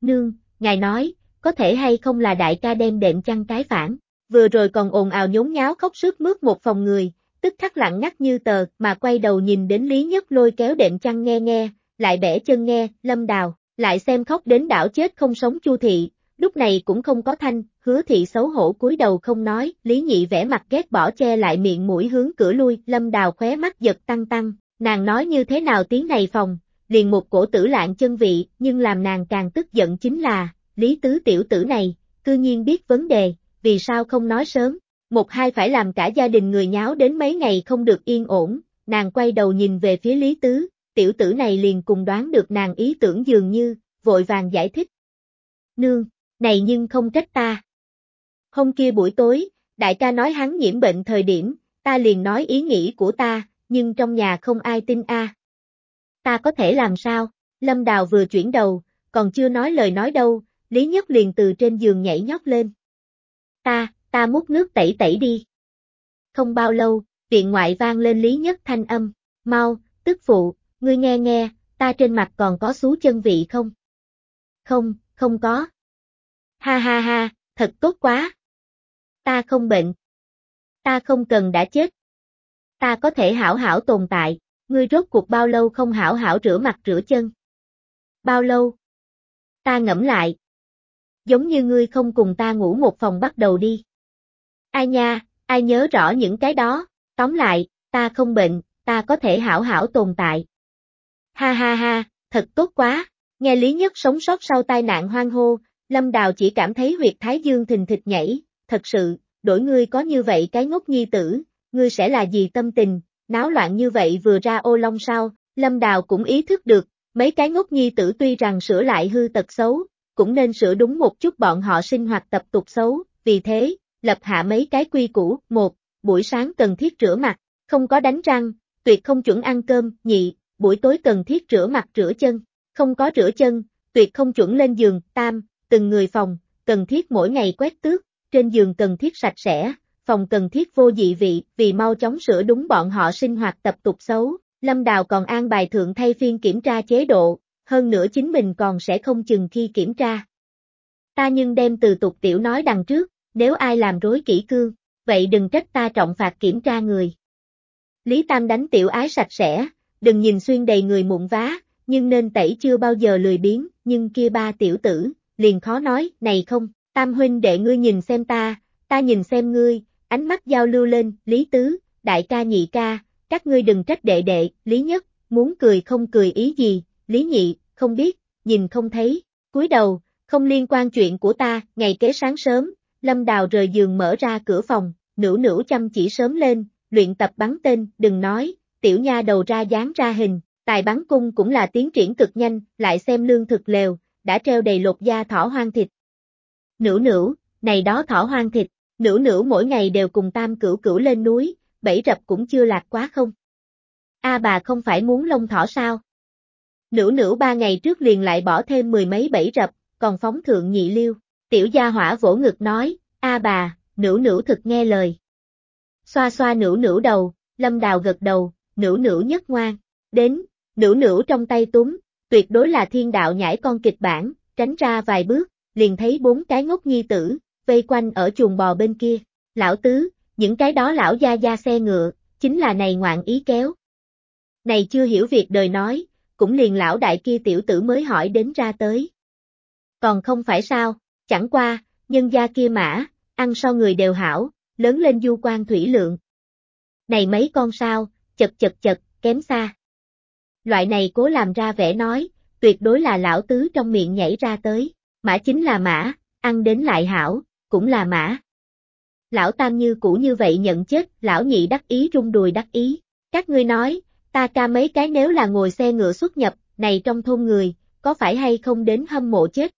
Nương, ngài nói, có thể hay không là đại ca đem đệm chăn cái phản, vừa rồi còn ồn ào nhốn nháo khóc sướt mướt một phòng người, tức khắc lặng ngắt như tờ, mà quay đầu nhìn đến Lý Nhất lôi kéo đệm chăn nghe nghe, lại bẻ chân nghe, lâm đào, lại xem khóc đến đảo chết không sống chu thị, lúc này cũng không có thanh, hứa thị xấu hổ cúi đầu không nói, lý nhị vẽ mặt ghét bỏ che lại miệng mũi hướng cửa lui, lâm đào khóe mắt giật tăng tăng, nàng nói như thế nào tiếng này phòng, liền một cổ tử lạng chân vị, nhưng làm nàng càng tức giận chính là, lý tứ tiểu tử này, cư nhiên biết vấn đề, vì sao không nói sớm, một hai phải làm cả gia đình người nháo đến mấy ngày không được yên ổn, nàng quay đầu nhìn về phía lý tứ, tiểu tử này liền cùng đoán được nàng ý tưởng dường như, vội vàng giải thích. Nương, này nhưng không trách ta. Hôm kia buổi tối, đại ca nói hắn nhiễm bệnh thời điểm, ta liền nói ý nghĩ của ta, nhưng trong nhà không ai tin a. Ta có thể làm sao? Lâm Đào vừa chuyển đầu, còn chưa nói lời nói đâu, Lý Nhất liền từ trên giường nhảy nhót lên. Ta, ta múc nước tẩy tẩy đi. Không bao lâu, viện ngoại vang lên Lý Nhất thanh âm, mau, tức phụ, ngươi nghe nghe, ta trên mặt còn có xú chân vị không? Không, không có. Ha ha ha, thật tốt quá. Ta không bệnh. Ta không cần đã chết. Ta có thể hảo hảo tồn tại, ngươi rốt cuộc bao lâu không hảo hảo rửa mặt rửa chân? Bao lâu? Ta ngẫm lại. Giống như ngươi không cùng ta ngủ một phòng bắt đầu đi. Ai nha, ai nhớ rõ những cái đó, tóm lại, ta không bệnh, ta có thể hảo hảo tồn tại. Ha ha ha, thật tốt quá, nghe Lý Nhất sống sót sau tai nạn hoang hô, Lâm Đào chỉ cảm thấy huyệt thái dương thình thịch nhảy, thật sự, đổi ngươi có như vậy cái ngốc nhi tử, ngươi sẽ là gì tâm tình, náo loạn như vậy vừa ra ô long sao, Lâm Đào cũng ý thức được, mấy cái ngốc nhi tử tuy rằng sửa lại hư tật xấu, cũng nên sửa đúng một chút bọn họ sinh hoạt tập tục xấu, vì thế, lập hạ mấy cái quy củ, một, buổi sáng cần thiết rửa mặt, không có đánh răng, tuyệt không chuẩn ăn cơm, nhị, buổi tối cần thiết rửa mặt rửa chân, không có rửa chân, tuyệt không chuẩn lên giường, tam, từng người phòng, cần thiết mỗi ngày quét tước, trên giường cần thiết sạch sẽ, phòng cần thiết vô dị vị, vì mau chóng sửa đúng bọn họ sinh hoạt tập tục xấu, Lâm Đào còn an bài thượng thay phiên kiểm tra chế độ, hơn nữa chính mình còn sẽ không chừng khi kiểm tra. Ta nhưng đem từ tục tiểu nói đằng trước, nếu ai làm rối kỹ cương, vậy đừng trách ta trọng phạt kiểm tra người. Lý Tam đánh tiểu ái sạch sẽ, đừng nhìn xuyên đầy người mụn vá, nhưng nên tẩy chưa bao giờ lười biếng, nhưng kia ba tiểu tử, liền khó nói, này không, Tam huynh đệ ngươi nhìn xem ta, ta nhìn xem ngươi, ánh mắt giao lưu lên, Lý Tứ, đại ca nhị ca, các ngươi đừng trách đệ đệ, Lý Nhất, muốn cười không cười ý gì, Lý Nhị, không biết, nhìn không thấy, cúi đầu, không liên quan chuyện của ta, ngày kế sáng sớm, Lâm Đào rời giường mở ra cửa phòng, nữ nữ chăm chỉ sớm lên, luyện tập bắn tên, đừng nói, tiểu nha đầu ra dáng ra hình, tài bắn cung cũng là tiến triển cực nhanh, lại xem lương thực lều, đã treo đầy lột da thỏ hoang thịt. Nữ nữ, này đó thỏ hoang thịt, nữ nữ mỗi ngày đều cùng tam cửu cửu lên núi, bẫy rập cũng chưa lạc quá không. A bà không phải muốn lông thỏ sao? Nữ nữ ba ngày trước liền lại bỏ thêm mười mấy bẫy rập, còn phóng thượng nhị liêu. Tiểu gia hỏa vỗ ngực nói, a bà, nữ nữ thực nghe lời. Xoa xoa nữ nữ đầu, lâm đào gật đầu, nữ nữ nhất ngoan. Đến, nữ nữ trong tay túm, tuyệt đối là thiên đạo nhảy con kịch bản, tránh ra vài bước, liền thấy bốn cái ngốc nhi tử, vây quanh ở chuồng bò bên kia. Lão tứ, những cái đó lão gia gia xe ngựa, chính là này ngoạn ý kéo. Này chưa hiểu việc đời nói, cũng liền lão đại kia tiểu tử mới hỏi đến ra tới. Còn không phải sao, chẳng qua, nhân gia kia mã, ăn so người đều hảo, lớn lên du quan thủy lượng. Này mấy con sao, chật chật chật, kém xa. Loại này cố làm ra vẻ nói, tuyệt đối là lão tứ trong miệng nhảy ra tới, mã chính là mã, ăn đến lại hảo, cũng là mã. Lão tam như cũ như vậy nhận chết, lão nhị đắc ý rung đùi đắc ý. Các ngươi nói, ta ca mấy cái nếu là ngồi xe ngựa xuất nhập, này trong thôn người, có phải hay không đến hâm mộ chết?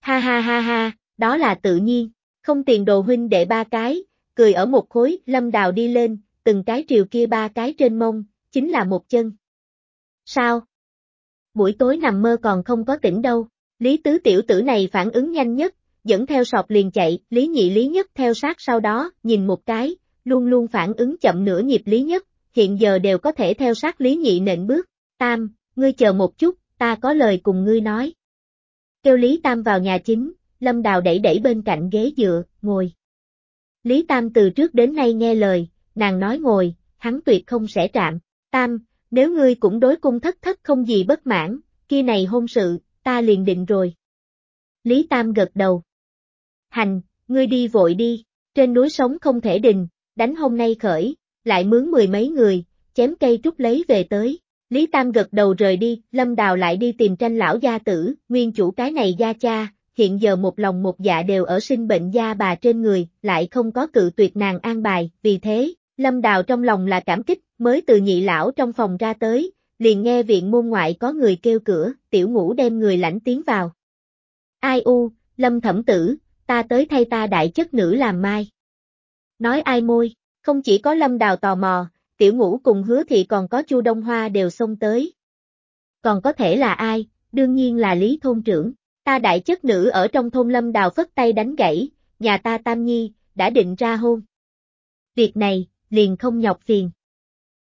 Ha ha ha ha, đó là tự nhiên, không tiền đồ huynh đệ ba cái, cười ở một khối, lâm đào đi lên, từng cái triều kia ba cái trên mông, chính là một chân. Sao? Buổi tối nằm mơ còn không có tỉnh đâu, Lý Tứ tiểu tử này phản ứng nhanh nhất, dẫn theo sọp liền chạy, Lý Nhị Lý Nhất theo sát sau đó, nhìn một cái, luôn luôn phản ứng chậm nửa nhịp Lý Nhất, hiện giờ đều có thể theo sát Lý Nhị nện bước, Tam, ngươi chờ một chút, ta có lời cùng ngươi nói. Kêu Lý Tam vào nhà chính, Lâm Đào đẩy đẩy bên cạnh ghế dựa, ngồi. Lý Tam từ trước đến nay nghe lời, nàng nói ngồi, hắn tuyệt không sẽ chạm. Tam, nếu ngươi cũng đối cung thất thất không gì bất mãn, kia này hôn sự, ta liền định rồi. Lý Tam gật đầu. Hành, ngươi đi vội đi, trên núi sống không thể đình, đánh hôm nay khởi, lại mướn mười mấy người, chém cây trúc lấy về tới. Lý Tam gật đầu rời đi, Lâm Đào lại đi tìm tranh lão gia tử, nguyên chủ cái này gia cha, hiện giờ một lòng một dạ đều ở sinh bệnh gia bà trên người, lại không có cự tuyệt nàng an bài, vì thế, Lâm Đào trong lòng là cảm kích, mới từ nhị lão trong phòng ra tới, liền nghe viện môn ngoại có người kêu cửa, tiểu ngũ đem người lãnh tiến vào. Ai u, Lâm thẩm tử, ta tới thay ta đại chất nữ làm mai. Nói ai môi, không chỉ có Lâm Đào tò mò, tiểu ngũ cùng hứa thị còn có Chu Đông Hoa đều xông tới. Còn có thể là ai, đương nhiên là Lý Thôn trưởng, ta đại chất nữ ở trong thôn Lâm Đào phất tay đánh gãy, nhà ta Tam Nhi, đã định ra hôn. Việc này, liền không nhọc phiền.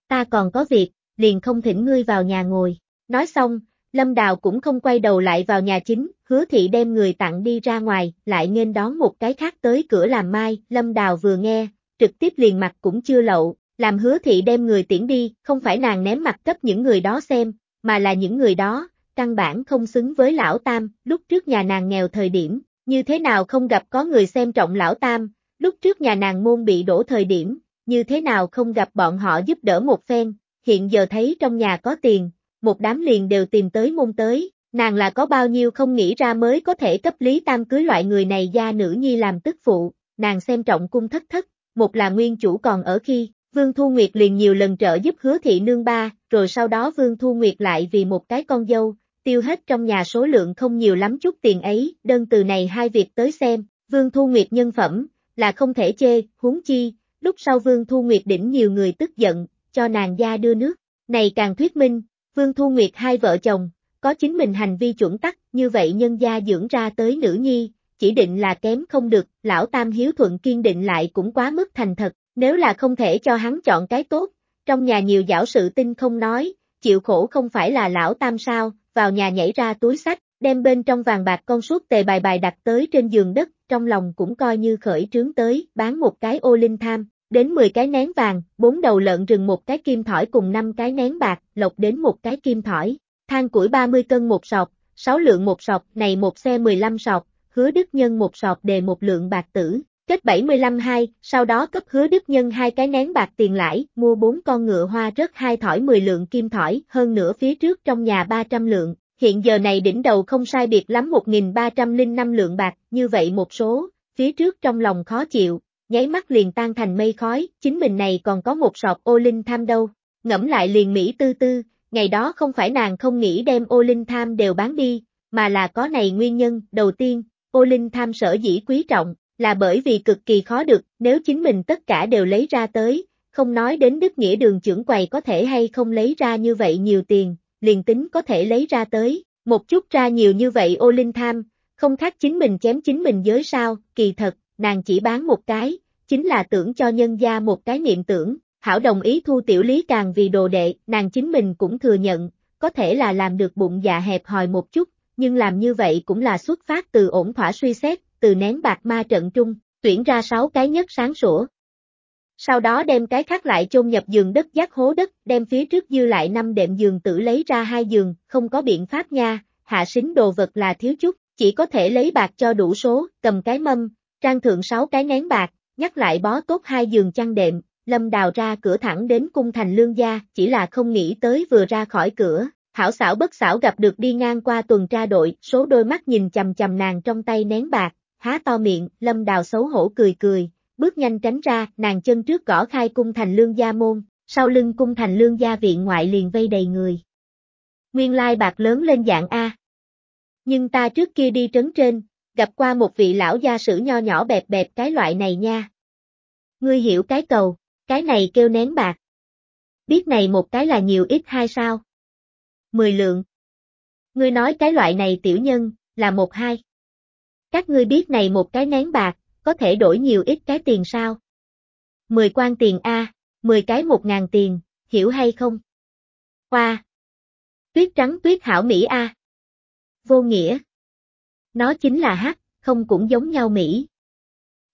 Ta còn có việc, liền không thỉnh ngươi vào nhà ngồi. Nói xong, Lâm Đào cũng không quay đầu lại vào nhà chính, hứa thị đem người tặng đi ra ngoài, lại nên đón một cái khác tới cửa làm mai, Lâm Đào vừa nghe, trực tiếp liền mặt cũng chưa lậu, làm hứa thị đem người tiễn đi, không phải nàng ném mặt cấp những người đó xem, mà là những người đó, căn bản không xứng với lão tam, lúc trước nhà nàng nghèo thời điểm, như thế nào không gặp có người xem trọng lão tam, lúc trước nhà nàng môn bị đổ thời điểm, như thế nào không gặp bọn họ giúp đỡ một phen, hiện giờ thấy trong nhà có tiền, một đám liền đều tìm tới môn tới, Nàng là có bao nhiêu không nghĩ ra mới có thể cấp Lý Tam cưới loại người này gia nữ nhi làm tức phụ, nàng xem trọng cung thất thất, một là nguyên chủ còn ở khi, Vương Thu Nguyệt liền nhiều lần trợ giúp hứa thị nương ba, rồi sau đó Vương Thu Nguyệt lại vì một cái con dâu, tiêu hết trong nhà số lượng không nhiều lắm chút tiền ấy, đơn từ này hai việc tới xem, Vương Thu Nguyệt nhân phẩm, là không thể chê, huống chi, lúc sau Vương Thu Nguyệt đỉnh nhiều người tức giận, cho nàng gia đưa nước, này càng thuyết minh, Vương Thu Nguyệt hai vợ chồng, có chính mình hành vi chuẩn tắc, như vậy nhân gia dưỡng ra tới nữ nhi, chỉ định là kém không được, lão Tam hiếu thuận kiên định lại cũng quá mức thành thật, nếu là không thể cho hắn chọn cái tốt, trong nhà nhiều giảo sự tinh không nói, chịu khổ không phải là lão Tam sao, vào nhà nhảy ra túi sách, đem bên trong vàng bạc con suốt tề bài bài đặt tới trên giường đất, trong lòng cũng coi như khởi trướng tới, bán một cái ô linh tham, đến 10 cái nén vàng, bốn đầu lợn rừng một cái kim thỏi cùng 5 cái nén bạc, lộc đến một cái kim thỏi, than củi 30 cân một sọt, 6 lượng một sọt, này một xe 15 sọt, hứa đức nhân một sọt đề một lượng bạc tử, kết 75 hai, sau đó cấp hứa đức nhân hai cái nén bạc tiền lãi, mua bốn con ngựa hoa rớt hai thỏi 10 lượng kim thỏi, hơn nửa phía trước trong nhà 300 lượng, hiện giờ này đỉnh đầu không sai biệt lắm 1.305 lượng bạc, như vậy một số, phía trước trong lòng khó chịu, nháy mắt liền tan thành mây khói, chính mình này còn có một sọt ô linh tham đâu, ngẫm lại liền Mỹ tư tư, ngày đó không phải nàng không nghĩ đem ô linh tham đều bán đi, mà là có này nguyên nhân, đầu tiên, ô linh tham sở dĩ quý trọng, là bởi vì cực kỳ khó được, nếu chính mình tất cả đều lấy ra tới, không nói đến đức nghĩa đường trưởng quầy có thể hay không lấy ra như vậy nhiều tiền, liền tính có thể lấy ra tới, một chút ra nhiều như vậy ô linh tham, không khác chính mình chém chính mình giới sao, kỳ thật, nàng chỉ bán một cái, chính là tưởng cho nhân gia một cái niệm tưởng, hảo đồng ý thu tiểu lý càng vì đồ đệ, nàng chính mình cũng thừa nhận, có thể là làm được bụng dạ hẹp hòi một chút, nhưng làm như vậy cũng là xuất phát từ ổn thỏa suy xét, từ nén bạc ma trận trung, tuyển ra sáu cái nhất sáng sủa. Sau đó đem cái khác lại chôn nhập giường đất giác hố đất, đem phía trước dư lại năm đệm giường tử lấy ra hai giường, không có biện pháp nha, hạ xính đồ vật là thiếu chút, chỉ có thể lấy bạc cho đủ số, cầm cái mâm, trang thượng sáu cái nén bạc, nhắc lại bó tốt hai giường chăn đệm, lâm đào ra cửa thẳng đến cung thành lương gia, chỉ là không nghĩ tới vừa ra khỏi cửa, hảo xảo bất xảo gặp được đi ngang qua tuần tra đội, số đôi mắt nhìn chầm chầm nàng trong tay nén bạc, há to miệng, lâm đào xấu hổ cười cười, bước nhanh tránh ra, nàng chân trước gõ khai cung thành lương gia môn, sau lưng cung thành lương gia viện ngoại liền vây đầy người. Nguyên lai bạc lớn lên dạng A. Nhưng ta trước kia đi trấn trên, gặp qua một vị lão gia sử nho nhỏ bẹp bẹp cái loại này nha. Ngươi hiểu cái cầu, cái này kêu nén bạc. Biết này một cái là nhiều ít hai sao? Mười lượng. Ngươi nói cái loại này tiểu nhân, là một hai. Các ngươi biết này một cái nén bạc, có thể đổi nhiều ít cái tiền sao? Mười quan tiền A, mười cái một ngàn tiền, hiểu hay không? Hoa. Tuyết trắng tuyết hảo Mỹ A. Vô nghĩa. Nó chính là hắc, không cũng giống nhau Mỹ.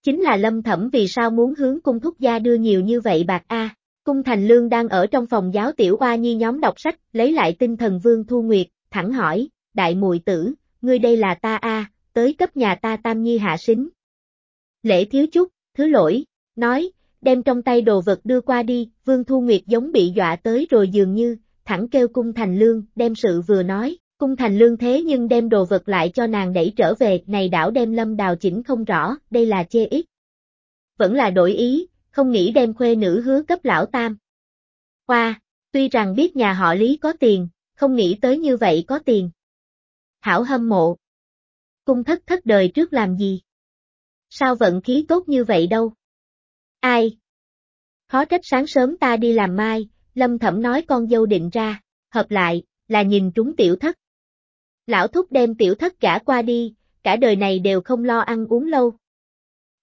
Chính là lâm thẩm vì sao muốn hướng cung thúc gia đưa nhiều như vậy bạc A. Cung Thành Lương đang ở trong phòng giáo tiểu oa nhi nhóm đọc sách, lấy lại tinh thần Vương Thu Nguyệt, thẳng hỏi, đại mùi tử, ngươi đây là ta A, tới cấp nhà ta tam nhi hạ xính. Lễ thiếu chút, thứ lỗi, nói, đem trong tay đồ vật đưa qua đi, Vương Thu Nguyệt giống bị dọa tới rồi dường như, thẳng kêu cung thành lương, đem sự vừa nói, cung thành lương thế nhưng đem đồ vật lại cho nàng đẩy trở về, này đảo đem lâm đào chỉnh không rõ, đây là chê ít. Vẫn là đổi ý, không nghĩ đem khuê nữ hứa cấp lão tam. Qua, tuy rằng biết nhà họ Lý có tiền, không nghĩ tới như vậy có tiền. Hảo hâm mộ. Cung thất thất đời trước làm gì? Sao vận khí tốt như vậy đâu? Ai? Khó trách sáng sớm ta đi làm mai, lâm thẩm nói con dâu định ra, hợp lại, là nhìn trúng tiểu thất. Lão thúc đem tiểu thất gả qua đi, cả đời này đều không lo ăn uống lâu.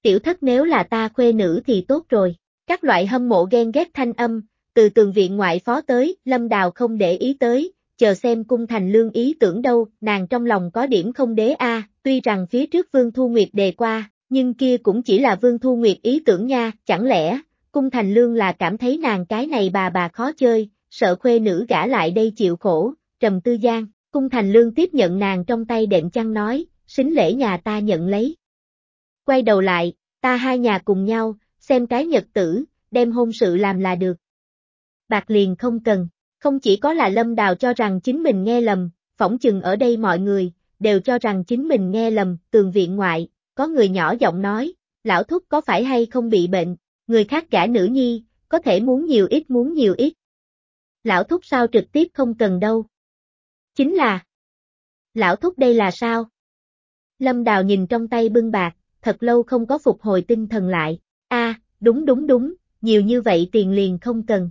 Tiểu thất nếu là ta khuê nữ thì tốt rồi, các loại hâm mộ ghen ghét thanh âm, từ tường viện ngoại phó tới, lâm đào không để ý tới, chờ xem cung thành lương ý tưởng đâu, nàng trong lòng có điểm không đế a, tuy rằng phía trước Vương Thu Nguyệt đề qua, nhưng kia cũng chỉ là Vương Thu Nguyệt ý tưởng nha, chẳng lẽ, cung thành lương là cảm thấy nàng cái này bà bà khó chơi, sợ khuê nữ gã lại đây chịu khổ, trầm tư gian, cung thành lương tiếp nhận nàng trong tay đệm chăn nói, xính lễ nhà ta nhận lấy. Quay đầu lại, ta hai nhà cùng nhau, xem cái nhật tử, đem hôn sự làm là được. Bạc liền không cần, không chỉ có là lâm đào cho rằng chính mình nghe lầm, phỏng chừng ở đây mọi người, đều cho rằng chính mình nghe lầm, tường viện ngoại, có người nhỏ giọng nói, lão thúc có phải hay không bị bệnh, người khác gả nữ nhi, có thể muốn nhiều ít muốn nhiều ít. Lão thúc sao trực tiếp không cần đâu. Chính là, lão thúc đây là sao? Lâm Đào nhìn trong tay bưng bạc, thật lâu không có phục hồi tinh thần lại, a đúng đúng đúng, nhiều như vậy tiền liền không cần.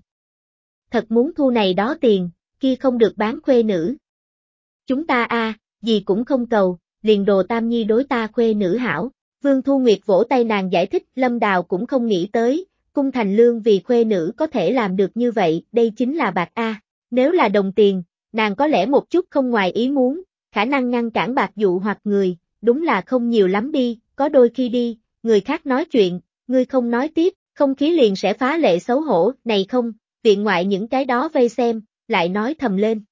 Thật muốn thu này đó tiền, kia không được bán khuê nữ. Chúng ta a gì cũng không cầu, liền đồ tam nhi đối ta khuê nữ hảo. Vương Thu Nguyệt vỗ tay nàng giải thích Lâm Đào cũng không nghĩ tới, cung thành lương vì khuê nữ có thể làm được như vậy, đây chính là bạc A. Nếu là đồng tiền, nàng có lẽ một chút không ngoài ý muốn, khả năng ngăn cản bạc dụ hoặc người, đúng là không nhiều lắm đi, có đôi khi đi, người khác nói chuyện, ngươi không nói tiếp, không khí liền sẽ phá lệ xấu hổ, này không, viện ngoại những cái đó vây xem, lại nói thầm lên.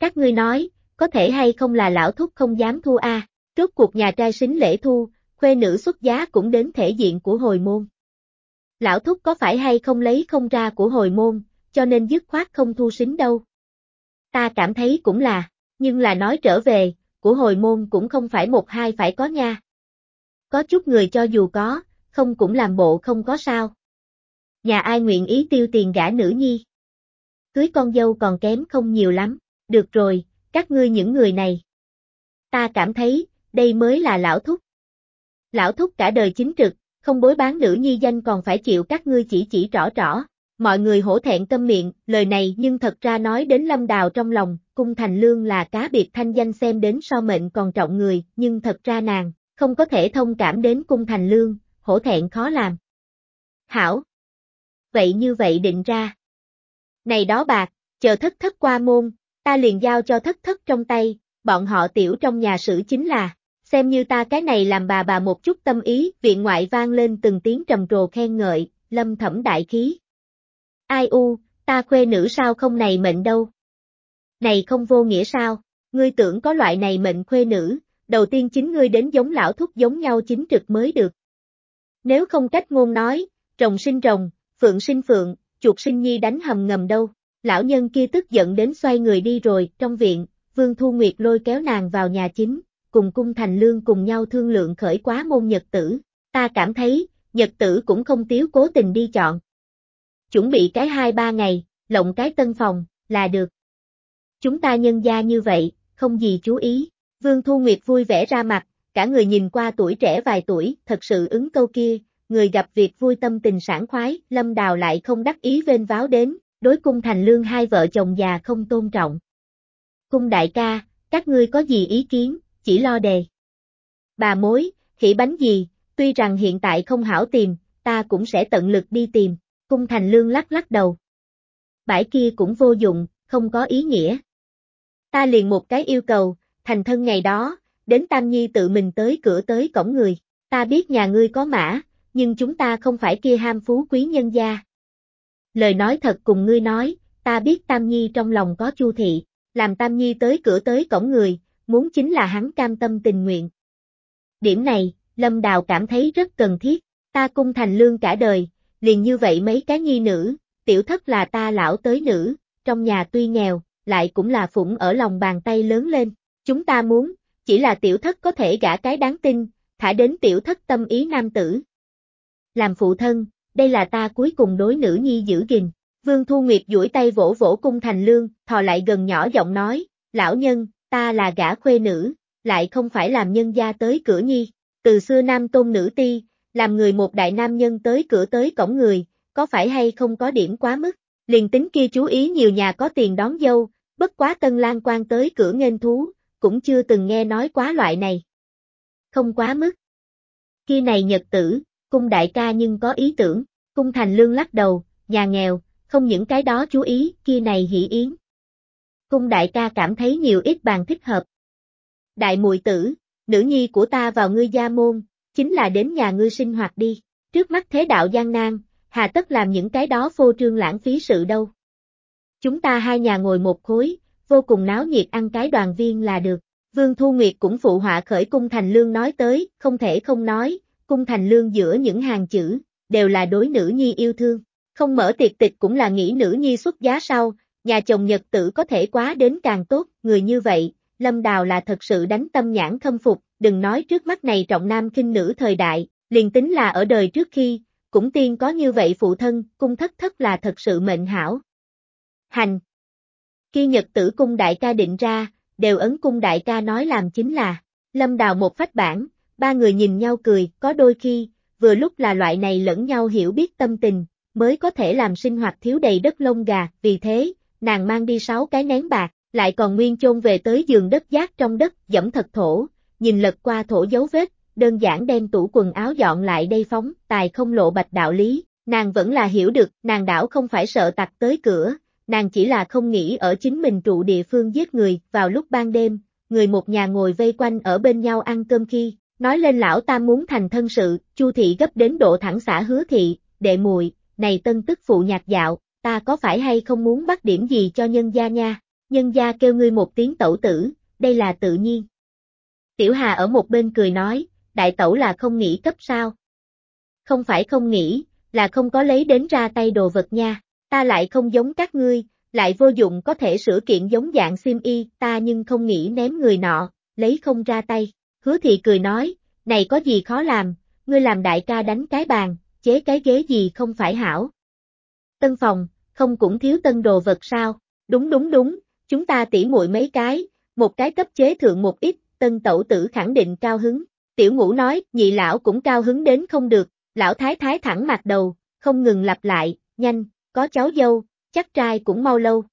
Các ngươi nói, có thể hay không là lão thúc không dám thu a Trước cuộc nhà trai xính lễ thu, khuê nữ xuất giá cũng đến thể diện của hồi môn. Lão thúc có phải hay không lấy không ra của hồi môn, cho nên dứt khoát không thu xính đâu. Ta cảm thấy cũng là, nhưng là nói trở về, của hồi môn cũng không phải một hai phải có nha. Có chút người cho dù có, không cũng làm bộ không có sao. Nhà ai nguyện ý tiêu tiền gả nữ nhi. Cưới con dâu còn kém không nhiều lắm, được rồi, các ngươi những người này. Ta cảm thấy, đây mới là lão thúc. Lão thúc cả đời chính trực, không bối bán nữ nhi danh còn phải chịu các ngươi chỉ chỉ rõ rõ. Mọi người hổ thẹn câm miệng, lời này nhưng thật ra nói đến lâm đào trong lòng, cung thành lương là cá biệt thanh danh xem đến so mệnh còn trọng người, nhưng thật ra nàng, không có thể thông cảm đến cung thành lương, hổ thẹn khó làm. Hảo! Vậy như vậy định ra. Này đó bạc, chờ thất thất qua môn, ta liền giao cho thất thất trong tay, bọn họ tiểu trong nhà sử chính là, xem như ta cái này làm bà bà một chút tâm ý, viện ngoại vang lên từng tiếng trầm trồ khen ngợi, lâm thẩm đại khí. Ai u, ta khuê nữ sao không này mệnh đâu. Này không vô nghĩa sao, ngươi tưởng có loại này mệnh khuê nữ, đầu tiên chính ngươi đến giống lão thúc giống nhau chính trực mới được. Nếu không cách ngôn nói, trồng sinh trồng, phượng sinh phượng, chuột sinh nhi đánh hầm ngầm đâu. Lão nhân kia tức giận đến xoay người đi rồi, trong viện, Vương Thu Nguyệt lôi kéo nàng vào nhà chính, cùng cung thành lương cùng nhau thương lượng khởi quá môn nhật tử. Ta cảm thấy, nhật tử cũng không tiếu cố tình đi chọn. Chuẩn bị cái hai ba ngày, lộng cái tân phòng, là được. Chúng ta nhân gia như vậy, không gì chú ý. Vương Thu Nguyệt vui vẻ ra mặt, cả người nhìn qua tuổi trẻ vài tuổi, thật sự ứng câu kia, người gặp việc vui tâm tình sản khoái, Lâm Đào lại không đắc ý vên váo đến, đối cung thành lương hai vợ chồng già không tôn trọng. Cung đại ca, các ngươi có gì ý kiến, chỉ lo đề. Bà mối, khỉ bánh gì, tuy rằng hiện tại không hảo tìm, ta cũng sẽ tận lực đi tìm, cung thành lương lắc lắc đầu. Bãi kia cũng vô dụng, không có ý nghĩa. Ta liền một cái yêu cầu, thành thân ngày đó, đến Tam Nhi tự mình tới cửa tới cổng người, ta biết nhà ngươi có mã, nhưng chúng ta không phải kia ham phú quý nhân gia, lời nói thật cùng ngươi nói, ta biết Tam Nhi trong lòng có chu thị, làm Tam Nhi tới cửa tới cổng người, muốn chính là hắn cam tâm tình nguyện. Điểm này, Lâm Đào cảm thấy rất cần thiết, ta cung thành lương cả đời, liền như vậy mấy cái nhi nữ, tiểu thất là ta lão tới nữ, trong nhà tuy nghèo, lại cũng là phụng ở lòng bàn tay lớn lên, chúng ta muốn, chỉ là tiểu thất có thể gả cái đáng tin, thả đến tiểu thất tâm ý nam tử. Làm phụ thân, đây là ta cuối cùng đối nữ nhi giữ gìn. Vương Thu Nguyệt duỗi tay vỗ vỗ cung thành lương, thò lại gần nhỏ giọng nói, lão nhân, ta là gã khuê nữ, lại không phải làm nhân gia tới cửa nhi. Từ xưa nam tôn nữ ti, làm người một đại nam nhân tới cửa tới cổng người, có phải hay không có điểm quá mức. Liền tính kia chú ý nhiều nhà có tiền đón dâu, bất quá tân lan quan tới cửa nghênh thú, cũng chưa từng nghe nói quá loại này. Không quá mức. Kia này nhật tử, cung đại ca nhưng có ý tưởng, cung thành lương lắc đầu, nhà nghèo, không những cái đó chú ý, kia này hỷ yến. Cung đại ca cảm thấy nhiều ít bàn thích hợp. Đại mùi tử, nữ nhi của ta vào ngươi gia môn, chính là đến nhà ngươi sinh hoạt đi, trước mắt thế đạo gian nan, hà tất làm những cái đó phô trương lãng phí sự đâu. Chúng ta hai nhà ngồi một khối, vô cùng náo nhiệt ăn cái đoàn viên là được. Vương Thu Nguyệt cũng phụ họa khởi cung thành lương nói tới, không thể không nói, cung thành lương giữa những hàng chữ, đều là đối nữ nhi yêu thương. Không mở tiệc tịch cũng là nghĩ nữ nhi xuất giá sau, nhà chồng nhật tử có thể quá đến càng tốt, người như vậy, Lâm Đào là thật sự đánh tâm nhãn khâm phục, đừng nói trước mắt này trọng nam kinh nữ thời đại, liền tính là ở đời trước khi, cũng tiên có như vậy phụ thân, cung thất thất là thật sự mệnh hảo. Hành Khi nhật tử cung đại ca định ra, đều ấn cung đại ca nói làm chính là, Lâm Đào một phách bản, ba người nhìn nhau cười, có đôi khi, vừa lúc là loại này lẫn nhau hiểu biết tâm tình, mới có thể làm sinh hoạt thiếu đầy đất lông gà, vì thế, nàng mang đi sáu cái nén bạc, lại còn nguyên chôn về tới giường đất giác trong đất, dẫm thật thổ, nhìn lật qua thổ dấu vết, đơn giản đem tủ quần áo dọn lại đây phóng, tài không lộ bạch đạo lý, nàng vẫn là hiểu được, nàng đảo không phải sợ tặc tới cửa, nàng chỉ là không nghĩ ở chính mình trụ địa phương giết người, vào lúc ban đêm, người một nhà ngồi vây quanh ở bên nhau ăn cơm khi, nói lên lão ta muốn thành thân sự, chu thị gấp đến độ thẳng xã hứa thị, đệ muội này tân tức phụ nhạc dạo, ta có phải hay không muốn bắt điểm gì cho nhân gia nha, nhân gia kêu ngươi một tiếng tẩu tử, đây là tự nhiên. Tiểu Hà ở một bên cười nói, đại tẩu là không nghĩ cấp sao. Không phải không nghĩ, là không có lấy đến ra tay đồ vật nha, ta lại không giống các ngươi, lại vô dụng có thể sửa kiện giống dạng sim y, ta nhưng không nghĩ ném người nọ, lấy không ra tay. Hứa thị cười nói, này có gì khó làm, ngươi làm đại ca đánh cái bàn, chế cái ghế gì không phải hảo. Tân phòng, không cũng thiếu tân đồ vật sao, đúng đúng đúng, chúng ta tỉ muội mấy cái, một cái cấp chế thượng một ít, tân tẩu tử khẳng định cao hứng. Tiểu ngũ nói, nhị lão cũng cao hứng đến không được, lão thái thái thẳng mặt đầu, không ngừng lặp lại, nhanh, có cháu dâu, chắc trai cũng mau lâu,